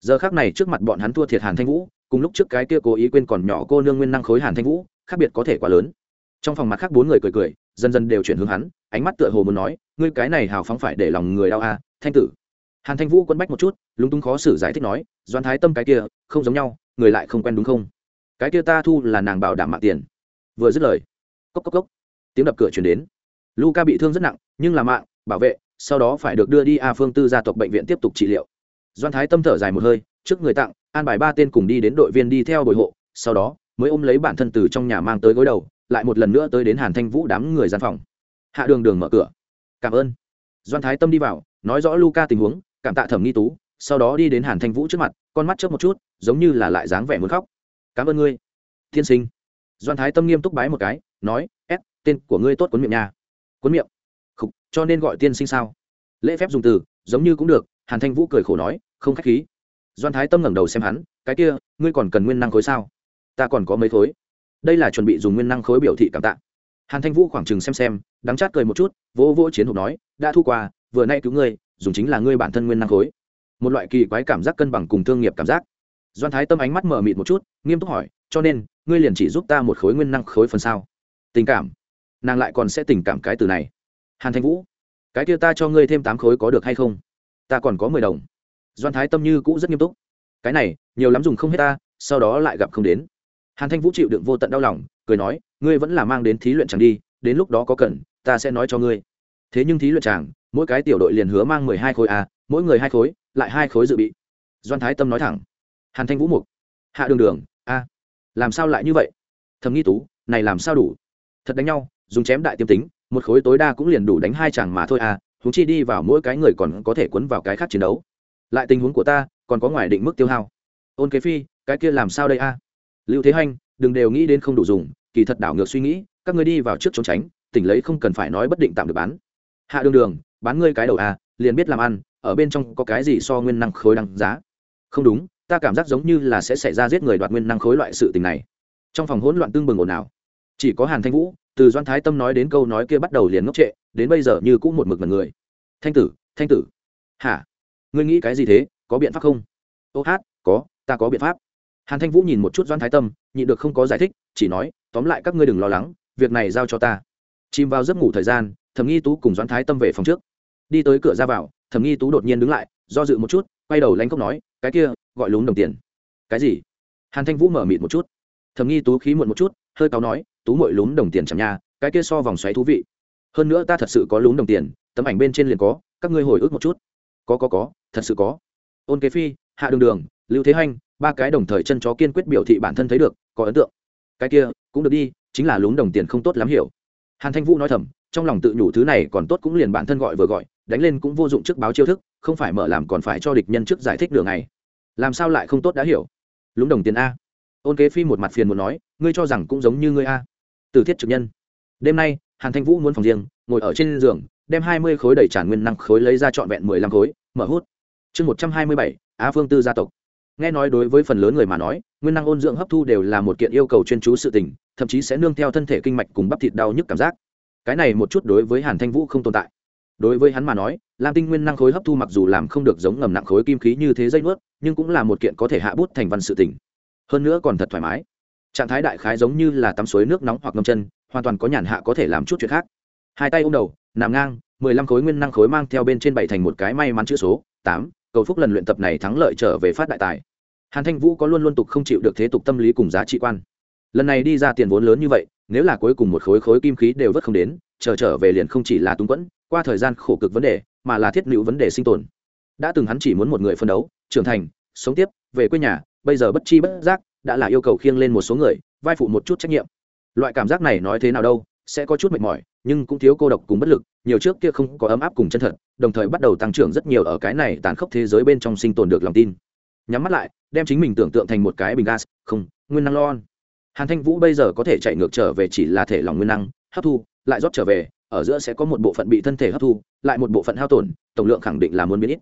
Giờ khác này trước mặt bọn hắn thua thiệt hàn thanh vũ, cùng lúc trước cái kia cố ý quên còn nhỏ cô nương nguyên năng khối hàn thanh vũ, khác biệt có thể quá lớn. Trong phòng mặt khác bốn người cười cười, dần dần đều chuyển hướng hắn, ánh mắt tựa hồ muốn nói, ngươi cái này hào phóng phải để lòng người đau a thanh tử. Hàn thanh vũ quấn bách một chút, lúng túng khó xử giải thích nói, doan thái tâm cái kia, không giống nhau, người lại không quen đúng không? Cái kia ta thu là nàng bảo đảm mạng tiền. Vừa dứt lời, cốc cốc cốc tiếng đập cửa chuyển đến. Luca bị thương rất nặng, nhưng là mạng, bảo vệ, sau đó phải được đưa đi a phương tư gia tộc bệnh viện tiếp tục trị liệu. Doan thái tâm thở dài một hơi, trước người tặng, an bài ba tên cùng đi đến đội viên đi theo bồi hộ, sau đó, mới ôm lấy bản thân từ trong nhà mang tới gối đầu, lại một lần nữa tới đến hàn thanh vũ đám người gian phòng. Hạ đường đường mở cửa. Cảm ơn. Doan thái tâm đi vào, nói rõ luca tình huống, cảm tạ thẩm nghi tú, sau đó đi đến hàn thanh vũ trước mặt, con mắt chớp một chút, giống như là lại dáng vẻ muốn khóc. Cảm ơn ngươi. Tiên sinh. Doan thái tâm nghiêm túc bái một cái, nói ép tên của ngươi tốt cuốn miệng nha. Cuốn miệng. Khục, cho nên gọi tiên sinh sao? Lễ phép dùng từ giống như cũng được hàn thanh vũ cười khổ nói không khách khí. Doan thái tâm ngẩng đầu xem hắn cái kia ngươi còn cần nguyên năng khối sao? Ta còn có mấy khối. Đây là chuẩn bị dùng nguyên năng khối biểu thị cảm tạ. Hàn thanh vũ khoảng chừng xem xem đắng chát cười một chút vỗ vỗ chiến hộp nói đã thu qua vừa nay cứu ngươi dùng chính là ngươi bản thân nguyên năng khối. Một loại kỳ quái cảm giác cân bằng cùng thương nghiệp cảm giác. Doan thái tâm ánh mắt mở mịt một chút nghiêm túc hỏi cho nên ngươi liền chỉ giúp ta một khối nguyên năng khối phần sao? Tình cảm nàng lại còn sẽ tình cảm cái từ này. Hàn thanh vũ, cái kia ta cho ngươi thêm tám khối có được hay không? Ta còn có mười đồng. Doan thái tâm như cũ rất nghiêm túc. Cái này, nhiều lắm dùng không hết ta, sau đó lại gặp không đến. Hàn thanh vũ chịu đựng vô tận đau lòng, cười nói, ngươi vẫn là mang đến thí luyện chẳng đi, đến lúc đó có cần, ta sẽ nói cho ngươi. Thế nhưng thí luyện chàng mỗi cái tiểu đội liền hứa mang mười hai khối a mỗi người hai khối, lại hai khối dự bị. Doan thái tâm nói thẳng. Hàn thanh vũ mục. Hạ đường đường, a, làm sao lại như vậy? Thầm nghi tú, này làm sao đủ? Thật đánh nhau dùng chém đại tiêm tính, một khối tối đa cũng liền đủ đánh hai chàng mà thôi à chúng chi đi vào mỗi cái người còn có thể quấn vào cái khác chiến đấu. Lại tình huống của ta, còn có ngoài định mức tiêu hao. Ôn kế phi, cái kia làm sao đây a? Lưu thế hanh đừng đều nghĩ đến không đủ dùng, kỳ thật đảo ngược suy nghĩ, các ngươi đi vào trước trốn tránh, tỉnh lấy không cần phải nói bất định tạm được bán. Hạ đường đường, bán ngươi cái đầu a, liền biết làm ăn, ở bên trong có cái gì so nguyên năng khối đăng giá. Không đúng, ta cảm giác giống như là sẽ xảy ra giết người đoạt nguyên năng khối loại sự tình này. Trong phòng hỗn loạn tương bừng ồn ào. Chỉ có hàn thanh vũ từ doan thái tâm nói đến câu nói kia bắt đầu liền ngốc trệ, đến bây giờ như cũng một mực mật người. Thanh tử thanh tử. Hả? Ngươi nghĩ cái gì thế? Có biện pháp không? Ô hát, có, ta có biện pháp. Hàn thanh vũ nhìn một chút doan thái tâm, nhịn được không có giải thích, chỉ nói, tóm lại các ngươi đừng lo lắng, việc này giao cho ta. Chìm vào giấc ngủ thời gian, thẩm nghi tú cùng doan thái tâm về phòng trước. Đi tới cửa ra vào, thẩm nghi tú đột nhiên đứng lại, do dự một chút, quay đầu lanh cốc nói, cái kia, gọi lún đồng tiền. Cái gì? Hàn thanh vũ mở mịt một chút. Thầm nghi tú khí muộn một chút hơi cáo nói, tú mội lún đồng tiền chẳng nha, cái kia so vòng xoáy thú vị. Hơn nữa ta thật sự có lún đồng tiền, tấm ảnh bên trên liền có, các ngươi hồi ức một chút. Có có có, thật sự có. Ôn kế phi, hạ đường đường, lưu thế hanh, ba cái đồng thời chân chó kiên quyết biểu thị bản thân thấy được, có ấn tượng. Cái kia, cũng được đi, chính là lún đồng tiền không tốt lắm hiểu. Hàn thanh vũ nói thầm, trong lòng tự nhủ thứ này còn tốt cũng liền bản thân gọi vừa gọi, đánh lên cũng vô dụng trước báo chiêu thức, không phải mở làm còn phải cho địch nhân trước giải thích đường này. Làm sao lại không tốt đã hiểu? Lúng đồng tiền a ôn kế phi một mặt phiền muốn nói, ngươi cho rằng cũng giống như ngươi a. Từ thiết trực nhân, đêm nay, hàn thanh vũ muốn phòng riêng, ngồi ở trên giường, đem hai mươi khối đầy tràn nguyên năng khối lấy ra trọn vẹn mười lăm khối, mở hút. Chương một trăm hai mươi bảy, á phương tư gia tộc. Nghe nói đối với phần lớn người mà nói, nguyên năng ôn dưỡng hấp thu đều là một kiện yêu cầu chuyên chú sự tình, thậm chí sẽ nương theo thân thể kinh mạch cùng bắp thịt đau nhức cảm giác. Cái này một chút đối với hàn thanh vũ không tồn tại. Đối với hắn mà nói, lam tinh nguyên năng khối hấp thu mặc dù làm không được giống ngầm nặng khối kim khí như thế dây nuốt, nhưng cũng là một kiện có thể hạ bút thành văn sự tỉnh hơn nữa còn thật thoải mái. Trạng thái đại khái giống như là tắm suối nước nóng hoặc ngâm chân, hoàn toàn có nhàn hạ có thể làm chút chuyện khác. Hai tay ôm đầu, nằm ngang, mười lăm khối nguyên năng khối mang theo bên trên bảy thành một cái may mắn chữ số, tám, cầu phúc lần luyện tập này thắng lợi trở về phát đại tài. Hàn thanh vũ có luôn luôn tục không chịu được thế tục tâm lý cùng giá trị quan. Lần này đi ra tiền vốn lớn như vậy, nếu là cuối cùng một khối khối kim khí đều vất không đến, chờ trở về liền không chỉ là túng quẫn, qua thời gian khổ cực vấn đề, mà là thiết nữ vấn đề sinh tồn. Đã từng hắn chỉ muốn một người phân đấu, trưởng thành, sống tiếp, về quê nhà bây giờ bất chi bất giác đã là yêu cầu khiêng lên một số người, vai phụ một chút trách nhiệm. Loại cảm giác này nói thế nào đâu, sẽ có chút mệt mỏi, nhưng cũng thiếu cô độc cùng bất lực, nhiều trước kia không có ấm áp cùng chân thật, đồng thời bắt đầu tăng trưởng rất nhiều ở cái này tàn khốc thế giới bên trong sinh tồn được lòng tin. Nhắm mắt lại, đem chính mình tưởng tượng thành một cái bình gas, không, nguyên năng lon. Hàn thanh vũ bây giờ có thể chạy ngược trở về chỉ là thể lòng nguyên năng, hấp thu, lại rót trở về, ở giữa sẽ có một bộ phận bị thân thể hấp thu, lại một bộ phận hao tổn, tổng lượng khẳng định là muốn biến ít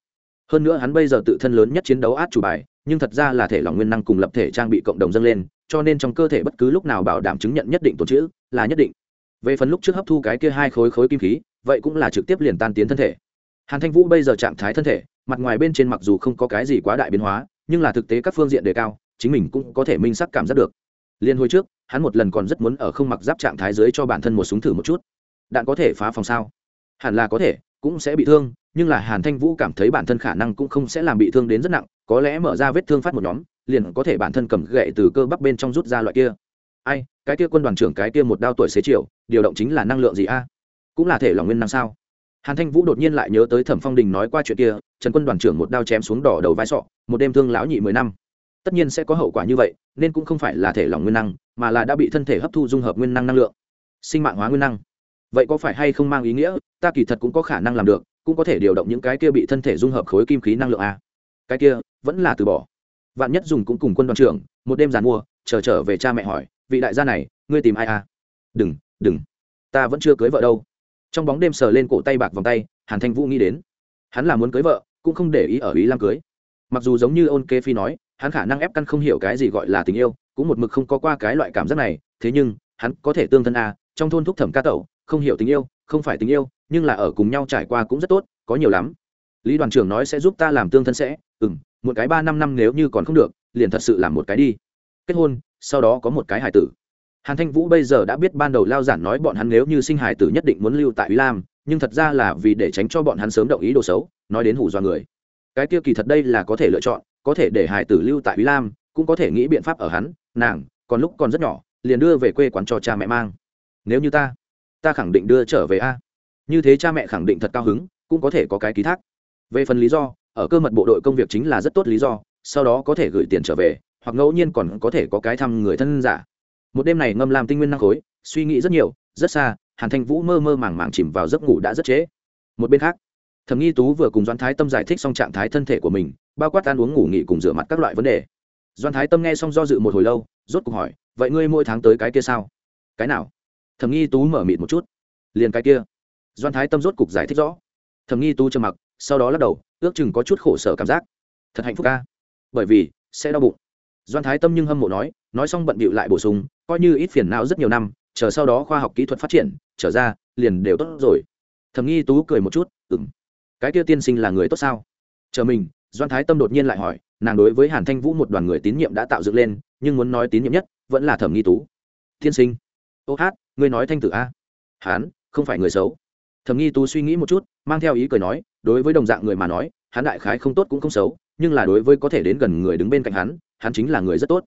hơn nữa hắn bây giờ tự thân lớn nhất chiến đấu át chủ bài, nhưng thật ra là thể lòng nguyên năng cùng lập thể trang bị cộng đồng dâng lên, cho nên trong cơ thể bất cứ lúc nào bảo đảm chứng nhận nhất định tồn chữ là nhất định. Về phần lúc trước hấp thu cái kia hai khối khối kim khí, vậy cũng là trực tiếp liền tan tiến thân thể. Hàn thanh vũ bây giờ trạng thái thân thể, mặt ngoài bên trên mặc dù không có cái gì quá đại biến hóa, nhưng là thực tế các phương diện đề cao, chính mình cũng có thể minh sắc cảm giác được. Liên hồi trước, hắn một lần còn rất muốn ở không mặc giáp trạng thái dưới cho bản thân một súng thử một chút. Đạn có thể phá phòng sao? Hẳn là có thể cũng sẽ bị thương, nhưng là hàn thanh vũ cảm thấy bản thân khả năng cũng không sẽ làm bị thương đến rất nặng, có lẽ mở ra vết thương phát một nhóm, liền có thể bản thân cầm gậy từ cơ bắp bên trong rút ra loại kia. Ai, cái kia quân đoàn trưởng cái kia một đao tuổi xế chiều, điều động chính là năng lượng gì a? Cũng là thể lòng nguyên năng sao? Hàn thanh vũ đột nhiên lại nhớ tới thẩm phong đình nói qua chuyện kia, trần quân đoàn trưởng một đao chém xuống đỏ đầu vai sọ, một đêm thương lão nhị mười năm. Tất nhiên sẽ có hậu quả như vậy, nên cũng không phải là thể lòng nguyên năng, mà là đã bị thân thể hấp thu dung hợp nguyên năng năng lượng. Sinh mạng hóa nguyên năng vậy có phải hay không mang ý nghĩa? Ta kỳ thật cũng có khả năng làm được cũng có thể điều động những cái kia bị thân thể dung hợp khối kim khí năng lượng a. Cái kia vẫn là từ bỏ. Vạn nhất dùng cũng cùng quân đoàn trưởng một đêm giàn mua chờ trở, trở về cha mẹ hỏi vị đại gia này ngươi tìm ai a? Đừng đừng ta vẫn chưa cưới vợ đâu. Trong bóng đêm sờ lên cổ tay bạc vòng tay hàn thanh vũ nghĩ đến. Hắn là muốn cưới vợ cũng không để ý ở ý làm cưới. Mặc dù giống như ôn kê phi nói hắn khả năng ép căn không hiểu cái gì gọi là tình yêu cũng một mực không có qua cái loại cảm giác này thế nhưng hắn có thể tương thân a trong thôn thúc thẩm ca tẩu không hiểu tình yêu, không phải tình yêu, nhưng là ở cùng nhau trải qua cũng rất tốt, có nhiều lắm. Lý đoàn trưởng nói sẽ giúp ta làm tương thân sẽ ừ m một cái ba năm năm nếu như còn không được, liền thật sự làm một cái đi. Kết hôn, sau đó có một cái hải tử. Hàn thanh vũ bây giờ đã biết ban đầu lao giản nói bọn hắn nếu như sinh hải tử nhất định muốn lưu tại ý lam, nhưng thật ra là vì để tránh cho bọn hắn sớm động ý đồ xấu, nói đến hủ do người. Cái kia kỳ thật đây là có thể lựa chọn, có thể để hải tử lưu tại ý lam, cũng có thể nghĩ biện pháp ở hắn, nàng, còn lúc còn rất nhỏ, liền đưa về quê quán cho cha mẹ mang. Nếu như ta ta khẳng định đưa trở về a. Như thế cha mẹ khẳng định thật cao hứng, cũng có thể có cái ký thác. Về phần lý do, ở cơ mật bộ đội công việc chính là rất tốt lý do, sau đó có thể gửi tiền trở về, hoặc ngẫu nhiên còn có thể có cái thăm người thân giả. Một đêm này ngâm làm tinh nguyên năng khối, suy nghĩ rất nhiều, rất xa, hàn thanh vũ mơ mơ màng màng chìm vào giấc ngủ đã rất trễ. Một bên khác, thẩm nghi tú vừa cùng doan thái tâm giải thích xong trạng thái thân thể của mình, bao quát ăn uống ngủ nghỉ cùng rửa mặt các loại vấn đề. Doan thái tâm nghe xong do dự một hồi lâu, rốt cuộc hỏi, vậy ngươi mỗi tháng tới cái kia sao? Cái nào? Thẩm nghi tú mở mịt một chút. Liền cái kia. Doan thái tâm rốt cục giải thích rõ. Thẩm nghi tú trầm mặc, sau đó lắc đầu, ước chừng có chút khổ sở cảm giác. Thật hạnh phúc ca. Bởi vì, sẽ đau bụng. Doan thái tâm nhưng hâm mộ nói nói xong bận bịu lại bổ sung, coi như ít phiền não rất nhiều năm, chờ sau đó khoa học kỹ thuật phát triển, trở ra, liền đều tốt rồi. Thầm nghi tú cười một chút ừng cái kia tiên sinh là người tốt sao? Chờ mình, doan thái tâm đột nhiên lại hỏi, nàng đối với hàn thanh vũ một đoàn người tín nhiệm đã tạo dựng lên, nhưng muốn nói tín nhiệm nhất vẫn là thẩm nghi tú. Tiên sinh. Ô hát ngươi nói thanh tử a? Hắn không phải người xấu. Thẩm nghi tú suy nghĩ một chút, mang theo ý cười nói, đối với đồng dạng người mà nói, hắn đại khái không tốt cũng không xấu, nhưng là đối với có thể đến gần người đứng bên cạnh hắn hắn chính là người rất tốt.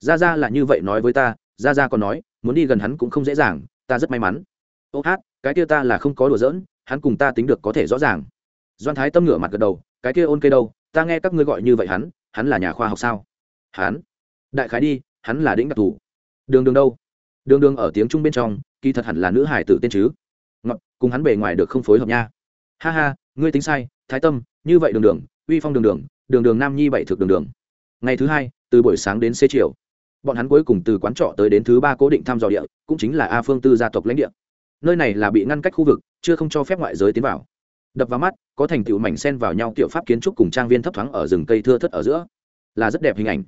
Ra ra là như vậy nói với ta ra ra còn nói, muốn đi gần hắn cũng không dễ dàng, ta rất may mắn. Ô hát, cái kia ta là không có đùa giỡn, hắn cùng ta tính được có thể rõ ràng. Doan thái tâm ngửa mặt gật đầu, cái kia ôn cây đâu, ta nghe các ngươi gọi như vậy hắn hắn là nhà khoa học sao? Hắn, đại khái đi, hắn là đĩnh đặc thù đường đường đâu? Đường đường ở tiếng trung bên trong, kỳ thật hẳn là nữ hải tử tên chứ. Ngọt, cùng hắn bề ngoài được không phối hợp nha. Ha ha, ngươi tính sai, thái tâm, như vậy đường đường, uy phong đường đường đường đường nam nhi bảy thực đường đường. Ngày thứ hai, từ buổi sáng đến xế chiều, bọn hắn cuối cùng từ quán trọ tới đến thứ ba cố định thăm dò địa, cũng chính là a phương tư gia tộc lãnh địa. Nơi này là bị ngăn cách khu vực, chưa không cho phép ngoại giới tiến vào. Đập vào mắt, có thành tựu mảnh sen vào nhau tiểu pháp kiến trúc cùng trang viên thấp thoáng ở rừng cây thưa thất ở giữa. Là rất đẹp hình ảnh.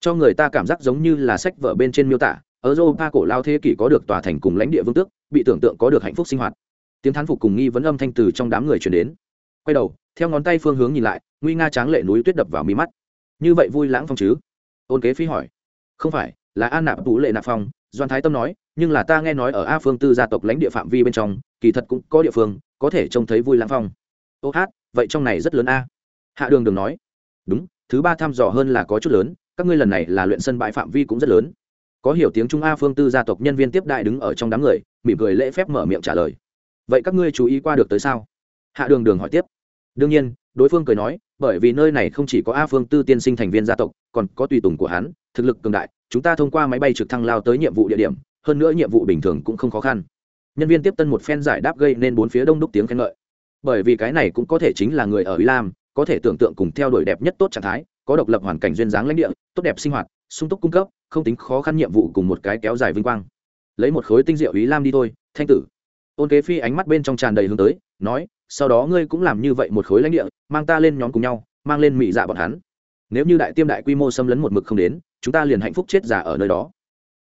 Cho người ta cảm giác giống như là sách vở bên trên miêu tả ở europa cổ lao thế kỷ có được tòa thành cùng lãnh địa vương tước, bị tưởng tượng có được hạnh phúc sinh hoạt. Tiếng thán phục cùng nghi vấn âm thanh từ trong đám người truyền đến. Quay đầu, theo ngón tay phương hướng nhìn lại, nguy nga tráng lệ núi tuyết đập vào mi mắt. Như vậy vui lãng phong chứ? Ôn kế phi hỏi. Không phải, là an nạp tú lệ nạp phong, doan thái tâm nói, nhưng là ta nghe nói ở a phương tư gia tộc lãnh địa phạm vi bên trong, kỳ thật cũng có địa phương, có thể trông thấy vui lãng phong. Ô hát, vậy trong này rất lớn a. Hạ đường đường nói. Đúng, thứ ba thăm dò hơn là có chút lớn, các ngươi lần này là luyện sân bãi phạm vi cũng rất lớn có hiểu tiếng trung a phương tư gia tộc nhân viên tiếp đại đứng ở trong đám người, mỉm cười lễ phép mở miệng trả lời. Vậy các ngươi chú ý qua được tới sao? Hạ đường đường hỏi tiếp. Đương nhiên, đối phương cười nói, bởi vì nơi này không chỉ có a phương tư tiên sinh thành viên gia tộc, còn có tùy tùng của hắn, thực lực cường đại, chúng ta thông qua máy bay trực thăng lao tới nhiệm vụ địa điểm, hơn nữa nhiệm vụ bình thường cũng không khó khăn. Nhân viên tiếp tân một phen giải đáp gây nên bốn phía đông đúc tiếng khen ngợi. Bởi vì cái này cũng có thể chính là người ở ý lam, có thể tưởng tượng cùng theo đuổi đẹp nhất tốt trạng thái, có độc lập hoàn cảnh duyên dáng lãnh địa, tốt đẹp sinh hoạt, sung túc cung cấp không tính khó khăn nhiệm vụ cùng một cái kéo dài vinh quang. Lấy một khối tinh diệu ý lam đi thôi, thanh tử. Ôn kế phi ánh mắt bên trong tràn đầy hướng tới, nói, sau đó ngươi cũng làm như vậy một khối lãnh địa, mang ta lên nhóm cùng nhau, mang lên mỹ dạ bọn hắn. Nếu như đại tiêm đại quy mô xâm lấn một mực không đến, chúng ta liền hạnh phúc chết giả ở nơi đó.